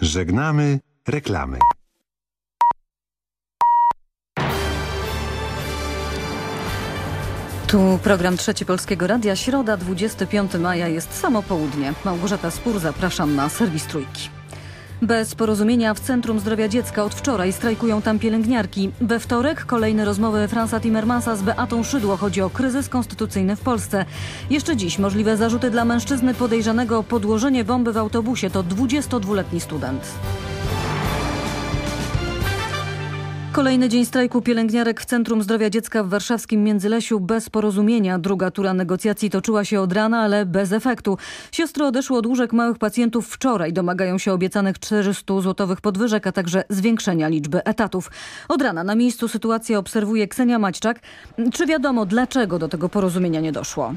Żegnamy reklamy. Tu program Trzeci Polskiego Radia. Środa, 25 maja jest samo południe. Małgorzata Spór, zapraszam na serwis Trójki. Bez porozumienia w Centrum Zdrowia Dziecka od wczoraj strajkują tam pielęgniarki. We wtorek kolejne rozmowy Franza Timmermansa z Beatą Szydło. Chodzi o kryzys konstytucyjny w Polsce. Jeszcze dziś możliwe zarzuty dla mężczyzny podejrzanego o podłożenie bomby w autobusie. To 22-letni student. Kolejny dzień strajku pielęgniarek w Centrum Zdrowia Dziecka w warszawskim Międzylesiu bez porozumienia. Druga tura negocjacji toczyła się od rana, ale bez efektu. Siostry odeszły od łóżek małych pacjentów wczoraj. Domagają się obiecanych 400 złotowych podwyżek, a także zwiększenia liczby etatów. Od rana na miejscu sytuację obserwuje Ksenia Maćczak. Czy wiadomo, dlaczego do tego porozumienia nie doszło?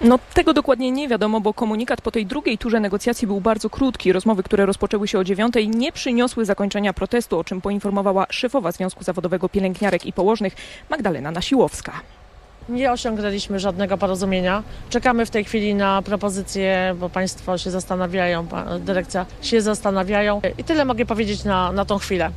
No tego dokładnie nie wiadomo, bo komunikat po tej drugiej turze negocjacji był bardzo krótki. Rozmowy, które rozpoczęły się o dziewiątej, nie przyniosły zakończenia protestu, o czym poinformowała szefowa Związku Zawodowego Pielęgniarek i Położnych Magdalena Nasiłowska. Nie osiągnęliśmy żadnego porozumienia. Czekamy w tej chwili na propozycje, bo Państwo się zastanawiają, dyrekcja się zastanawiają. I tyle mogę powiedzieć na, na tą chwilę.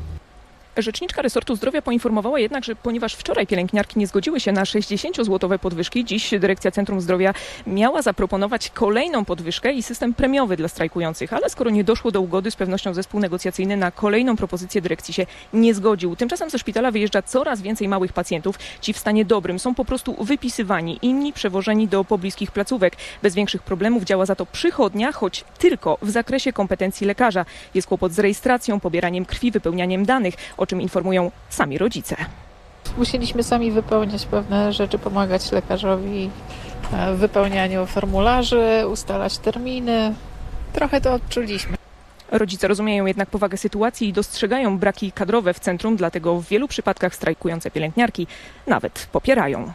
Rzeczniczka resortu zdrowia poinformowała jednak, że ponieważ wczoraj pielęgniarki nie zgodziły się na 60-złotowe podwyżki, dziś dyrekcja Centrum Zdrowia miała zaproponować kolejną podwyżkę i system premiowy dla strajkujących, ale skoro nie doszło do ugody, z pewnością zespół negocjacyjny na kolejną propozycję dyrekcji się nie zgodził. Tymczasem ze szpitala wyjeżdża coraz więcej małych pacjentów. Ci w stanie dobrym są po prostu wypisywani, inni przewożeni do pobliskich placówek. Bez większych problemów działa za to przychodnia, choć tylko w zakresie kompetencji lekarza. Jest kłopot z rejestracją, pobieraniem krwi, wypełnianiem danych o czym informują sami rodzice. Musieliśmy sami wypełniać pewne rzeczy, pomagać lekarzowi w wypełnianiu formularzy, ustalać terminy. Trochę to odczuliśmy. Rodzice rozumieją jednak powagę sytuacji i dostrzegają braki kadrowe w centrum, dlatego w wielu przypadkach strajkujące pielęgniarki nawet popierają.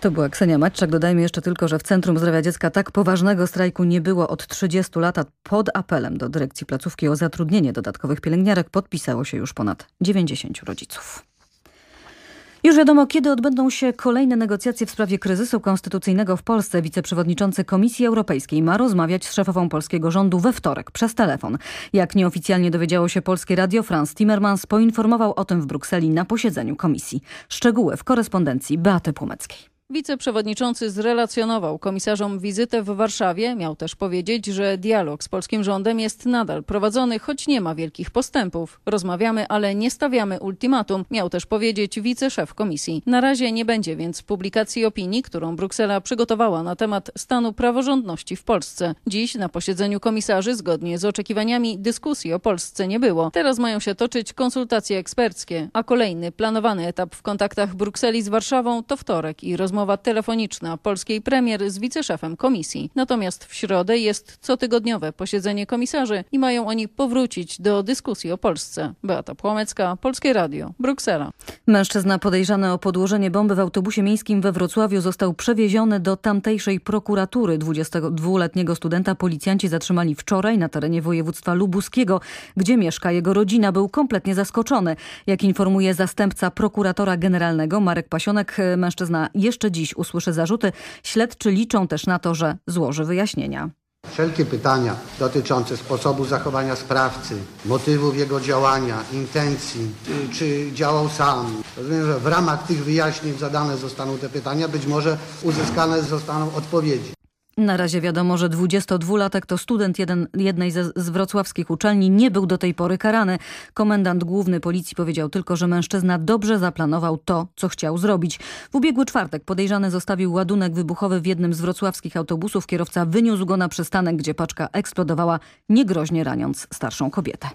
To była Ksenia Matczak. Dodajmy jeszcze tylko, że w Centrum Zdrowia Dziecka tak poważnego strajku nie było od 30 lat. Pod apelem do dyrekcji placówki o zatrudnienie dodatkowych pielęgniarek podpisało się już ponad 90 rodziców. Już wiadomo, kiedy odbędą się kolejne negocjacje w sprawie kryzysu konstytucyjnego w Polsce. Wiceprzewodniczący Komisji Europejskiej ma rozmawiać z szefową polskiego rządu we wtorek przez telefon. Jak nieoficjalnie dowiedziało się Polskie Radio, Franz Timmermans poinformował o tym w Brukseli na posiedzeniu komisji. Szczegóły w korespondencji Beaty Płomeckiej. Wiceprzewodniczący zrelacjonował komisarzom wizytę w Warszawie. Miał też powiedzieć, że dialog z polskim rządem jest nadal prowadzony, choć nie ma wielkich postępów. Rozmawiamy, ale nie stawiamy ultimatum. Miał też powiedzieć wiceszef komisji. Na razie nie będzie więc publikacji opinii, którą Bruksela przygotowała na temat stanu praworządności w Polsce. Dziś na posiedzeniu komisarzy, zgodnie z oczekiwaniami, dyskusji o Polsce nie było. Teraz mają się toczyć konsultacje eksperckie, a kolejny planowany etap w kontaktach Brukseli z Warszawą to wtorek i rozmowa rozmowa telefoniczna polskiej premier z wiceszefem komisji. Natomiast w środę jest cotygodniowe posiedzenie komisarzy i mają oni powrócić do dyskusji o Polsce. Beata Płomecka, Polskie Radio, Bruksela. Mężczyzna podejrzany o podłożenie bomby w autobusie miejskim we Wrocławiu został przewieziony do tamtejszej prokuratury. 22-letniego studenta policjanci zatrzymali wczoraj na terenie województwa lubuskiego, gdzie mieszka jego rodzina. Był kompletnie zaskoczony. Jak informuje zastępca prokuratora generalnego Marek Pasionek, mężczyzna jeszcze jeszcze dziś usłyszy zarzuty. Śledczy liczą też na to, że złoży wyjaśnienia. Wszelkie pytania dotyczące sposobu zachowania sprawcy, motywów jego działania, intencji, czy działał sam. Rozumiem, że w ramach tych wyjaśnień zadane zostaną te pytania, być może uzyskane zostaną odpowiedzi. Na razie wiadomo, że 22-latek to student jeden, jednej ze, z wrocławskich uczelni. Nie był do tej pory karany. Komendant główny policji powiedział tylko, że mężczyzna dobrze zaplanował to, co chciał zrobić. W ubiegły czwartek podejrzany zostawił ładunek wybuchowy w jednym z wrocławskich autobusów. Kierowca wyniósł go na przystanek, gdzie paczka eksplodowała, niegroźnie raniąc starszą kobietę.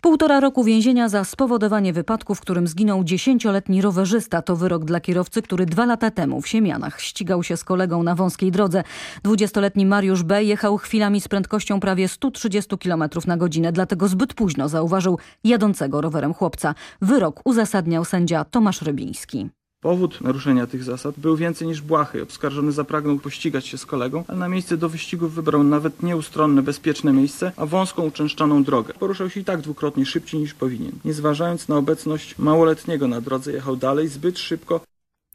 Półtora roku więzienia za spowodowanie wypadku, w którym zginął dziesięcioletni rowerzysta. To wyrok dla kierowcy, który dwa lata temu w Siemianach ścigał się z kolegą na wąskiej drodze. Dwudziestoletni Mariusz B. jechał chwilami z prędkością prawie 130 km na godzinę, dlatego zbyt późno zauważył jadącego rowerem chłopca. Wyrok uzasadniał sędzia Tomasz Rybiński. Powód naruszenia tych zasad był więcej niż błahy. Oskarżony zapragnął pościgać się z kolegą, ale na miejsce do wyścigów wybrał nawet nieustronne, bezpieczne miejsce, a wąską, uczęszczaną drogę. Poruszał się i tak dwukrotnie szybciej niż powinien. Nie zważając na obecność małoletniego na drodze, jechał dalej zbyt szybko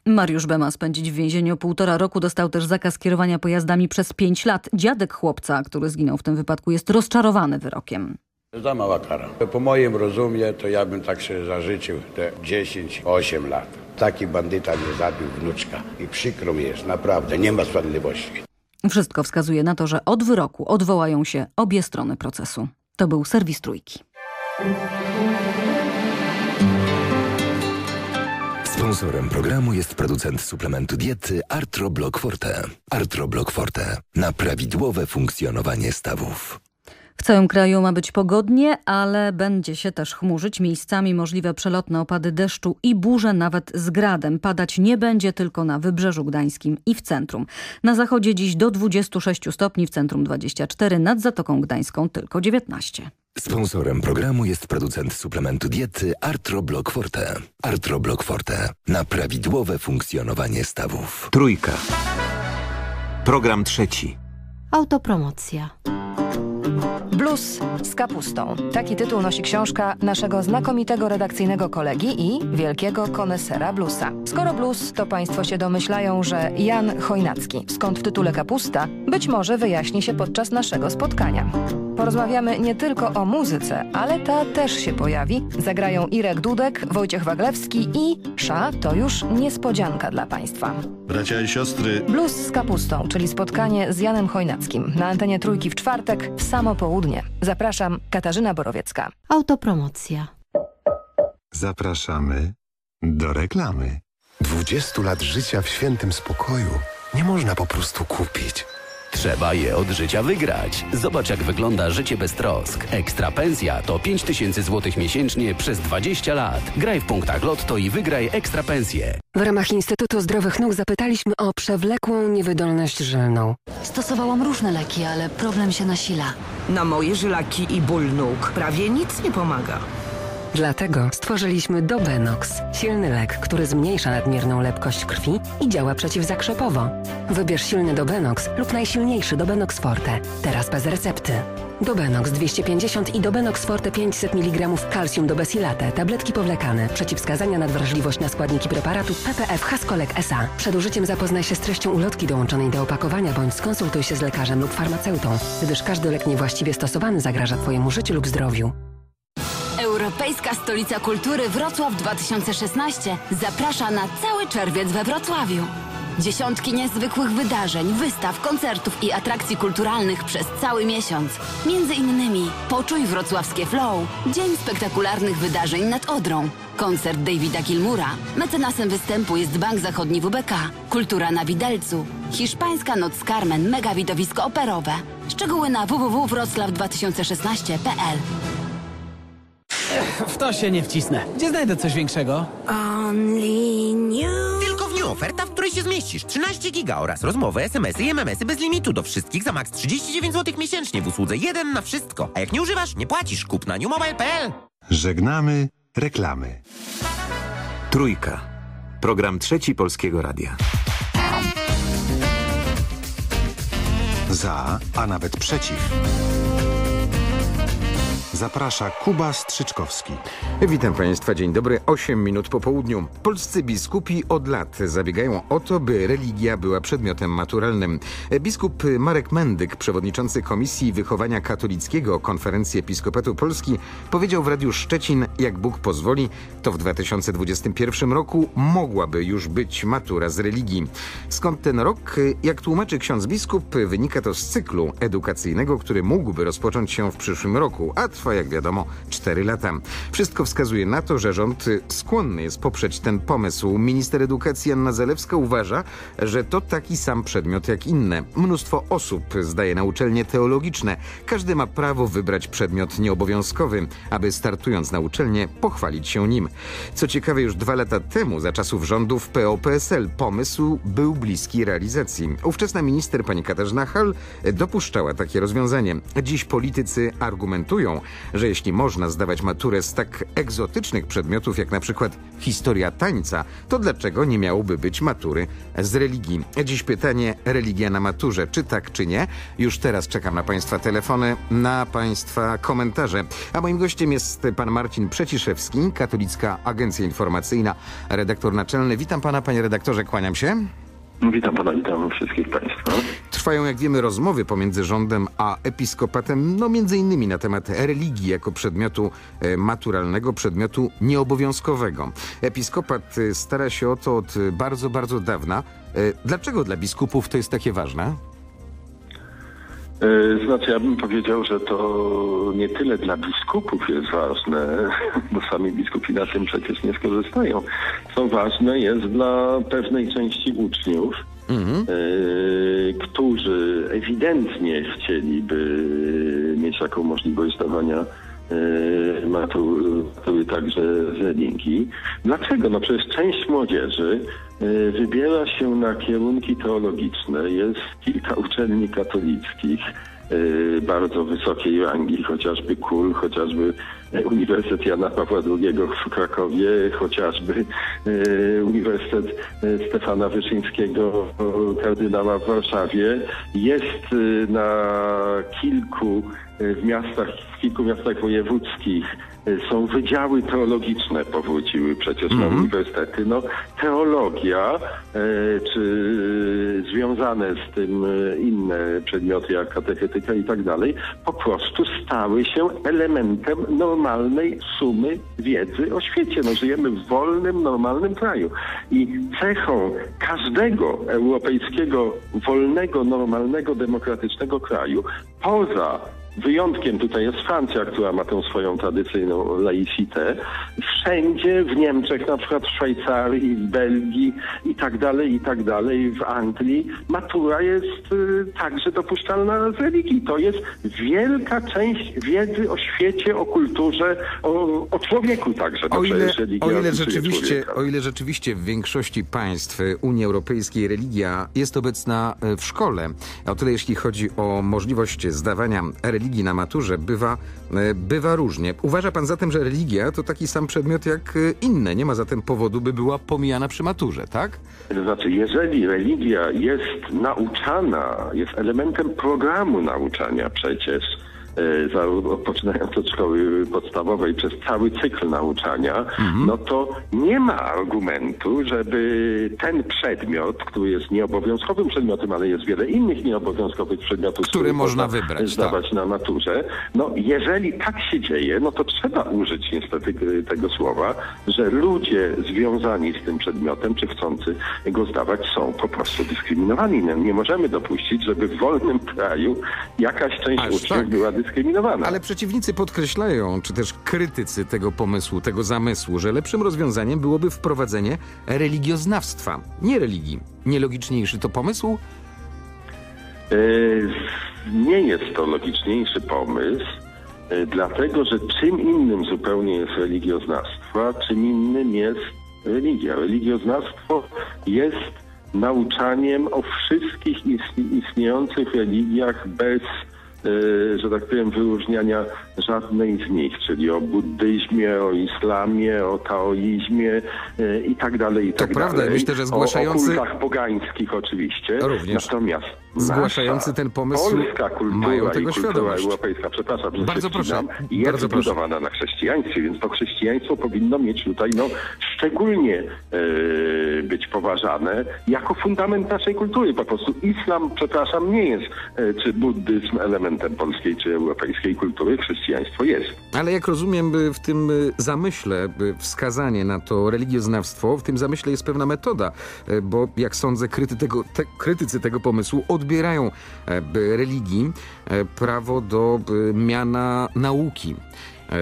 Mariusz B. ma spędzić w więzieniu półtora roku. Dostał też zakaz kierowania pojazdami przez pięć lat. Dziadek chłopca, który zginął w tym wypadku, jest rozczarowany wyrokiem. Za mała kara. Po moim rozumie to ja bym tak się zażyczył te 10-8 lat. Taki bandyta nie zabił wnuczka i przykro mi jest, naprawdę, nie ma sprawiedliwości. Wszystko wskazuje na to, że od wyroku odwołają się obie strony procesu. To był serwis Trójki. Sponsorem programu jest producent suplementu diety Artroblock Forte. Artroblock Forte. Na prawidłowe funkcjonowanie stawów. W całym kraju ma być pogodnie, ale będzie się też chmurzyć. Miejscami możliwe przelotne opady deszczu i burze nawet z gradem. Padać nie będzie tylko na Wybrzeżu Gdańskim i w centrum. Na zachodzie dziś do 26 stopni, w centrum 24, nad Zatoką Gdańską tylko 19. Sponsorem programu jest producent suplementu diety Artroblock Forte. Artroblock Forte. Na prawidłowe funkcjonowanie stawów. Trójka. Program trzeci. Autopromocja. Blues z kapustą. Taki tytuł nosi książka naszego znakomitego redakcyjnego kolegi i wielkiego konesera bluesa. Skoro blues, to Państwo się domyślają, że Jan Chojnacki, skąd w tytule kapusta, być może wyjaśni się podczas naszego spotkania. Porozmawiamy nie tylko o muzyce, ale ta też się pojawi. Zagrają Irek Dudek, Wojciech Waglewski i Sza to już niespodzianka dla Państwa. Bracia i siostry. Blues z kapustą, czyli spotkanie z Janem Chojnackim na antenie Trójki w czwartek w samo południe. Zapraszam, Katarzyna Borowiecka. Autopromocja. Zapraszamy do reklamy. 20 lat życia w świętym spokoju nie można po prostu kupić. Trzeba je od życia wygrać. Zobacz, jak wygląda życie bez trosk. Ekstra pensja to 5000 zł miesięcznie przez 20 lat. Graj w punktach Lotto i wygraj ekstra pensję. W ramach Instytutu Zdrowych Nóg zapytaliśmy o przewlekłą niewydolność żylną. Stosowałam różne leki, ale problem się nasila. Na moje żylaki i ból nóg prawie nic nie pomaga. Dlatego stworzyliśmy Dobenox, silny lek, który zmniejsza nadmierną lepkość krwi i działa przeciwzakrzepowo. Wybierz silny Dobenox lub najsilniejszy Dobenox Forte, teraz bez recepty. Dobenox 250 i Dobenox Forte 500 mg kalcium do besilate, tabletki powlekane, przeciwwskazania na wrażliwość na składniki preparatu PPF Haskolek SA. Przed użyciem zapoznaj się z treścią ulotki dołączonej do opakowania bądź skonsultuj się z lekarzem lub farmaceutą, gdyż każdy lek niewłaściwie stosowany zagraża Twojemu życiu lub zdrowiu. Europejska Stolica Kultury Wrocław 2016 zaprasza na cały czerwiec we Wrocławiu. Dziesiątki niezwykłych wydarzeń, wystaw, koncertów i atrakcji kulturalnych przez cały miesiąc. Między innymi Poczuj Wrocławskie Flow, Dzień Spektakularnych Wydarzeń nad Odrą, koncert Davida Gilmura, mecenasem występu jest Bank Zachodni WBK, Kultura na Widelcu, Hiszpańska Noc Carmen, mega widowisko operowe. Szczegóły na www.wroclaw2016.pl w to się nie wcisnę. Gdzie znajdę coś większego? Only new. Tylko w New oferta, w której się zmieścisz. 13 giga oraz rozmowy, smsy i mmsy bez limitu do wszystkich za maks 39 zł miesięcznie w usłudze 1 na wszystko. A jak nie używasz, nie płacisz. Kup na newmobile.pl. Żegnamy reklamy. Trójka. Program trzeci Polskiego Radia. Za, a nawet przeciw. Zaprasza Kuba Strzyczkowski. Witam Państwa, dzień dobry, 8 minut po południu. Polscy biskupi od lat zabiegają o to, by religia była przedmiotem maturalnym. Biskup Marek Mendyk, przewodniczący Komisji Wychowania Katolickiego Konferencji Episkopatu Polski, powiedział w Radiu Szczecin, jak Bóg pozwoli, to w 2021 roku mogłaby już być matura z religii. Skąd ten rok? Jak tłumaczy ksiądz biskup, wynika to z cyklu edukacyjnego, który mógłby rozpocząć się w przyszłym roku, a jak wiadomo, 4 lata. Wszystko wskazuje na to, że rząd skłonny jest poprzeć ten pomysł. Minister edukacji Anna Zalewska uważa, że to taki sam przedmiot jak inne. Mnóstwo osób zdaje na uczelnie teologiczne. Każdy ma prawo wybrać przedmiot nieobowiązkowy, aby startując na uczelnię pochwalić się nim. Co ciekawe, już dwa lata temu, za czasów rządów PO-PSL, pomysł był bliski realizacji. Ówczesna minister pani Katarzyna Hall dopuszczała takie rozwiązanie. Dziś politycy argumentują, że jeśli można zdawać maturę z tak egzotycznych przedmiotów jak na przykład historia tańca, to dlaczego nie miałoby być matury z religii? Dziś pytanie religia na maturze, czy tak, czy nie? Już teraz czekam na Państwa telefony, na Państwa komentarze. A moim gościem jest pan Marcin Przeciszewski, Katolicka Agencja Informacyjna, redaktor naczelny. Witam pana, panie redaktorze, kłaniam się. Witam pana, witam wszystkich państwa. Trwają, jak wiemy, rozmowy pomiędzy rządem a episkopatem, no między innymi na temat religii jako przedmiotu e, maturalnego, przedmiotu nieobowiązkowego. Episkopat e, stara się o to od bardzo, bardzo dawna. E, Dlaczego dla biskupów to jest takie ważne? E, Znaczy, ja bym powiedział, że to nie tyle dla biskupów jest ważne, bo sami biskupi na tym przecież nie skorzystają. Co ważne jest dla pewnej części uczniów, e, którzy ewidentnie chcieliby mieć taką możliwość zdawania e, matury, także z. Dlaczego? No przecież część młodzieży wybiera się na kierunki teologiczne. Jest kilka uczelni katolickich e, bardzo wysokiej rangi, chociażby KUL, chociażby e, Uniwersytet Jana Pawła II w Krakowie, chociażby e, Uniwersytet e, Stefana Wyszyńskiego, e, kardynała w Warszawie. Jest e, na kilku e, w miastach, w kilku miastach wojewódzkich e, są wydziały teologiczne powróciły przecież na uniwersytety. No, teologia, e, czy związane z tym e, inne przedmioty jak katechetyka i tak dalej, po prostu stały się elementem normalnej sumy wiedzy o świecie. No, żyjemy w wolnym, normalnym kraju. I cechą każdego europejskiego, wolnego, normalnego, demokratycznego kraju, poza Wyjątkiem tutaj jest Francja, która ma tę swoją tradycyjną laicitę. Wszędzie w Niemczech, na przykład w Szwajcarii, w Belgii i tak dalej, i tak dalej, w Anglii, matura jest y, także dopuszczalna z religii. To jest wielka część wiedzy o świecie, o kulturze, o, o człowieku także. O ile, przecież religia o, ile rzeczywiście, człowieka. o ile rzeczywiście w większości państw e, Unii Europejskiej religia jest obecna e, w szkole, o tyle jeśli chodzi o możliwość zdawania religii na maturze, bywa, e, bywa różnie. Uważa pan zatem, że religia to taki sam przedmiot jak e, inne? Nie ma zatem powodu, by była pomijana przy maturze, tak? To znaczy, jeżeli religia jest nauczana, jest elementem programu nauczania przecież, poczynając od szkoły podstawowej przez cały cykl nauczania, no to nie ma argumentu, żeby ten przedmiot, który jest nieobowiązkowym przedmiotem, ale jest wiele innych nieobowiązkowych przedmiotów, Które można wybrać, zdawać na maturze. No jeżeli tak się dzieje, no to trzeba użyć niestety tego słowa, że ludzie związani z tym przedmiotem, czy chcący go zdawać, są po prostu dyskryminowani. No, nie możemy dopuścić, żeby w wolnym kraju jakaś część Aż uczniów tak. była dyskryminowana. Ale przeciwnicy podkreślają, czy też krytycy tego pomysłu, tego zamysłu, że lepszym rozwiązaniem byłoby wprowadzenie religioznawstwa, nie religii. Nielogiczniejszy to pomysł? E, Nie jest to logiczniejszy pomysł, e, dlatego że czym innym zupełnie jest religioznawstwo, a czym innym jest religia. Religioznawstwo jest nauczaniem o wszystkich istni- istniejących religiach bez, że tak powiem, wyróżniania żadnej z nich, czyli o buddyzmie, o islamie, o taoizmie e, i tak dalej, i To tak prawda, dalej. myślę, że O- zgłaszający- O kultach pogańskich oczywiście. Również. Natomiast Zgłaszający ten pomysł polska kultura mają i tego kultura świadomość. europejska, przepraszam, że Bardzo proszę, jest bardzo proszę. zbudowana na chrześcijaństwie, więc to chrześcijaństwo powinno mieć tutaj no, szczególnie e, być poważane jako fundament naszej kultury. Po prostu islam, przepraszam, nie jest, e, czy buddyzm polskiej czy europejskiej kultury, chrześcijaństwo jest. Ale jak rozumiem, y, w tym y, zamyśle y, wskazanie na to religioznawstwo, w tym zamyśle jest pewna metoda, y, bo jak sądzę, kryty tego, te, krytycy tego pomysłu odbierają by religii prawo do y, miana nauki,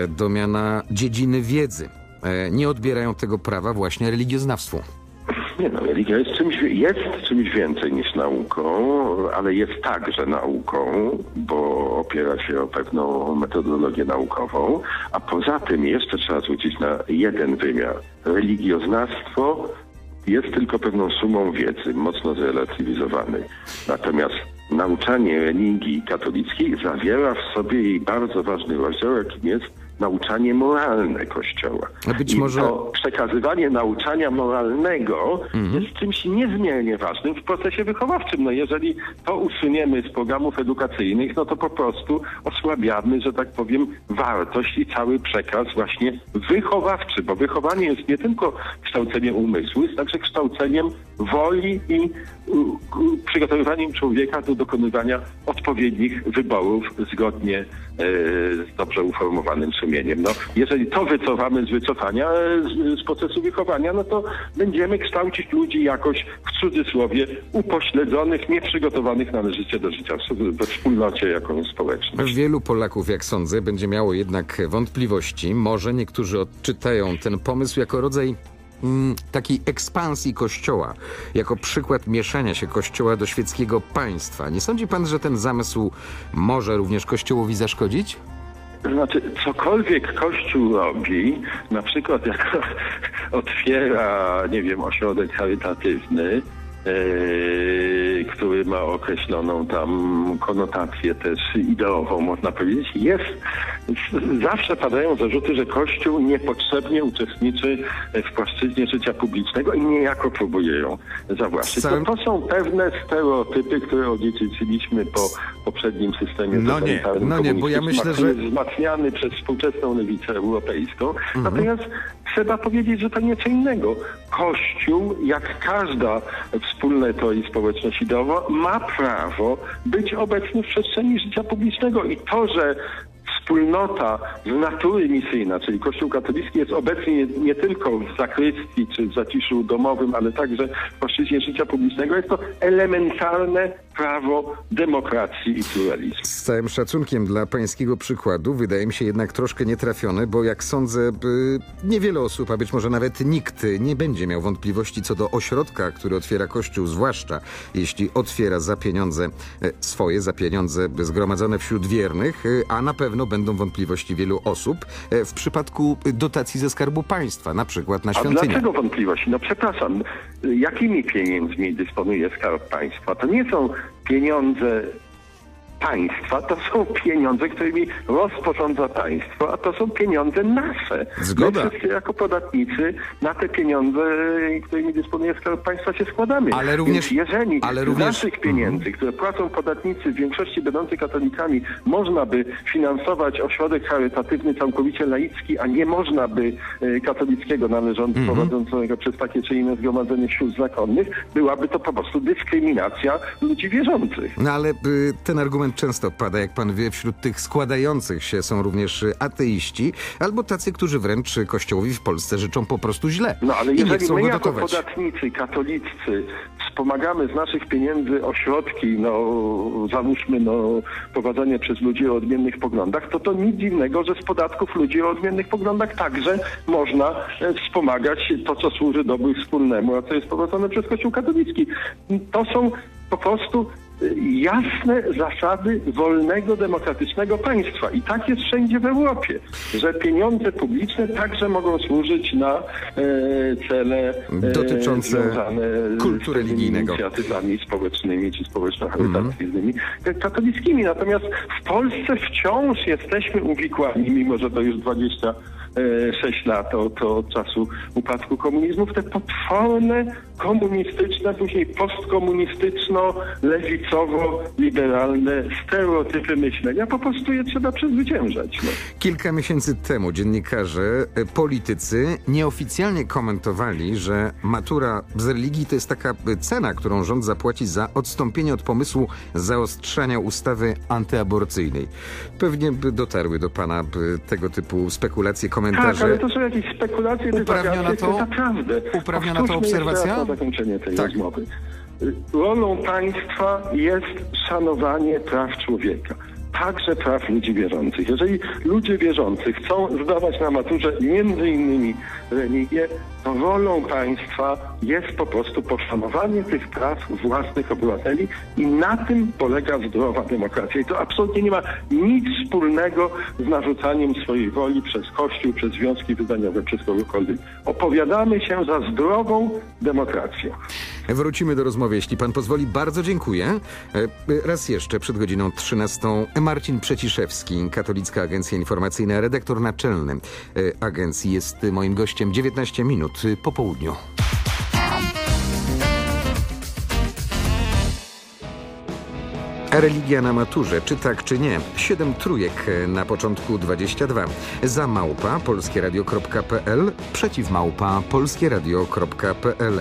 do miana dziedziny wiedzy. Nie odbierają tego prawa właśnie religioznawstwu. Nie no, religia jest czymś, jest czymś więcej niż nauką, ale jest także nauką, bo opiera się o pewną metodologię naukową, a poza tym jeszcze trzeba zwrócić na jeden wymiar. Religioznawstwo jest tylko pewną sumą wiedzy, mocno zrelatywizowanej. Natomiast nauczanie religii katolickiej zawiera w sobie jej bardzo ważny rozdział, jakim jest nauczanie moralne Kościoła. A być I może- to przekazywanie nauczania moralnego Mhm. jest czymś niezmiernie ważnym w procesie wychowawczym. No jeżeli to usuniemy z programów edukacyjnych, no to po prostu osłabiamy, że tak powiem, wartość i cały przekaz właśnie wychowawczy, bo wychowanie jest nie tylko kształceniem umysłu, jest także kształceniem woli i przygotowywaniem człowieka do dokonywania odpowiednich wyborów zgodnie e, z dobrze uformowanym sumieniem. No, jeżeli to wycofamy z wycofania, e, z, z procesu wychowania, no to będziemy kształcić ludzi jakoś w cudzysłowie upośledzonych, nieprzygotowanych należycie do życia we wspólnocie, jaką społeczność. Wielu Polaków, jak sądzę, będzie miało jednak wątpliwości. Może niektórzy odczytają ten pomysł jako rodzaj takiej ekspansji Kościoła, jako przykład mieszania się Kościoła do świeckiego państwa. Nie sądzi pan, że ten zamysł może również Kościołowi zaszkodzić? Znaczy, cokolwiek Kościół robi, na przykład jak otwiera, nie wiem, ośrodek charytatywny, który ma określoną tam konotację też ideową, można powiedzieć, jest, zawsze padają zarzuty, że Kościół niepotrzebnie uczestniczy w płaszczyźnie życia publicznego i niejako próbuje ją zawłaszczyć. To, Sam- to są pewne stereotypy, które odziedziczyliśmy po poprzednim systemie No nie, no nie, bo ja myślę, jest wzmacniany przez współczesną lewicę europejską. Mhm. Natomiast trzeba powiedzieć, że to nieco innego. Kościół, jak każda wspólnota i społeczność ideowa, ma prawo być obecny w przestrzeni życia publicznego i to, że wspólnota z natury misyjna, czyli Kościół katolicki jest obecny nie tylko w zakrystii czy w zaciszu domowym, ale także w płaszczyźnie życia publicznego. Jest to elementarne prawo demokracji i pluralizmu. Z całym szacunkiem dla pańskiego przykładu, wydaje mi się jednak troszkę nietrafiony, bo jak sądzę, by niewiele osób, a być może nawet nikt nie będzie miał wątpliwości co do ośrodka, który otwiera Kościół, zwłaszcza jeśli otwiera za pieniądze e, swoje, za pieniądze zgromadzone wśród wiernych, e, a na pewno będą wątpliwości wielu osób e, w przypadku dotacji ze Skarbu Państwa, na przykład na A świątynię. dlaczego wątpliwości? No przepraszam, jakimi pieniędzmi dysponuje Skarb Państwa? To nie są pieniądze państwa, to są pieniądze, którymi rozporządza państwo, a to są pieniądze nasze. Zgoda. My wszyscy jako podatnicy na te pieniądze, którymi dysponuje Skarb Państwa się składamy. Ale również- Więc jeżeli ale również- naszych pieniędzy, które płacą podatnicy, w większości będący katolikami, można by finansować ośrodek charytatywny całkowicie laicki, a nie można by e, katolickiego należącego Mhm. prowadzącego przez takie czy inne zgromadzenie sióstr zakonnych, byłaby to po prostu dyskryminacja ludzi wierzących. No ale y, ten argument często pada, jak pan wie, wśród tych składających się są również ateiści, albo tacy, którzy wręcz Kościołowi w Polsce życzą po prostu źle. No ale jeżeli my jako podatnicy, katoliccy wspomagamy z naszych pieniędzy ośrodki, no załóżmy, no prowadzenie przez ludzi o odmiennych poglądach, to to nic dziwnego, że z podatków ludzi o odmiennych poglądach także można e, wspomagać to, co służy dobru wspólnemu, a co jest prowadzone przez Kościół katolicki. To są po prostu jasne zasady wolnego, demokratycznego państwa. I tak jest wszędzie w Europie, że pieniądze publiczne także mogą służyć na e, cele e, Dotyczące związane kultu z pewnymi religijnego. inicjatywami społecznymi czy społeczno-charytatywnymi, katolickimi. Natomiast w Polsce wciąż jesteśmy uwikłani, mimo że to już 26 lat od, od czasu upadku komunizmu, w te potworne komunistyczne, później postkomunistyczno-lewicowo-liberalne stereotypy myślenia. Po prostu je trzeba przezwyciężać. No. Kilka miesięcy temu dziennikarze, y, politycy nieoficjalnie komentowali, że matura z religii to jest taka y, cena, którą rząd zapłaci za odstąpienie od pomysłu zaostrzania ustawy antyaborcyjnej. Pewnie by dotarły do pana tego typu spekulacje, Tak, komentarze. ale to są jakieś spekulacje, Uprawniona to- naprawdę. uprawniona to obserwacja? Na zakończenie tej Tak. rozmowy. Y, Rolą państwa jest szanowanie praw człowieka. Także praw ludzi wierzących. Jeżeli ludzie wierzący chcą zdawać na maturze między innymi religię, to rolą państwa jest po prostu poszanowanie tych praw własnych obywateli i na tym polega zdrowa demokracja. I to absolutnie nie ma nic wspólnego z narzucaniem swojej woli przez Kościół, przez związki wyznaniowe, przez kogokolwiek. Opowiadamy się za zdrową demokracją. Wrócimy do rozmowy, jeśli pan pozwoli. Bardzo dziękuję. E, Raz jeszcze przed godziną 13 Marcin Przeciszewski, Katolicka Agencja Informacyjna, redaktor naczelny e, agencji, jest moim gościem 19 minut po południu. Religia na maturze, czy tak, czy nie? Siedem trójek na początku 22. Za małpa polskieradio.pl, przeciw małpa polskieradio.pl.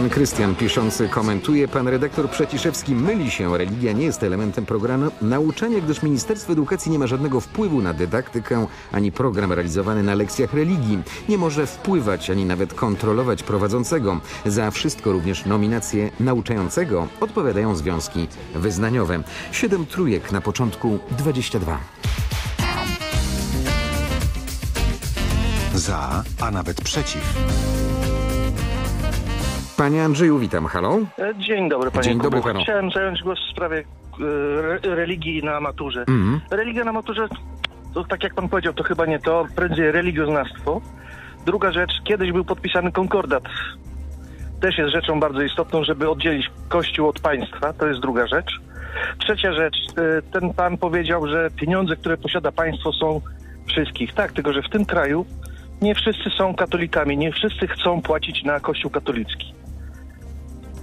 Pan Krystian piszący komentuje, pan redaktor Przeciszewski myli się, religia nie jest elementem programu nauczania, gdyż Ministerstwo Edukacji nie ma żadnego wpływu na dydaktykę, ani program realizowany na lekcjach religii. Nie może wpływać, ani nawet kontrolować prowadzącego. Za wszystko również nominacje nauczającego odpowiadają związki wyznaniowe. Siedem trójek na początku 22. Za, a nawet przeciw. Panie Andrzeju, witam. Halo? E, Dzień dobry, panie Dzień dobry panu. Chciałem zająć głos w sprawie e, re, religii na maturze. Mhm. Religia na maturze, to tak jak pan powiedział, to chyba nie to, prędzej religioznawstwo. Druga rzecz, kiedyś był podpisany konkordat. Też jest rzeczą bardzo istotną, żeby oddzielić Kościół od państwa. To jest druga rzecz. Trzecia rzecz, e, ten pan powiedział, że pieniądze, które posiada państwo są wszystkich. Tak, tylko że w tym kraju nie wszyscy są katolikami, nie wszyscy chcą płacić na Kościół katolicki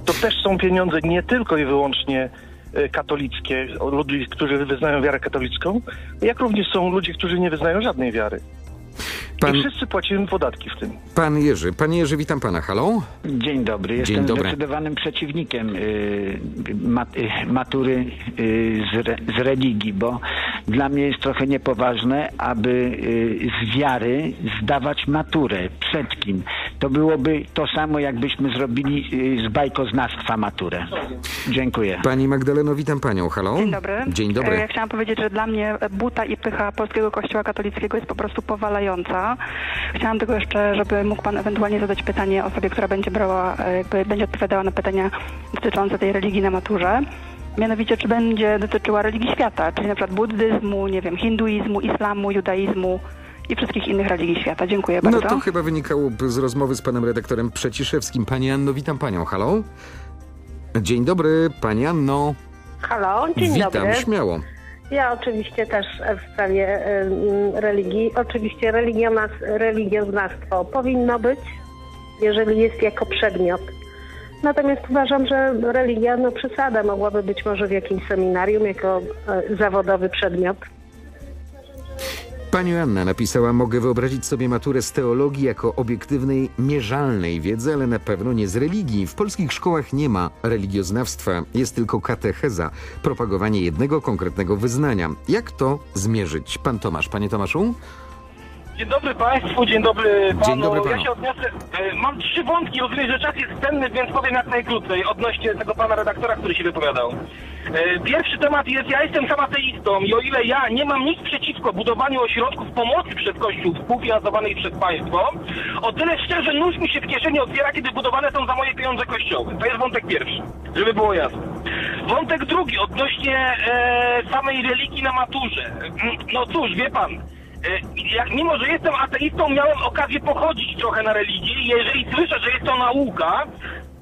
to też są pieniądze nie tylko i wyłącznie e, katolickie, ludzi, którzy wyznają wiarę katolicką, jak również są ludzie, którzy nie wyznają żadnej wiary. Pan- I wszyscy płacimy podatki w tym. Pan Jerzy. Panie Jerzy, witam pana. Halo? Dzień dobry. Dzień Jestem dobry. zdecydowanym przeciwnikiem y, mat, y, matury y, z, re, z religii, bo dla mnie jest trochę niepoważne, aby y, z wiary zdawać maturę. Przed kim? To byłoby to samo, jakbyśmy zrobili y, z bajkoznawstwa maturę. Dziękuję. Pani Magdaleno, witam panią. Halo? Dzień dobry. Dzień E, dobry. Ja chciałam powiedzieć, że dla mnie buta i pycha polskiego kościoła katolickiego jest po prostu powalająca. Chciałam tylko jeszcze, żeby mógł pan ewentualnie zadać pytanie osobie, która będzie brała, e, jakby będzie odpowiadała na pytania dotyczące tej religii na maturze. Mianowicie, czy będzie dotyczyła religii świata, czyli na przykład buddyzmu, nie wiem, hinduizmu, islamu, judaizmu i wszystkich innych religii świata. Dziękuję No bardzo. to chyba wynikałoby z rozmowy z panem redaktorem Przeciszewskim. Pani Anno, witam panią. Halo? Dzień dobry, pani Anno. Halo, dzień witam, dobry. śmiało. Ja oczywiście też w sprawie religii. Oczywiście religioznawstwo powinno być, jeżeli jest jako przedmiot. Natomiast uważam, że religia, no przesada, mogłaby być może w jakimś seminarium jako e, zawodowy przedmiot. Pani Anna napisała, mogę wyobrazić sobie maturę z teologii jako obiektywnej, mierzalnej wiedzy, ale na pewno nie z religii. W polskich szkołach nie ma religioznawstwa, jest tylko katecheza, propagowanie jednego konkretnego wyznania. Jak to zmierzyć? Pan Tomasz, panie Tomaszu? Dzień dobry Państwu, dzień dobry Panu. Dzień dobry Ja panu. się odniosę. e, Mam trzy wątki, rozumiem, że czas jest cenny, więc powiem jak najkrócej odnośnie tego pana redaktora, który się wypowiadał. E, Pierwszy temat jest, ja jestem sam ateistą i o ile ja nie mam nic przeciwko budowaniu ośrodków pomocy przez Kościół współfinansowanych przez państwo, o tyle szczerze nóż mi się w kieszeni otwiera, kiedy budowane są za moje pieniądze kościoły. To jest wątek pierwszy, żeby było jasne. Wątek drugi odnośnie e, samej religii na maturze. Mm, No cóż, wie pan, jak, mimo że jestem ateistą, miałem okazję pochodzić trochę na religię i jeżeli słyszę, że jest to nauka,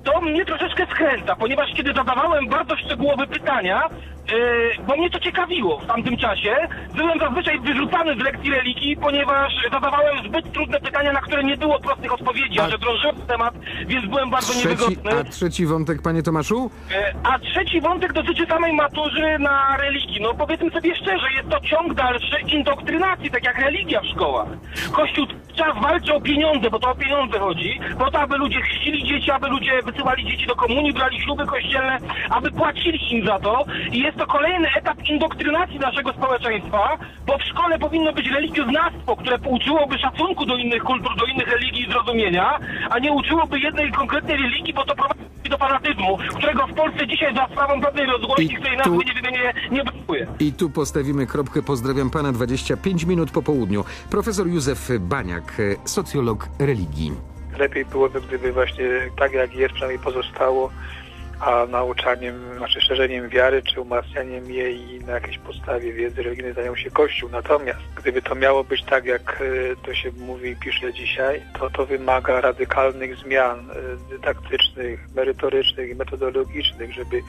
to mnie troszeczkę skręta, ponieważ kiedy zadawałem bardzo szczegółowe pytania, e, bo mnie to ciekawiło w tamtym czasie, byłem zazwyczaj wyrzucany z lekcji religii, ponieważ zadawałem zbyt trudne pytania, na które nie było prostych odpowiedzi, a że drążyłem temat, więc byłem bardzo Trzeci, niewygodny. a trzeci wątek, panie Tomaszu? E, A trzeci wątek dotyczy samej maturzy na religii. No powiedzmy sobie szczerze, jest to ciąg dalszy indoktrynacji, tak jak religia w szkołach. Kościół czas walczy o pieniądze, bo to o pieniądze chodzi, po to, aby ludzie chrzcili dzieci, aby ludzie wysyłali dzieci do komunii, brali śluby kościelne, aby płacili im za to. I jest to kolejny etap indoktrynacji naszego społeczeństwa, bo w szkole powinno być religioznawstwo, które uczyłoby szacunku do innych kultur, do innych religii i zrozumienia, a nie uczyłoby jednej konkretnej religii, bo to prowadzi do fanatyzmu, którego w Polsce dzisiaj za sprawą pewnej rozgłośni, której nazwy nie wymienię, nie brakuje. I tu postawimy kropkę. Pozdrawiam pana 25 minut po południu. Profesor Józef Baniak, socjolog religii. Lepiej byłoby, gdyby właśnie tak jak jest, przynajmniej pozostało, a nauczaniem, znaczy szerzeniem wiary, czy umacnianiem jej na jakiejś podstawie wiedzy religijnej zajął się Kościół. Natomiast gdyby to miało być tak, jak e, to się mówi i pisze dzisiaj, to to wymaga radykalnych zmian e, dydaktycznych, merytorycznych i metodologicznych, żeby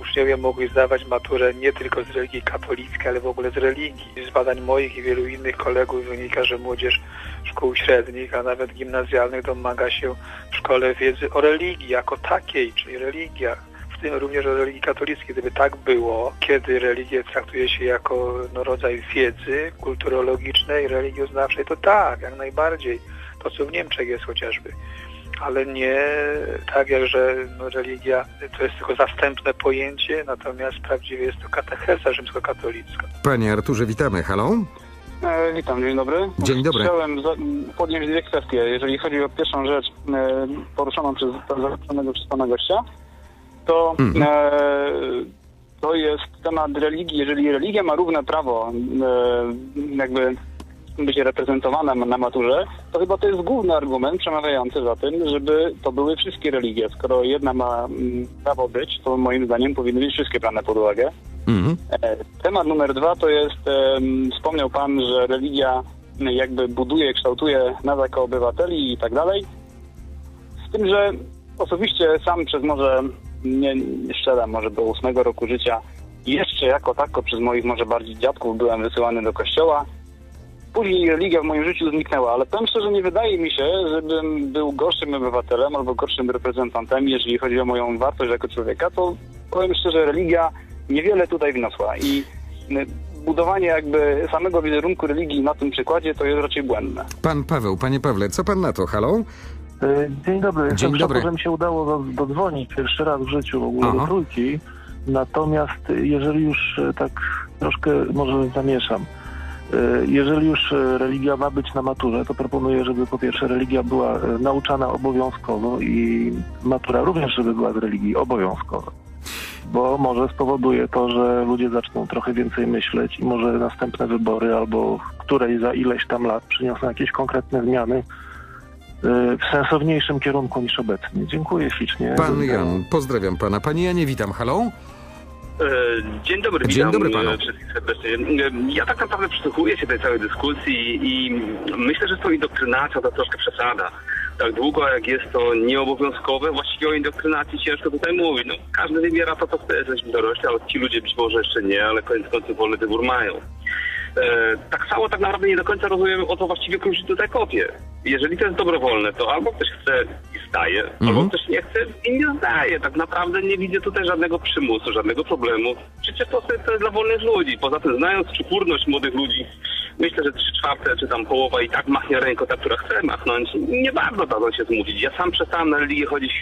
uczniowie mogli zdawać maturę nie tylko z religii katolickiej, ale w ogóle z religii. Z badań moich i wielu innych kolegów wynika, że młodzież szkół średnich, a nawet gimnazjalnych domaga się w szkole wiedzy o religii jako takiej, czyli religiach. W tym również o religii katolickiej. Gdyby tak było, kiedy religię traktuje się jako no, rodzaj wiedzy kulturologicznej, religioznawczej, to tak, jak najbardziej. To, co w Niemczech jest chociażby ale nie tak jak, że no, religia to jest tylko zastępne pojęcie, natomiast prawdziwie jest to katecheza rzymskokatolicka. Panie Arturze, witamy. Halo? E, witam, dzień dobry. Dzień dobry. Chciałem za, podnieść dwie kwestie. Jeżeli chodzi o pierwszą rzecz e, poruszoną przez zaproszonego przez pana gościa, to Mhm. e, to jest temat religii. Jeżeli religia ma równe prawo e, jakby być reprezentowana na maturze, to chyba to jest główny argument przemawiający za tym, żeby to były wszystkie religie. Skoro jedna ma mm, prawo być, to moim zdaniem powinny być wszystkie brane pod uwagę. Mhm. E, Temat numer dwa to jest, wspomniał Pan, że religia jakby buduje, kształtuje nas jako obywateli i tak dalej. Z tym, że osobiście sam przez może, nie, nie szczerze, może do ósmego roku życia, jeszcze jako tako przez moich może bardziej dziadków byłem wysyłany do kościoła. Później religia w moim życiu zniknęła, ale powiem szczerze, nie wydaje mi się, żebym był gorszym obywatelem albo gorszym reprezentantem, jeżeli chodzi o moją wartość jako człowieka, to powiem szczerze, religia niewiele tutaj wniosła i y, budowanie jakby samego wizerunku religii na tym przykładzie to jest raczej błędne. Pan Paweł, panie Pawle, co pan na to? Halo? E, Dzień dobry. Dzień dobry. że mi się udało do- dodzwonić pierwszy raz w życiu w ogóle Aha. do trójki. Natomiast jeżeli już e, tak troszkę może zamieszam, jeżeli już religia ma być na maturze, to proponuję, żeby po pierwsze religia była nauczana obowiązkowo i matura również, żeby była z religii obowiązkowa. Bo może spowoduje to, że ludzie zaczną trochę więcej myśleć i może następne wybory albo której za ileś tam lat przyniosą jakieś konkretne zmiany y, w sensowniejszym kierunku niż obecnie. Dziękuję ślicznie. Pan Jan, pozdrawiam pana. Panie Janie, witam. Halo? E, Dzień dobry, Dzień witam dobry panu. e, wszystkich serdecznie. E, Ja tak naprawdę przysłuchuję się tej całej dyskusji i myślę, że to indoktrynacja to troszkę przesada. Tak długo jak jest to nieobowiązkowe, właściwie o indoktrynacji ciężko tutaj mówić. No, każdy wybiera to, co chce, jesteśmy dorośli, ale ci ludzie być może jeszcze nie, ale koniec końców wolny wybór mają. E, tak samo tak naprawdę nie do końca rozumiem, o co właściwie kluczy tutaj kopie. Jeżeli to jest dobrowolne, to albo ktoś chce i staje, albo ktoś nie chce i nie zdaje. Tak naprawdę nie widzę tutaj żadnego przymusu, żadnego problemu. Przecież to, to jest dla wolnych ludzi. Poza tym znając przypórność młodych ludzi, myślę, że trzy czwarte czy tam połowa i tak machnie ręką ta, która chce machnąć. Nie bardzo dadzą się zmusić. Ja sam przestałem na religię chodzić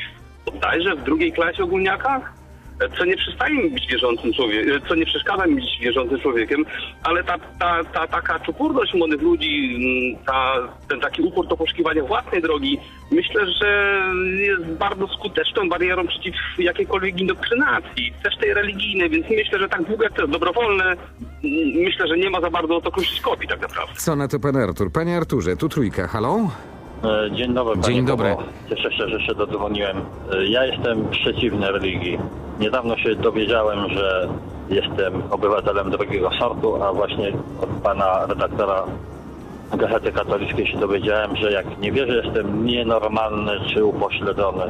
bodajże w drugiej klasie ogólniaka co nie przestaje mi być wierzącym człowiekiem, co nie przeszkadza mi być wierzącym człowiekiem, ale ta, ta, ta taka czupurność młodych ludzi, mm, ta, ten taki upór do poszukiwania własnej drogi, myślę, że jest bardzo skuteczną barierą przeciw jakiejkolwiek indoktrynacji, też tej religijnej, więc myślę, że tak długo jak to jest dobrowolne, mm, myślę, że nie ma za bardzo o to kruścić kopii tak naprawdę. Co na to pan Artur? Panie Arturze, tu trójka. Halo? E, Dzień dobry, panie Dzień dobry. Kubo. Cieszę się, że się dodzwoniłem. E, Ja jestem przeciwny religii. Niedawno się dowiedziałem, że jestem obywatelem drugiego sortu, a właśnie od pana redaktora Gazety Katolickiej się dowiedziałem, że jak nie wierzę, jestem nienormalny czy upośledzony.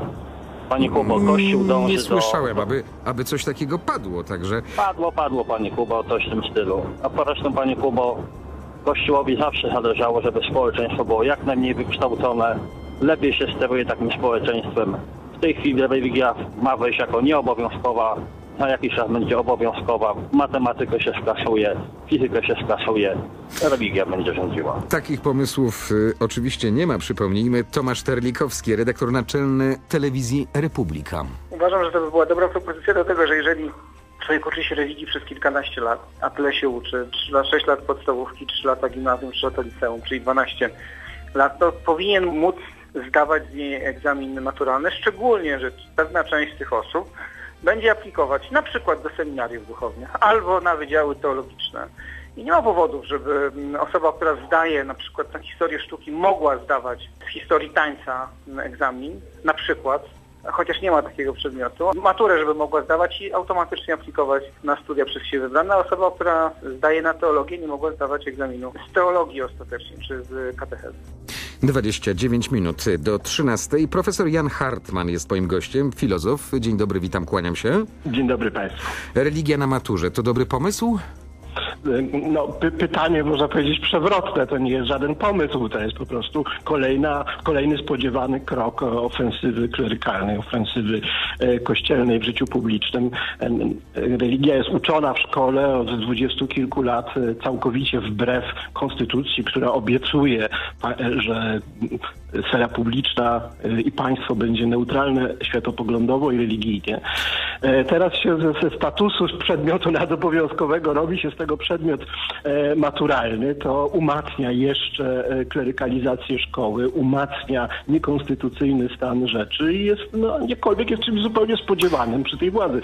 Panie Kubo, Kościół dąży Nie do... słyszałem, aby, aby coś takiego padło, także Padło, padło, panie Kubo, coś w tym stylu. A foresztem, panie Kubo, Kościołowi zawsze zależało, żeby społeczeństwo było jak najmniej wykształcone, lepiej się steruje takim społeczeństwem. W tej chwili religia ma wejść jako nieobowiązkowa, na jakiś czas będzie obowiązkowa, matematykę się skasuje, fizykę się skasuje, religia będzie rządziła. takich pomysłów y, oczywiście nie ma, przypomnijmy. Tomasz Terlikowski, redaktor naczelny telewizji Republika. Uważam, że to by była dobra propozycja do tego, że jeżeli człowiek uczy się religii przez kilkanaście lat, a tyle się uczy, 3 lat, 6 lat podstawówki, 3 lata gimnazjum, 3 lata liceum, czyli 12 lat, to powinien móc zdawać z niej egzamin maturalny, szczególnie, że pewna część tych osób będzie aplikować na przykład do seminariów duchownych albo na wydziały teologiczne. I nie ma powodów, żeby mm, osoba, która zdaje na przykład na historię sztuki, mogła zdawać z historii tańca mm, egzamin, na przykład, chociaż nie ma takiego przedmiotu, maturę, żeby mogła zdawać i automatycznie aplikować na studia przez siebie wybrane. Osoba, która zdaje na teologię, nie mogła zdawać egzaminu z teologii ostatecznie, czy z katechezy. 29 minut do 13. Profesor Jan Hartman jest moim gościem, filozof. Dzień dobry, witam, kłaniam się. Dzień dobry Państwu. Religia na maturze to dobry pomysł? No, py pytanie można powiedzieć przewrotne, to nie jest żaden pomysł, to jest po prostu kolejna, kolejny spodziewany krok ofensywy klerykalnej, ofensywy e, kościelnej w życiu publicznym. Religia jest uczona w szkole od dwudziestu kilku lat e, całkowicie wbrew konstytucji, która obiecuje, e, że sfera publiczna e, i państwo będzie neutralne światopoglądowo i religijnie. E, Teraz się ze, statusu przedmiotu nadobowiązkowego robi się z tego przedmiot e, maturalny, to umacnia jeszcze e, klerykalizację szkoły, umacnia niekonstytucyjny stan rzeczy i jest, no, jest czymś zupełnie spodziewanym przy tej władzy.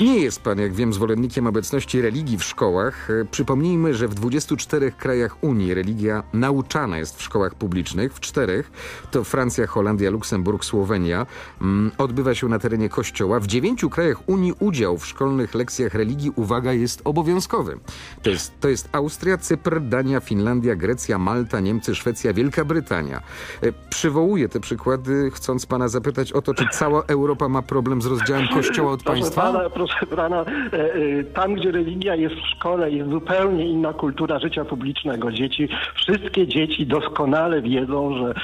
Nie jest pan, jak wiem, zwolennikiem obecności religii w szkołach. Przypomnijmy, że w 24 krajach Unii religia nauczana jest w szkołach publicznych. W czterech to Francja, Holandia, Luksemburg, Słowenia. Mm, Odbywa się na terenie kościoła. W dziewięciu krajach Unii udział w szkolnych lekcjach religii, uwaga, jest obowiązkowy. To jest, to jest Austria, Cypr, Dania, Finlandia, Grecja, Malta, Niemcy, Szwecja, Wielka Brytania. E, Przywołuję te przykłady, chcąc pana zapytać o to, czy cała Europa ma problem z rozdziałem kościoła od Proszę państwa? Pana, proszę pana, e, e, tam gdzie religia jest w szkole jest zupełnie inna kultura życia publicznego. Dzieci, wszystkie dzieci doskonale wiedzą, że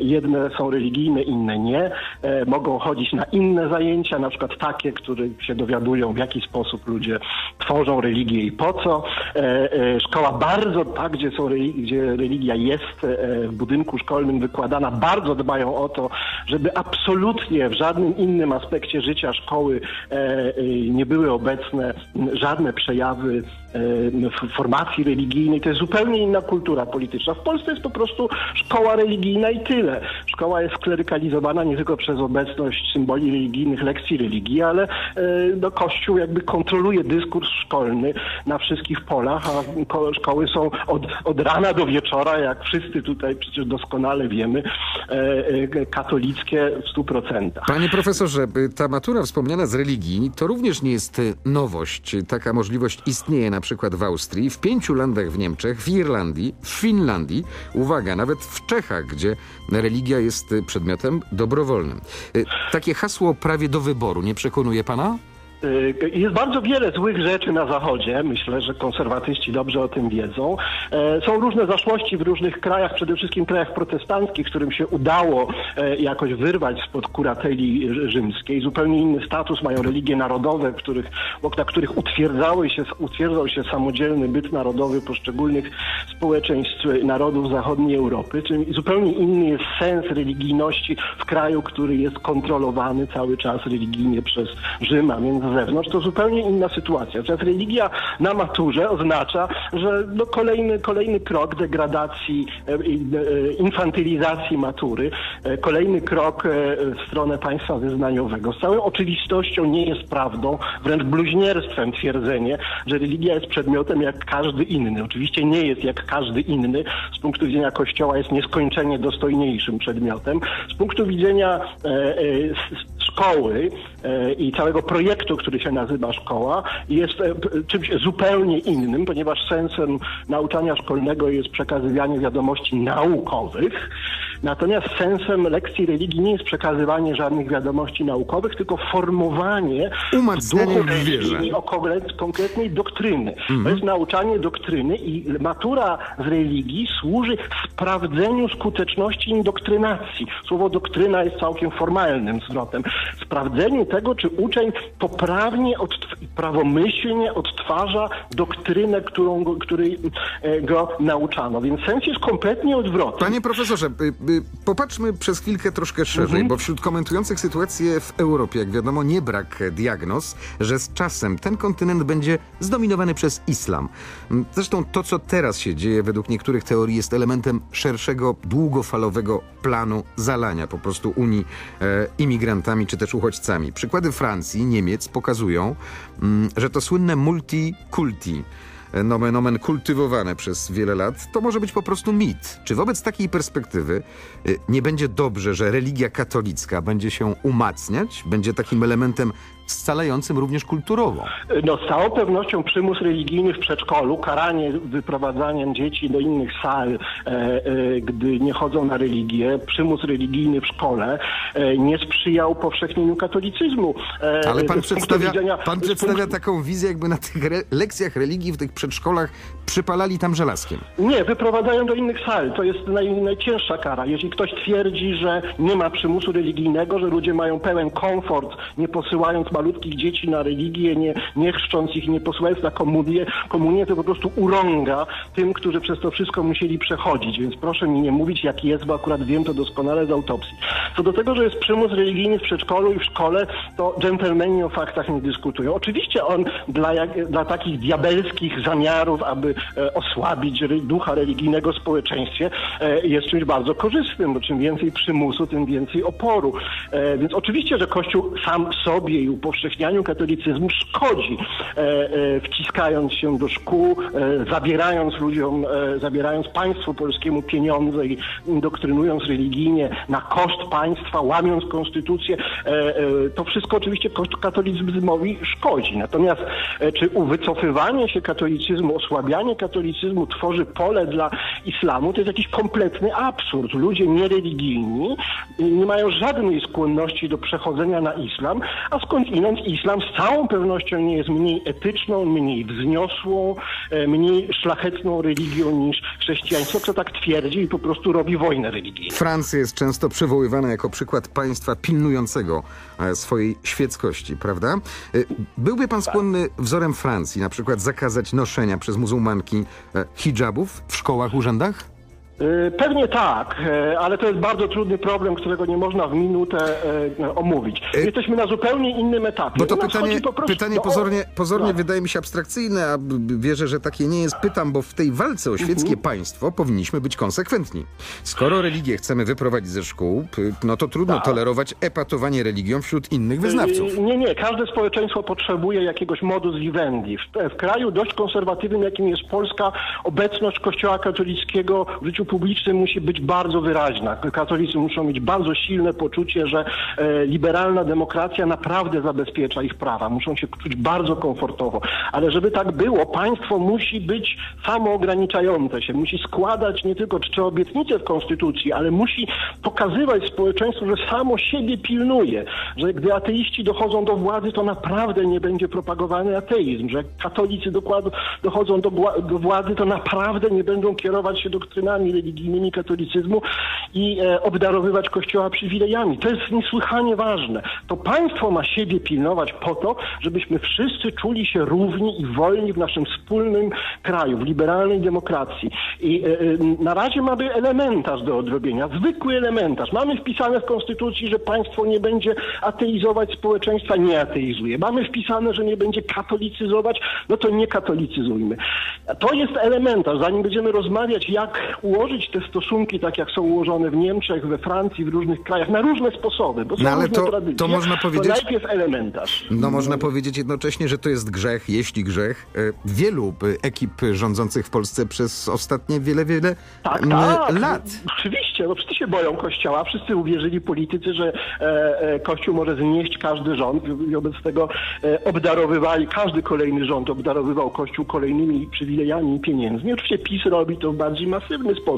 jedne są religijne, inne nie. E, Mogą chodzić na inne zajęcia, na przykład takie, które się dowiadują w jaki sposób ludzie tworzą religię i po co. E, e, Szkoła bardzo, tak, gdzie, są, gdzie religia jest w budynku szkolnym wykładana, bardzo dbają o to, żeby absolutnie w żadnym innym aspekcie życia szkoły nie były obecne żadne przejawy formacji religijnej. To jest zupełnie inna kultura polityczna. W Polsce jest po prostu szkoła religijna i tyle. Szkoła jest klerykalizowana nie tylko przez obecność symboli religijnych, lekcji religii, ale e, no, Kościół jakby kontroluje dyskurs szkolny na wszystkich polach, a ko- szkoły są od, od rana do wieczora, jak wszyscy tutaj przecież doskonale wiemy, e, e, katolickie w stu procentach. Panie profesorze, y, ta matura wspomniana z religii to również nie jest y, nowość. Taka możliwość istnieje na przykład w Austrii, w pięciu landach w Niemczech, w Irlandii, w Finlandii, uwaga, nawet w Czechach, gdzie religia jest y, przedmiotem dobrowolnym. Y, Takie hasło prawie do wyboru nie przekonuje pana? Y, Jest bardzo wiele złych rzeczy na Zachodzie. Myślę, że konserwatyści dobrze o tym wiedzą. E, Są różne zaszłości w różnych krajach, przede wszystkim krajach protestanckich, którym się udało e, jakoś wyrwać spod kurateli rzymskiej. Zupełnie inny status mają religie narodowe, w których, na których utwierdzały się, utwierdzał się samodzielny byt narodowy poszczególnych społeczeństw narodów zachodniej Europy. Czyli zupełnie inny jest sens religijności w kraju, który jest kontrolowany cały czas religijnie przez Rzym, a więc zewnątrz. To zupełnie inna sytuacja. Teraz religia na maturze oznacza, że no kolejny, kolejny krok degradacji, e, e, infantylizacji matury, e, kolejny krok w stronę państwa wyznaniowego. Z całą oczywistością nie jest prawdą, wręcz bluźnierstwem twierdzenie, że religia jest przedmiotem jak każdy inny. Oczywiście nie jest jak każdy inny. Z punktu widzenia Kościoła jest nieskończenie dostojniejszym przedmiotem. Z punktu widzenia szkoły i całego projektu, który się nazywa szkoła, jest e, czymś zupełnie innym, ponieważ sensem nauczania szkolnego jest przekazywanie wiadomości naukowych. Natomiast sensem lekcji religii nie jest przekazywanie żadnych wiadomości naukowych, tylko formowanie Umacnianie duchu religii o konkret- konkretnej doktryny. Mhm. To jest nauczanie doktryny i matura z religii służy sprawdzeniu skuteczności indoktrynacji. Słowo doktryna jest całkiem formalnym zwrotem. Sprawdzeniu tego, czy uczeń poprawnie, odtw- prawomyślnie odtwarza doktrynę, którą, której e, go nauczano. Więc sens jest kompletnie odwrotny. Panie profesorze, y, y, popatrzmy przez chwilkę troszkę szerzej, Mhm. bo wśród komentujących sytuację w Europie, jak wiadomo, nie brak diagnoz, że z czasem ten kontynent będzie zdominowany przez islam. Mm, Zresztą to, co teraz się dzieje, według niektórych teorii, jest elementem szerszego, długofalowego planu zalania po prostu Unii e, imigrantami czy też uchodźcami. Przykłady Francji, Niemiec pokazują, mm, że to słynne multi-kulti e, nomen omen kultywowane przez wiele lat, to może być po prostu mit. Czy wobec takiej perspektywy y, nie będzie dobrze, że religia katolicka będzie się umacniać, będzie takim elementem scalającym również kulturowo? No z całą pewnością przymus religijny w przedszkolu, karanie wyprowadzaniem dzieci do innych sal, e, e, gdy nie chodzą na religię, przymus religijny w szkole e, nie sprzyjał powszechnieniu katolicyzmu. E, Ale pan przedstawia, widzenia- pan przedstawia taką wizję, jakby na tych re- lekcjach religii w tych przedszkolach przypalali tam żelazkiem. Nie, wyprowadzają do innych sal. To jest naj, najcięższa kara. Jeśli ktoś twierdzi, że nie ma przymusu religijnego, że ludzie mają pełen komfort, nie posyłając malutkich dzieci na religię, nie, nie chrzcząc ich, nie posyłając na komunię, komunię, to po prostu urąga tym, którzy przez to wszystko musieli przechodzić. Więc proszę mi nie mówić, jak jest, bo akurat wiem to doskonale z autopsji. Co do tego, że jest przymus religijny w przedszkolu i w szkole, to dżentelmeni o faktach nie dyskutują. Oczywiście on dla, jak, dla takich diabelskich zamiarów, aby osłabić ry- ducha religijnego w społeczeństwie, e, jest czymś bardzo korzystnym, bo czym więcej przymusu, tym więcej oporu. E, więc oczywiście, że Kościół sam sobie i upowszechnianiu katolicyzmu szkodzi, e, e, wciskając się do szkół, e, zabierając ludziom, e, zabierając państwu polskiemu pieniądze i indoktrynując religijnie na koszt państwa, łamiąc konstytucję. E, e, to wszystko oczywiście katolicyzmowi szkodzi. Natomiast e, czy wycofywanie się katolicyzmu, osłabianie katolicyzmu tworzy pole dla islamu, to jest jakiś kompletny absurd. Ludzie niereligijni y, nie mają żadnej skłonności do przechodzenia na islam, a skądinąd islam z całą pewnością nie jest mniej etyczną, mniej wzniosłą, e, mniej szlachetną religią niż chrześcijaństwo. Kto tak twierdzi i po prostu robi wojnę religijną. Francja jest często przywoływana jako przykład państwa pilnującego e, swojej świeckości, prawda? E, Byłby pan skłonny wzorem Francji na przykład zakazać noszenia przez muzułmanki e, hijabów w szkołach, urzędach? Y, Pewnie tak, e, ale to jest bardzo trudny problem, którego nie można w minutę e, omówić. Jesteśmy na zupełnie innym etapie. Bo to pytanie, po pytanie do- pozornie, pozornie Tak. wydaje mi się abstrakcyjne, a wierzę, że takie nie jest. Pytam, bo w tej walce o świeckie Mhm. państwo powinniśmy być konsekwentni. Skoro religię chcemy wyprowadzić ze szkół, no to trudno Tak. tolerować epatowanie religią wśród innych wyznawców. Nie, nie. Każde społeczeństwo potrzebuje jakiegoś modus vivendi. W, w kraju dość konserwatywnym, jakim jest Polska, obecność Kościoła katolickiego w życiu publicznym musi być bardzo wyraźna. Katolicy muszą mieć bardzo silne poczucie, że e, liberalna demokracja naprawdę zabezpiecza ich prawa. Muszą się czuć bardzo komfortowo. Ale żeby tak było, państwo musi być samoograniczające się. Musi składać nie tylko czcze obietnice w Konstytucji, ale musi pokazywać społeczeństwu, że samo siebie pilnuje. Że gdy ateiści dochodzą do władzy, to naprawdę nie będzie propagowany ateizm. Że katolicy dochodzą do władzy, to naprawdę nie będą kierować się doktrynami religijnymi katolicyzmu i e, obdarowywać Kościoła przywilejami. To jest niesłychanie ważne. To państwo ma siebie pilnować po to, żebyśmy wszyscy czuli się równi i wolni w naszym wspólnym kraju, w liberalnej demokracji. I e, e, na razie mamy elementarz do odrobienia, zwykły elementarz. Mamy wpisane w Konstytucji, że państwo nie będzie ateizować społeczeństwa, nie ateizuje. Mamy wpisane, że nie będzie katolicyzować, no to nie katolicyzujmy. To jest elementarz. Zanim będziemy rozmawiać, jak ułożyć ułożyć te stosunki tak, jak są ułożone w Niemczech, we Francji, w różnych krajach, na różne sposoby, bo są No ale różne to- tradycje, to można powiedzieć- To najpierw elementarz. No można powiedzieć jednocześnie, że to jest grzech, jeśli grzech, e, wielu e, ekip rządzących w Polsce przez ostatnie wiele, wiele Tak, m, tak. lat. Oczywiście, no wszyscy się boją Kościoła, wszyscy uwierzyli politycy, że e, Kościół może znieść każdy rząd i wobec tego obdarowywali, każdy kolejny rząd obdarowywał Kościół kolejnymi przywilejami i pieniędzmi. Oczywiście PiS robi to w bardziej masywny sposób,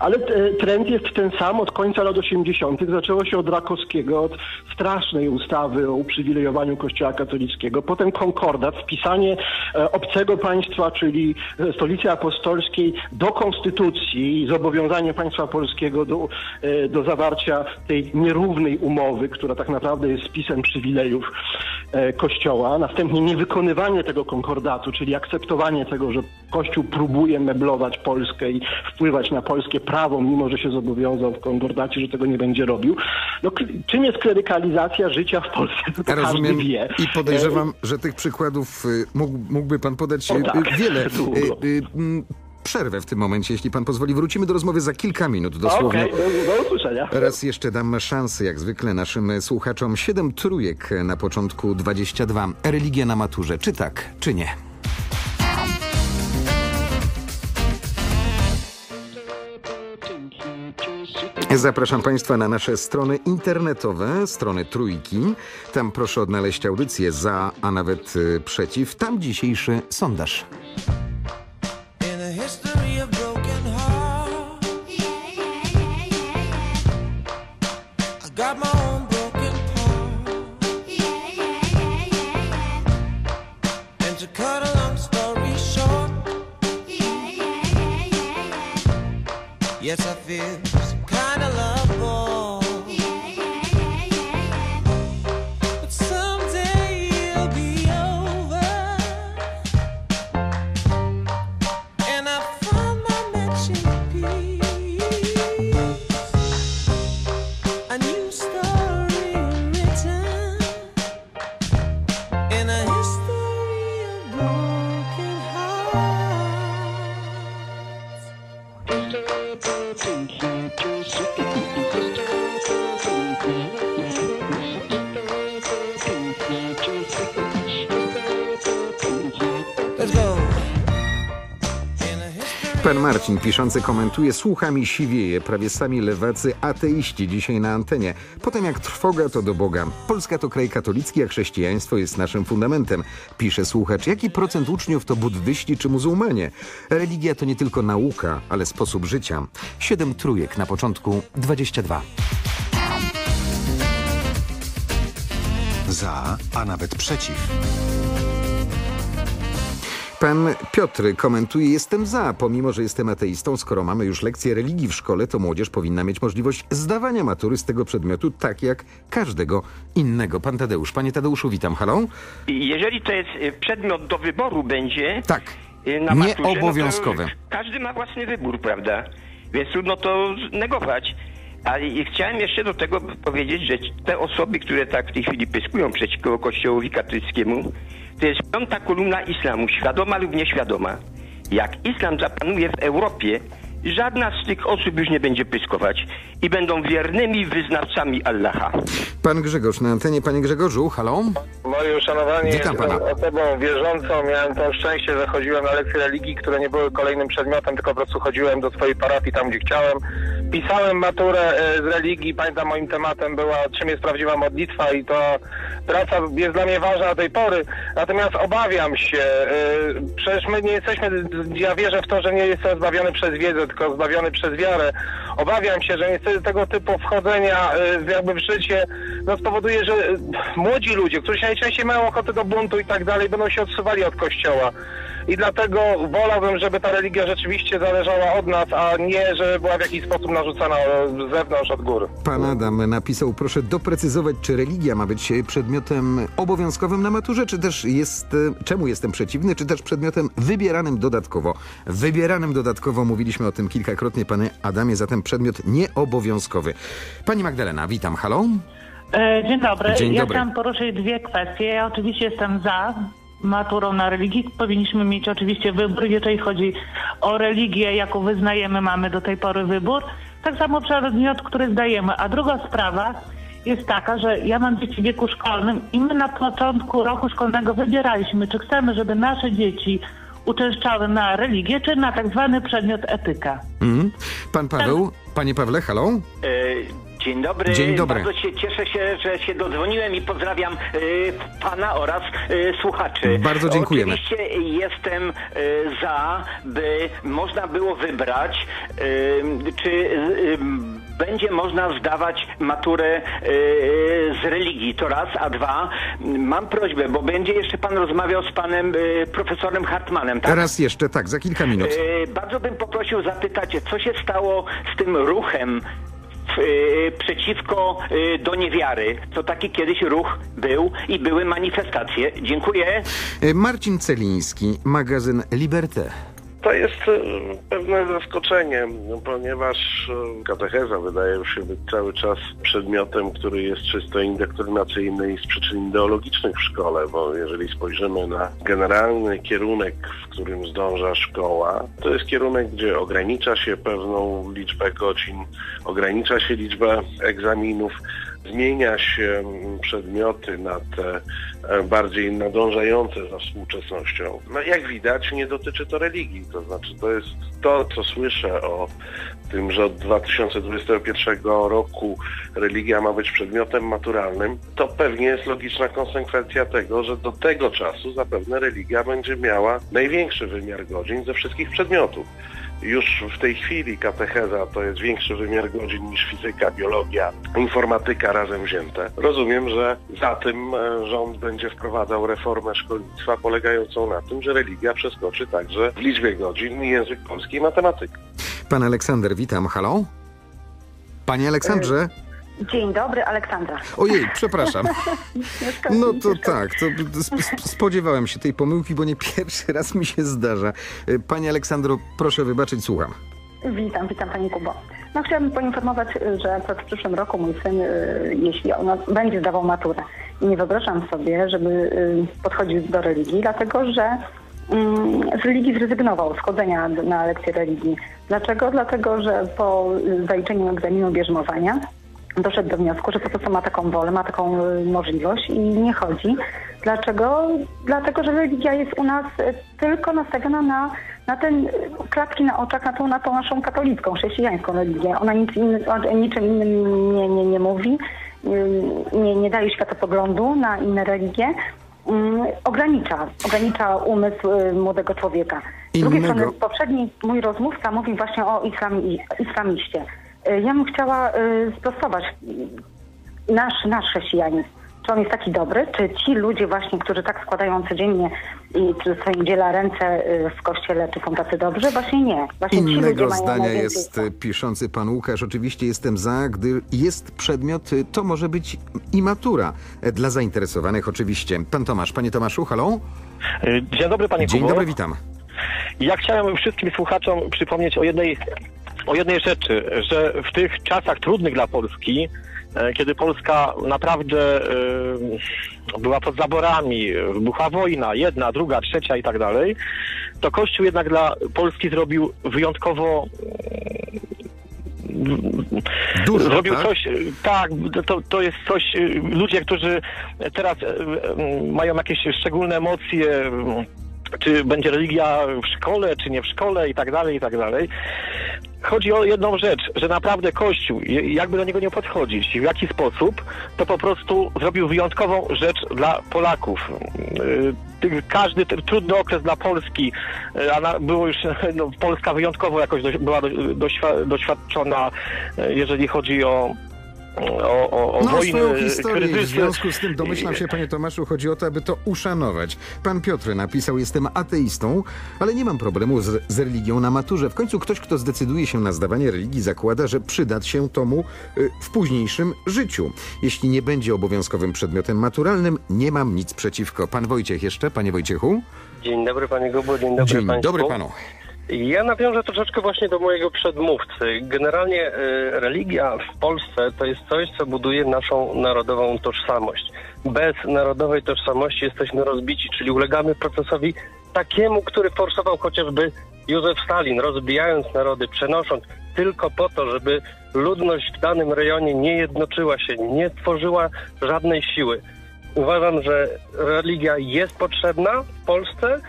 ale e, trend jest ten sam od końca lat 80. Zaczęło się od Rakowskiego, od strasznej ustawy o uprzywilejowaniu Kościoła katolickiego, potem konkordat, wpisanie e, obcego państwa, czyli e, stolicy apostolskiej do konstytucji i zobowiązanie państwa polskiego do, e, do zawarcia tej nierównej umowy, która tak naprawdę jest spisem przywilejów Kościoła. Następnie niewykonywanie tego konkordatu, czyli akceptowanie tego, że Kościół próbuje meblować Polskę i wpływać na polskie prawo, mimo że się zobowiązał w konkordacie, że tego nie będzie robił. No, czym jest klerykalizacja życia w Polsce? To, rozumiem każdy wie. i podejrzewam, że tych przykładów y, mógł, mógłby pan podać O y, tak, y, wiele. długo. Mm, Przerwę w tym momencie, jeśli pan pozwoli. Wrócimy do rozmowy za kilka minut dosłownie. Okej, do, do usłyszenia. Raz jeszcze dam szansę, jak zwykle, naszym słuchaczom. Siedem trójek na początku 22. Religia na maturze. Czy tak, czy nie? Zapraszam Państwa na nasze strony internetowe, strony Trójki. Tam proszę odnaleźć audycję za, a nawet y, przeciw. Tam dzisiejszy sondaż. In a history Pan Marcin piszący komentuje, słucha mi siwieje, prawie sami lewacy ateiści dzisiaj na antenie. Potem jak trwoga to do Boga. Polska to kraj katolicki, a chrześcijaństwo jest naszym fundamentem. Pisze słuchacz, jaki procent uczniów to buddyści czy muzułmanie? Religia to nie tylko nauka, ale sposób życia. Siedem trójek na początku 22. Za, a nawet przeciw. Pan Piotr komentuje, jestem za, pomimo że jestem ateistą, skoro mamy już lekcje religii w szkole, to młodzież powinna mieć możliwość zdawania matury z tego przedmiotu, tak jak każdego innego. Pan Tadeusz, panie Tadeuszu, witam, halo? Jeżeli to jest y, przedmiot do wyboru będzie Tak. y, na maturze, Nieobowiązkowe. No każdy ma własny wybór, prawda? Więc trudno to negować. Ale chciałem jeszcze do tego powiedzieć, że te osoby, które tak w tej chwili pyskują przeciwko kościołowi katolickiemu, to jest piąta kolumna islamu, świadoma lub nieświadoma. Jak islam zapanuje w Europie, żadna z tych osób już nie będzie pyskować i będą wiernymi wyznawcami Allaha. Pan Grzegorz na antenie. Panie Grzegorzu, halo? Moje uszanowanie Witam pana. jestem osobą wierzącą. Miałem to szczęście, że chodziłem na lekcje religii, które nie były kolejnym przedmiotem, tylko po prostu chodziłem do swojej parafii tam, gdzie chciałem. Pisałem maturę e, z religii. Pamiętam, moim tematem była, czym jest prawdziwa modlitwa i to praca jest dla mnie ważna do tej pory. Natomiast obawiam się, e, przecież my nie jesteśmy, ja wierzę w to, że nie jestem zbawiony przez wiedzę, tylko zbawiony przez wiarę. Obawiam się, że niestety tego typu wchodzenia e, jakby w życie no, spowoduje, że e, młodzi ludzie, którzy najczęściej mają ochotę do buntu i tak dalej, będą się odsuwali od kościoła. I dlatego wolałbym, żeby ta religia rzeczywiście zależała od nas, a nie, żeby była w jakiś sposób narzucana z zewnątrz, od góry. Pan Adam napisał, proszę doprecyzować, czy religia ma być przedmiotem obowiązkowym na maturze, czy też jest, e, czemu jestem przeciwny, czy też przedmiotem wybieranym dodatkowo. Wybieranym dodatkowo, mówiliśmy o tym kilkakrotnie, panie Adamie, zatem przedmiot nieobowiązkowy. Pani Magdalena, witam, halo? E, Dzień dobry. Dzień ja dobry. chciałam poruszyć dwie kwestie. Ja oczywiście jestem za maturą na religii. Powinniśmy mieć oczywiście wybór, jeżeli chodzi o religię, jaką wyznajemy, mamy do tej pory wybór. Tak samo przedmiot, który zdajemy. A druga sprawa jest taka, że ja mam dzieci w wieku szkolnym i my na początku roku szkolnego wybieraliśmy, czy chcemy, żeby nasze dzieci uczęszczały na religię, czy na tak zwany przedmiot etyka. Mhm. Pan Paweł, panie Pawle, halo? E, Dzień dobry. Dzień dobry. Bardzo się cieszę się, że się dodzwoniłem i pozdrawiam e, pana oraz e, słuchaczy. Bardzo dziękujemy. Oczywiście jestem e, za, by można było wybrać, e, czy e, będzie można zdawać maturę z religii. To raz, a dwa, mam prośbę, bo będzie jeszcze pan rozmawiał z panem profesorem Hartmanem, tak? Teraz jeszcze, tak, za kilka minut. Bardzo bym poprosił zapytać, co się stało z tym ruchem przeciwko e, do niewiary. To taki kiedyś ruch był i były manifestacje. Dziękuję. Marcin Celiński, magazyn Liberté. To jest e, pewne zaskoczenie, no, ponieważ e, katecheza wydaje się być cały czas przedmiotem, który jest czysto indoktrynacyjny i z przyczyn ideologicznych w szkole, bo jeżeli spojrzymy na generalny kierunek, w którym zdąża szkoła, to jest kierunek, gdzie ogranicza się pewną liczbę godzin, ogranicza się liczbę egzaminów, zmienia się mm, przedmioty na te e, bardziej nadążające za współczesnością. No jak widać nie dotyczy to religii, to znaczy to jest to, co słyszę o tym, że od 2021 roku religia ma być przedmiotem maturalnym, to pewnie jest logiczna konsekwencja tego, że do tego czasu zapewne religia będzie miała największy wymiar godzin ze wszystkich przedmiotów. Już w tej chwili katecheza to jest większy wymiar godzin niż fizyka, biologia, informatyka razem wzięte. Rozumiem, że za tym e, rząd będzie wprowadzał reformę szkolnictwa polegającą na tym, że religia przeskoczy także w liczbie godzin język polski i matematyka. Pan Aleksander, witam, halo? Panie Aleksandrze? Dzień dobry, Aleksandra. Ojej, przepraszam. No to tak, to sp- sp- spodziewałem się tej pomyłki, bo nie pierwszy raz mi się zdarza. E, Panie Aleksandro, proszę wybaczyć, słucham. Witam, witam Pani Kubo. No chciałabym poinformować, że w przyszłym roku mój syn, y, jeśli on będzie zdawał maturę, nie wyobrażam sobie, żeby y, podchodził do religii, dlatego że mm, z religii zrezygnował, z chodzenia na lekcje religii. Dlaczego? Dlatego, że po zaliczeniu egzaminu bierzmowania doszedł do wniosku, że po prostu ma taką wolę, ma taką y, możliwość i nie chodzi. Dlaczego? Dlatego, że religia jest u nas y, tylko nastawiona na, na ten y, klapki na oczach, na tą, na tą naszą katolicką, chrześcijańską religię. Ona nic inny, o niczym innym nie, nie, nie mówi, nie, nie daje światopoglądu na inne religie. Mm, Ogranicza, ogranicza umysł młodego człowieka. Z drugiej strony poprzedni mój rozmówca mówił właśnie o islami, islamiście. Y, Ja bym chciała y, sprostować nasz, nasz chrześcijanizm. Czy on jest taki dobry? Czy ci ludzie właśnie, którzy tak składają codziennie i czy sobie dziela ręce y, w kościele, czy są tacy dobrzy? Właśnie nie. Właśnie Innego zdania jest e, piszący pan Łukasz. Oczywiście jestem za, gdy jest przedmiot, e, to może być i matura. E, Dla zainteresowanych oczywiście. Pan Tomasz, panie Tomaszu, halo? Dzień dobry panie Dzień Kubo. dobry, witam. Ja chciałem wszystkim słuchaczom przypomnieć o jednej, o jednej rzeczy, że w tych czasach trudnych dla Polski, e, kiedy Polska naprawdę e, była pod zaborami, wybuchła wojna, jedna, druga, trzecia i tak dalej, to Kościół jednak dla Polski zrobił wyjątkowo Dużo, zrobił tak? coś, e, tak, to, to jest coś, e, ludzie, którzy teraz e, e, mają jakieś szczególne emocje, czy będzie religia w szkole, czy nie w szkole i tak dalej, i tak dalej. Chodzi o jedną rzecz, że naprawdę Kościół, jakby do niego nie podchodzić, w jaki sposób, to po prostu zrobił wyjątkową rzecz dla Polaków. Ty- Każdy trudny okres dla Polski, yy, a było już no, Polska wyjątkowo jakoś była doświadczona, yy, jeżeli chodzi o, o, o, o No, wojny, swoją historię. W kryzysy. związku z tym domyślam się, panie Tomaszu, chodzi o to, aby to uszanować. Pan Piotr napisał, jestem ateistą, ale nie mam problemu z, z religią na maturze. W końcu ktoś, kto zdecyduje się na zdawanie religii, zakłada, że przydać się tomu y, w późniejszym życiu. Jeśli nie będzie obowiązkowym przedmiotem maturalnym, nie mam nic przeciwko. Pan Wojciech jeszcze, panie Wojciechu? Dzień dobry panie Gubo, dzień dobry Dzień państwu. dobry panu. Ja nawiążę troszeczkę właśnie do mojego przedmówcy. Generalnie e, religia w Polsce to jest coś, co buduje naszą narodową tożsamość. Bez narodowej tożsamości jesteśmy rozbici, czyli ulegamy procesowi takiemu, który forsował chociażby Józef Stalin, rozbijając narody, przenosząc tylko po to, żeby ludność w danym rejonie nie jednoczyła się, nie tworzyła żadnej siły. Uważam, że religia jest potrzebna w Polsce,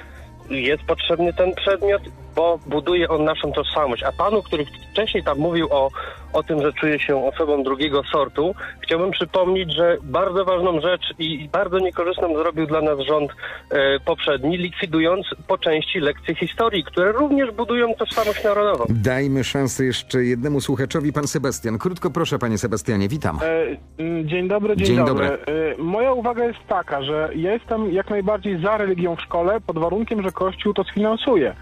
jest potrzebny ten przedmiot, bo buduje on naszą tożsamość. A panu, który wcześniej tam mówił o, o tym, że czuje się osobą drugiego sortu, chciałbym przypomnieć, że bardzo ważną rzecz i bardzo niekorzystną zrobił dla nas rząd e, poprzedni, likwidując po części lekcje historii, które również budują tożsamość narodową. Dajmy szansę jeszcze jednemu słuchaczowi, pan Sebastian. Krótko proszę, panie Sebastianie, witam. E, m, Dzień dobry, dzień, Dzień dobry. E, Moja uwaga jest taka, że ja jestem jak najbardziej za religią w szkole pod warunkiem, że Kościół to sfinansuje.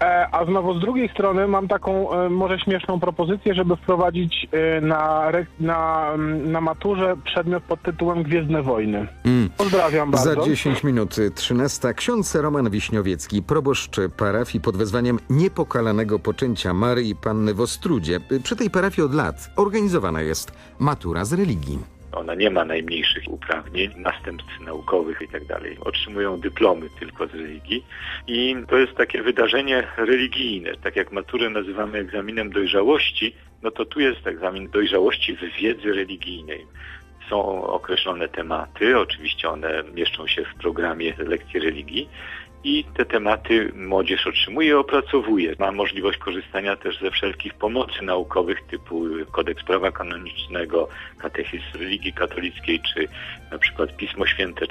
E, A znowu z drugiej strony mam taką e, może śmieszną propozycję, żeby wprowadzić e, na, na, mm, na maturze przedmiot pod tytułem Gwiezdne Wojny. Mm. Pozdrawiam bardzo. Za 10 minut 13 ksiądz Roman Wiśniowiecki, proboszcz parafii pod wezwaniem niepokalanego poczęcia Maryi Panny w Ostrudzie. Przy tej parafii od lat organizowana jest matura z religii. Ona nie ma najmniejszych uprawnień, następstw naukowych i tak. Otrzymują dyplomy tylko z religii i to jest takie wydarzenie religijne. Tak jak maturę nazywamy egzaminem dojrzałości, no to tu jest egzamin dojrzałości w wiedzy religijnej. Są określone tematy, oczywiście one mieszczą się w programie lekcji religii i te tematy młodzież otrzymuje i opracowuje. Ma możliwość korzystania też ze wszelkich pomocy naukowych typu kodeks prawa kanonicznego, katechizm religii katolickiej czy na przykład Pismo Święte.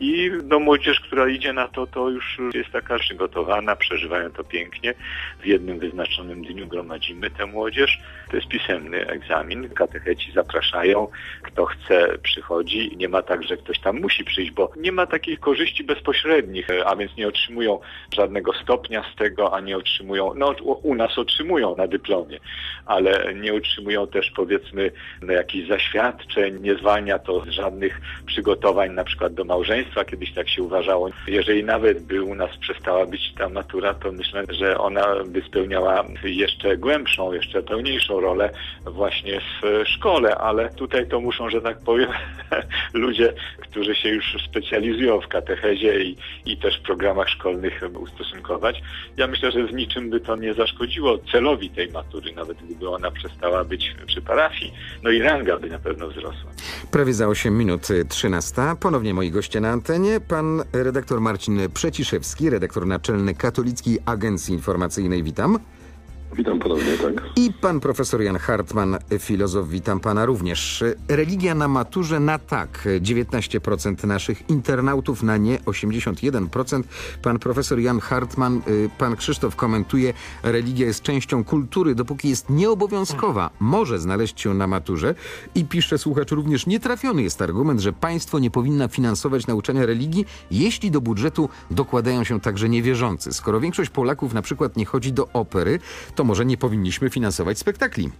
I no, młodzież, która idzie na to, to już jest taka przygotowana, przeżywają to pięknie. W jednym wyznaczonym dniu gromadzimy tę młodzież. To jest pisemny egzamin. Katecheci zapraszają. Kto chce, przychodzi. Nie ma tak, że ktoś tam musi przyjść, bo nie ma takich korzyści bezpośrednich, a więc nie otrzymują żadnego stopnia z tego, a nie otrzymują, no u nas otrzymują na dyplomie, ale nie otrzymują też powiedzmy no, jakichś zaświadczeń, nie zwalnia to żadnych przygotowań na przykład do małżeństwa, kiedyś tak się uważało. Jeżeli nawet by u nas przestała być ta matura, to myślę, że ona by spełniała jeszcze głębszą, jeszcze pełniejszą rolę właśnie w szkole, ale tutaj to muszą, że tak powiem, ludzie, którzy się już specjalizują w katechezie i, i też w programach szkolnych ustosunkować. Ja myślę, że z niczym by to nie zaszkodziło celowi tej matury, nawet gdyby ona przestała być przy parafii. No i ranga by na pewno wzrosła. Prawie za 8 minut 13. Ponownie moi goście na antenie. Pan redaktor Marcin Przeciszewski, redaktor naczelny Katolickiej Agencji Informacyjnej. Witam. Witam ponownie, tak. I pan profesor Jan Hartman, filozof, witam pana również. Religia na maturze na tak, 19% naszych internautów na nie, 81%. Pan profesor Jan Hartman, y, pan Krzysztof komentuje, religia jest częścią kultury, dopóki jest nieobowiązkowa, może znaleźć się na maturze. I pisze słuchacz również, nietrafiony jest argument, że państwo nie powinna finansować nauczania religii, jeśli do budżetu dokładają się także niewierzący. Skoro większość Polaków na przykład nie chodzi do opery, to może nie powinniśmy finansować spektakli.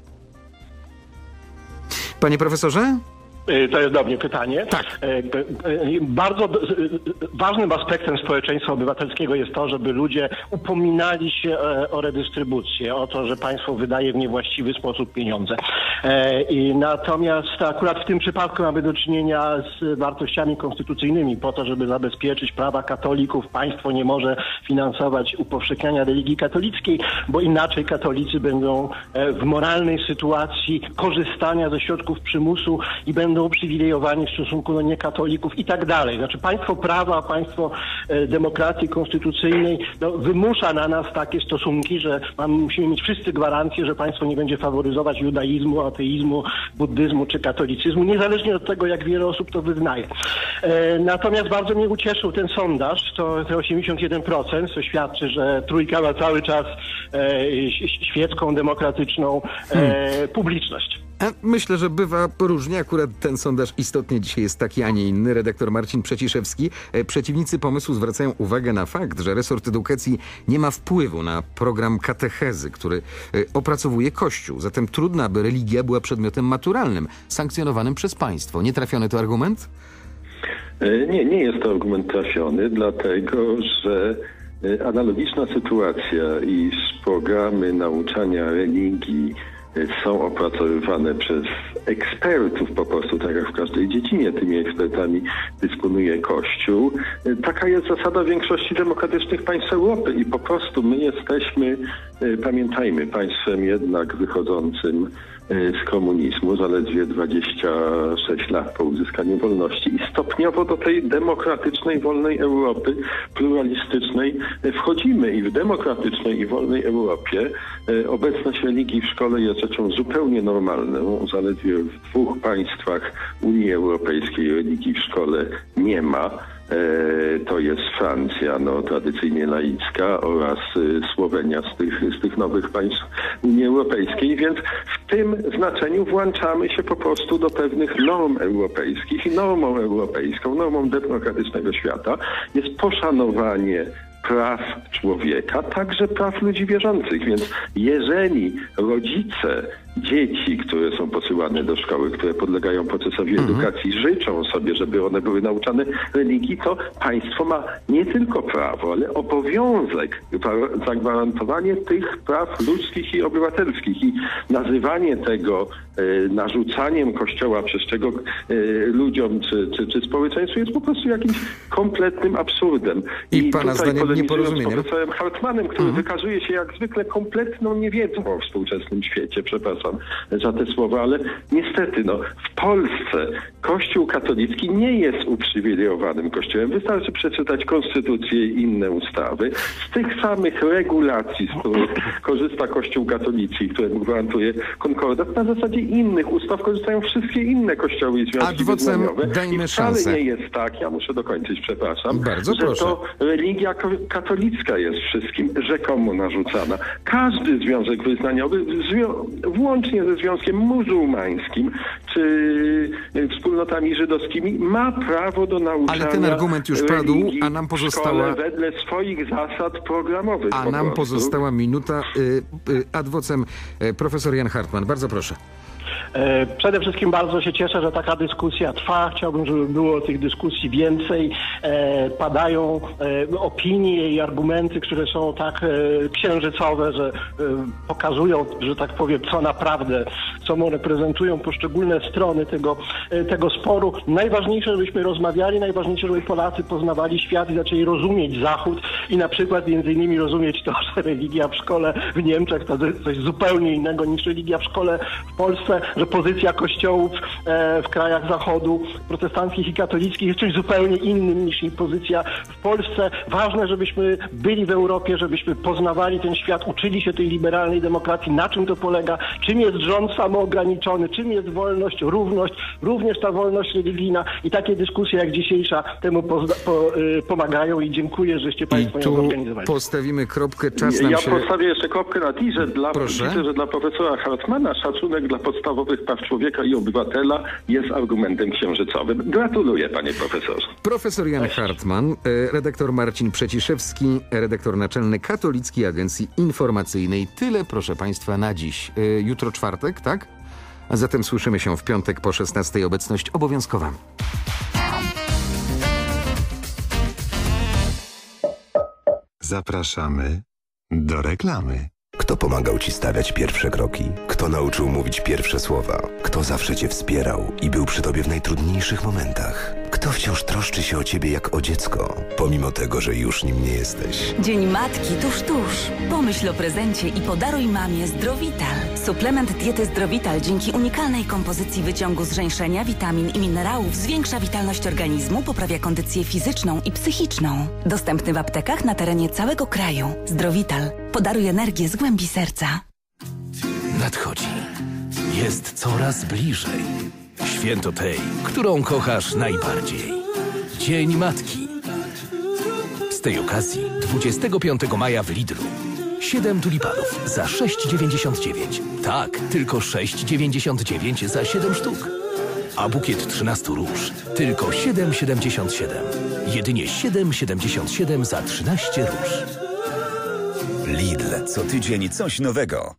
Panie profesorze? Y, To jest do mnie pytanie. Tak. Bardzo d- z- ważnym aspektem społeczeństwa obywatelskiego jest to, żeby ludzie upominali się e, o redystrybucję, o to, że państwo wydaje w niewłaściwy sposób pieniądze. E, I natomiast akurat w tym przypadku mamy do czynienia z wartościami konstytucyjnymi po to, żeby zabezpieczyć prawa katolików. Państwo nie może finansować upowszechniania religii katolickiej, bo inaczej katolicy będą e, w moralnej sytuacji korzystania ze środków przymusu i będą uprzywilejowani w stosunku do niekatolików i tak dalej. Znaczy państwo prawa, państwo e, demokracji konstytucyjnej no, wymusza na nas takie stosunki, że musimy mieć wszyscy gwarancję, że państwo nie będzie faworyzować judaizmu, ateizmu, buddyzmu czy katolicyzmu, niezależnie od tego, jak wiele osób to wyznaje. E, natomiast bardzo mnie ucieszył ten sondaż, to te 81%, co świadczy, że trójka ma cały czas e, świecką, demokratyczną e, publiczność. A Myślę, że bywa różnie. Akurat ten sondaż istotnie dzisiaj jest taki, a nie inny. Redaktor Marcin Przeciszewski. E, Przeciwnicy pomysłu zwracają uwagę na fakt, że resort edukacji nie ma wpływu na program katechezy, który e, opracowuje Kościół. Zatem trudno, aby religia była przedmiotem maturalnym, sankcjonowanym przez państwo. Nie trafiony to argument? E, Nie, nie jest to argument trafiony, dlatego że E, Analogiczna sytuacja, iż programy nauczania religii e, są opracowywane przez ekspertów po prostu, tak jak w każdej dziedzinie. Tymi ekspertami dysponuje Kościół. Taka jest zasada większości demokratycznych państw Europy i po prostu my jesteśmy, e, pamiętajmy, państwem jednak wychodzącym z komunizmu, zaledwie 26 lat po uzyskaniu wolności i stopniowo do tej demokratycznej, wolnej Europy, pluralistycznej e, wchodzimy i w demokratycznej i wolnej Europie e, obecność religii w szkole jest rzeczą zupełnie normalną. Zaledwie w dwóch państwach Unii Europejskiej religii w szkole nie ma. E, To jest Francja, no, tradycyjnie laicka oraz e, Słowenia z tych, z tych nowych państw Unii Europejskiej, więc w tym znaczeniu włączamy się po prostu do pewnych norm europejskich i normą europejską, normą demokratycznego świata jest poszanowanie praw człowieka, także praw ludzi wierzących. Więc jeżeli rodzice dzieci, które są posyłane do szkoły, które podlegają procesowi edukacji, życzą sobie, żeby one były nauczane religii, to państwo ma nie tylko prawo, ale obowiązek gwa- zagwarantowanie tych praw ludzkich i obywatelskich. I nazywanie tego e, narzucaniem Kościoła, przez czego e, ludziom czy, czy, czy społeczeństwu jest po prostu jakimś kompletnym absurdem. I pana tutaj zdaniem nieporozumieniem? z profesorem Hartmanem, który wykazuje się jak zwykle kompletną niewiedzą o współczesnym świecie, przepraszam za te słowa, ale niestety no, w Polsce Kościół katolicki nie jest uprzywilejowanym kościołem. Wystarczy przeczytać konstytucję i inne ustawy. Z tych samych regulacji, z których korzysta Kościół katolicki, które mu gwarantuje konkordat, na zasadzie innych ustaw korzystają wszystkie inne kościoły i związki wyznaniowe. dajmy I wcale szansę. nie jest tak, ja muszę dokończyć, przepraszam, Bardzo że proszę. to religia katolicka jest wszystkim rzekomo narzucana. Każdy związek wyznaniowy, zwią- włącznie ze związkiem muzułmańskim czy y, wspólnotami żydowskimi, ma prawo do nauczania Ale ten argument już padł, a nam pozostała- wedle swoich zasad programowych. A po nam prostu. pozostała minuta. Y, y, Adwocem profesor Jan Hartman. Bardzo proszę. E, Przede wszystkim bardzo się cieszę, że taka dyskusja trwa. Chciałbym, żeby było tych dyskusji więcej. E, Padają e, opinie i argumenty, które są tak księżycowe, że pokazują, że tak powiem, co naprawdę, co reprezentują poszczególne strony tego, tego sporu. Najważniejsze, żebyśmy rozmawiali, najważniejsze, żeby Polacy poznawali świat i zaczęli rozumieć Zachód i na przykład między innymi rozumieć to, że religia w szkole w Niemczech to coś zupełnie innego niż religia w szkole w Polsce, że pozycja kościołów e, w krajach Zachodu, protestanckich i katolickich jest czymś zupełnie innym niż ich pozycja w Polsce. Ważne, żebyśmy byli w Europie, żebyśmy poznawali ten świat, uczyli się tej liberalnej demokracji, na czym to polega, czym jest rząd samoograniczony, czym jest wolność, równość, również ta wolność religijna i takie dyskusje jak dzisiejsza temu po, y, pomagają i dziękuję, żeście Państwo ją tu zorganizowali. postawimy kropkę. Czas nam Ja się... postawię jeszcze kropkę na i, że dla, że dla profesora Hartmana szacunek dla podstawowych praw człowieka i obywatela jest argumentem księżycowym. Gratuluję, panie profesorze. Profesor Jan Hartman, y, redaktor Marcin Przeciszewski, redaktor naczelny Katolickiej Agencji Informacyjnej. Tyle, proszę Państwa, na dziś. Y, Jutro czwartek, tak? A zatem słyszymy się w piątek po 16. Obecność obowiązkowa. Zapraszamy do reklamy. Kto pomagał ci stawiać pierwsze kroki? Kto nauczył mówić pierwsze słowa? Kto zawsze cię wspierał i był przy tobie w najtrudniejszych momentach? Kto wciąż troszczy się o ciebie jak o dziecko, pomimo tego, że już nim nie jesteś? Dzień Matki tuż, tuż. Pomyśl o prezencie i podaruj mamie Zdrowital. Suplement diety Zdrowital dzięki unikalnej kompozycji wyciągu zrzęszenia, witamin i minerałów zwiększa witalność organizmu, poprawia kondycję fizyczną i psychiczną. Dostępny w aptekach na terenie całego kraju. Zdrowital. Podaruj energię z głębi serca. Nadchodzi. Jest coraz bliżej. Święto tej, którą kochasz najbardziej. Dzień Matki. Z tej okazji 25 maja w Lidlu. 7 tulipanów za 6,99. Tak, tylko 6,99 za 7 sztuk. A bukiet 13 róż tylko 7,77. Jedynie 7,77 za 13 róż. Lidl, co tydzień coś nowego.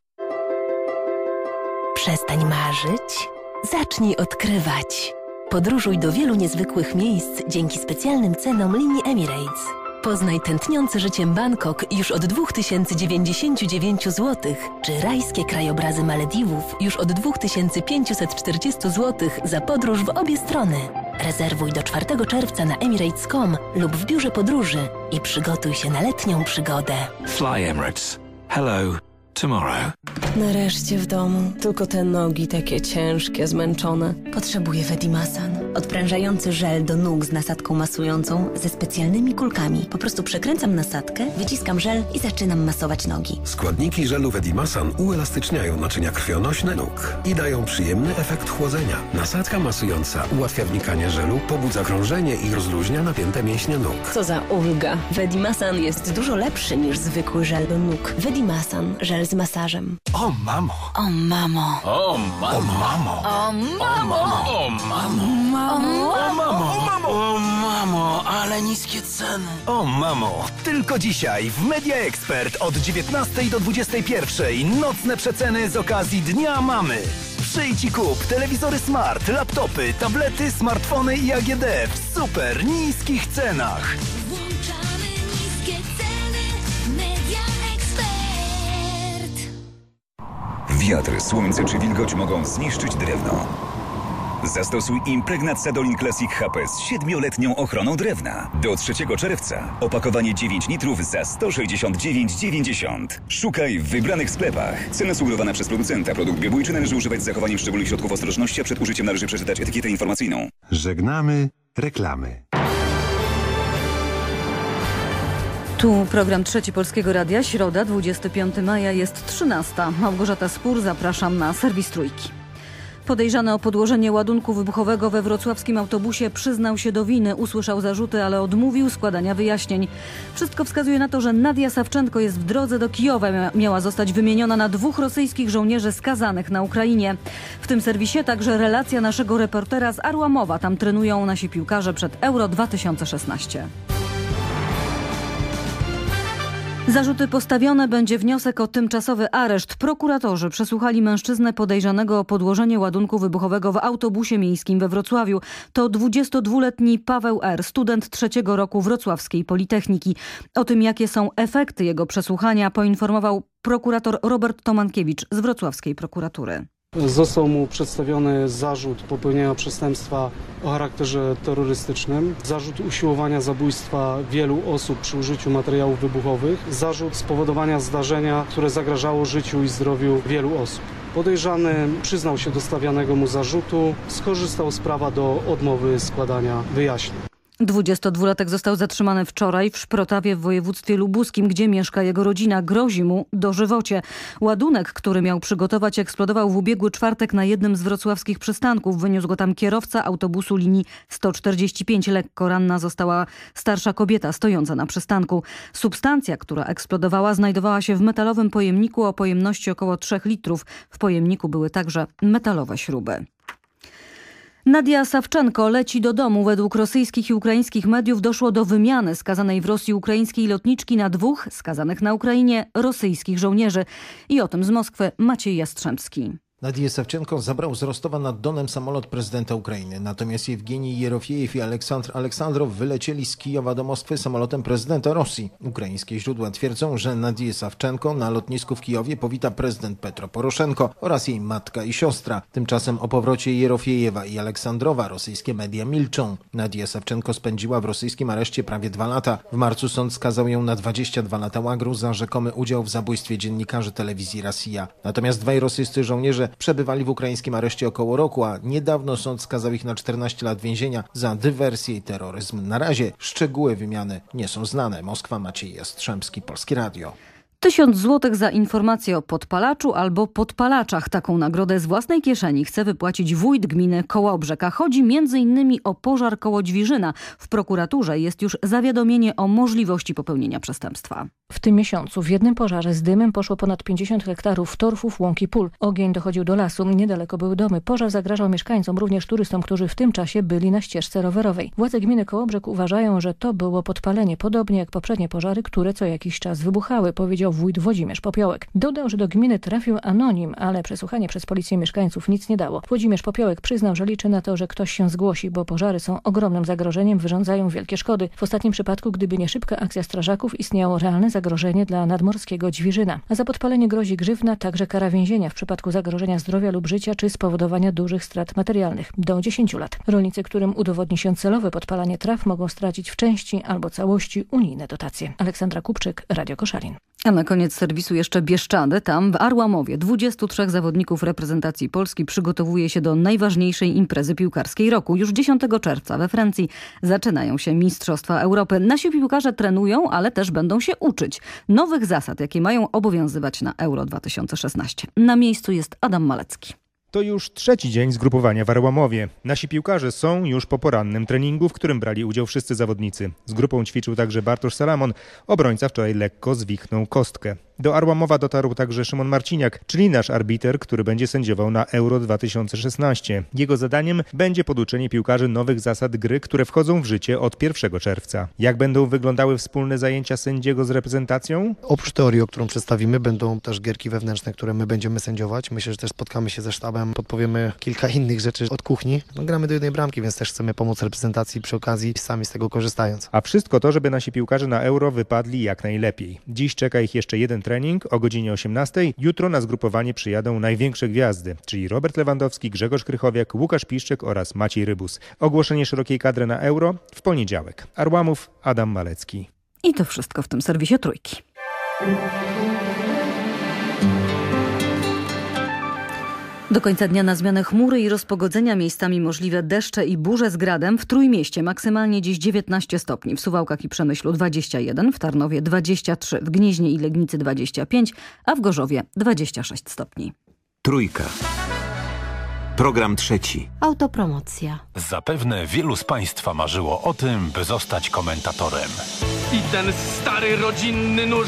Przestań marzyć, zacznij odkrywać. Podróżuj do wielu niezwykłych miejsc dzięki specjalnym cenom linii Emirates. Poznaj tętniące życiem Bangkok już od 2099 zł, czy rajskie krajobrazy Malediwów już od 2540 zł za podróż w obie strony. Rezerwuj do 4 czerwca na emirates.com lub w biurze podróży i przygotuj się na letnią przygodę. Fly Emirates. Hello, tomorrow. Nareszcie w domu. Tylko te nogi takie ciężkie, zmęczone. Potrzebuję Vedimasan. Odprężający żel do nóg z nasadką masującą ze specjalnymi kulkami. Po prostu przekręcam nasadkę, wyciskam żel i zaczynam masować nogi. Składniki żelu Vedimasan uelastyczniają naczynia krwionośne nóg i dają przyjemny efekt chłodzenia. Nasadka masująca ułatwia wnikanie żelu, pobudza krążenie i rozluźnia napięte mięśnie nóg. Co za ulga. Vedimasan jest dużo lepszy niż zwykły żel do nóg. Vedimasan, żel z masażem. O mamo. O mamo. O mamo. O mamo. O mamo. O mamo. O O mamo. O mamo. O mamo, ale niskie ceny. O mamo, tylko dzisiaj w Media Expert od 19 do 21 nocne przeceny z okazji Dnia Mamy. Przyjdź i kup telewizory smart, laptopy, tablety, smartfony i AGD w super niskich cenach. Włączamy niskie ceny. Media Wiatr, słońce czy wilgoć mogą zniszczyć drewno. Zastosuj Impregnat Sadolin Classic HP z 7-letnią ochroną drewna. Do 3 czerwca opakowanie 9 litrów za 169,90. Szukaj w wybranych sklepach. Cena sugerowana przez producenta. Produkt biobójczy należy używać z zachowaniem szczególnych środków ostrożności, a przed użyciem należy przeczytać etykietę informacyjną. Żegnamy reklamy. Tu program Trzeci Polskiego Radia, środa, 25 maja, jest 13. Małgorzata Spór, zapraszam na serwis Trójki. Podejrzany o podłożenie ładunku wybuchowego we wrocławskim autobusie przyznał się do winy, usłyszał zarzuty, ale odmówił składania wyjaśnień. Wszystko wskazuje na to, że Nadia Sawczenko jest w drodze do Kijowa. Mia- Miała zostać wymieniona na dwóch rosyjskich żołnierzy skazanych na Ukrainie. W tym serwisie także relacja naszego reportera z Arłamowa. Tam trenują nasi piłkarze przed Euro 2016. Zarzuty postawione będzie wniosek o tymczasowy areszt. Prokuratorzy przesłuchali mężczyznę podejrzanego o podłożenie ładunku wybuchowego w autobusie miejskim we Wrocławiu. To 22-letni Paweł R., student trzeciego roku Wrocławskiej Politechniki. O tym, jakie są efekty jego przesłuchania, poinformował prokurator Robert Tomankiewicz z Wrocławskiej Prokuratury. Został mu przedstawiony zarzut popełnienia przestępstwa o charakterze terrorystycznym, zarzut usiłowania zabójstwa wielu osób przy użyciu materiałów wybuchowych, zarzut spowodowania zdarzenia, które zagrażało życiu i zdrowiu wielu osób. Podejrzany przyznał się do stawianego mu zarzutu, skorzystał z prawa do odmowy składania wyjaśnień. 22-latek został zatrzymany wczoraj w Szprotawie w województwie lubuskim, gdzie mieszka jego rodzina. Grozi mu dożywocie. Ładunek, który miał przygotować, eksplodował w ubiegły czwartek na jednym z wrocławskich przystanków. Wyniósł go tam kierowca autobusu linii 145. Lekko ranna została starsza kobieta stojąca na przystanku. Substancja, która eksplodowała, znajdowała się w metalowym pojemniku o pojemności około 3 litrów. W pojemniku były także metalowe śruby. Nadia Sawczenko leci do domu. Według rosyjskich i ukraińskich mediów doszło do wymiany skazanej w Rosji ukraińskiej lotniczki na dwóch skazanych na Ukrainie rosyjskich żołnierzy. I o tym z Moskwy Maciej Jastrzębski. Nadię Sawczenko zabrał z Rostowa nad Donem samolot prezydenta Ukrainy. Natomiast Jewgenij Jerofiejew i Aleksandr Aleksandrow wylecieli z Kijowa do Moskwy samolotem prezydenta Rosji. Ukraińskie źródła twierdzą, że Nadię Sawczenko na lotnisku w Kijowie powita prezydent Petro Poroszenko oraz jej matka i siostra. Tymczasem o powrocie Jerofiejewa i Aleksandrowa rosyjskie media milczą. Nadia Sawczenko spędziła w rosyjskim areszcie prawie dwa lata. W marcu sąd skazał ją na 22 lata łagru za rzekomy udział w zabójstwie dziennikarzy telewizji Rosja. Natomiast dwaj rosyjscy żołnierze przebywali w ukraińskim areszcie około roku, a niedawno sąd skazał ich na 14 lat więzienia za dywersję i terroryzm. Na razie szczegóły wymiany nie są znane. Moskwa, Maciej Jastrzębski, Polskie Radio. Tysiąc złotych za informację o podpalaczu albo podpalaczach. Taką nagrodę z własnej kieszeni chce wypłacić wójt gminy Kołobrzeg. A chodzi m.in. o pożar koło Dźwiżyna. W prokuraturze jest już zawiadomienie o możliwości popełnienia przestępstwa. W tym miesiącu w jednym pożarze z dymem poszło ponad 50 hektarów torfów, łąki, pól. Ogień dochodził do lasu, niedaleko były domy. Pożar zagrażał mieszkańcom, również turystom, którzy w tym czasie byli na ścieżce rowerowej. Władze gminy Kołobrzeg uważają, że to było podpalenie, podobnie jak poprzednie pożary, które co jakiś czas wybuchały, powiedział wójt Włodzimierz Popiołek. Dodał, że do gminy trafił anonim, ale przesłuchanie przez policję mieszkańców nic nie dało. Włodzimierz Popiołek przyznał, że liczy na to, że ktoś się zgłosi, bo pożary są ogromnym zagrożeniem, wyrządzają wielkie szkody. W ostatnim przypadku, gdyby nie szybka akcja strażaków, istniało realne zagrożenie dla nadmorskiego Dźwirzyna. A za podpalenie grozi grzywna, także kara więzienia w przypadku zagrożenia zdrowia lub życia czy spowodowania dużych strat materialnych do 10 lat. Rolnicy, którym udowodni się celowe podpalanie traw, mogą stracić w części albo całości unijne dotacje. Aleksandra Kupczyk, Radio Koszalin. A na koniec serwisu jeszcze Bieszczady. Tam w Arłamowie 23 zawodników reprezentacji Polski przygotowuje się do najważniejszej imprezy piłkarskiej roku. Już 10 czerwca we Francji zaczynają się Mistrzostwa Europy. Nasi piłkarze trenują, ale też będą się uczyć nowych zasad, jakie mają obowiązywać na Euro 2016. Na miejscu jest Adam Malecki. To już trzeci dzień zgrupowania w Arłamowie. Nasi piłkarze są już po porannym treningu, w którym brali udział wszyscy zawodnicy. Z grupą ćwiczył także Bartosz Salamon. Obrońca wczoraj lekko zwichnął kostkę. Do Arłamowa dotarł także Szymon Marciniak, czyli nasz arbiter, który będzie sędziował na Euro 2016. Jego zadaniem będzie poduczenie piłkarzy nowych zasad gry, które wchodzą w życie od 1 czerwca. Jak będą wyglądały wspólne zajęcia sędziego z reprezentacją? Oprócz teorii, o którą przedstawimy, będą też gierki wewnętrzne, które my będziemy sędziować. Myślę, że też spotkamy się ze sztabem, podpowiemy kilka innych rzeczy od kuchni. No, gramy do jednej bramki, więc też chcemy pomóc reprezentacji przy okazji, sami z tego korzystając. A wszystko to, żeby nasi piłkarze na Euro wypadli jak najlepiej. Dziś czeka ich jeszcze jeden trening o godzinie 18. Jutro na zgrupowanie przyjadą największe gwiazdy, czyli Robert Lewandowski, Grzegorz Krychowiak, Łukasz Piszczek oraz Maciej Rybus. Ogłoszenie szerokiej kadry na Euro w poniedziałek. Arłamów, Adam Malecki. I to wszystko w tym serwisie Trójki. Do końca dnia na zmianę chmury i rozpogodzenia miejscami możliwe deszcze i burze z gradem. W Trójmieście maksymalnie dziś 19 stopni, w Suwałkach i Przemyślu 21, w Tarnowie 23, w Gnieźnie i Legnicy 25, a w Gorzowie 26 stopni. Trójka. Program trzeci. Autopromocja. Zapewne wielu z Państwa marzyło o tym, by zostać komentatorem. I ten stary rodzinny nóż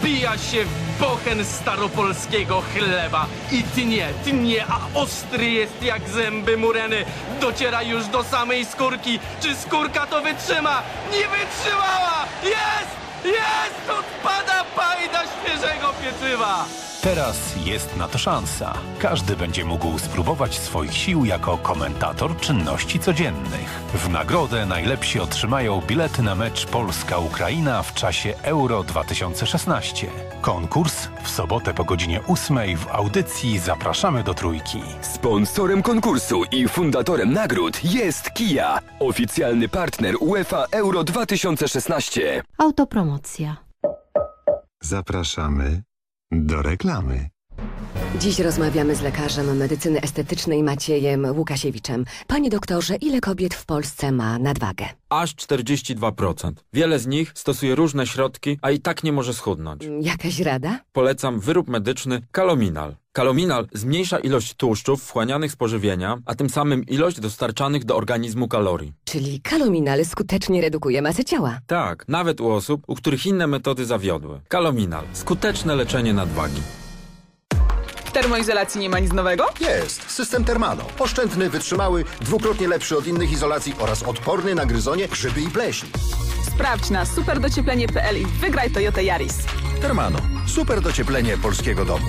wbija się w bochen staropolskiego chleba. I tnie, tnie, a ostry jest jak zęby mureny. Dociera już do samej skórki. Czy skórka to wytrzyma? Nie wytrzymała! Jest! Jest! Odpada pajda świeżego pieczywa! Teraz jest na to szansa. Każdy będzie mógł spróbować swoich sił jako komentator czynności codziennych. W nagrodę najlepsi otrzymają bilety na mecz Polska-Ukraina w czasie Euro 2016. Konkurs w sobotę po godzinie 8 w audycji Zapraszamy do Trójki. Sponsorem konkursu i fundatorem nagród jest Kia, oficjalny partner UEFA Euro 2016. Autopromocja. Zapraszamy do reklamy. Dziś rozmawiamy z lekarzem medycyny estetycznej Maciejem Łukasiewiczem. Panie doktorze, ile kobiet w Polsce ma nadwagę? Aż 42%. Wiele z nich stosuje różne środki, a i tak nie może schudnąć. Jakaś rada? Polecam wyrób medyczny Kalominal. Kalominal zmniejsza ilość tłuszczów wchłanianych z pożywienia, a tym samym ilość dostarczanych do organizmu kalorii. Czyli kalominal skutecznie redukuje masę ciała. Tak, nawet u osób, u których inne metody zawiodły. Kalominal. Skuteczne leczenie nadwagi. W termoizolacji nie ma nic nowego? Jest. System Termano. Oszczędny, wytrzymały, dwukrotnie lepszy od innych izolacji oraz odporny na gryzonie, grzyby i pleśń. Sprawdź na superdocieplenie.pl i wygraj Toyota Yaris. Termano. Super docieplenie polskiego domu.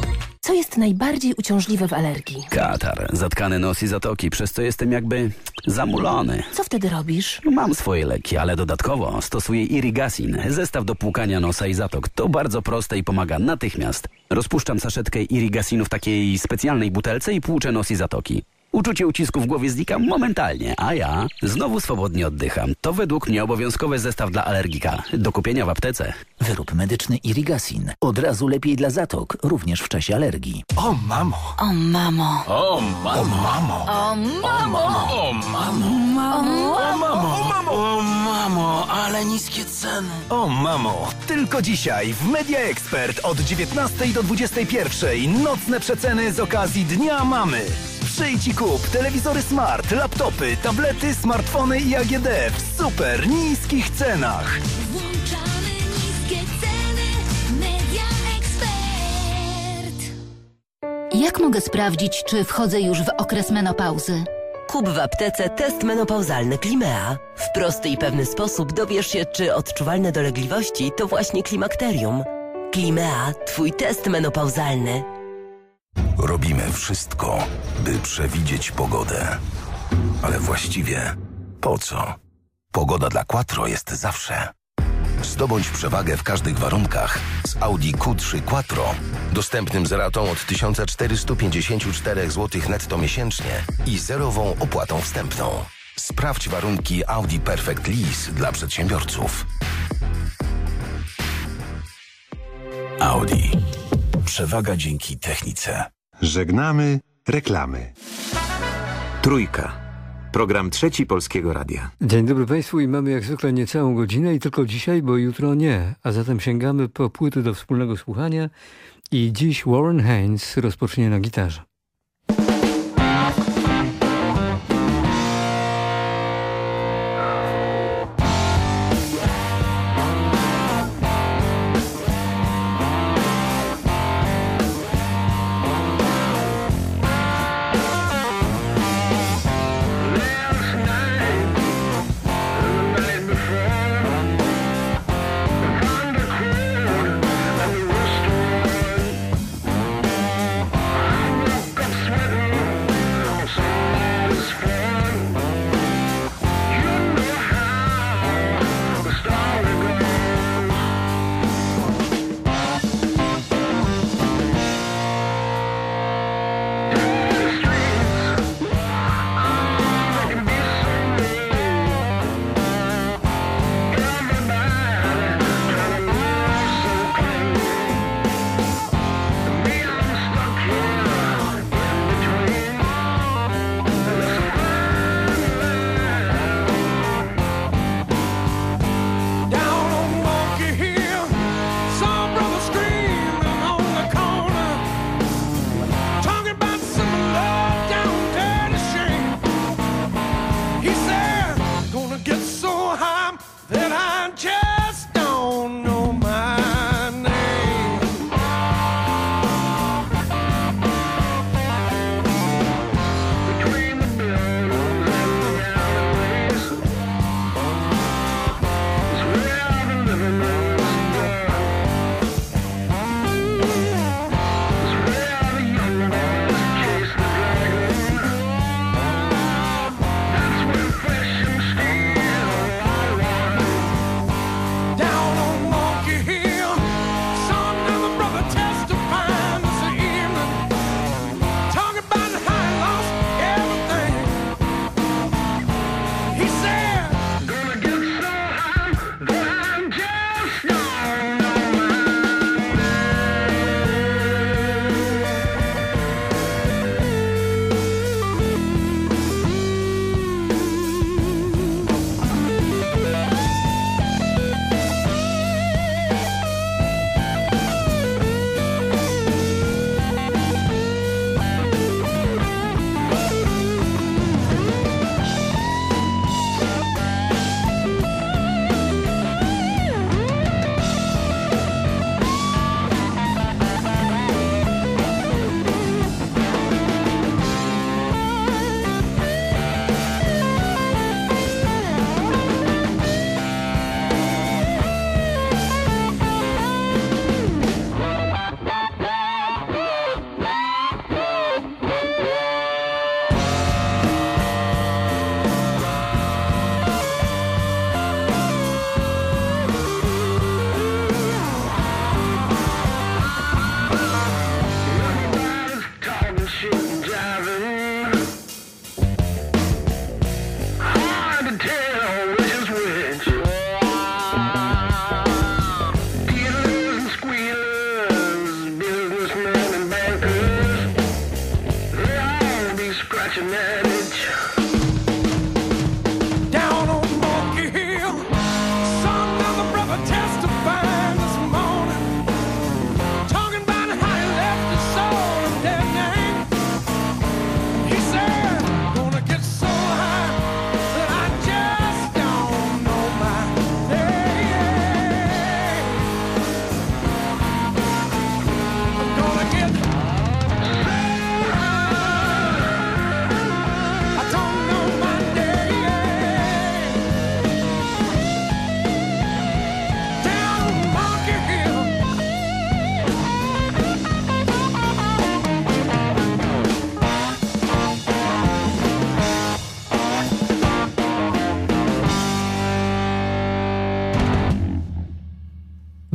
Co jest najbardziej uciążliwe w alergii? Katar, zatkany nos i zatoki, przez co jestem jakby zamulony. Co wtedy robisz? Mam swoje leki, ale dodatkowo stosuję Irigasin, zestaw do płukania nosa i zatok. To bardzo proste i pomaga natychmiast. Rozpuszczam saszetkę Irigasinu w takiej specjalnej butelce i płuczę nos i zatoki. Uczucie ucisku w głowie znika momentalnie, a ja znowu swobodnie oddycham. To według mnie obowiązkowy zestaw dla alergika. Do kupienia w aptece. Wyrób medyczny Irigasin. Od razu lepiej dla zatok, również w czasie alergii. O mamo! O mamo! O mamo! O mamo! O mamo! O mamo! O mamo! O mamo! O mamo, ale niskie ceny. O mamo, tylko dzisiaj w Media Expert od 19 do 21 nocne przeceny z okazji Dnia Mamy. Przyjdź i kup telewizory smart, laptopy, tablety, smartfony i AGD w super niskich cenach. Włączamy niskie ceny. Media Expert. Jak mogę sprawdzić, czy wchodzę już w okres menopauzy? Kup w aptece test menopauzalny Klimea. W prosty i pewny sposób dowiesz się, czy odczuwalne dolegliwości to właśnie klimakterium. Klimea, twój test menopauzalny. Robimy wszystko, by przewidzieć pogodę. Ale właściwie po co? Pogoda dla Quattro jest zawsze. Zdobądź przewagę w każdych warunkach z Audi Q3 Quattro. Dostępnym z ratą od 1454 zł netto miesięcznie i zerową opłatą wstępną. Sprawdź warunki Audi Perfect Lease dla przedsiębiorców. Audi. Przewaga dzięki technice. Żegnamy reklamy. Trójka. Program trzeci Polskiego Radia. Dzień dobry Państwu i mamy jak zwykle niecałą godzinę i tylko dzisiaj, bo jutro nie. A zatem sięgamy po płyty do wspólnego słuchania i dziś Warren Haynes rozpocznie na gitarze.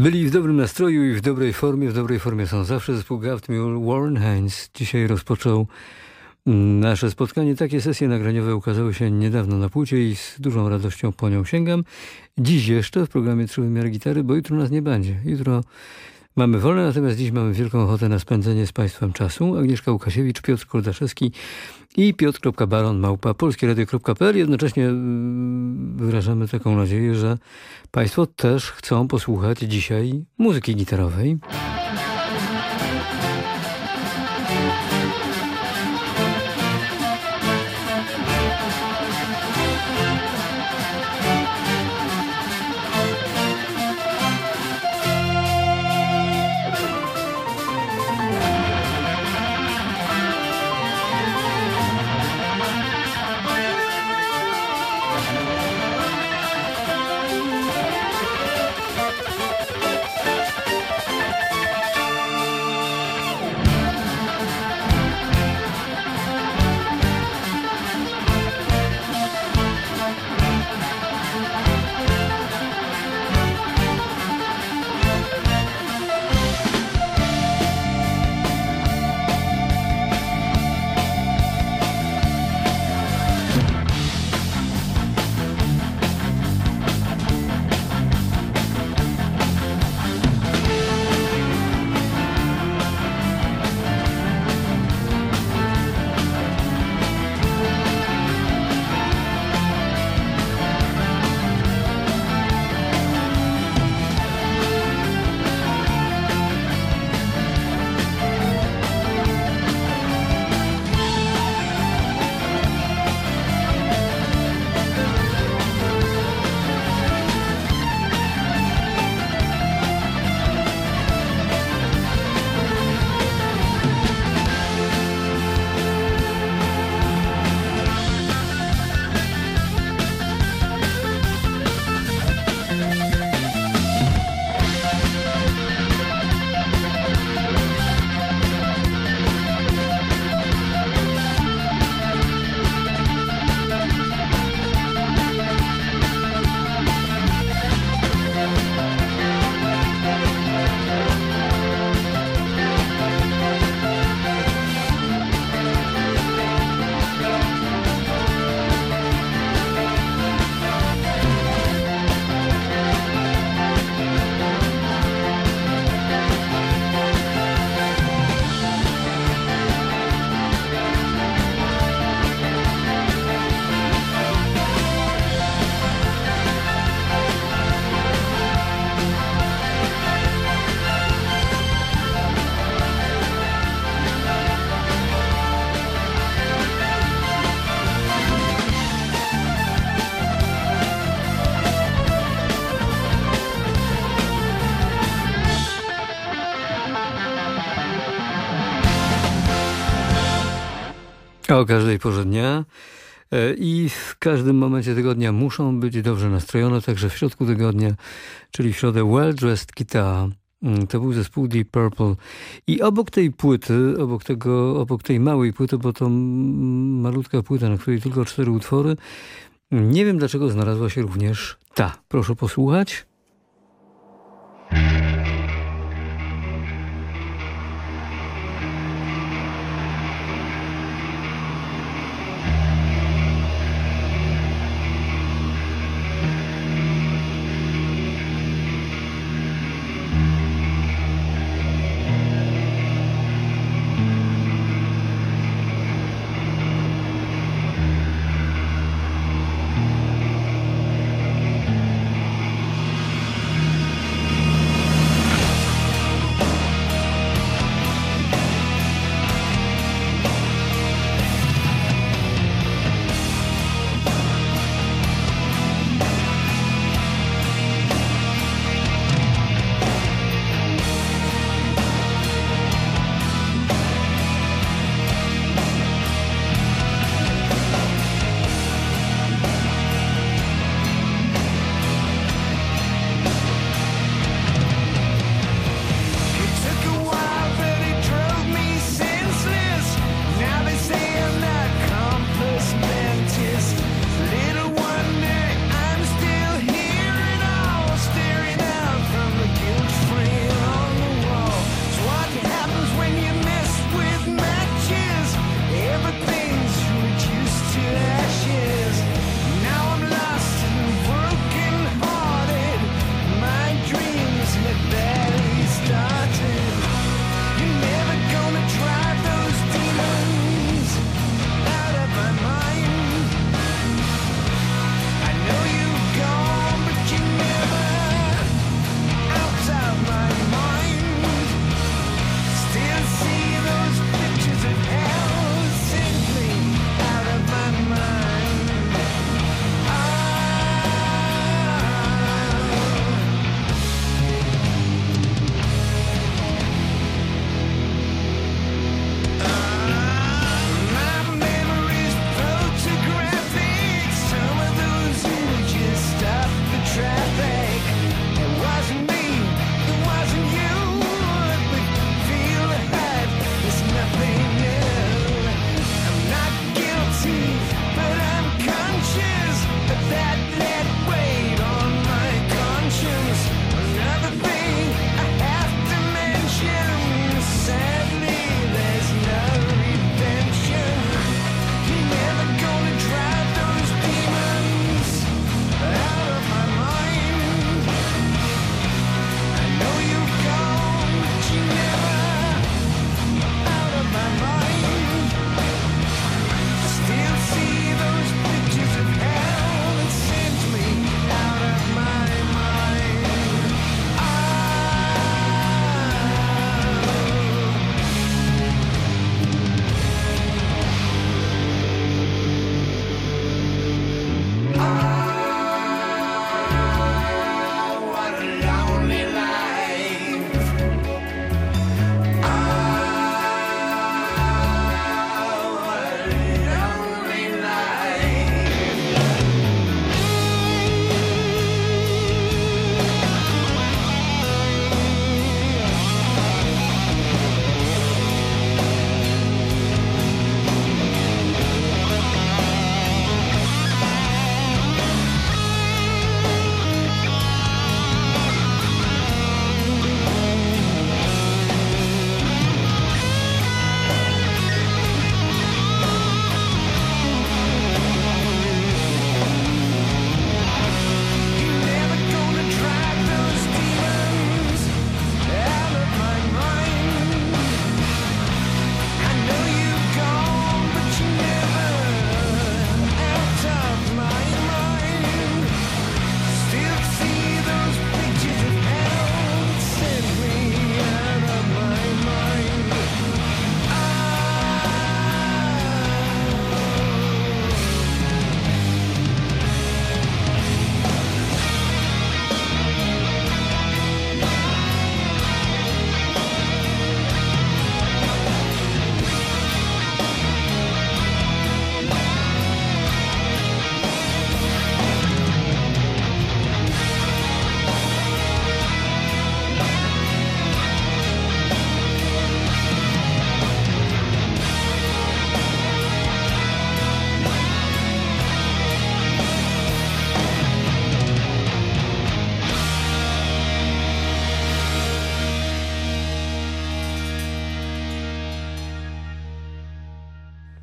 Byli w dobrym nastroju i w dobrej formie. W dobrej formie są zawsze zespół Gaft Mule. Warren Hines dzisiaj rozpoczął mm, nasze spotkanie. Takie sesje nagraniowe ukazały się niedawno na płycie i z dużą radością po nią sięgam. Dziś jeszcze w programie Trzy Wymiary Gitary, bo jutro nas nie będzie. Jutro mamy wolne, natomiast dziś mamy wielką ochotę na spędzenie z Państwem czasu. Agnieszka Łukasiewicz, Piotr Koldaszewski i piotr.baron małpa polskieradio.pl. Jednocześnie mm, wyrażamy taką nadzieję, że Państwo też chcą posłuchać dzisiaj muzyki gitarowej. O każdej porze dnia e, i w każdym momencie tygodnia muszą być dobrze nastrojone, także w środku tygodnia, czyli w środę Well Dressed Guitar. Mm, To był zespół Deep Purple. I obok tej płyty, obok, tego, obok tej małej płyty, bo to malutka płyta, na której tylko cztery utwory, nie wiem dlaczego znalazła się również ta. Proszę posłuchać.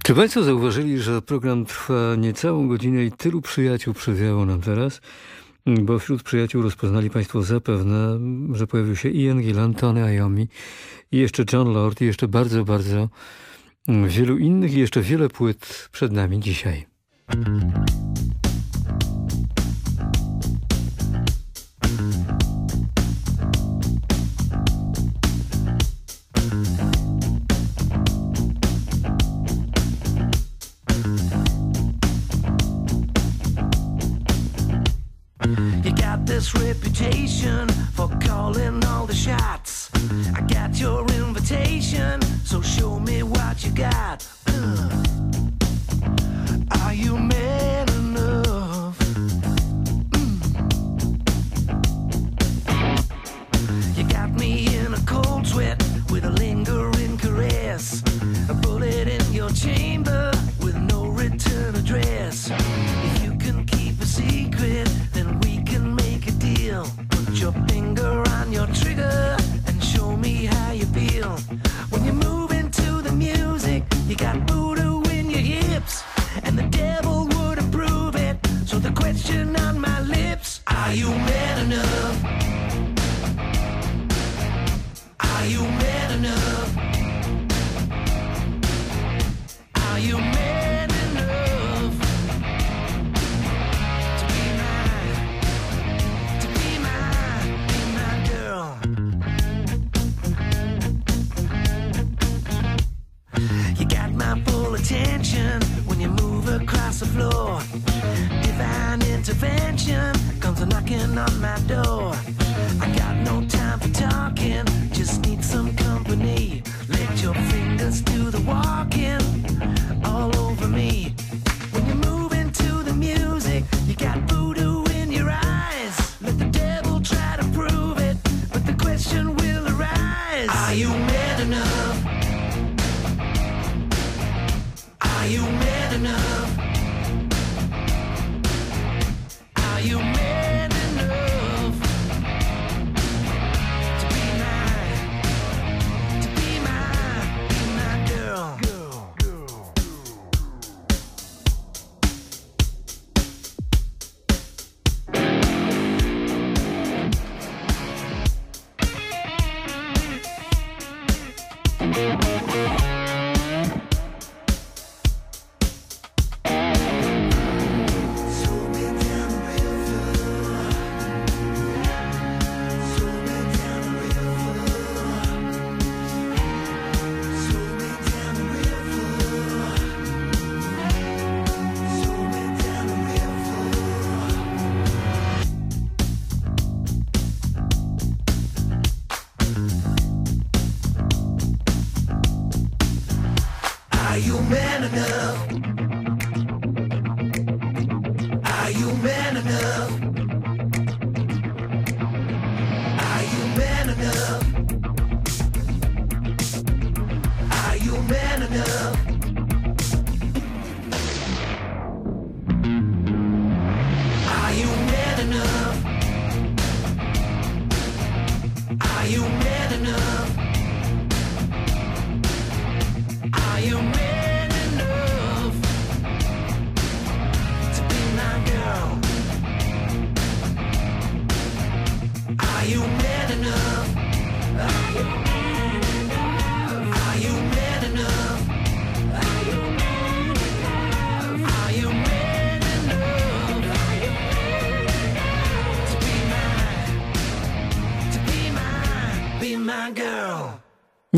Czy Państwo zauważyli, że program trwa niecałą godzinę i tylu przyjaciół przywiało nam teraz? Bo wśród przyjaciół rozpoznali Państwo zapewne, że pojawił się Ian Gillan, Tony Iommi i jeszcze John Lord i jeszcze bardzo, bardzo wielu innych i jeszcze wiele płyt przed nami dzisiaj. Reputation for calling all the shots. I got your invitation, so show me what you got.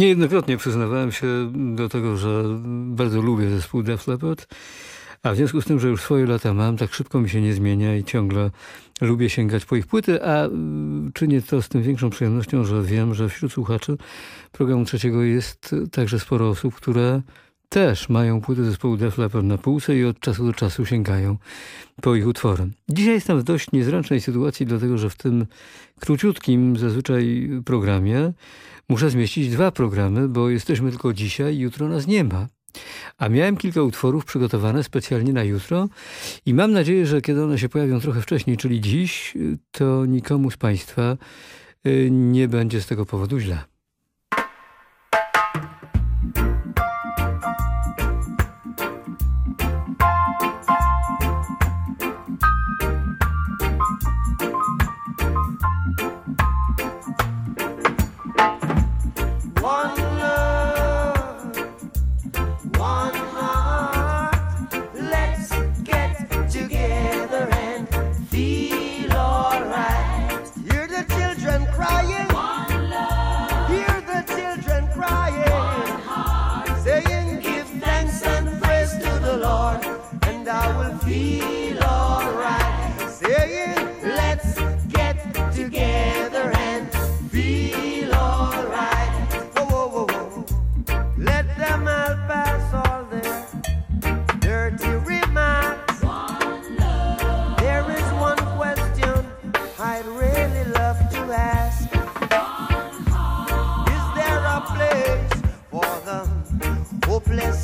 Niejednokrotnie przyznawałem się do tego, że bardzo lubię zespół Def Leppard, a w związku z tym, że już swoje lata mam, tak szybko mi się nie zmienia i ciągle lubię sięgać po ich płyty, a y, czynię to z tym większą przyjemnością, że wiem, że wśród słuchaczy programu trzeciego jest także sporo osób, które też mają płyty zespołu Def Leppard na półce i od czasu do czasu sięgają po ich utwory. Dzisiaj jestem w dość niezręcznej sytuacji, dlatego że w tym króciutkim zazwyczaj programie muszę zmieścić dwa programy, bo jesteśmy tylko dzisiaj, jutro nas nie ma. A miałem kilka utworów przygotowane specjalnie na jutro i mam nadzieję, że kiedy one się pojawią trochę wcześniej, czyli dziś, to nikomu z Państwa y, nie będzie z tego powodu źle.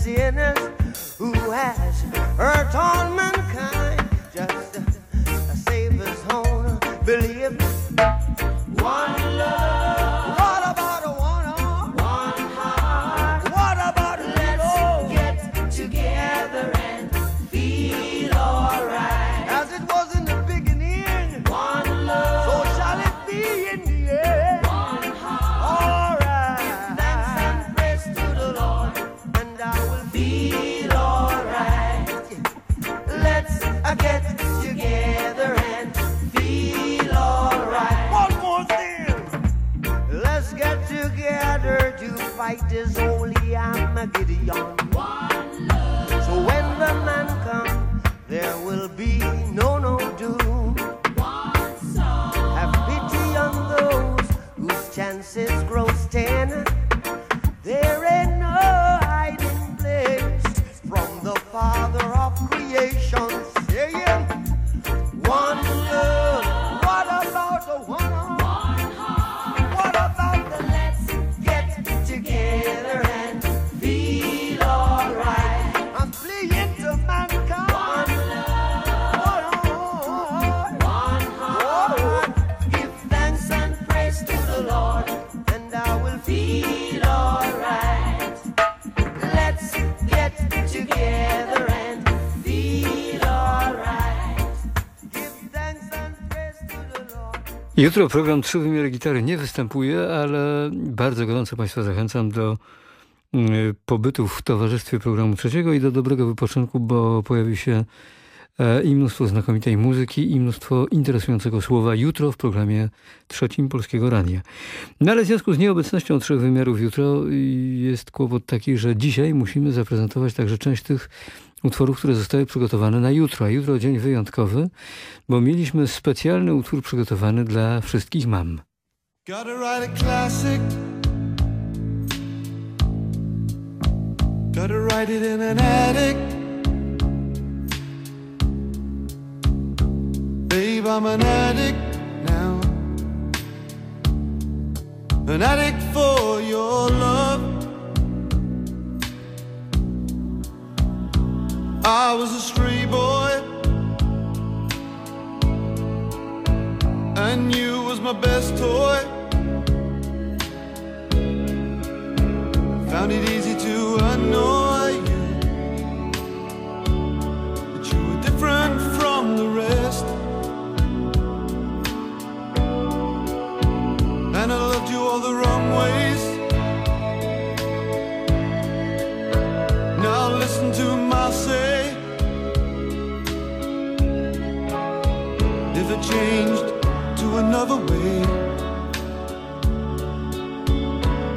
sinners who has her on. Jutro program Trzy Wymiary Gitary nie występuje, ale bardzo gorąco Państwa zachęcam do mm, pobytu w towarzystwie programu trzeciego i do dobrego wypoczynku, bo pojawi się e, i mnóstwo znakomitej muzyki, i mnóstwo interesującego słowa jutro w programie trzecim Polskiego Radia. No ale w związku z nieobecnością trzech wymiarów jutro jest kłopot taki, że dzisiaj musimy zaprezentować także część tych utworów, które zostały przygotowane na jutro. A jutro dzień wyjątkowy, bo mieliśmy specjalny utwór przygotowany dla wszystkich mam. Gotta write a classic. Gotta write it in an attic. Babe, I'm an addict now. An addict for your love. I was a stray boy. And you was my best toy. Found it easy to annoy you. But you were different from the rest. And I loved you all the wrong ways. Now listen to my say. If it changed to another way,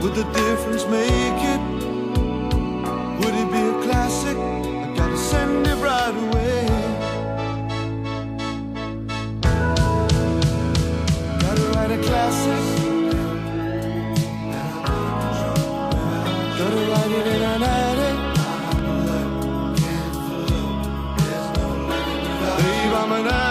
would the difference make it? Would it be a classic? I gotta send it right away. Gotta write a classic. Gotta write it in an attic. Babe, I'm an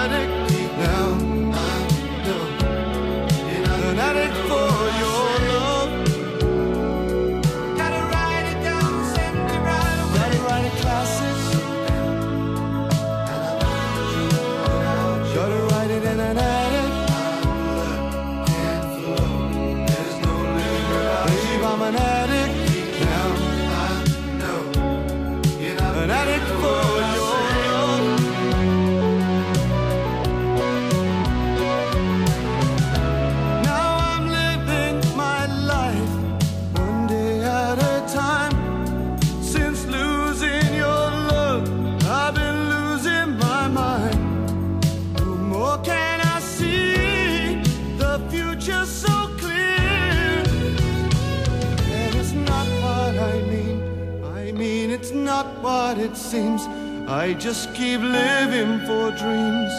it seems. I just keep living for dreams.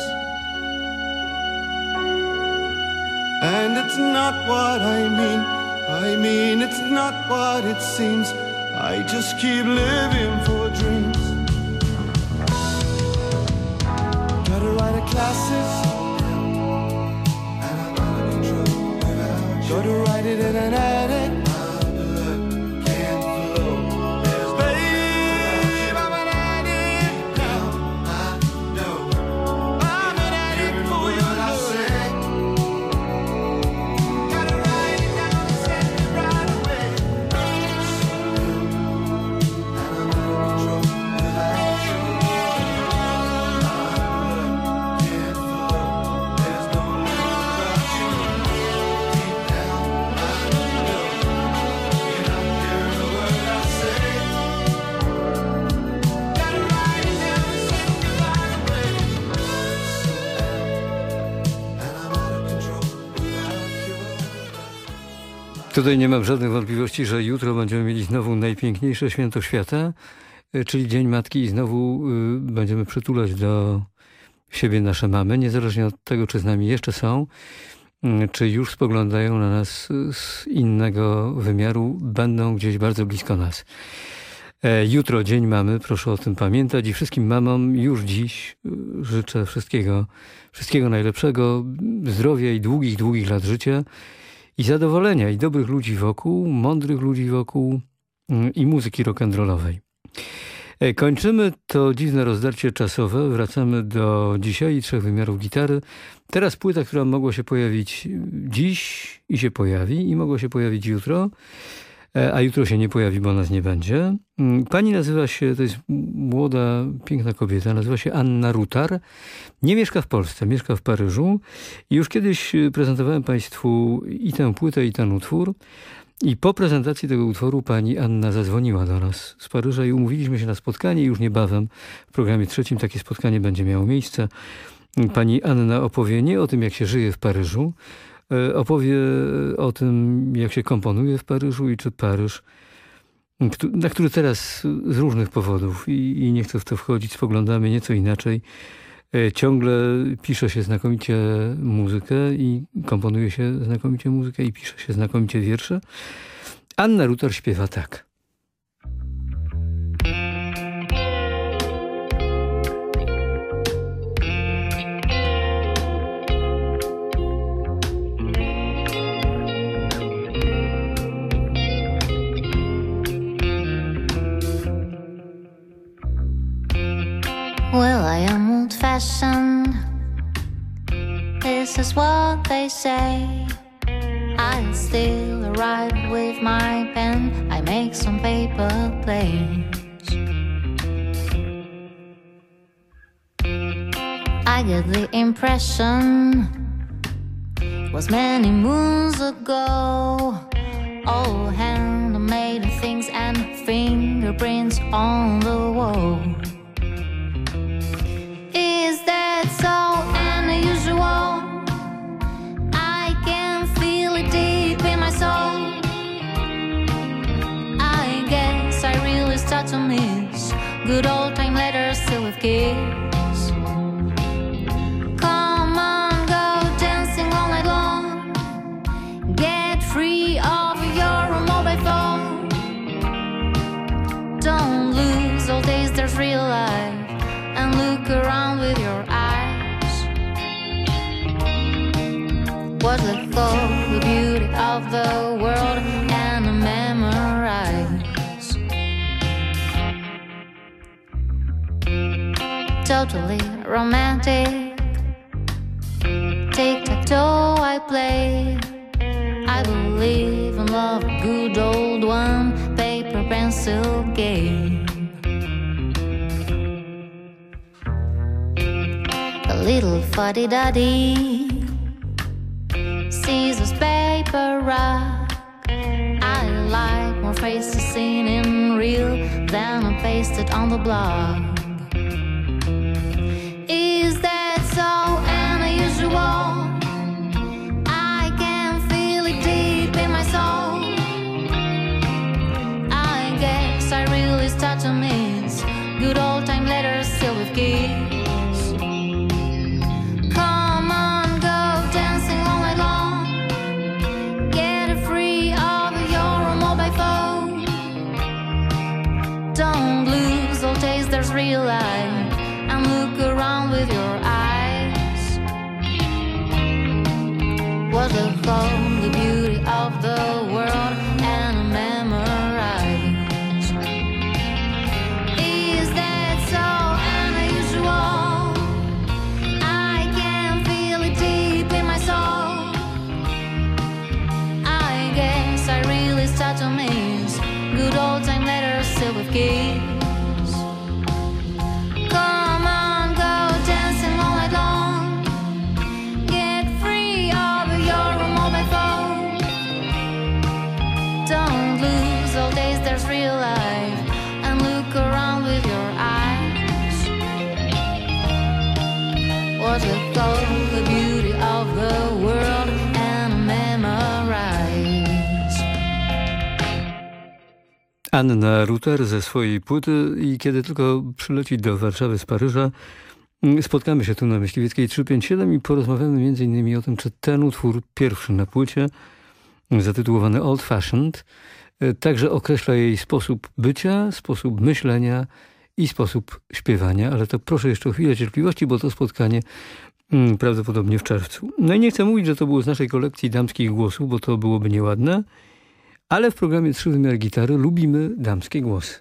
And it's not what I mean. I mean, it's not what it seems. I just keep living for dreams. Gotta write a classic. Gotta write it in an attic. Tutaj nie mam żadnych wątpliwości, że jutro będziemy mieli znowu najpiękniejsze święto świata, y, czyli Dzień Matki i znowu y, będziemy przytulać do siebie nasze mamy, niezależnie od tego, czy z nami jeszcze są, czy już spoglądają na nas z innego wymiaru, będą gdzieś bardzo blisko nas. E, Jutro Dzień Mamy, proszę o tym pamiętać i wszystkim mamom już dziś życzę wszystkiego, wszystkiego najlepszego, zdrowia i długich, długich lat życia i zadowolenia i dobrych ludzi wokół, mądrych ludzi wokół mm, i muzyki rock'n'rollowej. E, Kończymy to dziwne rozdarcie czasowe. Wracamy do dzisiaj trzech wymiarów gitary. Teraz płyta, która mogła się pojawić dziś i się pojawi i mogła się pojawić jutro, a jutro się nie pojawi, bo nas nie będzie. Mm, Pani nazywa się, to jest młoda, piękna kobieta, nazywa się Anna Rutar. Nie mieszka w Polsce, mieszka w Paryżu. I już kiedyś y, prezentowałem Państwu i tę płytę, i ten utwór. I po prezentacji tego utworu pani Anna zadzwoniła do nas z Paryża i umówiliśmy się na spotkanie. Już niebawem w programie trzecim takie spotkanie będzie miało miejsce. Pani Anna opowie nie o tym, jak się żyje w Paryżu, e, opowie o tym, jak się komponuje w Paryżu i czy Paryż na który teraz z różnych powodów i, i nie chcę w to wchodzić, spoglądamy nieco inaczej. E, Ciągle pisze się znakomicie muzykę i komponuje się znakomicie muzykę i pisze się znakomicie wiersze. Anna Rutor śpiewa tak. Well, I am old fashioned. This is what they say. I still write with my pen. I make some paper planes. I get the impression was many moons ago. All handmade things and fingerprints on the wall. Good old time letters still with kids. Come on, go dancing all night long. Get free of your mobile phone. Don't lose all days, there's real life and look around with your eyes. What look for the beauty of the world and memorize. Totally romantic. Tic tac toe I play. I believe in love, good old one, paper pencil game. a little fuddy duddy. Scissors, paper, rock. I like more faces seen in real than I'm pasted on the blog. of gate. Anna Ruter ze swojej płyty i kiedy tylko przyleci do Warszawy z Paryża, mm, spotkamy się tu na Myśliwieckiej 357 i porozmawiamy m.in. o tym, czy ten utwór pierwszy na płycie, zatytułowany Old Fashioned, y, także określa jej sposób bycia, sposób myślenia i sposób śpiewania, ale to proszę jeszcze o chwilę cierpliwości, bo to spotkanie mm, prawdopodobnie w czerwcu. No i nie chcę mówić, że to było z naszej kolekcji damskich głosów, bo to byłoby nieładne, ale w programie Trzy Wymiar Gitary lubimy damskie głosy.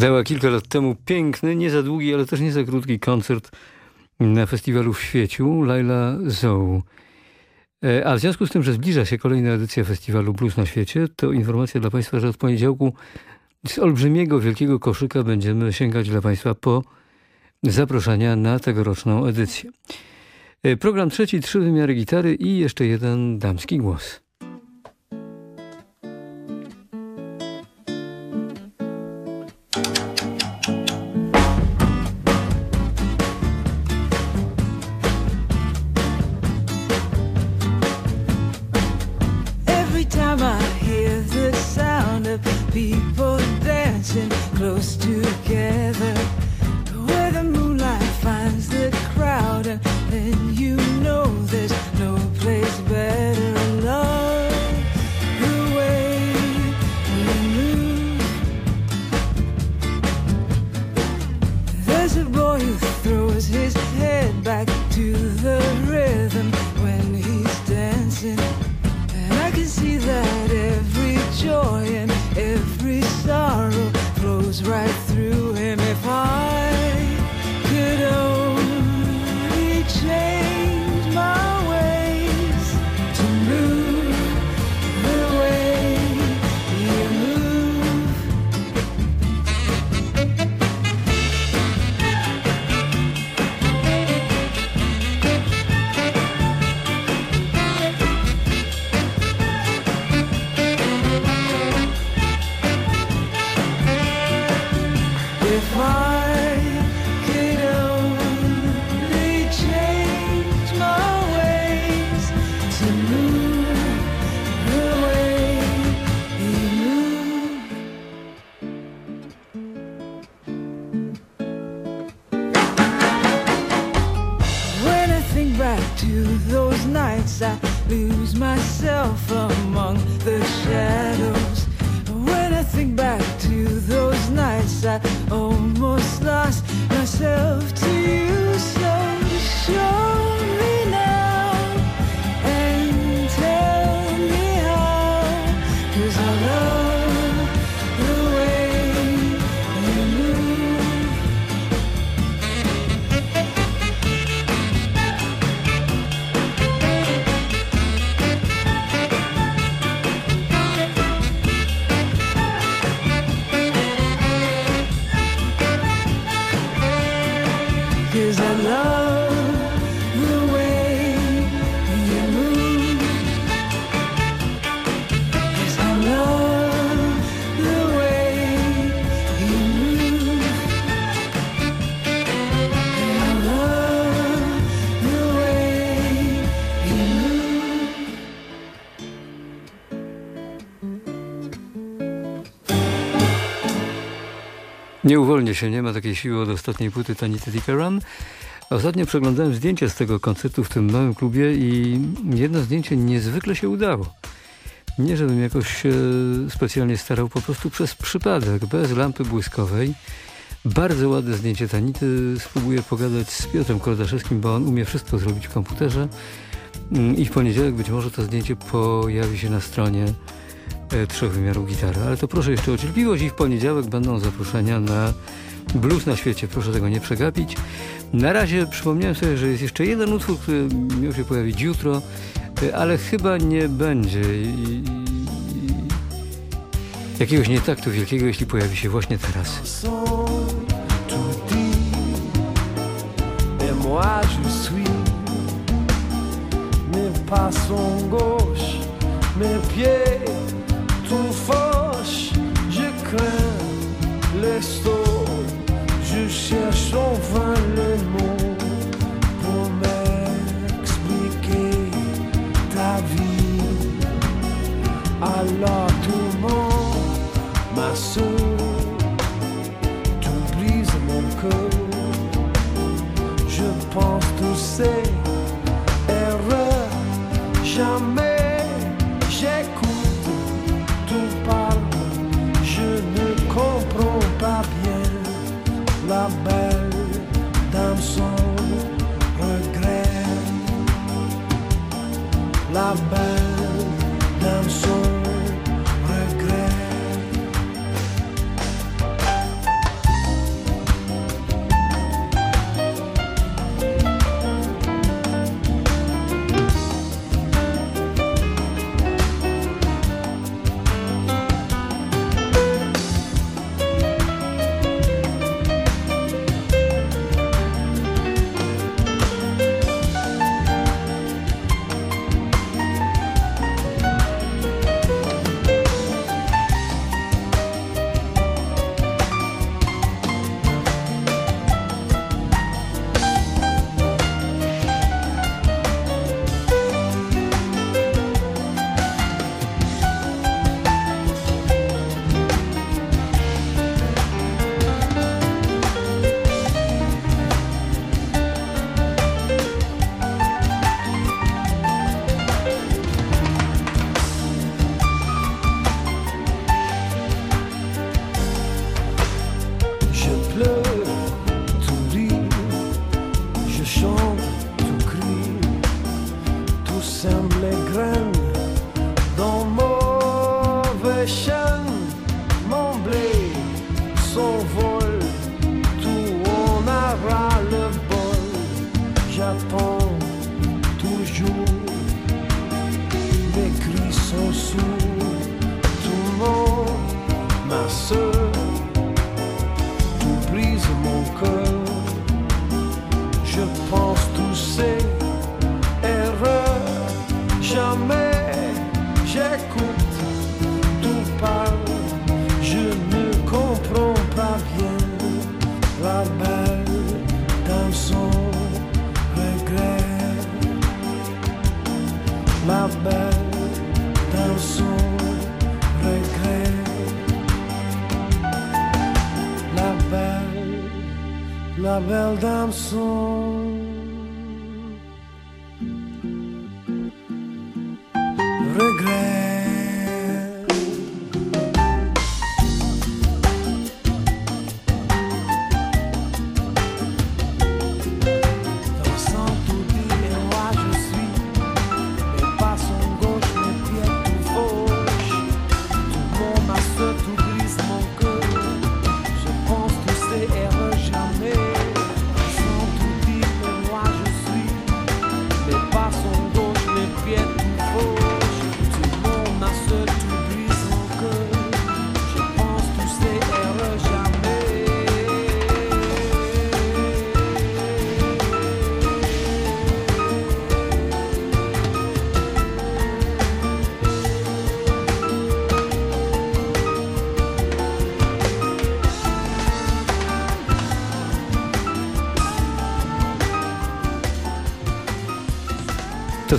Dała kilka lat temu piękny, nie za długi, ale też nie za krótki koncert na festiwalu w Świeciu Laila Zou. E, A w związku z tym, że zbliża się kolejna edycja festiwalu Blues na świecie, to informacja dla Państwa, że od poniedziałku z olbrzymiego, wielkiego koszyka będziemy sięgać dla Państwa po zaproszenia na tegoroczną edycję. E, Program trzeci, trzy wymiary gitary i jeszcze jeden damski głos. Flows right Nie uwolnię się, nie ma takiej siły od ostatniej płyty Tanity Tika Run. Ostatnio przeglądałem zdjęcia z tego koncertu w tym małym klubie i jedno zdjęcie niezwykle się udało. Nie, żebym jakoś się specjalnie starał, po prostu przez przypadek, bez lampy błyskowej. Bardzo ładne zdjęcie Tanity. Spróbuję pogadać z Piotrem Kordaszewskim, bo on umie wszystko zrobić w komputerze. Mm, I w poniedziałek być może to zdjęcie pojawi się na stronie e, trzech wymiarów gitary. Ale to proszę jeszcze o cierpliwość i w poniedziałek będą zaproszenia na blues na świecie. Proszę tego nie przegapić. Na razie przypomniałem sobie, że jest jeszcze jeden utwór, który miał się pojawić jutro, e, ale chyba nie będzie i, jakiegoś nietaktu wielkiego, jeśli pojawi się właśnie teraz. moi je suis Mes pas sont gauche Mes pieds tout fauche Je crains les sauts Je cherche en vain les mots Pour m'expliquer ta vie Alors tout le monde ma soeur tu brises mon cœur. Je pense tous ces erreurs, jamais La belle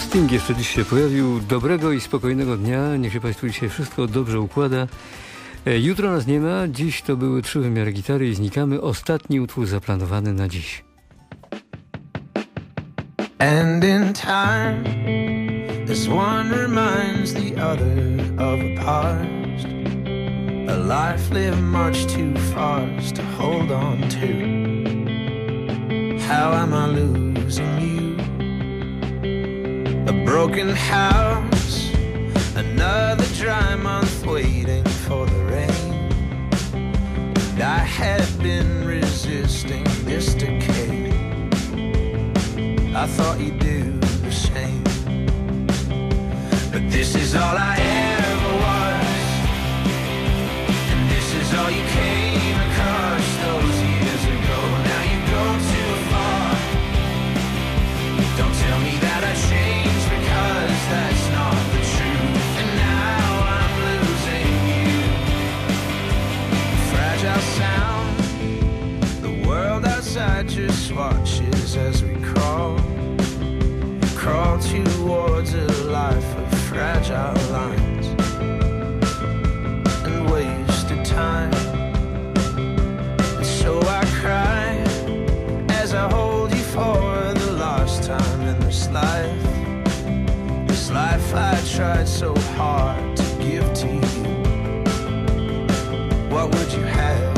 Sting jeszcze dziś się pojawił. Dobrego i spokojnego dnia. Niech się Państwu dzisiaj wszystko dobrze układa. E, Jutro nas nie ma. Dziś to były trzy wymiary gitary i znikamy. Ostatni utwór zaplanowany na dziś. And in time, this one reminds the other of a past. A life lived much too fast to hold on to. How am I losing you? A broken house, another dry month waiting for the rain. And I had been resisting this decay. I thought you'd do the same. But this is all I ever as we crawl. Crawl towards a life of fragile lines and wasted time. And so I cry as I hold you for the last time in this life. This life I tried so hard to give to you. What would you have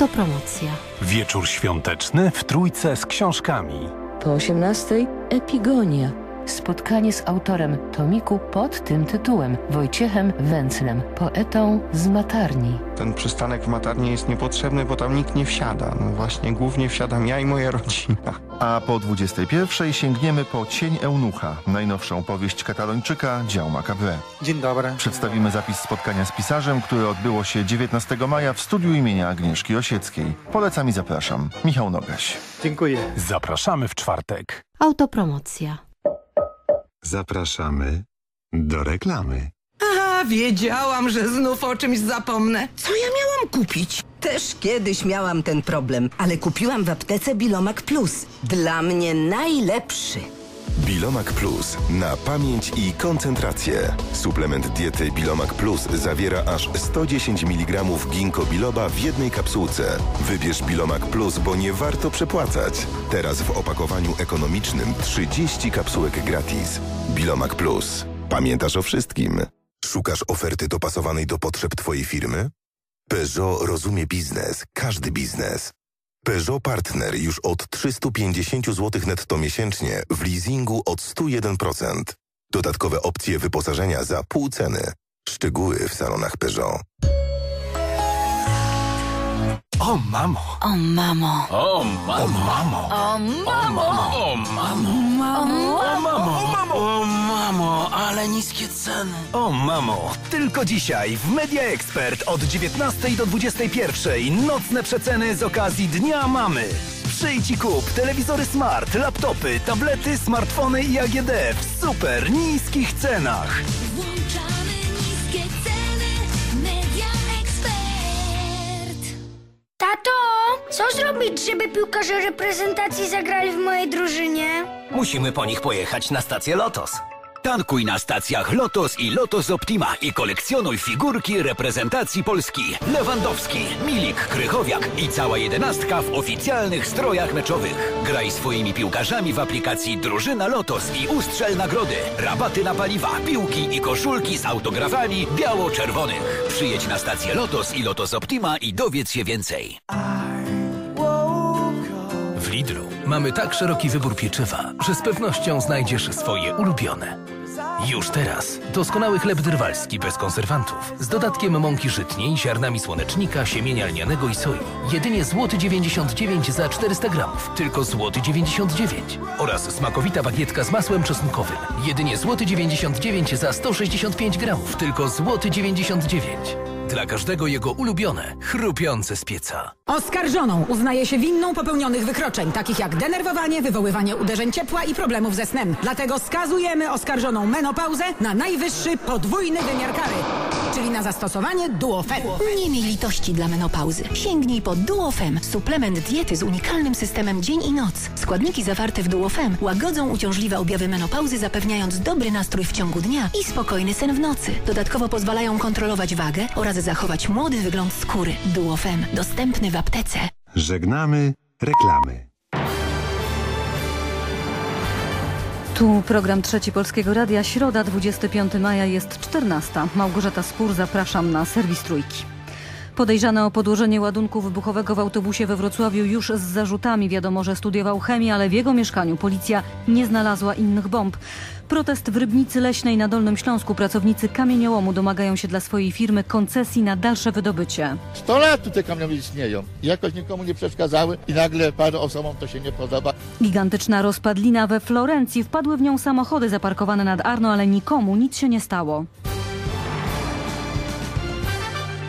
Autopromocja. Wieczór świąteczny w trójce z książkami. Po 18 Epigonia. Spotkanie z autorem tomiku pod tym tytułem Wojciechem Węclem, poetą z Matarni. Ten przystanek w Matarni jest niepotrzebny, bo tam nikt nie wsiada. No właśnie, głównie wsiadam ja i moja rodzina. A po 21 sięgniemy po Cień Eunucha, najnowszą powieść katalończyka dział Macabre. Dzień dobry. Przedstawimy zapis spotkania z pisarzem, które odbyło się 19 maja w studiu imienia Agnieszki Osieckiej. Polecam i zapraszam. Michał Nogaś. Dziękuję. Zapraszamy w czwartek. Autopromocja. Zapraszamy do reklamy. A, wiedziałam, że znów o czymś zapomnę. Co ja miałam kupić? Też kiedyś miałam ten problem, ale kupiłam w aptece Bilomak Plus. Dla mnie najlepszy. Bilomak Plus na pamięć i koncentrację. Suplement diety Bilomak Plus zawiera aż 110 mg ginkgo biloba w jednej kapsułce. Wybierz Bilomak Plus, bo nie warto przepłacać. Teraz w opakowaniu ekonomicznym 30 kapsułek gratis. Bilomak Plus. Pamiętasz o wszystkim. Szukasz oferty dopasowanej do potrzeb Twojej firmy? Peugeot rozumie biznes, każdy biznes. Peugeot Partner już od 350 zł netto miesięcznie w leasingu od 101%. Dodatkowe opcje wyposażenia za pół ceny. Szczegóły w salonach Peugeot. O mamo. O mamo. O mamo. O mamo. O mamo. O mamo. O mamo. O mamo, ale niskie ceny. O mamo, tylko dzisiaj w Media Expert od 19 do 21 nocne przeceny z okazji Dnia Mamy. Przyjdź i kup telewizory smart, laptopy, tablety, smartfony i AGD w super niskich cenach. Włączamy niskie ceny. Tato, co zrobić, żeby piłkarze reprezentacji zagrali w mojej drużynie? Musimy po nich pojechać na stację Lotos. Tankuj na stacjach Lotos i Lotos Optima i kolekcjonuj figurki reprezentacji Polski. Lewandowski, Milik, Krychowiak i cała jedenastka w oficjalnych strojach meczowych. Graj swoimi piłkarzami w aplikacji Drużyna Lotos i ustrzel nagrody. Rabaty na paliwa, piłki i koszulki z autografami biało-czerwonych. Przyjedź na stację Lotos i Lotos Optima i dowiedz się więcej. W Lidlu mamy tak szeroki wybór pieczywa, że z pewnością znajdziesz swoje ulubione. Już teraz doskonały chleb drwalski bez konserwantów z dodatkiem mąki żytniej, ziarnami słonecznika, siemienia lnianego i soi. Jedynie złoty 99 za 400 gramów, tylko złoty 99. Oraz smakowita bagietka z masłem czosnkowym. Jedynie złoty 99 za 165 gramów, tylko złoty 99. Dla każdego jego ulubione, chrupiące z pieca. Oskarżoną uznaje się winną popełnionych wykroczeń, takich jak denerwowanie, wywoływanie uderzeń ciepła i problemów ze snem. Dlatego skazujemy oskarżoną menopauzę na najwyższy podwójny wymiar kary, czyli na zastosowanie duofem. Nie miej litości dla menopauzy. Sięgnij po Duofem, suplement diety z unikalnym systemem dzień i noc. Składniki zawarte w Duofem łagodzą uciążliwe objawy menopauzy, zapewniając dobry nastrój w ciągu dnia i spokojny sen w nocy. Dodatkowo pozwalają kontrolować wagę oraz zachować młody wygląd skóry. Duofem, dostępny w aptece. Żegnamy reklamy. Tu program Trzeci Polskiego Radia. Środa, 25 maja jest 14. Małgorzata Spór, zapraszam na serwis Trójki. Podejrzany o podłożenie ładunku wybuchowego w autobusie we Wrocławiu już z zarzutami. Wiadomo, że studiował chemię, ale w jego mieszkaniu policja nie znalazła innych bomb. Protest w Rybnicy Leśnej na Dolnym Śląsku. Pracownicy kamieniołomu domagają się dla swojej firmy koncesji na dalsze wydobycie. 100 lat tu te kamienie istnieją. Jakoś nikomu nie przeszkadzały i nagle paru osobom to się nie podoba. Gigantyczna rozpadlina we Florencji. Wpadły w nią samochody zaparkowane nad Arno, ale nikomu nic się nie stało.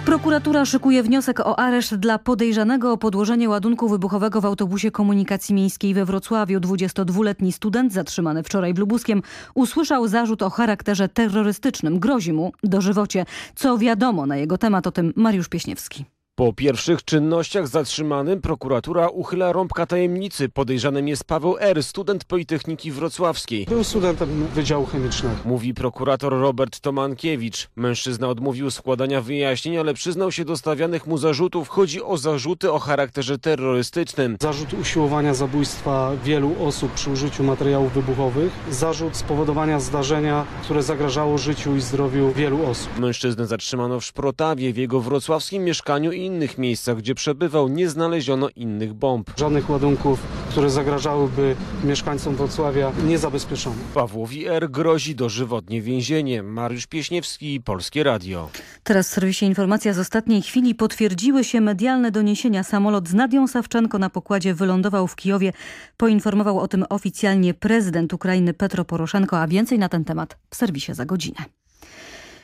Prokuratura szykuje wniosek o areszt dla podejrzanego o podłożenie ładunku wybuchowego w autobusie komunikacji miejskiej we Wrocławiu. 22-letni student zatrzymany wczoraj w Lubuskiem usłyszał zarzut o charakterze terrorystycznym. Grozi mu dożywocie. Co wiadomo na jego temat, o tym Mariusz Pieśniewski. Po pierwszych czynnościach zatrzymanym prokuratura uchyla rąbka tajemnicy. Podejrzanym jest Paweł R., student Politechniki Wrocławskiej. Był studentem Wydziału Chemicznego. Mówi prokurator Robert Tomankiewicz. Mężczyzna odmówił składania wyjaśnień, ale przyznał się do stawianych mu zarzutów. Chodzi o zarzuty o charakterze terrorystycznym. Zarzut usiłowania zabójstwa wielu osób przy użyciu materiałów wybuchowych. Zarzut spowodowania zdarzenia, które zagrażało życiu i zdrowiu wielu osób. Mężczyznę zatrzymano w Szprotawie. W jego wrocławskim mieszkaniu innych miejscach, gdzie przebywał, nie znaleziono innych bomb. Żadnych ładunków, które zagrażałyby mieszkańcom Wrocławia nie zabezpieczono. Pawłowi R. grozi dożywotnie więzienie. Mariusz Pieśniewski, Polskie Radio. Teraz w serwisie informacja z ostatniej chwili potwierdziły się medialne doniesienia. Samolot z Nadią Sawczenko na pokładzie wylądował w Kijowie. Poinformował o tym oficjalnie prezydent Ukrainy Petro Poroszenko, a więcej na ten temat w serwisie za godzinę.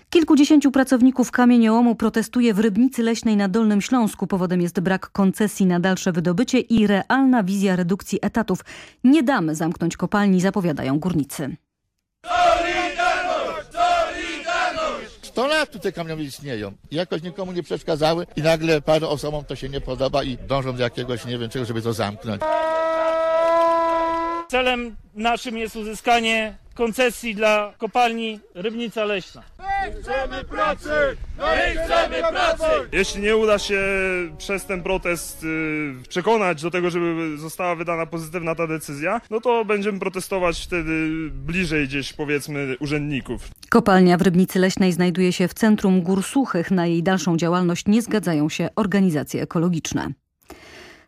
Kilkudziesięciu pracowników kamieniołomu protestuje w Rybnicy Leśnej na Dolnym Śląsku. Powodem jest brak koncesji na dalsze wydobycie i realna wizja redukcji etatów. Nie damy zamknąć kopalni, zapowiadają górnicy. 100 lat tu te kamienie istnieją. Jakoś nikomu nie przeszkadzały i nagle paru osobom to się nie podoba i dążą do jakiegoś, nie wiem czego, żeby to zamknąć. Celem naszym jest uzyskanie koncesji dla kopalni Rybnica Leśna. Chcemy pracy! My chcemy pracy! Jeśli nie uda się przez ten protest y, przekonać do tego, żeby została wydana pozytywna ta decyzja, no to będziemy protestować wtedy bliżej gdzieś powiedzmy urzędników. Kopalnia w Rybnicy Leśnej znajduje się w centrum Gór Suchych. Na jej dalszą działalność nie zgadzają się organizacje ekologiczne.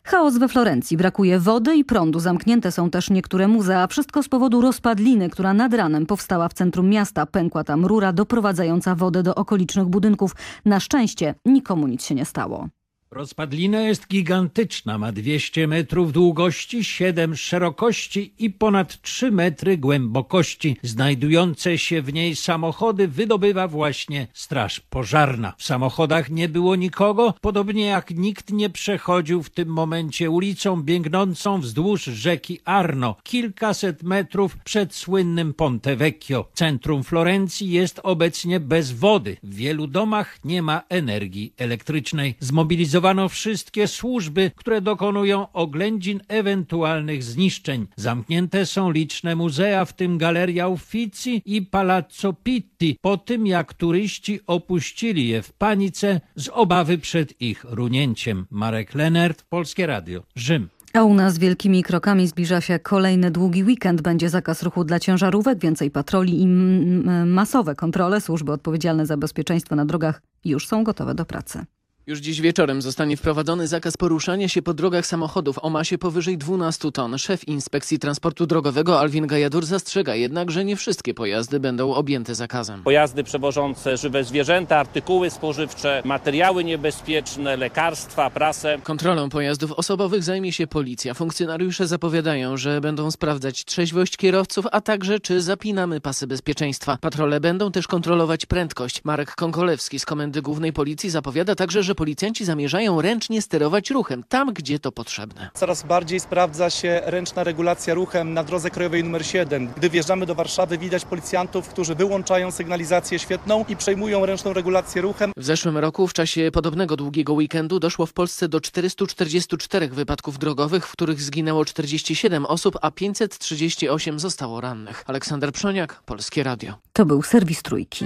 Chaos we Florencji. Brakuje wody i prądu. Zamknięte są też niektóre muzea. Wszystko z powodu rozpadliny, która nad ranem powstała w centrum miasta. Pękła tam rura doprowadzająca wodę do okolicznych budynków. Na szczęście nikomu nic się nie stało. Rozpadlina jest gigantyczna, ma 200 metrów długości, 7 szerokości i ponad 3 metry głębokości. Znajdujące się w niej samochody wydobywa właśnie straż pożarna. W samochodach nie było nikogo, podobnie jak nikt nie przechodził w tym momencie ulicą biegnącą wzdłuż rzeki Arno, kilkaset metrów przed słynnym Ponte Vecchio. Centrum Florencji jest obecnie bez wody. W wielu domach nie ma energii elektrycznej. Zmobilizowano Zlikwidowano wszystkie służby, które dokonują oględzin ewentualnych zniszczeń. Zamknięte są liczne muzea, w tym Galeria Uffizi i Palazzo Pitti, po tym jak turyści opuścili je w panice z obawy przed ich runięciem. Marek Lenert, Polskie Radio, Rzym. A u nas wielkimi krokami zbliża się kolejny długi weekend. Będzie zakaz ruchu dla ciężarówek, więcej patroli i masowe kontrole. Służby odpowiedzialne za bezpieczeństwo na drogach już są gotowe do pracy. Już dziś wieczorem zostanie wprowadzony zakaz poruszania się po drogach samochodów o masie powyżej 12 ton. Szef Inspekcji Transportu Drogowego Alwin Gajadur zastrzega jednak, że nie wszystkie pojazdy będą objęte zakazem. Pojazdy przewożące żywe zwierzęta, artykuły spożywcze, materiały niebezpieczne, lekarstwa, prasę. Kontrolą pojazdów osobowych zajmie się policja. Funkcjonariusze zapowiadają, że będą sprawdzać trzeźwość kierowców, a także czy zapinamy pasy bezpieczeństwa. Patrole będą też kontrolować prędkość. Marek Konkolewski z Komendy Głównej Policji zapowiada także, że policjanci zamierzają ręcznie sterować ruchem tam, gdzie to potrzebne. Coraz bardziej sprawdza się ręczna regulacja ruchem na drodze krajowej nr 7. Gdy wjeżdżamy do Warszawy, widać policjantów, którzy wyłączają sygnalizację świetną i przejmują ręczną regulację ruchem. W zeszłym roku w czasie podobnego długiego weekendu doszło w Polsce do 444 wypadków drogowych, w których zginęło 47 osób, a 538 zostało rannych. Aleksander Przoniak, Polskie Radio. To był serwis Trójki.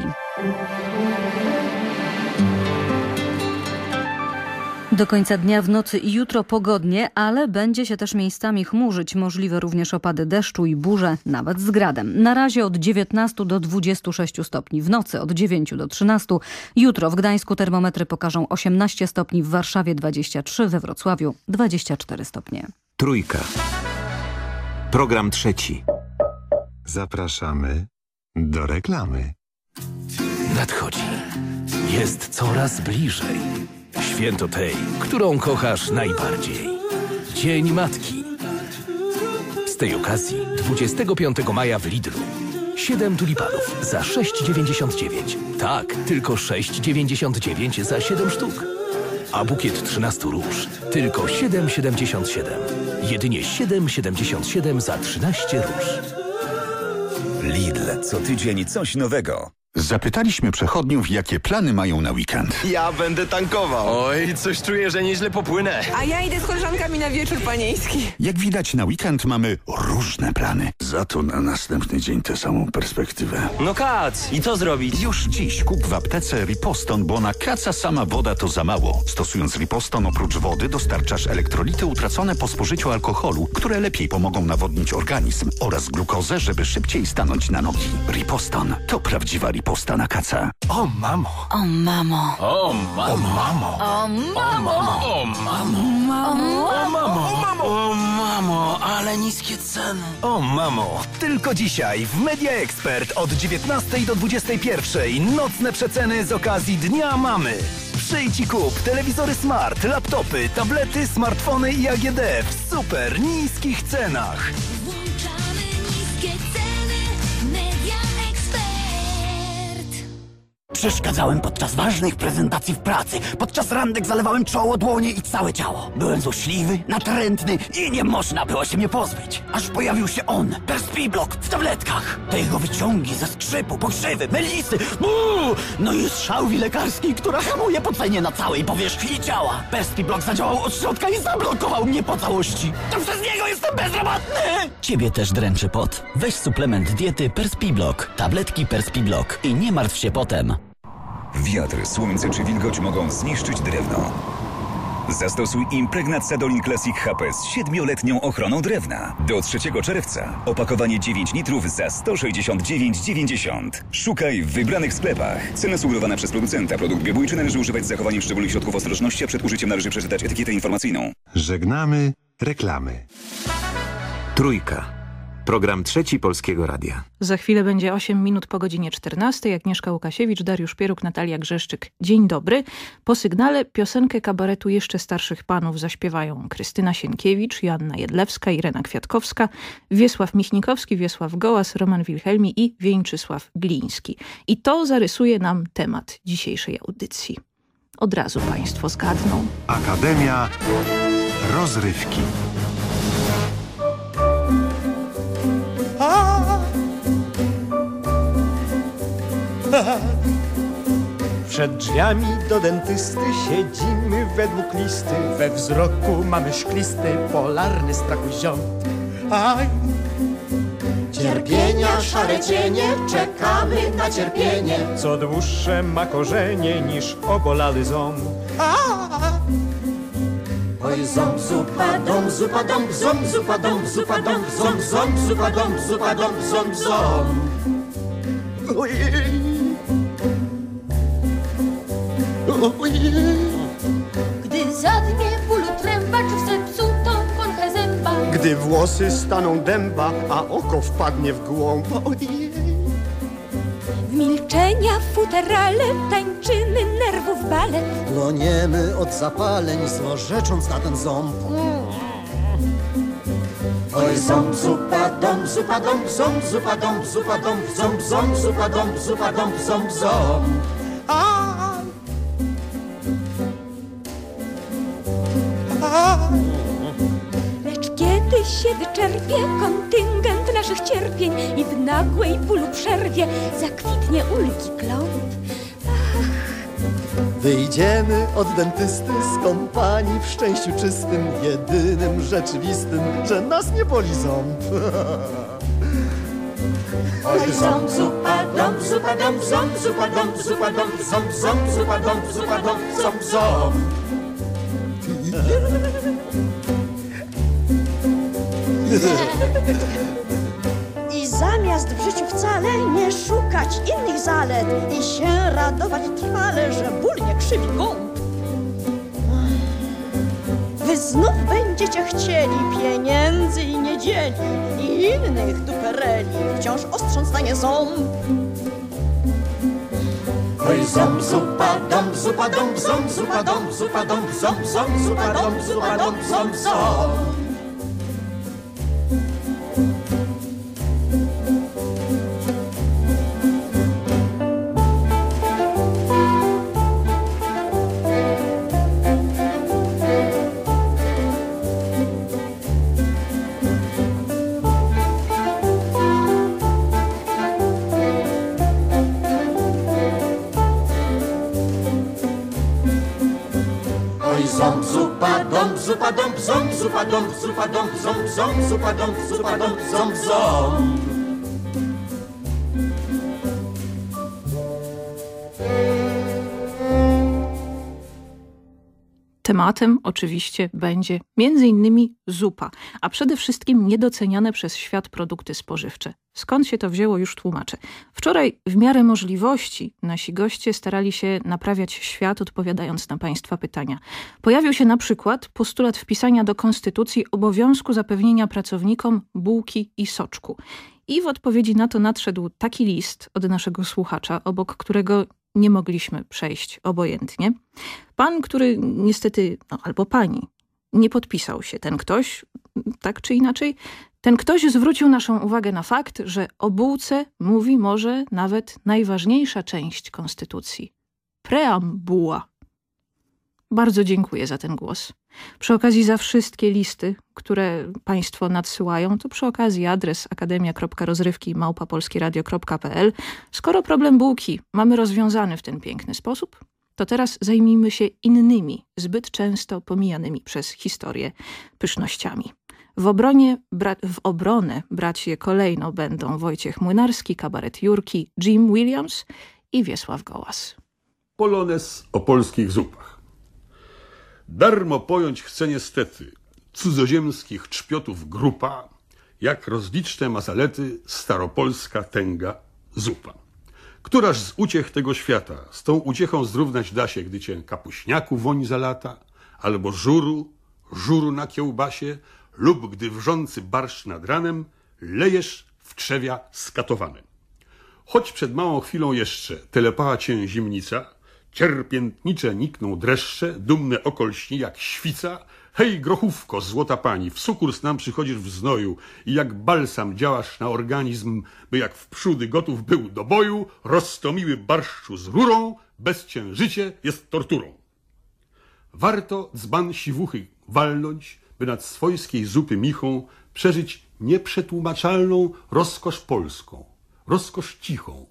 Do końca dnia w nocy i jutro pogodnie, ale będzie się też miejscami chmurzyć. Możliwe również opady deszczu i burze, nawet z gradem. Na razie od 19 do 26 stopni, w nocy od 9 do 13. Jutro w Gdańsku termometry pokażą 18 stopni, w Warszawie 23, we Wrocławiu 24 stopnie. Trójka. Program trzeci. Zapraszamy do reklamy. Nadchodzi. Jest coraz bliżej. Święto tej, którą kochasz najbardziej. Dzień Matki. Z tej okazji 25 maja w Lidlu. 7 tulipanów za 6,99. Tak, tylko 6,99 za 7 sztuk. A bukiet 13 róż tylko 7,77. Jedynie 7,77 za 13 róż. Lidl, co tydzień coś nowego. Zapytaliśmy przechodniów, jakie plany mają na weekend. Ja będę tankował. Oj, coś czuję, że nieźle popłynę. A ja idę z koleżankami na wieczór panieński. Jak widać, na weekend mamy różne plany. Za to na następny dzień tę samą perspektywę. No kac, i co zrobić? Już dziś kup w aptece Riposton, bo na kaca sama woda to za mało. Stosując Riposton oprócz wody dostarczasz elektrolity utracone po spożyciu alkoholu, które lepiej pomogą nawodnić organizm oraz glukozę, żeby szybciej stanąć na nogi. Riposton to prawdziwa Riposton. Riposta na kaca. O mamo. O mamo. O mamo. O mamo. O mamo. Mamo. O mamo. O mamo. O mamo, ale niskie ceny. O mamo, tylko dzisiaj w Media Expert od 19 do 21 nocne przeceny z okazji Dnia Mamy. Przyjdź i kup telewizory smart, laptopy, tablety, smartfony i AGD w super niskich cenach. Włączamy niskie ceny. Przeszkadzałem podczas ważnych prezentacji w pracy. Podczas randek zalewałem czoło, dłonie i całe ciało. Byłem złośliwy, natrętny i nie można było się mnie pozbyć. Aż pojawił się on, Perspiblok, w tabletkach. Te jego wyciągi ze skrzypu, pokrzywy, melisy, uuu, no i szałwi lekarskiej, która hamuje pocenie na całej powierzchni ciała. Perspiblok zadziałał od środka i zablokował mnie po całości. To przez niego jestem bezrobotny! Ciebie też dręczy pot. Weź suplement diety Perspiblok. Tabletki Perspiblok i nie martw się potem. Wiatr, słońce czy wilgoć mogą zniszczyć drewno. Zastosuj Impregnat Sadolin Classic HP z 7-letnią ochroną drewna. Do 3 czerwca. Opakowanie 9 litrów za 169,90. Szukaj w wybranych sklepach. Cena sugerowana przez producenta. Produkt biobójczy należy używać z zachowaniem szczególnych środków ostrożności, a przed użyciem należy przeczytać etykietę informacyjną. Żegnamy reklamy. Trójka. Program Trzeci Polskiego Radia. Za chwilę będzie 8 minut po godzinie 14. Agnieszka Łukasiewicz, Dariusz Pieruk, Natalia Grzeszczyk. Dzień dobry. Po sygnale piosenkę kabaretu jeszcze starszych panów zaśpiewają Krystyna Sienkiewicz, Joanna Jedlewska, Irena Kwiatkowska, Wiesław Michnikowski, Wiesław Gołas, Roman Wilhelmi i Wieńczysław Gliński. I to zarysuje nam temat dzisiejszej audycji. Od razu państwo zgadną. Akademia Rozrywki. Przed drzwiami do dentysty siedzimy według listy. We wzroku mamy szklisty, polarny strachu ziom. Aj! Cierpienia, szare cienie, czekamy na cierpienie. Co dłuższe ma korzenie niż obolały ząb. Oj, ząb, zupa, dom, zupa, dom, ząb, zupa, dom, zupa, dom, ząb, ząb, zupa, dom, zupa, dom, ząb, ząb. Ojej! Gdy zadnie bólu tręba, czy w zepsutą konchę zęba Gdy włosy staną dęba, a oko wpadnie w głąb. Ojej! W milczenia futerale tańczymy nerwów balet Płoniemy od zapaleń, złorzecząc na ten ząb. Oj, ząb, zupa, dom, zupa, dom, ząb, zupa, dom, zupa, dom, ząb, ząb, zupa, dom, zupa, dom, ząb, ząb. Lecz się wyczerpie kontyngent naszych cierpień I w nagłej bólu przerwie zakwitnie ulgi kląt Wyjdziemy od dentysty z kompanii w szczęściu czystym, jedynym rzeczywistym, że nas nie boli ząb. Oj, ząb, zupa, dom, zupa, dom, ząb, zupa, dom, zupa, dom, ząb, ząb, zupa, dom, zupa, dom, ząb, ząb. I zamiast w życiu wcale nie szukać innych zalet i się radować trwale, że ból nie krzywi gąb. Wy znów będziecie chcieli pieniędzy i niedzieli i innych dupereli, wciąż ostrząc na nie ząb. Oj, ząb, zupa, dom, zupa, dom, ząb, zupa, dom, zupa, dom, ząb, ząb, zupa, dom, zupa, dom, ząb, ząb. Ząb, zupa, dom, zupa, dom, ząb, ząb, zupa, dom, zupa, dom, Tematem oczywiście będzie m.in. zupa, a przede wszystkim niedoceniane przez świat produkty spożywcze. Skąd się to wzięło już tłumaczę. Wczoraj w miarę możliwości nasi goście starali się naprawiać świat odpowiadając na państwa pytania. Pojawił się na przykład postulat wpisania do konstytucji obowiązku zapewnienia pracownikom bułki i soczku. I w odpowiedzi na to nadszedł taki list od naszego słuchacza, obok którego nie mogliśmy przejść obojętnie. Pan, który niestety, no, albo pani, nie podpisał się. Ten ktoś, tak czy inaczej, ten ktoś zwrócił naszą uwagę na fakt, że o bułce mówi może nawet najważniejsza część Konstytucji. Preambuła. Bardzo dziękuję za ten głos. Przy okazji za wszystkie listy, które Państwo nadsyłają, to przy okazji adres akademia.rozrywki małpapolskieradio.pl. Skoro problem bułki mamy rozwiązany w ten piękny sposób, to teraz zajmijmy się innymi, zbyt często pomijanymi przez historię pysznościami. W, obronie, w obronę brać je kolejno będą Wojciech Młynarski, kabaret Jurki, Jim Williams i Wiesław Gołas. Polones o polskich zupach. Darmo pojąć chce niestety cudzoziemskich czpiotów grupa, jak rozliczne ma zalety staropolska tęga zupa. Któraż z uciech tego świata z tą uciechą zrównać da się, gdy cię kapuśniaku woń za lata, albo żuru, żuru na kiełbasie, lub gdy wrzący barszcz nad ranem lejesz w trzewia skatowanym. Choć przed małą chwilą jeszcze telepała cię zimnica, cierpiętnicze nikną dreszcze, dumne oko lśni jak świca, Hej, grochówko, złota pani, w sukurs nam przychodzisz w znoju i jak balsam działasz na organizm, by jak w przódy gotów był do boju, roztomiły barszczu z rurą, bez cię życie jest torturą. Warto dzban siwuchy walnąć, by nad swojskiej zupy michą przeżyć nieprzetłumaczalną rozkosz polską, rozkosz cichą.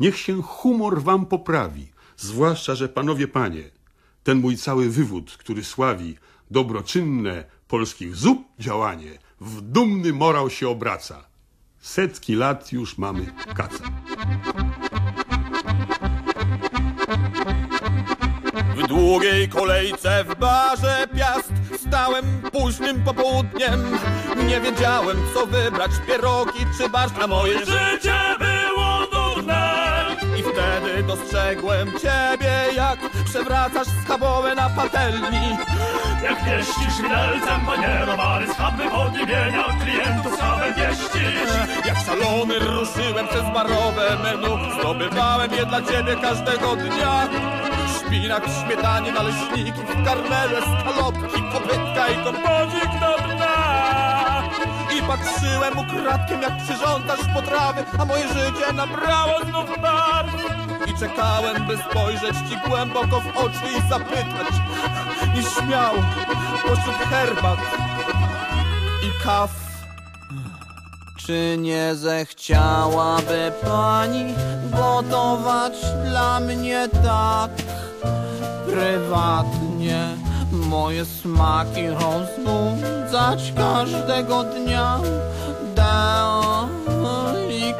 Niech się humor wam poprawi, zwłaszcza, że panowie panie, ten mój cały wywód, który sławi dobroczynne polskich zup działanie, w dumny morał się obraca. Setki lat już mamy kaca. W długiej kolejce w barze Piast Stałem późnym popołudniem Nie wiedziałem co wybrać, pierogi czy barszcz A moje życie było nudne wtedy dostrzegłem ciebie Jak przewracasz schabowe na patelni. Jak pieścisz widelcem panierowany Schab wychodnienia klientów schawem pieścisz. Jak szalony ruszyłem przez barowe menu Zdobywałem je dla ciebie każdego dnia. Szpinak śmietanie, naleśniki w karmele, skalopki, kopytka i kompozik do dna. I patrzyłem ukradkiem, jak przyrządzasz potrawy, a moje życie nabrało znów barw. I czekałem, by spojrzeć ci głęboko w oczy i zapytać, nieśmiało, pośród herbat i kaw. Czy nie zechciałaby pani gotować dla mnie tak prywatnie? Moje smaki rozbudzać każdego dnia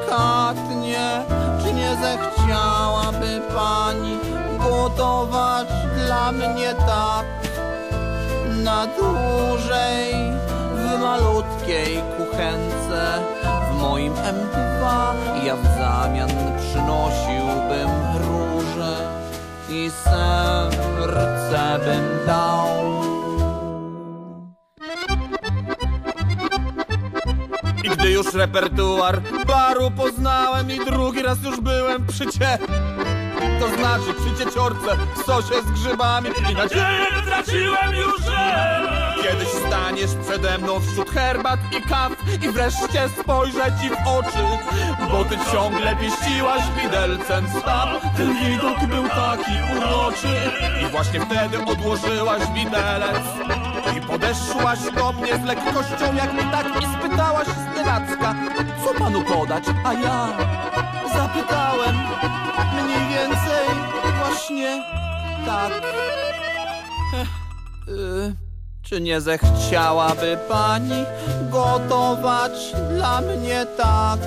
delikatnie. Czy nie zechciałaby pani gotować dla mnie tak na dłużej? w malutkiej kuchence w moim M2 ja w zamian przynosiłbym róże i serce bym dał. I gdy już repertuar baru poznałem i drugi raz już byłem przy cie to znaczy? Przy cieciorce w sosie z grzybami. I nadzieję traciłem już Kiedyś staniesz przede mną wśród herbat i kaw i wreszcie spojrzę ci w oczy, bo ty ciągle pieściłaś widelcem staw. Ten widok był taki uroczy i właśnie wtedy odłożyłaś widelec. I podeszłaś do mnie z lekkością jak tak i spytałaś znenacka, co panu podać, a ja zapytałem właśnie tak. Y czy nie zechciałaby pani gotować dla mnie tak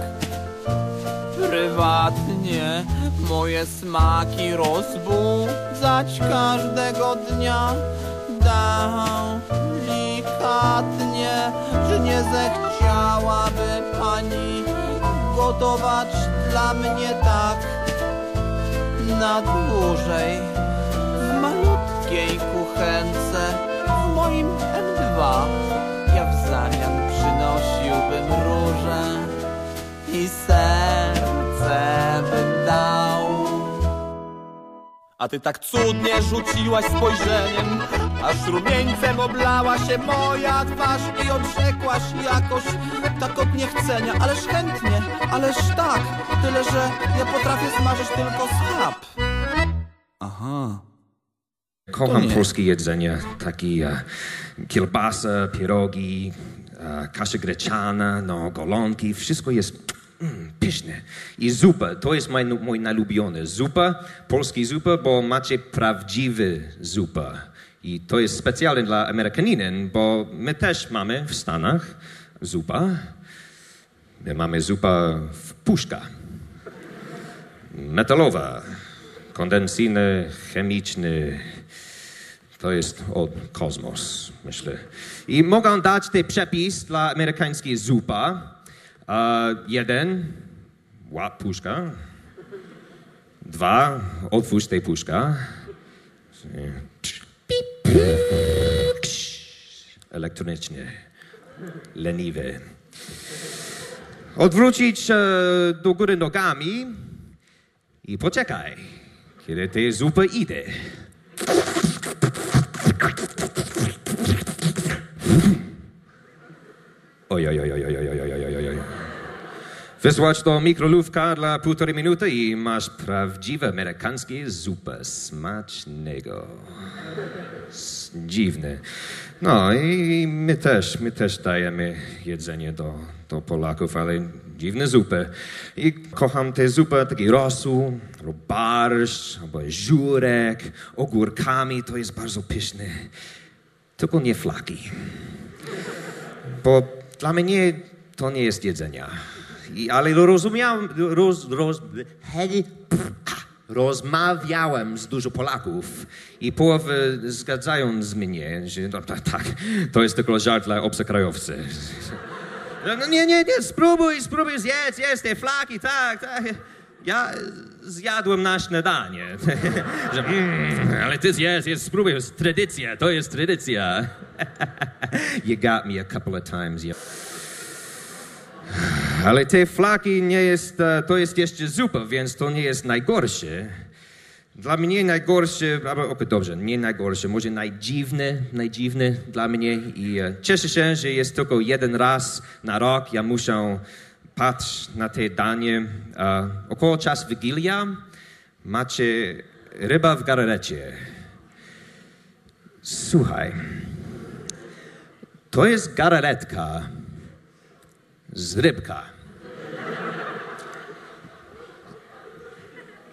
prywatnie? Moje smaki rozbudzać każdego dnia delikatnie, czy nie zechciałaby pani gotować dla mnie tak na dłużej w malutkiej kuchence w moim M2 ja w zamian przynosiłbym róże i serce bym A ty tak cudnie rzuciłaś spojrzeniem Aż rumieńcem oblała się moja twarz I odrzekłaś jakoś tak od niechcenia. Ależ chętnie, ależ tak Tyle, że ja potrafię smażyć tylko schab. Aha. Kocham polskie jedzenie, takie e, kielbasa, pierogi, e, kasza greczana, no, golonki, wszystko jest mm, pyszne. I zupa, to jest mój, mój nalubiony. Zupa, polski zupa, bo macie prawdziwy zupa. I to jest specjalne dla Amerykaninen, bo my też mamy w Stanach zupa. My mamy zupa w puszka. Metalowa, kondensyjny, chemiczny. To jest od kosmos, myślę. I mogę dać ten przepis dla amerykańskiej zupa. A jeden, łap puszka. Dwa, otwórz tej puszka. Elektronicznie. Leniwy. Odwrócić e, do góry nogami i poczekaj, kiedy tej zupy idzie. Oj, oj, oj, oj, oj, oj, oj. Wysłać do mikrolówka dla półtorej minuty i masz prawdziwe amerykańskie zupę smacznego. Dziwne. No i my też, my też dajemy jedzenie do, do Polaków, ale dziwne zupy. I kocham tę zupę, taki rosół, albo barszcz, albo żurek, ogórkami, to jest bardzo pyszne. Tylko nie flaki. Bo dla mnie to nie jest jedzenia. Ale rozumiałem, roz, roz, rozmawiałem z dużo Polaków i połowy zgadzają z mnie, że no, tak, to jest tylko żart dla obcokrajowcy. No, nie, nie, nie, spróbuj, spróbuj zjedz, jedz te flaki, tak, tak. Ja zjadłem na śniadanie. Że, mm, ale ty zjedz, jedz, spróbuj, to jest tradycja, to jest tradycja. you got me a couple of times, yeah. Ale te flaki nie jest, e, to jest jeszcze zupa, więc to nie jest najgorsze. Dla mnie najgorsze, okej, dobrze, nie najgorsze, może najdziwne, najdziwne dla mnie i e, cieszę się, że jest tylko jeden raz na rok, ja muszę patrzeć na te danie. Około czas Wigilia macie ryba w galarecie. Słuchaj, to jest galaretka z rybka.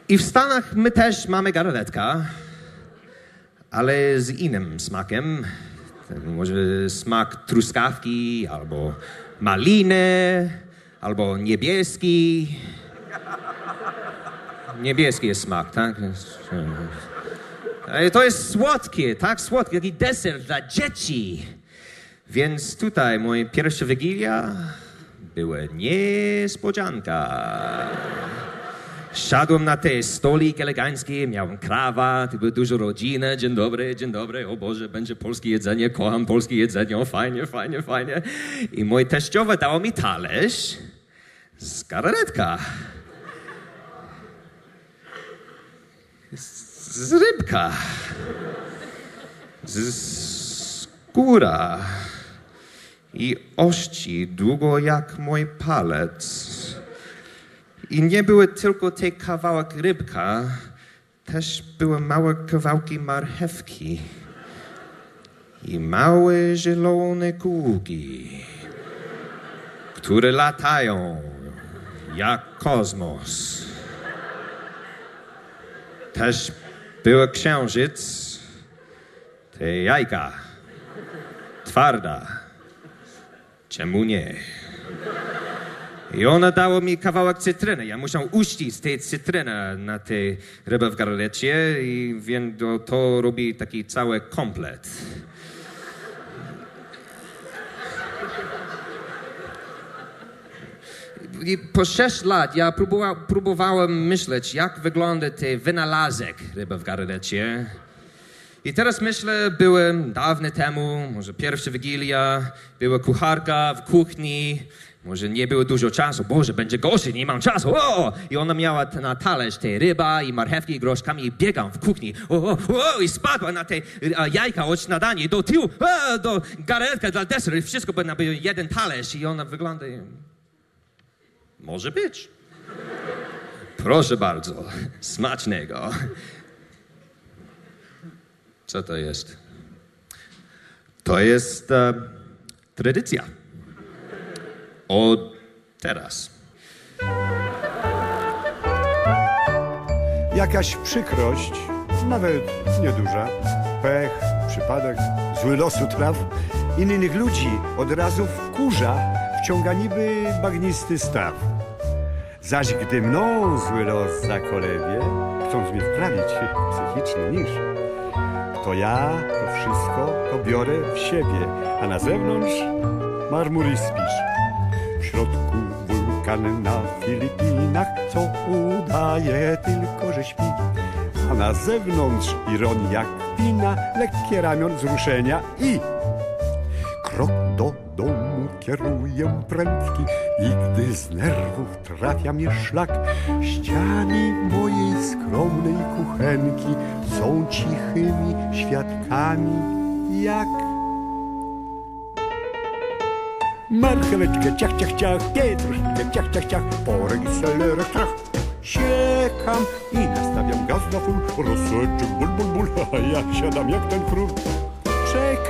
I w Stanach my też mamy galaretka, ale z innym smakiem. Może smak truskawki, albo maliny, albo niebieski. Niebieski jest smak, tak? Ale To jest słodkie, tak słodkie, taki deser dla dzieci. Więc tutaj moja pierwsza wigilia była niespodzianka. Siadłem na ten stolik elegancki, miałem krawat, było dużo rodziny. Dzień dobry, dzień dobry, o Boże, będzie polskie jedzenie, kocham polskie jedzenie, o fajnie, fajnie, fajnie. I mój teściowa dał mi talerz z galaretka. Z, z rybka. Z skóra. I ości długo jak mój palec. I nie były tylko te kawałek rybka, też były małe kawałki marchewki i małe zielone kółki, które latają jak kosmos. Też był księżyc, te jajka, twarda. Czemu nie? I ona dała mi kawałek cytryny. Ja musiał uścić tej cytryny na tej rybę w garlecie i więc to, robi taki cały komplet. I po sześć lat ja próbowa, próbowałem myśleć, jak wygląda ten wynalazek ryby w garlecie. I teraz myślę, byłem dawno temu, może pierwsza Wigilia, była kucharka w kuchni, może nie było dużo czasu, Boże, będzie gorzej, nie mam czasu, o! I ona miała na talerz te ryba i marchewki i groszkami i biegam w kuchni, o, o, o, i spadła na te a, jajka od śniadania do tyłu, o, do garetka dla deseru i wszystko było na jeden talerz i ona wygląda, i- może być. Proszę bardzo, smacznego. Co to jest? To jest e, tradycja. Od teraz. Jakaś przykrość, nawet nieduża, pech, przypadek, zły losu traw, innych ludzi od razu wkurza, wciąga niby bagnisty staw. Zaś gdy mną zły los zakolewie, chcąc mnie wprawić psychiczny niż, to ja to wszystko to biorę w siebie, a na zewnątrz marmur i spisz. W środku wulkan na Filipinach, co udaje tylko, że śpi. A na zewnątrz ironia kpina, lekkie ramion wzruszenia i krok do domu kieruję prędki i gdy z nerwów trafia mnie szlak, ściany mojej skromnej kuchenki są cichymi świadkami jak Marcheweczkę ciach, ciach, ciach, pietruszkę ciach, ciach, ciach, porek i selerek trach. Siekam i nastawiam gaz na full, rozsączek ból, ból, ból, a ja siadam jak ten król.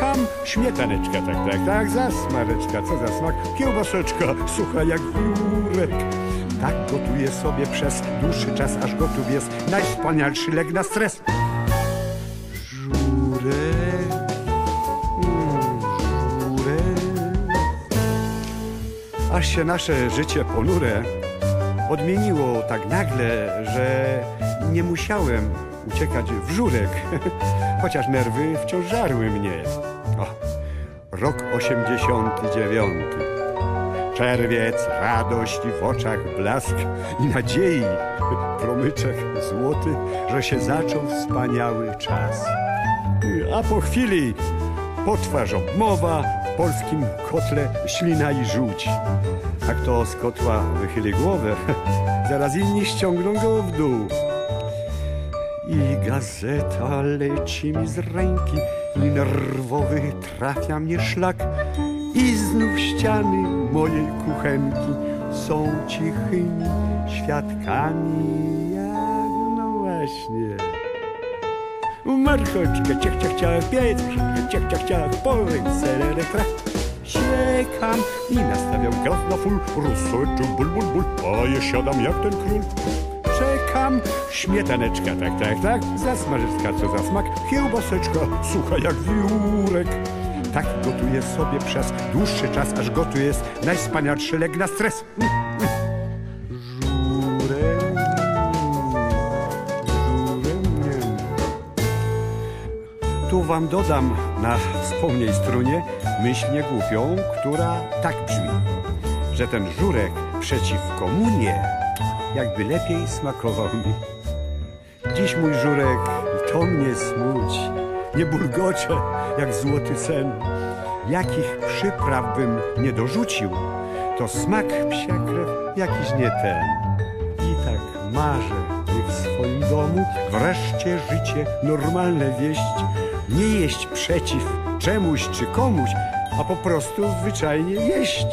Czekam, śmietaneczka, tak, tak, tak, zasmareczka, co za smak, kiełbaseczka, sucha jak wiórek. Tak gotuję sobie przez dłuższy czas, aż gotów jest najwspanialszy lek na stres. Żurek, mm, żurek. Aż się nasze życie ponure odmieniło tak nagle, że nie musiałem uciekać w żurek, chociaż nerwy wciąż żarły mnie. O, rok 89. Czerwiec, radość w oczach blask i nadziei promyczek złoty, że się zaczął wspaniały czas. A po chwili potwarz obmowa, w polskim kotle ślina i żółć. A kto z kotła wychyli głowę, zaraz inni ściągną go w dół. I gazeta leci mi z ręki nerwowy trafia mnie szlak i znów ściany mojej kuchenki są cichymi świadkami jak no właśnie. Marchoczka, ciach, ciach, ciach, pietruszka, ciach, ciach, ciach, porek, selerek, trach. Siekam i nastawiam gaz na full, rozsączę ból, ból, ból, a ja siadam jak ten król. Czekam, śmietaneczka, tak, tak, tak, zasmażyczka, co za smak, kiełbaseczka, sucha jak wiórek. Tak gotuję sobie przez dłuższy czas, aż gotuje jest najwspanialszy lek na stres. Nie. Tu wam dodam na wspomniej strunie myśl niegłupią, która tak brzmi, że ten żurek przeciwko mnie jakby lepiej smakował mi. Dziś mój żurek to mnie smuci, nie bulgocze jak złoty sen. Jakich przypraw bym nie dorzucił, to smak psia krew jakiś nie ten. I tak marzę, by w swoim domu wreszcie życie normalne wieść. Nie jeść przeciw czemuś czy komuś, a po prostu zwyczajnie jeść.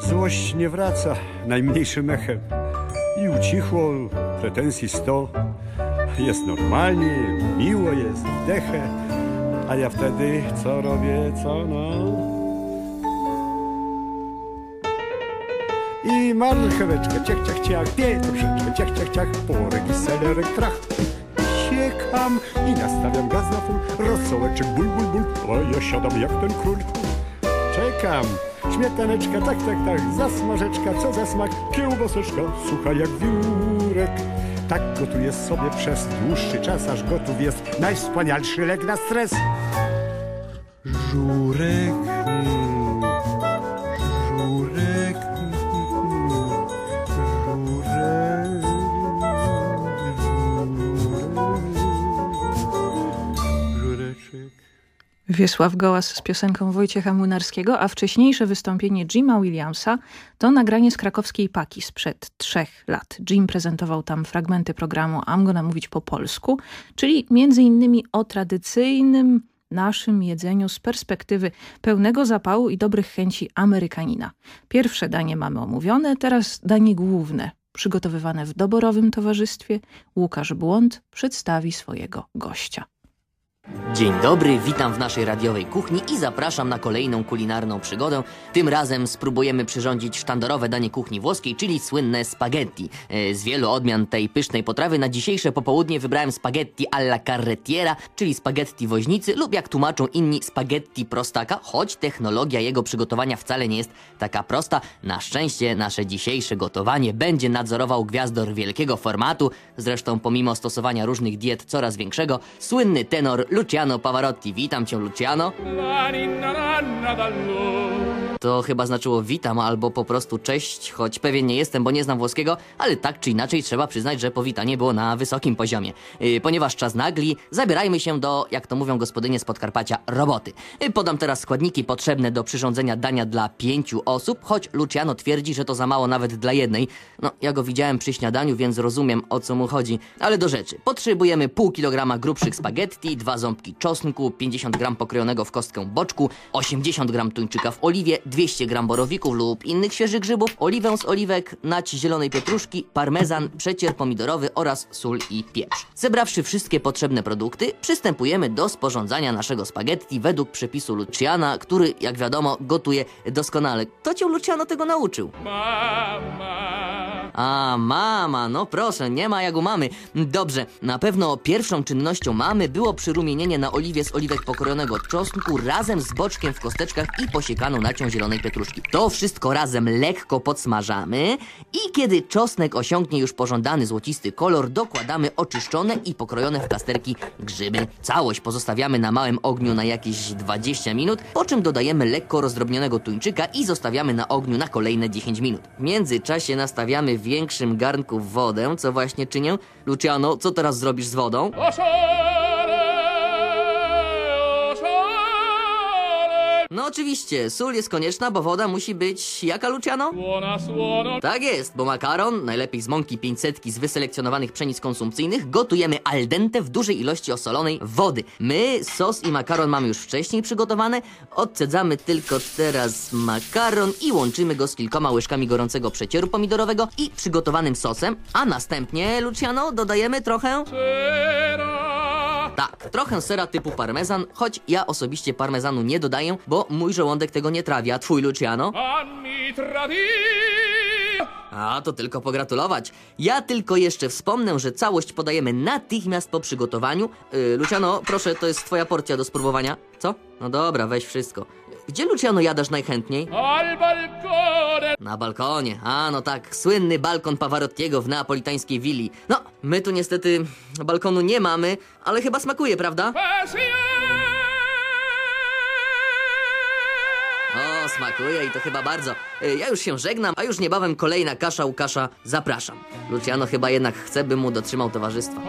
Złość nie wraca najmniejszym echem i ucichło pretensji sto. Jest normalnie, miło jest, dechę, a ja wtedy co robię, co no? I marcheweczkę, ciach, ciach, ciach, pietruszeczkę, ciach, ciach, ciach, porek i selerek, trach. Siekam i nastawiam gaz na full, rosołeczek, ból, ból, ból, a ja siadam jak ten król. Czekam, śmietaneczka, tak, tak, tak, zasmażeczka, co za smak, kiełbaseczka, sucha jak wiórek. Tak gotuję sobie przez dłuższy czas, aż gotów jest najwspanialszy lek na stres. Żurek, Wiesław Gołas z piosenką Wojciecha Młynarskiego, a wcześniejsze wystąpienie Jima Williamsa to nagranie z krakowskiej Paki sprzed trzech lat. Jim prezentował tam fragmenty programu Am go namówić po polsku, czyli między innymi o tradycyjnym naszym jedzeniu z perspektywy pełnego zapału i dobrych chęci Amerykanina. Pierwsze danie mamy omówione, teraz danie główne, przygotowywane w doborowym towarzystwie. Łukasz Błąd przedstawi swojego gościa. Dzień dobry, witam w naszej radiowej kuchni i zapraszam na kolejną kulinarną przygodę. Tym razem spróbujemy przyrządzić sztandarowe danie kuchni włoskiej, czyli słynne spaghetti. E, Z wielu odmian tej pysznej potrawy na dzisiejsze popołudnie wybrałem spaghetti alla carrettiera, czyli spaghetti woźnicy lub jak tłumaczą inni spaghetti prostaka, choć technologia jego przygotowania wcale nie jest taka prosta. Na szczęście nasze dzisiejsze gotowanie będzie nadzorował gwiazdor wielkiego formatu, zresztą pomimo stosowania różnych diet coraz większego, słynny tenor Luciano Pavarotti. Witam cię, Luciano. To chyba znaczyło witam albo po prostu cześć, choć pewien nie jestem, bo nie znam włoskiego, ale tak czy inaczej trzeba przyznać, że powitanie było na wysokim poziomie. Yy, ponieważ czas nagli, zabierajmy się do, jak to mówią gospodynie z Podkarpacia, roboty. Yy, podam teraz składniki potrzebne do przyrządzenia dania dla pięciu osób, choć Luciano twierdzi, że to za mało nawet dla jednej. No, ja go widziałem przy śniadaniu, więc rozumiem o co mu chodzi. Ale do rzeczy. Potrzebujemy pół kilograma grubszych spaghetti, dwa ząbki czosnku, 50 gram pokrojonego w kostkę boczku, 80 gram tuńczyka w oliwie, 200 gram borowików lub innych świeżych grzybów, oliwę z oliwek, nać zielonej pietruszki, parmezan, przecier pomidorowy oraz sól i pieprz. Zebrawszy wszystkie potrzebne produkty, przystępujemy do sporządzania naszego spaghetti według przepisu Luciana, który, jak wiadomo, gotuje doskonale. Kto cię Luciano tego nauczył? A, mama, no proszę, nie ma jak u mamy. Dobrze, na pewno pierwszą czynnością mamy było na oliwie z oliwek pokrojonego czosnku razem z boczkiem w kosteczkach i posiekaną nacią zielonej pietruszki. To wszystko razem lekko podsmażamy i kiedy czosnek osiągnie już pożądany złocisty kolor, dokładamy oczyszczone i pokrojone w plasterki grzyby. Całość pozostawiamy na małym ogniu na jakieś 20 minut, po czym dodajemy lekko rozdrobnionego tuńczyka i zostawiamy na ogniu na kolejne 10 minut. W międzyczasie nastawiamy w większym garnku wodę, co właśnie czynię. Luciano, co teraz zrobisz z wodą? No oczywiście, sól jest konieczna, bo woda musi być jaka, Luciano? Słona, słona. Tak jest, bo makaron, najlepiej z mąki 500 z wyselekcjonowanych pszenic konsumpcyjnych, gotujemy al dente w dużej ilości osolonej wody. My sos i makaron mamy już wcześniej przygotowane, odcedzamy tylko teraz makaron i łączymy go z kilkoma łyżkami gorącego przecieru pomidorowego i przygotowanym sosem, a następnie, Luciano, dodajemy trochę... Tak, trochę sera typu parmezan, choć ja osobiście parmezanu nie dodaję, bo mój żołądek tego nie trawi, a twój Luciano? Anni tradii. A, to tylko pogratulować. Ja tylko jeszcze wspomnę, że całość podajemy natychmiast po przygotowaniu. Yy, Luciano, proszę, to jest twoja porcja do spróbowania. Co? No dobra, weź wszystko. Gdzie, Luciano, jadasz najchętniej? Al balcone. Na balkonie. A, no tak, słynny balkon Pavarottiego w neapolitańskiej willi. No, my tu niestety balkonu nie mamy, ale chyba smakuje, prawda? Smakuje i to chyba bardzo. Y, Ja już się żegnam, a już niebawem kolejna kasza Łukasza. Zapraszam. Luciano chyba jednak chce, bym mu dotrzymał towarzystwa.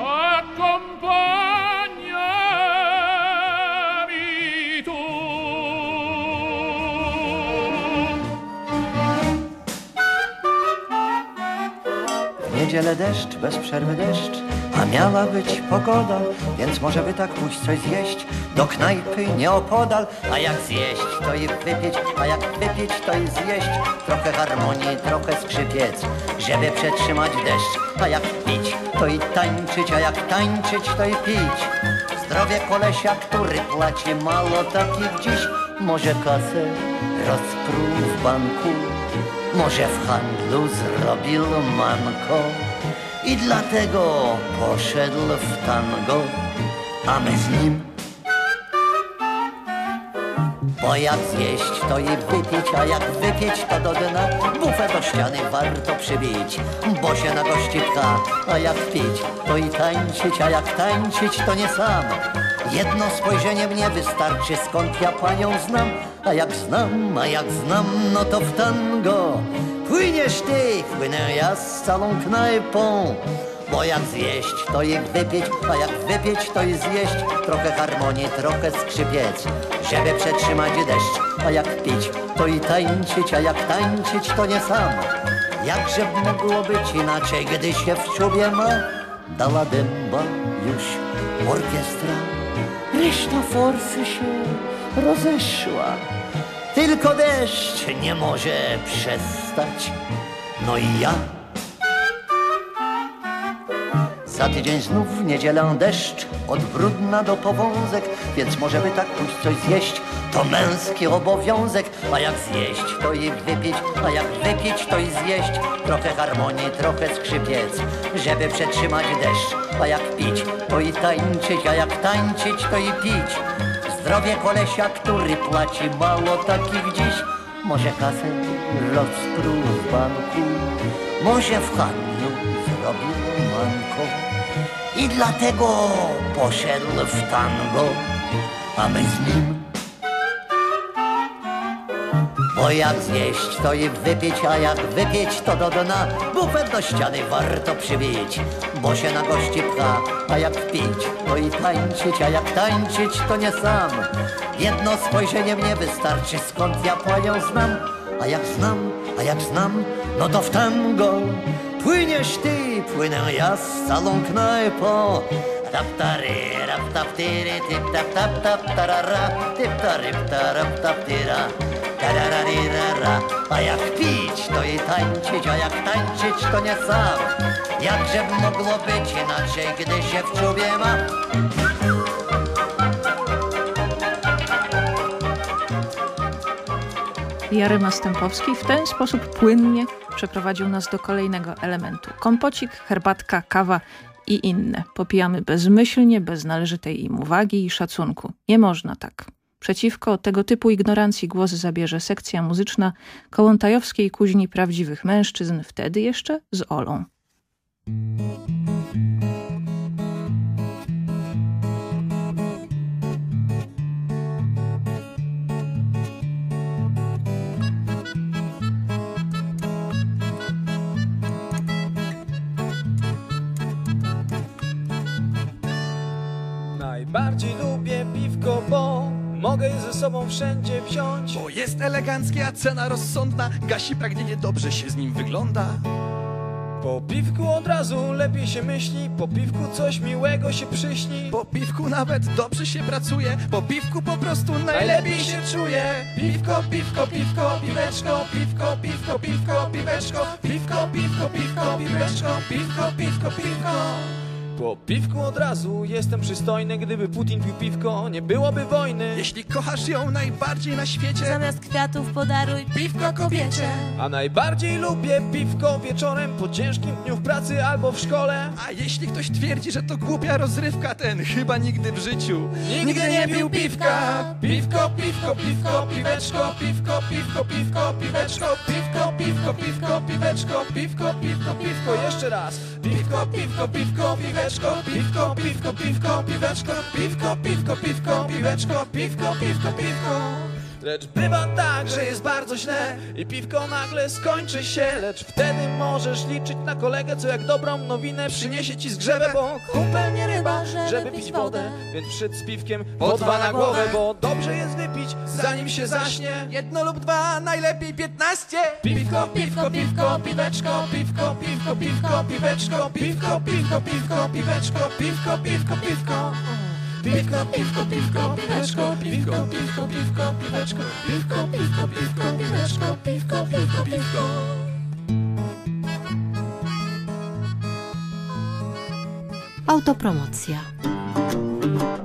Niedzielę deszcz, bez przerwy deszcz, a miała być pogoda, więc może by tak pójść coś zjeść do knajpy nieopodal. A jak zjeść, to i wypić, a jak wypić, to i zjeść. Trochę harmonii, trochę skrzypiec, żeby przetrzymać deszcz. A jak pić, to i tańczyć, a jak tańczyć, to i pić. Zdrowie kolesia, który płaci mało, tak jak dziś. Może kasę rozpruł w banku, może w handlu zrobił manko i dlatego poszedł w tango, a my z nim. Bo jak zjeść, to i wypić, a jak wypić, to do dna bufę do ściany warto przybić, bo się na gości pcha. A jak pić, to i tańczyć, a jak tańczyć, to nie sam. Jedno spojrzenie mnie wystarczy, skąd ja panią znam, a jak znam, a jak znam, no to w tango. Płyniesz ty, płynę ja z całą knajpą, Bo jak zjeść, to i wypić, a jak wypić, to i zjeść. Trochę harmonii, trochę skrzypiec, żeby przetrzymać deszcz. A jak pić, to i tańczyć, a jak tańczyć, to nie sam. Jakże mogło być inaczej, gdy się w czubie ma? Dała dęba już orkiestra. Reszta forsy się rozeszła. Tylko deszcz nie może przestać. No i ja. Za tydzień znów w niedzielę deszcz, od brudna do powązek, więc może by tak pójść coś zjeść, to męski obowiązek. A jak zjeść, to i wypić, a jak wypić, to i zjeść. Trochę harmonii, trochę skrzypiec, żeby przetrzymać deszcz. A jak pić, to i tańczyć, a jak tańczyć, to i pić. Zdrowie kolesia, który płaci mało takich dziś. Może kasę rozpruł w banku, może w handlu zrobił manko. I dlatego poszedł w tango, a my z nim. Bo jak zjeść, to i wypić, a jak wypić, to do dna. Bufet do ściany warto przybić, bo się na gości pcha. A jak pić, to i tańczyć, a jak tańczyć, to nie sam. Jedno spojrzenie mnie wystarczy, skąd ja panią znam. A jak znam, a jak znam, no to w tango. Płyniesz ty, płynę ja z całą knajpą. Tap-tary, rap-tap-tyry, tip-tap-tap-tap, tarara, tip-taryp-tarap-tap-tyra. Tarararirara. A jak pić, to i tańczyć, a jak tańczyć, to nie sam. Jakże mogło być inaczej, gdy się w czubie ma? Jarema Stępowski w ten sposób płynnie przeprowadził nas do kolejnego elementu. Kompocik, herbatka, kawa i inne. Popijamy bezmyślnie, bez należytej im uwagi i szacunku. Nie można tak. Przeciwko tego typu ignorancji głos zabierze sekcja muzyczna Kołątajowskiej Kuźni Prawdziwych Mężczyzn, wtedy jeszcze z Olą. Najbardziej lubię piwko, bo mogę je ze sobą wszędzie wziąć. Bo jest eleganckie, a cena rozsądna. Gasi pragnienie, dobrze się z nim wygląda. Po piwku od razu lepiej się myśli, po piwku coś miłego się przyśni. Po piwku nawet dobrze się pracuje Po piwku po prostu najlepiej się czuje. Piwko, piwko, piwko, piweczko Piwko, piwko, piwko, piweczko. Piwko, piwko, piwko, piweczko Piwko, piwko, piwko Po piwku od razu jestem przystojny, gdyby Putin pił piwko, nie byłoby wojny. Jeśli kochasz ją najbardziej na świecie Zamiast kwiatów podaruj piwko kobiecie A najbardziej lubię piwko wieczorem po ciężkim dniu w pracy albo w szkole. A jeśli ktoś twierdzi, że to głupia rozrywka Ten chyba nigdy w życiu Nigdy nie pił piwka. Piwko, piwko, piwko, piweczko Piwko, piwko, piwko, piweczko Piwko, piwko, piwko, piweczko Piwko, piwko, piwko, Jeszcze raz. Piwko, piwko, piwko, piweczko Piwko, piwko, piwko, piweczko Piwko, piwko, piwko, piweczko Piwko, piwko, piwko Lecz bywa tak, że jest bardzo źle i piwko nagle skończy się Lecz wtedy możesz liczyć na kolegę, co jak dobrą nowinę przyniesie ci zgrzebę Bo kumpel nie ryba, żeby pić wodę. Więc przed z piwkiem po dwa na głowę. Bo dobrze jest wypić, zanim się zaśnie. Jedno lub dwa, najlepiej piętnaście. Piwko, piwko, piwko, piweczko Piwko, piwko, piwko, piweczko Piwko, piwko, piwko, piweczko Piwko, piwko, piwko Piwko, piwko, piwko, piweczko. Piwko, piwko, piwko, piweczko. Piwko, piwko, piwko, piweczko. Piwko, piwko, piwko. Autopromocja.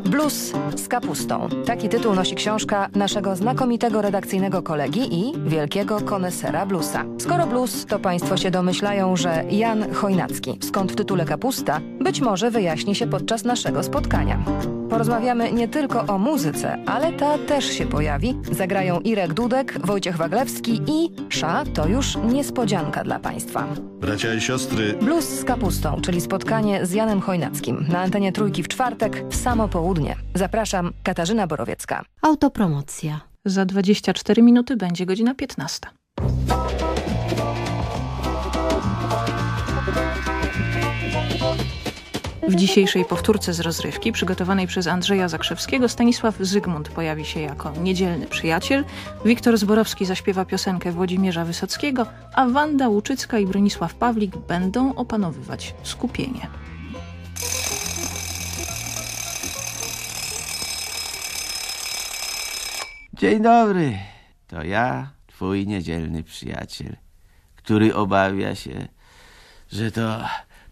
Blues z kapustą. Taki tytuł nosi książka naszego znakomitego redakcyjnego kolegi i wielkiego konesera bluesa. Skoro blues, to Państwo się domyślają, że Jan Chojnacki, skąd w tytule kapusta, być może wyjaśni się podczas naszego spotkania. Porozmawiamy nie tylko o muzyce, ale ta też się pojawi. Zagrają Irek Dudek, Wojciech Waglewski i Sza, to już niespodzianka dla Państwa. Bracia i siostry, Blues z kapustą, czyli spotkanie z Janem Chojnackim na antenie Trójki w czwartek w samo południe. Zapraszam, Katarzyna Borowiecka. Autopromocja. Za 24 minuty będzie godzina 15. W dzisiejszej powtórce z rozrywki, przygotowanej przez Andrzeja Zakrzewskiego, Stanisław Zygmunt pojawi się jako niedzielny przyjaciel, Wiktor Zborowski zaśpiewa piosenkę Włodzimierza Wysockiego, a Wanda Łuczycka i Bronisław Pawlik będą opanowywać skupienie. Dzień dobry. To ja, twój niedzielny przyjaciel, który obawia się, że to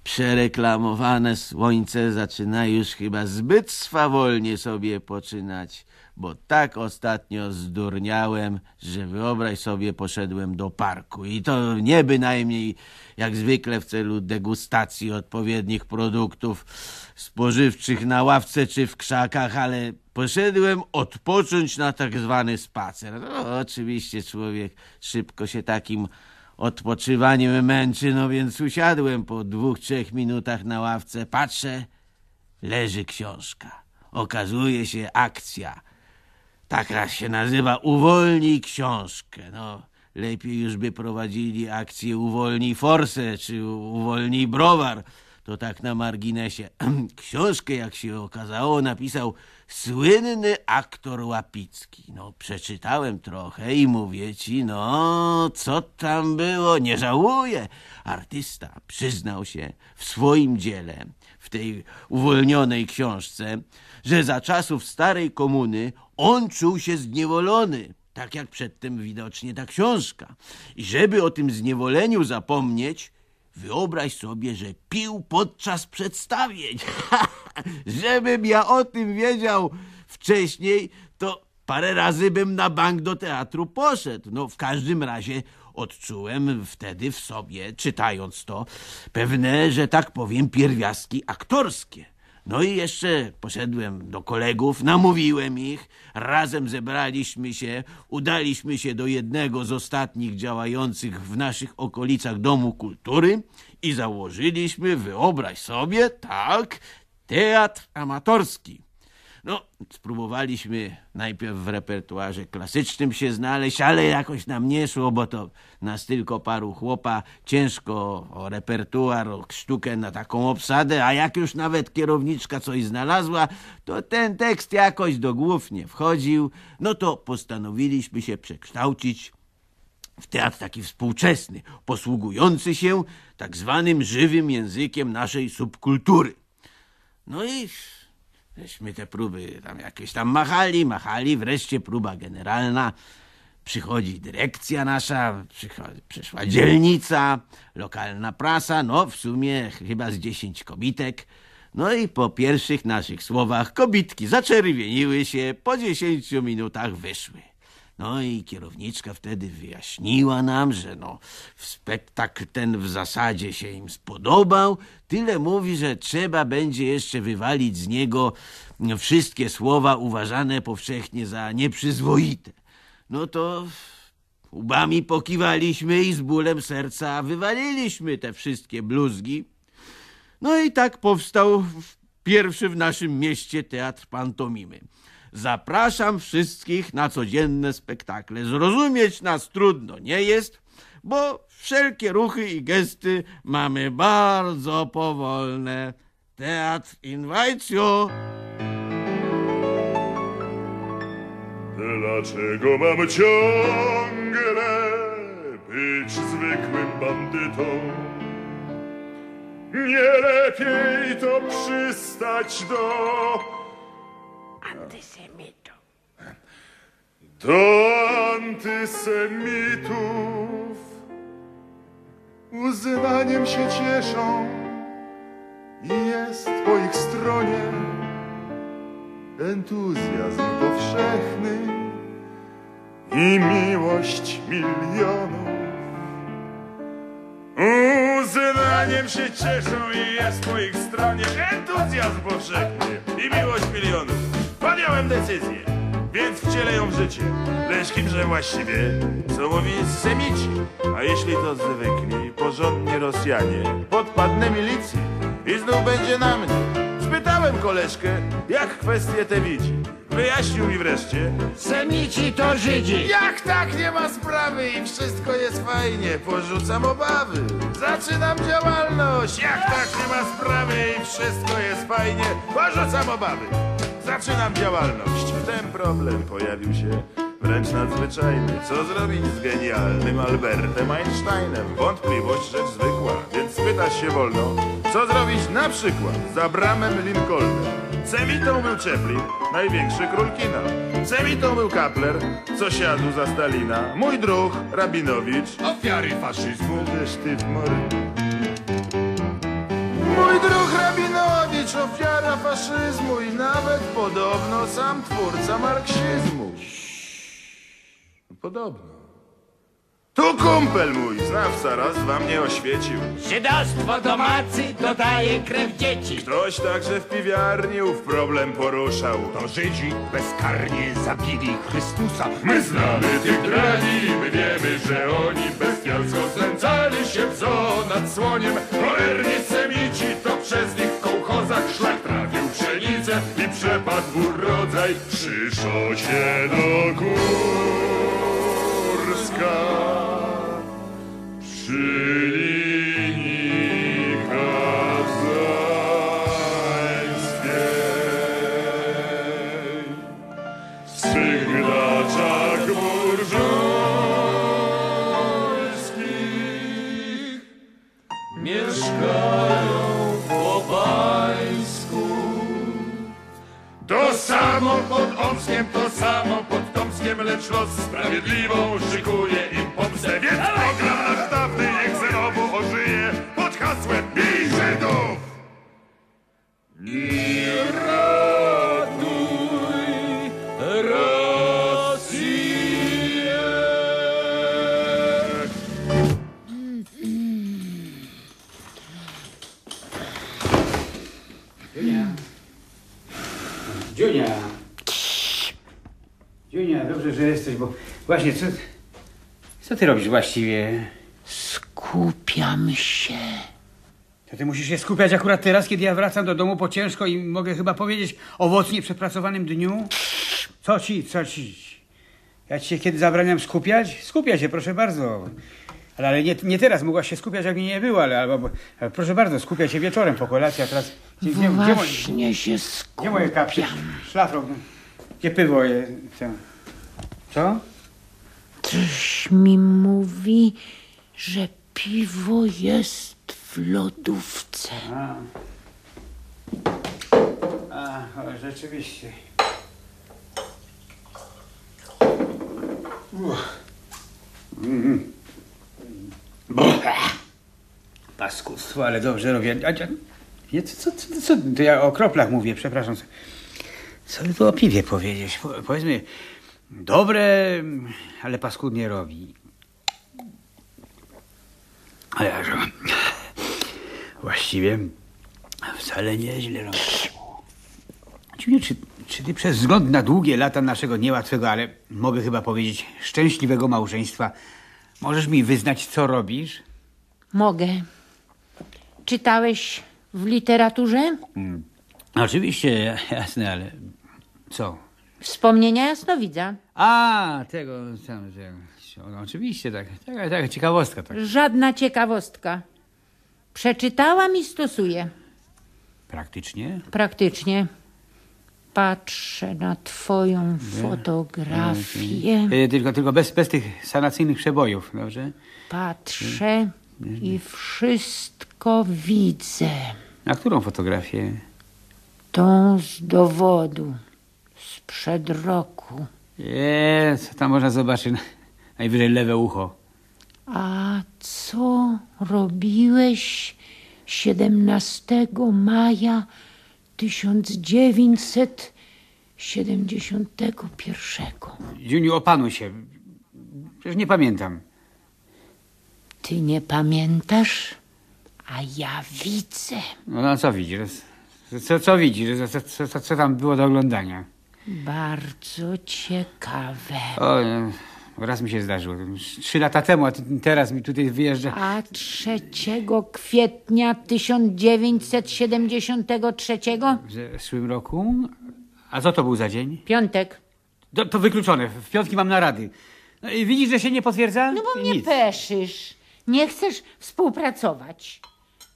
przereklamowane słońce zaczyna już chyba zbyt swawolnie sobie poczynać, bo tak ostatnio zdurniałem, że wyobraź sobie poszedłem do parku i to nie bynajmniej jak zwykle w celu degustacji odpowiednich produktów spożywczych na ławce czy w krzakach, ale poszedłem odpocząć na tak zwany spacer. No, oczywiście człowiek szybko się takim odpoczywaniem męczy, no więc usiadłem po dwóch, trzech minutach na ławce, patrzę, leży książka. Okazuje się akcja. Taka się nazywa Uwolnij książkę. No, lepiej już by prowadzili akcję Uwolnij forsę czy Uwolnij browar. To tak na marginesie. Książkę, jak się okazało, napisał słynny aktor Łapicki. No, przeczytałem trochę i mówię ci, no, co tam było, nie żałuję. Artysta przyznał się w swoim dziele, w tej uwolnionej książce, że za czasów starej komuny on czuł się zniewolony. Tak jak przedtem widocznie ta książka. I żeby o tym zniewoleniu zapomnieć, Wyobraź sobie, że pił podczas przedstawień. Żebym ja o tym wiedział wcześniej, to parę razy bym na bank do teatru poszedł. No, w każdym razie odczułem wtedy w sobie, czytając to, pewne, że tak powiem, pierwiastki aktorskie. No i jeszcze poszedłem do kolegów, namówiłem ich, razem zebraliśmy się, udaliśmy się do jednego z ostatnich działających w naszych okolicach domu kultury i założyliśmy, wyobraź sobie, tak, teatr amatorski. No, spróbowaliśmy najpierw w repertuarze klasycznym się znaleźć, ale jakoś nam nie szło, bo to nas tylko paru chłopa, ciężko o repertuar, o sztukę na taką obsadę, a jak już nawet kierowniczka coś znalazła, to ten tekst jakoś do głów nie wchodził, no to postanowiliśmy się przekształcić w teatr taki współczesny, posługujący się tak zwanym żywym językiem naszej subkultury. No i Żeśmy te próby tam jakieś tam machali, machali, wreszcie próba generalna. Przychodzi dyrekcja nasza, przychodzi, przyszła dzielnica, lokalna prasa, no w sumie chyba z dziesięć kobitek. No i po pierwszych naszych słowach kobitki zaczerwieniły się, po dziesięciu minutach wyszły. No i kierowniczka wtedy wyjaśniła nam, że no spektakl ten w zasadzie się im spodobał. Tyle mówi, że trzeba będzie jeszcze wywalić z niego wszystkie słowa uważane powszechnie za nieprzyzwoite. No to łbami pokiwaliśmy i z bólem serca wywaliliśmy te wszystkie bluzgi. No i tak powstał pierwszy w naszym mieście teatr pantomimy. Zapraszam wszystkich na codzienne spektakle. Zrozumieć nas trudno nie jest, bo wszelkie ruchy i gesty mamy bardzo powolne. Teatr you. Dlaczego mam ciągle być zwykłym bandytą? Nie lepiej to przystać do Antysemitą. do antysemitów. Uznaniem się cieszą i jest po ich stronie entuzjazm powszechny i miłość milionów. Uznaniem się cieszą i jest po ich stronie entuzjazm powszechny i miłość milionów. Podjąłem decyzję, więc wcielę ją w życie. Lecz kimże właściwie są mowi semici? A jeśli to zwykli, porządni Rosjanie, podpadnę milicję i znów będzie na mnie. Spytałem koleżkę, jak kwestię tę widzi. wyjaśnił mi wreszcie. Semici to Żydzi. Jak tak nie ma sprawy i wszystko jest fajnie, porzucam obawy. Zaczynam działalność. Jak tak nie ma sprawy i wszystko jest fajnie, porzucam obawy. Zaczynam działalność. Ten problem pojawił się wręcz nadzwyczajny. Co zrobić z genialnym Albertem Einsteinem? Wątpliwość rzecz zwykła, więc spytać się wolno, co zrobić na przykład z Abramem Lincolnem? Cemitą był Chaplin, największy król kina. Cemitą był Kapler, co siadł za Stalina. Mój druh, Rabinowicz. Ofiary faszyzmu. Wiesz ty w mordę. Mój druh Rabinowicz, podobno sam twórca marksizmu. Podobno. Tu kumpel mój, znawca, raz dwa mnie oświecił. Żydostwo do macy dodaje krew dzieci. Ktoś także w piwiarni ów problem poruszał. To Żydzi bezkarnie zabili Chrystusa. My znamy tych drani, my wiemy, że oni bestialsko znęcali się w zoo nad słoniem. Cholerni semici, to przez nich w kołchozach szlak i przepadł urodzaj. Przyszło się do Górska przy samo pod Omskiem, to samo pod Tomskiem, lecz los sprawiedliwą szykuje im pomstę. Więc program nasz dawny niech znowu ożyje pod hasłem Bij Żydów! I jesteś, bo właśnie, co, co ty robisz właściwie? Skupiam się. To ty musisz się skupiać akurat teraz, kiedy ja wracam do domu po ciężko i mogę chyba powiedzieć owocnie przepracowanym dniu? Co ci, co ci? Ja ci się kiedy zabraniam skupiać? Skupia się, proszę bardzo. Ale, ale nie, nie teraz, mogłaś się skupiać, jak mnie nie było, ale, albo, ale proszę bardzo, skupia się wieczorem po kolacji, a teraz... Gdzie, gdzie, gdzie, Właśnie się gdzie moje kapcie? Szlafrok. Gdzie piwo jest? Co? Co? Coś mi mówi, że piwo jest w lodówce. A, A o, rzeczywiście. Uff. Mm. Buh. Paskudstwo, ale dobrze robię. A, nie, co, co, co, co, to ja o kroplach mówię, przepraszam. Co by tu o piwie powiedzieć? Po, powiedzmy, dobre, ale paskudnie robi. A ja że właściwie wcale nieźle robi. Dziwnie, czy, czy ty przez wzgląd na długie lata naszego niełatwego, ale mogę chyba powiedzieć szczęśliwego małżeństwa, możesz mi wyznać, co robisz? Mogę. Czytałeś w literaturze? Mm. Oczywiście, jasne, ale co? Wspomnienia jasnowidza. A, tego, tam, tego. No, oczywiście, tak, taka, taka ciekawostka. Tak. Żadna ciekawostka. Przeczytałam i stosuję. Praktycznie? Praktycznie. Patrzę na twoją fotografię. E, Tylko, tylko bez, bez tych sanacyjnych przebojów, dobrze? Patrzę i wszystko widzę. A którą fotografię? Tą z dowodu. Sprzed roku. Co tam można zobaczyć? Najwyżej lewe ucho. A co robiłeś 17 maja 1971? Juniu, opanuj się. Przecież nie pamiętam. Ty nie pamiętasz, a ja widzę. No, no co widzisz? Co, co widzisz? Co, co, co, co tam było do oglądania? Bardzo ciekawe. O, raz mi się zdarzyło. Trzy lata temu, a teraz mi tutaj wyjeżdża. A 3 kwietnia 1973? W zeszłym roku? A co to był za dzień? Piątek. To, to wykluczone. W piątki mam narady. No i widzisz, że się nie potwierdza? No bo mnie Nic. peszysz. Nie chcesz współpracować.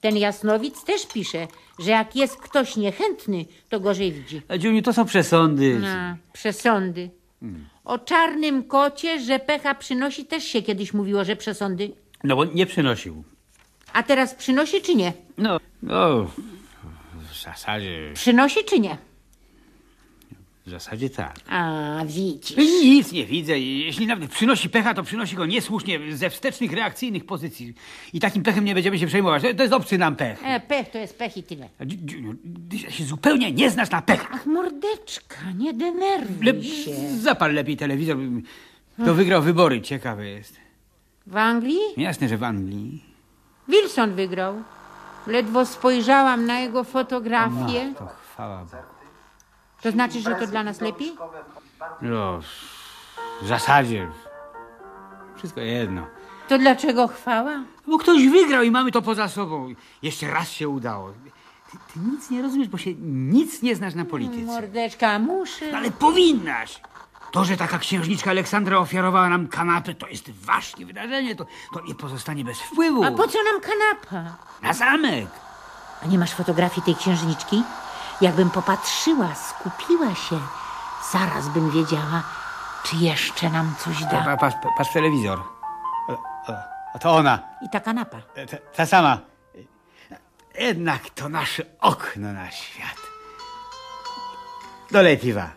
Ten jasnowic też pisze, że jak jest ktoś niechętny, to gorzej widzi. A Dziuniu, to są przesądy. A, przesądy. O czarnym kocie, że pecha przynosi, też się kiedyś mówiło, że przesądy. No bo nie przynosił. A teraz przynosi czy nie? No, no, w zasadzie, Przynosi czy nie? W zasadzie tak. A, widzisz. Nic nie widzę. Jeśli nawet przynosi pecha, to przynosi go niesłusznie, ze wstecznych, reakcyjnych pozycji. I takim pechem nie będziemy się przejmować. To, to jest obcy nam pech. E, pech to jest pech i tyle. Ty się zupełnie nie znasz na pechach. Ach, mordeczka, nie denerwuj Le- się. zapal lepiej telewizor. Kto wygrał wybory, ciekawe jest. W Anglii? Jasne, że w Anglii. Wilson wygrał. Ledwo spojrzałam na jego fotografię. To chwała Bogu. To znaczy, że to dla nas lepiej? No, w zasadzie wszystko jedno. To dlaczego chwała? Bo ktoś wygrał i mamy to poza sobą. Jeszcze raz się udało. Ty, ty nic nie rozumiesz, bo się nic nie znasz na polityce. Mordeczka, muszę. Ale powinnaś. To, że taka księżniczka Aleksandra ofiarowała nam kanapę, to jest ważkie wydarzenie. To, to nie pozostanie bez wpływu. A po co nam kanapa? Na zamek. A nie masz fotografii tej księżniczki? Jakbym popatrzyła, skupiła się, zaraz bym wiedziała, czy jeszcze nam coś Pa, da. patrz, patrz telewizor. A to ona. I ta kanapa. Ta, ta sama. Jednak to nasze okno na świat. Dolej piwa.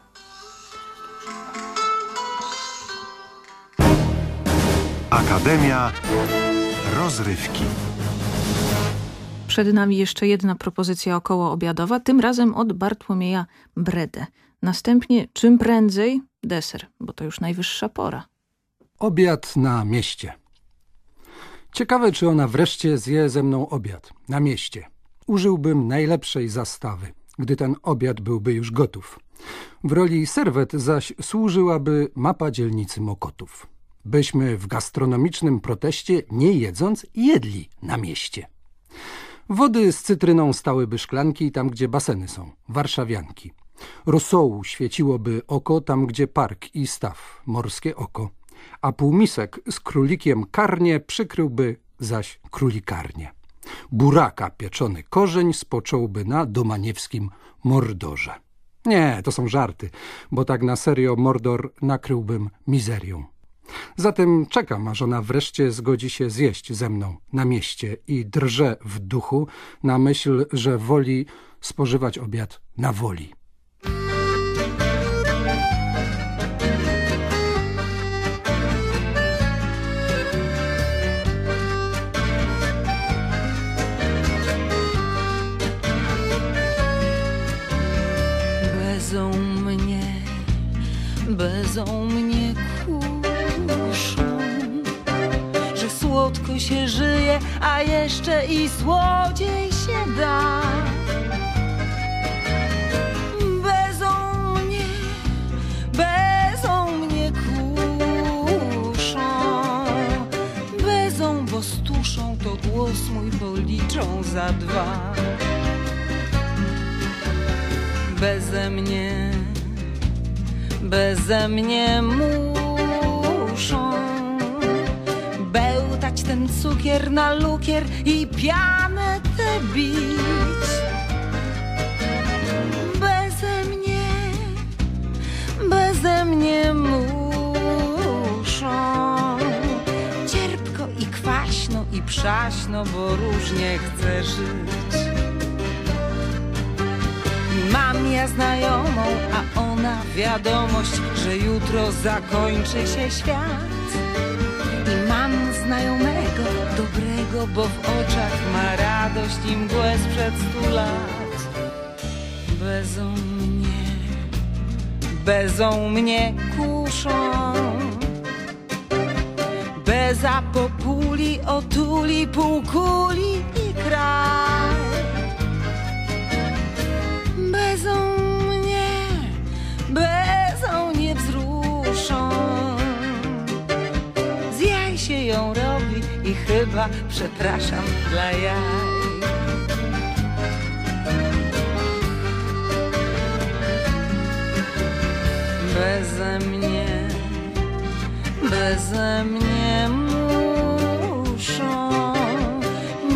Akademia Rozrywki. Przed nami jeszcze jedna propozycja okołoobiadowa, tym razem od Bartłomieja Bredę. Następnie czym prędzej deser, bo to już najwyższa pora. Obiad na mieście. Ciekawe, czy ona wreszcie zje ze mną obiad na mieście. Użyłbym najlepszej zastawy, gdy ten obiad byłby już gotów. W roli serwet zaś służyłaby mapa dzielnicy Mokotów. Byśmy w gastronomicznym proteście, nie jedząc, jedli na mieście. Wody z cytryną stałyby szklanki tam, gdzie baseny są, warszawianki. Rosołu świeciłoby oko tam, gdzie park i staw, morskie oko. A półmisek z królikiem karnie przykryłby zaś królikarnię. Buraka pieczony korzeń spocząłby na domaniewskim mordorze. Nie, to są żarty, bo tak na serio mordor nakryłbym mizerią. Zatem czekam, aż ona wreszcie zgodzi się zjeść ze mną na mieście i drże w duchu na myśl, że woli spożywać obiad na woli. Słodko się żyje, a jeszcze i słodziej się da. Stuszą, to głos mój policzą za dwa. Beze mnie, beze mnie muszą cukier na lukier i pianę tę bić. Beze mnie, beze mnie muszą cierpko i kwaśno i przaśno, bo różnie chcę żyć. Mam ja znajomą, a ona wiadomość, że jutro zakończy się świat. I mam znajomego, dobrego, bo w oczach ma radość i mgłę sprzed stu lat. Bezą mnie, bezą mnie kuszą. Beza populi, otuli, półkuli i kraj. Bezą mnie, bezą nie wzruszą. Z jaj się ją robi i chyba przepraszam dla jaj. beze mnie, beze mnie muszą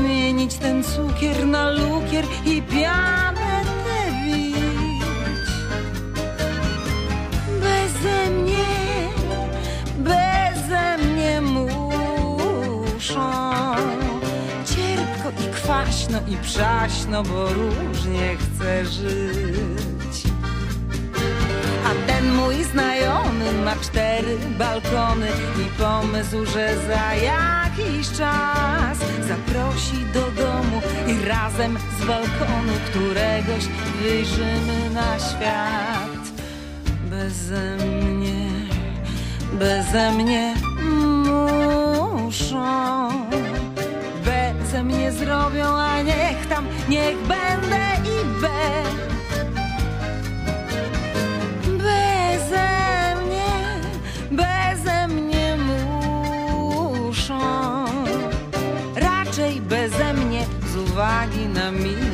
mienić ten cukier na lukier i pianę muszą cierpko i kwaśno i przaśno, bo różnie chcę żyć. A ten mój znajomy ma cztery balkony i pomysł, że za jakiś czas zaprosi do domu i razem z balkonu któregoś wyjrzymy na świat. Beze mnie, beze mnie muszą, beze mnie zrobią, a niech tam, niech będę i będę. Beze mnie, beze mnie muszą. Raczej beze mnie z uwagi na miłość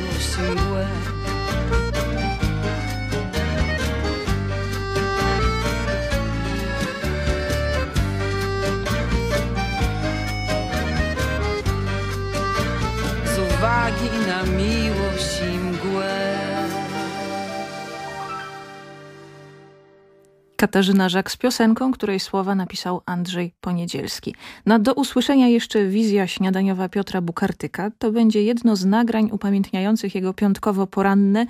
Katarzyna Żak z piosenką, której słowa napisał Andrzej Poniedzielski. Na do usłyszenia jeszcze wizja śniadaniowa Piotra Bukartyka. To będzie jedno z nagrań upamiętniających jego piątkowo-poranne,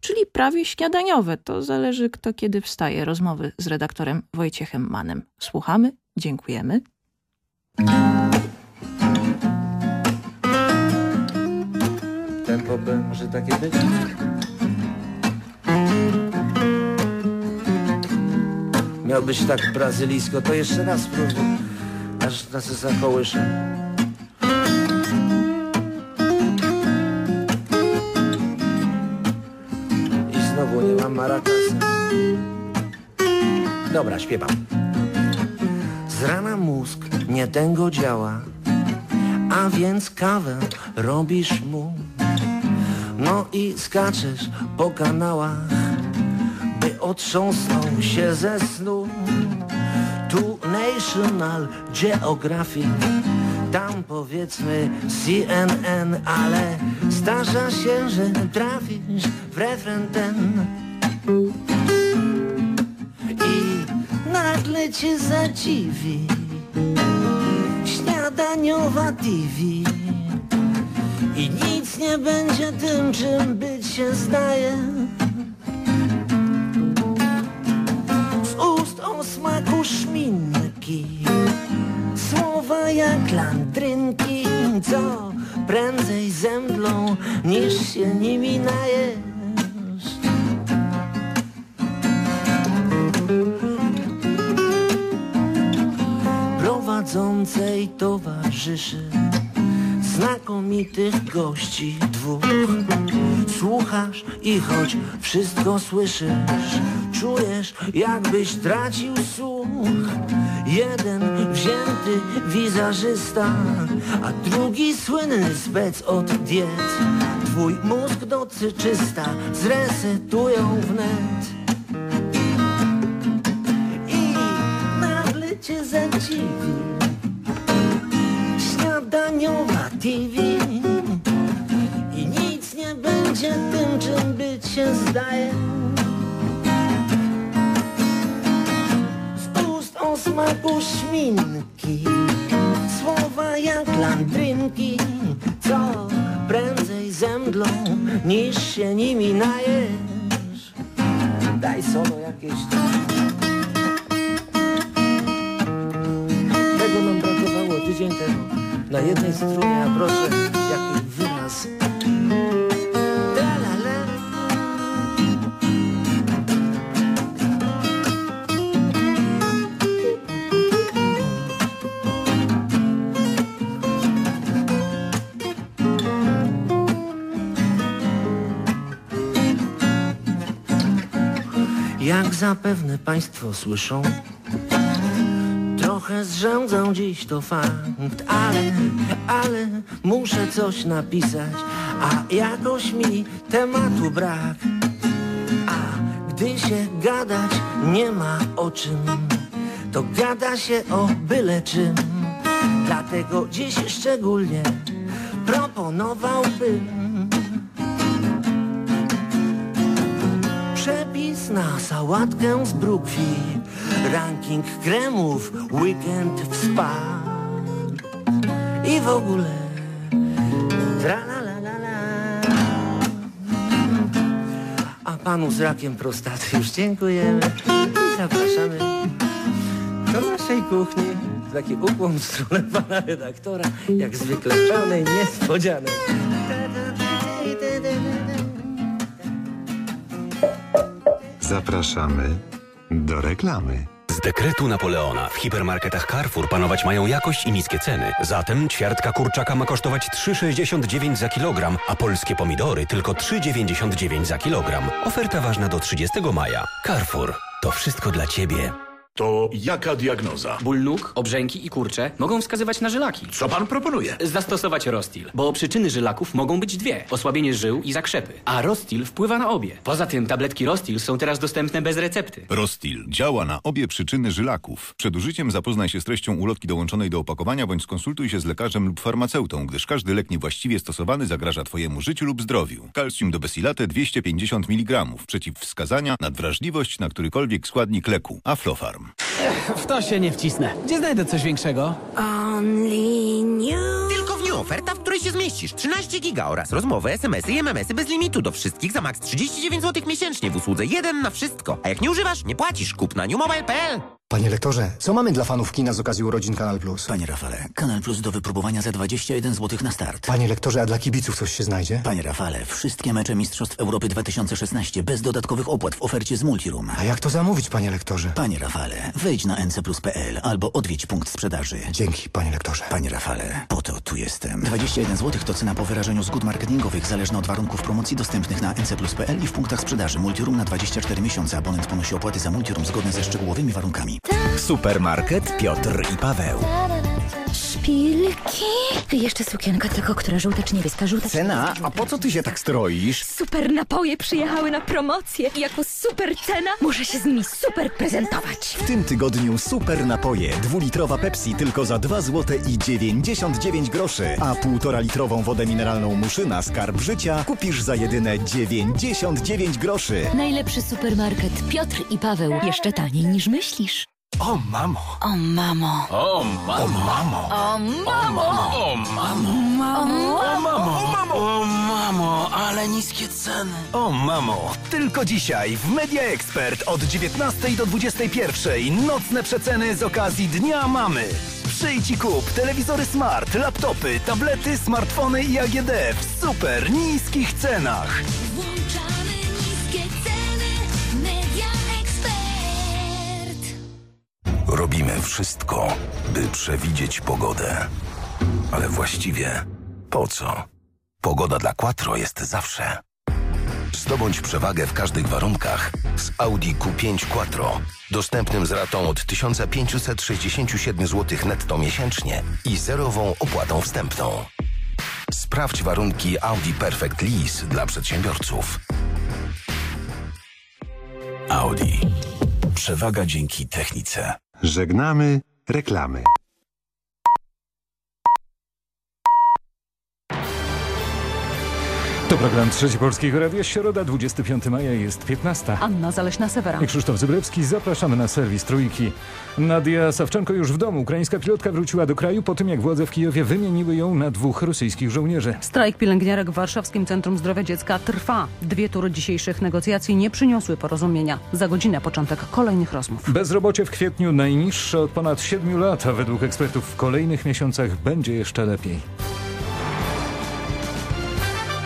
czyli prawie śniadaniowe. To zależy kto kiedy wstaje. Rozmowy z redaktorem Wojciechem Manem. Słuchamy, dziękujemy. Tempo B może takie być? Miał być tak brazylijsko, to jeszcze raz spróbuj. Aż nas zakołyszę. I znowu nie mam marakasa. Dobra, śpiewam. Z rana mózg nie tęgo działa, a więc kawę robisz mu. No i skaczesz po kanałach, otrząsnął się ze snu. Tu National Geographic, tam powiedzmy CNN, ale zdarza się, że trafisz w refren ten. I nagle cię zadziwi śniadaniowa TV. I nic nie będzie tym, czym być się zdaje o smaku szminki. Słowa jak landrynki. Co prędzej zemdlą niż się nimi najesz? Prowadzącej towarzyszy znakomitych gości dwóch. Słuchasz i choć wszystko słyszysz, czujesz jakbyś tracił słuch. Jeden wzięty wizerzysta, a drugi słynny spec od diet. Twój mózg nocy czysta zresetują wnet. I nagle cię zadziwi śniadaniowa TV I nic nie będzie tym, czym być się zdaje Smaku szminki Słowa jak landrynki Co prędzej zemdlą niż się nimi najesz. Daj solo jakieś Tego nam brakowało tydzień temu. Na jednej strunie, a proszę, Jak zapewne Państwo słyszą, Trochę zrzędzą dziś to fakt, ale, ale muszę coś napisać, a jakoś mi tematu brak. A gdy się gadać nie ma o czym, to gada się o byle czym. Dlatego dziś szczególnie proponowałbym na sałatkę z brukwi, ranking kremów, weekend w spa i w ogóle tra la la la la. A panu z rakiem prostaty już dziękujemy i zapraszamy do naszej kuchni. Taki ukłon w stronę pana redaktora, jak zwykle pełnej niespodzianek. Zapraszamy do reklamy. Z dekretu Napoleona w hipermarketach Carrefour panować mają jakość i niskie ceny. Zatem ćwiartka kurczaka ma kosztować 3,69 za kilogram, a polskie pomidory tylko 3,99 za kilogram. Oferta ważna do 30 maja. Carrefour. To wszystko dla Ciebie. To jaka diagnoza? Ból nóg, obrzęki i kurcze mogą wskazywać na żylaki. Co pan proponuje? Zastosować Rostil, bo przyczyny żylaków mogą być dwie. Osłabienie żył i zakrzepy. A Rostil wpływa na obie. Poza tym tabletki Rostil są teraz dostępne bez recepty. Rostil działa na obie przyczyny żylaków. Przed użyciem zapoznaj się z treścią ulotki dołączonej do opakowania bądź skonsultuj się z lekarzem lub farmaceutą, gdyż każdy lek niewłaściwie stosowany zagraża Twojemu życiu lub zdrowiu. Kalcium do Besilate 250 mg. Przeciwwskazania, nadwrażliwość na którykolwiek składnik leku. Aflofarm. W to się nie wcisnę. Gdzie znajdę coś większego? Only new. Oferta, w której się zmieścisz. 13 giga oraz rozmowy, smsy i mmsy bez limitu do wszystkich za maks 39 zł miesięcznie w usłudze 1 na wszystko. A jak nie używasz, nie płacisz. Kup na newmobile.pl. Panie lektorze, co mamy dla fanów kina z okazji urodzin Kanal Plus? Panie Rafale, Kanal Plus do wypróbowania za 21 zł na start. Panie lektorze, a dla kibiców coś się znajdzie? Panie Rafale, wszystkie mecze Mistrzostw Europy 2016 bez dodatkowych opłat w ofercie z Multiroom. A jak to zamówić, panie lektorze? Panie Rafale, wejdź na ncplus.pl albo odwiedź punkt sprzedaży. Dzięki, panie lektorze. Panie Rafale, po to tu jestem. 21 zł to cena po wyrażeniu zgód marketingowych, zależna od warunków promocji dostępnych na ncplus.pl i w punktach sprzedaży. Multiroom na 24 miesiące. Abonent ponosi opłaty za Multiroom zgodne ze szczegółowymi warunkami. Supermarket Piotr i Paweł. Szpilki? Jeszcze sukienka, tylko która żółta czy niebieska? Żółta czy Cena? A po co ty się tak stroisz? Super napoje przyjechały na promocję i jako super cena muszę się z nimi super prezentować. W tym tygodniu super napoje. Dwulitrowa Pepsi tylko za 2 zł i 99 groszy, a półtora litrową wodę mineralną Muszyna Skarb Życia kupisz za jedyne 99 groszy. Najlepszy supermarket Piotr i Paweł. Jeszcze taniej niż myślisz. O mamo. O mamo. O mamo. O mamo. O mamo. O mamo. O mamo. O mamo. O mamo, ale niskie ceny. O mamo, tylko dzisiaj w Media Expert od 19 do 21 nocne przeceny z okazji Dnia Mamy. Przyjdź i kup telewizory smart, laptopy, tablety, smartfony i AGD w super niskich cenach. Włączamy niskie ceny. Robimy wszystko, by przewidzieć pogodę. Ale właściwie po co? Pogoda dla Quattro jest zawsze. Zdobądź przewagę w każdych warunkach z Audi Q5 Quattro. Dostępnym z ratą od 1567 zł netto miesięcznie i zerową opłatą wstępną. Sprawdź warunki Audi Perfect Lease dla przedsiębiorców. Audi. Przewaga dzięki technice. Żegnamy reklamy. To program Trzeci Polskiego Radia, środa, 25 maja, jest 15. Anna Zaleśna-Sewera. I Krzysztof Zybrewski, zapraszamy na serwis Trójki. Nadia Sawczenko już w domu. Ukraińska pilotka wróciła do kraju po tym, jak władze w Kijowie wymieniły ją na dwóch rosyjskich żołnierzy. Strajk pielęgniarek w Warszawskim Centrum Zdrowia Dziecka trwa. Dwie tury dzisiejszych negocjacji nie przyniosły porozumienia. Za godzinę początek kolejnych rozmów. Bezrobocie w kwietniu najniższe od ponad 7 lat, a według ekspertów w kolejnych miesiącach będzie jeszcze lepiej.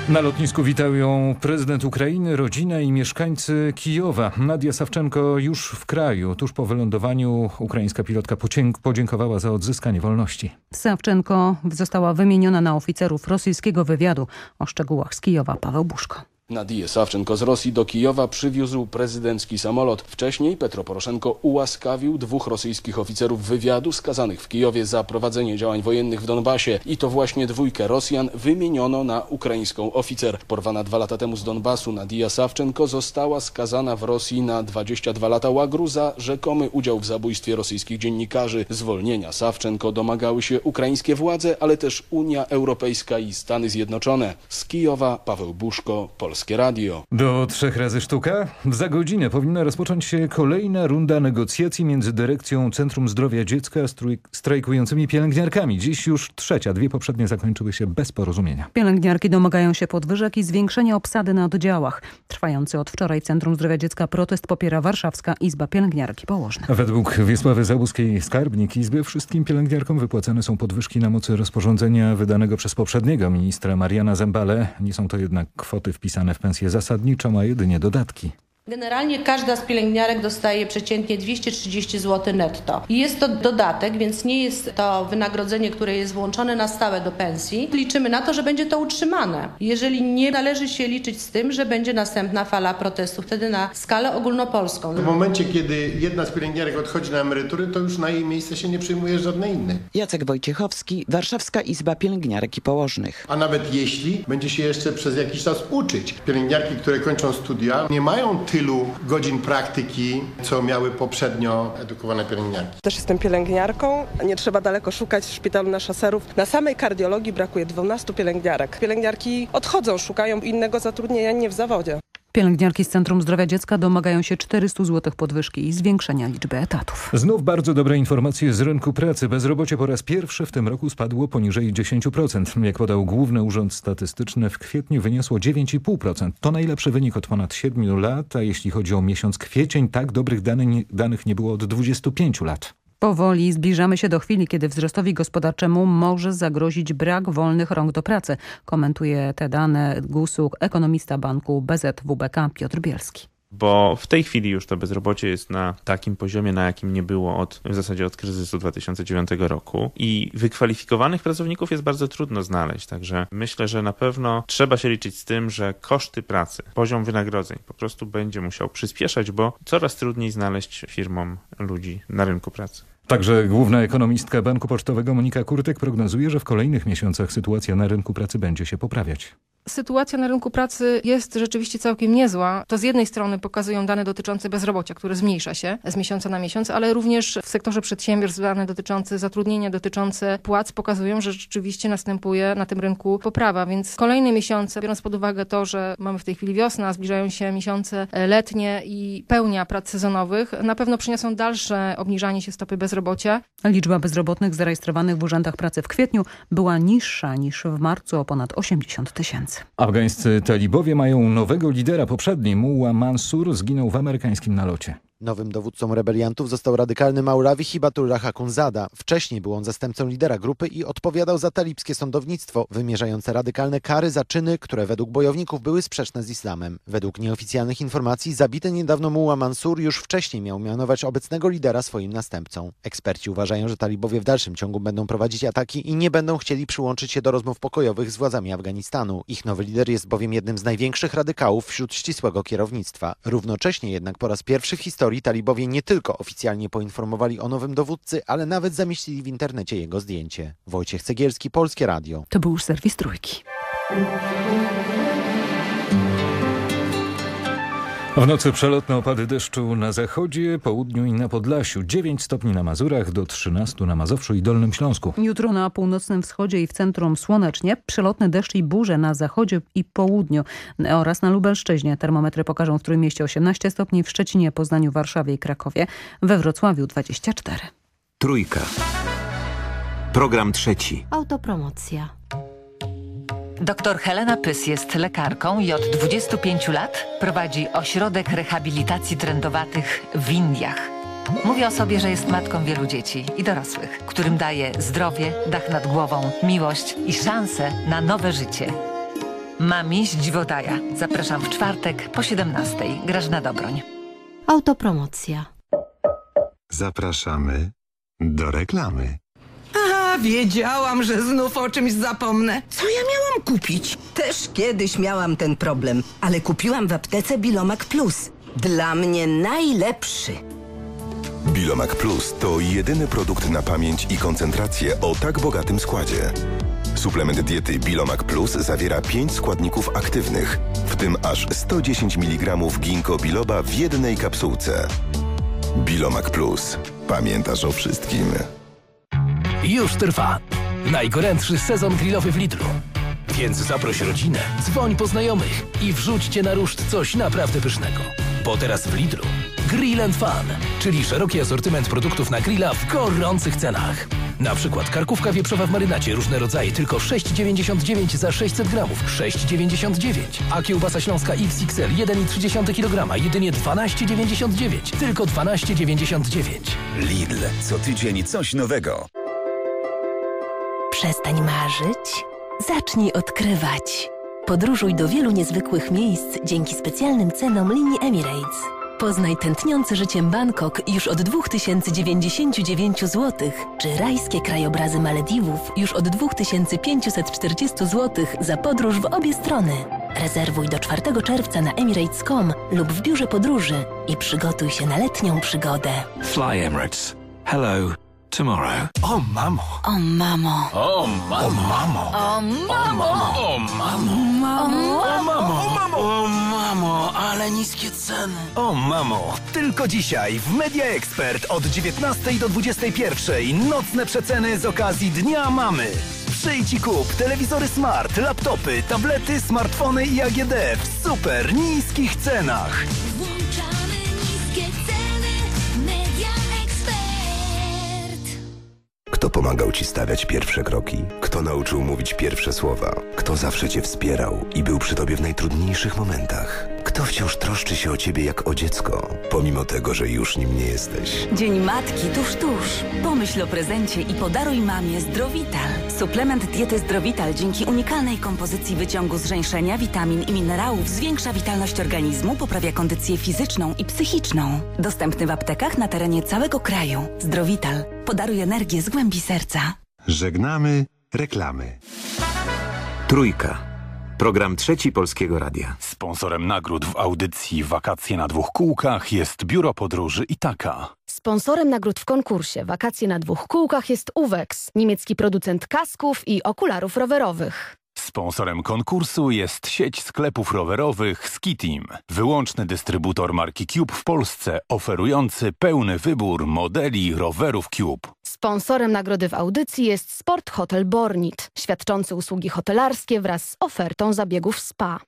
Na lotnisku witał ją prezydent Ukrainy, rodzina i mieszkańcy Kijowa. Nadia Sawczenko już w kraju. Tuż po wylądowaniu ukraińska pilotka podziękowała za odzyskanie wolności. Sawczenko została wymieniona na oficerów rosyjskiego wywiadu. O szczegółach z Kijowa Paweł Buszko. Nadiję Sawczenko z Rosji do Kijowa przywiózł prezydencki samolot. Wcześniej Petro Poroszenko ułaskawił dwóch rosyjskich oficerów wywiadu skazanych w Kijowie za prowadzenie działań wojennych w Donbasie. I to właśnie dwójkę Rosjan wymieniono na ukraińską oficer. Porwana dwa lata temu z Donbasu Nadija Sawczenko została skazana w Rosji na 22 lata łagru za rzekomy udział w zabójstwie rosyjskich dziennikarzy. Zwolnienia Sawczenko domagały się ukraińskie władze, ale też Unia Europejska i Stany Zjednoczone. Z Kijowa Paweł Buszko, Polska. Polskie Radio. Do trzech razy sztuka? Za godzinę powinna rozpocząć się kolejna runda negocjacji między dyrekcją Centrum Zdrowia Dziecka a strajkującymi pielęgniarkami. Dziś już trzecia, dwie poprzednie zakończyły się bez porozumienia. Pielęgniarki domagają się podwyżek i zwiększenia obsady na oddziałach. Trwający od wczoraj Centrum Zdrowia Dziecka protest popiera Warszawska Izba Pielęgniarki Położne. Według Wiesławy Zabuskiej, skarbnik Izby, wszystkim pielęgniarkom wypłacane są podwyżki na mocy rozporządzenia wydanego przez poprzedniego ministra Mariana Zembale. Nie są to jednak kwoty wpisane w pensję zasadniczą, a jedynie dodatki. Generalnie każda z pielęgniarek dostaje przeciętnie 230 zł netto. Jest to dodatek, więc nie jest to wynagrodzenie, które jest włączone na stałe do pensji. Liczymy na to, że będzie to utrzymane. Jeżeli nie należy się liczyć z tym, że będzie następna fala protestów, wtedy na skalę ogólnopolską. W momencie, kiedy jedna z pielęgniarek odchodzi na emeryturę, to już na jej miejsce się nie przyjmuje żadnej innej. Jacek Wojciechowski, Warszawska Izba Pielęgniarek i Położnych. A nawet jeśli będzie się jeszcze przez jakiś czas uczyć, pielęgniarki, które kończą studia, nie mają tylu godzin praktyki, co miały poprzednio edukowane pielęgniarki. Też jestem pielęgniarką. Nie trzeba daleko szukać w szpitalu na szaserów. Na samej kardiologii brakuje 12 pielęgniarek. Pielęgniarki odchodzą, szukają innego zatrudnienia nie w zawodzie. Pielęgniarki z Centrum Zdrowia Dziecka domagają się 400 zł podwyżki i zwiększenia liczby etatów. Znów bardzo dobre informacje z rynku pracy. Bezrobocie po raz pierwszy w tym roku spadło poniżej 10%. Jak podał Główny Urząd Statystyczny w kwietniu wyniosło 9,5%. To najlepszy wynik od ponad 7 lat, a jeśli chodzi o miesiąc kwiecień, tak dobrych danych, nie było od 25 lat. Powoli zbliżamy się do chwili, kiedy wzrostowi gospodarczemu może zagrozić brak wolnych rąk do pracy. Komentuje te dane GUS-u ekonomista banku BZWBK Piotr Bielski bo w tej chwili już to bezrobocie jest na takim poziomie, na jakim nie było od, w zasadzie od kryzysu 2009 roku i wykwalifikowanych pracowników jest bardzo trudno znaleźć, także myślę, że na pewno trzeba się liczyć z tym, że koszty pracy, poziom wynagrodzeń po prostu będzie musiał przyspieszać, bo coraz trudniej znaleźć firmom ludzi na rynku pracy. Także główna ekonomistka Banku Pocztowego Monika Kurtek prognozuje, że w kolejnych miesiącach sytuacja na rynku pracy będzie się poprawiać. Sytuacja na rynku pracy jest rzeczywiście całkiem niezła. To z jednej strony pokazują dane dotyczące bezrobocia, które zmniejsza się z miesiąca na miesiąc, ale również w sektorze przedsiębiorstw dane dotyczące zatrudnienia, dotyczące płac pokazują, że rzeczywiście następuje na tym rynku poprawa. Więc kolejne miesiące, biorąc pod uwagę to, że mamy w tej chwili wiosna, zbliżają się miesiące letnie i pełnia prac sezonowych, na pewno przyniosą dalsze obniżanie się stopy bezrobocia. Liczba bezrobotnych zarejestrowanych w urzędach pracy w kwietniu była niższa niż w marcu o ponad 80 tysięcy. Afgańscy talibowie mają nowego lidera. Poprzedni, Muła Mansur, zginął w amerykańskim nalocie. Nowym dowódcą rebeliantów został radykalny Maulawi Hibatullah Hakunzada. Wcześniej był on zastępcą lidera grupy i odpowiadał za talibskie sądownictwo, wymierzające radykalne kary za czyny, które według bojowników były sprzeczne z islamem. Według nieoficjalnych informacji zabity niedawno Muła Mansur już wcześniej miał mianować obecnego lidera swoim następcą. Eksperci uważają, że talibowie w dalszym ciągu będą prowadzić ataki i nie będą chcieli przyłączyć się do rozmów pokojowych z władzami Afganistanu. Ich nowy lider jest bowiem jednym z największych radykałów wśród ścisłego kierownictwa. Równocześnie jednak po raz pierwszy w historii historii talibowie nie tylko oficjalnie poinformowali o nowym dowódcy, ale nawet zamieścili w internecie jego zdjęcie. Wojciech Cegielski, Polskie Radio. To był już serwis Trójki. W nocy przelotne opady deszczu na zachodzie, południu i na Podlasiu. 9 stopni na Mazurach, do 13 na Mazowszu i Dolnym Śląsku. Jutro na północnym wschodzie i w centrum słonecznie. Przelotne deszcz i burze na zachodzie i południu oraz na Lubelszczyźnie. Termometry pokażą w Trójmieście 18 stopni, w Szczecinie, Poznaniu, Warszawie i Krakowie. We Wrocławiu 24. Trójka. Program trzeci. Autopromocja. Doktor Helena Pys jest lekarką i od 25 lat prowadzi ośrodek rehabilitacji trendowatych w Indiach. Mówi o sobie, że jest matką wielu dzieci i dorosłych, którym daje zdrowie, dach nad głową, miłość i szansę na nowe życie. Mami z Dziwodaja. Zapraszam w czwartek po 17. Grażna Dobroń. Autopromocja. Zapraszamy do reklamy A wiedziałam, że znów o czymś zapomnę. Co ja miałam kupić? Też kiedyś miałam ten problem, ale kupiłam w aptece Bilomak Plus. Dla mnie najlepszy. Bilomac Plus to jedyny produkt na pamięć i koncentrację o tak bogatym składzie. Suplement diety Bilomac Plus zawiera 5 składników aktywnych, w tym aż 110 mg ginkgo biloba w jednej kapsułce. Bilomac Plus. Pamiętasz o wszystkim. Już trwa. Najgorętszy sezon grillowy w Lidlu. Więc zaproś rodzinę, dzwoń po znajomych i wrzućcie na ruszt coś naprawdę pysznego. Bo teraz w Lidlu Grill and Fun, czyli szeroki asortyment produktów na grilla w gorących cenach. Na przykład karkówka wieprzowa w marynacie, różne rodzaje, tylko 6,99 za 600 gramów, 6,99. A kiełbasa śląska XXL 1,3 kg, jedynie 12,99, tylko 12,99. Lidl, co tydzień coś nowego. Przestań marzyć, zacznij odkrywać. Podróżuj do wielu niezwykłych miejsc dzięki specjalnym cenom linii Emirates. Poznaj tętniące życiem Bangkok już od 2099 zł, czy rajskie krajobrazy Malediwów już od 2540 zł za podróż w obie strony. Rezerwuj do 4 czerwca na emirates.com lub w biurze podróży i przygotuj się na letnią przygodę. Fly Emirates. Hello. Tomorrow. O mamo. O mamo. O mamo. O mamo. O mamo. O mamo. Mamo. O mamo. O mamo. O mamo, ale niskie ceny. O mamo, tylko dzisiaj w Media Expert od 19 do 21 nocne przeceny z okazji Dnia Mamy. Przyjdź i kup telewizory smart, laptopy, tablety, smartfony i AGD w super niskich cenach. Włączamy niskie ceny. Kto pomagał ci stawiać pierwsze kroki? Kto nauczył mówić pierwsze słowa? Kto zawsze cię wspierał i był przy tobie w najtrudniejszych momentach? Kto wciąż troszczy się o ciebie jak o dziecko, pomimo tego, że już nim nie jesteś? Dzień Matki tuż, tuż. Pomyśl o prezencie i podaruj mamie Zdrowital. Suplement diety Zdrowital dzięki unikalnej kompozycji wyciągu zrzęszenia, witamin i minerałów zwiększa witalność organizmu, poprawia kondycję fizyczną i psychiczną. Dostępny w aptekach na terenie całego kraju. Zdrowital. Podaruj energię z głębi serca. Żegnamy reklamy. Trójka. Program trzeci Polskiego Radia. Sponsorem nagród w audycji Wakacje na dwóch kółkach jest Biuro Podróży Itaka. Sponsorem nagród w konkursie Wakacje na dwóch kółkach jest Uwex, niemiecki producent kasków i okularów rowerowych. Sponsorem konkursu jest sieć sklepów rowerowych Skitim, wyłączny dystrybutor marki Cube w Polsce, oferujący pełny wybór modeli rowerów Cube. Sponsorem nagrody w audycji jest Sport Hotel Bornit, świadczący usługi hotelarskie wraz z ofertą zabiegów spa.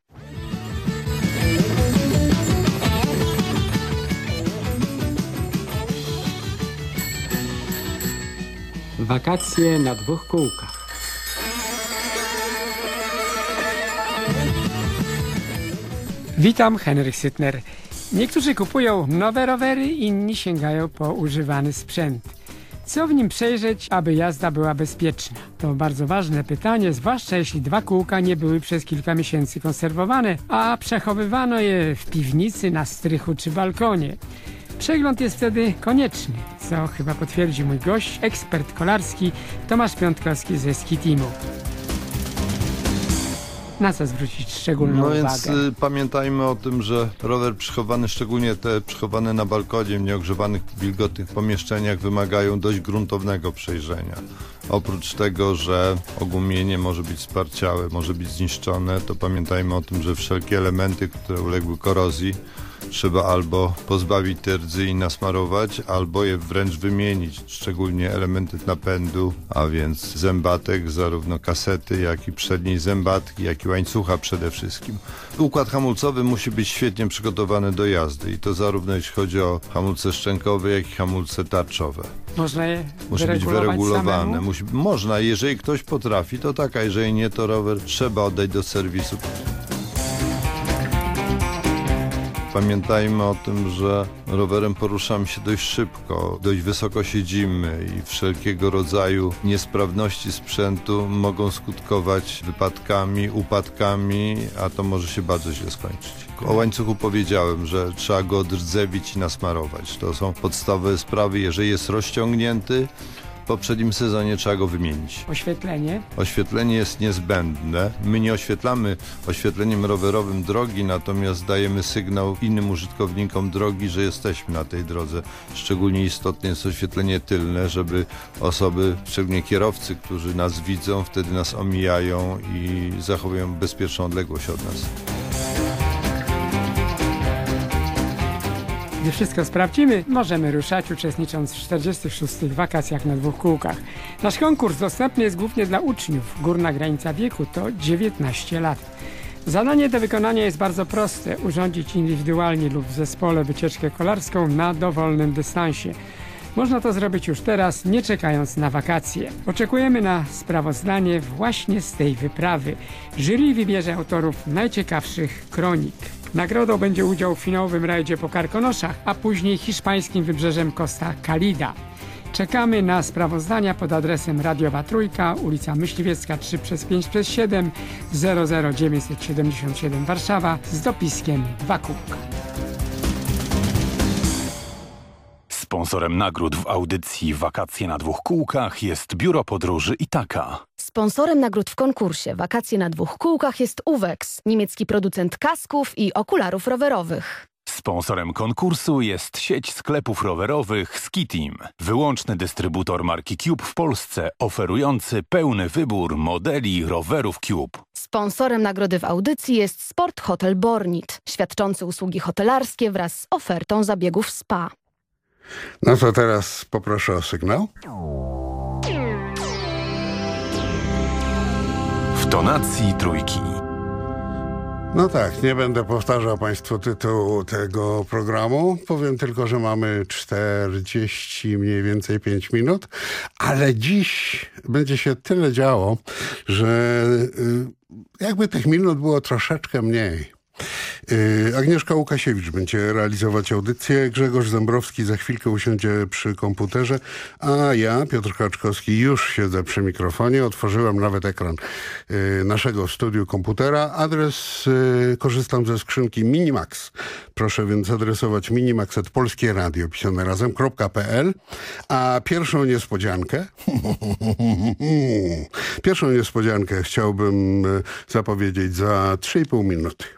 Wakacje na dwóch kółkach. Witam, Henryk Sytner. Niektórzy kupują nowe rowery, inni sięgają po używany sprzęt. Co w nim przejrzeć, aby jazda była bezpieczna? To bardzo ważne pytanie, zwłaszcza jeśli dwa kółka nie były przez kilka miesięcy konserwowane, a przechowywano je w piwnicy, na strychu czy balkonie. Przegląd jest wtedy konieczny, co chyba potwierdzi mój gość, ekspert kolarski Tomasz Piątkowski ze Ski Teamu. Na co zwrócić szczególną No uwagę? więc y, pamiętajmy o tym, że rower przechowany, szczególnie te przechowane na balkonie, w nieogrzewanych, wilgotnych pomieszczeniach wymagają dość gruntownego przejrzenia. Oprócz tego, że ogumienie może być sparciałe, może być zniszczone, to pamiętajmy o tym, że wszelkie elementy, które uległy korozji, trzeba albo pozbawić tej rdzy i nasmarować, albo je wręcz wymienić, szczególnie elementy napędu, a więc zębatek, zarówno kasety, jak i przedniej zębatki, jak i łańcucha przede wszystkim. Układ hamulcowy musi być świetnie przygotowany do jazdy i to zarówno jeśli chodzi o hamulce szczękowe, jak i hamulce tarczowe. Można je Musi być wyregulowane. samemu? Musi, można, jeżeli ktoś potrafi, to tak, a jeżeli nie, to rower trzeba oddać do serwisu. Pamiętajmy o tym, że rowerem poruszamy się dość szybko, dość wysoko siedzimy i wszelkiego rodzaju niesprawności sprzętu mogą skutkować wypadkami, upadkami, a to może się bardzo źle skończyć. O łańcuchu powiedziałem, że trzeba go odrdzewić i nasmarować. To są podstawowe sprawy. Jeżeli jest rozciągnięty, poprzednim sezonie trzeba go wymienić. Oświetlenie. Oświetlenie jest niezbędne. My nie oświetlamy oświetleniem rowerowym drogi, natomiast dajemy sygnał innym użytkownikom drogi, że jesteśmy na tej drodze. Szczególnie istotne jest oświetlenie tylne, żeby osoby, szczególnie kierowcy, którzy nas widzą, wtedy nas omijają i zachowują bezpieczną odległość od nas. Gdy wszystko sprawdzimy, możemy ruszać uczestnicząc w 46. wakacjach na dwóch kółkach. Nasz konkurs dostępny jest głównie dla uczniów. Górna granica wieku to 19 lat. Zadanie do wykonania jest bardzo proste. Urządzić indywidualnie lub w zespole wycieczkę kolarską na dowolnym dystansie. Można to zrobić już teraz, nie czekając na wakacje. Oczekujemy na sprawozdanie właśnie z tej wyprawy. Jury wybierze autorów najciekawszych kronik. Nagrodą będzie udział w finałowym rajdzie po Karkonoszach, a później hiszpańskim wybrzeżem Costa Calida. Czekamy na sprawozdania pod adresem Radiowa Trójka, ulica Myśliwiecka 3 przez 5 przez 7 00977 Warszawa z dopiskiem 2 kółka. Sponsorem nagród w audycji Wakacje na dwóch kółkach jest Biuro Podróży Itaka. Sponsorem nagród w konkursie Wakacje na dwóch kółkach jest Uwex, niemiecki producent kasków i okularów rowerowych. Sponsorem konkursu jest sieć sklepów rowerowych Skitim, wyłączny dystrybutor marki Cube w Polsce, oferujący pełny wybór modeli rowerów Cube. Sponsorem nagrody w audycji jest Sport Hotel Bornit, świadczący usługi hotelarskie wraz z ofertą zabiegów spa. No to teraz poproszę o sygnał. Tonacji trójki. No tak, nie będę powtarzał Państwu tytułu tego programu. Powiem tylko, że mamy 40, mniej więcej 5 minut, ale dziś będzie się tyle działo, że y, jakby tych minut było troszeczkę mniej. Yy, Agnieszka Łukasiewicz będzie realizować audycję, Grzegorz Zambrowski za chwilkę usiądzie przy komputerze, a ja, Piotr Kaczkowski, już siedzę przy mikrofonie, otworzyłem nawet ekran yy, naszego studiu komputera. Adres yy, korzystam ze skrzynki Minimax. Proszę więc adresować minimax polskie radio pisane razem.pl a pierwszą niespodziankę pierwszą niespodziankę chciałbym zapowiedzieć za 3,5 minuty.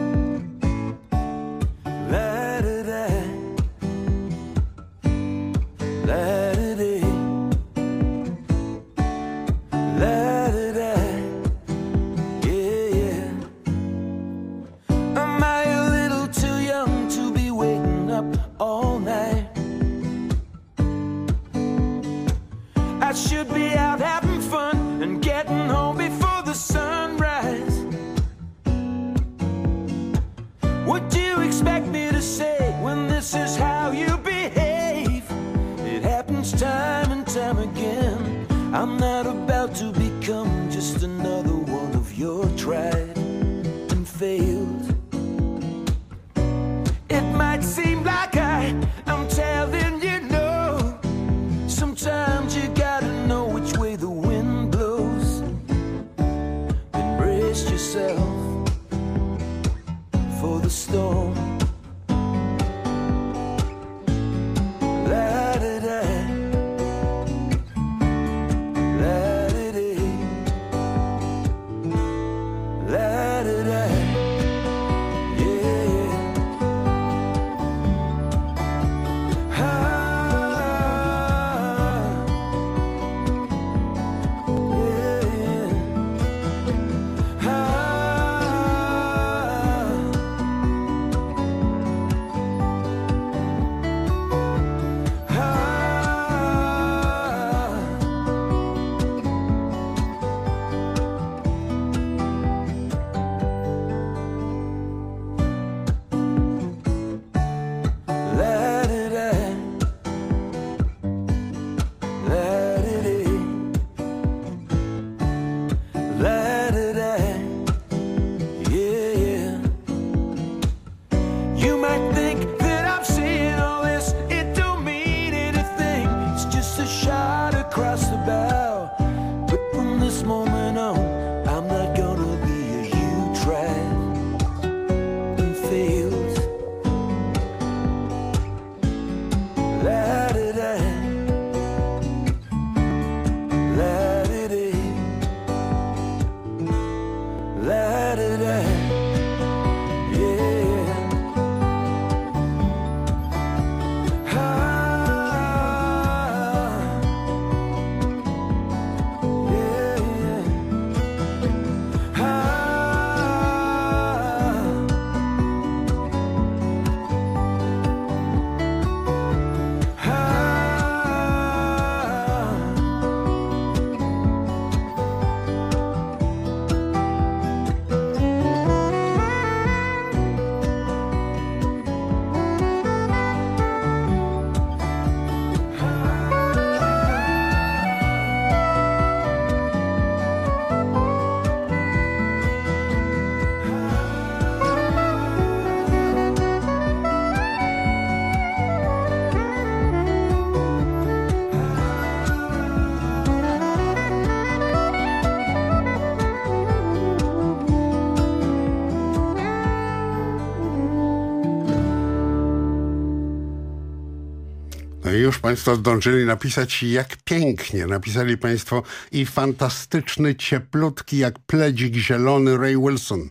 Państwo zdążyli napisać jak pięknie. Napisali Państwo i fantastyczny, cieplutki jak pledzik zielony Ray Wilson.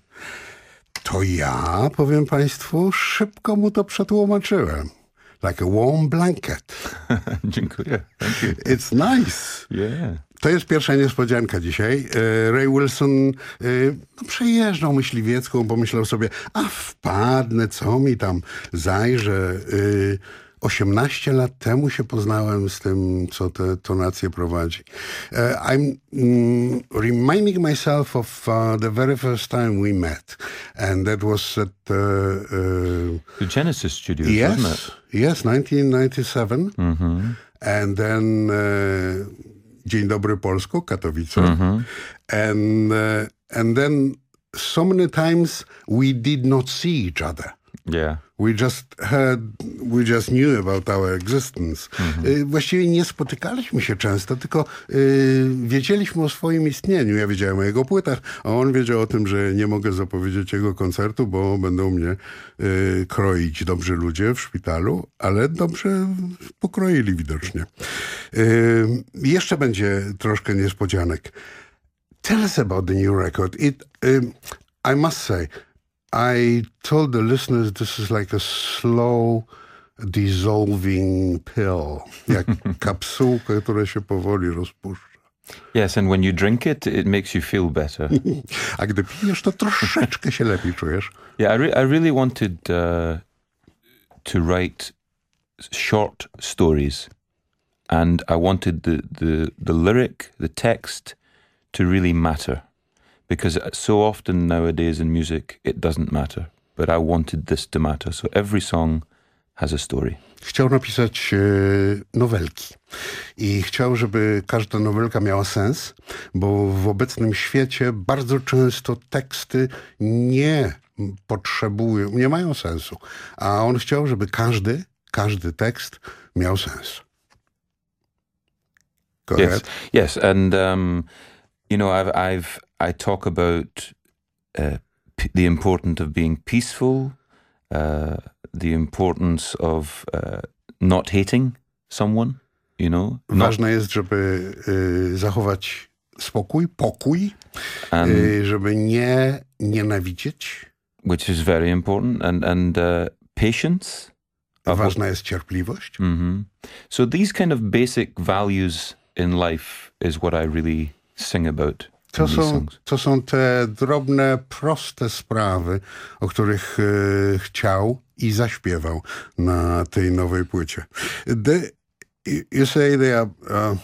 To ja, powiem Państwu, szybko mu to przetłumaczyłem. Like a warm blanket. Dziękuję. It's nice. Yeah. To jest pierwsza niespodzianka dzisiaj. E, Ray Wilson e, no, przejeżdżał myśliwiecką, pomyślał sobie, a wpadnę, co mi tam zajrzę. E, 18 lat temu się poznałem z tym, co te tonacje prowadzi. E, I'm mm, reminding myself of uh, the very first time we met. And that was at... Uh, uh, The Genesis Studios, yes, wasn't it? Yes, 1997. Mhm. And then uh, Dzień Dobry Polsko, Katowice. Mhm. And, uh, and then so many times we did not see each other. Yeah. We just had, we just knew about our existence. Y, Właściwie nie spotykaliśmy się często, tylko y, wiedzieliśmy o swoim istnieniu. Ja wiedziałem o jego płytach, a on wiedział o tym, że nie mogę zapowiedzieć jego koncertu, bo będą mnie y, kroić dobrzy ludzie w szpitalu, ale dobrze pokroili widocznie. Y, jeszcze będzie troszkę niespodzianek. Tell us about the new record. It, um, I must say, I told the listeners this is like a slow dissolving pill, jak kapsułka, która się powoli rozpuszcza. Yes, and when you drink it, it makes you feel better. A gdy pijesz, to troszeczkę się lepiej czujesz. Yeah, I, re- I really wanted uh, to write short stories, and I wanted the, the, the lyric, the text, to really matter, because so often nowadays in music it doesn't matter. But I wanted this to matter, so every song has a story. Chciał napisać e, nowelki. I chciał, żeby każda nowelka miała sens, bo w obecnym świecie bardzo często teksty nie potrzebują, nie mają sensu. A on chciał, żeby każdy, każdy tekst miał sens. Go yes, ahead. yes, and um, you know, I've, I've I talk about uh, p- the importance of being peaceful, uh, the importance of uh, not hating someone. You know, not, Ważne jest, żeby y, zachować spokój, pokój, And- y, żeby nie nienawidzieć. which is very important, and and uh, patience. Ważna jest cierpliwość. hmm So these kind of basic values in life is what I really sing about. To są, to są te drobne, proste sprawy, o których e, chciał i zaśpiewał na tej nowej płycie. You say they are uh,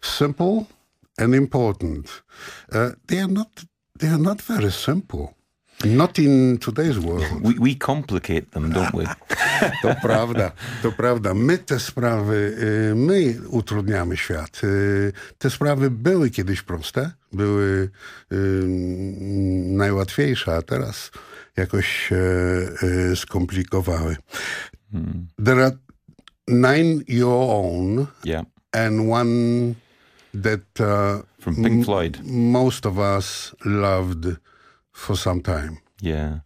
simple and important. Uh, they are not. They are not very simple. Not in today's world. We we complicate them, don't we? To prawda, to prawda. My te sprawy, y, my utrudniamy świat. Y, Te sprawy były kiedyś proste, były y, najłatwiejsze, a teraz jakoś się y, skomplikowały. There are nine your own Yeah. and one that uh, From Pink Floyd. most of us loved for some time. Yeah.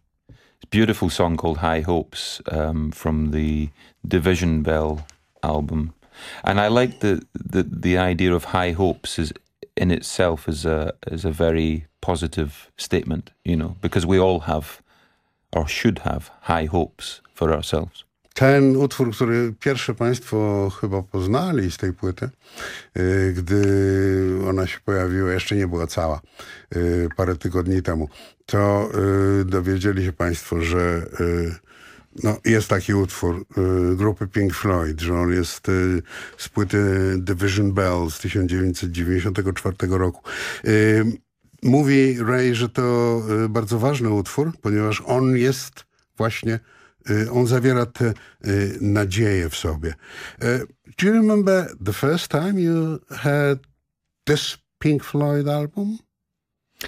Beautiful song called High Hopes um, from the Division Bell album. And I like the, the, the idea of high hopes is in itself is a is a very positive statement, you know, because we all have or should have high hopes for ourselves. Ten utwór, który pierwsze Państwo chyba poznali z tej płyty, y, gdy ona się pojawiła, jeszcze nie była cała, y, parę tygodni temu, to y, dowiedzieli się Państwo, że no, jest taki utwór grupy Pink Floyd, że on jest z płyty Division Bell z 1994 roku. Mówi Ray, że to bardzo ważny utwór, ponieważ on jest właśnie on zawiera te nadzieje w sobie. Do you remember the first time you had this Pink Floyd album?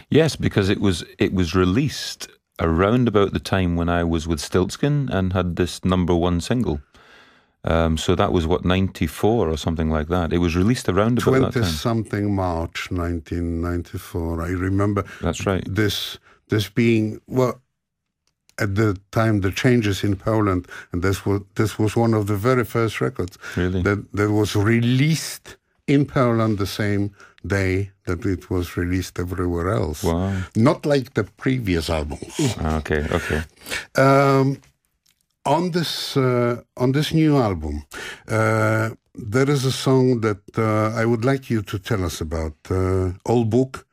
Yes, because it was it was released around about the time when I was with Stiltskin and had this number one single. Um, so that was what ninety four or something like that. It was released around about that 20 time. something March 1994. I remember That's right. this this being well at the time the changes in Poland, and this was this was one of the very first records Really? that that was released in Poland the same day that it was released everywhere else. Wow. Not like the previous albums. Ah, Okay, okay. Um, on this uh, on this new album, uh, there is a song that uh, I would like you to tell us about. Uh, Old Book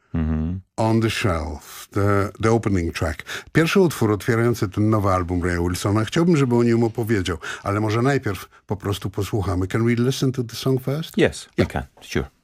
on the Shelf, the, the opening track. Pierwszy utwór otwierający ten nowy album Raya Wilsona. Chciałbym, żeby o nim opowiedział, ale może najpierw po prostu posłuchamy. Can we listen to the song first? Yes, we can. Sure.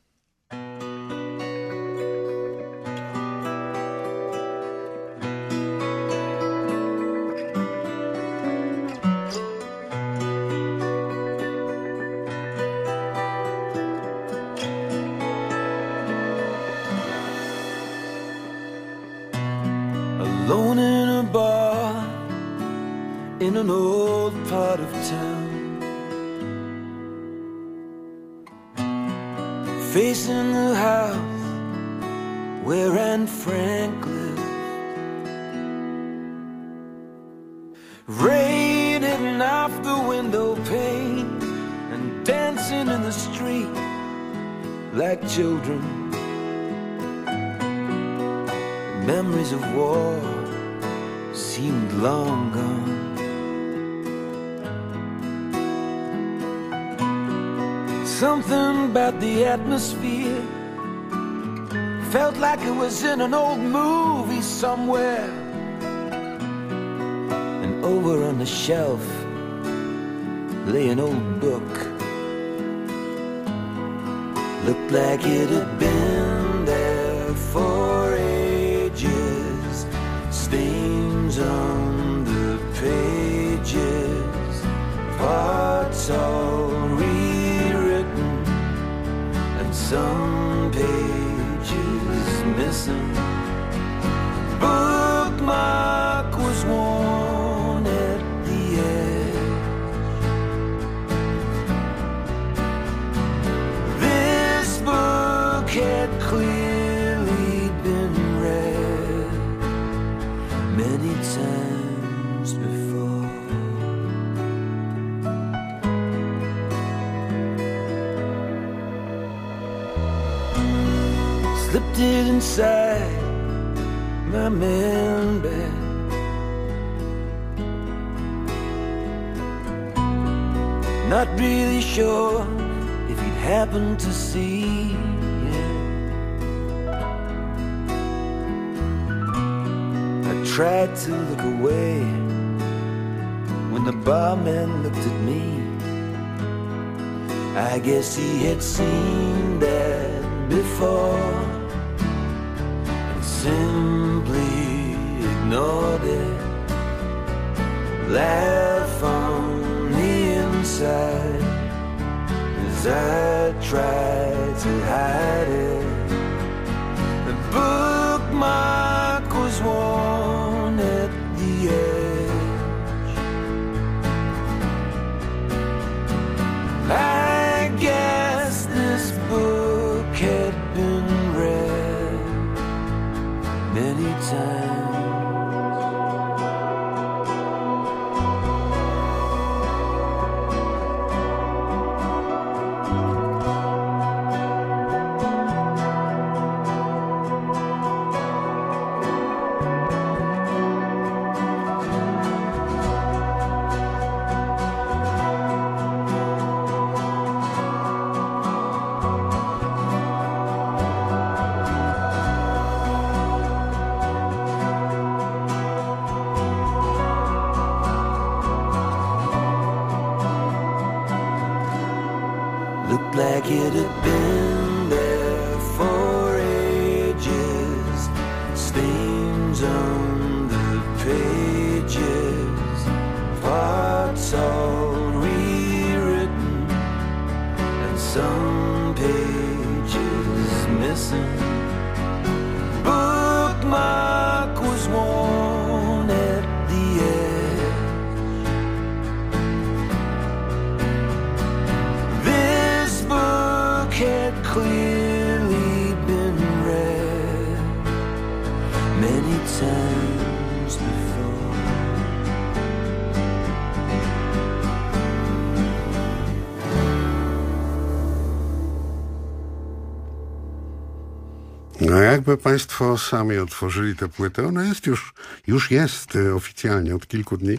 Jakby Państwo sami otworzyli tę płytę, ona jest już, już jest y, oficjalnie od kilku dni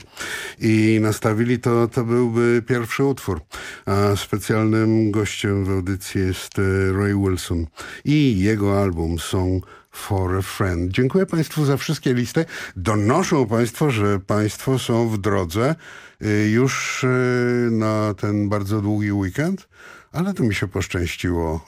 i nastawili to, to byłby pierwszy utwór. A specjalnym gościem w audycji jest y, Ray Wilson i jego album Song for a Friend. Dziękuję Państwu za wszystkie listy. Donoszą Państwo, że Państwo są w drodze y, już na ten bardzo długi weekend. Ale tu mi się poszczęściło.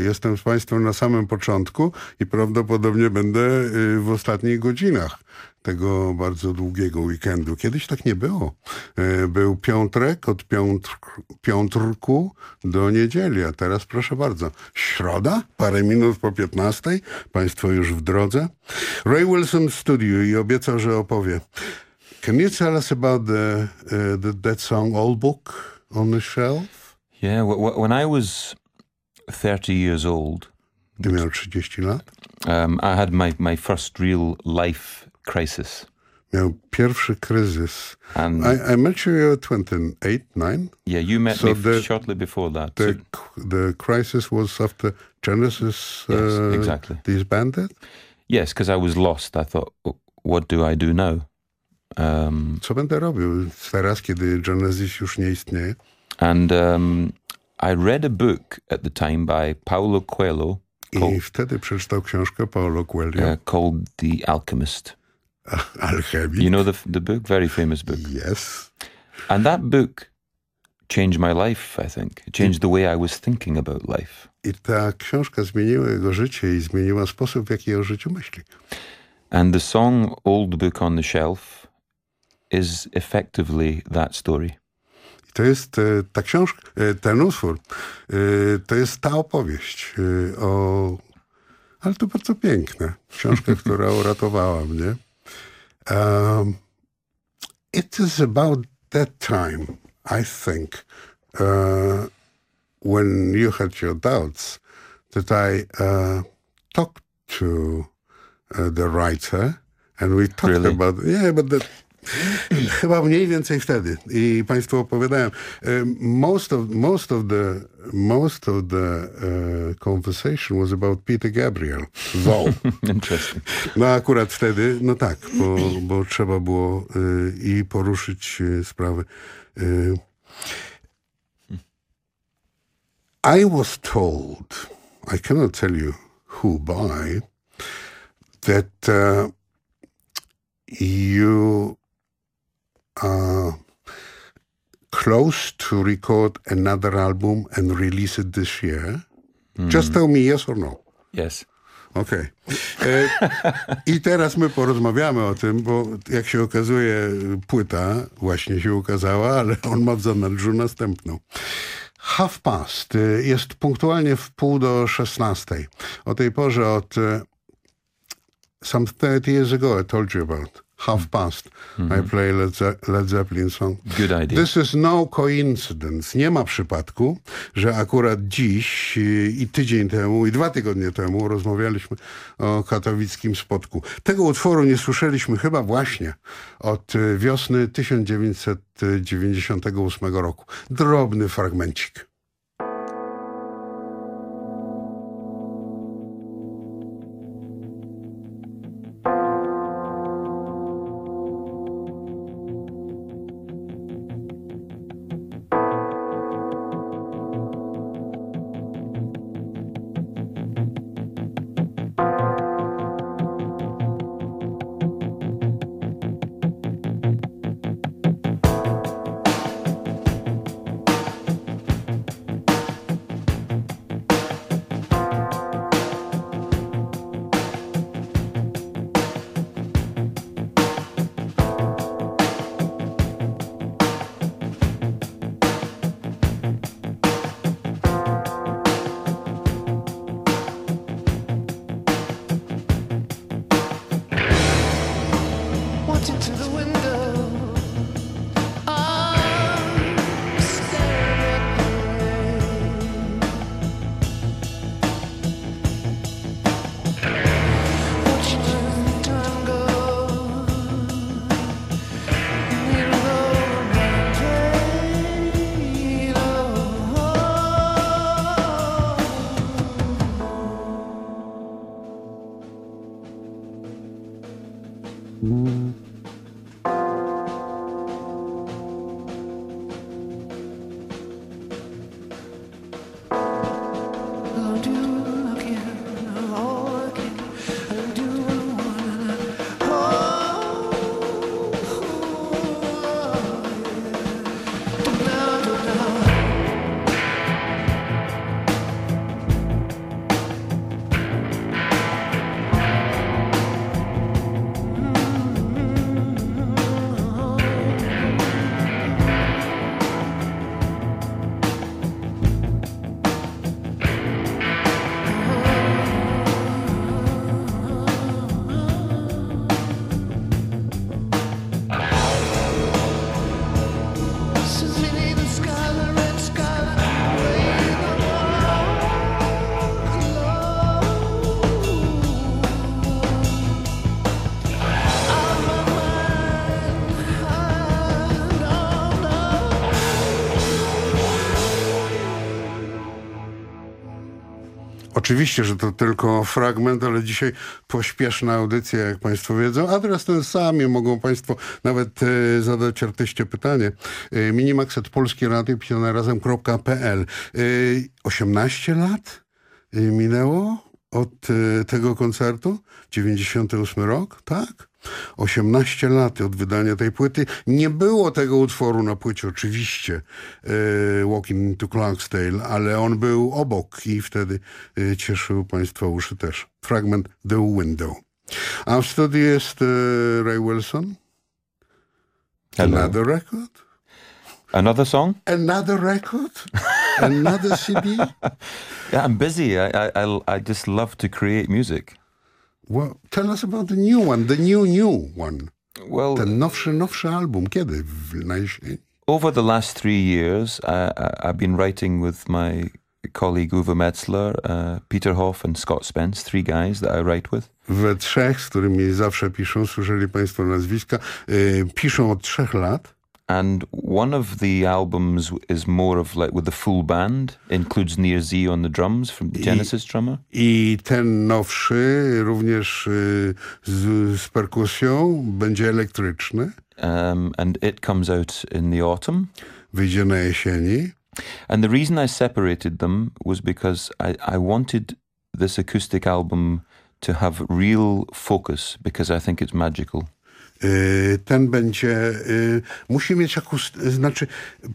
Y, Jestem z Państwem na samym początku i prawdopodobnie będę y, w ostatnich godzinach tego bardzo długiego weekendu. Kiedyś tak nie było. Y, Był piątrek od piątr, piątrku do niedzieli, a teraz proszę bardzo. Środa, parę minut po 15, Państwo już w drodze. Ray Wilson w studiu i obiecał, że opowie. Can you tell us about the, the that song Old Book on the Shelf? Yeah, when I was 30 years old, Ty miał 30 lat? um, I had my, my first real life crisis. Miał pierwszy kryzys. And I, I met you, were 28, 9? yeah, you met So me the- shortly before that. The, So- the crisis was after Genesis Yes, uh, exactly. disbanded? yes, because I was lost. I thought, "W- what do I do now? Um, Co będę robił teraz, kiedy Genesis już nie istnieje? And um, I read a book at the time by Paulo Coelho I wtedy przeczytał książkę Paulo Coelho. uh, called The Alchemist. Alchemik. You know the the book, very famous book. Yes. And that book changed my life. I think it changed the way I was thinking about life. I ta książka zmieniła jego życie i zmieniła sposób, w jaki o życiu myśli. And the song "Old Book on the Shelf" is effectively that story. To jest e, ta książka, e, ten utwór, e, to jest ta opowieść o... Ale to bardzo piękne. Książka, która uratowała mnie. Um, it is about that time, I think, uh, when you had your doubts, that I uh, talked to uh, the writer and we talked Really? about... Yeah, but that... Chyba mniej więcej wtedy. I Państwu opowiadałem. Most of, most of the, most of the uh, conversation was about Peter Gabriel. Though. Interesting. No akurat wtedy, no tak, bo, bo trzeba było y, i poruszyć y, sprawy. Y, I was told, I cannot tell you who by, that uh, you close to record another album and release it this year. Just tell me yes or no. Yes. Okej. E, I teraz my porozmawiamy o tym, bo jak się okazuje, płyta właśnie się ukazała, ale on ma w zanadrzu następną. Half past e, jest punktualnie w pół do szesnastej. O tej porze od e, some 30 years ago I told you about. Half past. I play Led, Ze- Led Zeppelin song. Good idea. This is no coincidence. Nie ma przypadku, że akurat dziś i tydzień temu, i dwa tygodnie temu rozmawialiśmy o katowickim spotku. Tego utworu nie słyszeliśmy chyba właśnie od y, wiosny 1998 roku. Drobny fragmencik. Oczywiście, że to tylko fragment, ale dzisiaj pośpieszna audycja, jak Państwo wiedzą. Adres ten sam, i mogą Państwo nawet e, zadać artyście pytanie. E, Minimaxet Polskie Radio, pisane razem.pl. E, 18 lat e, minęło od e, tego koncertu? 98 rok, tak? 18 lat od wydania tej płyty. Nie było tego utworu na płycie, oczywiście, e, Walking into Clarksdale, ale on był obok i wtedy e, cieszył Państwa uszy też. Fragment The Window. A w studiu jest e, Ray Wilson. Hello. Another record? Another song? Another record? Another CD? Yeah, I'm busy. I, I, I just love to create music. Well, tell us about the new one, the new, new one. Well, Ten nowszy, nowszy album. Kiedy? W. Over the last three years, I, I, I've been writing with my colleague Uwe Metzler, uh, Peter Hoff, and Scott Spence, three guys that I write with. We trzech, z którymi zawsze piszą, słyszeli Państwo nazwiska, y, piszą od trzech lat. And one of the albums is more of like with the full band, includes Nir Z on the drums from the Genesis drummer. I ten nowszy, również z, z perkusją, będzie elektryczny. Um, and it comes out in the autumn. Wyjdzie na jesieni. And the reason I separated them was because I, I wanted this acoustic album to have real focus because I think it's magical. Y, Ten będzie, y, musi mieć akustyczny, znaczy,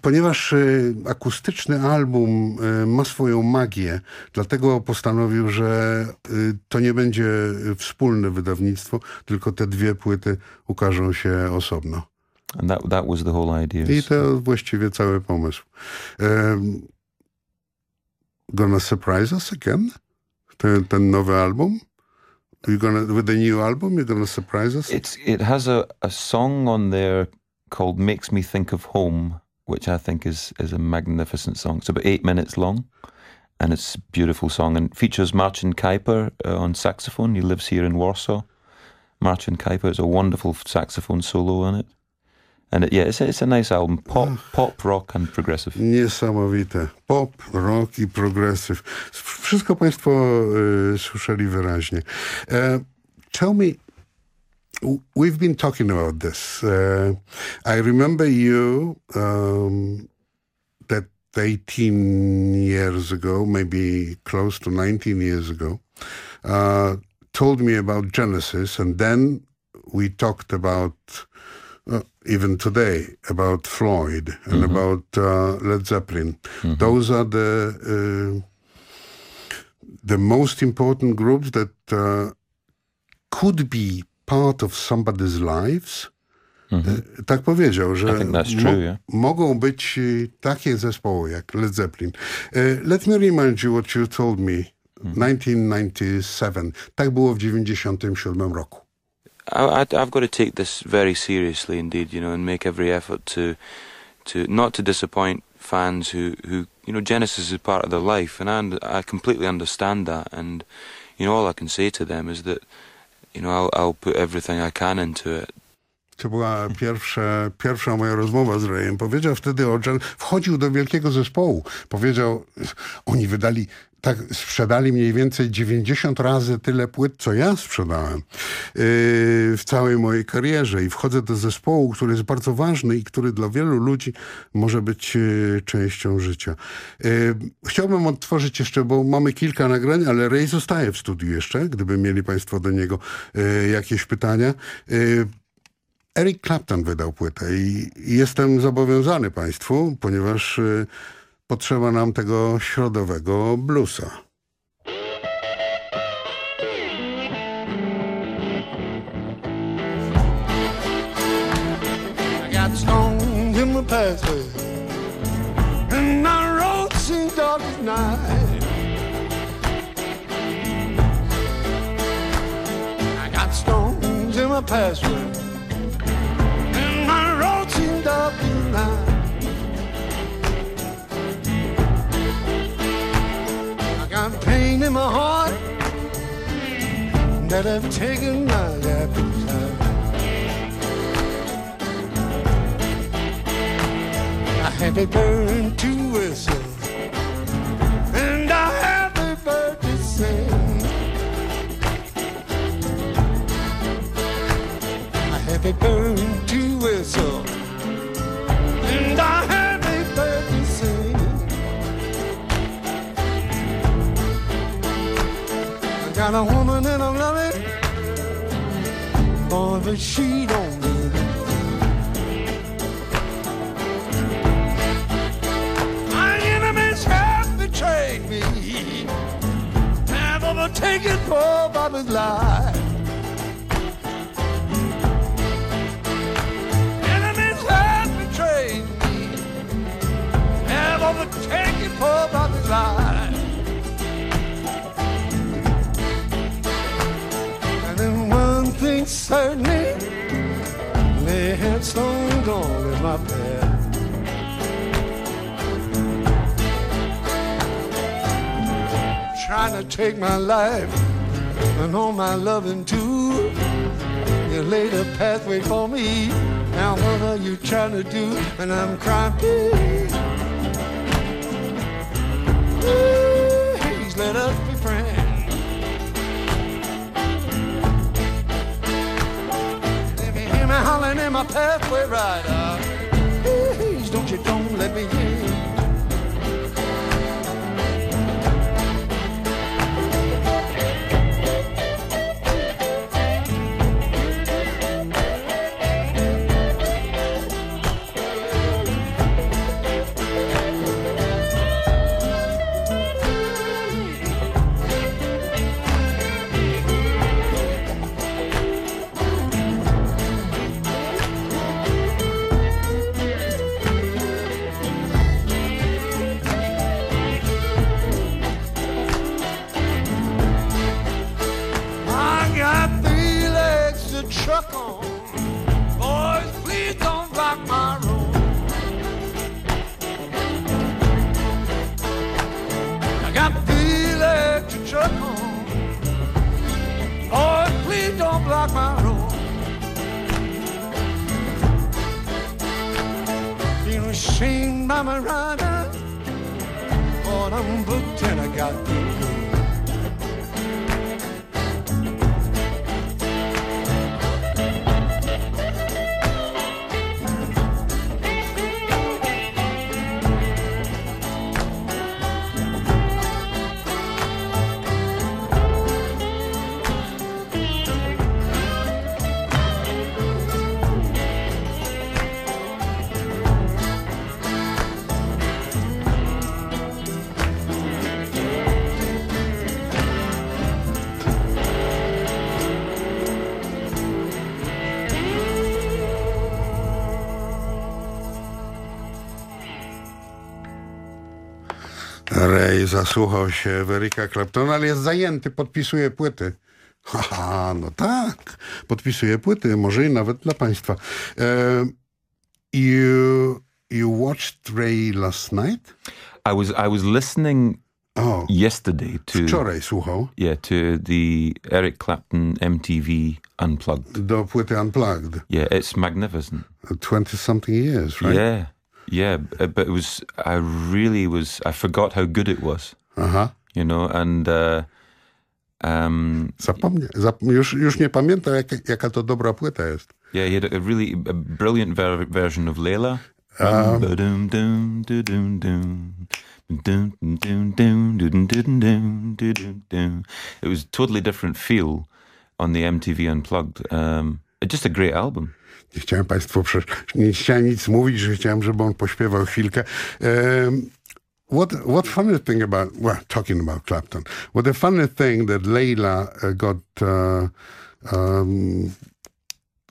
ponieważ y, akustyczny album ma swoją magię, dlatego postanowił, że to nie będzie wspólne wydawnictwo, tylko te dwie płyty ukażą się osobno. And that, that was the whole idea. I to właściwie cały pomysł. Um, gonna surprise us again? Ten, ten nowy album? You gonna with the new album? You're gonna surprise us? It's it has a, a song on there called "Makes Me Think of Home," which I think is is a magnificent song. It's about eight minutes long, and it's a beautiful song and features Marcin Kuiper uh, on saxophone. He lives here in Warsaw. Marcin Kuiper is a wonderful saxophone solo on it, and it, yeah, it's a, it's a nice album, pop pop rock and progressive. Niesamowite. Pop, rock i progresyw. Wszystko Państwo y, słyszeli wyraźnie. E, tell me, we've been talking about this. Uh, I remember you um, that 18 years ago, maybe close to 19 years ago, uh, told me about Genesis, and then we talked about uh, even today about Floyd and Mhm. about uh, Led Zeppelin. Those are the uh, the most important groups that uh, could be part of somebody's lives. E, Tak powiedział, że true, yeah. mogą być e, takie zespoły jak Led Zeppelin. E, Let me remind you what you told me. 1997. Tak było w 97 roku. I, I've got to take this very seriously indeed, you know, and make every effort to, to not to disappoint fans who, who, you know, Genesis is part of their life, and I, I completely understand that. And you know, all I can say to them is that, you know, I'll, I'll put everything I can into it. To była pierwsza, pierwsza moja rozmowa z Rayem. Powiedział wtedy o Jan, wchodził do wielkiego zespołu. Powiedział, oni wydali tak sprzedali mniej więcej 90 razy tyle płyt, co ja sprzedałem yy, w całej mojej karierze i wchodzę do zespołu, który jest bardzo ważny i który dla wielu ludzi może być yy, częścią życia. Yy, chciałbym odtworzyć jeszcze, bo mamy kilka nagrań, ale Ray zostaje w studiu jeszcze, gdyby mieli Państwo do niego yy, jakieś pytania. Yy, Eric Clapton wydał płytę i jestem zobowiązany Państwu, ponieważ y, potrzeba nam tego środowego bluesa. My pathway, and my road seems dark night. In my heart that I've taken my appetite. I have a burn to whistle, and I have a bird to sing. I have a burn got a woman and I'm loving, boy, oh, but she don't mean it. My enemies have betrayed me, have overtaken poor Bobby's life. Enemies have betrayed me, have overtaken poor Bobby's life. One thing certainly, they had stones all in my path. trying to take my life and all my loving too. You laid a pathway for me. Now what are you trying to do? And I'm crying. Please let us be friends. Me hollering in my pathway rider. Please don't you don't let me hear. Ashamed by my rider. But I'm booked and I got to go. Zasłuchał się w Erika Claptona, ale jest zajęty, podpisuje płyty. Haha, no tak, podpisuje płyty, może i nawet dla państwa. E, you, you watched Ray last night? I was I was listening oh. yesterday to Wczoraj słuchał. yeah to the Eric Clapton MTV Unplugged. Do płyty Unplugged. Yeah, it's magnificent. 20 something years, right? Yeah, yeah, but it was I really was I forgot how good it was. Aha. you know, and uh, um, Zapomnie, zap, już, już nie pamiętam, jak, jaka to dobra płyta jest. yeah, he had a really a brilliant ver- version of Layla. Um. It was a totally different feel on the MTV Unplugged. Um, just a great album. Nie chciałem Państwu, nie chciałem nic mówić, że chciałem, żeby on pośpiewał chwilkę. Um, what what funny thing about well talking about Clapton? What a funny thing that Layla uh, got uh, um,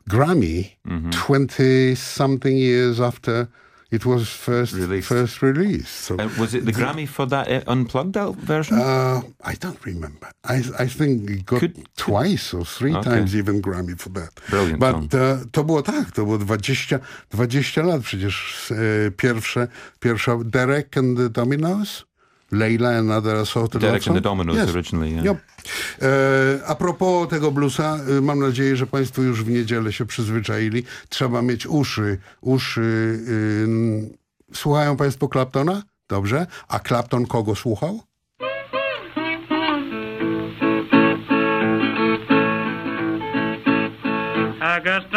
Grammy twenty something years after it was first first released. So Uh, was it the Grammy for that uh, Unplugged out version? Uh, I don't remember. I I think it got twice or three Okay. times even Grammy for that. Brilliant But uh, to było tak, to było 20, 20 lat przecież pierwsze, pierwsza Derek and the Dominoes, Layla and other assorted Derek and the. Dominoes Yes. originally, yeah. Yep. E, a propos tego bluesa, e, mam nadzieję, że Państwo już w niedzielę się przyzwyczaili. Trzeba mieć uszy. Uszy. ym, słuchają Państwo Claptona? Dobrze. A Clapton kogo słuchał? I got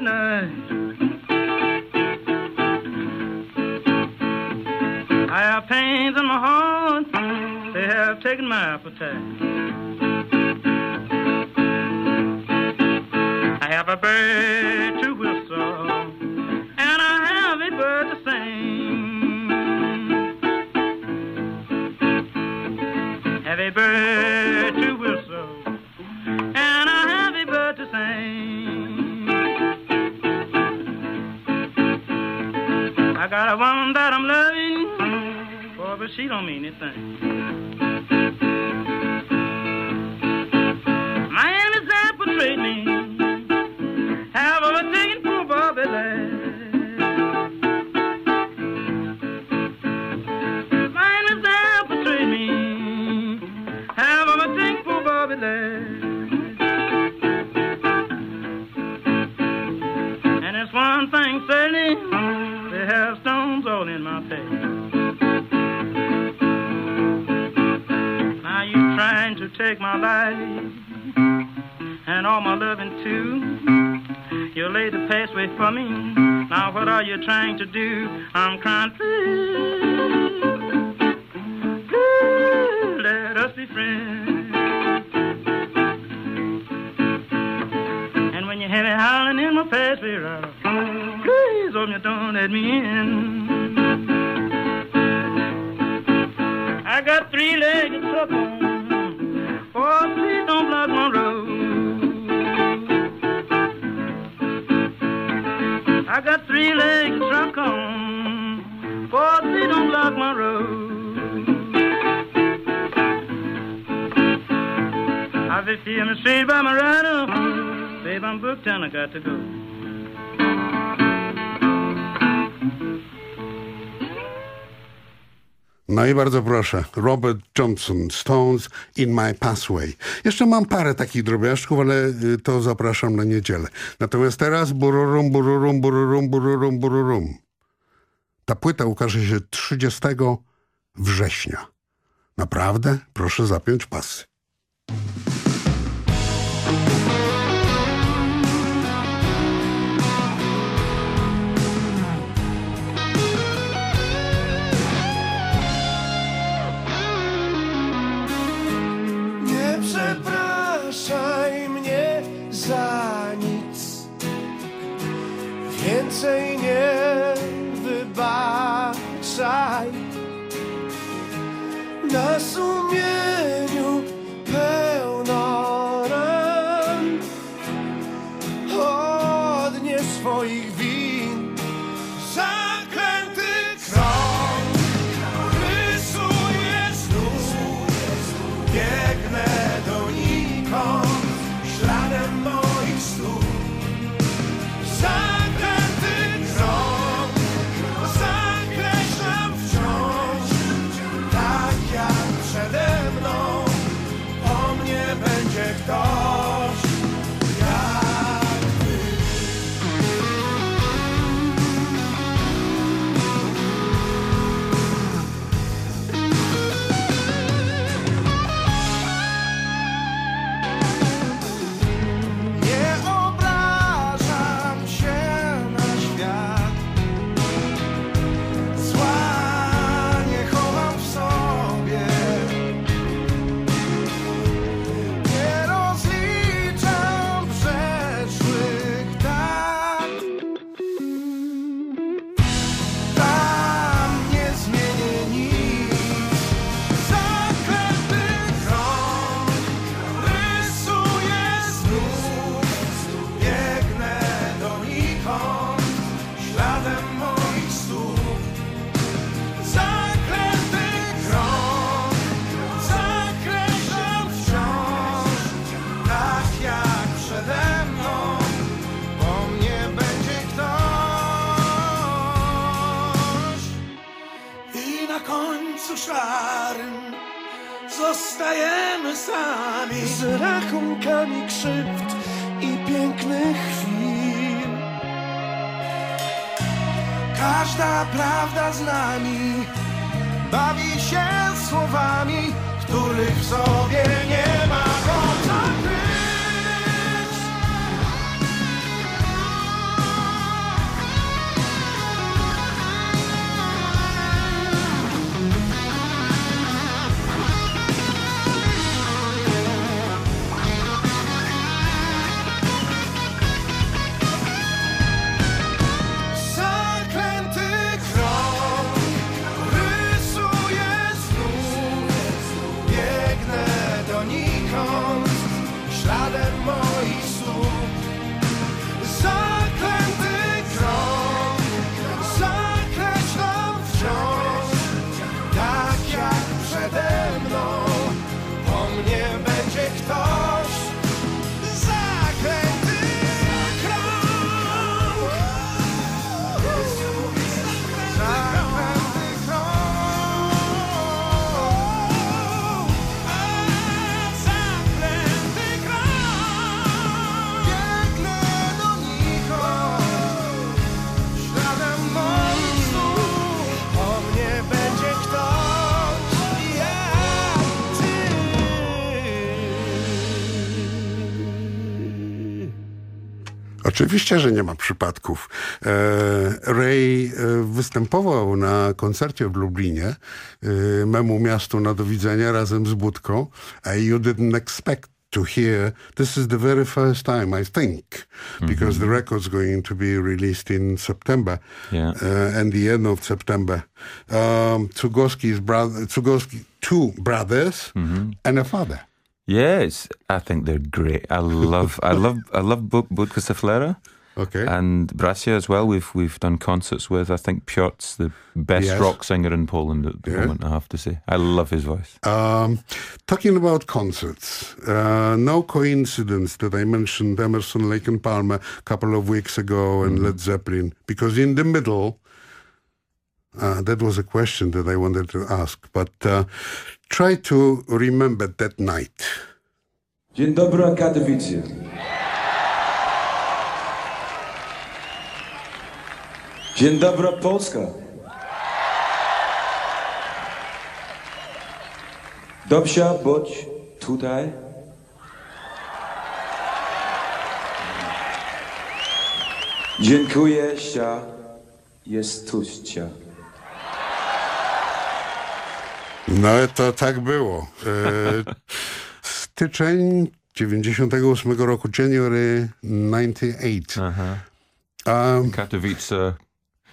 night. I have pains in my heart, they have taken my appetite. I have a bird I got a woman that I'm loving, boy, but she don't mean anything. Take my life and all my loving too. You laid the pathway for me. Now what are you trying to do? I'm crying, please, please let us be friends. And when you hear me howling in my pathway, please hope you don't let me in. Three legs truck on. Boy, please don't block my road. I just feel me straight by my rider. Babe, I'm booked and I got to go. No i bardzo proszę, Robert Johnson, Stones in My Pathway. Jeszcze mam parę takich drobiażdżków, ale y, to zapraszam na niedzielę. Natomiast teraz bururum, bururum, bururum, bururum, bururum. Ta płyta ukaże się 30 września. Naprawdę? Proszę zapiąć pasy. Za nic. Więcej nie wybaczaj. Na sumieniu pełno ran. Od nie swoich Oczywiście, że nie ma przypadków. E, Ray e, występował na koncercie w Lublinie, e, memu miastu na do widzenia razem z Budką, you didn't expect to hear this is the very first time I think because the record's going to be released in September Yeah. uh, and the end of September um, Tugowski's brother Tugowski two brothers and a father Yes, I think they're great. I love, I love, I love Bu- Budka Saflera. Okay. And Bracia as well. We've we've done concerts with. I think Piotr's the best Yes. rock singer in Poland at the Yeah. moment. I have to say, I love his voice. Um, talking about concerts, uh, no coincidence that I mentioned Emerson, Lake and Palmer a couple of weeks ago and Led Zeppelin, because in the middle, uh, that was a question that I wanted to ask, but uh, try to remember that night. Dzień dobry, Katowice. Dzień dobry, Polska. Dobrze być tutaj. Dziękuję, że jesteście. No to tak było. E, styczeń 98 roku, January 98. Um, Katowice,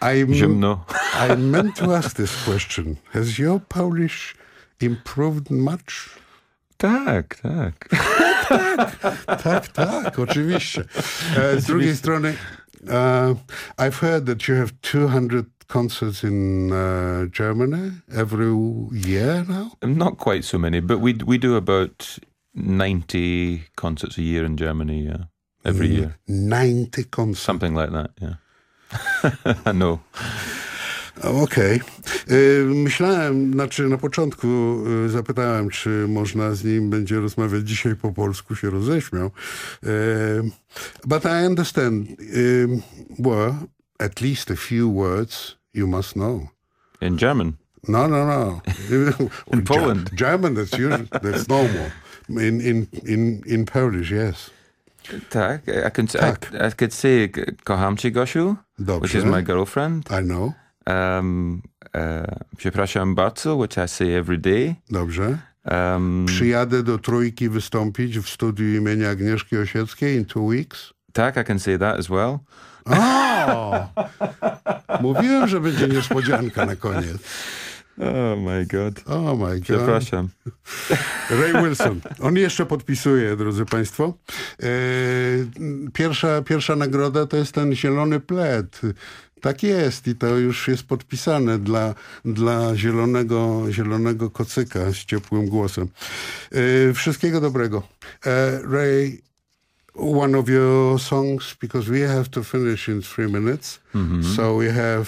I'm, zimno. I meant to ask this question. Has your Polish improved much? Tak, tak. tak, tak, oczywiście. E, z drugiej strony, uh, I've heard that you have 200 concerts in uh, Germany every year now. Not quite so many, but we we do about ninety concerts a year in Germany. Yeah, every Mm. year. 90 concerts. Something like that. Yeah. I know. Okej. Y, Myślałem, znaczy na początku y, zapytałem, czy można z nim będzie rozmawiać dzisiaj po polsku, się roześmiał. Y, But I understand, y, well, at least a few words you must know. In German. No, no, no. In Poland. Ge- German, that's usual, that's normal. In, in, in, in Polish, yes. Tak, I can Tak. I, I could say kocham cię, Gosiu, Dobrze. which is my girlfriend. I know. Um, uh, przepraszam bardzo, which I say every day. Dobrze. Um, Przyjadę do Trójki wystąpić w studiu imienia Agnieszki Osieckiej in two weeks. tak, I can say that as well. O! Mówiłem, że będzie niespodzianka na koniec. Oh my god. Oh my god. Przepraszam. Ray Wilson. On jeszcze podpisuje, drodzy Państwo. E, Pierwsza, pierwsza nagroda to jest ten zielony pled. Tak jest i to już jest podpisane dla, dla zielonego, zielonego kocyka z ciepłym głosem. E, Wszystkiego dobrego. E, Ray, one of your songs, because we have to finish in three minutes. Mhm. So we have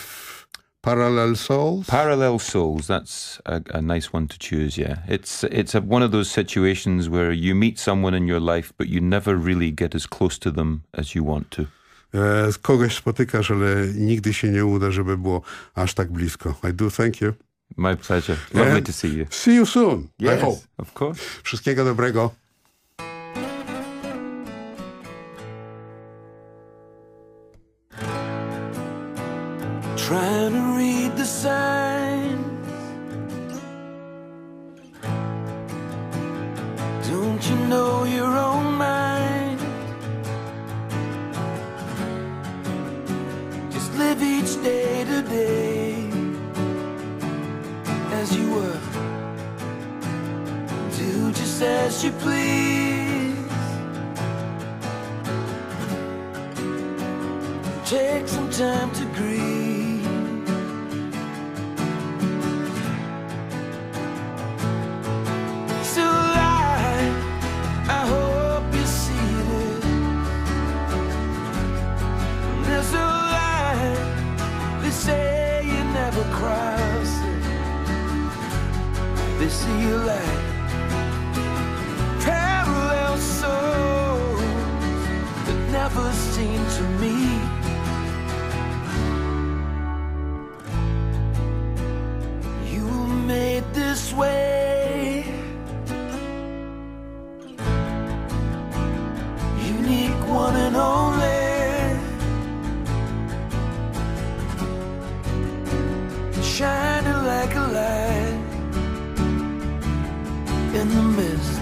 Parallel Souls? Parallel Souls. That's a, a nice one to choose. Yeah, it's it's a, one of those situations where you meet someone in your life, but you never really get as close to them as you want to. E, kogoś spotykasz, ale nigdy się nie uda, żeby było aż tak blisko. I do thank you. My pleasure. Lovely to see you. See you soon. I Yes, hope. of course. Wszystkiego dobrego. Trying to read the signs. Don't you know your own mind? Just live each day to day as you were. Do just as you please. Take some time to grieve. They see you parallel souls that never seem to meet. You were made this way. Unique one and only. Shining like a light in the mist.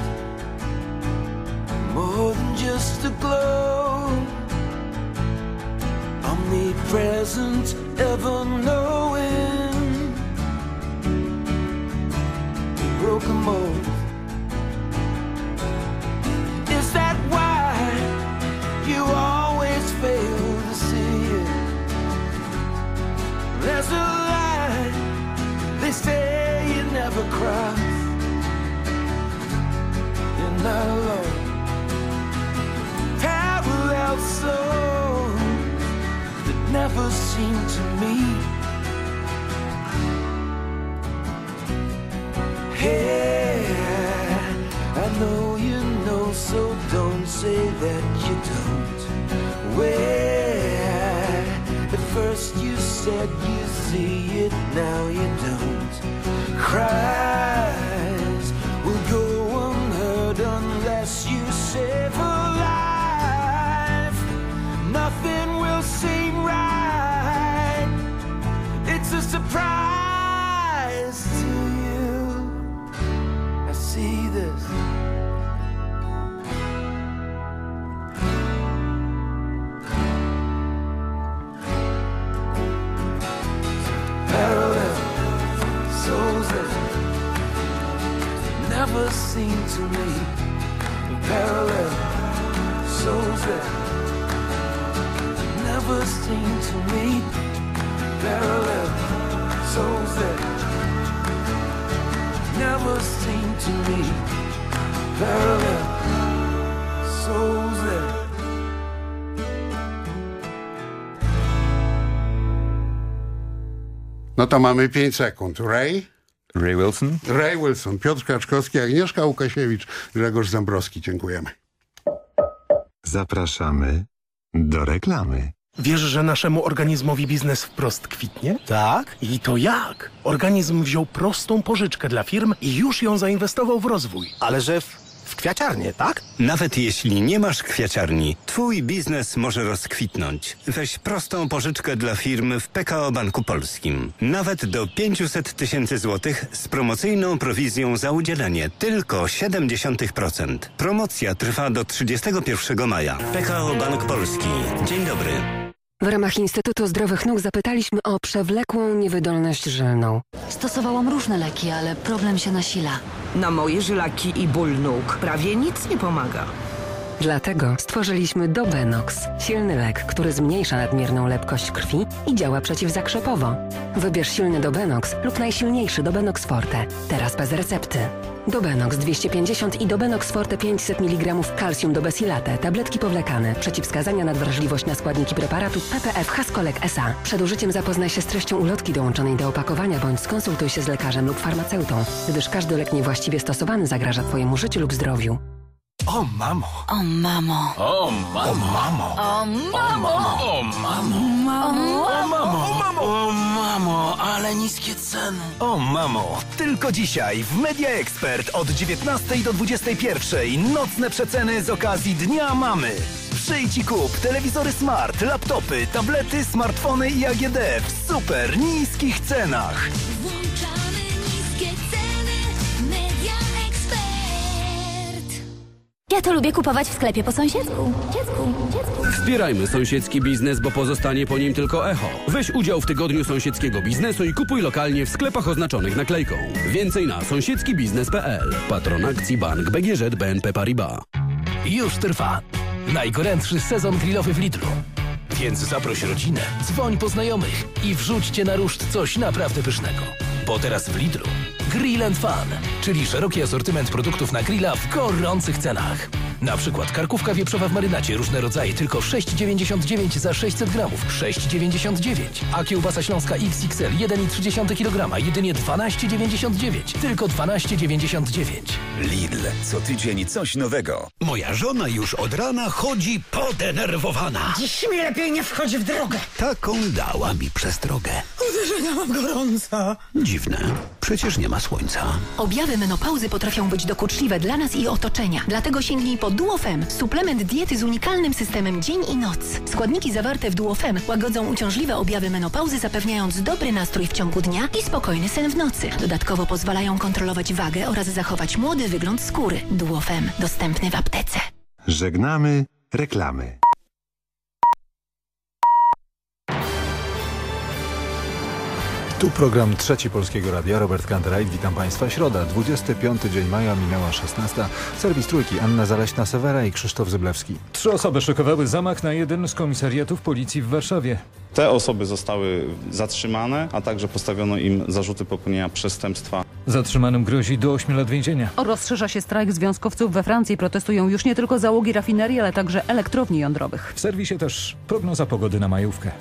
More than just a glow. Omnipresent, ever knowing broken mold. Is that why you always fail to see it? There's a line they say you never cross. Not alone. Parallel souls that never seem to meet. Hey, I know you know, so don't say that you don't. Where at first you said you see it, now you don't. Cries never seem to meet. Parallel souls that never seem to meet. Parallel souls that never seem to meet. Parallel souls that. No to mamy 5 sekund. Ray? Ray Wilson. Ray Wilson, Piotr Kaczkowski, Agnieszka Łukasiewicz, Grzegorz Zambrowski. Dziękujemy. Zapraszamy do reklamy. Wiesz, że naszemu organizmowi biznes wprost kwitnie? Tak? I to jak? Organizm wziął prostą pożyczkę dla firm i już ją zainwestował w rozwój. Ale że w, w kwiaciarnię, tak? Nawet jeśli nie masz kwiaciarni, twój biznes może rozkwitnąć. Weź prostą pożyczkę dla firm w PKO Banku Polskim. Nawet do 500 tysięcy złotych z promocyjną prowizją za udzielenie tylko 0,7%. Promocja trwa do 31 maja. PKO Bank Polski. Dzień dobry. W ramach Instytutu Zdrowych Nóg zapytaliśmy o przewlekłą niewydolność żylną. Stosowałam różne leki, ale problem się nasila. Na moje żylaki i ból nóg prawie nic nie pomaga. Dlatego stworzyliśmy Dobenox, silny lek, który zmniejsza nadmierną lepkość krwi i działa przeciwzakrzepowo. Wybierz silny Dobenox lub najsilniejszy Dobenox Forte, teraz bez recepty. Dobenox 250 i Dobenox Forte 500 mg kalcium do besilate, tabletki powlekane, przeciwwskazania nadwrażliwość na składniki preparatu PPF Haskolek SA. Przed użyciem zapoznaj się z treścią ulotki dołączonej do opakowania bądź skonsultuj się z lekarzem lub farmaceutą, gdyż każdy lek niewłaściwie stosowany zagraża Twojemu życiu lub zdrowiu. O mamo. O mamo. O mamo. O mamo. O mamo. mamo. O mamo. O mamo. O mamo, ale niskie ceny. O mamo, tylko dzisiaj w Media Expert od 19 do 21 nocne przeceny z okazji Dnia Mamy. Przyjdź i kup telewizory smart, laptopy, tablety, smartfony i AGD w super niskich cenach. Włączamy Ja to lubię kupować w sklepie po sąsiedzku. Dziecku, dziecku. Wspierajmy sąsiedzki biznes, bo pozostanie po nim tylko echo. Weź udział w tygodniu sąsiedzkiego biznesu i kupuj lokalnie w sklepach oznaczonych naklejką. Więcej na sąsiedzkibiznes.pl. Patron akcji Bank BGŻ BNP Paribas. Już trwa. Najgorętszy sezon grillowy w Lidlu. Więc zaproś rodzinę, dzwoń po znajomych i wrzućcie na ruszt coś naprawdę pysznego. Bo teraz w Lidlu Grill and Fun, czyli szeroki asortyment produktów na grilla w gorących cenach. Na przykład karkówka wieprzowa w marynacie, różne rodzaje, tylko 6,99 za 600 gramów, 6,99. A kiełbasa śląska XXL 1,3 kg, jedynie 12,99, tylko 12,99. Lidl, co tydzień coś nowego. Moja żona już od rana chodzi podenerwowana. Dziś mi lepiej nie wchodzi w drogę. Taką dała mi przez drogę. Uderzenia mam gorąco. Dziwne, przecież nie ma słońca. Objawy menopauzy potrafią być dokuczliwe dla nas i otoczenia. Dlatego sięgnij po Duofem, suplement diety z unikalnym systemem dzień i noc. Składniki zawarte w Duofem łagodzą uciążliwe objawy menopauzy, zapewniając dobry nastrój w ciągu dnia i spokojny sen w nocy. Dodatkowo pozwalają kontrolować wagę oraz zachować młody wygląd skóry. Duofem, dostępny w aptece. Żegnamy reklamy. Tu program Trzeci Polskiego Radia, Robert Kanterajt, witam Państwa. Środa, 25 dzień maja, minęła 16. Serwis Trójki, Anna Zaleśna-Sewera i Krzysztof Zyblewski. Trzy osoby szykowały zamach na jeden z komisariatów policji w Warszawie. Te osoby zostały zatrzymane, a także postawiono im zarzuty popełnienia przestępstwa. Zatrzymanym grozi do 8 lat więzienia. Rozszerza się strajk związkowców we Francji. Protestują już nie tylko załogi rafinerii, ale także elektrowni jądrowych. W serwisie też prognoza pogody na majówkę.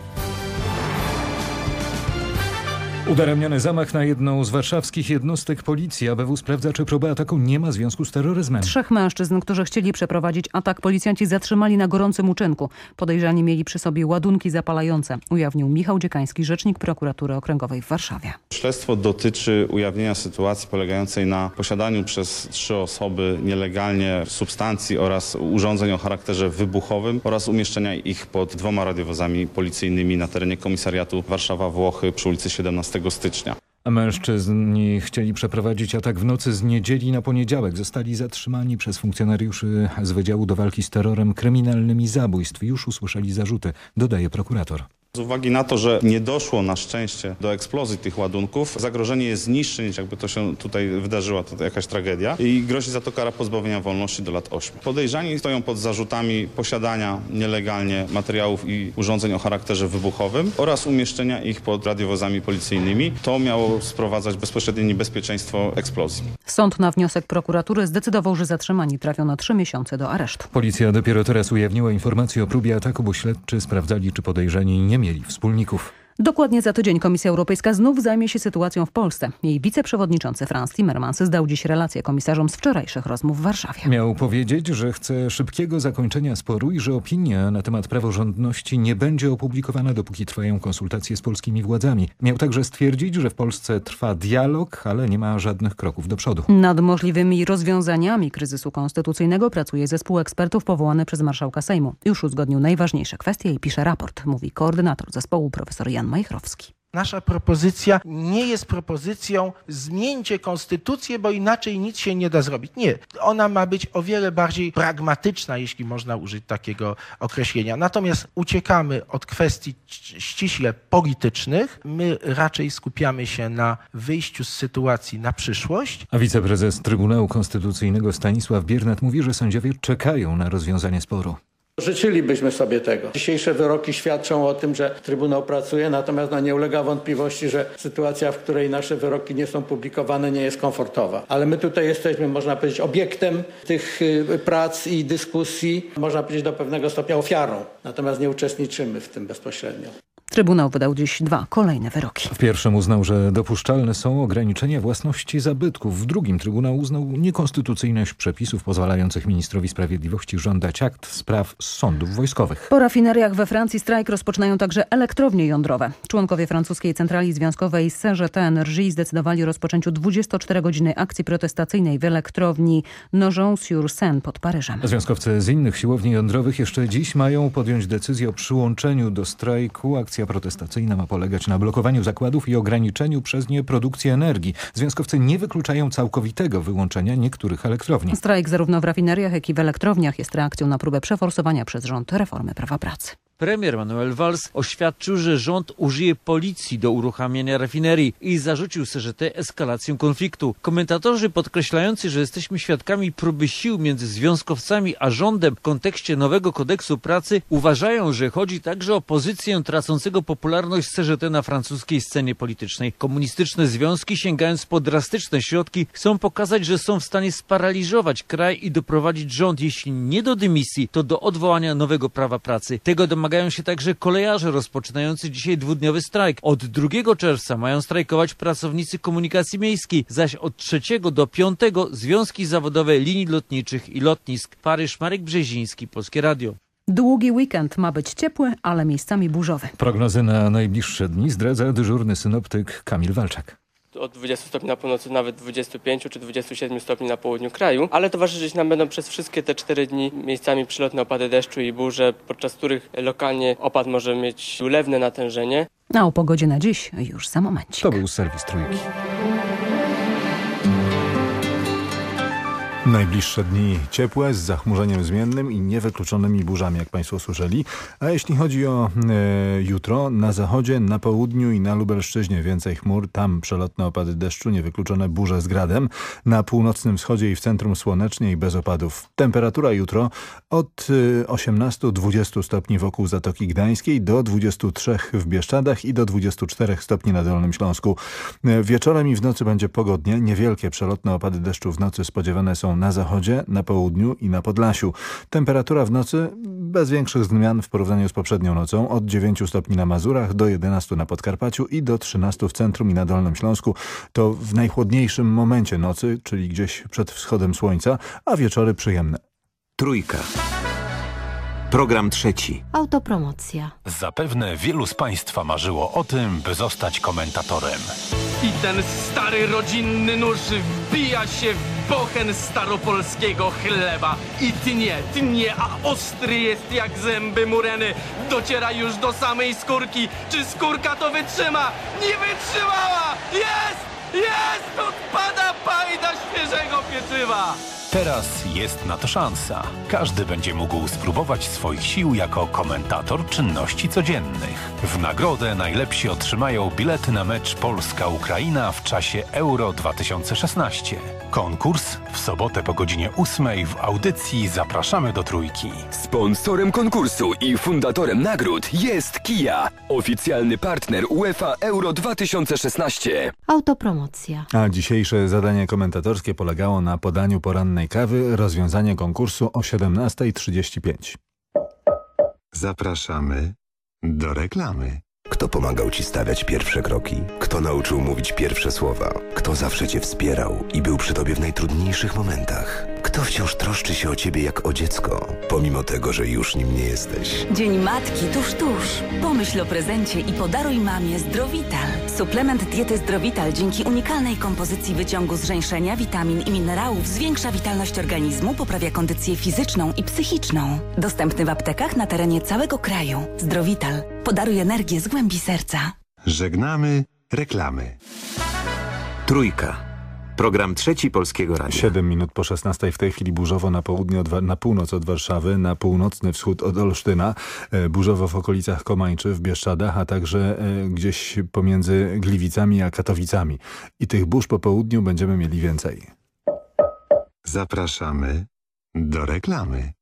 Udaremniony zamach na jedną z warszawskich jednostek policji. ABW sprawdza, czy próba ataku nie ma związku z terroryzmem. Trzech mężczyzn, którzy chcieli przeprowadzić atak, policjanci zatrzymali na gorącym uczynku. Podejrzani mieli przy sobie ładunki zapalające, ujawnił Michał Dziekański, rzecznik prokuratury okręgowej w Warszawie. Śledztwo dotyczy ujawnienia sytuacji polegającej na posiadaniu przez trzy osoby nielegalnie substancji oraz urządzeń o charakterze wybuchowym oraz umieszczenia ich pod dwoma radiowozami policyjnymi na terenie komisariatu Warszawa-Włochy przy ulicy 17 stycznia. Mężczyźni chcieli przeprowadzić atak w nocy z niedzieli na poniedziałek. Zostali zatrzymani przez funkcjonariuszy z Wydziału do Walki z Terrorem Kryminalnym i Zabójstw. Już usłyszeli zarzuty, dodaje prokurator. Z uwagi na to, że nie doszło na szczęście do eksplozji tych ładunków, zagrożenie jest niższe niż jakby to się tutaj wydarzyła, to jakaś tragedia i grozi za to kara pozbawienia wolności do lat 8. Podejrzani stoją pod zarzutami posiadania nielegalnie materiałów i urządzeń o charakterze wybuchowym oraz umieszczenia ich pod radiowozami policyjnymi. To miało sprowadzać bezpośrednie niebezpieczeństwo eksplozji. Sąd na wniosek prokuratury zdecydował, że zatrzymani trafią na trzy miesiące do aresztu. Policja dopiero teraz ujawniła informację o próbie ataku, bo śledczy sprawdzali, czy podejrzani nie mieli wspólników. Dokładnie za tydzień Komisja Europejska znów zajmie się sytuacją w Polsce. Jej wiceprzewodniczący Franz Timmermans zdał dziś relację komisarzom z wczorajszych rozmów w Warszawie. Miał powiedzieć, że chce szybkiego zakończenia sporu i że opinia na temat praworządności nie będzie opublikowana, dopóki trwają konsultacje z polskimi władzami. Miał także stwierdzić, że w Polsce trwa dialog, ale nie ma żadnych kroków do przodu. Nad możliwymi rozwiązaniami kryzysu konstytucyjnego pracuje zespół ekspertów powołany przez marszałka Sejmu. Już uzgodnił najważniejsze kwestie i pisze raport, mówi koordynator zespołu profesor Jan Majchrowski. Nasza propozycja nie jest propozycją zmieńcie konstytucję, bo inaczej nic się nie da zrobić. Nie. Ona ma być o wiele bardziej pragmatyczna, jeśli można użyć takiego określenia. Natomiast uciekamy od kwestii ściśle politycznych. My raczej skupiamy się na wyjściu z sytuacji na przyszłość. A wiceprezes Trybunału Konstytucyjnego Stanisław Biernat mówi, że sędziowie czekają na rozwiązanie sporu. Życzylibyśmy sobie tego. Dzisiejsze wyroki świadczą o tym, że Trybunał pracuje, natomiast no, nie ulega wątpliwości, że sytuacja, w której nasze wyroki nie są publikowane, nie jest komfortowa. Ale my tutaj jesteśmy, można powiedzieć, obiektem tych y, prac i dyskusji, można powiedzieć do pewnego stopnia ofiarą. Natomiast nie uczestniczymy w tym bezpośrednio. Trybunał wydał dziś dwa kolejne wyroki. W pierwszym uznał, że dopuszczalne są ograniczenia własności zabytków. W drugim Trybunał uznał niekonstytucyjność przepisów pozwalających ministrowi sprawiedliwości żądać akt spraw z sądów wojskowych. Po rafineriach we Francji strajk rozpoczynają także elektrownie jądrowe. Członkowie francuskiej centrali związkowej CGT Energy zdecydowali o rozpoczęciu 24-godzinnej akcji protestacyjnej w elektrowni Nogent-sur-Seine pod Paryżem. Związkowcy z innych siłowni jądrowych jeszcze dziś mają podjąć decyzję o przyłączeniu do strajku. Akcja protestacyjna ma polegać na blokowaniu zakładów i ograniczeniu przez nie produkcji energii. Związkowcy nie wykluczają całkowitego wyłączenia niektórych elektrowni. Strajk zarówno w rafineriach, jak i w elektrowniach jest reakcją na próbę przeforsowania przez rząd reformy prawa pracy. Premier Manuel Valls oświadczył, że rząd użyje policji do uruchamiania rafinerii i zarzucił CGT eskalację konfliktu. Komentatorzy podkreślający, że jesteśmy świadkami próby sił między związkowcami a rządem w kontekście nowego kodeksu pracy uważają, że chodzi także o pozycję tracącego popularność CGT na francuskiej scenie politycznej. Komunistyczne związki, sięgając po drastyczne środki, chcą pokazać, że są w stanie sparaliżować kraj i doprowadzić rząd, jeśli nie do dymisji, to do odwołania nowego prawa pracy. Tego domagają się także kolejarze rozpoczynający dzisiaj dwudniowy strajk. Od 2 czerwca mają strajkować pracownicy komunikacji miejskiej, zaś od 3 do 5 związki zawodowe linii lotniczych i lotnisk. Paryż, Marek Brzeziński, Polskie Radio. Długi weekend ma być ciepły, ale miejscami burzowy. Prognozy na najbliższe dni zdradza dyżurny synoptyk Kamil Walczak od 20 stopni na północy, nawet 25 czy 27 stopni na południu kraju, ale towarzyszyć nam będą przez wszystkie te 4 dni miejscami przylotne opady deszczu i burze, podczas których lokalnie opad może mieć ulewne natężenie. A o pogodzie na dziś już za moment. To był serwis Trójki. Najbliższe dni ciepłe, z zachmurzeniem zmiennym i niewykluczonymi burzami, jak Państwo słyszeli. A jeśli chodzi o e, jutro, na zachodzie, na południu i na Lubelszczyźnie więcej chmur, tam przelotne opady deszczu, niewykluczone burze z gradem. Na północnym wschodzie i w centrum słonecznie i bez opadów. Temperatura jutro od e, 18-20 stopni wokół Zatoki Gdańskiej do 23 w Bieszczadach i do 24 stopni na Dolnym Śląsku. E, wieczorem i w nocy będzie pogodnie. Niewielkie przelotne opady deszczu w nocy spodziewane są na zachodzie, na południu i na Podlasiu. Temperatura w nocy bez większych zmian w porównaniu z poprzednią nocą. Od 9 stopni na Mazurach do 11 na Podkarpaciu i do 13 w centrum i na Dolnym Śląsku. To w najchłodniejszym momencie nocy, czyli gdzieś przed wschodem słońca, a wieczory przyjemne. Trójka. Program trzeci. Autopromocja. Zapewne wielu z Państwa marzyło o tym, by zostać komentatorem. I ten stary rodzinny nóż wbija się w bochen staropolskiego chleba. I tnie, tnie, a ostry jest jak zęby mureny. Dociera już do samej skórki. Czy skórka to wytrzyma? Nie wytrzymała! Jest! Jest! Odpada pajda świeżego pieczywa! Teraz jest na to szansa. Każdy będzie mógł spróbować swoich sił jako komentator czynności codziennych. W nagrodę najlepsi otrzymają bilety na mecz Polska-Ukraina w czasie Euro 2016. Konkurs w sobotę po godzinie 8 w audycji Zapraszamy do Trójki. Sponsorem konkursu i fundatorem nagród jest Kia, oficjalny partner UEFA Euro 2016. Autopromocja. A dzisiejsze zadanie komentatorskie polegało na podaniu porannej kawy, rozwiązanie konkursu o 17.35. Zapraszamy do reklamy. Kto pomagał Ci stawiać pierwsze kroki? Kto nauczył mówić pierwsze słowa? Kto zawsze Cię wspierał i był przy Tobie w najtrudniejszych momentach? Kto wciąż troszczy się o Ciebie jak o dziecko, pomimo tego, że już nim nie jesteś? Dzień Matki tuż, tuż. Pomyśl o prezencie i podaruj mamie Zdrowital. Suplement diety Zdrowital dzięki unikalnej kompozycji wyciągu z żeńszenia, witamin i minerałów zwiększa witalność organizmu, poprawia kondycję fizyczną i psychiczną. Dostępny w aptekach na terenie całego kraju. Zdrowital. Podaruj energię z głębi serca. Żegnamy reklamy. Trójka. Program trzeci Polskiego Radia. 7 minut po 16 w tej chwili burzowo na południe, od, na północ od Warszawy, na północny wschód od Olsztyna, e, burzowo w okolicach Komańczy, w Bieszczadach, a także e, gdzieś pomiędzy Gliwicami a Katowicami. I tych burz po południu będziemy mieli więcej. Zapraszamy do reklamy.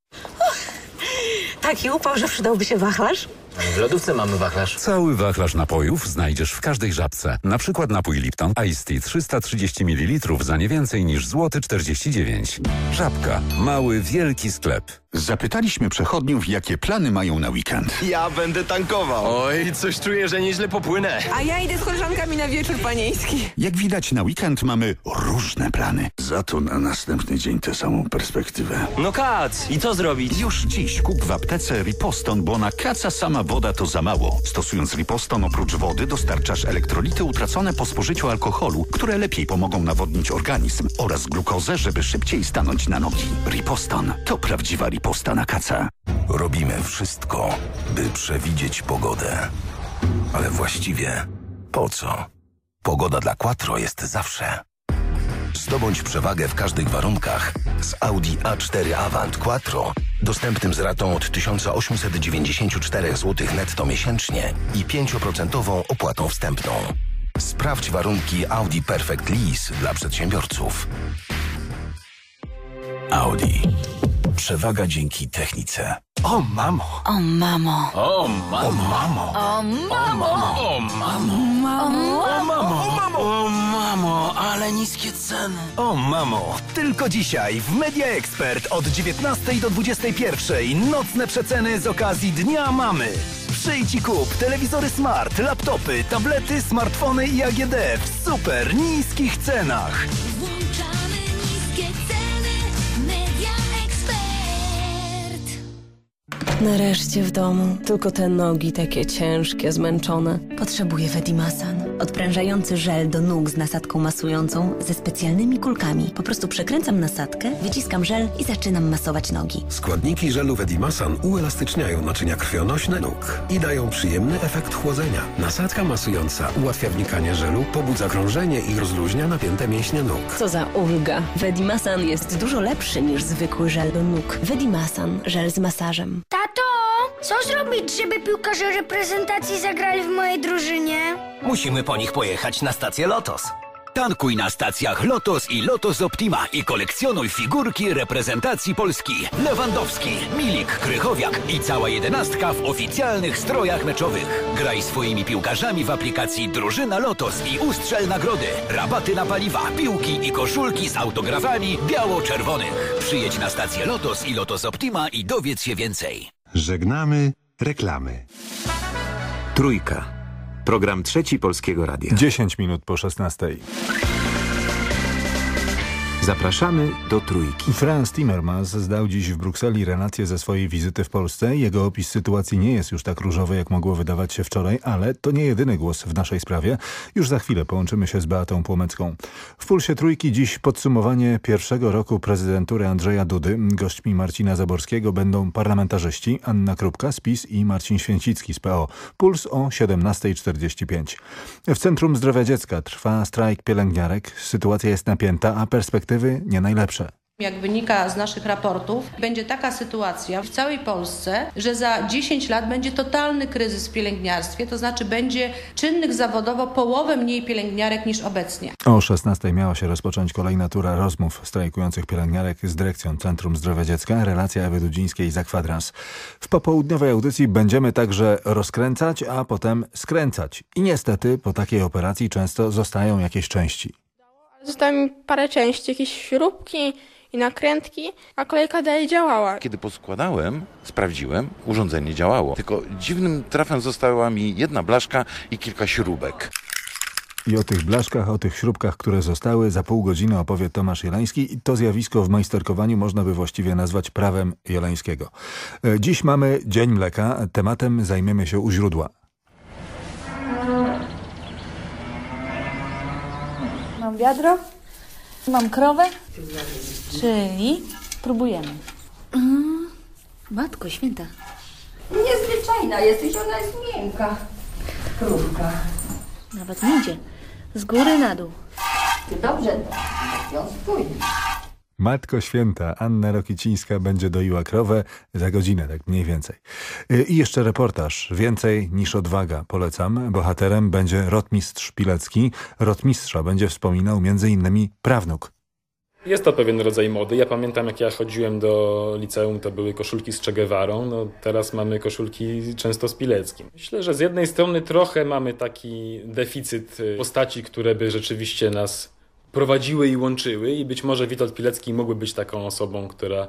taki upał, że przydałby się wachlarz? W lodówce mamy wachlarz. Cały wachlarz napojów znajdziesz w każdej żabce. Na przykład napój Lipton Ice Tea 330 ml za nie więcej niż złoty 49 zł. Żabka. Mały, wielki sklep. Zapytaliśmy przechodniów, jakie plany mają na weekend. Ja będę tankował. Oj, coś czuję, że nieźle popłynę. A ja idę z koleżankami na wieczór panieński. Jak widać na weekend mamy różne plany. Za to na następny dzień tę samą perspektywę. No kac, i co zrobić? Już dziś kup w aptece Riposton, bo na kaca sama woda to za mało. Stosując Riposton oprócz wody dostarczasz elektrolity utracone po spożyciu alkoholu, które lepiej pomogą nawodnić organizm oraz glukozę, żeby szybciej stanąć na nogi. Riposton to prawdziwa riposta na kaca. Robimy wszystko, by przewidzieć pogodę. Ale właściwie po co? Pogoda dla Quattro jest zawsze. Zdobądź przewagę w każdych warunkach z Audi A4 Avant Quattro, dostępnym z ratą od 1894 zł netto miesięcznie i 5% opłatą wstępną. Sprawdź warunki Audi Perfect Lease dla przedsiębiorców. Audi. Przewaga dzięki technice. O mamo. O mamo. O mamo. O mamo. O mamo. O mamo. O mamo. O mamo. O mamo, ale niskie ceny. O mamo, tylko dzisiaj w Media Expert od 19 do 21 nocne przeceny z okazji Dnia Mamy. Przyjdź i kup telewizory smart, laptopy, tablety, smartfony i AGD w super niskich cenach. Włączamy niskie ceny Nareszcie w domu. Tylko te nogi takie ciężkie, zmęczone. Potrzebuję Vedimasan. Odprężający żel do nóg z nasadką masującą ze specjalnymi kulkami. Po prostu przekręcam nasadkę, wyciskam żel i zaczynam masować nogi. Składniki żelu Vedimasan uelastyczniają naczynia krwionośne nóg i dają przyjemny efekt chłodzenia. Nasadka masująca ułatwia wnikanie żelu, pobudza krążenie i rozluźnia napięte mięśnie nóg. Co za ulga. Vedimasan jest dużo lepszy niż zwykły żel do nóg. Vedimasan, żel z masażem. Tato, co zrobić, żeby piłkarze reprezentacji zagrali w mojej drużynie? Musimy po nich pojechać na stację Lotos. Tankuj na stacjach Lotos i Lotos Optima i kolekcjonuj figurki reprezentacji Polski. Lewandowski, Milik, Krychowiak i cała jedenastka w oficjalnych strojach meczowych. Graj swoimi piłkarzami w aplikacji Drużyna Lotos i ustrzel nagrody. Rabaty na paliwa, piłki i koszulki z autografami biało-czerwonych. Przyjedź na stację Lotos i Lotos Optima i dowiedz się więcej. Żegnamy reklamy. Trójka. Program trzeci Polskiego Radia. 10 minut po 16. Zapraszamy do Trójki. Franz Timmermans zdał dziś w Brukseli relację ze swojej wizyty w Polsce. Jego opis sytuacji nie jest już tak różowy, jak mogło wydawać się wczoraj, ale to nie jedyny głos w naszej sprawie. Już za chwilę połączymy się z Beatą Płomecką. W Pulsie Trójki dziś podsumowanie pierwszego roku prezydentury Andrzeja Dudy. Gośćmi Marcina Zaborskiego będą parlamentarzyści Anna Krupka z PiS i Marcin Święcicki z PO. Puls o 17.45. W Centrum Zdrowia Dziecka trwa strajk pielęgniarek. Sytuacja jest napięta, a perspektywy nie najlepsze. Jak wynika z naszych raportów, będzie taka sytuacja w całej Polsce, że za 10 lat będzie totalny kryzys w pielęgniarstwie, to znaczy będzie czynnych zawodowo połowę mniej pielęgniarek niż obecnie. O 16 miała się rozpocząć kolejna tura rozmów strajkujących pielęgniarek z dyrekcją Centrum Zdrowia Dziecka. Relacja Ewy Dudzińskiej za kwadrans. W popołudniowej audycji będziemy także rozkręcać, a potem skręcać. I niestety po takiej operacji często zostają jakieś części. Zostało mi parę części, jakieś śrubki i nakrętki, a kolejka dalej działała. Kiedy poskładałem, sprawdziłem, urządzenie działało. Tylko dziwnym trafem została mi jedna blaszka i kilka śrubek. I o tych blaszkach, o tych śrubkach, które zostały, za pół godziny opowie Tomasz Jeleński. I to zjawisko w majsterkowaniu można by właściwie nazwać prawem Jeleńskiego. E, Dziś mamy Dzień Mleka. Tematem zajmiemy się u źródła. Mam wiadro, mam krowę, czyli próbujemy. Mm, matko święta. Niezwyczajna jesteś, ona jest miękka. Krówka. Nawet nie idzie. Z góry na dół. Dobrze, ją spójrz. Matko Święta, Anna Rokicińska będzie doiła krowę za godzinę, tak mniej więcej. Y, I jeszcze reportaż. Więcej niż odwaga. Polecam. Bohaterem będzie rotmistrz Pilecki. Rotmistrza będzie wspominał m.in. prawnuk. Jest to pewien rodzaj mody. Ja pamiętam, jak ja chodziłem do liceum, to były koszulki z Che Guevarą. No, teraz mamy koszulki często z Pileckim. Myślę, że z jednej strony trochę mamy taki deficyt y, postaci, które by rzeczywiście nas prowadziły i łączyły i być może Witold Pilecki mógłby być taką osobą, która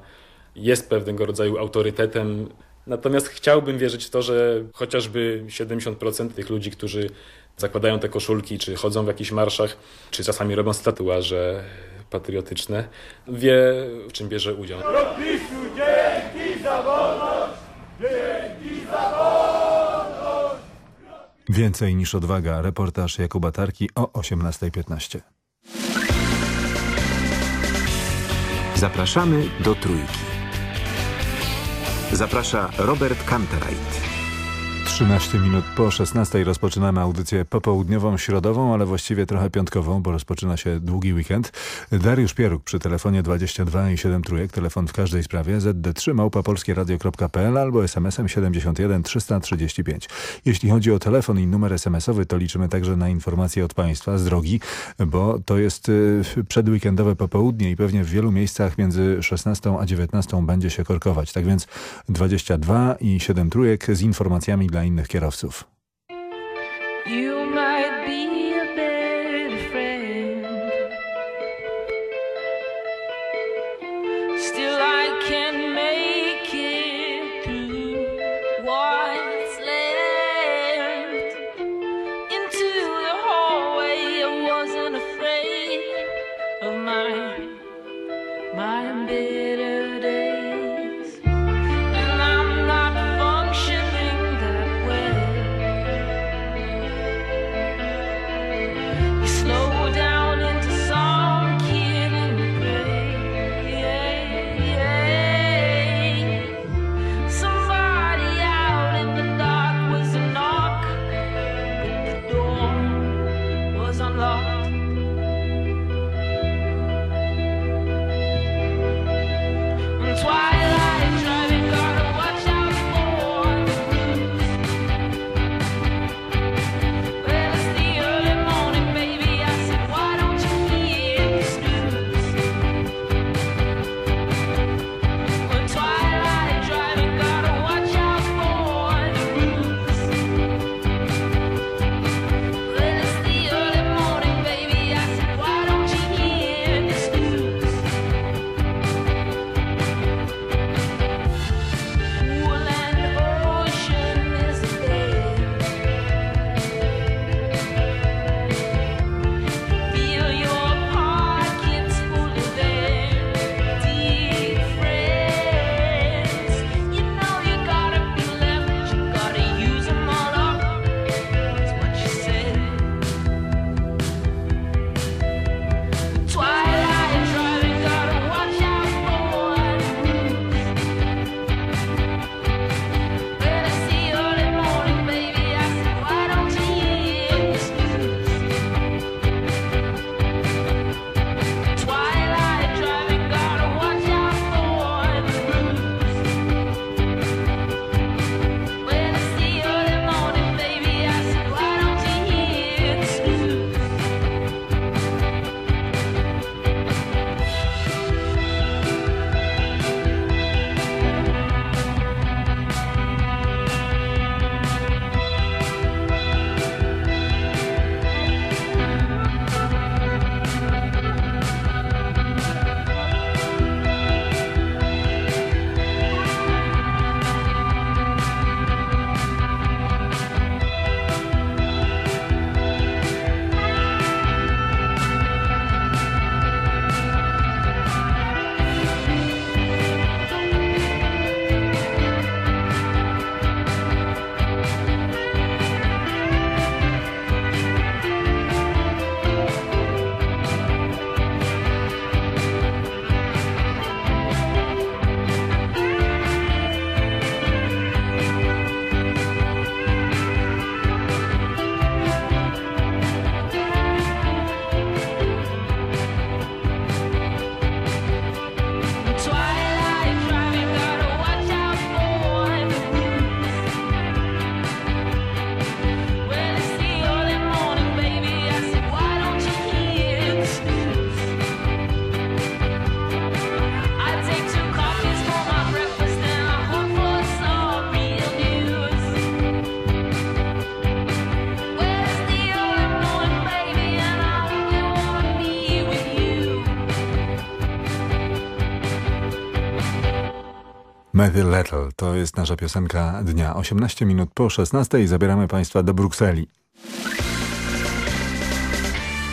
jest pewnego rodzaju autorytetem. Natomiast chciałbym wierzyć w to, że chociażby 70% tych ludzi, którzy zakładają te koszulki, czy chodzą w jakichś marszach, czy czasami robią tatuaże patriotyczne, wie w czym bierze udział. Dzięki za wolność! Dzięki za wolność! Więcej niż odwaga. Reportaż Jakuba Tarki o 18.15. Zapraszamy do Trójki. Zaprasza Robert Kantereit. 13 minut po 16 rozpoczynamy audycję popołudniową, środową, ale właściwie trochę piątkową, bo rozpoczyna się długi weekend. Dariusz Pieruk przy telefonie 22 i 7 trójek, telefon w każdej sprawie, zd3 małpapolskieradio.pl albo smsem 71 335. Jeśli chodzi o telefon i numer smsowy, to liczymy także na informacje od Państwa z drogi, bo to jest y, przedweekendowe popołudnie i pewnie w wielu miejscach między 16 a 19 będzie się korkować. Tak więc 22 i 7 trójek z informacjami dla innych kierowców. Matthew Little to jest nasza piosenka dnia. 18 minut po 16 zabieramy Państwa do Brukseli.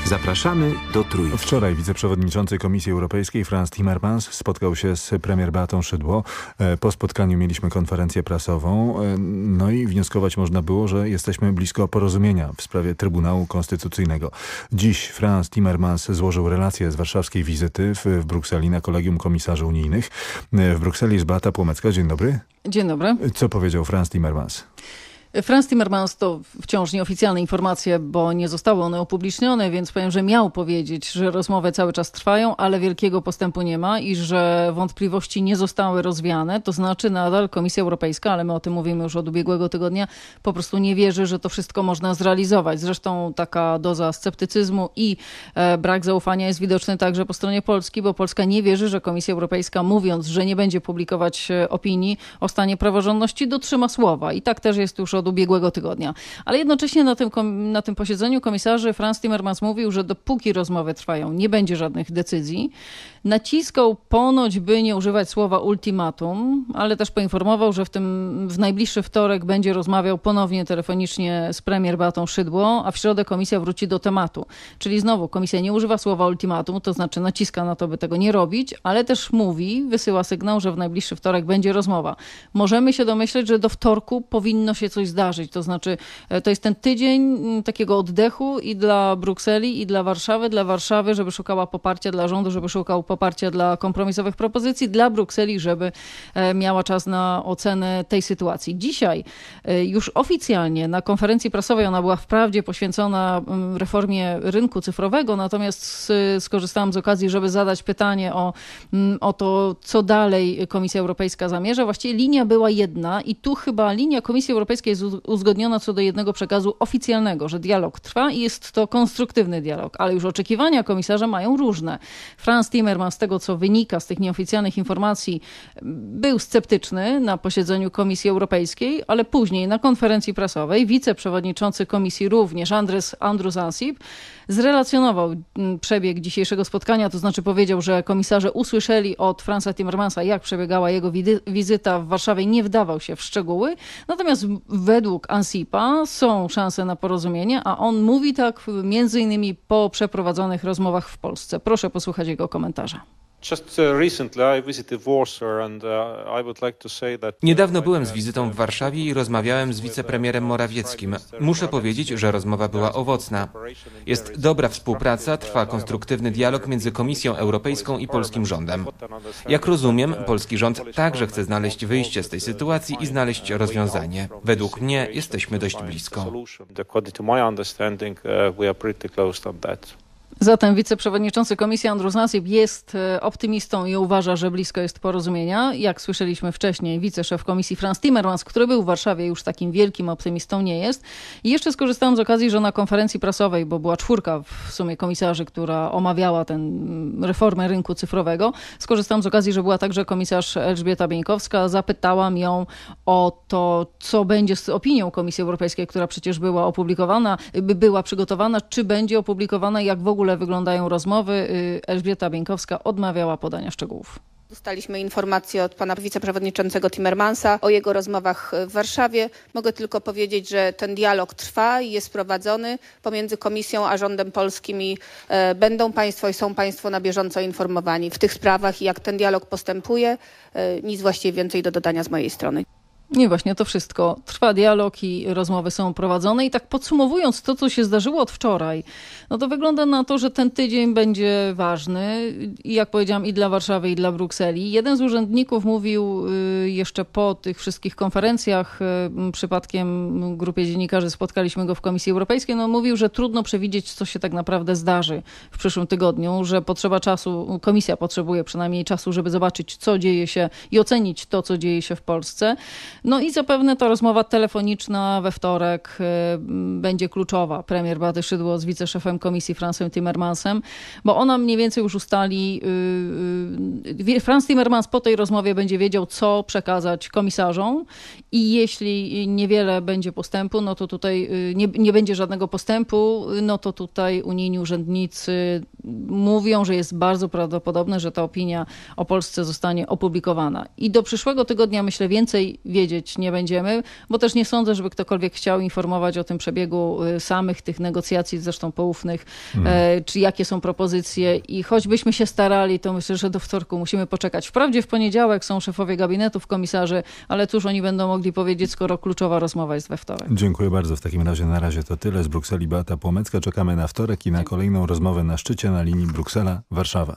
Zapraszamy do Trójki. Wczoraj wiceprzewodniczący Komisji Europejskiej Franz Timmermans spotkał się z premier Beatą Szydło. E, Po spotkaniu mieliśmy konferencję prasową, e, no i wnioskować można było, że jesteśmy blisko porozumienia w sprawie Trybunału Konstytucyjnego. Dziś Franz Timmermans złożył relację z warszawskiej wizyty w, w Brukseli na Kolegium Komisarzy Unijnych. E, W Brukseli jest Beata Płomecka. Dzień dobry. Dzień dobry. Co powiedział Franz Timmermans? Franz Timmermans to wciąż nieoficjalne informacje, bo nie zostały one upublicznione, więc powiem, że miał powiedzieć, że rozmowy cały czas trwają, ale wielkiego postępu nie ma i że wątpliwości nie zostały rozwiane. To znaczy nadal Komisja Europejska, ale my o tym mówimy już od ubiegłego tygodnia, po prostu nie wierzy, że to wszystko można zrealizować. Zresztą taka doza sceptycyzmu i e, brak zaufania jest widoczny także po stronie Polski, bo Polska nie wierzy, że Komisja Europejska mówiąc, że nie będzie publikować e, opinii o stanie praworządności, dotrzyma słowa. I tak też jest już od ubiegłego tygodnia. Ale jednocześnie na tym, na tym posiedzeniu komisarzy Franz Timmermans mówił, że dopóki rozmowy trwają, nie będzie żadnych decyzji. Naciskał ponoć, by nie używać słowa ultimatum, ale też poinformował, że w tym w najbliższy wtorek będzie rozmawiał ponownie telefonicznie z premier Beatą Szydło, a w środę komisja wróci do tematu. Czyli znowu komisja nie używa słowa ultimatum, to znaczy naciska na to, by tego nie robić, ale też mówi, wysyła sygnał, że w najbliższy wtorek będzie rozmowa. Możemy się domyśleć, że do wtorku powinno się coś zdarzyć. To znaczy, e, to jest ten tydzień mm, takiego oddechu i dla Brukseli, i dla Warszawy. Dla Warszawy, żeby szukała poparcia dla rządu, żeby szukał poparcia dla kompromisowych propozycji, dla Brukseli, żeby e, miała czas na ocenę tej sytuacji. Dzisiaj e, już oficjalnie na konferencji prasowej, ona była wprawdzie poświęcona mm, reformie rynku cyfrowego, natomiast skorzystałam z okazji, żeby zadać pytanie o, mm, o to, co dalej Komisja Europejska zamierza. Właściwie linia była jedna i tu chyba linia Komisji Europejskiej jest uz- uzgodniona co do jednego przekazu oficjalnego, że dialog trwa i jest to konstruktywny dialog, ale już oczekiwania komisarza mają różne. Franz Timmermans, z tego co wynika z tych nieoficjalnych informacji, był sceptyczny na posiedzeniu Komisji Europejskiej, ale później na konferencji prasowej wiceprzewodniczący komisji również Andres Andrus Ansip zrelacjonował mm, przebieg dzisiejszego spotkania, to znaczy powiedział, że komisarze usłyszeli od Franza Timmermansa, jak przebiegała jego wizyta w Warszawie, nie wdawał się w szczegóły. Natomiast według Ansipa są szanse na porozumienie, a on mówi tak między innymi po przeprowadzonych rozmowach w Polsce. Proszę posłuchać jego komentarza. Niedawno byłem z wizytą w Warszawie i rozmawiałem z wicepremierem Morawieckim. Muszę powiedzieć, że rozmowa była owocna. Jest dobra współpraca, trwa konstruktywny dialog między Komisją Europejską i polskim rządem. Jak rozumiem, polski rząd także chce znaleźć wyjście z tej sytuacji i znaleźć rozwiązanie. Według mnie jesteśmy dość blisko. Zatem wiceprzewodniczący komisji Andrus Ansip jest e, optymistą i uważa, że blisko jest porozumienia. Jak słyszeliśmy wcześniej, wiceszef komisji Franz Timmermans, który był w Warszawie, już takim wielkim optymistą nie jest. I jeszcze skorzystałam z okazji, że na konferencji prasowej, bo była czwórka w sumie komisarzy, która omawiała tę reformę rynku cyfrowego, skorzystałam z okazji, że była także komisarz Elżbieta Bieńkowska. Zapytałam ją o to, co będzie z opinią Komisji Europejskiej, która przecież była opublikowana, by była przygotowana, czy będzie opublikowana, jak w ogóle wyglądają rozmowy. Y, Elżbieta Bieńkowska odmawiała podania szczegółów. Dostaliśmy informację od pana wiceprzewodniczącego Timmermansa o jego rozmowach w Warszawie. Mogę tylko powiedzieć, że ten dialog trwa i jest prowadzony pomiędzy Komisją a rządem polskim i e, będą państwo i są państwo na bieżąco informowani w tych sprawach i jak ten dialog postępuje. E, nic właściwie więcej do dodania z mojej strony. Nie, właśnie to wszystko. Trwa dialog i rozmowy są prowadzone. I tak podsumowując to, co się zdarzyło od wczoraj, no to wygląda na to, że ten tydzień będzie ważny. I jak powiedziałam, i dla Warszawy, i dla Brukseli. Jeden z urzędników mówił y, jeszcze po tych wszystkich konferencjach, y, przypadkiem grupie dziennikarzy spotkaliśmy go w Komisji Europejskiej, no mówił, że trudno przewidzieć, co się tak naprawdę zdarzy w przyszłym tygodniu, że potrzeba czasu, komisja potrzebuje przynajmniej czasu, żeby zobaczyć, co dzieje się i ocenić to, co dzieje się w Polsce. No i zapewne ta rozmowa telefoniczna we wtorek y, będzie kluczowa. Premier Beaty Szydło z wiceszefem komisji Fransem Timmermansem, bo ona mniej więcej już ustali, y, y, Franz Timmermans po tej rozmowie będzie wiedział, co przekazać komisarzom i jeśli niewiele będzie postępu, no to tutaj nie, nie będzie żadnego postępu, no to tutaj unijni urzędnicy mówią, że jest bardzo prawdopodobne, że ta opinia o Polsce zostanie opublikowana. I do przyszłego tygodnia, myślę, więcej wiedzieć nie będziemy, bo też nie sądzę, żeby ktokolwiek chciał informować o tym przebiegu y, samych tych negocjacji, zresztą poufnych, e, czy jakie są propozycje. I choćbyśmy się starali, to myślę, że do wtorku musimy poczekać. Wprawdzie w poniedziałek są szefowie gabinetów, komisarzy, ale cóż oni będą mogli powiedzieć, skoro kluczowa rozmowa jest we wtorek. Dziękuję bardzo. W takim razie na razie to tyle. Z Brukseli Beata Płomecka. Czekamy na wtorek i na kolejną rozmowę na szczycie na linii Bruksela-Warszawa.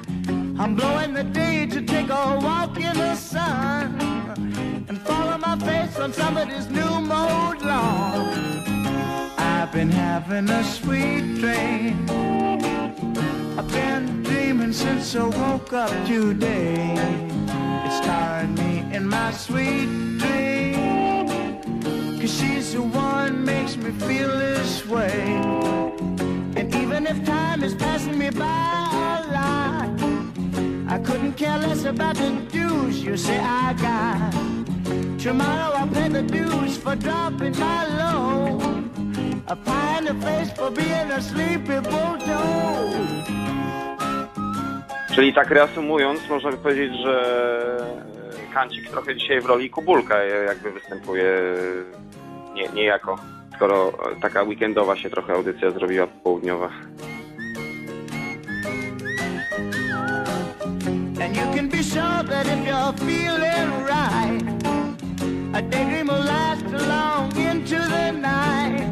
I'm blowing the day to take a walk in the sun and follow my face on somebody's new mode lawn. I've been having a sweet dream. I've been dreaming since I woke up today. It's starring me in my sweet dream. Cause she's the one makes me feel this way. And even if time is passing me by a lot, I couldn't care less about the dues you say I got. Tomorrow I'll pay the dues for dropping my face for being a sleepy bulldog. Czyli tak reasumując, można by powiedzieć, że Kancik trochę dzisiaj w roli Kubulka jakby występuje nie, niejako, skoro taka weekendowa się trochę audycja zrobiła popołudniowa. Can be sure that if you're feeling right, a daydream will last long into the night.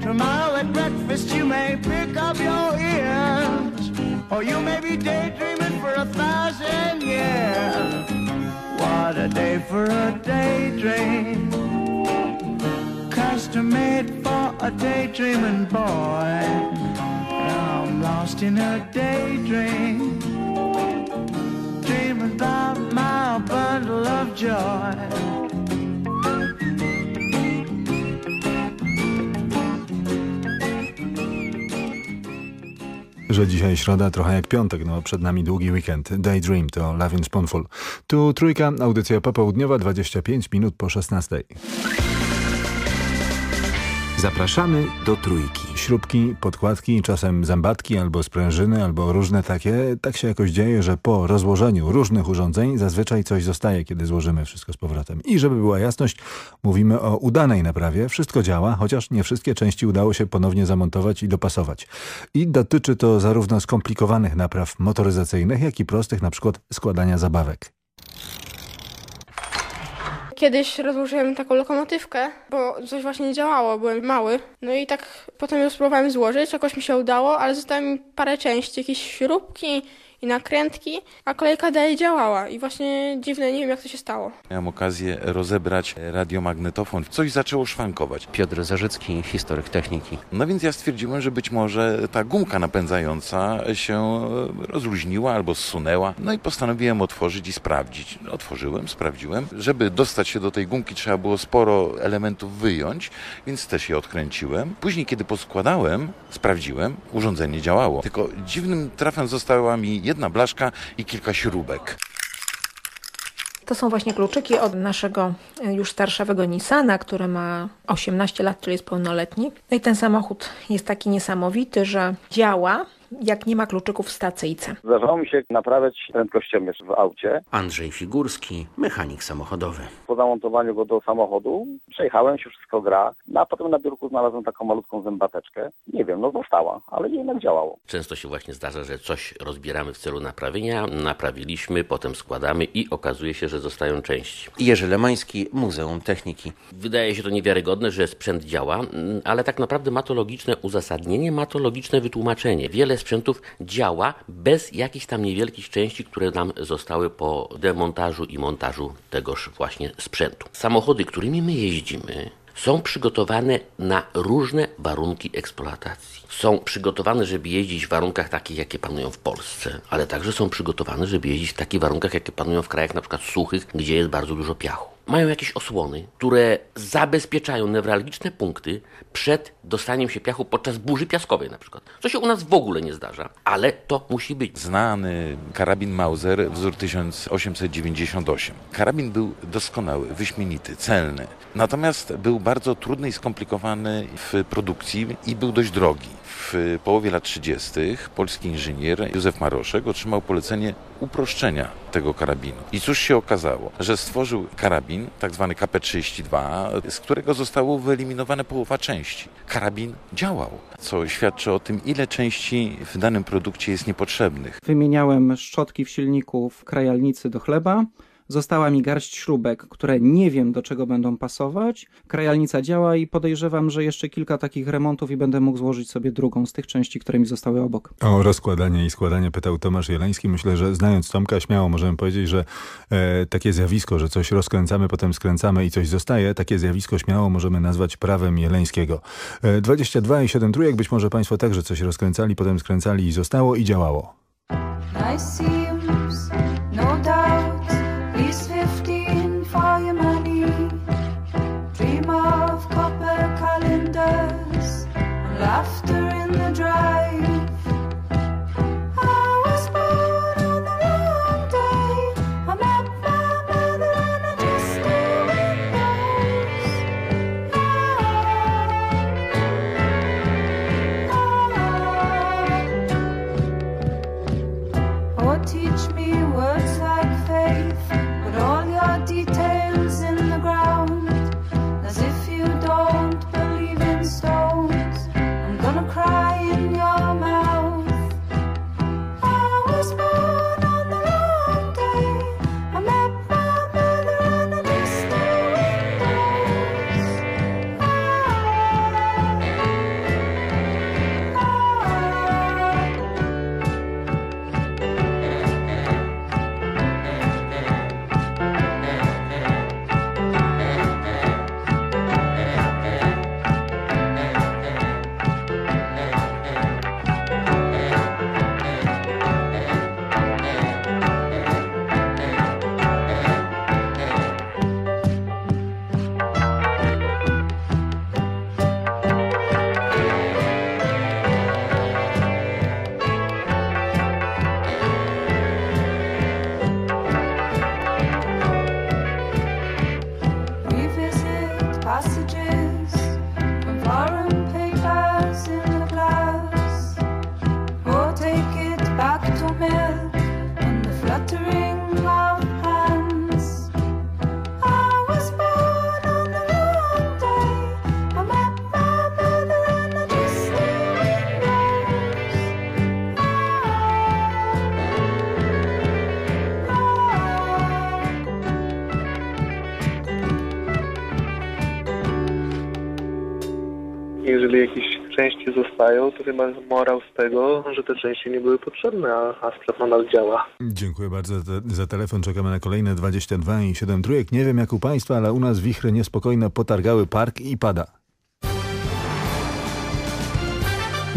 Tomorrow at breakfast you may pick up your ears, or you may be daydreaming for a thousand years. What a day for a daydream, custom made for a daydreaming boy. Now I'm lost in a daydream, dreaming about my bundle of joy. Że dzisiaj środa trochę jak piątek, no przed nami długi weekend. Daydream to Lavin Spoonful. Tu trójka, audycja popołudniowa, 25 minut po 16. Zapraszamy do trójki. Śrubki, podkładki, czasem zębatki albo sprężyny, albo różne takie. Tak się jakoś dzieje, że po rozłożeniu różnych urządzeń zazwyczaj coś zostaje, kiedy złożymy wszystko z powrotem. I żeby była jasność, mówimy o udanej naprawie. Wszystko działa, chociaż nie wszystkie części udało się ponownie zamontować i dopasować. I dotyczy to zarówno skomplikowanych napraw motoryzacyjnych, jak i prostych, na przykład składania zabawek. Kiedyś rozłożyłem taką lokomotywkę, bo coś właśnie nie działało, byłem mały. No i tak potem ją spróbowałem złożyć, jakoś mi się udało, ale zostało mi parę części, jakieś śrubki i nakrętki, a kolejka dalej działała i właśnie dziwne, nie wiem jak to się stało. Miałem okazję rozebrać radiomagnetofon. Coś zaczęło szwankować. Piotr Zarzycki, historyk techniki. No więc ja stwierdziłem, że być może ta gumka napędzająca się rozluźniła albo zsunęła. No i postanowiłem otworzyć i sprawdzić. Otworzyłem, sprawdziłem. Żeby dostać się do tej gumki trzeba było sporo elementów wyjąć, więc też je odkręciłem. Później, kiedy poskładałem, sprawdziłem, urządzenie działało. Tylko dziwnym trafem została mi jedna blaszka i kilka śrubek. To są właśnie kluczyki od naszego już starszego Nissana, który ma 18 lat, czyli jest pełnoletni. No i ten samochód jest taki niesamowity, że działa, jak nie ma kluczyków w stacyjce. Zdarzało mi się naprawiać prędkościomierz w aucie. Andrzej Figurski, mechanik samochodowy. Po zamontowaniu go do samochodu przejechałem się, wszystko gra, no a potem na biurku znalazłem taką malutką zębateczkę. Nie wiem, no została, ale jednak działało. Często się właśnie zdarza, że coś rozbieramy w celu naprawienia, naprawiliśmy, potem składamy i okazuje się, że zostają części. Jerzy Lemański, Muzeum Techniki. Wydaje się to niewiarygodne, że sprzęt działa, mm, ale tak naprawdę ma to logiczne uzasadnienie, ma to logiczne wytłumaczenie. Wiele sprzętów działa bez jakichś tam niewielkich części, które nam zostały po demontażu i montażu tegoż właśnie sprzętu. Samochody, którymi my jeździmy, są przygotowane na różne warunki eksploatacji. Są przygotowane, żeby jeździć w warunkach takich, jakie panują w Polsce, ale także są przygotowane, żeby jeździć w takich warunkach, jakie panują w krajach na przykład suchych, gdzie jest bardzo dużo piachu. Mają jakieś osłony, które zabezpieczają newralgiczne punkty przed dostaniem się piachu podczas burzy piaskowej na przykład. Co się u nas w ogóle nie zdarza, ale to musi być. Znany karabin Mauser wzór 1898. Karabin był doskonały, wyśmienity, celny. Natomiast był bardzo trudny i skomplikowany w produkcji i był dość drogi. W połowie lat 30. polski inżynier Józef Maroszek otrzymał polecenie uproszczenia tego karabinu. I cóż się okazało? Że stworzył karabin, tak zwany KP-32, z którego zostało wyeliminowane połowa części. Karabin działał, co świadczy o tym, ile części w danym produkcie jest niepotrzebnych. Wymieniałem szczotki w silniku w krajalnicy do chleba. Została mi garść śrubek, które nie wiem do czego będą pasować. Krajalnica działa i podejrzewam, że jeszcze kilka takich remontów i będę mógł złożyć sobie drugą z tych części, które mi zostały obok. O rozkładanie i składanie pytał Tomasz Jeleński. Myślę, że znając Tomka śmiało możemy powiedzieć, że e, takie zjawisko, że coś rozkręcamy, potem skręcamy i coś zostaje, takie zjawisko śmiało możemy nazwać prawem Jeleńskiego. E, 22 i 7 trójek, być może Państwo także coś rozkręcali, potem skręcali i zostało i działało. Nice to chyba morał z tego, że te części nie były potrzebne, a, a sprzęt nadal działa. Dziękuję bardzo za, za telefon. Czekamy na kolejne 22 i 7 trójek. Nie wiem jak u Państwa, ale u nas wichry niespokojne potargały park i pada.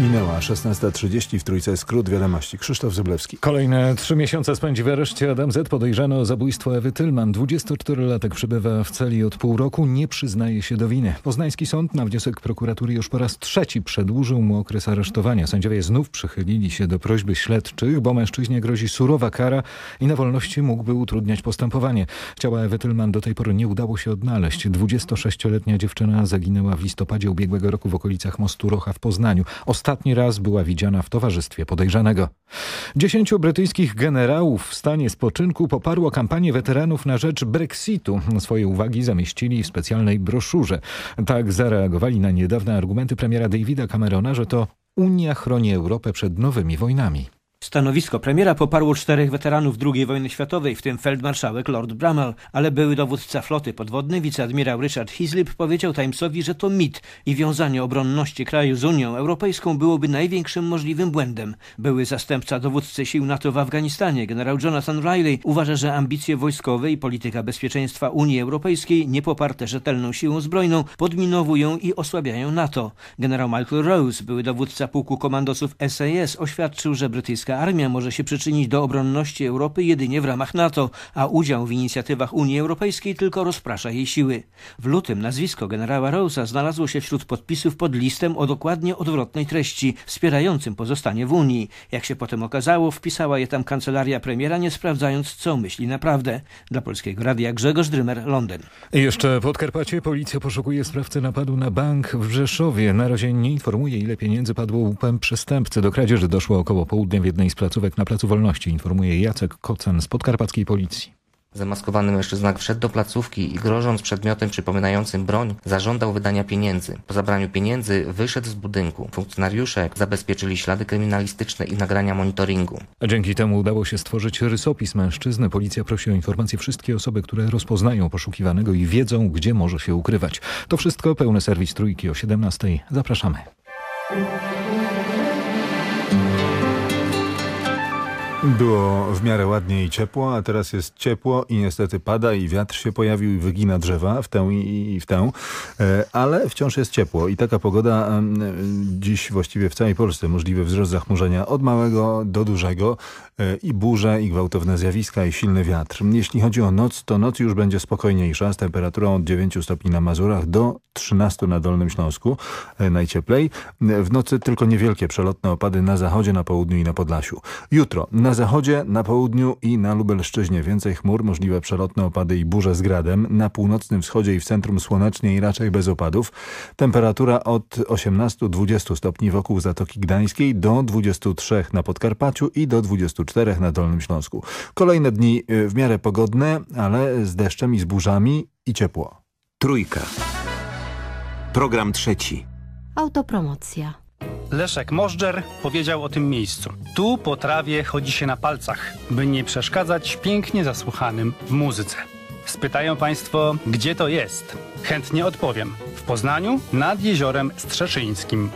Minęła 16.30 w Trójce Skrót Wiadomości. Krzysztof Zyblewski. Kolejne trzy miesiące spędzi w areszcie Adam Z. podejrzany o zabójstwo Ewy Tylman. 24-latek przebywa w celi od pół roku, nie przyznaje się do winy. Poznański sąd na wniosek prokuratury już po raz trzeci przedłużył mu okres aresztowania. Sędziowie znów przychylili się do prośby śledczych, bo mężczyźnie grozi surowa kara i na wolności mógłby utrudniać postępowanie. Ciała Ewy Tylman do tej pory nie udało się odnaleźć. 26-letnia dziewczyna zaginęła w listopadzie ubiegłego roku w okolicach mostu Rocha w Poznaniu. Ostatni ostatni raz była widziana w towarzystwie podejrzanego. Dziesięciu brytyjskich generałów w stanie spoczynku poparło kampanię weteranów na rzecz Brexitu. Swoje uwagi zamieścili w specjalnej broszurze. Tak zareagowali na niedawne argumenty premiera Davida Camerona, że to Unia chroni Europę przed nowymi wojnami. Stanowisko premiera poparło czterech weteranów II wojny światowej, w tym feldmarszałek Lord Bramall, ale były dowódca floty podwodnej, wiceadmirał Richard Hislop powiedział Timesowi, że to mit i wiązanie obronności kraju z Unią Europejską byłoby największym możliwym błędem. Były zastępca dowódcy sił NATO w Afganistanie, generał Jonathan Riley, uważa, że ambicje wojskowe i polityka bezpieczeństwa Unii Europejskiej, nie poparte rzetelną siłą zbrojną, podminowują i osłabiają NATO. Generał Michael Rose, były dowódca pułku komandosów SAS, oświadczył, że brytyjska armia może się przyczynić do obronności Europy jedynie w ramach NATO, a udział w inicjatywach Unii Europejskiej tylko rozprasza jej siły. W lutym nazwisko generała Rose'a znalazło się wśród podpisów pod listem o dokładnie odwrotnej treści, wspierającym pozostanie w Unii. Jak się potem okazało, wpisała je tam kancelaria premiera, nie sprawdzając, co myśli naprawdę. Dla Polskiego Radia Grzegorz Drymer, Londyn. Jeszcze Podkarpacie. Policja poszukuje sprawcy napadu na bank w Rzeszowie. Na razie nie informuje, ile pieniędzy padło łupem przestępcy. Do kradzieży doszło około południa w jednej z placówek na Placu Wolności, informuje Jacek Kocan z podkarpackiej policji. Zamaskowany mężczyzna wszedł do placówki i grożąc przedmiotem przypominającym broń, zażądał wydania pieniędzy. Po zabraniu pieniędzy wyszedł z budynku. Funkcjonariusze zabezpieczyli ślady kryminalistyczne i nagrania monitoringu. Dzięki temu udało się stworzyć rysopis mężczyzny. Policja prosi o informacje wszystkie osoby, które rozpoznają poszukiwanego i wiedzą, gdzie może się ukrywać. To wszystko, pełny serwis Trójki o 17. Zapraszamy. Było w miarę ładnie i ciepło, a teraz jest ciepło i niestety pada i wiatr się pojawił i wygina drzewa w tę i w tę, E, ale wciąż jest ciepło i taka pogoda dziś właściwie w całej Polsce możliwy wzrost zachmurzenia od małego do dużego i burze, i gwałtowne zjawiska, i silny wiatr. Jeśli chodzi o noc, to noc już będzie spokojniejsza z temperaturą od 9 stopni na Mazurach do 13 na Dolnym Śląsku, e, najcieplej. W nocy tylko niewielkie przelotne opady na zachodzie, na południu i na Podlasiu. Jutro na zachodzie, na południu i na Lubelszczyźnie więcej chmur, możliwe przelotne opady i burze z gradem. Na północnym wschodzie i w centrum słonecznie i raczej bez opadów. Temperatura od 18-20 stopni wokół Zatoki Gdańskiej do 23 na Podkarpaciu i do 24 na Dolnym Śląsku. Kolejne dni y, w miarę pogodne, ale z deszczem i z burzami i ciepło. Trójka. Program trzeci. Autopromocja. Leszek Możdżer powiedział o tym miejscu. Tu po trawie chodzi się na palcach, by nie przeszkadzać pięknie zasłuchanym w muzyce. Spytają Państwo, gdzie to jest? Chętnie odpowiem. W Poznaniu nad Jeziorem Strzeszyńskim.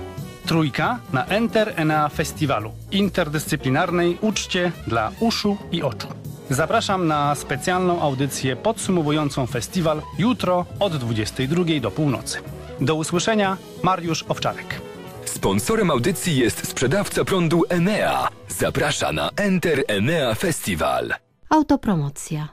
Trójka na Enter Enea Festiwalu interdyscyplinarnej uczcie dla uszu i oczu. Zapraszam na specjalną audycję podsumowującą festiwal jutro od 22 do północy. Do usłyszenia, Mariusz Owczarek. Sponsorem audycji jest sprzedawca prądu Enea. Zaprasza na Enter Enea Festival. Autopromocja.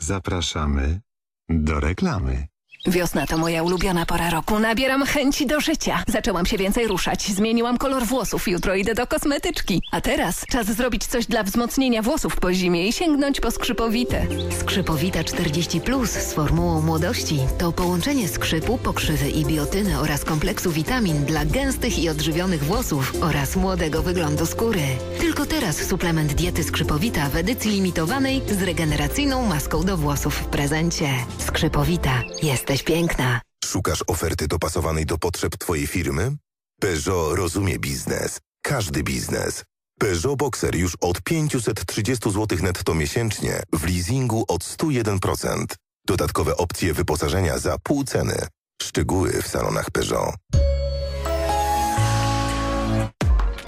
Zapraszamy do reklamy. Wiosna to moja ulubiona pora roku. Nabieram chęci do życia. Zaczęłam się więcej ruszać. Zmieniłam kolor włosów. Jutro idę do kosmetyczki. A teraz czas zrobić coś dla wzmocnienia włosów po zimie i sięgnąć po skrzypowite. Skrzypowita 40 Plus z formułą młodości to połączenie skrzypu, pokrzywy i biotyny oraz kompleksu witamin dla gęstych i odżywionych włosów oraz młodego wyglądu skóry. Tylko teraz suplement diety Skrzypowita w edycji limitowanej z regeneracyjną maską do włosów w prezencie. Skrzypowita. Jesteś piękna. Szukasz oferty dopasowanej do potrzeb Twojej firmy? Peugeot rozumie biznes. Każdy biznes. Peugeot Boxer już od 530 zł netto miesięcznie w leasingu od 101%. Dodatkowe opcje wyposażenia za pół ceny. Szczegóły w salonach Peugeot.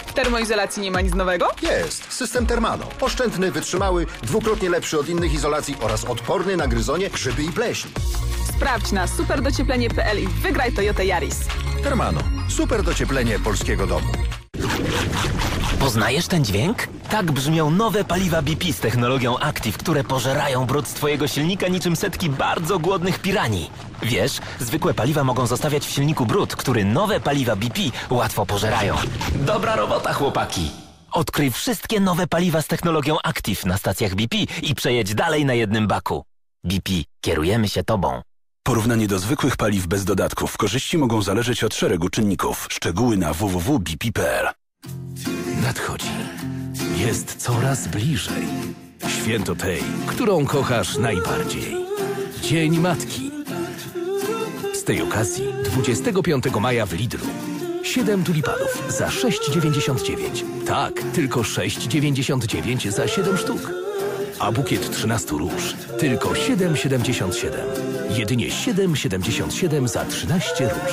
W termoizolacji nie ma nic nowego? Jest. System Termano. Oszczędny, wytrzymały, dwukrotnie lepszy od innych izolacji oraz odporny na gryzonie, grzyby i pleśń. Sprawdź na superdocieplenie.pl i wygraj Toyota Yaris. Termano. Super docieplenie polskiego domu. Poznajesz ten dźwięk? Tak brzmią nowe paliwa BP z technologią Active, które pożerają brud z twojego silnika niczym setki bardzo głodnych piranii. Wiesz, zwykłe paliwa mogą zostawiać w silniku brud, który nowe paliwa BP łatwo pożerają. Dobra robota, chłopaki! Odkryj wszystkie nowe paliwa z technologią Active na stacjach BP i przejedź dalej na jednym baku. BP, kierujemy się tobą. Porównanie do zwykłych paliw bez dodatków. Korzyści mogą zależeć od szeregu czynników. Szczegóły na www.bp.pl Nadchodzi. Jest coraz bliżej. Święto tej, którą kochasz najbardziej. Dzień Matki. Z tej okazji 25 maja w Lidlu. 7 tulipanów za 6,99. Tak, tylko 6,99 za 7 sztuk. A bukiet 13 róż tylko 7,77. Jedynie 7,77 za 13 róż.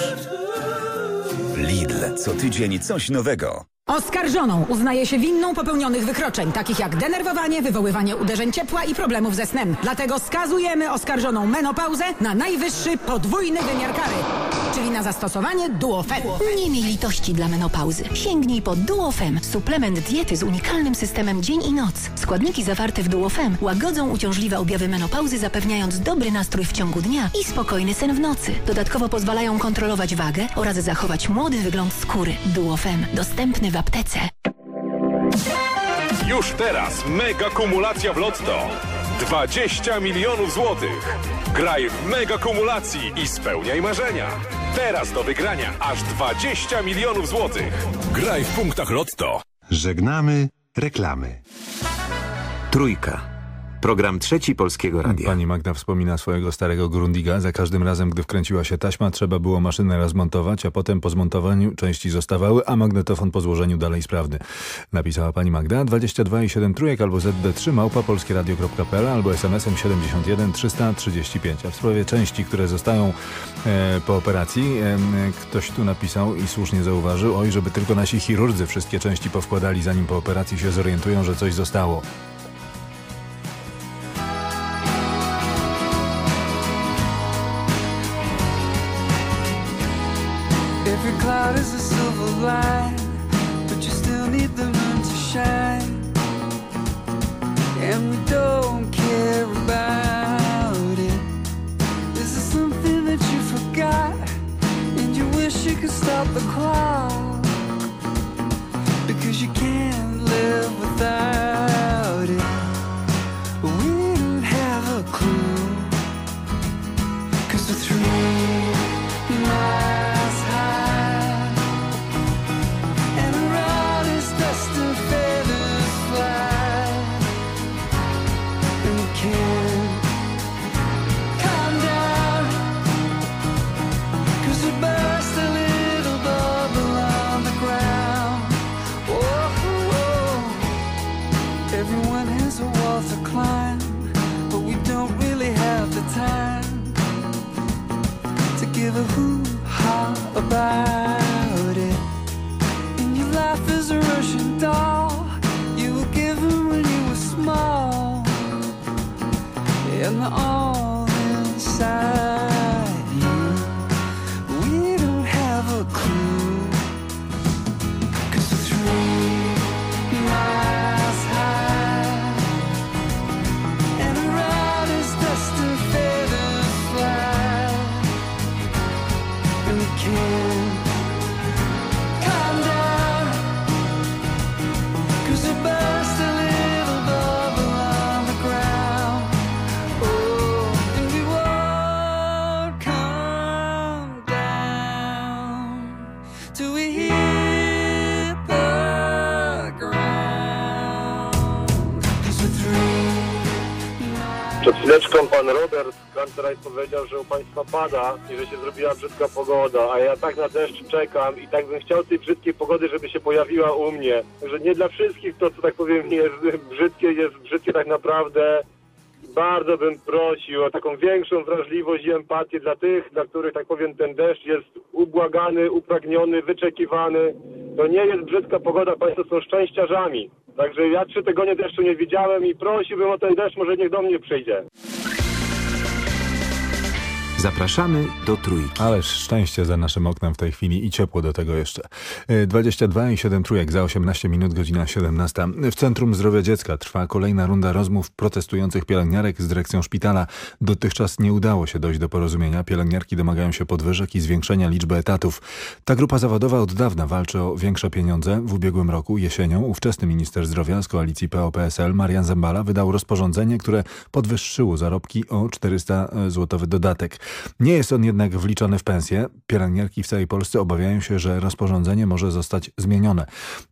Lidl, co tydzień coś nowego. Oskarżoną uznaje się winną popełnionych wykroczeń, takich jak denerwowanie, wywoływanie uderzeń ciepła i problemów ze snem. Dlatego skazujemy oskarżoną menopauzę na najwyższy podwójny wymiar kary, czyli na zastosowanie Duofem. Nie miej litości dla menopauzy. Sięgnij po Duofem, suplement diety z unikalnym systemem dzień i noc. Składniki zawarte w Duofem łagodzą uciążliwe objawy menopauzy, zapewniając dobry nastrój w ciągu dnia i spokojny sen w nocy. Dodatkowo pozwalają kontrolować wagę oraz zachować młody wygląd skóry. Duofem, dostępny w aptece. Już teraz mega kumulacja w Lotto. 20 milionów złotych. Graj w mega kumulacji i spełniaj marzenia. Teraz do wygrania aż 20 milionów złotych. Graj w punktach Lotto. Żegnamy reklamy. Trójka. Program trzeci Polskiego Radia. Pani Magda wspomina swojego starego Grundiga. Za każdym razem, gdy wkręciła się taśma, trzeba było maszynę rozmontować, a potem po zmontowaniu części zostawały, a magnetofon po złożeniu dalej sprawny. Napisała pani Magda 22 i 7 trójek albo ZD3 małpa polskieradio.pl albo SMS-em 71 335. A w sprawie części, które zostają e, po operacji, e, ktoś tu napisał i słusznie zauważył, oj, żeby tylko nasi chirurdzy wszystkie części powkładali, zanim po operacji się zorientują, że coś zostało. Could stop the clock? Because you can't live without about it. And your life is a Russian doll you were given when you were small. And they're all chwileczką pan Robert Kanteraj powiedział, że u państwa pada i że się zrobiła brzydka pogoda, a ja tak na deszcz czekam i tak bym chciał tej brzydkiej pogody, żeby się pojawiła u mnie. Że nie dla wszystkich to, co tak powiem, nie jest brzydkie, jest brzydkie tak naprawdę. Bardzo bym prosił o taką większą wrażliwość i empatię dla tych, dla których, tak powiem, ten deszcz jest ubłagany, upragniony, wyczekiwany. To nie jest brzydka pogoda, państwo są szczęściarzami. Także ja trzy tygodnie deszczu nie widziałem i prosiłbym o ten deszcz, może niech do mnie przyjdzie. Zapraszamy do Trójki. Ależ szczęście za naszym oknem w tej chwili i ciepło do tego jeszcze. Y, 22 i 7 trójek za 18 minut, godzina 17. W Centrum Zdrowia Dziecka trwa kolejna runda rozmów protestujących pielęgniarek z dyrekcją szpitala. Dotychczas nie udało się dojść do porozumienia. Pielęgniarki domagają się podwyżek i zwiększenia liczby etatów. Ta grupa zawodowa od dawna walczy o większe pieniądze. W ubiegłym roku, jesienią, ówczesny minister zdrowia z koalicji PO-PSL, Marian Zambala, wydał rozporządzenie, które podwyższyło zarobki o 400 złotowy dodatek. Nie jest on jednak wliczony w pensję. Pielęgniarki w całej Polsce obawiają się, że rozporządzenie może zostać zmienione.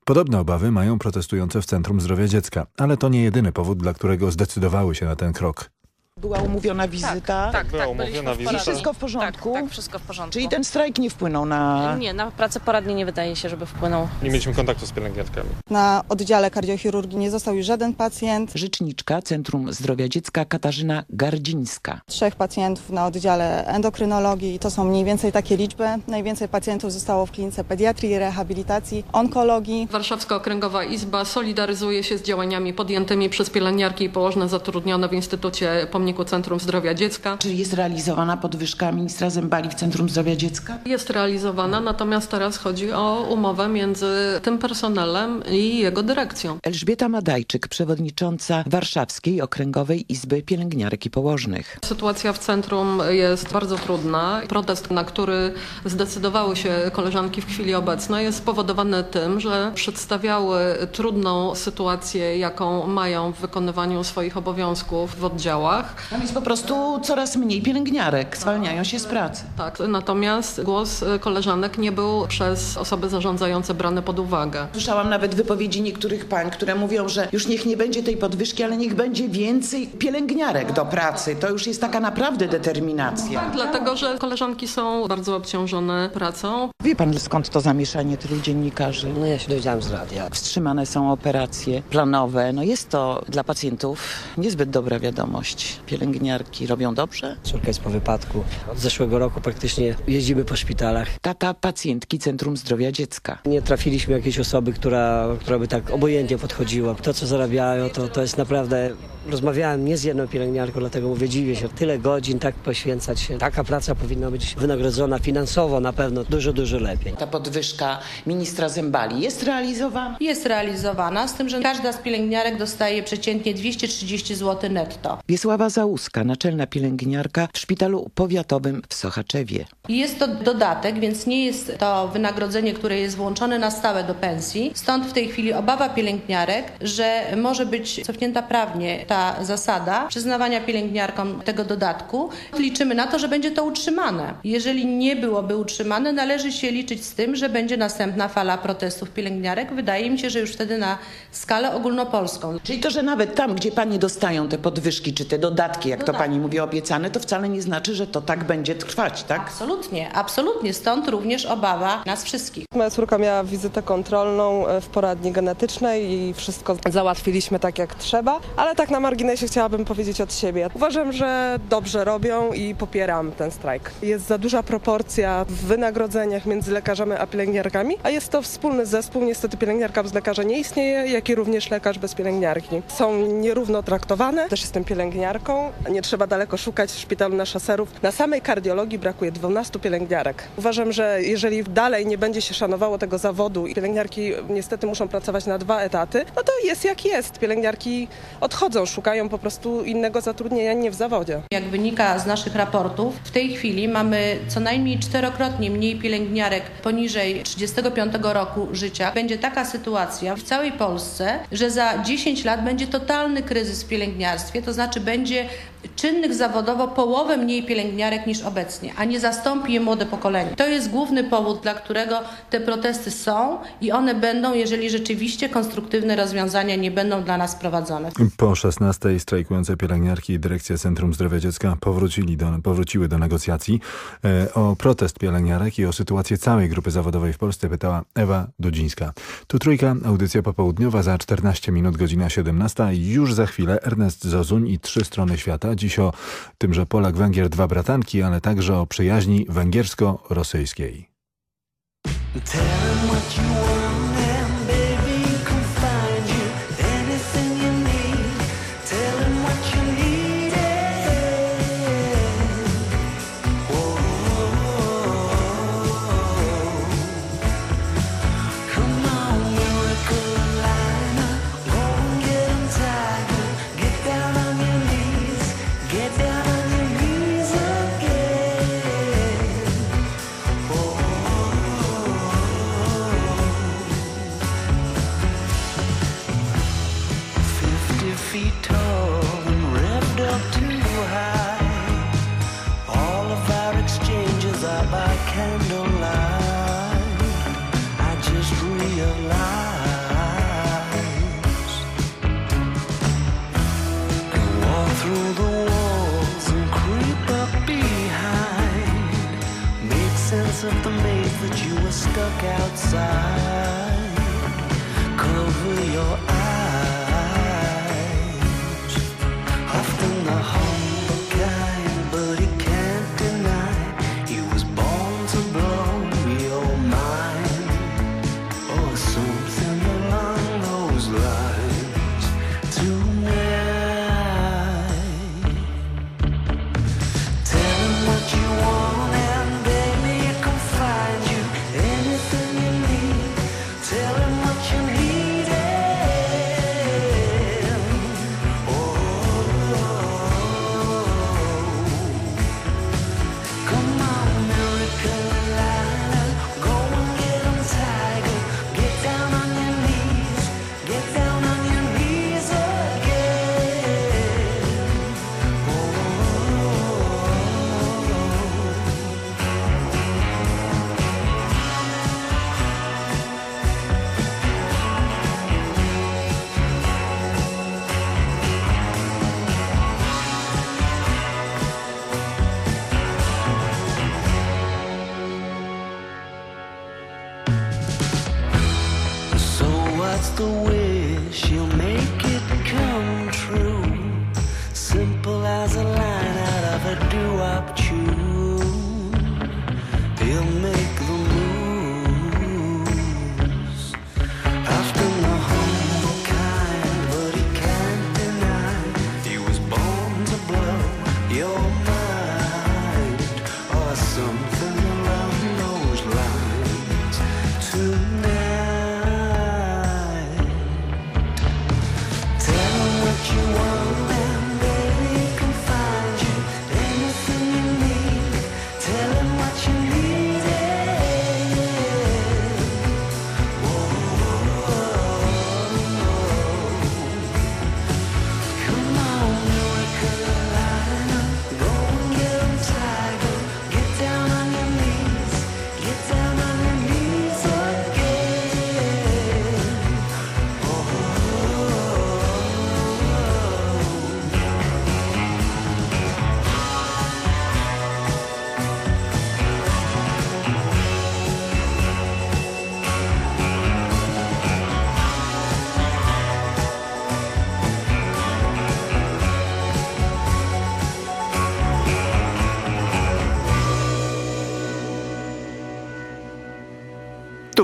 Podobne obawy mają protestujące w Centrum Zdrowia Dziecka, ale to nie jedyny powód, dla którego zdecydowały się na ten krok. Była umówiona wizyta? Tak, była umówiona I wizyta. wszystko w porządku? Tak, tak, wszystko w porządku. Czyli ten strajk nie wpłynął na... Nie, na pracę poradnie nie wydaje się, żeby wpłynął. Nie mieliśmy kontaktu z pielęgniarkami. Na oddziale kardiochirurgii nie został już żaden pacjent. Rzeczniczka Centrum Zdrowia Dziecka Katarzyna Gardzińska. Trzech pacjentów na oddziale endokrynologii. To są mniej więcej takie liczby. Najwięcej pacjentów zostało w klinice pediatrii, rehabilitacji, onkologii. Warszawska Okręgowa Izba solidaryzuje się z działaniami podjętymi przez pielęgniarki i położne zatrudnione w Instytucie Pomniku Centrum Zdrowia Dziecka. Czy jest realizowana podwyżka ministra Zembali w Centrum Zdrowia Dziecka? Jest realizowana, natomiast teraz chodzi o umowę między tym personelem i jego dyrekcją. Elżbieta Madajczyk, przewodnicząca Warszawskiej Okręgowej Izby Pielęgniarek i Położnych. Sytuacja w centrum jest bardzo trudna. Protest, na który zdecydowały się koleżanki w chwili obecnej jest spowodowany tym, że przedstawiały trudną sytuację, jaką mają w wykonywaniu swoich obowiązków w oddziałach. Tam jest po prostu coraz mniej pielęgniarek, zwalniają się z pracy. Tak, natomiast głos koleżanek nie był przez osoby zarządzające brany pod uwagę. Słyszałam nawet wypowiedzi niektórych pań, które mówią, że już niech nie będzie tej podwyżki, ale niech będzie więcej pielęgniarek do pracy. To już jest taka naprawdę determinacja. Tak, dlatego, że koleżanki są bardzo obciążone pracą. Wie pan skąd to zamieszanie tylu dziennikarzy? No ja się dowiedziałam z radia. Wstrzymane są operacje planowe. No jest to dla pacjentów niezbyt dobra wiadomość. Pielęgniarki robią dobrze? Córka jest po wypadku. Od zeszłego roku praktycznie jeździmy po szpitalach. Tata pacjentki Centrum Zdrowia Dziecka. Nie trafiliśmy jakiejś osoby, która, która by tak obojętnie podchodziła. To, co zarabiają, to, to jest naprawdę... Rozmawiałem nie z jedną pielęgniarką, dlatego mówię, dziwię się. Tyle godzin tak poświęcać się. Taka praca powinna być wynagrodzona finansowo na pewno dużo, dużo lepiej. Ta podwyżka ministra Zembali jest realizowana? Jest realizowana, z tym, że każda z pielęgniarek dostaje przeciętnie 230 zł netto. Wiesława Załuska, naczelna pielęgniarka w szpitalu powiatowym w Sochaczewie. Jest to dodatek, więc nie jest to wynagrodzenie, które jest włączone na stałe do pensji. Stąd w tej chwili obawa pielęgniarek, że może być cofnięta prawnie ta zasada przyznawania pielęgniarkom tego dodatku. Liczymy na to, że będzie to utrzymane. Jeżeli nie byłoby utrzymane, należy się liczyć z tym, że będzie następna fala protestów pielęgniarek. Wydaje mi się, że już wtedy na skalę ogólnopolską. Czyli to, że nawet tam, gdzie panie dostają te podwyżki czy te dodatki, jak to pani mówi, obiecane, to wcale nie znaczy, że to tak będzie trwać, tak? Absolutnie, absolutnie. Stąd również obawa nas wszystkich. Moja córka miała wizytę kontrolną e, w poradni genetycznej i wszystko załatwiliśmy tak jak trzeba, ale tak na marginesie chciałabym powiedzieć od siebie. Uważam, że dobrze robią i popieram ten strajk. Jest za duża proporcja w wynagrodzeniach między lekarzami a pielęgniarkami, a jest to wspólny zespół. Niestety pielęgniarka bez lekarza nie istnieje, jak i również lekarz bez pielęgniarki. Są nierówno traktowane. Też jestem pielęgniarką. Nie trzeba daleko szukać w szpitalu na szaserów. Na samej kardiologii brakuje 12 pielęgniarek. Uważam, że jeżeli dalej nie będzie się szanowało tego zawodu i pielęgniarki niestety muszą pracować na dwa etaty, no to jest jak jest. Pielęgniarki odchodzą, szukają po prostu innego zatrudnienia nie w zawodzie. Jak wynika z naszych raportów, w tej chwili mamy co najmniej czterokrotnie mniej pielęgniarek poniżej 35 roku życia. Będzie taka sytuacja w całej Polsce, że za 10 lat będzie totalny kryzys w pielęgniarstwie, to znaczy będzie dia czynnych zawodowo połowę mniej pielęgniarek niż obecnie, a nie zastąpi je młode pokolenie. To jest główny powód, dla którego te protesty są i one będą, jeżeli rzeczywiście konstruktywne rozwiązania nie będą dla nas prowadzone. Po 16 strajkujące pielęgniarki i dyrekcja Centrum Zdrowia Dziecka powrócili do, powróciły do negocjacji. E, o protest pielęgniarek i o sytuację całej grupy zawodowej w Polsce pytała Ewa Dudzińska. Tu trójka, audycja popołudniowa za 14 minut, godzina 17 i już za chwilę Ernest Zozuń i Trzy Strony Świata. Dziś o tym, że Polak-Węgier dwa bratanki, ale także o przyjaźni węgiersko-rosyjskiej. candlelight, side.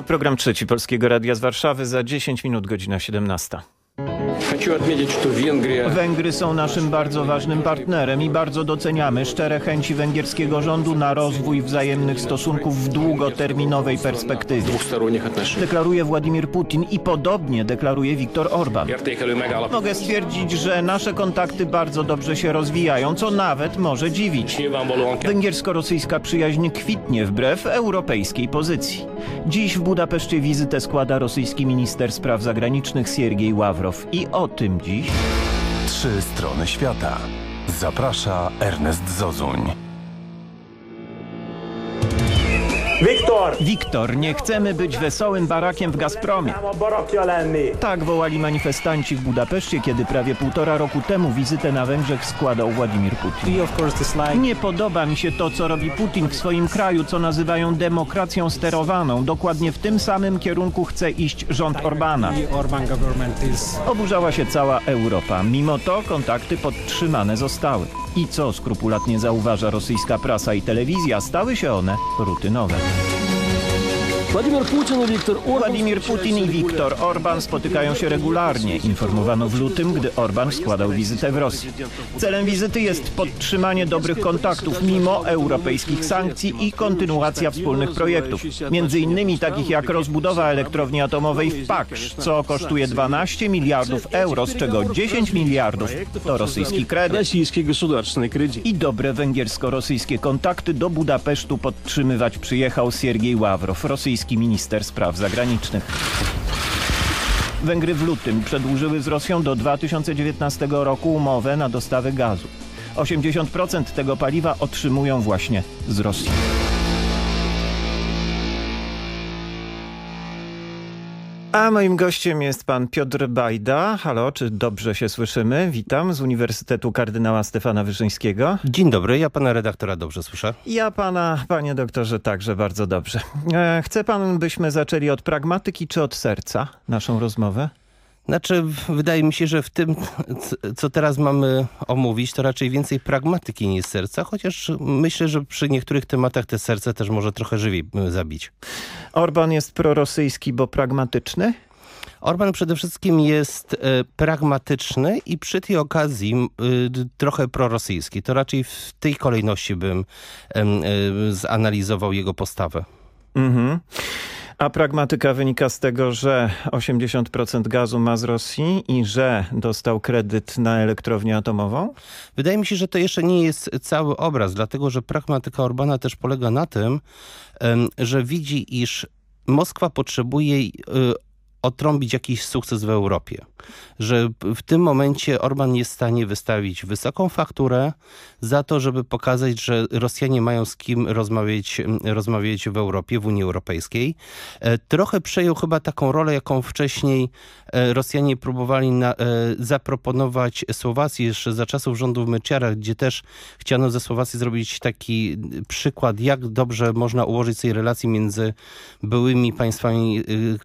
Program trzeci Polskiego Radia z Warszawy za 10 minut, godzina 17. Węgry są naszym bardzo ważnym partnerem i bardzo doceniamy szczere chęci węgierskiego rządu na rozwój wzajemnych stosunków w długoterminowej perspektywie. Deklaruje Władimir Putin i podobnie deklaruje Viktor Orban. Mogę stwierdzić, że nasze kontakty bardzo dobrze się rozwijają, co nawet może dziwić. Węgiersko-rosyjska przyjaźń kwitnie wbrew europejskiej pozycji. Dziś w Budapeszcie wizytę składa rosyjski minister spraw zagranicznych Siergiej Ławrow. I o tym dziś... Trzy strony świata. Zaprasza Ernest Zozuń. Wiktor! Wiktor, nie chcemy być wesołym barakiem w Gazpromie. Tak wołali manifestanci w Budapeszcie, kiedy prawie półtora roku temu wizytę na Węgrzech składał Władimir Putin. Nie podoba mi się to, co robi Putin w swoim kraju, co nazywają demokracją sterowaną. Dokładnie w tym samym kierunku chce iść rząd Orbana. Oburzała się cała Europa. Mimo to kontakty podtrzymane zostały. I co skrupulatnie zauważa rosyjska prasa i telewizja, stały się one rutynowe. Władimir Putin i Viktor Orban spotykają się regularnie, informowano w lutym, gdy Orban składał wizytę w Rosji. Celem wizyty jest podtrzymanie dobrych kontaktów mimo europejskich sankcji i kontynuacja wspólnych projektów, między innymi takich jak rozbudowa elektrowni atomowej w Paksz, co kosztuje 12 miliardów euro, z czego 10 miliardów to rosyjski kredyt. I dobre węgiersko-rosyjskie kontakty do Budapesztu podtrzymywać przyjechał Siergiej Ławrow, rosyjski minister spraw zagranicznych. Węgry w lutym przedłużyły z Rosją do 2019 roku umowę na dostawy gazu. 80% tego paliwa otrzymują właśnie z Rosji. A moim gościem jest pan Piotr Bajda. Halo, czy dobrze się słyszymy? Witam z Uniwersytetu Kardynała Stefana Wyszyńskiego. Dzień dobry, ja pana redaktora dobrze słyszę. Ja pana, panie doktorze, także bardzo dobrze. E, chce pan, byśmy zaczęli od pragmatyki czy od serca naszą rozmowę? Znaczy, wydaje mi się, że w tym, co teraz mamy omówić, to raczej więcej pragmatyki niż serca, chociaż myślę, że przy niektórych tematach te serce też może trochę żywiej zabić. Orban jest prorosyjski, bo pragmatyczny? Orban przede wszystkim jest e, pragmatyczny i przy tej okazji y, trochę prorosyjski. To raczej w tej kolejności bym y, zanalizował jego postawę. Mhm. A pragmatyka wynika z tego, że 80% gazu ma z Rosji i że dostał kredyt na elektrownię atomową? Wydaje mi się, że to jeszcze nie jest cały obraz, dlatego że pragmatyka Orbana też polega na tym, że widzi, iż Moskwa potrzebuje y, otrąbić jakiś sukces w Europie. Że w tym momencie Orban jest w stanie wystawić wysoką fakturę za to, żeby pokazać, że Rosjanie mają z kim rozmawiać, rozmawiać w Europie, w Unii Europejskiej. E, Trochę przejął chyba taką rolę, jaką wcześniej e, Rosjanie próbowali na, e, zaproponować Słowacji jeszcze za czasów rządów Meciara, gdzie też chciano ze Słowacji zrobić taki przykład, jak dobrze można ułożyć sobie relacje między byłymi państwami y,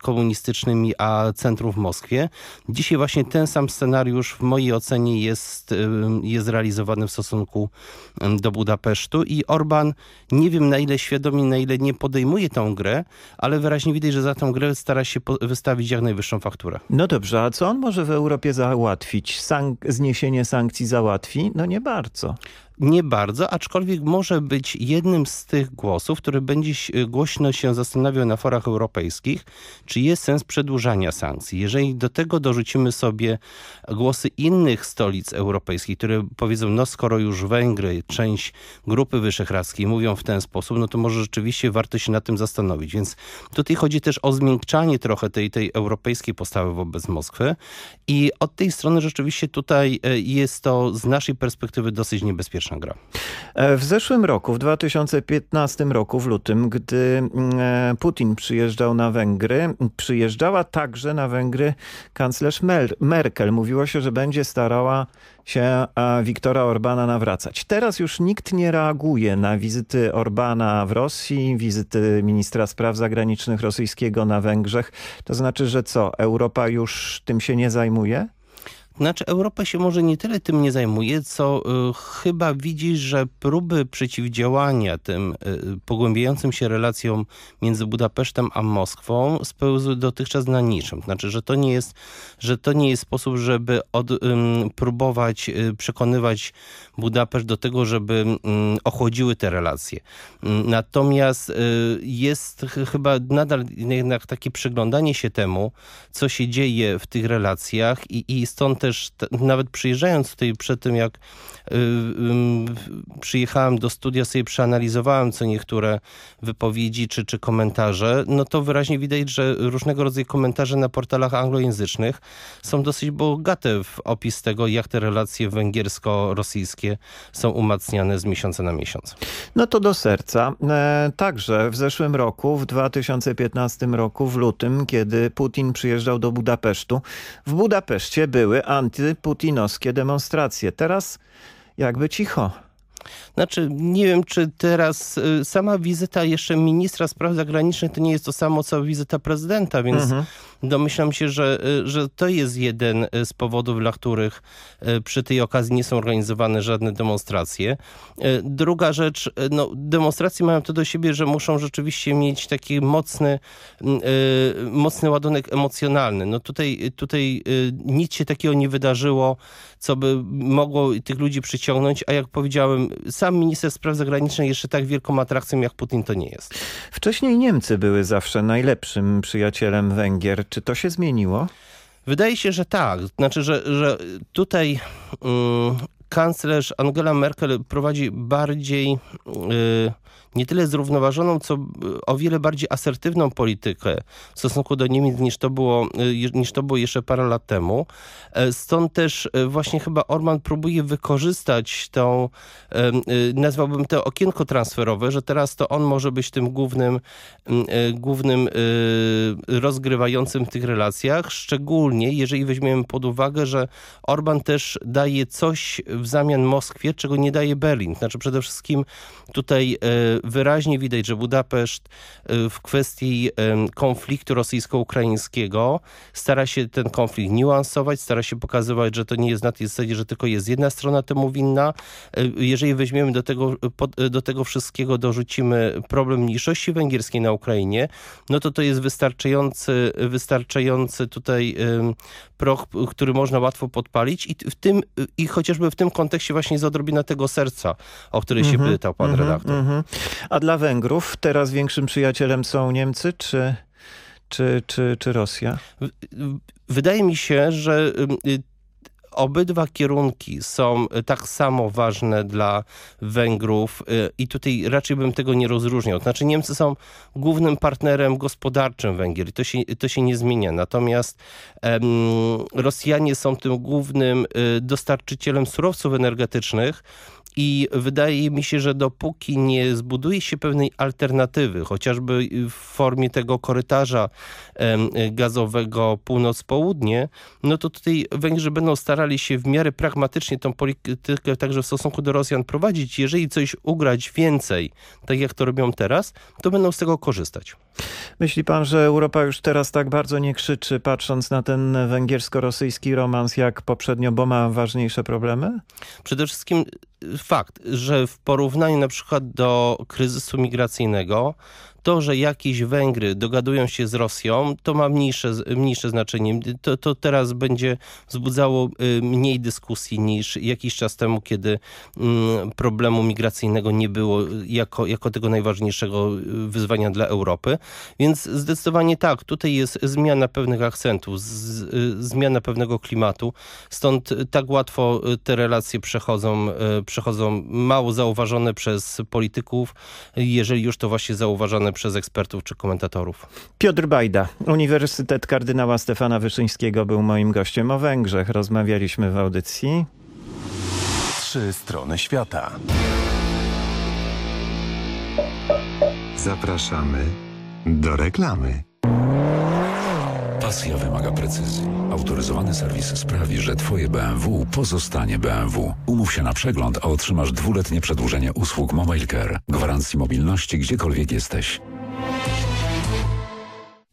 a centrum w Moskwie. Dzisiaj właśnie ten sam scenariusz w mojej ocenie jest, jest realizowany w stosunku do Budapesztu i Orban nie wiem na ile świadomie, na ile nie podejmuje tą grę, ale wyraźnie widać, że za tą grę stara się wystawić jak najwyższą fakturę. No dobrze, a co on może w Europie załatwić? Zniesienie sankcji załatwi? No nie bardzo. Nie bardzo, aczkolwiek może być jednym z tych głosów, który będzie głośno się zastanawiał na forach europejskich, czy jest sens przedłużania sankcji. Jeżeli do tego dorzucimy sobie głosy innych stolic europejskich, które powiedzą, no skoro już Węgry, część Grupy Wyszehradzkiej mówią w ten sposób, no to może rzeczywiście warto się nad tym zastanowić. Więc tutaj chodzi też o zmiękczanie trochę tej, tej europejskiej postawy wobec Moskwy i od tej strony rzeczywiście tutaj e, jest to z naszej perspektywy dosyć niebezpieczna gra. E, W zeszłym roku, w 2015 roku, w lutym, gdy mm, e, Putin przyjeżdżał na Węgry, przyjeżdżała także na Węgry kanclerz Mer- Merkel. Mówiło się, że będzie starała się e, Wiktora Orbana nawracać. Teraz już nikt nie reaguje na wizyty Orbana w Rosji, wizyty ministra spraw zagranicznych rosyjskiego na Węgrzech. To znaczy, że co, Europa już tym się nie zajmuje? Znaczy Europa się może nie tyle tym nie zajmuje, co y, chyba widzi, że próby przeciwdziałania tym y, pogłębiającym się relacjom między Budapesztem a Moskwą spełzły dotychczas na niczym. Znaczy, że to nie jest, że to nie jest sposób, żeby od, ym, próbować y, przekonywać Budapeszt do tego, żeby ochłodziły te relacje. Natomiast y, jest ch- chyba nadal jednak takie przyglądanie się temu, co się dzieje w tych relacjach i, i stąd też nawet przyjeżdżając tutaj przed tym, jak y, ym, przyjechałem do studia, sobie przeanalizowałem co niektóre wypowiedzi czy, czy komentarze, no to wyraźnie widać, że różnego rodzaju komentarze na portalach anglojęzycznych są dosyć bogate w opis tego, jak te relacje węgiersko-rosyjskie są umacniane z miesiąca na miesiąc. No to do serca. E, także w zeszłym roku, w 2015 roku, w lutym, kiedy Putin przyjeżdżał do Budapesztu, w Budapeszcie były antyputinowskie demonstracje. Teraz jakby cicho. Znaczy, nie wiem, czy teraz y, sama wizyta jeszcze ministra spraw zagranicznych to nie jest to samo, co wizyta prezydenta, więc Mhm. Domyślam się, że, y, że to jest jeden y, z powodów, dla których y, przy tej okazji nie są organizowane żadne demonstracje. Druga rzecz, no, demonstracje mają to do siebie, że muszą rzeczywiście mieć taki mocny, y, mocny ładunek emocjonalny. No tutaj, tutaj nic się takiego nie wydarzyło, co by mogło tych ludzi przyciągnąć, a jak powiedziałem, sam minister spraw zagranicznych jeszcze tak wielką atrakcją jak Putin to nie jest. Wcześniej Niemcy były zawsze najlepszym przyjacielem Węgier. Czy to się zmieniło? Wydaje się, że tak. Znaczy, że, że tutaj mm, kanclerz Angela Merkel prowadzi bardziej y, nie tyle zrównoważoną, co y, o wiele bardziej asertywną politykę w stosunku do Niemiec niż to było, y, niż to było jeszcze parę lat temu. E, Stąd też e, właśnie chyba Orban próbuje wykorzystać tą, y, nazwałbym to okienko transferowe, że teraz to on może być tym głównym, głównym y, rozgrywającym w tych relacjach, szczególnie jeżeli weźmiemy pod uwagę, że Orban też daje coś w zamian Moskwie, czego nie daje Berlin. Znaczy przede wszystkim tutaj e, wyraźnie widać, że Budapeszt e, w kwestii konfliktu rosyjsko-ukraińskiego stara się ten konflikt niuansować, stara się pokazywać, że to nie jest na tej zasadzie, że tylko jest jedna strona temu winna. E, Jeżeli weźmiemy do tego, pod- do tego wszystkiego, dorzucimy problem mniejszości węgierskiej na Ukrainie, no to to jest wystarczający, wystarczający tutaj proch, który można łatwo podpalić i w tym, i chociażby w tym kontekście właśnie jest odrobina tego serca, o które się Mhm, pytał pan mhm, redaktor. mhm. A dla Węgrów teraz większym przyjacielem są Niemcy czy, czy, czy, czy Rosja? Wydaje mi się, że y, obydwa kierunki są y, tak samo ważne dla Węgrów y, i tutaj raczej bym tego nie rozróżniał. Znaczy Niemcy są głównym partnerem gospodarczym Węgier i to się, to się nie zmienia. Natomiast em, Rosjanie są tym głównym dostarczycielem surowców energetycznych i wydaje mi się, że dopóki nie zbuduje się pewnej alternatywy, chociażby w formie tego korytarza gazowego północ-południe, no to tutaj Węgrzy będą starali się w miarę pragmatycznie tą politykę także w stosunku do Rosjan prowadzić. Jeżeli coś ugrać więcej, tak jak to robią teraz, to będą z tego korzystać. Myśli pan, że Europa już teraz tak bardzo nie krzyczy, patrząc na ten węgiersko-rosyjski romans jak poprzednio, bo ma ważniejsze problemy? Przede wszystkim y, fakt, że w porównaniu na przykład do kryzysu migracyjnego, to, że jakieś Węgry dogadują się z Rosją, to ma mniejsze, mniejsze znaczenie. To, to teraz będzie wzbudzało y, mniej dyskusji niż jakiś czas temu, kiedy mm, problemu migracyjnego nie było jako, jako tego najważniejszego y, wyzwania dla Europy. Więc zdecydowanie tak, tutaj jest zmiana pewnych akcentów, z, y, zmiana pewnego klimatu. Stąd tak łatwo te relacje przechodzą, przechodzą mało zauważone przez polityków, jeżeli już to właśnie zauważane przez ekspertów czy komentatorów. Piotr Bajda, Uniwersytet Kardynała Stefana Wyszyńskiego był moim gościem o Węgrzech. Rozmawialiśmy w audycji. Trzy strony świata. Zapraszamy do reklamy. Pasja wymaga precyzji. Autoryzowany serwis sprawi, że Twoje BMW pozostanie BMW. Umów się na przegląd, a otrzymasz dwuletnie przedłużenie usług Mobile Care. Gwarancji mobilności gdziekolwiek jesteś.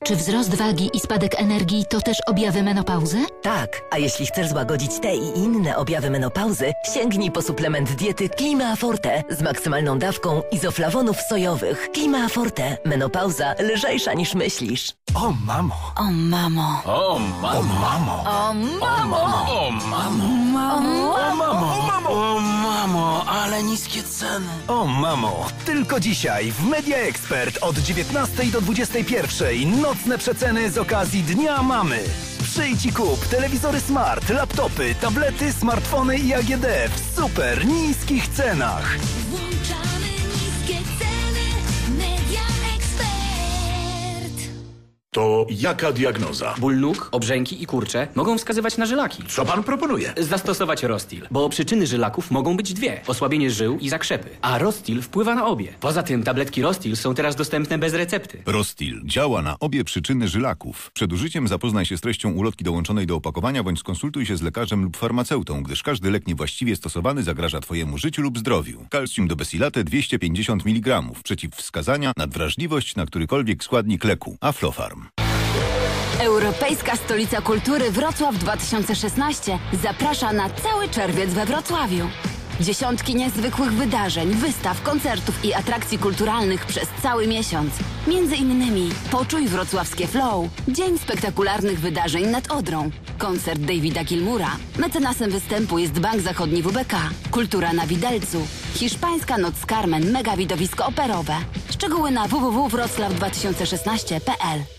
Czy wzrost wagi i spadek energii to też objawy menopauzy? Tak, a jeśli chcesz złagodzić te i inne objawy menopauzy, sięgnij po suplement diety Klima Forte z maksymalną dawką izoflawonów sojowych. Klima Forte. Menopauza lżejsza niż myślisz. O mamo. O mamo. O mamo. O mamo. O mamo. O mamo. O mamo. O mamo. O mamo, ale niskie ceny. O mamo, tylko dzisiaj w Media Expert od 19 do 21 nocne przeceny z okazji Dnia Mamy. Przyjdź i kup telewizory smart, laptopy, tablety, smartfony i AGD w super niskich cenach. Włączamy niskie ceny. To jaka diagnoza? Ból nóg, obrzęki i kurcze mogą wskazywać na żylaki. Co pan proponuje? Zastosować Rostil, bo przyczyny żylaków mogą być dwie. Osłabienie żył i zakrzepy. A Rostil wpływa na obie. Poza tym tabletki Rostil są teraz dostępne bez recepty. Rostil działa na obie przyczyny żylaków. Przed użyciem zapoznaj się z treścią ulotki dołączonej do opakowania bądź skonsultuj się z lekarzem lub farmaceutą, gdyż każdy lek niewłaściwie stosowany zagraża Twojemu życiu lub zdrowiu. Kalcium do Besilate 250 mg. Przeciwwskazania, nadwrażliwość na którykolwiek składnik leku. Aflofarm. Europejska Stolica Kultury Wrocław 2016 zaprasza na cały czerwiec we Wrocławiu. Dziesiątki niezwykłych wydarzeń, wystaw, koncertów i atrakcji kulturalnych przez cały miesiąc. Między innymi Poczuj wrocławskie flow, Dzień spektakularnych wydarzeń nad Odrą, koncert Davida Gilmura. Mecenasem występu jest Bank Zachodni WBK, Kultura na Widelcu, Hiszpańska Noc Carmen, mega widowisko operowe. Szczegóły na www.wrocław2016.pl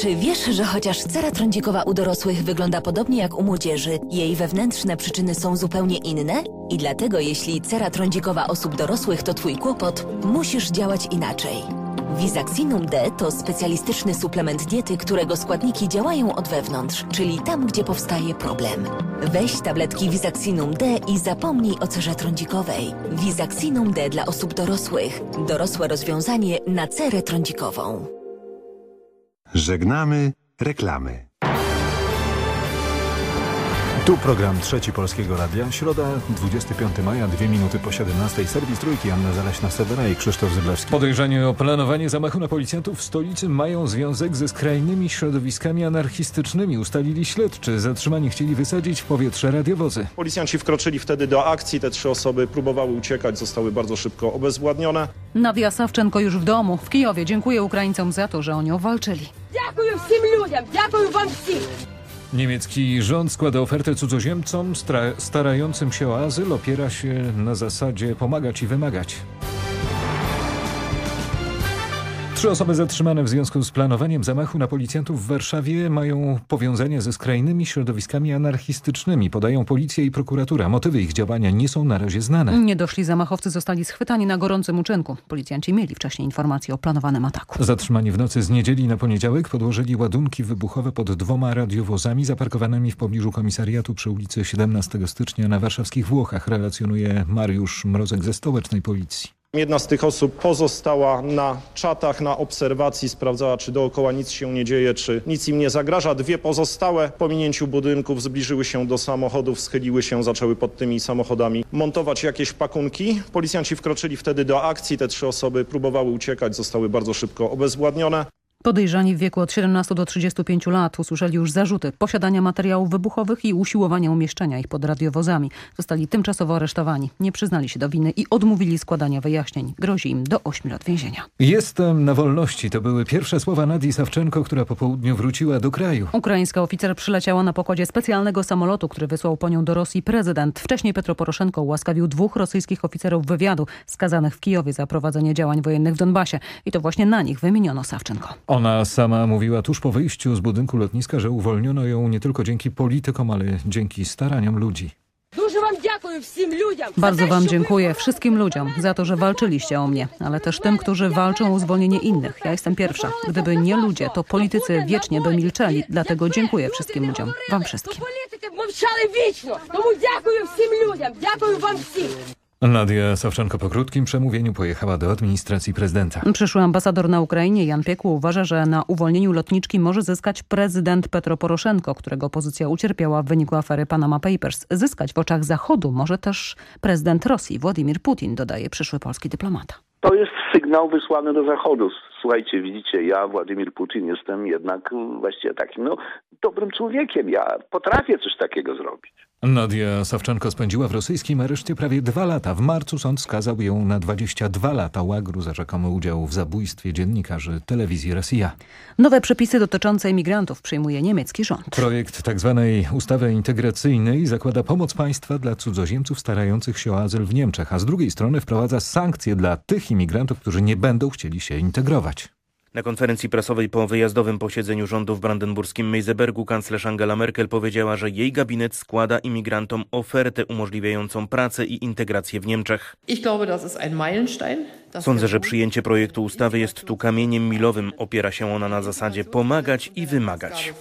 Czy wiesz, że chociaż cera trądzikowa u dorosłych wygląda podobnie jak u młodzieży, jej wewnętrzne przyczyny są zupełnie inne? I dlatego jeśli cera trądzikowa osób dorosłych to twój kłopot, musisz działać inaczej. Visaxinum D to specjalistyczny suplement diety, którego składniki działają od wewnątrz, czyli tam, gdzie powstaje problem. Weź tabletki Visaxinum D i zapomnij o cerze trądzikowej. Visaxinum D dla osób dorosłych. Dorosłe rozwiązanie na cerę trądzikową. Żegnamy reklamy. Tu program Trzeci Polskiego Radia. Środa, 25 maja, dwie minuty po 17. Serwis Trójki, Anna Zaleśna-Sewera i Krzysztof Zyblewski. Podejrzenie o planowanie zamachu na policjantów w stolicy mają związek ze skrajnymi środowiskami anarchistycznymi. Ustalili śledczy. Zatrzymani chcieli wysadzić w powietrze radiowozy. Policjanci wkroczyli wtedy do akcji. Te trzy osoby próbowały uciekać. Zostały bardzo szybko obezwładnione. Nadia Sawczenko już w domu. W Kijowie dziękuję Ukraińcom za to, że o nią walczyli. Dziękuję wszystkim ludziom. Dziękuję wam wszystkim. Niemiecki rząd składa ofertę cudzoziemcom starającym się o azyl. Opiera się na zasadzie pomagać i wymagać. Trzy osoby zatrzymane w związku z planowaniem zamachu na policjantów w Warszawie mają powiązanie ze skrajnymi środowiskami anarchistycznymi, podają policja i prokuratura. Motywy ich działania nie są na razie znane. Niedoszli zamachowcy zostali schwytani na gorącym uczynku. Policjanci mieli wcześniej informacje o planowanym ataku. Zatrzymani w nocy z niedzieli na poniedziałek podłożyli ładunki wybuchowe pod dwoma radiowozami zaparkowanymi w pobliżu komisariatu przy ulicy 17 stycznia na warszawskich Włochach, relacjonuje Mariusz Mrozek ze stołecznej policji. Jedna z tych osób pozostała na czatach, na obserwacji, sprawdzała, czy dookoła nic się nie dzieje, czy nic im nie zagraża. Dwie pozostałe po minięciu budynków zbliżyły się do samochodów, schyliły się, zaczęły pod tymi samochodami montować jakieś pakunki. Policjanci wkroczyli wtedy do akcji. Te trzy osoby próbowały uciekać, zostały bardzo szybko obezwładnione. Podejrzani w wieku od 17 do 35 lat usłyszeli już zarzuty posiadania materiałów wybuchowych i usiłowania umieszczenia ich pod radiowozami. Zostali tymczasowo aresztowani. Nie przyznali się do winy i odmówili składania wyjaśnień. Grozi im do 8 lat więzienia. Jestem na wolności. To były pierwsze słowa Nadii Sawczenko, która po południu wróciła do kraju. Ukraińska oficer przyleciała na pokładzie specjalnego samolotu, który wysłał po nią do Rosji prezydent. Wcześniej Petro Poroszenko ułaskawił dwóch rosyjskich oficerów wywiadu skazanych w Kijowie za prowadzenie działań wojennych w Donbasie. I to właśnie na nich wymieniono Sawczenko. Ona sama mówiła tuż po wyjściu z budynku lotniska, że uwolniono ją nie tylko dzięki politykom, ale dzięki staraniom ludzi. Дуже вам дякую всім людям. за Bardzo те, Wam що ви dziękuję, wszystkim ludziom, za to, że walczyliście o mnie, ale też tym, którzy walczą o zwolnienie innych. Ja jestem pierwsza. Gdyby nie ludzie, to politycy wiecznie by milczeli. Dlatego dziękuję wszystkim ludziom, Wam wszystkim. політики мовчали вічно. Тому дякую всім людям, дякую вам всім. Nadia Sawczenko po krótkim przemówieniu pojechała do administracji prezydenta. Przyszły ambasador na Ukrainie Jan Piekło uważa, że na uwolnieniu lotniczki może zyskać prezydent Petro Poroszenko, którego pozycja ucierpiała w wyniku afery Panama Papers. Zyskać w oczach Zachodu może też prezydent Rosji Władimir Putin, dodaje przyszły polski dyplomata. To jest sygnał wysłany do Zachodu. Słuchajcie, widzicie, ja, Władimir Putin, jestem jednak mm, właściwie takim no, dobrym człowiekiem. Ja potrafię coś takiego zrobić. Nadia Sawczenko spędziła w rosyjskim areszcie prawie dwa lata. W marcu sąd skazał ją na 22 lata łagru za rzekomy udział w zabójstwie dziennikarzy telewizji Rosja. Nowe przepisy dotyczące imigrantów przyjmuje niemiecki rząd. Projekt tzw. ustawy integracyjnej zakłada pomoc państwa dla cudzoziemców starających się o azyl w Niemczech, a z drugiej strony wprowadza sankcje dla tych imigrantów, którzy nie będą chcieli się integrować. Na konferencji prasowej po wyjazdowym posiedzeniu rządu w brandenburskim Meisebergu kanclerz Angela Merkel powiedziała, że jej gabinet składa imigrantom ofertę umożliwiającą pracę i integrację w Niemczech. Ich glaube, das ist ein Meilenstein. Sądzę, że przyjęcie projektu ustawy jest tu kamieniem milowym. Opiera się ona na zasadzie pomagać i wymagać.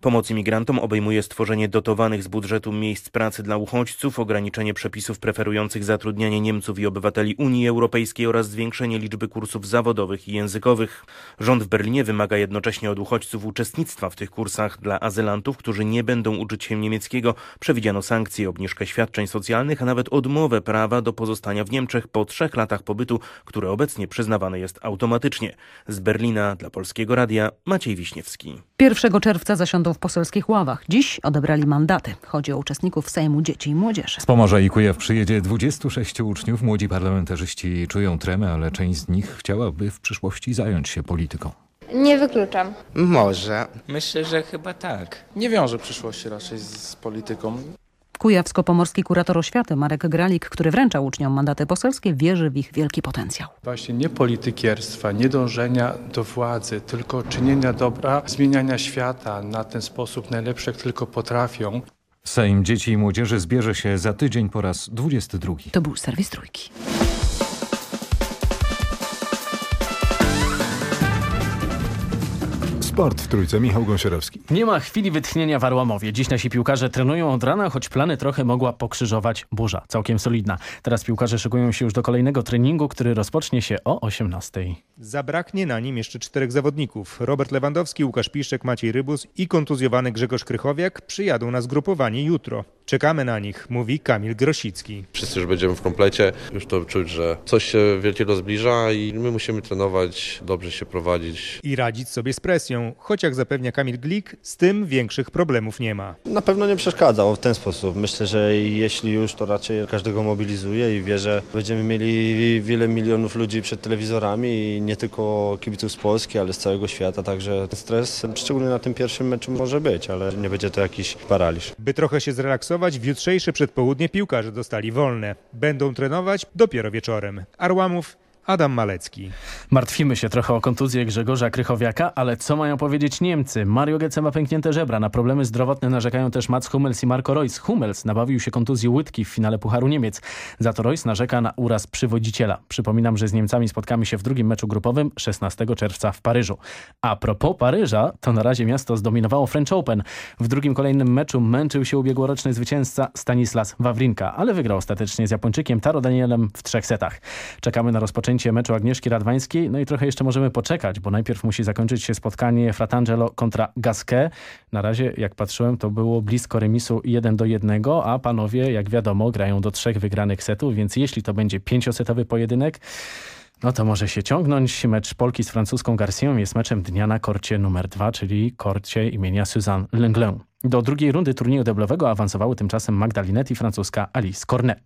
Pomoc imigrantom obejmuje stworzenie dotowanych z budżetu miejsc pracy dla uchodźców, ograniczenie przepisów preferujących zatrudnianie Niemców i obywateli Unii Europejskiej oraz zwiększenie liczby kursów zawodowych i językowych. Rząd w Berlinie wymaga jednocześnie od uchodźców uczestnictwa w tych kursach. Dla azylantów, którzy nie będą uczyć się niemieckiego, przewidziano sankcje, obniżkę świadczeń socjalnych, a nawet odmowę prawa do pozostania w Niemczech po trzech latach pobytu, które obecnie przyznawane jest automatycznie. Z Berlina dla Polskiego Radia Maciej Wiśniewski. 1 czerwca zasiądą w poselskich ławach. Dziś odebrali mandaty. Chodzi o uczestników Sejmu Dzieci i Młodzieży. Z Pomorza i Kujaw przyjedzie 26 uczniów. Młodzi parlamentarzyści czują tremę, ale część z nich chciałaby w przyszłości zająć się polityką. Nie wykluczam. Może. Myślę, że chyba tak. Nie wiążę przyszłości raczej z polityką. Kujawsko-pomorski kurator oświaty Marek Gralik, który wręcza uczniom mandaty poselskie, wierzy w ich wielki potencjał. Właśnie nie politykierstwa, nie dążenia do władzy, tylko czynienia dobra, zmieniania świata na ten sposób najlepsze, jak tylko potrafią. Sejm Dzieci i Młodzieży zbierze się za tydzień po raz 22. To był serwis Trójki. Sport w Trójce, Michał Gąsiorowski. Nie ma chwili wytchnienia w Arłamowie. Dziś nasi piłkarze trenują od rana, choć plany trochę mogła pokrzyżować burza. Całkiem solidna. Teraz piłkarze szykują się już do kolejnego treningu, który rozpocznie się o 18. Zabraknie na nim jeszcze czterech zawodników. Robert Lewandowski, Łukasz Piszczek, Maciej Rybus i kontuzjowany Grzegorz Krychowiak przyjadą na zgrupowanie jutro. Czekamy na nich, mówi Kamil Grosicki. Wszyscy już będziemy w komplecie, już to czuć, że coś się wielkiego zbliża i my musimy trenować, dobrze się prowadzić. I radzić sobie z presją, choć jak zapewnia Kamil Glik, z tym większych problemów nie ma. Na pewno nie przeszkadzał w ten sposób. Myślę, że jeśli już, to raczej każdego mobilizuje i wie, że będziemy mieli wiele milionów ludzi przed telewizorami i nie tylko kibiców z Polski, ale z całego świata, także stres, szczególnie na tym pierwszym meczu może być, ale nie będzie to jakiś paraliż. By trochę się zrelaksować, w jutrzejsze przedpołudnie piłkarze dostali wolne. Będą trenować dopiero wieczorem. Arłamów Adam Malecki. Martwimy się trochę o kontuzję Grzegorza Krychowiaka, ale co mają powiedzieć Niemcy? Mario Götze ma pęknięte żebra. Na problemy zdrowotne narzekają też Mats Hummels i Marco Reus. Hummels nabawił się kontuzji łydki w finale Pucharu Niemiec. Za to Reus narzeka na uraz przywodziciela. Przypominam, że z Niemcami spotkamy się w drugim meczu grupowym 16 czerwca w Paryżu. A propos Paryża, to na razie miasto zdominowało French Open. W drugim kolejnym meczu męczył się ubiegłoroczny zwycięzca Stanislas Wawrinka, ale wygrał ostatecznie z Japończykiem Taro Danielem w trzech setach. Czekamy na rozpoczęcie meczu Agnieszki Radwańskiej. No i trochę jeszcze możemy poczekać, bo najpierw musi zakończyć się spotkanie Fratangelo kontra Gasquet. Na razie, jak patrzyłem, to było blisko remisu 1 do 1, a panowie, jak wiadomo, grają do trzech wygranych setów, więc jeśli to będzie pięciosetowy pojedynek, no to może się ciągnąć. Mecz Polki z francuską Garcją jest meczem dnia na korcie numer dwa, czyli korcie imienia Suzanne Lenglen. Do drugiej rundy turnieju deblowego awansowały tymczasem Magdalinet i francuska Alice Cornet.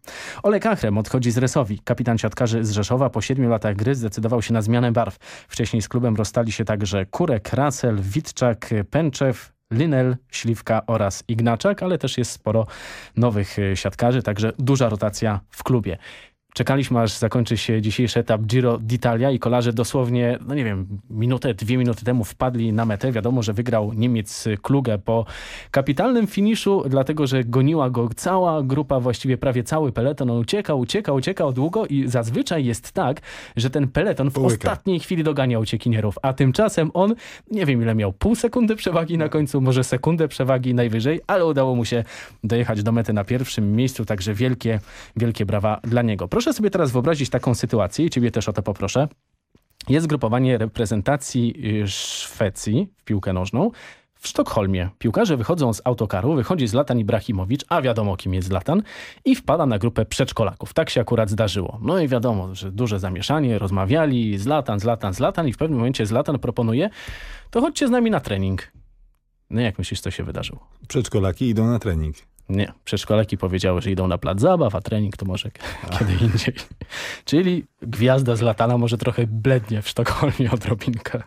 Olek Achrem odchodzi z Resowi. Kapitan siatkarzy z Rzeszowa po siedmiu latach gry zdecydował się na zmianę barw. Wcześniej z klubem rozstali się także Kurek, Rasel, Witczak, Pęczew, Linel, Śliwka oraz Ignaczak, ale też jest sporo nowych siatkarzy, także duża rotacja w klubie. Czekaliśmy, aż zakończy się dzisiejszy etap Giro d'Italia i kolarze dosłownie, no nie wiem, minutę, dwie minuty temu wpadli na metę. Wiadomo, że wygrał Niemiec Kluge po kapitalnym finiszu, dlatego, że goniła go cała grupa, właściwie prawie cały peleton. On uciekał, uciekał, uciekał długo i zazwyczaj jest tak, że ten peleton w Połyka. ostatniej chwili dogania uciekinierów, a tymczasem on, nie wiem ile miał, pół sekundy przewagi na końcu, może sekundę przewagi najwyżej, ale udało mu się dojechać do mety na pierwszym miejscu, także wielkie, wielkie brawa dla niego. Proszę Proszę sobie teraz wyobrazić taką sytuację i ciebie też o to poproszę. Jest grupowanie reprezentacji Szwecji w piłkę nożną w Sztokholmie. Piłkarze wychodzą z autokaru, wychodzi Zlatan Ibrahimowicz, a wiadomo kim jest Zlatan, i wpada na grupę przedszkolaków. Tak się akurat zdarzyło. No i wiadomo, że duże zamieszanie, rozmawiali, Zlatan, Zlatan, Zlatan i w pewnym momencie Zlatan proponuje, to chodźcie z nami na trening. No jak myślisz, co się wydarzyło? Przedszkolaki idą na trening. Nie, przedszkolaki powiedziały, że idą na plac zabaw, a trening to może kiedy indziej. Czyli gwiazda z latana może trochę blednie w Sztokholmie odrobinkę.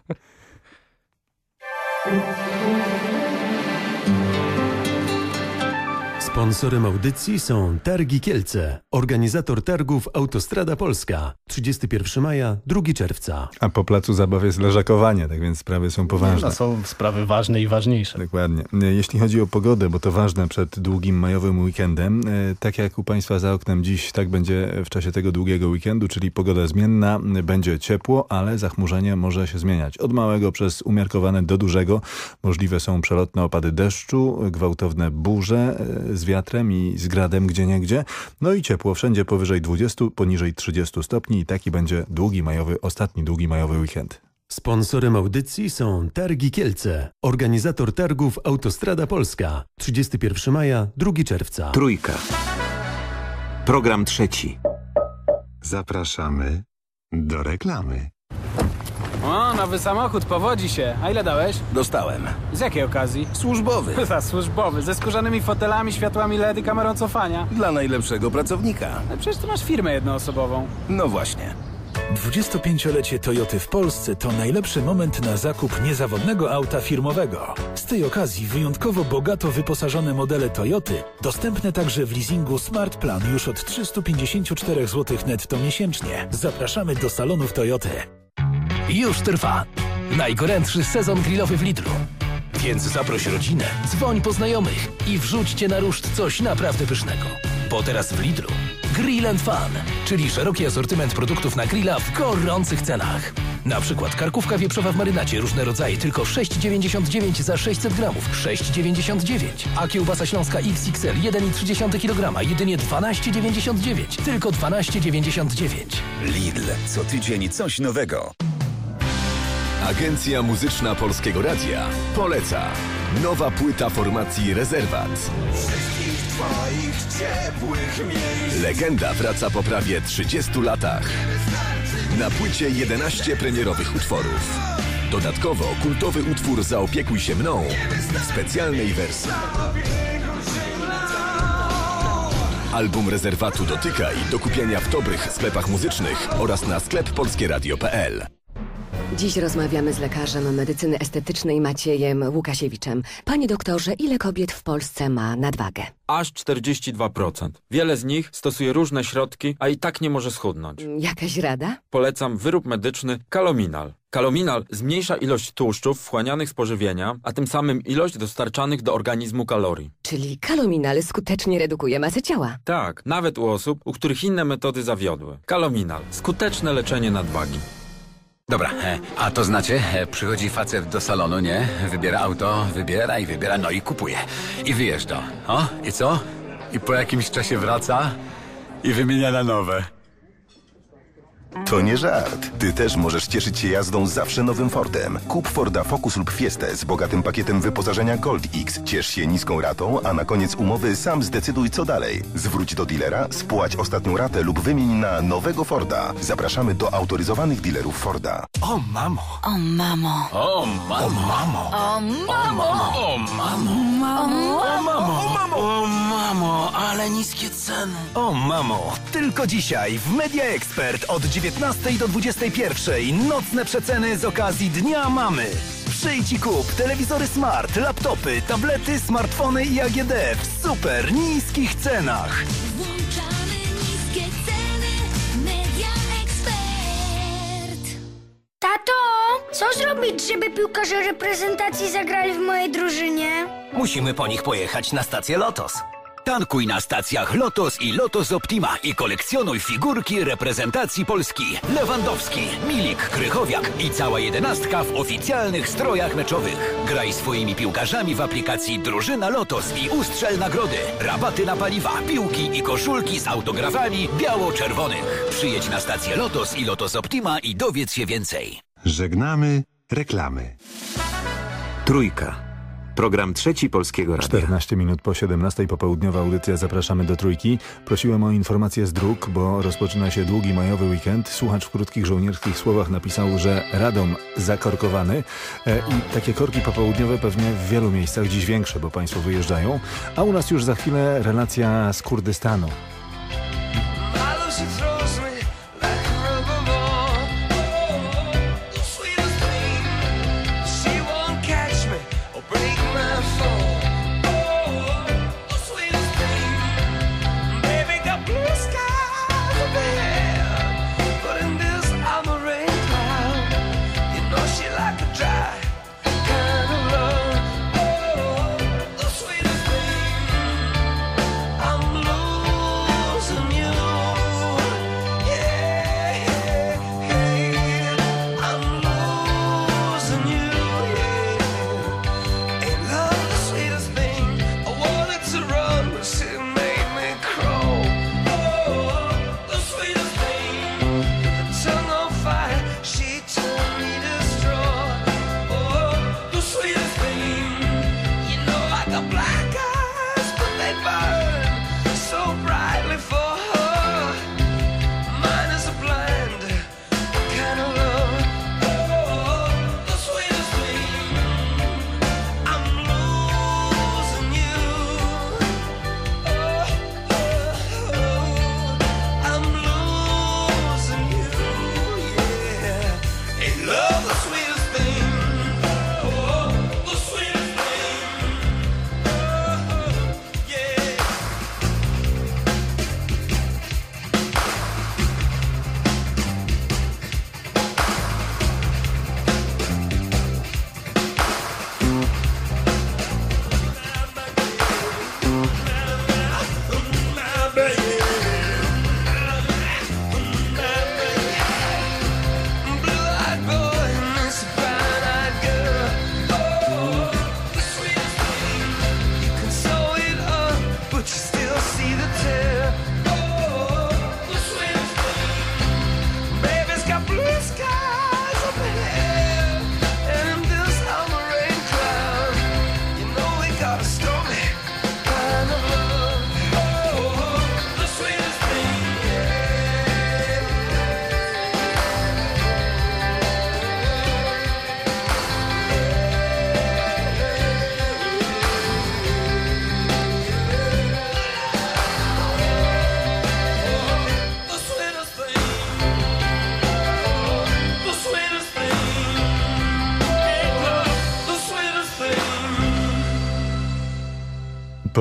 Sponsorem audycji są Targi Kielce, organizator targów Autostrada Polska. 31 maja, 2 czerwca. A po placu zabaw jest leżakowanie, tak więc sprawy są poważne. No, są sprawy ważne i ważniejsze. Dokładnie. Jeśli chodzi o pogodę, bo to ważne przed długim majowym weekendem, e, tak jak u Państwa za oknem dziś, tak będzie w czasie tego długiego weekendu, czyli pogoda zmienna, będzie ciepło, ale zachmurzenie może się zmieniać. Od małego przez umiarkowane do dużego możliwe są przelotne opady deszczu, gwałtowne burze, z wiatrem i z gradem gdzieniegdzie. No i ciepło wszędzie powyżej 20, poniżej 30 stopni i taki będzie długi majowy, ostatni długi majowy weekend. Sponsorem audycji są Targi Kielce, organizator targów Autostrada Polska. 31 maja, 2 czerwca. Trójka. Program trzeci. Zapraszamy do reklamy. O, nowy samochód, powodzi się. A ile dałeś? Dostałem. Z jakiej okazji? Służbowy. Za służbowy, ze skórzanymi fotelami, światłami LED i kamerą cofania. Dla najlepszego pracownika. Ale przecież ty masz firmę jednoosobową. No właśnie. 25-lecie Toyoty w Polsce to najlepszy moment na zakup niezawodnego auta firmowego. Z tej okazji wyjątkowo bogato wyposażone modele Toyoty, dostępne także w leasingu Smart Plan już od 354 zł netto miesięcznie. Zapraszamy do salonów Toyoty. Już trwa najgorętszy sezon grillowy w Lidlu. Więc zaproś rodzinę, dzwoń po znajomych i wrzućcie na ruszt coś naprawdę pysznego. Bo teraz w Lidlu Grill and Fun, czyli szeroki asortyment produktów na grilla w gorących cenach. Na przykład karkówka wieprzowa w marynacie, różne rodzaje, tylko 6,99 za 600 gramów, 6,99. A kiełbasa śląska XXL 1,3 kg, jedynie 12,99, tylko 12,99. Lidl, co tydzień coś nowego. Agencja Muzyczna Polskiego Radia poleca. Nowa płyta formacji Rezerwat. Legenda wraca po prawie 30 latach. Na płycie 11 premierowych utworów. Dodatkowo kultowy utwór Zaopiekuj się mną w specjalnej wersji. Album Rezerwatu dotykaj do kupienia w dobrych sklepach muzycznych oraz na sklep polskieradio.pl. Dziś rozmawiamy z lekarzem medycyny estetycznej Maciejem Łukasiewiczem. Panie doktorze, ile kobiet w Polsce ma nadwagę? Aż 42%. Wiele z nich stosuje różne środki, a i tak nie może schudnąć. Jakaś rada? Polecam wyrób medyczny Kalominal. Kalominal zmniejsza ilość tłuszczów wchłanianych z pożywienia, a tym samym ilość dostarczanych do organizmu kalorii. Czyli kalominal skutecznie redukuje masę ciała. Tak, nawet u osób, u których inne metody zawiodły. Kalominal. Skuteczne leczenie nadwagi. Dobra, e, a to znacie, e, przychodzi facet do salonu, nie? Wybiera auto, wybiera i wybiera, no i kupuje. I wyjeżdża. O, i co? I po jakimś czasie wraca i wymienia na nowe. To nie żart. Ty też możesz cieszyć się jazdą zawsze nowym Fordem. Kup Forda Focus lub Fiestę z bogatym pakietem wyposażenia Gold X. Ciesz się niską ratą, a na koniec umowy sam zdecyduj co dalej. Zwróć do dealera, spłać ostatnią ratę lub wymień na nowego Forda. Zapraszamy do autoryzowanych dealerów Forda. O mamo. O mamo. O mamo. O mamo. O mamo. O mamo. Mamo. O mamo. O mamo. O mamo, ale niskie ceny. O mamo, tylko dzisiaj w Media Expert od 19 do 21 nocne przeceny z okazji Dnia Mamy. Przyjdź i kup telewizory smart, laptopy, tablety, smartfony i AGD w super niskich cenach. Włączamy niskie ceny Media Expert. Tato, co zrobić, żeby piłkarze reprezentacji zagrali w mojej drużynie? Musimy po nich pojechać na stację Lotos. Tankuj na stacjach Lotos i Lotos Optima i kolekcjonuj figurki reprezentacji Polski. Lewandowski, Milik, Krychowiak i cała jedenastka w oficjalnych strojach meczowych. Graj swoimi piłkarzami w aplikacji Drużyna Lotos i ustrzel nagrody. Rabaty na paliwa, piłki i koszulki z autografami biało-czerwonych. Przyjedź na stację Lotos i Lotos Optima i dowiedz się więcej. Żegnamy reklamy. Trójka. Program trzeci Polskiego Radia. 14 minut po 17 popołudniowa audycja Zapraszamy do Trójki. Prosiłem o informacje z dróg, bo rozpoczyna się długi majowy weekend. Słuchacz w krótkich żołnierskich słowach napisał, że Radom zakorkowany e, i takie korki popołudniowe pewnie w wielu miejscach, dziś większe, bo Państwo wyjeżdżają. A u nas już za chwilę relacja z Kurdystanu.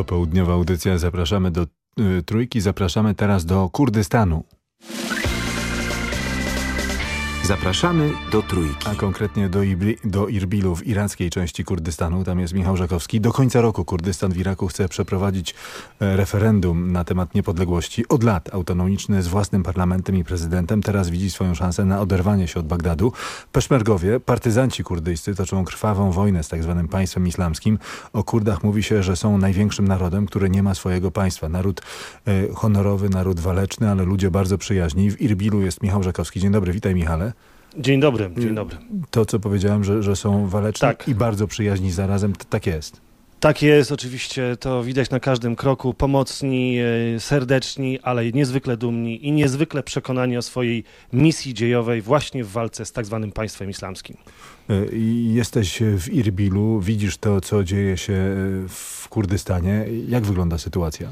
Popołudniowa audycja. Zapraszamy do y, trójki. Zapraszamy teraz do Kurdystanu. Zapraszamy do Trójki. A konkretnie do, Ibli, do Irbilu w irackiej części Kurdystanu. Tam jest Michał Żakowski. Do końca roku Kurdystan w Iraku chce przeprowadzić e, referendum na temat niepodległości. Od lat autonomiczny z własnym parlamentem i prezydentem. Teraz widzi swoją szansę na oderwanie się od Bagdadu. Peszmergowie, partyzanci kurdyjscy toczą krwawą wojnę z tak zwanym państwem islamskim. O Kurdach mówi się, że są największym narodem, który nie ma swojego państwa. Naród e, honorowy, naród waleczny, ale ludzie bardzo przyjaźni. W Irbilu jest Michał Żakowski. Dzień dobry, witaj Michale. Dzień dobry, dzień dobry. To, co powiedziałem, że, że są waleczni Tak. i bardzo przyjaźni zarazem, tak jest. Tak jest, oczywiście to widać na każdym kroku. Pomocni, e, serdeczni, ale niezwykle dumni i niezwykle przekonani o swojej misji dziejowej właśnie w walce z tak zwanym państwem islamskim. Y, Jesteś w Irbilu, widzisz to, co dzieje się y, w Kurdystanie. Jak wygląda sytuacja?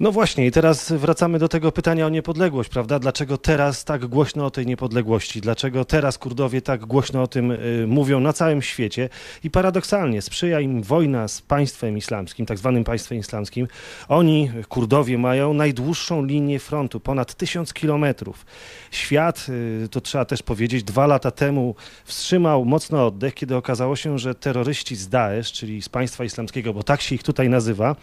No właśnie, i teraz wracamy do tego pytania o niepodległość, prawda? Dlaczego teraz tak głośno o tej niepodległości? Dlaczego teraz Kurdowie tak głośno o tym y, mówią na całym świecie? I paradoksalnie sprzyja im wojna z państwem islamskim, tak zwanym państwem islamskim. Oni, Kurdowie, mają najdłuższą linię frontu, ponad tysiąc kilometrów. Świat, y, to trzeba też powiedzieć, dwa lata temu wstrzymał mocno oddech, kiedy okazało się, że terroryści z Daesh, czyli z państwa islamskiego, bo tak się ich tutaj nazywa,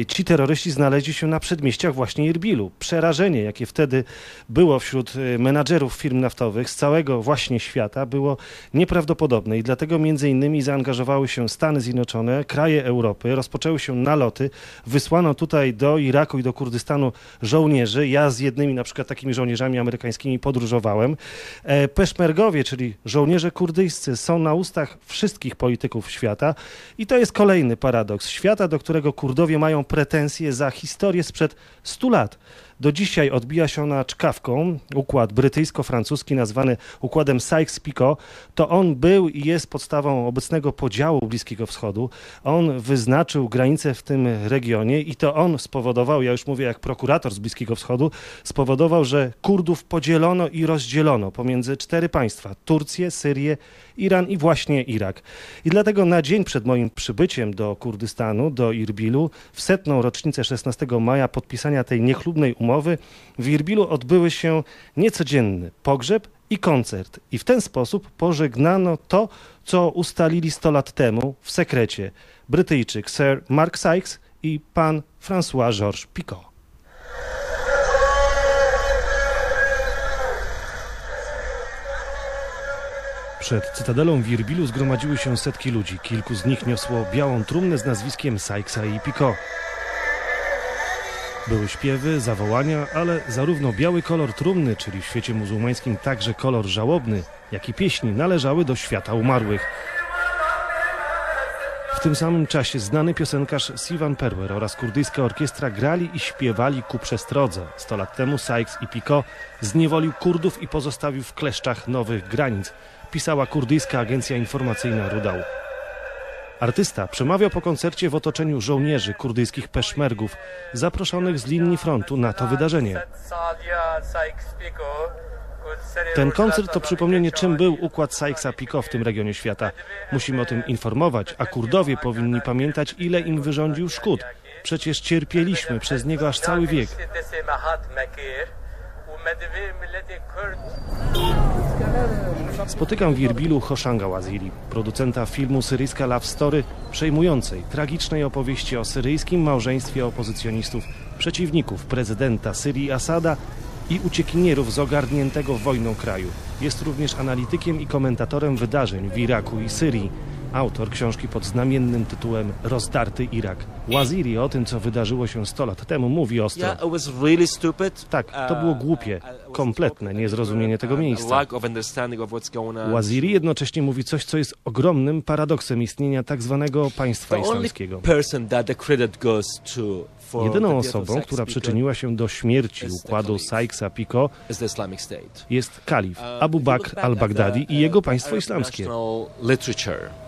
y, ci terroryści znaleźli się na przedmieściach właśnie Irbilu. Przerażenie, jakie wtedy było wśród y, menadżerów firm naftowych z całego właśnie świata, było nieprawdopodobne i dlatego między innymi zaangażowały się Stany Zjednoczone, kraje Europy, rozpoczęły się naloty, wysłano tutaj do Iraku i do Kurdystanu żołnierzy. Ja z jednymi na przykład takimi żołnierzami amerykańskimi podróżowałem. E, Peszmergowie, czyli żołnierze kurdyjscy są na ustach wszystkich polityków świata i to jest kolejny paradoks świata, do którego Kurdowie mają pretensje za historię sprzed 100 lat. Do dzisiaj odbija się ona czkawką. Układ brytyjsko-francuski nazwany układem Sykes-Picot, to on był i jest podstawą obecnego podziału Bliskiego Wschodu. On wyznaczył granice w tym regionie i to on spowodował, ja już mówię jak prokurator z Bliskiego Wschodu, spowodował, że Kurdów podzielono i rozdzielono pomiędzy cztery państwa: Turcję, Syrię, Iran i właśnie Irak. I dlatego na dzień przed moim przybyciem do Kurdystanu, do Irbilu, w setną rocznicę 16 maja podpisania tej niechlubnej umowy, w Irbilu odbyły się niecodzienny pogrzeb i koncert. I w ten sposób pożegnano to, co ustalili 100 lat temu w sekrecie Brytyjczyk Sir Mark Sykes i pan François Georges Picot. Przed cytadelą w Irbilu zgromadziły się setki ludzi. Kilku z nich niosło białą trumnę z nazwiskiem Sykesa i Picot. Były śpiewy, zawołania, ale zarówno biały kolor trumny, czyli w świecie muzułmańskim także kolor żałobny, jak i pieśni należały do świata umarłych. W tym samym czasie znany piosenkarz Sivan Perwer oraz kurdyjska orkiestra grali i śpiewali ku przestrodze. Sto lat temu Sykes i Picot zniewolił Kurdów i pozostawił w kleszczach nowych granic, pisała kurdyjska agencja informacyjna Rudał. Artysta przemawiał po koncercie w otoczeniu żołnierzy kurdyjskich peszmergów, zaproszonych z linii frontu na to wydarzenie. Ten koncert to przypomnienie, czym był układ Sykesa-Picot w tym regionie świata. Musimy o tym informować, a Kurdowie powinni pamiętać, ile im wyrządził szkód. Przecież cierpieliśmy przez niego aż cały wiek. Spotykam w Irbilu Hoshanga Waziri, producenta filmu Syryjska Love Story, przejmującej, tragicznej opowieści o syryjskim małżeństwie opozycjonistów, przeciwników prezydenta Syrii Asada i uciekinierów z ogarniętego wojną kraju. Jest również analitykiem i komentatorem wydarzeń w Iraku i Syrii. Autor książki pod znamiennym tytułem Rozdarty Irak. Waziri o tym, co wydarzyło się 100 lat temu, mówi ostro. Tak, to było głupie, kompletne niezrozumienie tego miejsca. Waziri jednocześnie mówi coś, co jest ogromnym paradoksem istnienia tak zwanego państwa islamskiego. Jedyną osobą, która przyczyniła się do śmierci układu Sykesa-Picot jest kalif Uh, Abu Bakr al-Baghdadi i jego uh, państwo Arab islamskie.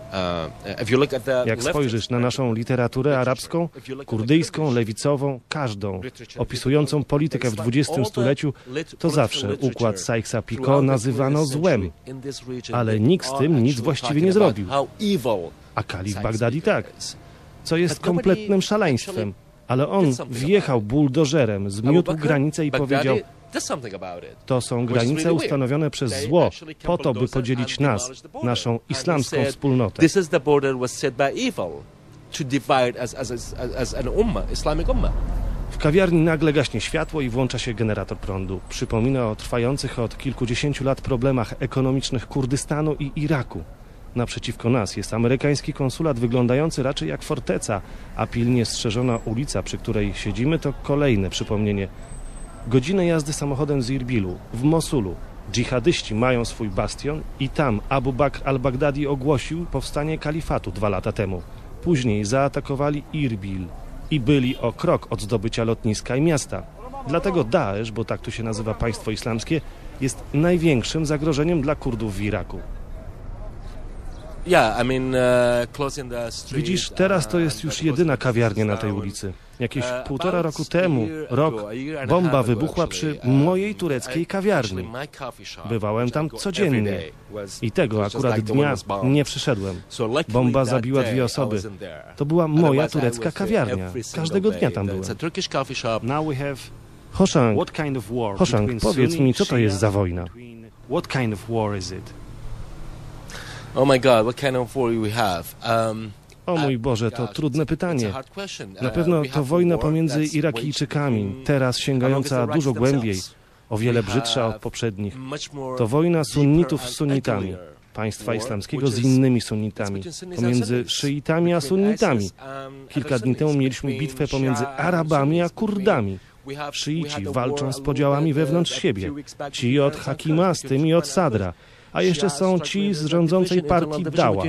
Uh, Jak spojrzysz na naszą literaturę arabską, kurdyjską, lewicową, każdą, opisującą politykę w XX stuleciu, to zawsze układ Sykesa-Picot nazywano złem, ale nikt z tym nic właściwie nie zrobił. A kalif Bagdadi tak. co jest kompletnym szaleństwem. Ale on wjechał buldożerem, zmiótł granicę i powiedział, to są granice ustanowione przez zło, po to, by podzielić nas, naszą islamską wspólnotę. W kawiarni nagle gaśnie światło i włącza się generator prądu. Przypomina o trwających od kilkudziesięciu lat problemach ekonomicznych Kurdystanu i Iraku. Naprzeciwko nas jest amerykański konsulat wyglądający raczej jak forteca, a pilnie strzeżona ulica, przy której siedzimy, to kolejne przypomnienie. Godzinę jazdy samochodem z Irbilu, w Mosulu. Dżihadyści mają swój bastion i tam Abu Bakr al-Baghdadi ogłosił powstanie kalifatu dwa lata temu. Później zaatakowali Irbil i byli o krok od zdobycia lotniska i miasta. Dlatego Daesh, bo tak tu się nazywa państwo islamskie, jest największym zagrożeniem dla Kurdów w Iraku. Yeah, I mean, uh, closing the street, Widzisz, teraz to jest już jedyna kawiarnia na tej ulicy. Jakieś półtora roku temu, rok, bomba wybuchła przy mojej tureckiej kawiarni. Bywałem tam codziennie i tego akurat dnia nie przyszedłem. Bomba zabiła dwie osoby. To była moja turecka kawiarnia. Każdego dnia tam byłem. Hoshang, Hoshang, powiedz mi, co to jest za wojna? What kind of war is it? Oh my God, what kind of war we have? Um, O mój Boże, to trudne pytanie. Na pewno to wojna pomiędzy Irakijczykami, teraz sięgająca dużo głębiej, o wiele brzydsza od poprzednich. To wojna sunnitów z sunnitami, państwa islamskiego z innymi sunnitami, pomiędzy szyitami a sunnitami. Kilka dni temu mieliśmy bitwę pomiędzy Arabami a Kurdami. Szyici walczą z podziałami wewnątrz siebie. Ci od Hakima z tymi od Sadra. A jeszcze są ci z rządzącej partii Dała.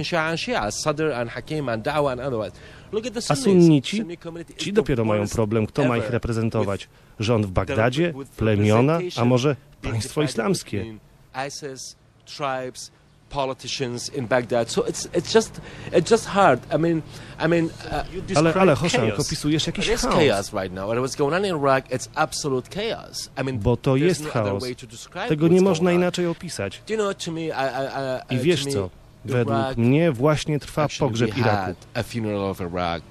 A sunnici? Ci dopiero mają problem, kto ma ich reprezentować. Rząd w Bagdadzie, plemiona, a może państwo islamskie. Politicians in Baghdad. So it's it's just it's just hard. I mean, I mean, uh, Ale, ale Hoszank, opisujesz jakiś It is chaos. chaos right now. And what's going on in Iraq, it's absolute chaos. I mean, Bo to there's jest no other chaos. way to describe Tego nie można inaczej opisać. Do you know, to me, I, I, I, I wiesz to me, co? Według Iraq- mnie właśnie trwa pogrzeb Iraku. a funeral of Iraq.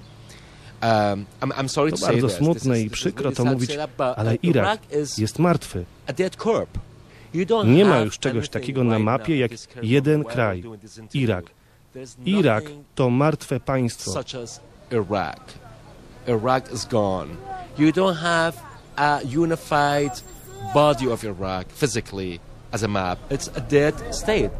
Um, I'm, I'm sorry To to say bardzo this. smutne i przykro to mówić, ale uh, Irak jest martwy. Nie ma już czegoś takiego na mapie jak jeden kraj. Irak. Irak to martwe państwo. Iraq. Iraq is gone. You don't have a unified body of Iraq physically as a map. It's a dead state.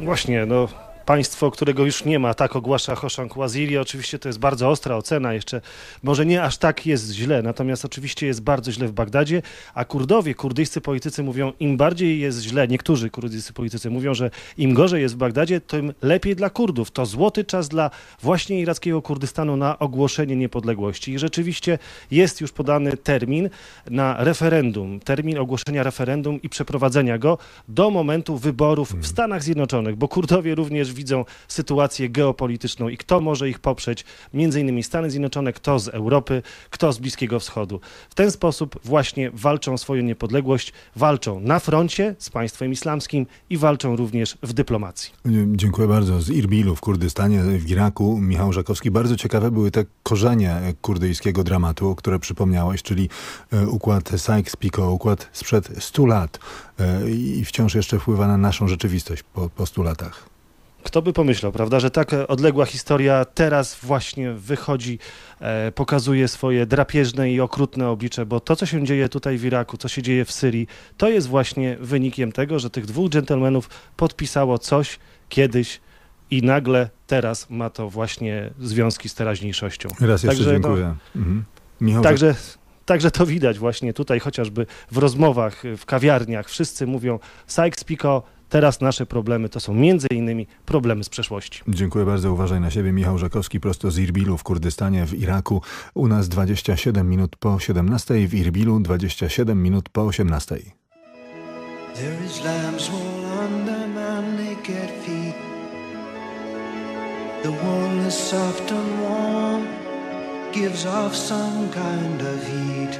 Właśnie, no państwo, którego już nie ma, tak ogłasza Hoshang Waziri. Oczywiście to jest bardzo ostra ocena, jeszcze może nie aż tak jest źle, natomiast oczywiście jest bardzo źle w Bagdadzie, a Kurdowie, kurdyjscy politycy mówią, im bardziej jest źle, niektórzy kurdyjscy politycy mówią, że im gorzej jest w Bagdadzie, tym lepiej dla Kurdów. To złoty czas dla właśnie irackiego Kurdystanu na ogłoszenie niepodległości. I rzeczywiście jest już podany termin na referendum, termin ogłoszenia referendum i przeprowadzenia go do momentu wyborów w Stanach Zjednoczonych, bo Kurdowie również widzą sytuację geopolityczną i kto może ich poprzeć, między innymi Stany Zjednoczone, kto z Europy, kto z Bliskiego Wschodu. W ten sposób właśnie walczą o swoją niepodległość, walczą na froncie z państwem islamskim i walczą również w dyplomacji. Dziękuję bardzo. Z Irbilu w Kurdystanie, w Iraku, Michał Żakowski. Bardzo ciekawe były te korzenie kurdyjskiego dramatu, które przypomniałeś, czyli e, układ Sykes-Picot, układ sprzed 100 lat e, i wciąż jeszcze wpływa na naszą rzeczywistość po, po 100 latach. Kto by pomyślał, prawda, że tak odległa historia teraz właśnie wychodzi, e, pokazuje swoje drapieżne i okrutne oblicze, bo to, co się dzieje tutaj w Iraku, co się dzieje w Syrii, to jest właśnie wynikiem tego, że tych dwóch dżentelmenów podpisało coś kiedyś i nagle teraz ma to właśnie związki z teraźniejszością. Raz jeszcze Także, no, dziękuję. Mhm. Michał Także, także to widać właśnie tutaj chociażby w rozmowach, w kawiarniach. Wszyscy mówią Sykes-Picot, teraz nasze problemy to są między innymi problemy z przeszłości. Dziękuję bardzo. Uważaj na siebie. Michał Żakowski prosto z Irbilu w Kurdystanie w Iraku. U nas 27 minut po 17, w Irbilu 27 minut po 18. There is lamb's wool under my naked feet. The wool is soft and warm, gives off some kind of heat.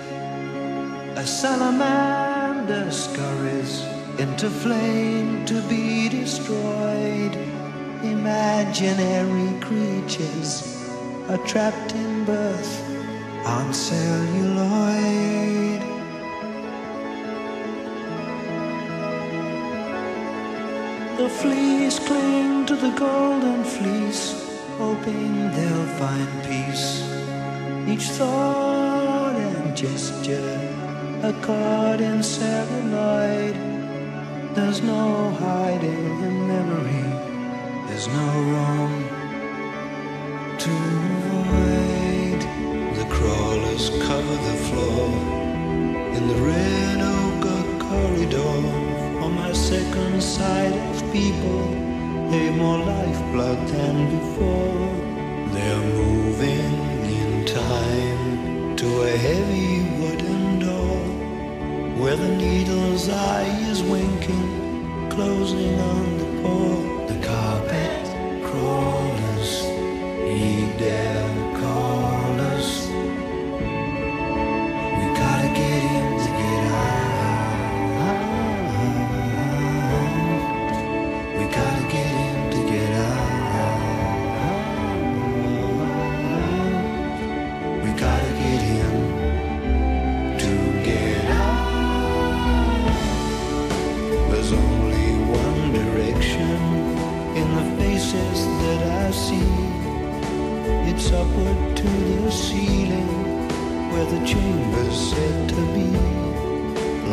A salamander scurries into flame to be destroyed. imaginary creatures are trapped in birth on celluloid. The fleas cling to the golden fleece, hoping they'll find peace. Each thought and gesture, a card in celluloid. There's no hiding in memory, there's no room to avoid. The crawlers cover the floor in the red ochre corridor. On my second sight of people, they've more lifeblood than before. They're moving in time to a heavy wooden where the needle's eye is winking, closing on the poor. The carpet crawlers heed their that I see. It's upward to the ceiling where the chamber's said to be.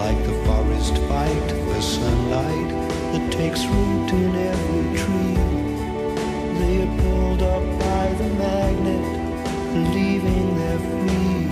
Like the forest fight, the sunlight that takes root in every tree. They are pulled up by the magnet, believing they're free.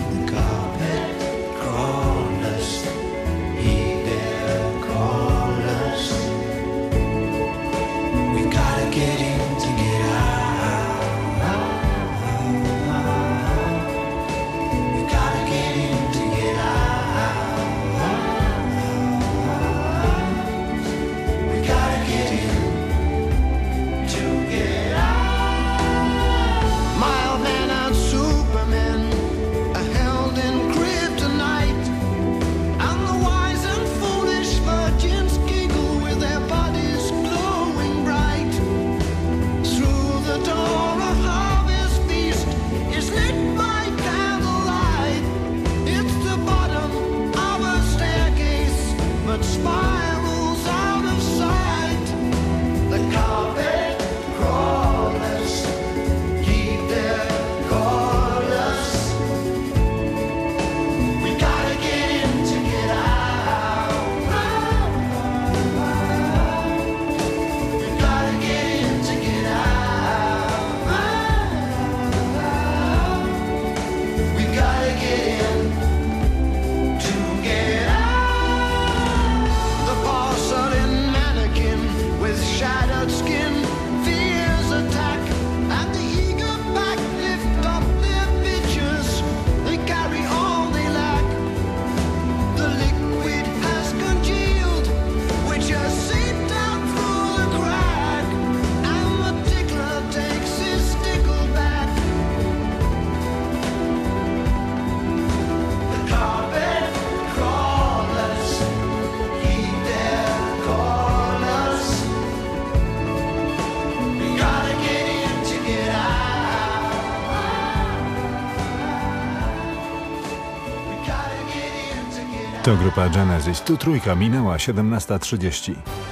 Grupa Genesis. Tu trójka minęła 17.30.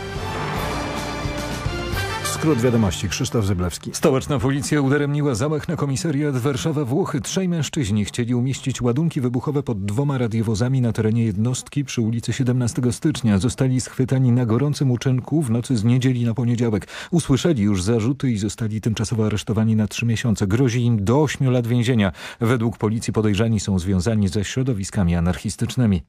Skrót wiadomości. Krzysztof Zyblewski. Stołeczna policja udaremniła zamach na komisariat Warszawa Włochy. Trzej mężczyźni chcieli umieścić ładunki wybuchowe pod dwoma radiowozami na terenie jednostki przy ulicy 17 stycznia. Zostali schwytani na gorącym uczynku w nocy z niedzieli na poniedziałek. Usłyszeli już zarzuty i zostali tymczasowo aresztowani na trzy miesiące. Grozi im do ośmiu lat więzienia. Według policji podejrzani są związani ze środowiskami anarchistycznymi.